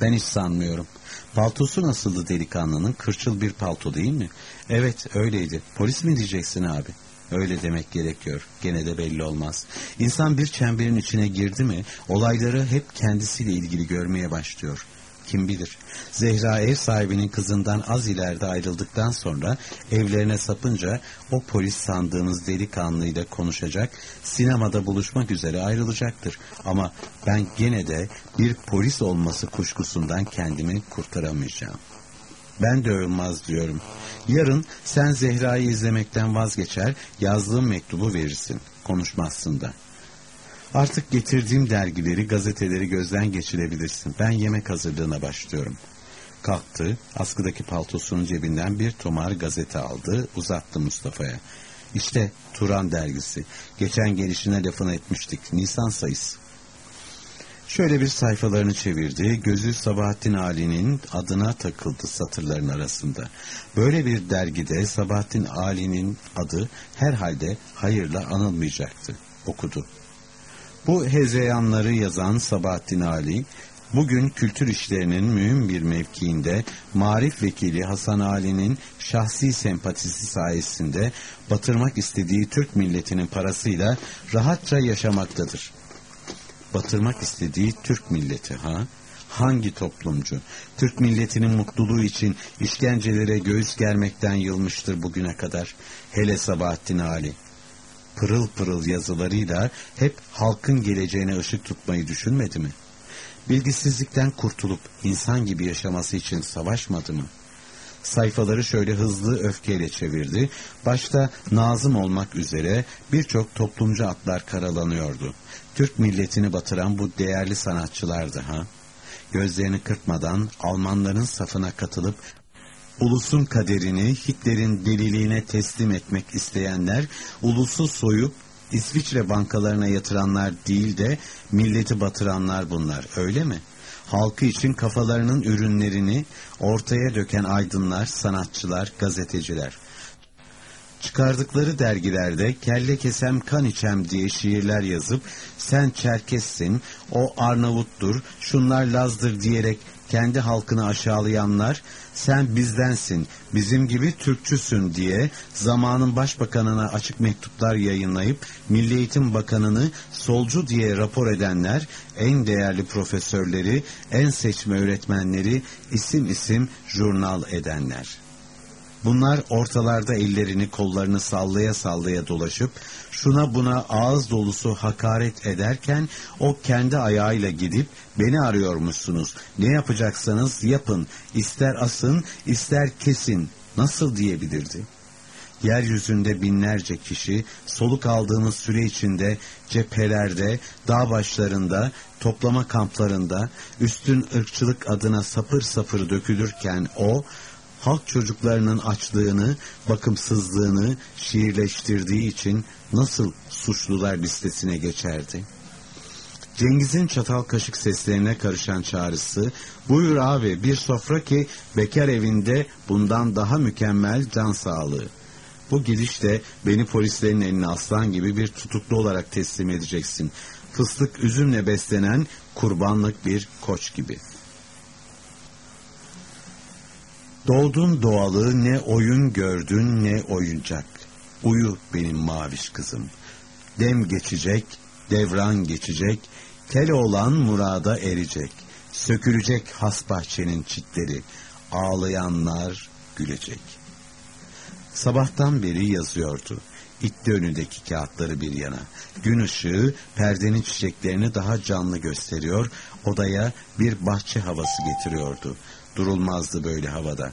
Ben hiç sanmıyorum. Paltosu nasıldı delikanlının? Kırçıl bir palto değil mi? Evet öyleydi. Polis mi diyeceksin abi? Öyle demek gerekiyor. Gene de belli olmaz. İnsan bir çemberin içine girdi mi olayları hep kendisiyle ilgili görmeye başlıyor. Kim bilir. Zehra ev sahibinin kızından az ileride ayrıldıktan sonra evlerine sapınca o polis sandığımız delikanlıyla konuşacak, sinemada buluşmak üzere ayrılacaktır. Ama ben gene de bir polis olması kuşkusundan kendimi kurtaramayacağım. Ben de ölmez diyorum. Yarın sen Zehra'yı izlemekten vazgeçer, yazdığım mektubu verirsin. Konuşmazsın da. Artık getirdiğim dergileri, gazeteleri gözden geçirebilirsin. Ben yemek hazırlığına başlıyorum. Kalktı, askıdaki paltosunun cebinden bir tomar gazete aldı, uzattı Mustafa'ya. İşte Turan dergisi. Geçen gelişine lafını etmiştik. Nisan sayısı. Şöyle bir sayfalarını çevirdi, gözü Sabahattin Ali'nin adına takıldı satırların arasında. Böyle bir dergide Sabahattin Ali'nin adı herhalde hayırla anılmayacaktı. Okudu. Bu hezeyanları yazan Sabahattin Ali, bugün kültür işlerinin mühim bir mevkiinde marif vekili Hasan Ali'nin şahsi sempatisi sayesinde batırmak istediği Türk milletinin parasıyla rahatça yaşamaktadır batırmak istediği Türk milleti ha? Hangi toplumcu? Türk milletinin mutluluğu için işkencelere göğüs germekten yılmıştır bugüne kadar. Hele Sabahattin Ali. Pırıl pırıl yazılarıyla hep halkın geleceğine ışık tutmayı düşünmedi mi? Bilgisizlikten kurtulup insan gibi yaşaması için savaşmadı mı? sayfaları şöyle hızlı öfkeyle çevirdi. Başta Nazım olmak üzere birçok toplumcu atlar karalanıyordu. Türk milletini batıran bu değerli sanatçılardı ha. Gözlerini kırpmadan Almanların safına katılıp ulusun kaderini Hitler'in deliliğine teslim etmek isteyenler, ulusu soyup İsviçre bankalarına yatıranlar değil de milleti batıranlar bunlar öyle mi? Halkı için kafalarının ürünlerini ortaya döken aydınlar, sanatçılar, gazeteciler. Çıkardıkları dergilerde kelle kesem kan içem diye şiirler yazıp sen Çerkessin, o Arnavuttur, şunlar Laz'dır diyerek kendi halkını aşağılayanlar sen bizdensin, bizim gibi Türkçüsün diye zamanın başbakanına açık mektuplar yayınlayıp Milli Eğitim Bakanı'nı solcu diye rapor edenler, en değerli profesörleri, en seçme öğretmenleri isim isim jurnal edenler.'' Bunlar ortalarda ellerini kollarını sallaya sallaya dolaşıp şuna buna ağız dolusu hakaret ederken o kendi ayağıyla gidip beni arıyormuşsunuz. Ne yapacaksanız yapın. İster asın ister kesin nasıl diyebilirdi? Yeryüzünde binlerce kişi soluk aldığımız süre içinde cephelerde, dağ başlarında, toplama kamplarında üstün ırkçılık adına sapır sapır dökülürken o halk çocuklarının açlığını, bakımsızlığını şiirleştirdiği için nasıl suçlular listesine geçerdi? Cengiz'in çatal kaşık seslerine karışan çağrısı, buyur abi bir sofra ki bekar evinde bundan daha mükemmel can sağlığı. Bu gidişte beni polislerin eline aslan gibi bir tutuklu olarak teslim edeceksin. Fıstık üzümle beslenen kurbanlık bir koç gibi.'' Doğdun doğalı ne oyun gördün ne oyuncak. Uyu benim maviş kızım. Dem geçecek, devran geçecek, tel olan murada erecek. Sökülecek has bahçenin çitleri, ağlayanlar gülecek. Sabahtan beri yazıyordu. İtti önündeki kağıtları bir yana. Gün ışığı perdenin çiçeklerini daha canlı gösteriyor, odaya bir bahçe havası getiriyordu durulmazdı böyle havada.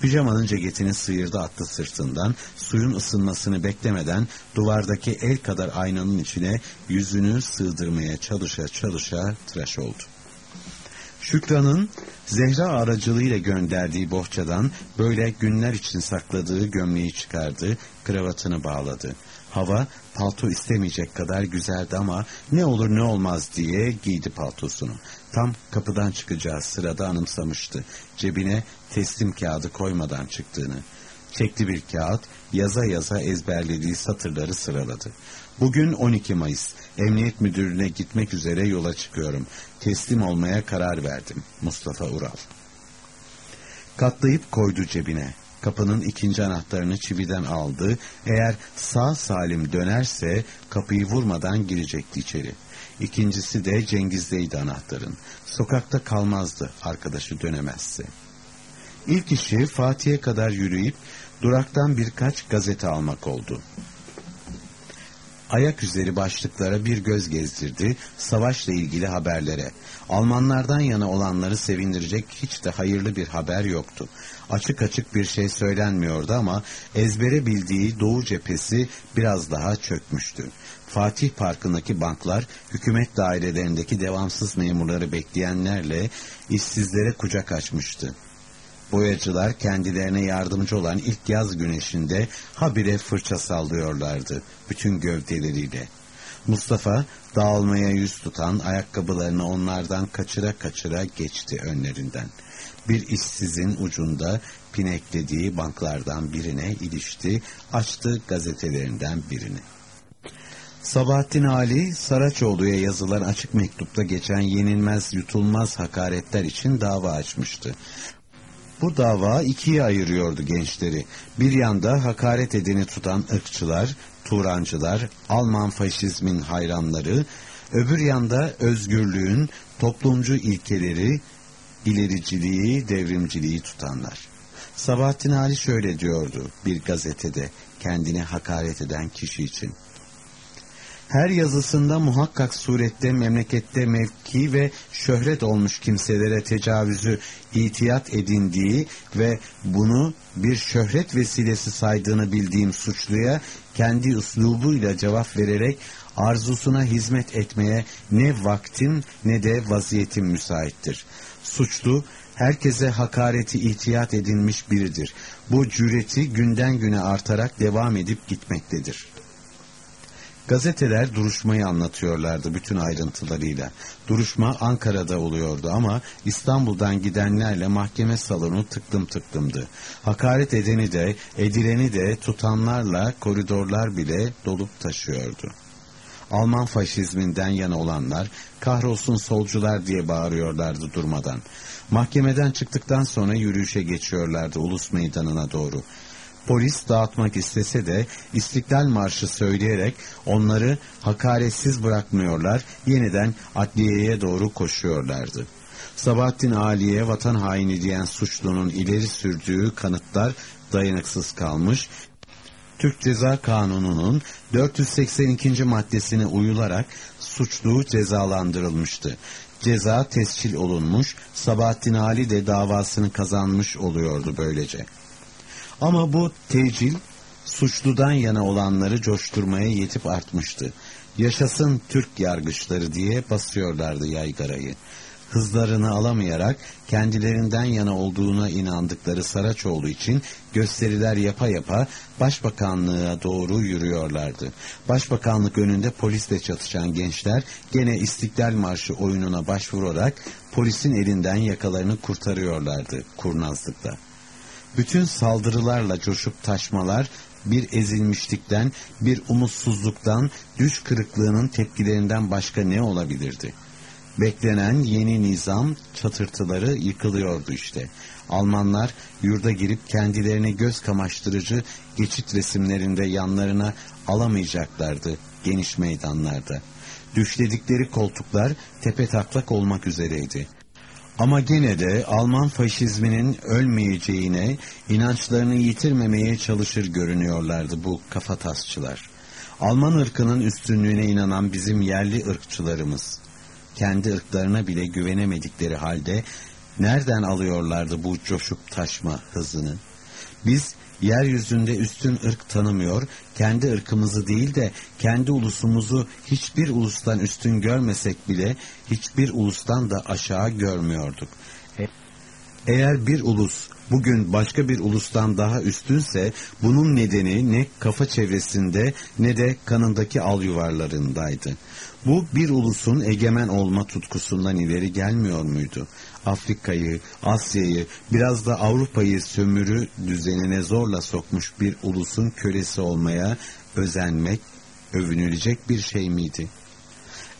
Pijamanın ceketini sıyırdı attı sırtından, suyun ısınmasını beklemeden duvardaki el kadar aynanın içine yüzünü sığdırmaya çalışa çalışa tıraş oldu. Şükran'ın Zehra aracılığıyla gönderdiği bohçadan böyle günler için sakladığı gömleği çıkardı, kravatını bağladı. Hava palto istemeyecek kadar güzeldi ama ne olur ne olmaz diye giydi paltosunu. Tam kapıdan çıkacağı sırada anımsamıştı. Cebine teslim kağıdı koymadan çıktığını. Çekti bir kağıt, yaza yaza ezberlediği satırları sıraladı. Bugün 12 Mayıs. Emniyet Müdürlüğü'ne gitmek üzere yola çıkıyorum. Teslim olmaya karar verdim. Mustafa Ural. Katlayıp koydu cebine. Kapının ikinci anahtarını çividen aldı. Eğer sağ salim dönerse kapıyı vurmadan girecekti içeri. İkincisi de Cengiz'deydi anahtarın. Sokakta kalmazdı arkadaşı dönemezse. İlk işi Fatih'e kadar yürüyüp duraktan birkaç gazete almak oldu. Ayak üzeri başlıklara bir göz gezdirdi, savaşla ilgili haberlere. Almanlardan yana olanları sevindirecek hiç de hayırlı bir haber yoktu. Açık açık bir şey söylenmiyordu ama ezbere bildiği Doğu cephesi biraz daha çökmüştü. Fatih Parkı'ndaki banklar hükümet dairelerindeki devamsız memurları bekleyenlerle işsizlere kucak açmıştı. Boyacılar kendilerine yardımcı olan ilk yaz güneşinde habire fırça sallıyorlardı bütün gövdeleriyle. Mustafa dağılmaya yüz tutan ayakkabılarını onlardan kaçıra kaçıra geçti önlerinden. Bir işsizin ucunda pineklediği banklardan birine ilişti, açtı gazetelerinden birini. Sabahattin Ali, Saraçoğlu'ya yazılan açık mektupta geçen yenilmez yutulmaz hakaretler için dava açmıştı. Bu dava ikiye ayırıyordu gençleri. Bir yanda hakaret edeni tutan ırkçılar, Turancılar, Alman faşizmin hayranları, öbür yanda özgürlüğün toplumcu ilkeleri, ilericiliği, devrimciliği tutanlar. Sabahattin Ali şöyle diyordu bir gazetede kendine hakaret eden kişi için. Her yazısında muhakkak surette memlekette mevki ve şöhret olmuş kimselere tecavüzü itiyat edindiği ve bunu bir şöhret vesilesi saydığını bildiğim suçluya kendi üslubuyla cevap vererek arzusuna hizmet etmeye ne vaktim ne de vaziyetim müsaittir. Suçlu herkese hakareti ihtiyat edilmiş biridir. Bu cüreti günden güne artarak devam edip gitmektedir. Gazeteler duruşmayı anlatıyorlardı bütün ayrıntılarıyla. Duruşma Ankara'da oluyordu ama İstanbul'dan gidenlerle mahkeme salonu tıklım tıklımdı. Hakaret edeni de edileni de tutanlarla koridorlar bile dolup taşıyordu. Alman faşizminden yana olanlar kahrolsun solcular diye bağırıyorlardı durmadan. Mahkemeden çıktıktan sonra yürüyüşe geçiyorlardı ulus meydanına doğru. Polis dağıtmak istese de İstiklal Marşı söyleyerek onları hakaretsiz bırakmıyorlar, yeniden adliyeye doğru koşuyorlardı. Sabahattin Ali'ye vatan haini diyen suçlunun ileri sürdüğü kanıtlar dayanıksız kalmış, Türk Ceza Kanunu'nun 482. maddesine uyularak suçlu cezalandırılmıştı. Ceza tescil olunmuş, Sabahattin Ali de davasını kazanmış oluyordu böylece. Ama bu tecil suçludan yana olanları coşturmaya yetip artmıştı. Yaşasın Türk yargıçları diye basıyorlardı yaygarayı. Hızlarını alamayarak kendilerinden yana olduğuna inandıkları Saraçoğlu için gösteriler yapa yapa başbakanlığa doğru yürüyorlardı. Başbakanlık önünde polisle çatışan gençler gene İstiklal Marşı oyununa başvurarak polisin elinden yakalarını kurtarıyorlardı kurnazlıkla. Bütün saldırılarla coşup taşmalar bir ezilmişlikten, bir umutsuzluktan, düş kırıklığının tepkilerinden başka ne olabilirdi? Beklenen yeni nizam çatırtıları yıkılıyordu işte. Almanlar yurda girip kendilerini göz kamaştırıcı geçit resimlerinde yanlarına alamayacaklardı geniş meydanlarda. Düşledikleri koltuklar tepe taklak olmak üzereydi. Ama gene de Alman faşizminin ölmeyeceğine, inançlarını yitirmemeye çalışır görünüyorlardı bu kafatasçılar. Alman ırkının üstünlüğüne inanan bizim yerli ırkçılarımız, kendi ırklarına bile güvenemedikleri halde nereden alıyorlardı bu coşup taşma hızını? Biz yeryüzünde üstün ırk tanımıyor, kendi ırkımızı değil de kendi ulusumuzu hiçbir ulustan üstün görmesek bile hiçbir ulustan da aşağı görmüyorduk. E, eğer bir ulus bugün başka bir ulustan daha üstünse bunun nedeni ne kafa çevresinde ne de kanındaki al yuvarlarındaydı. Bu bir ulusun egemen olma tutkusundan ileri gelmiyor muydu? Afrika'yı, Asya'yı, biraz da Avrupa'yı sömürü düzenine zorla sokmuş bir ulusun kölesi olmaya özenmek, övünülecek bir şey miydi?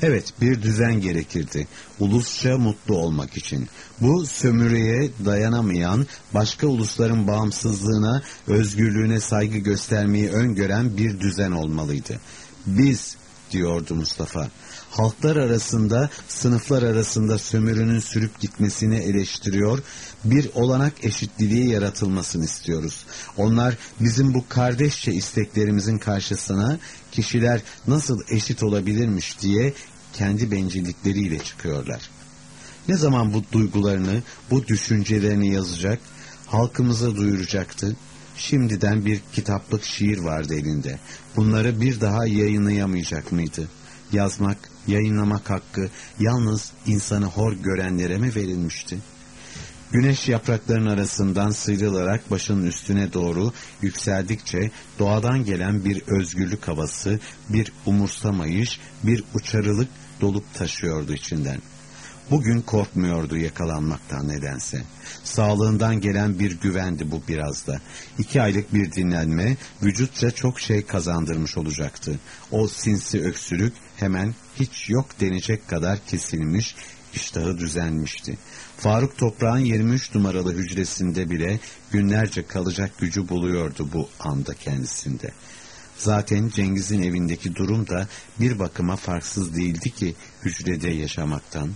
Evet, bir düzen gerekirdi. Ulusça mutlu olmak için. Bu sömürüye dayanamayan, başka ulusların bağımsızlığına, özgürlüğüne saygı göstermeyi öngören bir düzen olmalıydı. Biz diyordu Mustafa. Halklar arasında, sınıflar arasında sömürünün sürüp gitmesini eleştiriyor, bir olanak eşitliliği yaratılmasını istiyoruz. Onlar bizim bu kardeşçe isteklerimizin karşısına kişiler nasıl eşit olabilirmiş diye kendi bencillikleriyle çıkıyorlar. Ne zaman bu duygularını, bu düşüncelerini yazacak, halkımıza duyuracaktı? Şimdiden bir kitaplık şiir vardı elinde. Bunları bir daha yayınlayamayacak mıydı? Yazmak, yayınlamak hakkı yalnız insanı hor görenlere mi verilmişti? Güneş yaprakların arasından sıyrılarak başının üstüne doğru yükseldikçe doğadan gelen bir özgürlük havası, bir umursamayış, bir uçarılık dolup taşıyordu içinden. Bugün korkmuyordu yakalanmaktan nedense. Sağlığından gelen bir güvendi bu biraz da. İki aylık bir dinlenme vücutça çok şey kazandırmış olacaktı. O sinsi öksürük hemen hiç yok denecek kadar kesilmiş, iştahı düzenmişti. Faruk Toprağ'ın 23 numaralı hücresinde bile günlerce kalacak gücü buluyordu bu anda kendisinde. Zaten Cengiz'in evindeki durum da bir bakıma farksız değildi ki hücrede yaşamaktan.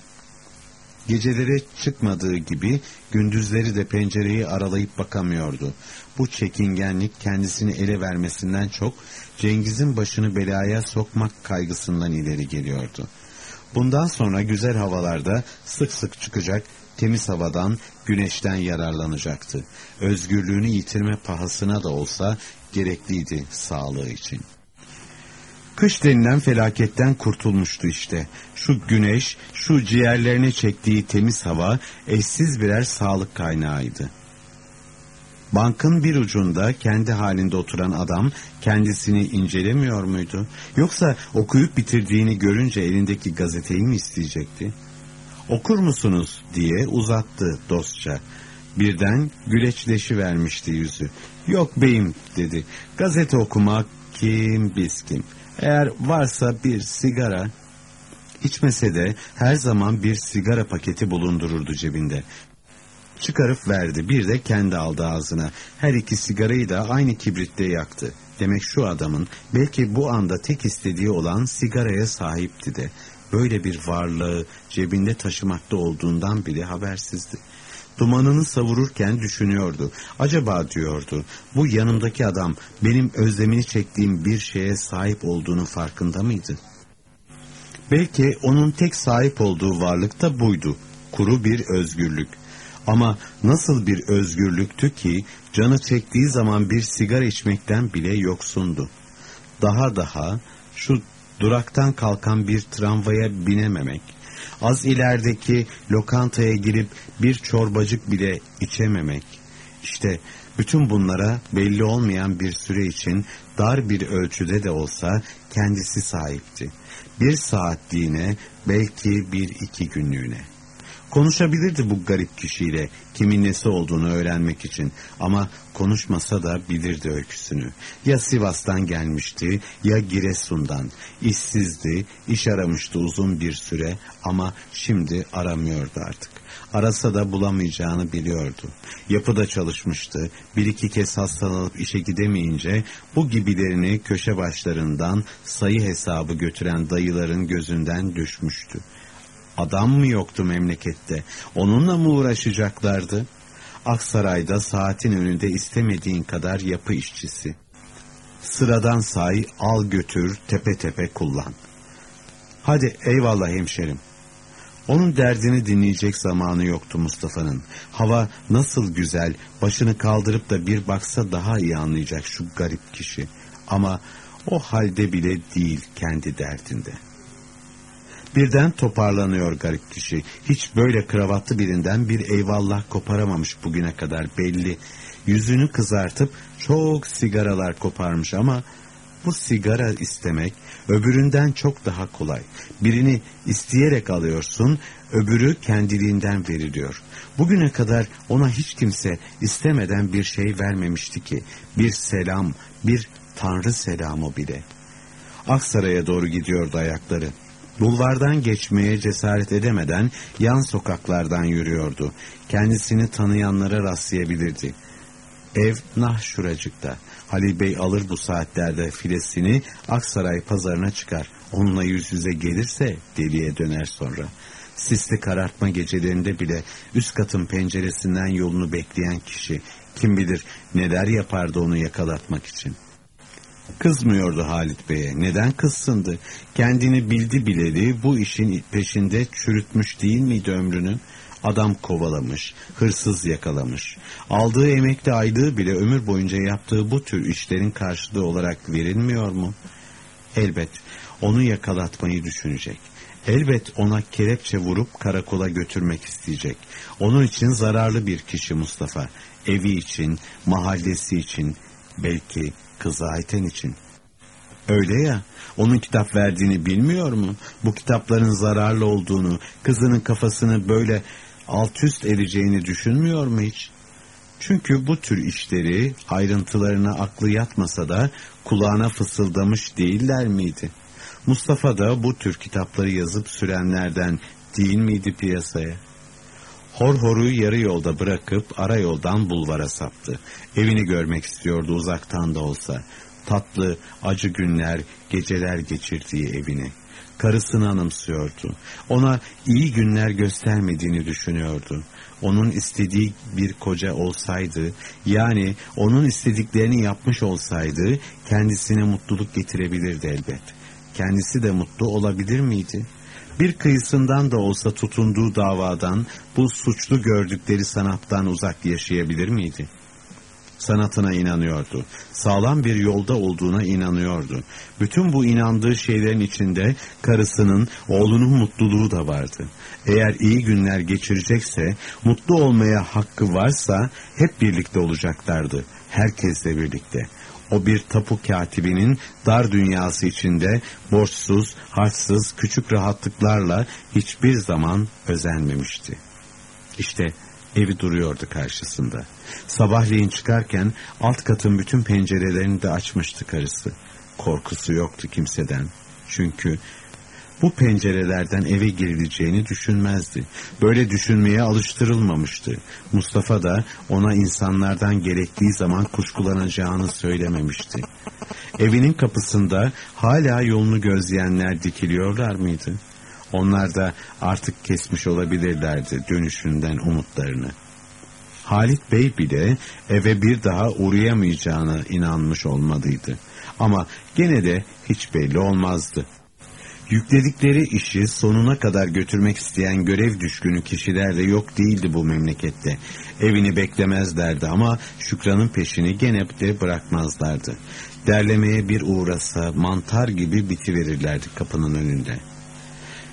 Geceleri çıkmadığı gibi gündüzleri de pencereyi aralayıp bakamıyordu. Bu çekingenlik kendisini ele vermesinden çok Cengiz'in başını belaya sokmak kaygısından ileri geliyordu. Bundan sonra güzel havalarda sık sık çıkacak, temiz havadan, güneşten yararlanacaktı. Özgürlüğünü yitirme pahasına da olsa gerekliydi sağlığı için. Kış denilen felaketten kurtulmuştu işte. Şu güneş, şu ciğerlerine çektiği temiz hava eşsiz birer sağlık kaynağıydı. Bankın bir ucunda kendi halinde oturan adam kendisini incelemiyor muydu? Yoksa okuyup bitirdiğini görünce elindeki gazeteyi mi isteyecekti? Okur musunuz diye uzattı dostça. Birden güleçleşi vermişti yüzü. Yok beyim dedi. Gazete okumak kim biz kim. Eğer varsa bir sigara içmese de her zaman bir sigara paketi bulundururdu cebinde. Çıkarıp verdi. Bir de kendi aldı ağzına. Her iki sigarayı da aynı kibritte yaktı. Demek şu adamın belki bu anda tek istediği olan sigaraya sahipti de. Böyle bir varlığı cebinde taşımakta olduğundan bile habersizdi. Dumanını savururken düşünüyordu. Acaba diyordu, bu yanımdaki adam benim özlemini çektiğim bir şeye sahip olduğunu farkında mıydı? Belki onun tek sahip olduğu varlık da buydu. Kuru bir özgürlük. Ama nasıl bir özgürlüktü ki canı çektiği zaman bir sigara içmekten bile yoksundu. Daha daha şu duraktan kalkan bir tramvaya binememek, az ilerideki lokantaya girip bir çorbacık bile içememek. İşte bütün bunlara belli olmayan bir süre için dar bir ölçüde de olsa kendisi sahipti. Bir saatliğine belki bir iki günlüğüne. Konuşabilirdi bu garip kişiyle kimin nesi olduğunu öğrenmek için ama konuşmasa da bilirdi öyküsünü. Ya Sivas'tan gelmişti ya Giresun'dan. İşsizdi, iş aramıştı uzun bir süre ama şimdi aramıyordu artık. Arasa da bulamayacağını biliyordu. Yapıda çalışmıştı. Bir iki kez hastalanıp işe gidemeyince bu gibilerini köşe başlarından sayı hesabı götüren dayıların gözünden düşmüştü. Adam mı yoktu memlekette? Onunla mı uğraşacaklardı? Aksaray'da saatin önünde istemediğin kadar yapı işçisi. Sıradan say, al götür, tepe tepe kullan. Hadi eyvallah hemşerim. Onun derdini dinleyecek zamanı yoktu Mustafa'nın. Hava nasıl güzel, başını kaldırıp da bir baksa daha iyi anlayacak şu garip kişi. Ama o halde bile değil kendi derdinde.'' Birden toparlanıyor garip kişi. Hiç böyle kravatlı birinden bir eyvallah koparamamış bugüne kadar belli. Yüzünü kızartıp çok sigaralar koparmış ama bu sigara istemek öbüründen çok daha kolay. Birini isteyerek alıyorsun, öbürü kendiliğinden veriliyor. Bugüne kadar ona hiç kimse istemeden bir şey vermemişti ki. Bir selam, bir tanrı selamı bile. Aksaray'a doğru gidiyordu ayakları. Bulvardan geçmeye cesaret edemeden yan sokaklardan yürüyordu. Kendisini tanıyanlara rastlayabilirdi. Ev nah şuracıkta. Halil Bey alır bu saatlerde filesini Aksaray pazarına çıkar. Onunla yüz yüze gelirse deliye döner sonra. Sisli karartma gecelerinde bile üst katın penceresinden yolunu bekleyen kişi kim bilir neler yapardı onu yakalatmak için. Kızmıyordu Halit Bey'e. Neden kızsındı? Kendini bildi bileli bu işin peşinde çürütmüş değil miydi ömrünü? Adam kovalamış, hırsız yakalamış. Aldığı emekli aylığı bile ömür boyunca yaptığı bu tür işlerin karşılığı olarak verilmiyor mu? Elbet onu yakalatmayı düşünecek. Elbet ona kelepçe vurup karakola götürmek isteyecek. Onun için zararlı bir kişi Mustafa. Evi için, mahallesi için, belki kızı Ayten için. Öyle ya, onun kitap verdiğini bilmiyor mu? Bu kitapların zararlı olduğunu, kızının kafasını böyle alt üst edeceğini düşünmüyor mu hiç? Çünkü bu tür işleri ayrıntılarına aklı yatmasa da kulağına fısıldamış değiller miydi? Mustafa da bu tür kitapları yazıp sürenlerden değil miydi piyasaya? Horhor'u yarı yolda bırakıp ara yoldan bulvara saptı. Evini görmek istiyordu uzaktan da olsa. Tatlı, acı günler, geceler geçirdiği evini. Karısını anımsıyordu. Ona iyi günler göstermediğini düşünüyordu. Onun istediği bir koca olsaydı, yani onun istediklerini yapmış olsaydı, kendisine mutluluk getirebilirdi elbet. Kendisi de mutlu olabilir miydi? Bir kıyısından da olsa tutunduğu davadan, bu suçlu gördükleri sanattan uzak yaşayabilir miydi? Sanatına inanıyordu. Sağlam bir yolda olduğuna inanıyordu. Bütün bu inandığı şeylerin içinde karısının, oğlunun mutluluğu da vardı. Eğer iyi günler geçirecekse, mutlu olmaya hakkı varsa hep birlikte olacaklardı. Herkesle birlikte. O bir tapu katibinin dar dünyası içinde borçsuz, harçsız, küçük rahatlıklarla hiçbir zaman özenmemişti. İşte evi duruyordu karşısında. Sabahleyin çıkarken alt katın bütün pencerelerini de açmıştı karısı. Korkusu yoktu kimseden. Çünkü bu pencerelerden eve girileceğini düşünmezdi. Böyle düşünmeye alıştırılmamıştı. Mustafa da ona insanlardan gerektiği zaman kuşkulanacağını söylememişti. Evinin kapısında hala yolunu gözleyenler dikiliyorlar mıydı? Onlar da artık kesmiş olabilirlerdi dönüşünden umutlarını. Halit Bey bile eve bir daha uğrayamayacağına inanmış olmalıydı. Ama gene de hiç belli olmazdı. Yükledikleri işi sonuna kadar götürmek isteyen görev düşkünü kişiler de yok değildi bu memlekette. Evini beklemezlerdi ama Şükran'ın peşini gene de bırakmazlardı. Derlemeye bir uğrasa mantar gibi bitiverirlerdi kapının önünde.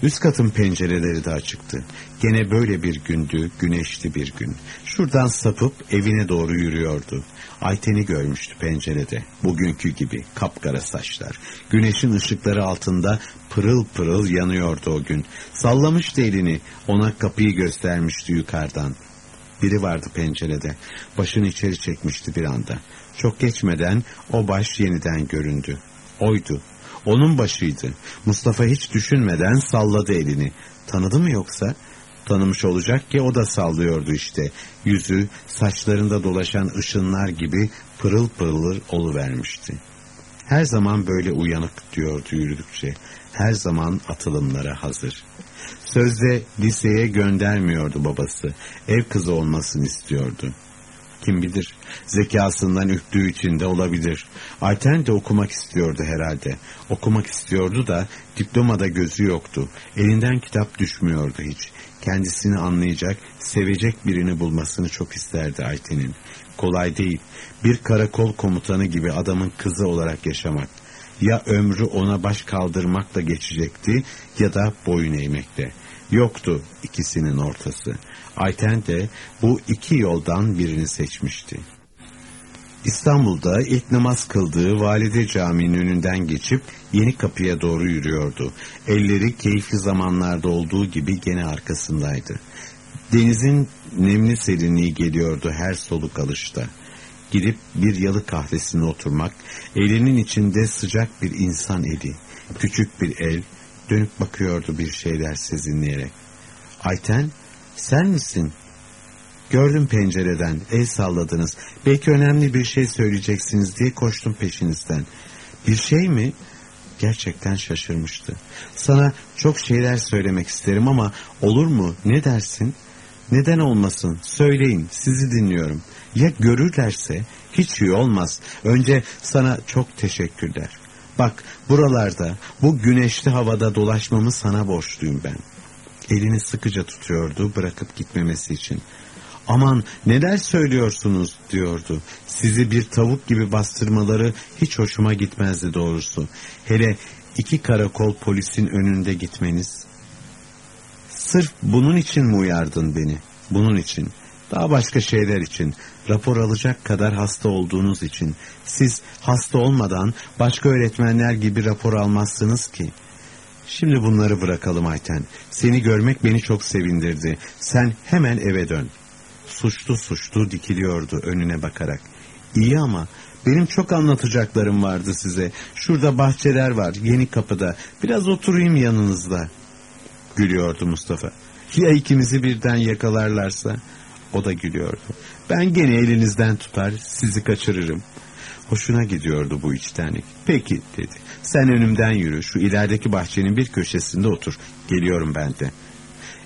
Üst katın pencereleri de açıktı. Gene böyle bir gündü, güneşli bir gün. Şuradan sapıp evine doğru yürüyordu. Ayten'i görmüştü pencerede. Bugünkü gibi kapkara saçlar. Güneşin ışıkları altında pırıl pırıl yanıyordu o gün. Sallamıştı elini, ona kapıyı göstermişti yukarıdan. Biri vardı pencerede. Başını içeri çekmişti bir anda. Çok geçmeden o baş yeniden göründü. Oydu. Onun başıydı. Mustafa hiç düşünmeden salladı elini. Tanıdı mı yoksa? Tanımış olacak ki o da sallıyordu işte. Yüzü saçlarında dolaşan ışınlar gibi pırıl pırıl oluvermişti. Her zaman böyle uyanık diyordu yürüdükçe. Her zaman atılımlara hazır. Sözde liseye göndermiyordu babası. Ev kızı olmasını istiyordu. Kim bilir zekasından üktüğü için de olabilir. Ayten de okumak istiyordu herhalde. Okumak istiyordu da diplomada gözü yoktu. Elinden kitap düşmüyordu hiç. Kendisini anlayacak, sevecek birini bulmasını çok isterdi Ayten'in. Kolay değil. Bir karakol komutanı gibi adamın kızı olarak yaşamak. Ya ömrü ona baş kaldırmakla geçecekti ya da boyun eğmekle. Yoktu ikisinin ortası. Ayten de bu iki yoldan birini seçmişti. İstanbul'da ilk namaz kıldığı Valide Camii'nin önünden geçip yeni kapıya doğru yürüyordu. Elleri keyifli zamanlarda olduğu gibi gene arkasındaydı. Denizin nemli serinliği geliyordu her soluk alışta. Gidip bir yalı kahvesine oturmak, elinin içinde sıcak bir insan eli, küçük bir el, dönüp bakıyordu bir şeyler sezinleyerek. Ayten, sen misin? Gördüm pencereden, el salladınız. Belki önemli bir şey söyleyeceksiniz diye koştum peşinizden. Bir şey mi? Gerçekten şaşırmıştı. Sana çok şeyler söylemek isterim ama olur mu? Ne dersin? Neden olmasın? Söyleyin, sizi dinliyorum. Ya görürlerse? Hiç iyi olmaz. Önce sana çok teşekkürler. Bak buralarda, bu güneşli havada dolaşmamı sana borçluyum ben. Elini sıkıca tutuyordu bırakıp gitmemesi için. Aman neler söylüyorsunuz diyordu. Sizi bir tavuk gibi bastırmaları hiç hoşuma gitmezdi doğrusu. Hele iki karakol polisin önünde gitmeniz. Sırf bunun için mi uyardın beni? Bunun için. Daha başka şeyler için. Rapor alacak kadar hasta olduğunuz için. Siz hasta olmadan başka öğretmenler gibi rapor almazsınız ki. Şimdi bunları bırakalım Ayten. Seni görmek beni çok sevindirdi. Sen hemen eve dön. Suçlu suçlu dikiliyordu önüne bakarak. İyi ama benim çok anlatacaklarım vardı size. Şurada bahçeler var yeni kapıda. Biraz oturayım yanınızda. Gülüyordu Mustafa. Ya ikimizi birden yakalarlarsa? O da gülüyordu. Ben gene elinizden tutar sizi kaçırırım. Hoşuna gidiyordu bu içtenlik. Peki dedi. Sen önümden yürü şu ilerideki bahçenin bir köşesinde otur. Geliyorum ben de.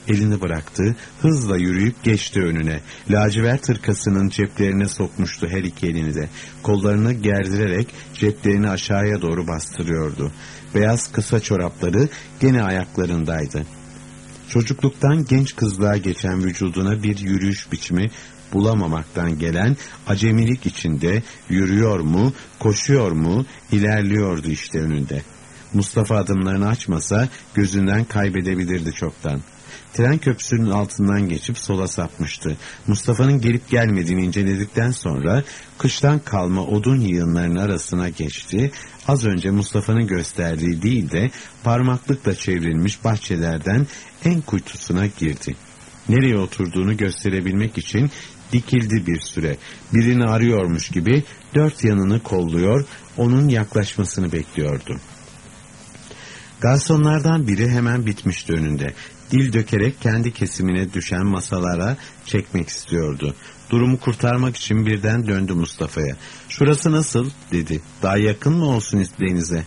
Elini bıraktı, hızla yürüyüp geçti önüne. Lacivert hırkasının ceplerine sokmuştu her iki elini de. Kollarını gerdirerek ceplerini aşağıya doğru bastırıyordu. Beyaz kısa çorapları gene ayaklarındaydı. Çocukluktan genç kızlığa geçen vücuduna bir yürüyüş biçimi bulamamaktan gelen acemilik içinde yürüyor mu, koşuyor mu, ilerliyordu işte önünde. Mustafa adımlarını açmasa gözünden kaybedebilirdi çoktan. Tren köprüsünün altından geçip sola sapmıştı. Mustafa'nın gelip gelmediğini inceledikten sonra kıştan kalma odun yığınlarının arasına geçti. Az önce Mustafa'nın gösterdiği değil de parmaklıkla çevrilmiş bahçelerden en kuytusuna girdi. Nereye oturduğunu gösterebilmek için dikildi bir süre. Birini arıyormuş gibi dört yanını kolluyor, onun yaklaşmasını bekliyordu. Garsonlardan biri hemen bitmişti önünde. Dil dökerek kendi kesimine düşen masalara çekmek istiyordu. Durumu kurtarmak için birden döndü Mustafa'ya. Şurası nasıl dedi. Daha yakın mı olsun denize?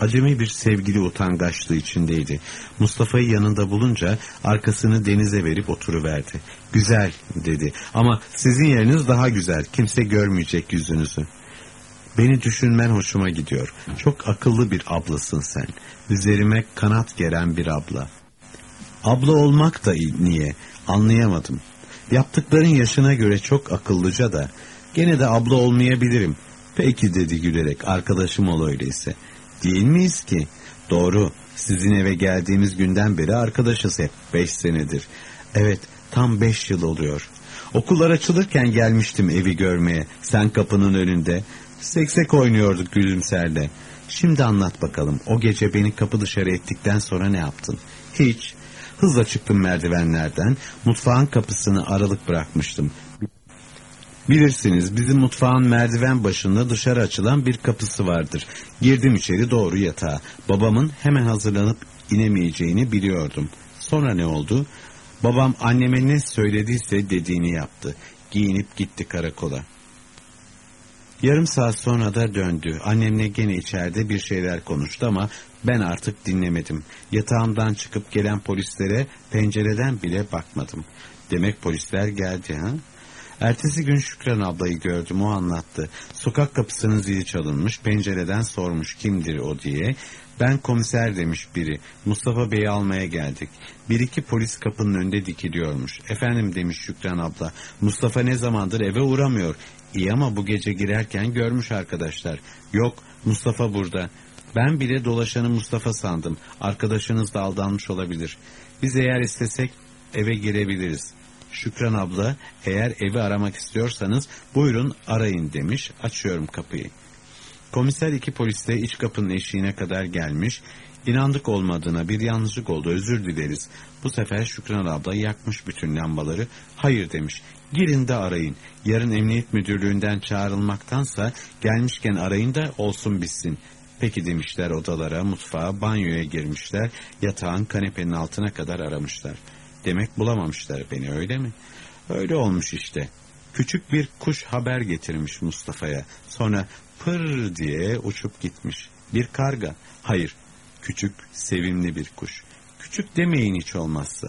Acemi bir sevgili utangaçlığı içindeydi. Mustafa'yı yanında bulunca arkasını denize verip oturuverdi. Güzel dedi ama sizin yeriniz daha güzel. Kimse görmeyecek yüzünüzü. Beni düşünmen hoşuma gidiyor. Çok akıllı bir ablasın sen. Üzerime kanat geren bir abla. Abla olmak da niye? Anlayamadım. Yaptıkların yaşına göre çok akıllıca da. Gene de abla olmayabilirim. Peki dedi gülerek arkadaşım ol öyleyse. Değil miyiz ki? Doğru. Sizin eve geldiğimiz günden beri arkadaşız hep. Beş senedir. Evet tam beş yıl oluyor. Okullar açılırken gelmiştim evi görmeye. Sen kapının önünde. Seksek oynuyorduk gülümserle. Şimdi anlat bakalım. O gece beni kapı dışarı ettikten sonra ne yaptın? Hiç. Hızla çıktım merdivenlerden. Mutfağın kapısını aralık bırakmıştım. Bilirsiniz bizim mutfağın merdiven başında dışarı açılan bir kapısı vardır. Girdim içeri doğru yatağa. Babamın hemen hazırlanıp inemeyeceğini biliyordum. Sonra ne oldu? Babam anneme ne söylediyse dediğini yaptı. Giyinip gitti karakola. Yarım saat sonra da döndü. Annemle gene içeride bir şeyler konuştu ama ben artık dinlemedim. Yatağımdan çıkıp gelen polislere pencereden bile bakmadım. Demek polisler geldi ha? Ertesi gün Şükran ablayı gördüm o anlattı. Sokak kapısının zili çalınmış pencereden sormuş kimdir o diye. Ben komiser demiş biri. Mustafa Bey'i almaya geldik. Bir iki polis kapının önünde dikiliyormuş. Efendim demiş Şükran abla. Mustafa ne zamandır eve uğramıyor. İyi ama bu gece girerken görmüş arkadaşlar. Yok Mustafa burada. Ben bile dolaşanı Mustafa sandım. Arkadaşınız da aldanmış olabilir. Biz eğer istesek eve girebiliriz. Şükran abla eğer evi aramak istiyorsanız buyurun arayın demiş. Açıyorum kapıyı. Komiser iki polisle iç kapının eşiğine kadar gelmiş. İnandık olmadığına bir yanlışlık oldu özür dileriz. Bu sefer Şükran abla yakmış bütün lambaları. Hayır demiş. Girin de arayın. Yarın emniyet müdürlüğünden çağrılmaktansa gelmişken arayın da olsun bitsin. Peki demişler odalara, mutfağa, banyoya girmişler. Yatağın kanepenin altına kadar aramışlar. Demek bulamamışlar beni öyle mi? Öyle olmuş işte. Küçük bir kuş haber getirmiş Mustafa'ya. Sonra pır diye uçup gitmiş. Bir karga. Hayır, küçük, sevimli bir kuş. Küçük demeyin hiç olmazsa.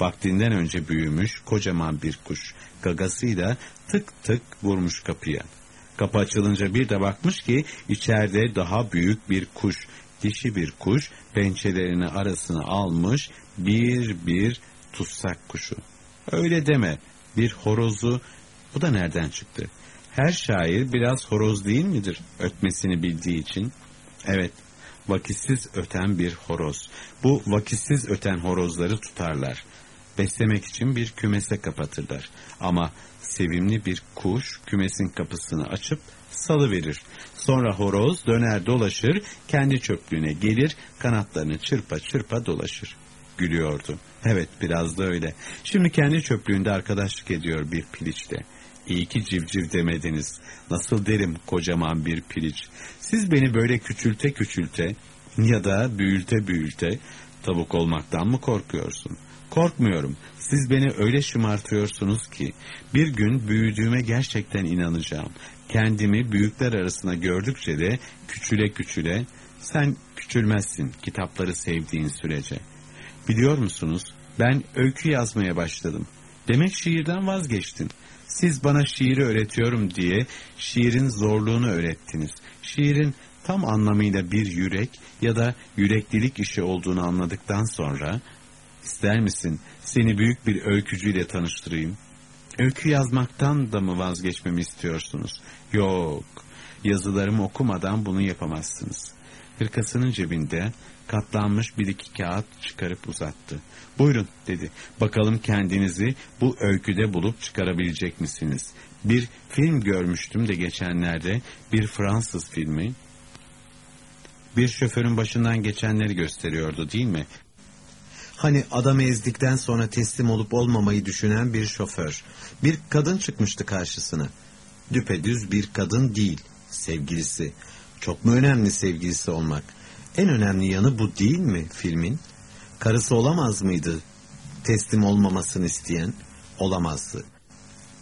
Vaktinden önce büyümüş kocaman bir kuş. Gagasıyla tık tık vurmuş kapıya. Kapı açılınca bir de bakmış ki içeride daha büyük bir kuş. Dişi bir kuş pençelerini arasına almış bir bir tutsak kuşu. Öyle deme bir horozu bu da nereden çıktı? Her şair biraz horoz değil midir ötmesini bildiği için? Evet Vakitsiz öten bir horoz. Bu vakitsiz öten horozları tutarlar. Beslemek için bir kümese kapatırlar. Ama sevimli bir kuş kümesin kapısını açıp salı verir. Sonra horoz döner dolaşır, kendi çöplüğüne gelir, kanatlarını çırpa çırpa dolaşır. Gülüyordu. Evet biraz da öyle. Şimdi kendi çöplüğünde arkadaşlık ediyor bir piliçle. İyi ki civciv demediniz. Nasıl derim kocaman bir piliç. Siz beni böyle küçülte küçülte ya da büyülte büyülte tavuk olmaktan mı korkuyorsun? Korkmuyorum. Siz beni öyle şımartıyorsunuz ki bir gün büyüdüğüme gerçekten inanacağım. Kendimi büyükler arasına gördükçe de küçüle küçüle sen küçülmezsin kitapları sevdiğin sürece. Biliyor musunuz ben öykü yazmaya başladım. Demek şiirden vazgeçtin. Siz bana şiiri öğretiyorum diye şiirin zorluğunu öğrettiniz. Şiirin tam anlamıyla bir yürek ya da yüreklilik işi olduğunu anladıktan sonra ister misin seni büyük bir öykücüyle tanıştırayım? Öykü yazmaktan da mı vazgeçmemi istiyorsunuz? Yok, yazılarımı okumadan bunu yapamazsınız. Hırkasının cebinde katlanmış bir iki kağıt çıkarıp uzattı. Buyurun dedi. Bakalım kendinizi bu öyküde bulup çıkarabilecek misiniz? Bir film görmüştüm de geçenlerde bir Fransız filmi. Bir şoförün başından geçenleri gösteriyordu değil mi? Hani adamı ezdikten sonra teslim olup olmamayı düşünen bir şoför. Bir kadın çıkmıştı karşısına. Düpedüz bir kadın değil, sevgilisi. Çok mu önemli sevgilisi olmak? En önemli yanı bu değil mi filmin? Karısı olamaz mıydı teslim olmamasını isteyen? Olamazdı.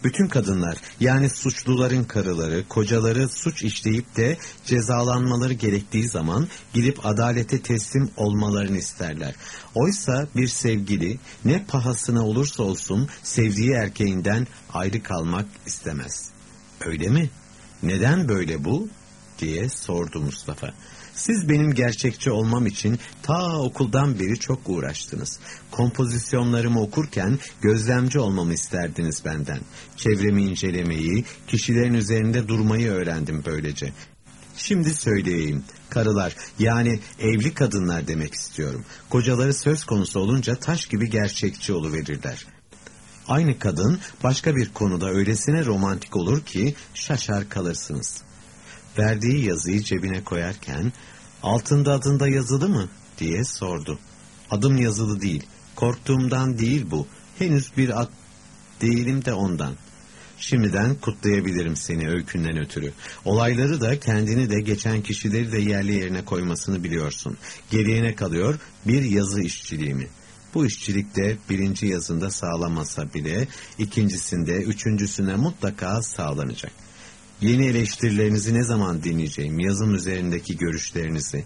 Bütün kadınlar yani suçluların karıları, kocaları suç işleyip de cezalanmaları gerektiği zaman gidip adalete teslim olmalarını isterler. Oysa bir sevgili ne pahasına olursa olsun sevdiği erkeğinden ayrı kalmak istemez. Öyle mi? Neden böyle bu? diye sordu Mustafa. Siz benim gerçekçi olmam için ta okuldan beri çok uğraştınız. Kompozisyonlarımı okurken gözlemci olmamı isterdiniz benden. Çevremi incelemeyi, kişilerin üzerinde durmayı öğrendim böylece. Şimdi söyleyeyim. Karılar yani evli kadınlar demek istiyorum. Kocaları söz konusu olunca taş gibi gerçekçi oluverirler. Aynı kadın başka bir konuda öylesine romantik olur ki şaşar kalırsınız. Verdiği yazıyı cebine koyarken altında adında yazılı mı diye sordu. Adım yazılı değil. Korktuğumdan değil bu. Henüz bir at değilim de ondan. Şimdiden kutlayabilirim seni öykünden ötürü. Olayları da kendini de geçen kişileri de yerli yerine koymasını biliyorsun. Geriye kalıyor? Bir yazı işçiliğimi. Bu işçilikte birinci yazında sağlamasa bile ikincisinde, üçüncüsüne mutlaka sağlanacak. Yeni eleştirilerinizi ne zaman dinleyeceğim? Yazım üzerindeki görüşlerinizi.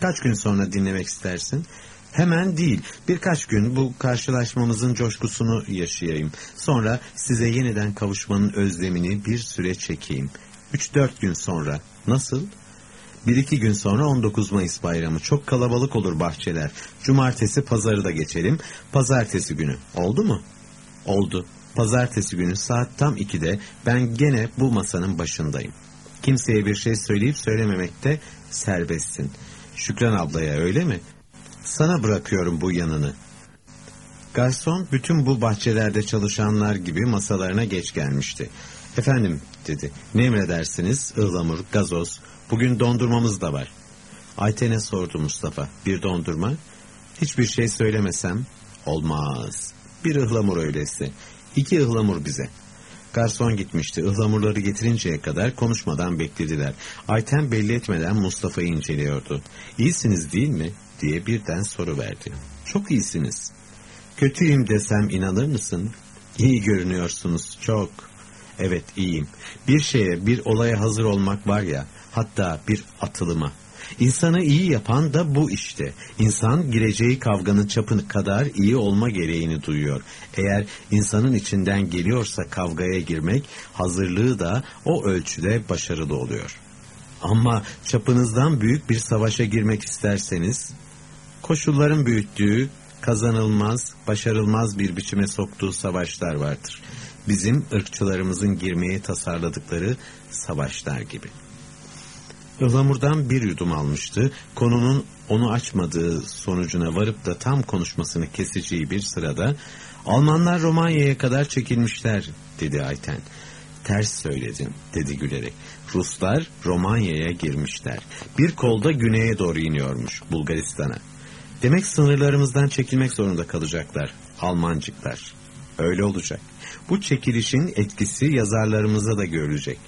Kaç gün sonra dinlemek istersin? Hemen değil. Birkaç gün bu karşılaşmamızın coşkusunu yaşayayım. Sonra size yeniden kavuşmanın özlemini bir süre çekeyim. 3-4 gün sonra. Nasıl? Bir iki gün sonra 19 Mayıs bayramı. Çok kalabalık olur bahçeler. Cumartesi pazarı da geçelim. Pazartesi günü. Oldu mu? Oldu. Pazartesi günü saat tam 2'de ben gene bu masanın başındayım. Kimseye bir şey söyleyip söylememekte serbestsin. Şükran ablaya öyle mi? Sana bırakıyorum bu yanını. Garson bütün bu bahçelerde çalışanlar gibi masalarına geç gelmişti. Efendim dedi. Ne emredersiniz? Ihlamur, gazoz. Bugün dondurmamız da var. Ayten'e sordu Mustafa. Bir dondurma? Hiçbir şey söylemesem olmaz. Bir ıhlamur öylesi. İki ıhlamur bize. Garson gitmişti. Ihlamurları getirinceye kadar konuşmadan beklediler. Ayten belli etmeden Mustafa'yı inceliyordu. İyisiniz değil mi? diye birden soru verdi. Çok iyisiniz. Kötüyüm desem inanır mısın? İyi görünüyorsunuz çok. Evet iyiyim. Bir şeye bir olaya hazır olmak var ya hatta bir atılıma. İnsanı iyi yapan da bu işte. İnsan gireceği kavganın çapını kadar iyi olma gereğini duyuyor. Eğer insanın içinden geliyorsa kavgaya girmek, hazırlığı da o ölçüde başarılı oluyor. Ama çapınızdan büyük bir savaşa girmek isterseniz, koşulların büyüttüğü, kazanılmaz, başarılmaz bir biçime soktuğu savaşlar vardır. Bizim ırkçılarımızın girmeye tasarladıkları savaşlar gibi.'' Ihlamurdan bir yudum almıştı. Konunun onu açmadığı sonucuna varıp da tam konuşmasını keseceği bir sırada Almanlar Romanya'ya kadar çekilmişler dedi Ayten. Ters söyledin dedi gülerek. Ruslar Romanya'ya girmişler. Bir kolda güneye doğru iniyormuş Bulgaristan'a. Demek sınırlarımızdan çekilmek zorunda kalacaklar Almancıklar. Öyle olacak. Bu çekilişin etkisi yazarlarımıza da görülecek.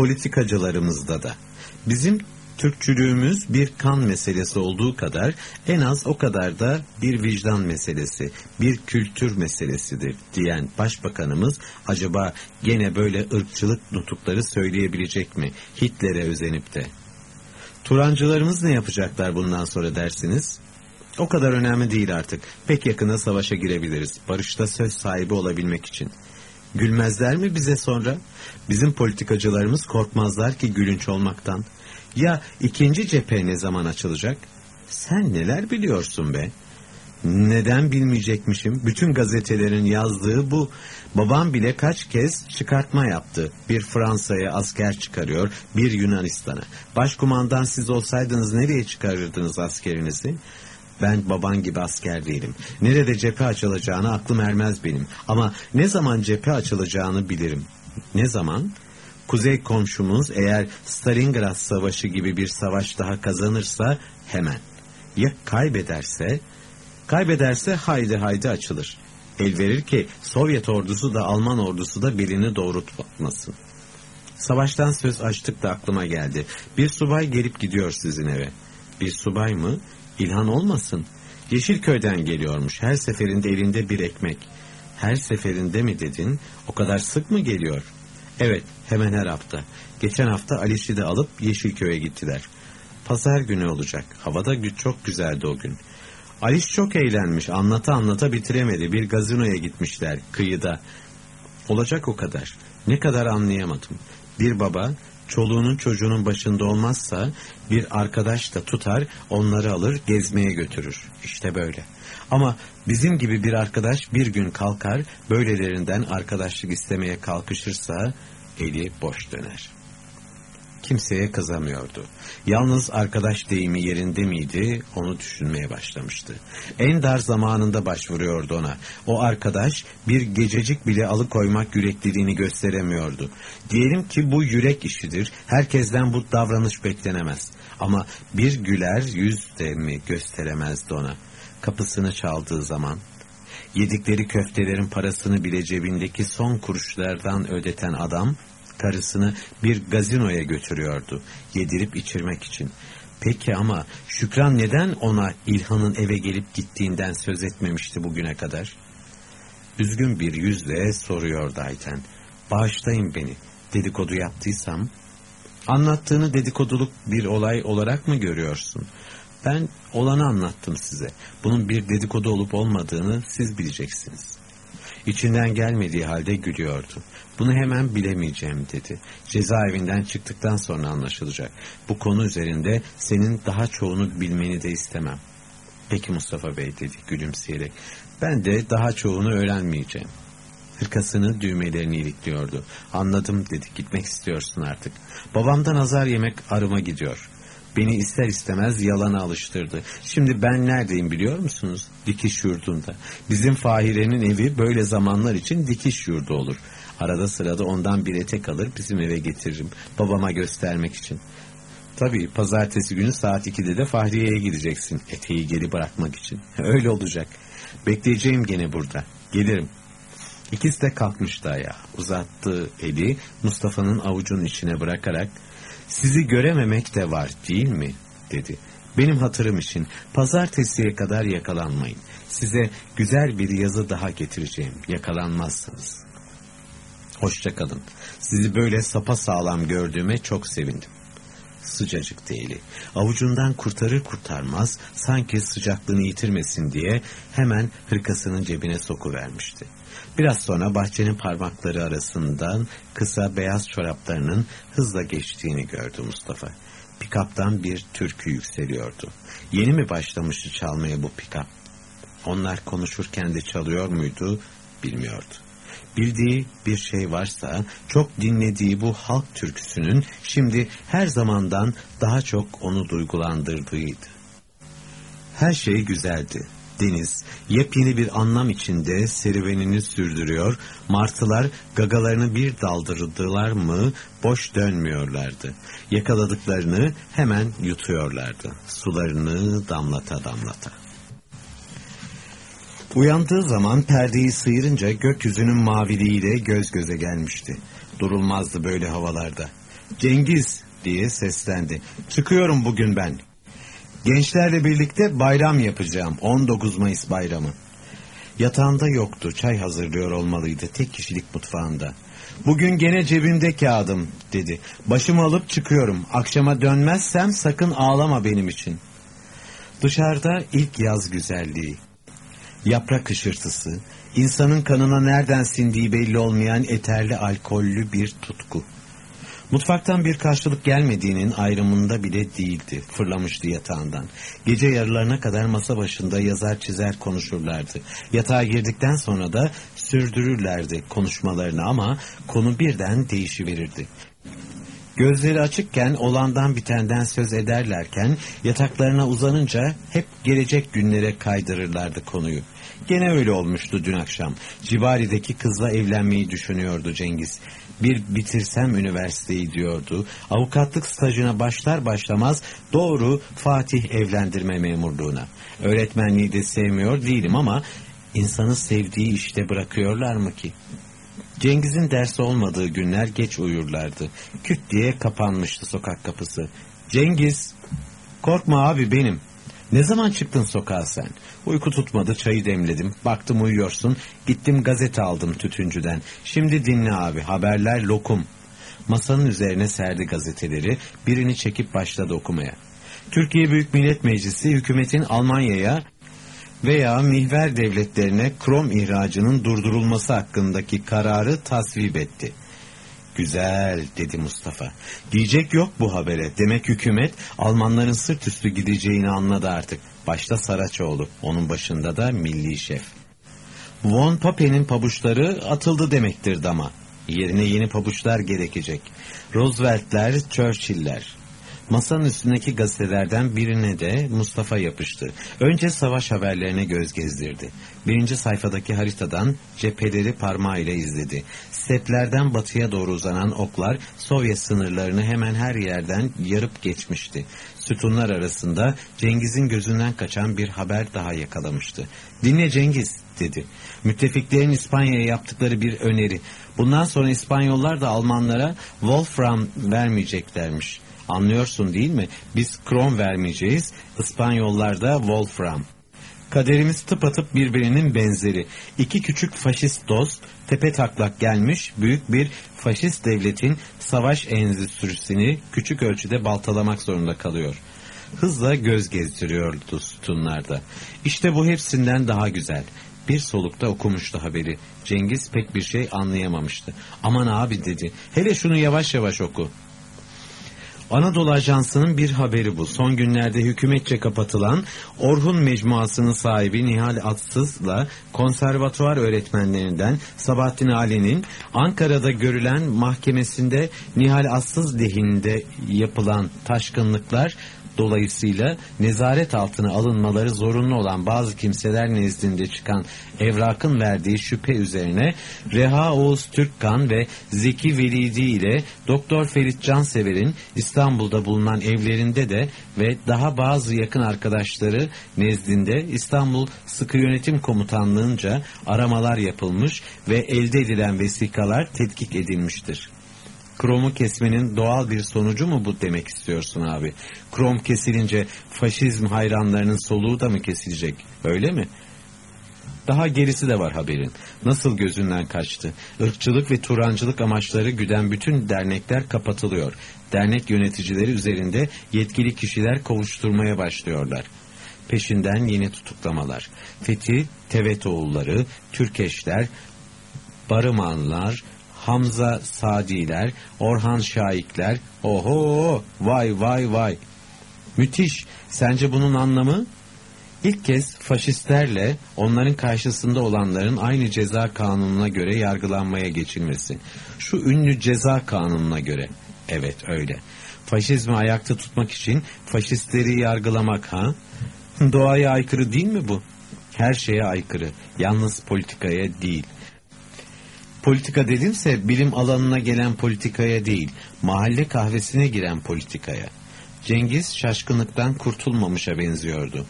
Po politikacılarımızda da. Bizim Türkçülüğümüz bir kan meselesi olduğu kadar en az o kadar da bir vicdan meselesi, bir kültür meselesidir diyen başbakanımız acaba gene böyle ırkçılık nutukları söyleyebilecek mi Hitler'e özenip de? Turancılarımız ne yapacaklar bundan sonra dersiniz? O kadar önemli değil artık. Pek yakında savaşa girebiliriz. Barışta söz sahibi olabilmek için. Gülmezler mi bize sonra? Bizim politikacılarımız korkmazlar ki gülünç olmaktan. Ya ikinci cephe ne zaman açılacak? Sen neler biliyorsun be? Neden bilmeyecekmişim? Bütün gazetelerin yazdığı bu. Babam bile kaç kez çıkartma yaptı. Bir Fransa'ya asker çıkarıyor, bir Yunanistan'a. Başkumandan siz olsaydınız nereye çıkarırdınız askerinizi? Ben baban gibi asker değilim. Nerede cephe açılacağını aklım ermez benim. Ama ne zaman cephe açılacağını bilirim. Ne zaman? Kuzey komşumuz eğer Stalingrad Savaşı gibi bir savaş daha kazanırsa hemen. Ya kaybederse? Kaybederse haydi haydi açılır. El verir ki Sovyet ordusu da Alman ordusu da birini doğrultmasın. Savaştan söz açtık da aklıma geldi. Bir subay gelip gidiyor sizin eve. Bir subay mı? İlhan olmasın. Yeşilköy'den geliyormuş. Her seferinde elinde bir ekmek. Her seferinde mi dedin? O kadar sık mı geliyor? Evet, hemen her hafta. Geçen hafta Aliş'i de alıp Yeşilköy'e gittiler. Pazar günü olacak. Havada çok güzeldi o gün. Aliş çok eğlenmiş. Anlata anlata bitiremedi. Bir gazinoya gitmişler kıyıda. Olacak o kadar. Ne kadar anlayamadım. Bir baba çoluğunun çocuğunun başında olmazsa bir arkadaş da tutar onları alır gezmeye götürür. İşte böyle. Ama bizim gibi bir arkadaş bir gün kalkar böylelerinden arkadaşlık istemeye kalkışırsa eli boş döner. Kimseye kızamıyordu. Yalnız arkadaş deyimi yerinde miydi onu düşünmeye başlamıştı. En dar zamanında başvuruyordu ona. O arkadaş bir gececik bile alıkoymak yürekliliğini gösteremiyordu. Diyelim ki bu yürek işidir. Herkesten bu davranış beklenemez. Ama bir güler yüz de mi gösteremezdi ona. Kapısını çaldığı zaman yedikleri köftelerin parasını bile cebindeki son kuruşlardan ödeten adam karısını bir gazinoya götürüyordu yedirip içirmek için. Peki ama Şükran neden ona İlhan'ın eve gelip gittiğinden söz etmemişti bugüne kadar? Üzgün bir yüzle soruyordu Ayten. Bağışlayın beni, dedikodu yaptıysam. Anlattığını dedikoduluk bir olay olarak mı görüyorsun? Ben olanı anlattım size. Bunun bir dedikodu olup olmadığını siz bileceksiniz. İçinden gelmediği halde gülüyordu. Bunu hemen bilemeyeceğim dedi. Cezaevinden çıktıktan sonra anlaşılacak. Bu konu üzerinde senin daha çoğunu bilmeni de istemem. Peki Mustafa Bey dedi gülümseyerek. Ben de daha çoğunu öğrenmeyeceğim. Hırkasını düğmelerini ilikliyordu. Anladım dedi gitmek istiyorsun artık. Babamdan azar yemek arıma gidiyor. Beni ister istemez yalana alıştırdı. Şimdi ben neredeyim biliyor musunuz? Dikiş yurdunda. Bizim Fahire'nin evi böyle zamanlar için dikiş yurdu olur. Arada sırada ondan bir etek alır bizim eve getiririm. Babama göstermek için. Tabii pazartesi günü saat 2'de de Fahriye'ye gideceksin. Eteği geri bırakmak için. Öyle olacak. Bekleyeceğim gene burada. Gelirim. İkisi de kalkmıştı ayağa. Uzattığı eli Mustafa'nın avucunun içine bırakarak sizi görememek de var değil mi? dedi. Benim hatırım için pazartesiye kadar yakalanmayın. Size güzel bir yazı daha getireceğim. Yakalanmazsınız. Hoşçakalın. Sizi böyle sapa sağlam gördüğüme çok sevindim. Sıcacık değil. Avucundan kurtarır kurtarmaz sanki sıcaklığını yitirmesin diye hemen hırkasının cebine sokuvermişti. Biraz sonra bahçenin parmakları arasından kısa beyaz çoraplarının hızla geçtiğini gördü Mustafa. Pikaptan bir türkü yükseliyordu. Yeni mi başlamıştı çalmaya bu pikap? Onlar konuşurken de çalıyor muydu bilmiyordu. Bildiği bir şey varsa çok dinlediği bu halk türküsünün şimdi her zamandan daha çok onu duygulandırdığıydı. Her şey güzeldi. Deniz yepyeni bir anlam içinde serüvenini sürdürüyor, martılar gagalarını bir daldırdılar mı boş dönmüyorlardı. Yakaladıklarını hemen yutuyorlardı, sularını damlata damlata. Uyandığı zaman perdeyi sıyırınca gökyüzünün maviliğiyle göz göze gelmişti. Durulmazdı böyle havalarda. Cengiz diye seslendi. Çıkıyorum bugün ben. Gençlerle birlikte bayram yapacağım. 19 Mayıs bayramı. Yatağında yoktu. Çay hazırlıyor olmalıydı. Tek kişilik mutfağında. Bugün gene cebimde kağıdım dedi. Başımı alıp çıkıyorum. Akşama dönmezsem sakın ağlama benim için. Dışarıda ilk yaz güzelliği. Yaprak hışırtısı, insanın kanına nereden sindiği belli olmayan eterli alkollü bir tutku. Mutfaktan bir karşılık gelmediğinin ayrımında bile değildi. Fırlamıştı yatağından. Gece yarılarına kadar masa başında yazar çizer konuşurlardı. Yatağa girdikten sonra da sürdürürlerdi konuşmalarını ama konu birden değişiverirdi. Gözleri açıkken olandan bitenden söz ederlerken yataklarına uzanınca hep gelecek günlere kaydırırlardı konuyu. Gene öyle olmuştu dün akşam. Cibari'deki kızla evlenmeyi düşünüyordu Cengiz. Bir bitirsem üniversiteyi diyordu. Avukatlık stajına başlar başlamaz doğru Fatih evlendirme memurluğuna. Öğretmenliği de sevmiyor değilim ama insanı sevdiği işte bırakıyorlar mı ki? Cengiz'in dersi olmadığı günler geç uyurlardı. Küt diye kapanmıştı sokak kapısı. Cengiz, korkma abi benim. Ne zaman çıktın sokağa sen? Uyku tutmadı çayı demledim. Baktım uyuyorsun. Gittim gazete aldım tütüncüden. Şimdi dinle abi haberler lokum. Masanın üzerine serdi gazeteleri. Birini çekip başladı okumaya. Türkiye Büyük Millet Meclisi hükümetin Almanya'ya veya mihver devletlerine krom ihracının durdurulması hakkındaki kararı tasvip etti. Güzel dedi Mustafa. Diyecek yok bu habere. Demek hükümet Almanların sırt üstü gideceğini anladı artık. Başta Saraçoğlu, onun başında da milli şef. Von Pape'nin pabuçları atıldı demektir dama. Yerine yeni pabuçlar gerekecek. Roosevelt'ler, Churchill'ler. Masanın üstündeki gazetelerden birine de Mustafa yapıştı. Önce savaş haberlerine göz gezdirdi. Birinci sayfadaki haritadan cepheleri parmağıyla izledi. Steplerden batıya doğru uzanan oklar Sovyet sınırlarını hemen her yerden yarıp geçmişti. Sütunlar arasında Cengiz'in gözünden kaçan bir haber daha yakalamıştı. Dinle Cengiz dedi. Müttefiklerin İspanya'ya yaptıkları bir öneri. Bundan sonra İspanyollar da Almanlara Wolfram vermeyeceklermiş. Anlıyorsun değil mi? Biz krom vermeyeceğiz, İspanyollar da Wolfram. Kaderimiz tıpatıp birbirinin benzeri. İki küçük faşist dost tepe taklak gelmiş büyük bir faşist devletin savaş endüstrisini küçük ölçüde baltalamak zorunda kalıyor. Hızla göz gezdiriyordu sütunlarda. İşte bu hepsinden daha güzel. Bir solukta okumuştu haberi. Cengiz pek bir şey anlayamamıştı. Aman abi dedi. Hele şunu yavaş yavaş oku. Anadolu Ajansı'nın bir haberi bu. Son günlerde hükümetçe kapatılan Orhun Mecmuası'nın sahibi Nihal Atsız'la konservatuvar öğretmenlerinden Sabahattin Ali'nin Ankara'da görülen mahkemesinde Nihal Atsız lehinde yapılan taşkınlıklar Dolayısıyla nezaret altına alınmaları zorunlu olan bazı kimseler nezdinde çıkan evrakın verdiği şüphe üzerine Reha Oğuz Türkkan ve Zeki Velidi ile Doktor Ferit Cansever'in İstanbul'da bulunan evlerinde de ve daha bazı yakın arkadaşları nezdinde İstanbul Sıkı Yönetim Komutanlığı'nca aramalar yapılmış ve elde edilen vesikalar tetkik edilmiştir kromu kesmenin doğal bir sonucu mu bu demek istiyorsun abi? Krom kesilince faşizm hayranlarının soluğu da mı kesilecek? Öyle mi? Daha gerisi de var haberin. Nasıl gözünden kaçtı. Irkçılık ve turancılık amaçları güden bütün dernekler kapatılıyor. Dernek yöneticileri üzerinde yetkili kişiler kovuşturmaya başlıyorlar. Peşinden yeni tutuklamalar. Fethi, Tevetoğulları, Türkeşler, Barımanlar, Hamza Sadiler, Orhan Şahikler, oho vay vay vay. Müthiş. Sence bunun anlamı? İlk kez faşistlerle onların karşısında olanların aynı ceza kanununa göre yargılanmaya geçilmesi. Şu ünlü ceza kanununa göre. Evet öyle. Faşizmi ayakta tutmak için faşistleri yargılamak ha? Doğaya aykırı değil mi bu? Her şeye aykırı. Yalnız politikaya değil. Politika dedimse bilim alanına gelen politikaya değil, mahalle kahvesine giren politikaya. Cengiz şaşkınlıktan kurtulmamışa benziyordu.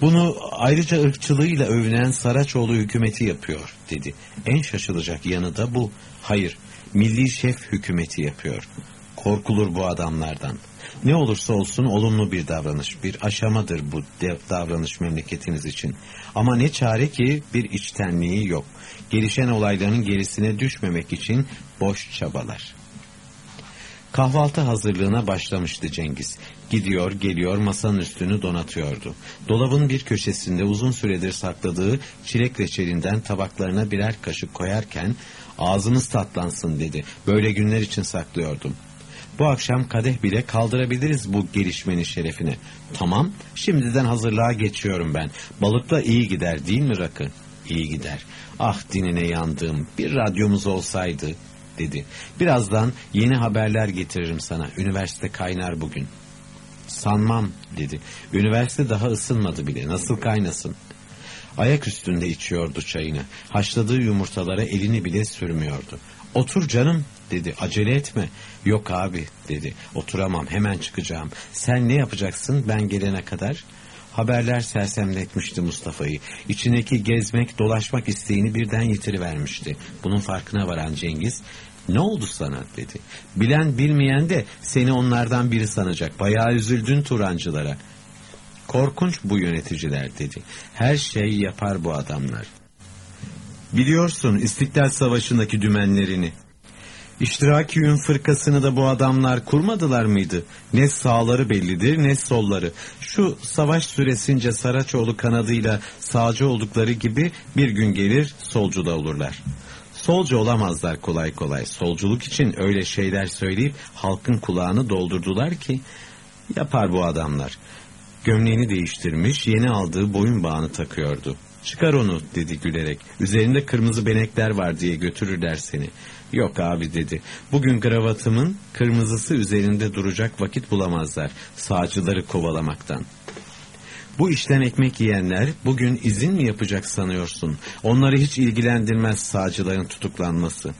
Bunu ayrıca ırkçılığıyla övünen Saraçoğlu hükümeti yapıyor dedi. En şaşılacak yanı da bu. Hayır, milli şef hükümeti yapıyor. Korkulur bu adamlardan. Ne olursa olsun olumlu bir davranış, bir aşamadır bu davranış memleketiniz için. Ama ne çare ki bir içtenliği yok. Gelişen olayların gerisine düşmemek için boş çabalar. Kahvaltı hazırlığına başlamıştı Cengiz. Gidiyor geliyor masanın üstünü donatıyordu. Dolabın bir köşesinde uzun süredir sakladığı çilek reçelinden tabaklarına birer kaşık koyarken ağzımız tatlansın dedi. Böyle günler için saklıyordum. Bu akşam kadeh bile kaldırabiliriz bu gelişmenin şerefine. Tamam, şimdiden hazırlığa geçiyorum ben. Balıkla iyi gider değil mi rakı? İyi gider. Ah dinine yandığım, bir radyomuz olsaydı, dedi. Birazdan yeni haberler getiririm sana. Üniversite kaynar bugün. Sanmam, dedi. Üniversite daha ısınmadı bile. Nasıl kaynasın? Ayak üstünde içiyordu çayını. Haşladığı yumurtalara elini bile sürmüyordu. Otur canım dedi acele etme. Yok abi dedi oturamam hemen çıkacağım. Sen ne yapacaksın ben gelene kadar? Haberler sersemletmişti Mustafa'yı. İçindeki gezmek, dolaşmak isteğini birden yitirivermişti. Bunun farkına varan Cengiz, ne oldu sana dedi. Bilen bilmeyen de seni onlardan biri sanacak. Bayağı üzüldün Turancılara. Korkunç bu yöneticiler dedi. Her şey yapar bu adamlar. Biliyorsun İstiklal Savaşı'ndaki dümenlerini. İştirakiyün fırkasını da bu adamlar kurmadılar mıydı? Ne sağları bellidir ne solları. Şu savaş süresince Saraçoğlu kanadıyla sağcı oldukları gibi bir gün gelir solcu da olurlar. Solcu olamazlar kolay kolay. Solculuk için öyle şeyler söyleyip halkın kulağını doldurdular ki yapar bu adamlar. Gömleğini değiştirmiş yeni aldığı boyun bağını takıyordu. Çıkar onu dedi gülerek. Üzerinde kırmızı benekler var diye götürürler seni. Yok abi dedi. Bugün kravatımın kırmızısı üzerinde duracak vakit bulamazlar. Sağcıları kovalamaktan. Bu işten ekmek yiyenler bugün izin mi yapacak sanıyorsun? Onları hiç ilgilendirmez sağcıların tutuklanması.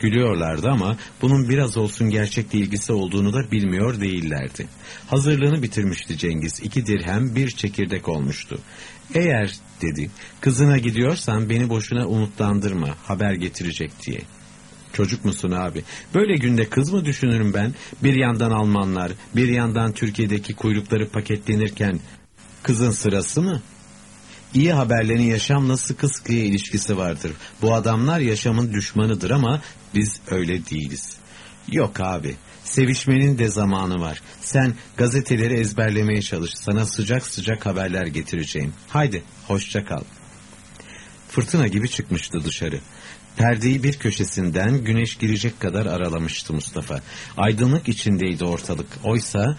Gülüyorlardı ama bunun biraz olsun gerçek ilgisi olduğunu da bilmiyor değillerdi. Hazırlığını bitirmişti Cengiz. İki dirhem bir çekirdek olmuştu. Eğer dedi kızına gidiyorsan beni boşuna umutlandırma haber getirecek diye. Çocuk musun abi? Böyle günde kız mı düşünürüm ben? Bir yandan Almanlar, bir yandan Türkiye'deki kuyrukları paketlenirken kızın sırası mı? İyi haberlerin yaşamla sıkı sıkıya ilişkisi vardır. Bu adamlar yaşamın düşmanıdır ama biz öyle değiliz. Yok abi, sevişmenin de zamanı var. Sen gazeteleri ezberlemeye çalış. Sana sıcak sıcak haberler getireceğim. Haydi, hoşça kal. Fırtına gibi çıkmıştı dışarı. Perdeyi bir köşesinden güneş girecek kadar aralamıştı Mustafa. Aydınlık içindeydi ortalık. Oysa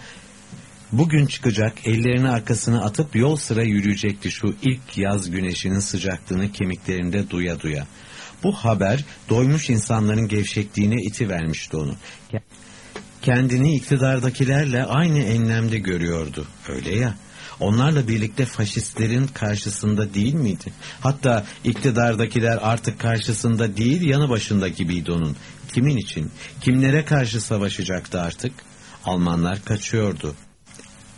bugün çıkacak ellerini arkasına atıp yol sıra yürüyecekti şu ilk yaz güneşinin sıcaklığını kemiklerinde duya duya. Bu haber doymuş insanların gevşekliğine iti vermişti onu. Kendini iktidardakilerle aynı enlemde görüyordu. Öyle ya. Onlarla birlikte faşistlerin karşısında değil miydi? Hatta iktidardakiler artık karşısında değil yanı başında gibiydi onun. Kimin için? Kimlere karşı savaşacaktı artık? Almanlar kaçıyordu.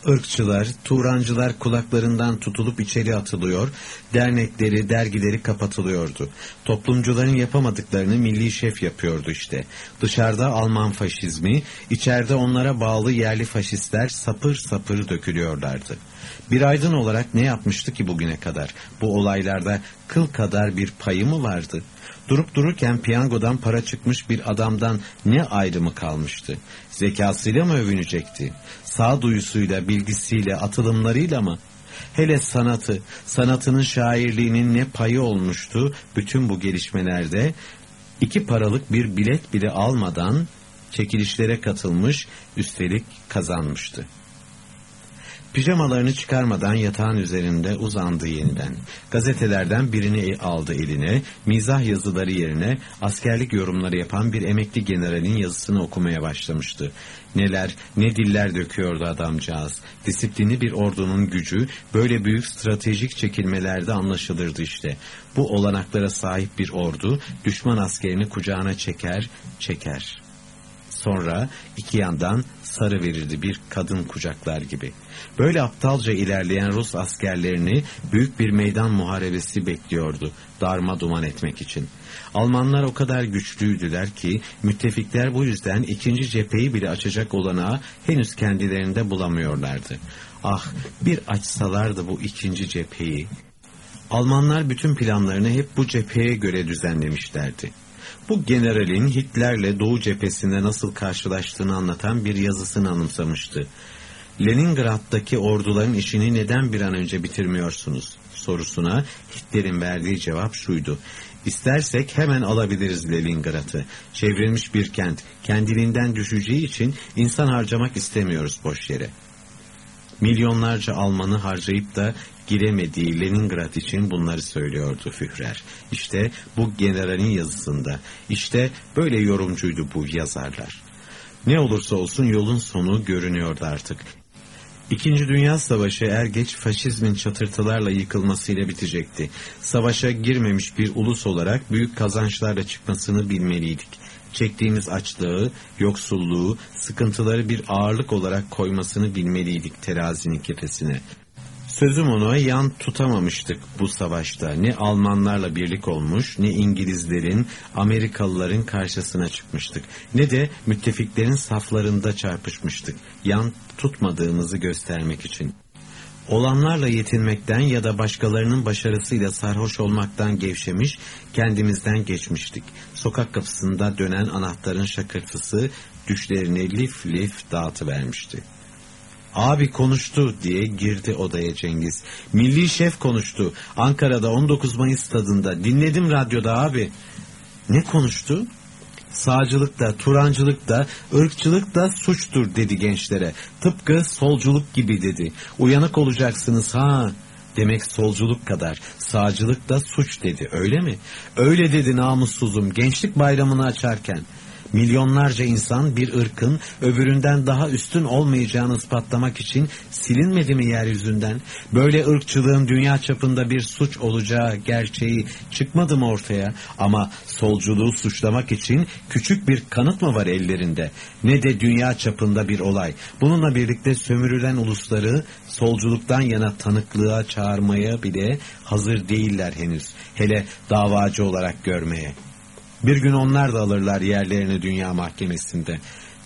Irkçılar, Turancılar kulaklarından tutulup içeri atılıyor, dernekleri, dergileri kapatılıyordu. Toplumcuların yapamadıklarını milli şef yapıyordu işte. Dışarıda Alman faşizmi, içeride onlara bağlı yerli faşistler sapır sapır dökülüyorlardı. Bir aydın olarak ne yapmıştı ki bugüne kadar? Bu olaylarda kıl kadar bir payı mı vardı? Durup dururken piyangodan para çıkmış bir adamdan ne ayrımı kalmıştı? Zekasıyla mı övünecekti? Sağduyusuyla, bilgisiyle, atılımlarıyla mı? Hele sanatı, sanatının şairliğinin ne payı olmuştu bütün bu gelişmelerde? iki paralık bir bilet bile almadan çekilişlere katılmış, üstelik kazanmıştı. Pijamalarını çıkarmadan yatağın üzerinde uzandı yeniden. Gazetelerden birini aldı eline, mizah yazıları yerine askerlik yorumları yapan bir emekli generalin yazısını okumaya başlamıştı. Neler, ne diller döküyordu adamcağız. Disiplinli bir ordunun gücü böyle büyük stratejik çekilmelerde anlaşılırdı işte. Bu olanaklara sahip bir ordu düşman askerini kucağına çeker, çeker. Sonra iki yandan sarı verirdi bir kadın kucaklar gibi. Böyle aptalca ilerleyen Rus askerlerini büyük bir meydan muharebesi bekliyordu darma duman etmek için. Almanlar o kadar güçlüydüler ki müttefikler bu yüzden ikinci cepheyi bile açacak olanağı henüz kendilerinde bulamıyorlardı. Ah bir açsalardı bu ikinci cepheyi. Almanlar bütün planlarını hep bu cepheye göre düzenlemişlerdi. Bu generalin Hitler'le Doğu cephesinde nasıl karşılaştığını anlatan bir yazısını anımsamıştı. Leningrad'daki orduların işini neden bir an önce bitirmiyorsunuz sorusuna Hitler'in verdiği cevap şuydu. İstersek hemen alabiliriz Leningrad'ı. Çevrilmiş bir kent, kendiliğinden düşeceği için insan harcamak istemiyoruz boş yere. Milyonlarca Almanı harcayıp da giremediği Leningrad için bunları söylüyordu Führer. İşte bu generalin yazısında, işte böyle yorumcuydu bu yazarlar. Ne olursa olsun yolun sonu görünüyordu artık. İkinci Dünya Savaşı er geç faşizmin çatırtılarla yıkılmasıyla bitecekti. Savaşa girmemiş bir ulus olarak büyük kazançlarla çıkmasını bilmeliydik. Çektiğimiz açlığı, yoksulluğu, sıkıntıları bir ağırlık olarak koymasını bilmeliydik terazinin kefesine. Sözüm ona yan tutamamıştık bu savaşta. Ne Almanlarla birlik olmuş, ne İngilizlerin, Amerikalıların karşısına çıkmıştık. Ne de müttefiklerin saflarında çarpışmıştık. Yan tutmadığımızı göstermek için. Olanlarla yetinmekten ya da başkalarının başarısıyla sarhoş olmaktan gevşemiş, kendimizden geçmiştik. Sokak kapısında dönen anahtarın şakırtısı düşlerini lif lif dağıtıvermişti. Abi konuştu diye girdi odaya Cengiz. Milli şef konuştu. Ankara'da 19 Mayıs stadında. Dinledim radyoda abi. Ne konuştu? Sağcılık da, turancılık da, ırkçılık da suçtur dedi gençlere. Tıpkı solculuk gibi dedi. Uyanık olacaksınız ha. Demek solculuk kadar, sağcılık da suç dedi öyle mi? Öyle dedi namussuzum gençlik bayramını açarken. Milyonlarca insan bir ırkın öbüründen daha üstün olmayacağını ispatlamak için silinmedi mi yeryüzünden? Böyle ırkçılığın dünya çapında bir suç olacağı gerçeği çıkmadı mı ortaya? Ama solculuğu suçlamak için küçük bir kanıt mı var ellerinde? Ne de dünya çapında bir olay. Bununla birlikte sömürülen ulusları solculuktan yana tanıklığa çağırmaya bile hazır değiller henüz. Hele davacı olarak görmeye. Bir gün onlar da alırlar yerlerini dünya mahkemesinde.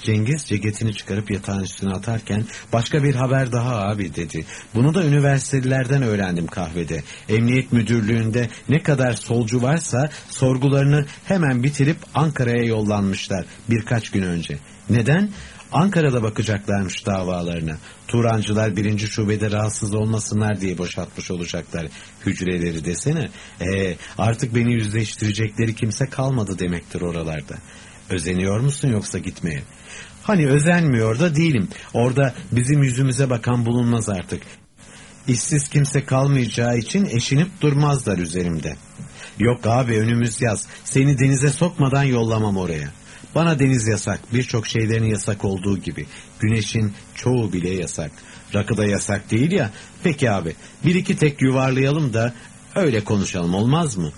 Cengiz ceketini çıkarıp yatağın üstüne atarken başka bir haber daha abi dedi. Bunu da üniversitelerden öğrendim kahvede. Emniyet müdürlüğünde ne kadar solcu varsa sorgularını hemen bitirip Ankara'ya yollanmışlar birkaç gün önce. Neden? Ankara'da bakacaklarmış davalarına. Turancılar birinci şubede rahatsız olmasınlar diye boşaltmış olacaklar hücreleri desene. Ee, artık beni yüzleştirecekleri kimse kalmadı demektir oralarda. Özeniyor musun yoksa gitmeye? Hani özenmiyor da değilim. Orada bizim yüzümüze bakan bulunmaz artık. İşsiz kimse kalmayacağı için eşinip durmazlar üzerimde. Yok abi önümüz yaz. Seni denize sokmadan yollamam oraya.'' Bana deniz yasak, birçok şeylerin yasak olduğu gibi. Güneşin çoğu bile yasak. Rakı da yasak değil ya. Peki abi, bir iki tek yuvarlayalım da öyle konuşalım olmaz mı?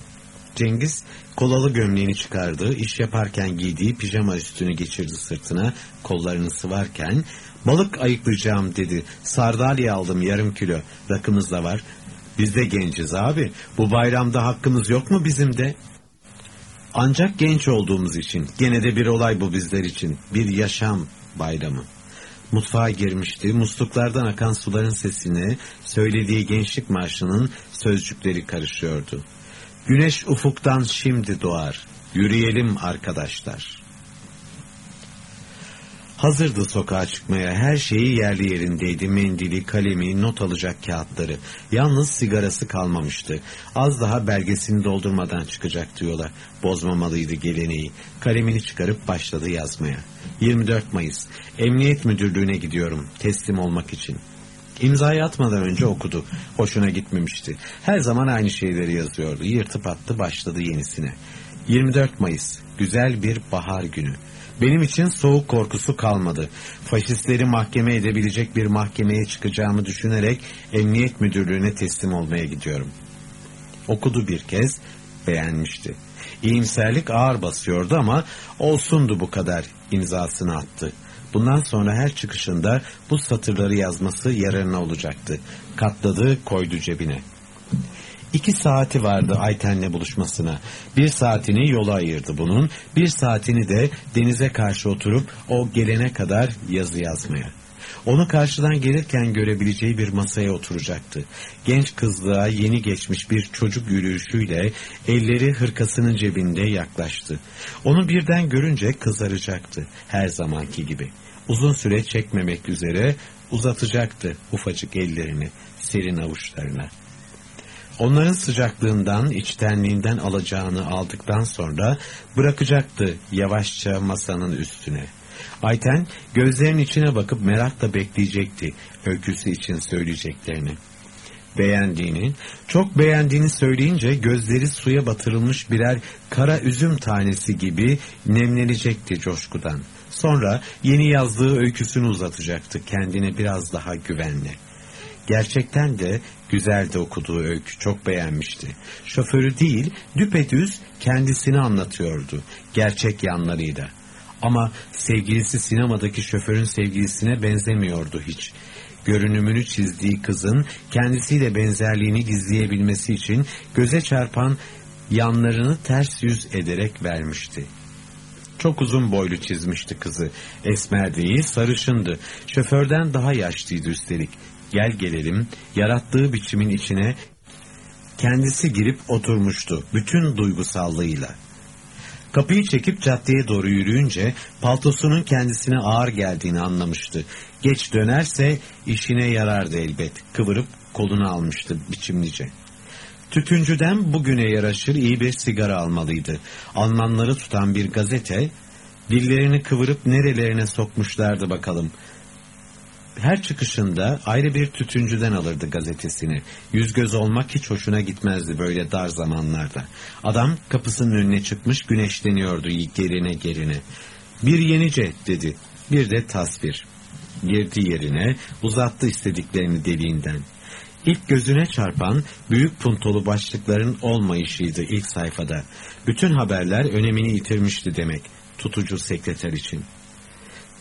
Cengiz kolalı gömleğini çıkardı, iş yaparken giydiği pijama üstünü geçirdi sırtına, kollarını sıvarken balık ayıklayacağım dedi. Sardalya aldım yarım kilo, rakımız da var. Biz de genciz abi, bu bayramda hakkımız yok mu bizim de? Ancak genç olduğumuz için, gene de bir olay bu bizler için, bir yaşam bayramı. Mutfağa girmişti, musluklardan akan suların sesine, söylediği gençlik marşının sözcükleri karışıyordu. Güneş ufuktan şimdi doğar, yürüyelim arkadaşlar.'' Hazırdı sokağa çıkmaya, her şeyi yerli yerindeydi, mendili, kalemi, not alacak kağıtları. Yalnız sigarası kalmamıştı. Az daha belgesini doldurmadan çıkacaktı yola. Bozmamalıydı geleneği. Kalemini çıkarıp başladı yazmaya. 24 Mayıs, Emniyet Müdürlüğü'ne gidiyorum, teslim olmak için. İmzayı atmadan önce okudu. Hoşuna gitmemişti. Her zaman aynı şeyleri yazıyordu. Yırtıp attı başladı yenisine. 24 Mayıs. Güzel bir bahar günü. Benim için soğuk korkusu kalmadı. Faşistleri mahkeme edebilecek bir mahkemeye çıkacağımı düşünerek emniyet müdürlüğüne teslim olmaya gidiyorum. Okudu bir kez, beğenmişti. İyimserlik ağır basıyordu ama olsundu bu kadar imzasını attı. Bundan sonra her çıkışında bu satırları yazması yararına olacaktı. Katladı, koydu cebine. İki saati vardı Ayten'le buluşmasına. Bir saatini yola ayırdı bunun, bir saatini de denize karşı oturup o gelene kadar yazı yazmaya. Onu karşıdan gelirken görebileceği bir masaya oturacaktı. Genç kızlığa yeni geçmiş bir çocuk yürüyüşüyle elleri hırkasının cebinde yaklaştı. Onu birden görünce kızaracaktı her zamanki gibi. Uzun süre çekmemek üzere uzatacaktı ufacık ellerini serin avuçlarına. Onların sıcaklığından, içtenliğinden alacağını aldıktan sonra bırakacaktı yavaşça masanın üstüne. Ayten gözlerin içine bakıp merakla bekleyecekti öyküsü için söyleyeceklerini. Beğendiğini, çok beğendiğini söyleyince gözleri suya batırılmış birer kara üzüm tanesi gibi nemlenecekti coşkudan. Sonra yeni yazdığı öyküsünü uzatacaktı kendine biraz daha güvenle. Gerçekten de güzeldi okuduğu öykü, çok beğenmişti. Şoförü değil, düpedüz kendisini anlatıyordu, gerçek yanlarıyla. Ama sevgilisi sinemadaki şoförün sevgilisine benzemiyordu hiç. Görünümünü çizdiği kızın kendisiyle benzerliğini gizleyebilmesi için göze çarpan yanlarını ters yüz ederek vermişti. Çok uzun boylu çizmişti kızı. Esmer değil, sarışındı. Şoförden daha yaşlıydı üstelik. Gel gelelim, yarattığı biçimin içine kendisi girip oturmuştu. Bütün duygusallığıyla. Kapıyı çekip caddeye doğru yürüyünce paltosunun kendisine ağır geldiğini anlamıştı. Geç dönerse işine yarardı elbet. Kıvırıp kolunu almıştı biçimlice. Tütüncüden bugüne yaraşır iyi bir sigara almalıydı. Almanları tutan bir gazete, dillerini kıvırıp nerelerine sokmuşlardı bakalım. Her çıkışında ayrı bir tütüncüden alırdı gazetesini. Yüz göz olmak hiç hoşuna gitmezdi böyle dar zamanlarda. Adam kapısının önüne çıkmış güneşleniyordu gerine gerine. Bir yenice dedi, bir de tasvir. Girdi yerine, uzattı istediklerini deliğinden. İlk gözüne çarpan büyük puntolu başlıkların olmayışıydı ilk sayfada. Bütün haberler önemini yitirmişti demek tutucu sekreter için.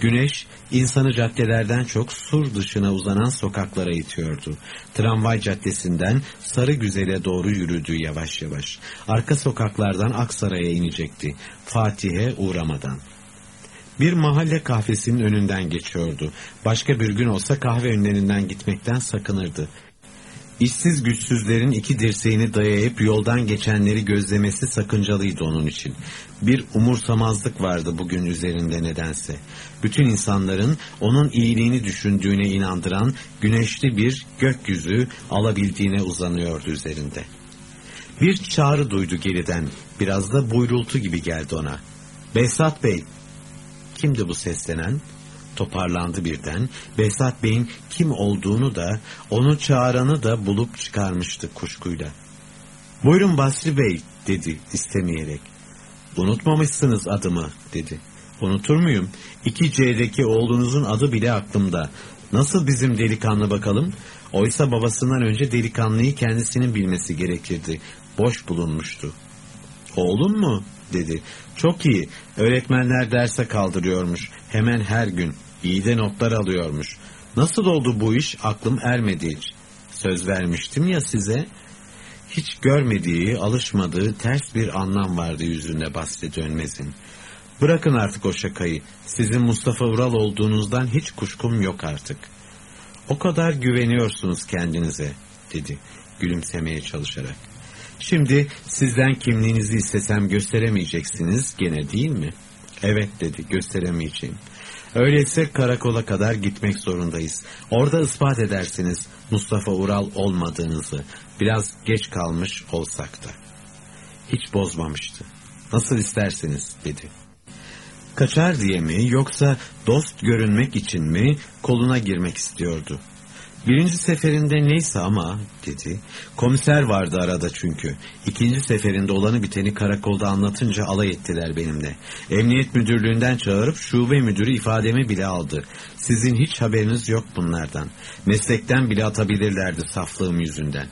Güneş insanı caddelerden çok sur dışına uzanan sokaklara itiyordu. Tramvay caddesinden Sarı Güzel'e doğru yürüdü yavaş yavaş. Arka sokaklardan Aksaray'a inecekti. Fatih'e uğramadan. Bir mahalle kahvesinin önünden geçiyordu. Başka bir gün olsa kahve önlerinden gitmekten sakınırdı. İşsiz güçsüzlerin iki dirseğini dayayıp yoldan geçenleri gözlemesi sakıncalıydı onun için. Bir umursamazlık vardı bugün üzerinde nedense. Bütün insanların onun iyiliğini düşündüğüne inandıran güneşli bir gökyüzü alabildiğine uzanıyordu üzerinde. Bir çağrı duydu geriden. Biraz da buyrultu gibi geldi ona. Behzat Bey. Kimdi bu seslenen? toparlandı birden. Behzat Bey'in kim olduğunu da onu çağıranı da bulup çıkarmıştı kuşkuyla. Buyurun Basri Bey dedi istemeyerek. Unutmamışsınız adımı dedi. Unutur muyum? 2C'deki oğlunuzun adı bile aklımda. Nasıl bizim delikanlı bakalım? Oysa babasından önce delikanlıyı kendisinin bilmesi gerekirdi. Boş bulunmuştu. Oğlun mu? dedi. Çok iyi. Öğretmenler derse kaldırıyormuş. Hemen her gün. İyi de notlar alıyormuş. Nasıl oldu bu iş aklım ermedi hiç. Söz vermiştim ya size. Hiç görmediği, alışmadığı ters bir anlam vardı yüzünde Basri Dönmez'in. Bırakın artık o şakayı. Sizin Mustafa Ural olduğunuzdan hiç kuşkum yok artık. O kadar güveniyorsunuz kendinize, dedi gülümsemeye çalışarak. Şimdi sizden kimliğinizi istesem gösteremeyeceksiniz gene değil mi? Evet dedi gösteremeyeceğim. Öyleyse karakola kadar gitmek zorundayız. Orada ispat edersiniz Mustafa Ural olmadığınızı. Biraz geç kalmış olsak da. Hiç bozmamıştı. Nasıl isterseniz dedi. Kaçar diye mi yoksa dost görünmek için mi koluna girmek istiyordu. Birinci seferinde neyse ama dedi. Komiser vardı arada çünkü. İkinci seferinde olanı biteni karakolda anlatınca alay ettiler benimle. Emniyet müdürlüğünden çağırıp şube müdürü ifademi bile aldı. Sizin hiç haberiniz yok bunlardan. Meslekten bile atabilirlerdi saflığım yüzünden.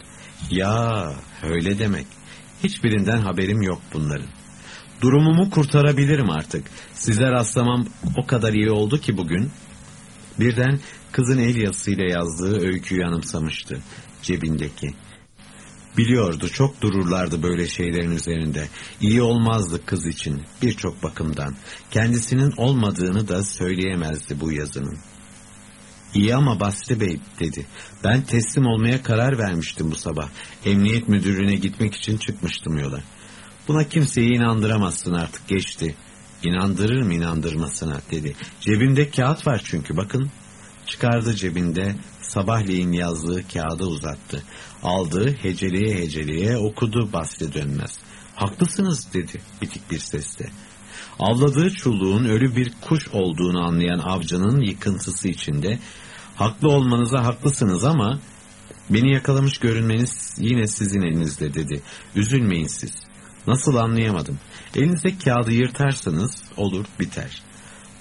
Ya öyle demek. Hiçbirinden haberim yok bunların. Durumumu kurtarabilirim artık. Size rastlamam o kadar iyi oldu ki bugün. Birden kızın el yazısıyla yazdığı öyküyü anımsamıştı cebindeki. Biliyordu çok dururlardı böyle şeylerin üzerinde. İyi olmazdı kız için birçok bakımdan. Kendisinin olmadığını da söyleyemezdi bu yazının. İyi ama Basri Bey dedi. Ben teslim olmaya karar vermiştim bu sabah. Emniyet müdürlüğüne gitmek için çıkmıştım yola. Buna kimseyi inandıramazsın artık geçti. İnandırır mı inandırmasına dedi. Cebimde kağıt var çünkü bakın. Çıkardı cebinde sabahleyin yazdığı kağıdı uzattı. Aldı heceleye heceleye okudu Basri dönmez. Haklısınız dedi bitik bir sesle. Avladığı çuluğun ölü bir kuş olduğunu anlayan avcının yıkıntısı içinde haklı olmanıza haklısınız ama beni yakalamış görünmeniz yine sizin elinizde dedi. Üzülmeyin siz. Nasıl anlayamadım. Elinizdeki kağıdı yırtarsanız olur biter.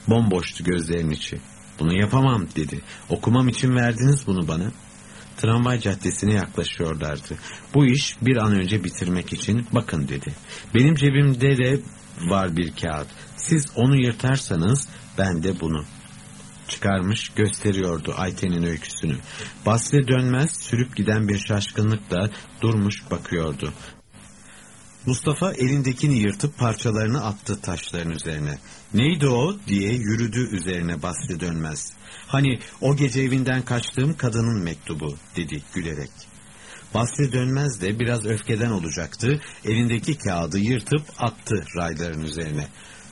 Bomboştu gözlerin içi. Bunu yapamam dedi. Okumam için verdiniz bunu bana. Tramvay caddesine yaklaşıyorlardı. Bu iş bir an önce bitirmek için bakın dedi. Benim cebimde de var bir kağıt. Siz onu yırtarsanız ben de bunu. Çıkarmış gösteriyordu Ayten'in öyküsünü. Basri dönmez sürüp giden bir şaşkınlıkla durmuş bakıyordu. Mustafa elindekini yırtıp parçalarını attı taşların üzerine. Neydi o diye yürüdü üzerine Basri dönmez. Hani o gece evinden kaçtığım kadının mektubu dedi gülerek. Basri dönmez de biraz öfkeden olacaktı. Elindeki kağıdı yırtıp attı rayların üzerine.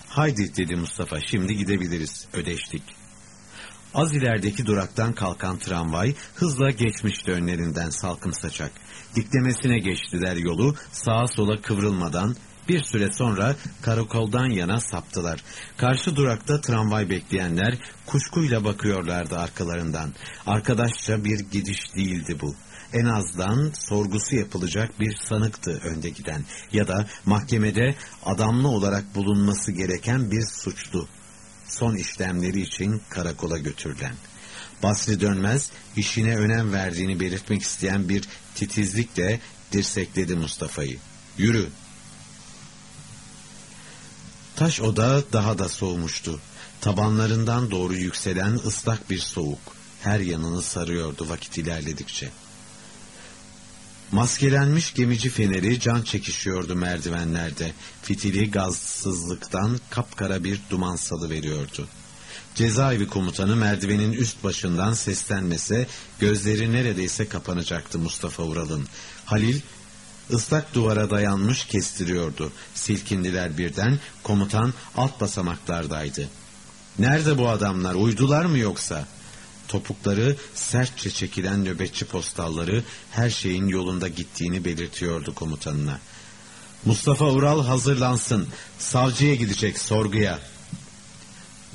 Haydi dedi Mustafa şimdi gidebiliriz ödeştik. Az ilerideki duraktan kalkan tramvay hızla geçmişti önlerinden salkım saçak. Diklemesine geçtiler yolu sağa sola kıvrılmadan bir süre sonra karakoldan yana saptılar. Karşı durakta tramvay bekleyenler kuşkuyla bakıyorlardı arkalarından. Arkadaşça bir gidiş değildi bu. En azdan sorgusu yapılacak bir sanıktı önde giden ya da mahkemede adamlı olarak bulunması gereken bir suçlu. Son işlemleri için karakola götürülen. Basri Dönmez işine önem verdiğini belirtmek isteyen bir titizlikle dirsekledi Mustafa'yı. Yürü. Taş oda daha da soğumuştu. Tabanlarından doğru yükselen ıslak bir soğuk her yanını sarıyordu vakit ilerledikçe. Maskelenmiş gemici feneri can çekişiyordu merdivenlerde. Fitili gazsızlıktan kapkara bir duman salı veriyordu. Cezaevi komutanı merdivenin üst başından seslenmese gözleri neredeyse kapanacaktı Mustafa Ural'ın. Halil ıslak duvara dayanmış kestiriyordu. Silkindiler birden komutan alt basamaklardaydı. Nerede bu adamlar uydular mı yoksa? Topukları sertçe çekilen nöbetçi postalları her şeyin yolunda gittiğini belirtiyordu komutanına. Mustafa Ural hazırlansın. Savcıya gidecek sorguya.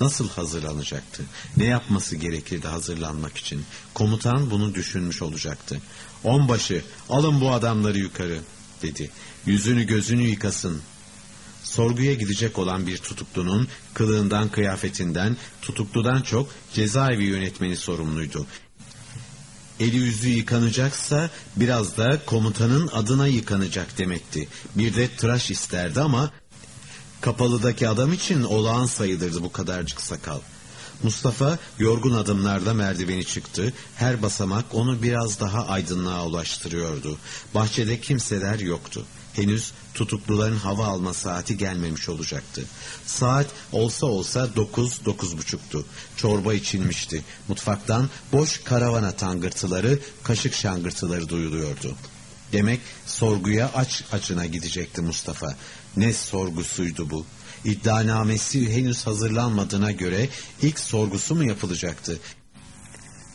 Nasıl hazırlanacaktı? Ne yapması gerekirdi hazırlanmak için? Komutan bunu düşünmüş olacaktı. Onbaşı alın bu adamları yukarı dedi. Yüzünü gözünü yıkasın. Sorguya gidecek olan bir tutuklunun kılığından kıyafetinden tutukludan çok cezaevi yönetmeni sorumluydu. Eli yüzü yıkanacaksa biraz da komutanın adına yıkanacak demekti. Bir de tıraş isterdi ama kapalıdaki adam için olağan sayılırdı bu kadarcık sakal. Mustafa yorgun adımlarla merdiveni çıktı. Her basamak onu biraz daha aydınlığa ulaştırıyordu. Bahçede kimseler yoktu. Henüz tutukluların hava alma saati gelmemiş olacaktı. Saat olsa olsa dokuz, dokuz buçuktu. Çorba içilmişti. Mutfaktan boş karavana tangırtıları, kaşık şangırtıları duyuluyordu. Demek sorguya aç açına gidecekti Mustafa. Ne sorgusuydu bu? İddianamesi henüz hazırlanmadığına göre ilk sorgusu mu yapılacaktı?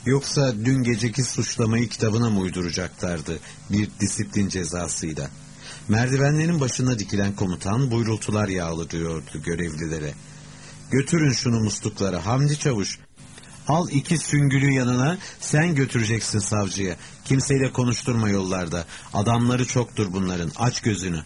Yoksa dün geceki suçlamayı kitabına mı uyduracaklardı bir disiplin cezasıyla? Merdivenlerin başına dikilen komutan buyrultular yağdırıyordu görevlilere. Götürün şunu musluklara Hamdi Çavuş. Al iki süngülü yanına sen götüreceksin savcıya. Kimseyle konuşturma yollarda. Adamları çoktur bunların. Aç gözünü.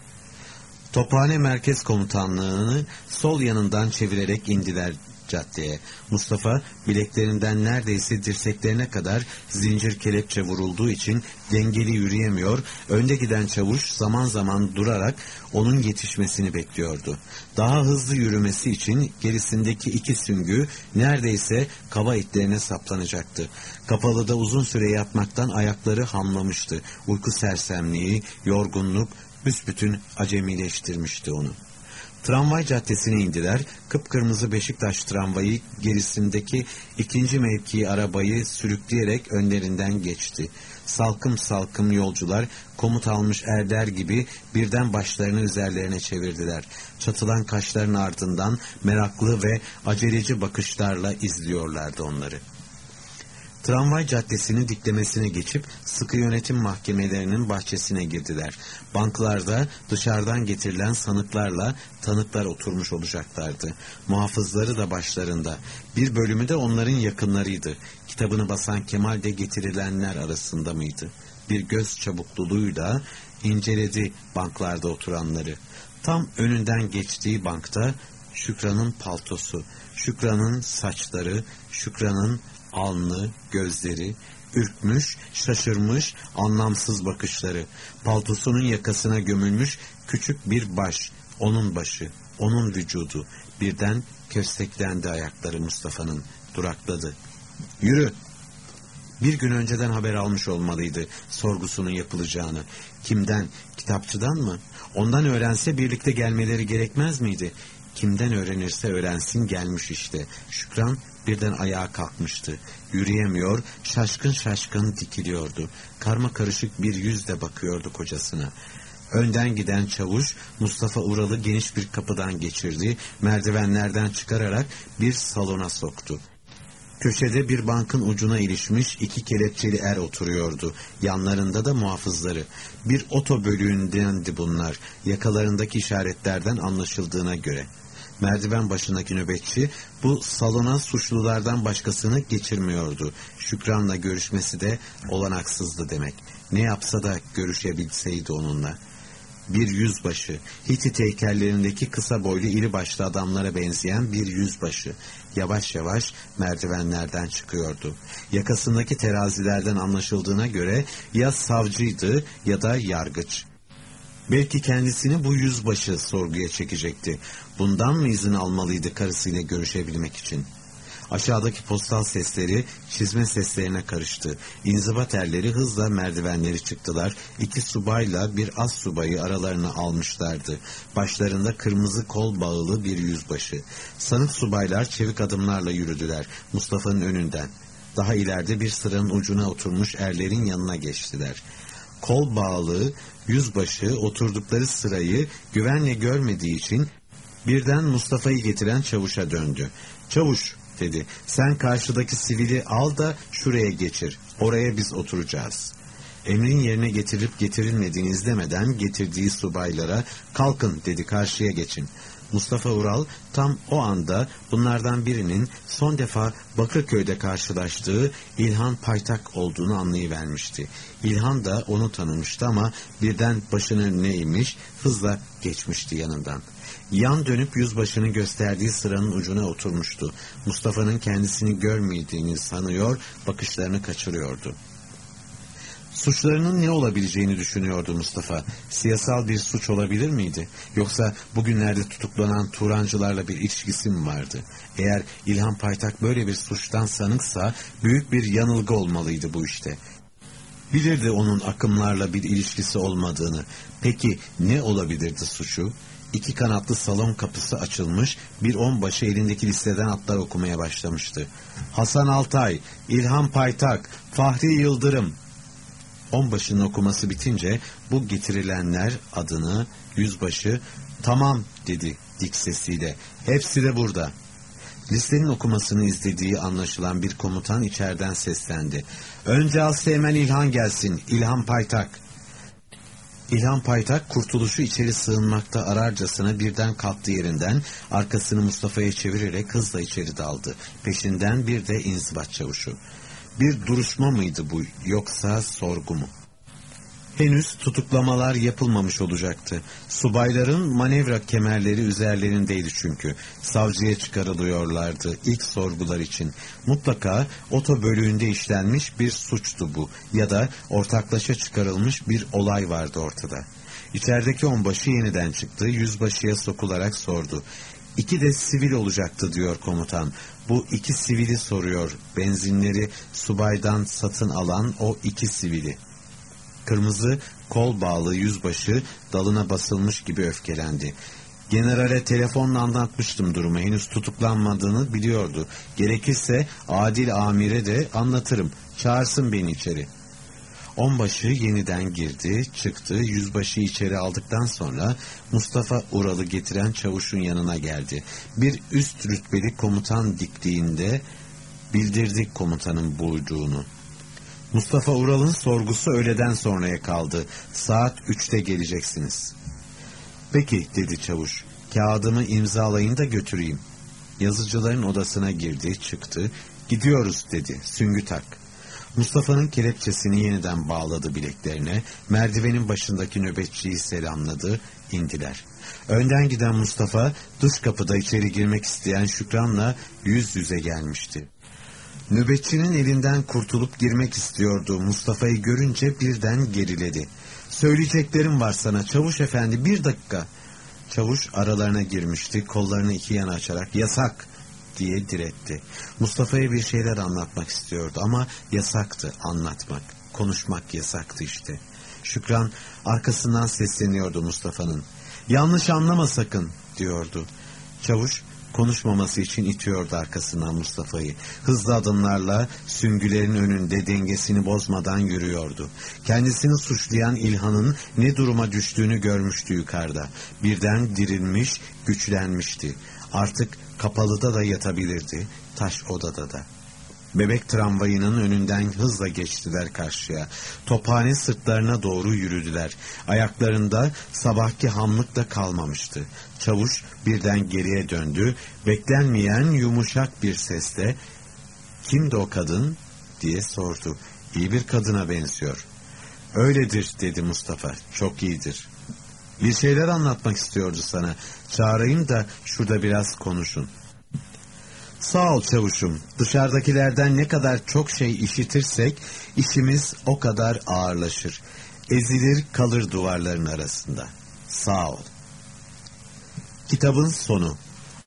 Tophane Merkez Komutanlığı'nı sol yanından çevirerek indiler caddeye. Mustafa bileklerinden neredeyse dirseklerine kadar zincir kelepçe vurulduğu için dengeli yürüyemiyor, önde giden çavuş zaman zaman durarak onun yetişmesini bekliyordu. Daha hızlı yürümesi için gerisindeki iki süngü neredeyse kava itlerine saplanacaktı. Kapalıda uzun süre yatmaktan ayakları hamlamıştı. Uyku sersemliği, yorgunluk büsbütün acemileştirmişti onu. Tramvay caddesine indiler. Kıpkırmızı Beşiktaş tramvayı gerisindeki ikinci mevki arabayı sürükleyerek önlerinden geçti. Salkım salkım yolcular komut almış erder gibi birden başlarını üzerlerine çevirdiler. Çatılan kaşların ardından meraklı ve aceleci bakışlarla izliyorlardı onları. Tramvay caddesini diklemesine geçip sıkı yönetim mahkemelerinin bahçesine girdiler. Banklarda dışarıdan getirilen sanıklarla tanıklar oturmuş olacaklardı. Muhafızları da başlarında. Bir bölümü de onların yakınlarıydı. Kitabını basan Kemal de getirilenler arasında mıydı? Bir göz çabukluluğuyla inceledi banklarda oturanları. Tam önünden geçtiği bankta Şükran'ın paltosu, Şükran'ın saçları, Şükran'ın alnı, gözleri, ürkmüş, şaşırmış, anlamsız bakışları, paltosunun yakasına gömülmüş küçük bir baş, onun başı, onun vücudu, birden kösteklendi ayakları Mustafa'nın, durakladı. Yürü! Bir gün önceden haber almış olmalıydı sorgusunun yapılacağını. Kimden? Kitapçıdan mı? Ondan öğrense birlikte gelmeleri gerekmez miydi? Kimden öğrenirse öğrensin gelmiş işte. Şükran birden ayağa kalkmıştı. Yürüyemiyor, şaşkın şaşkın dikiliyordu. Karma karışık bir yüzle bakıyordu kocasına. Önden giden çavuş Mustafa Ural'ı geniş bir kapıdan geçirdi, merdivenlerden çıkararak bir salona soktu. Köşede bir bankın ucuna ilişmiş iki kelepçeli er oturuyordu. Yanlarında da muhafızları. Bir oto bölüğündendi bunlar. Yakalarındaki işaretlerden anlaşıldığına göre. Merdiven başındaki nöbetçi bu salona suçlulardan başkasını geçirmiyordu. Şükran'la görüşmesi de olanaksızdı demek. Ne yapsa da görüşebilseydi onunla. Bir yüzbaşı, Hitit heykellerindeki kısa boylu iri başlı adamlara benzeyen bir yüzbaşı. Yavaş yavaş merdivenlerden çıkıyordu. Yakasındaki terazilerden anlaşıldığına göre ya savcıydı ya da yargıç. Belki kendisini bu yüzbaşı sorguya çekecekti. Bundan mı izin almalıydı karısıyla görüşebilmek için? Aşağıdaki postal sesleri çizme seslerine karıştı. İnzibat erleri hızla merdivenleri çıktılar. İki subayla bir az subayı aralarına almışlardı. Başlarında kırmızı kol bağılı bir yüzbaşı. Sanık subaylar çevik adımlarla yürüdüler Mustafa'nın önünden. Daha ileride bir sıranın ucuna oturmuş erlerin yanına geçtiler. Kol bağlı yüzbaşı oturdukları sırayı güvenle görmediği için birden Mustafa'yı getiren çavuşa döndü. Çavuş dedi sen karşıdaki sivili al da şuraya geçir. Oraya biz oturacağız. Emrin yerine getirilip getirilmediğini izlemeden getirdiği subaylara kalkın dedi karşıya geçin. Mustafa Ural tam o anda bunlardan birinin son defa Bakırköy'de karşılaştığı İlhan Paytak olduğunu anlayıvermişti. İlhan da onu tanımıştı ama birden başını neymiş hızla geçmişti yanından. Yan dönüp yüzbaşını gösterdiği sıranın ucuna oturmuştu. Mustafa'nın kendisini görmediğini sanıyor, bakışlarını kaçırıyordu. Suçlarının ne olabileceğini düşünüyordu Mustafa. Siyasal bir suç olabilir miydi? Yoksa bugünlerde tutuklanan Turancılarla bir ilişkisi mi vardı? Eğer İlhan Paytak böyle bir suçtan sanıksa büyük bir yanılgı olmalıydı bu işte. Bilirdi onun akımlarla bir ilişkisi olmadığını. Peki ne olabilirdi suçu? İki kanatlı salon kapısı açılmış, bir onbaşı elindeki listeden atlar okumaya başlamıştı. Hasan Altay, İlhan Paytak, Fahri Yıldırım, Onbaşının okuması bitince bu getirilenler adını yüzbaşı tamam dedi dik sesiyle. Hepsi de burada. Listenin okumasını izlediği anlaşılan bir komutan içeriden seslendi. Önce Asteğmen İlhan gelsin. İlhan Paytak. İlhan Paytak kurtuluşu içeri sığınmakta ararcasına birden kalktı yerinden, arkasını Mustafa'ya çevirerek hızla içeri daldı. Peşinden bir de inzibat çavuşu. Bir duruşma mıydı bu yoksa sorgu mu? Henüz tutuklamalar yapılmamış olacaktı. Subayların manevra kemerleri üzerlerindeydi çünkü. Savcıya çıkarılıyorlardı ilk sorgular için. Mutlaka oto bölüğünde işlenmiş bir suçtu bu ya da ortaklaşa çıkarılmış bir olay vardı ortada. İçerideki onbaşı yeniden çıktı, yüzbaşıya sokularak sordu. İki de sivil olacaktı diyor komutan. Bu iki sivili soruyor. Benzinleri subaydan satın alan o iki sivili. Kırmızı kol bağlı yüzbaşı dalına basılmış gibi öfkelendi. Generale telefonla anlatmıştım durumu. Henüz tutuklanmadığını biliyordu. Gerekirse adil amire de anlatırım. Çağırsın beni içeri. Onbaşı yeniden girdi, çıktı. Yüzbaşı içeri aldıktan sonra Mustafa Ural'ı getiren çavuşun yanına geldi. Bir üst rütbeli komutan dikliğinde bildirdik komutanın buyruğunu. Mustafa Ural'ın sorgusu öğleden sonraya kaldı. Saat üçte geleceksiniz. Peki dedi çavuş. Kağıdımı imzalayın da götüreyim. Yazıcıların odasına girdi, çıktı. Gidiyoruz dedi. Süngü tak. Mustafa'nın kelepçesini yeniden bağladı bileklerine. Merdivenin başındaki nöbetçiyi selamladı. indiler. Önden giden Mustafa dış kapıda içeri girmek isteyen Şükran'la yüz yüze gelmişti. Nöbetçinin elinden kurtulup girmek istiyordu. Mustafa'yı görünce birden geriledi. Söyleyeceklerim var sana çavuş efendi bir dakika. Çavuş aralarına girmişti. Kollarını iki yana açarak yasak diye diretti. Mustafa'ya bir şeyler anlatmak istiyordu ama yasaktı anlatmak. Konuşmak yasaktı işte. Şükran arkasından sesleniyordu Mustafa'nın. Yanlış anlama sakın diyordu. Çavuş konuşmaması için itiyordu arkasından Mustafa'yı. Hızlı adımlarla süngülerin önünde dengesini bozmadan yürüyordu. Kendisini suçlayan İlhan'ın ne duruma düştüğünü görmüştü yukarıda. Birden dirilmiş, güçlenmişti. Artık kapalıda da yatabilirdi, taş odada da. Bebek tramvayının önünden hızla geçtiler karşıya. Tophane sırtlarına doğru yürüdüler. Ayaklarında sabahki hamlık da kalmamıştı. Çavuş birden geriye döndü. Beklenmeyen yumuşak bir sesle ''Kimdi o kadın?'' diye sordu. ''İyi bir kadına benziyor.'' ''Öyledir'' dedi Mustafa. ''Çok iyidir.'' Bir şeyler anlatmak istiyordu sana. Çağırayım da şurada biraz konuşun. Sağ ol çavuşum. Dışarıdakilerden ne kadar çok şey işitirsek işimiz o kadar ağırlaşır. Ezilir kalır duvarların arasında. Sağ ol. Kitabın sonu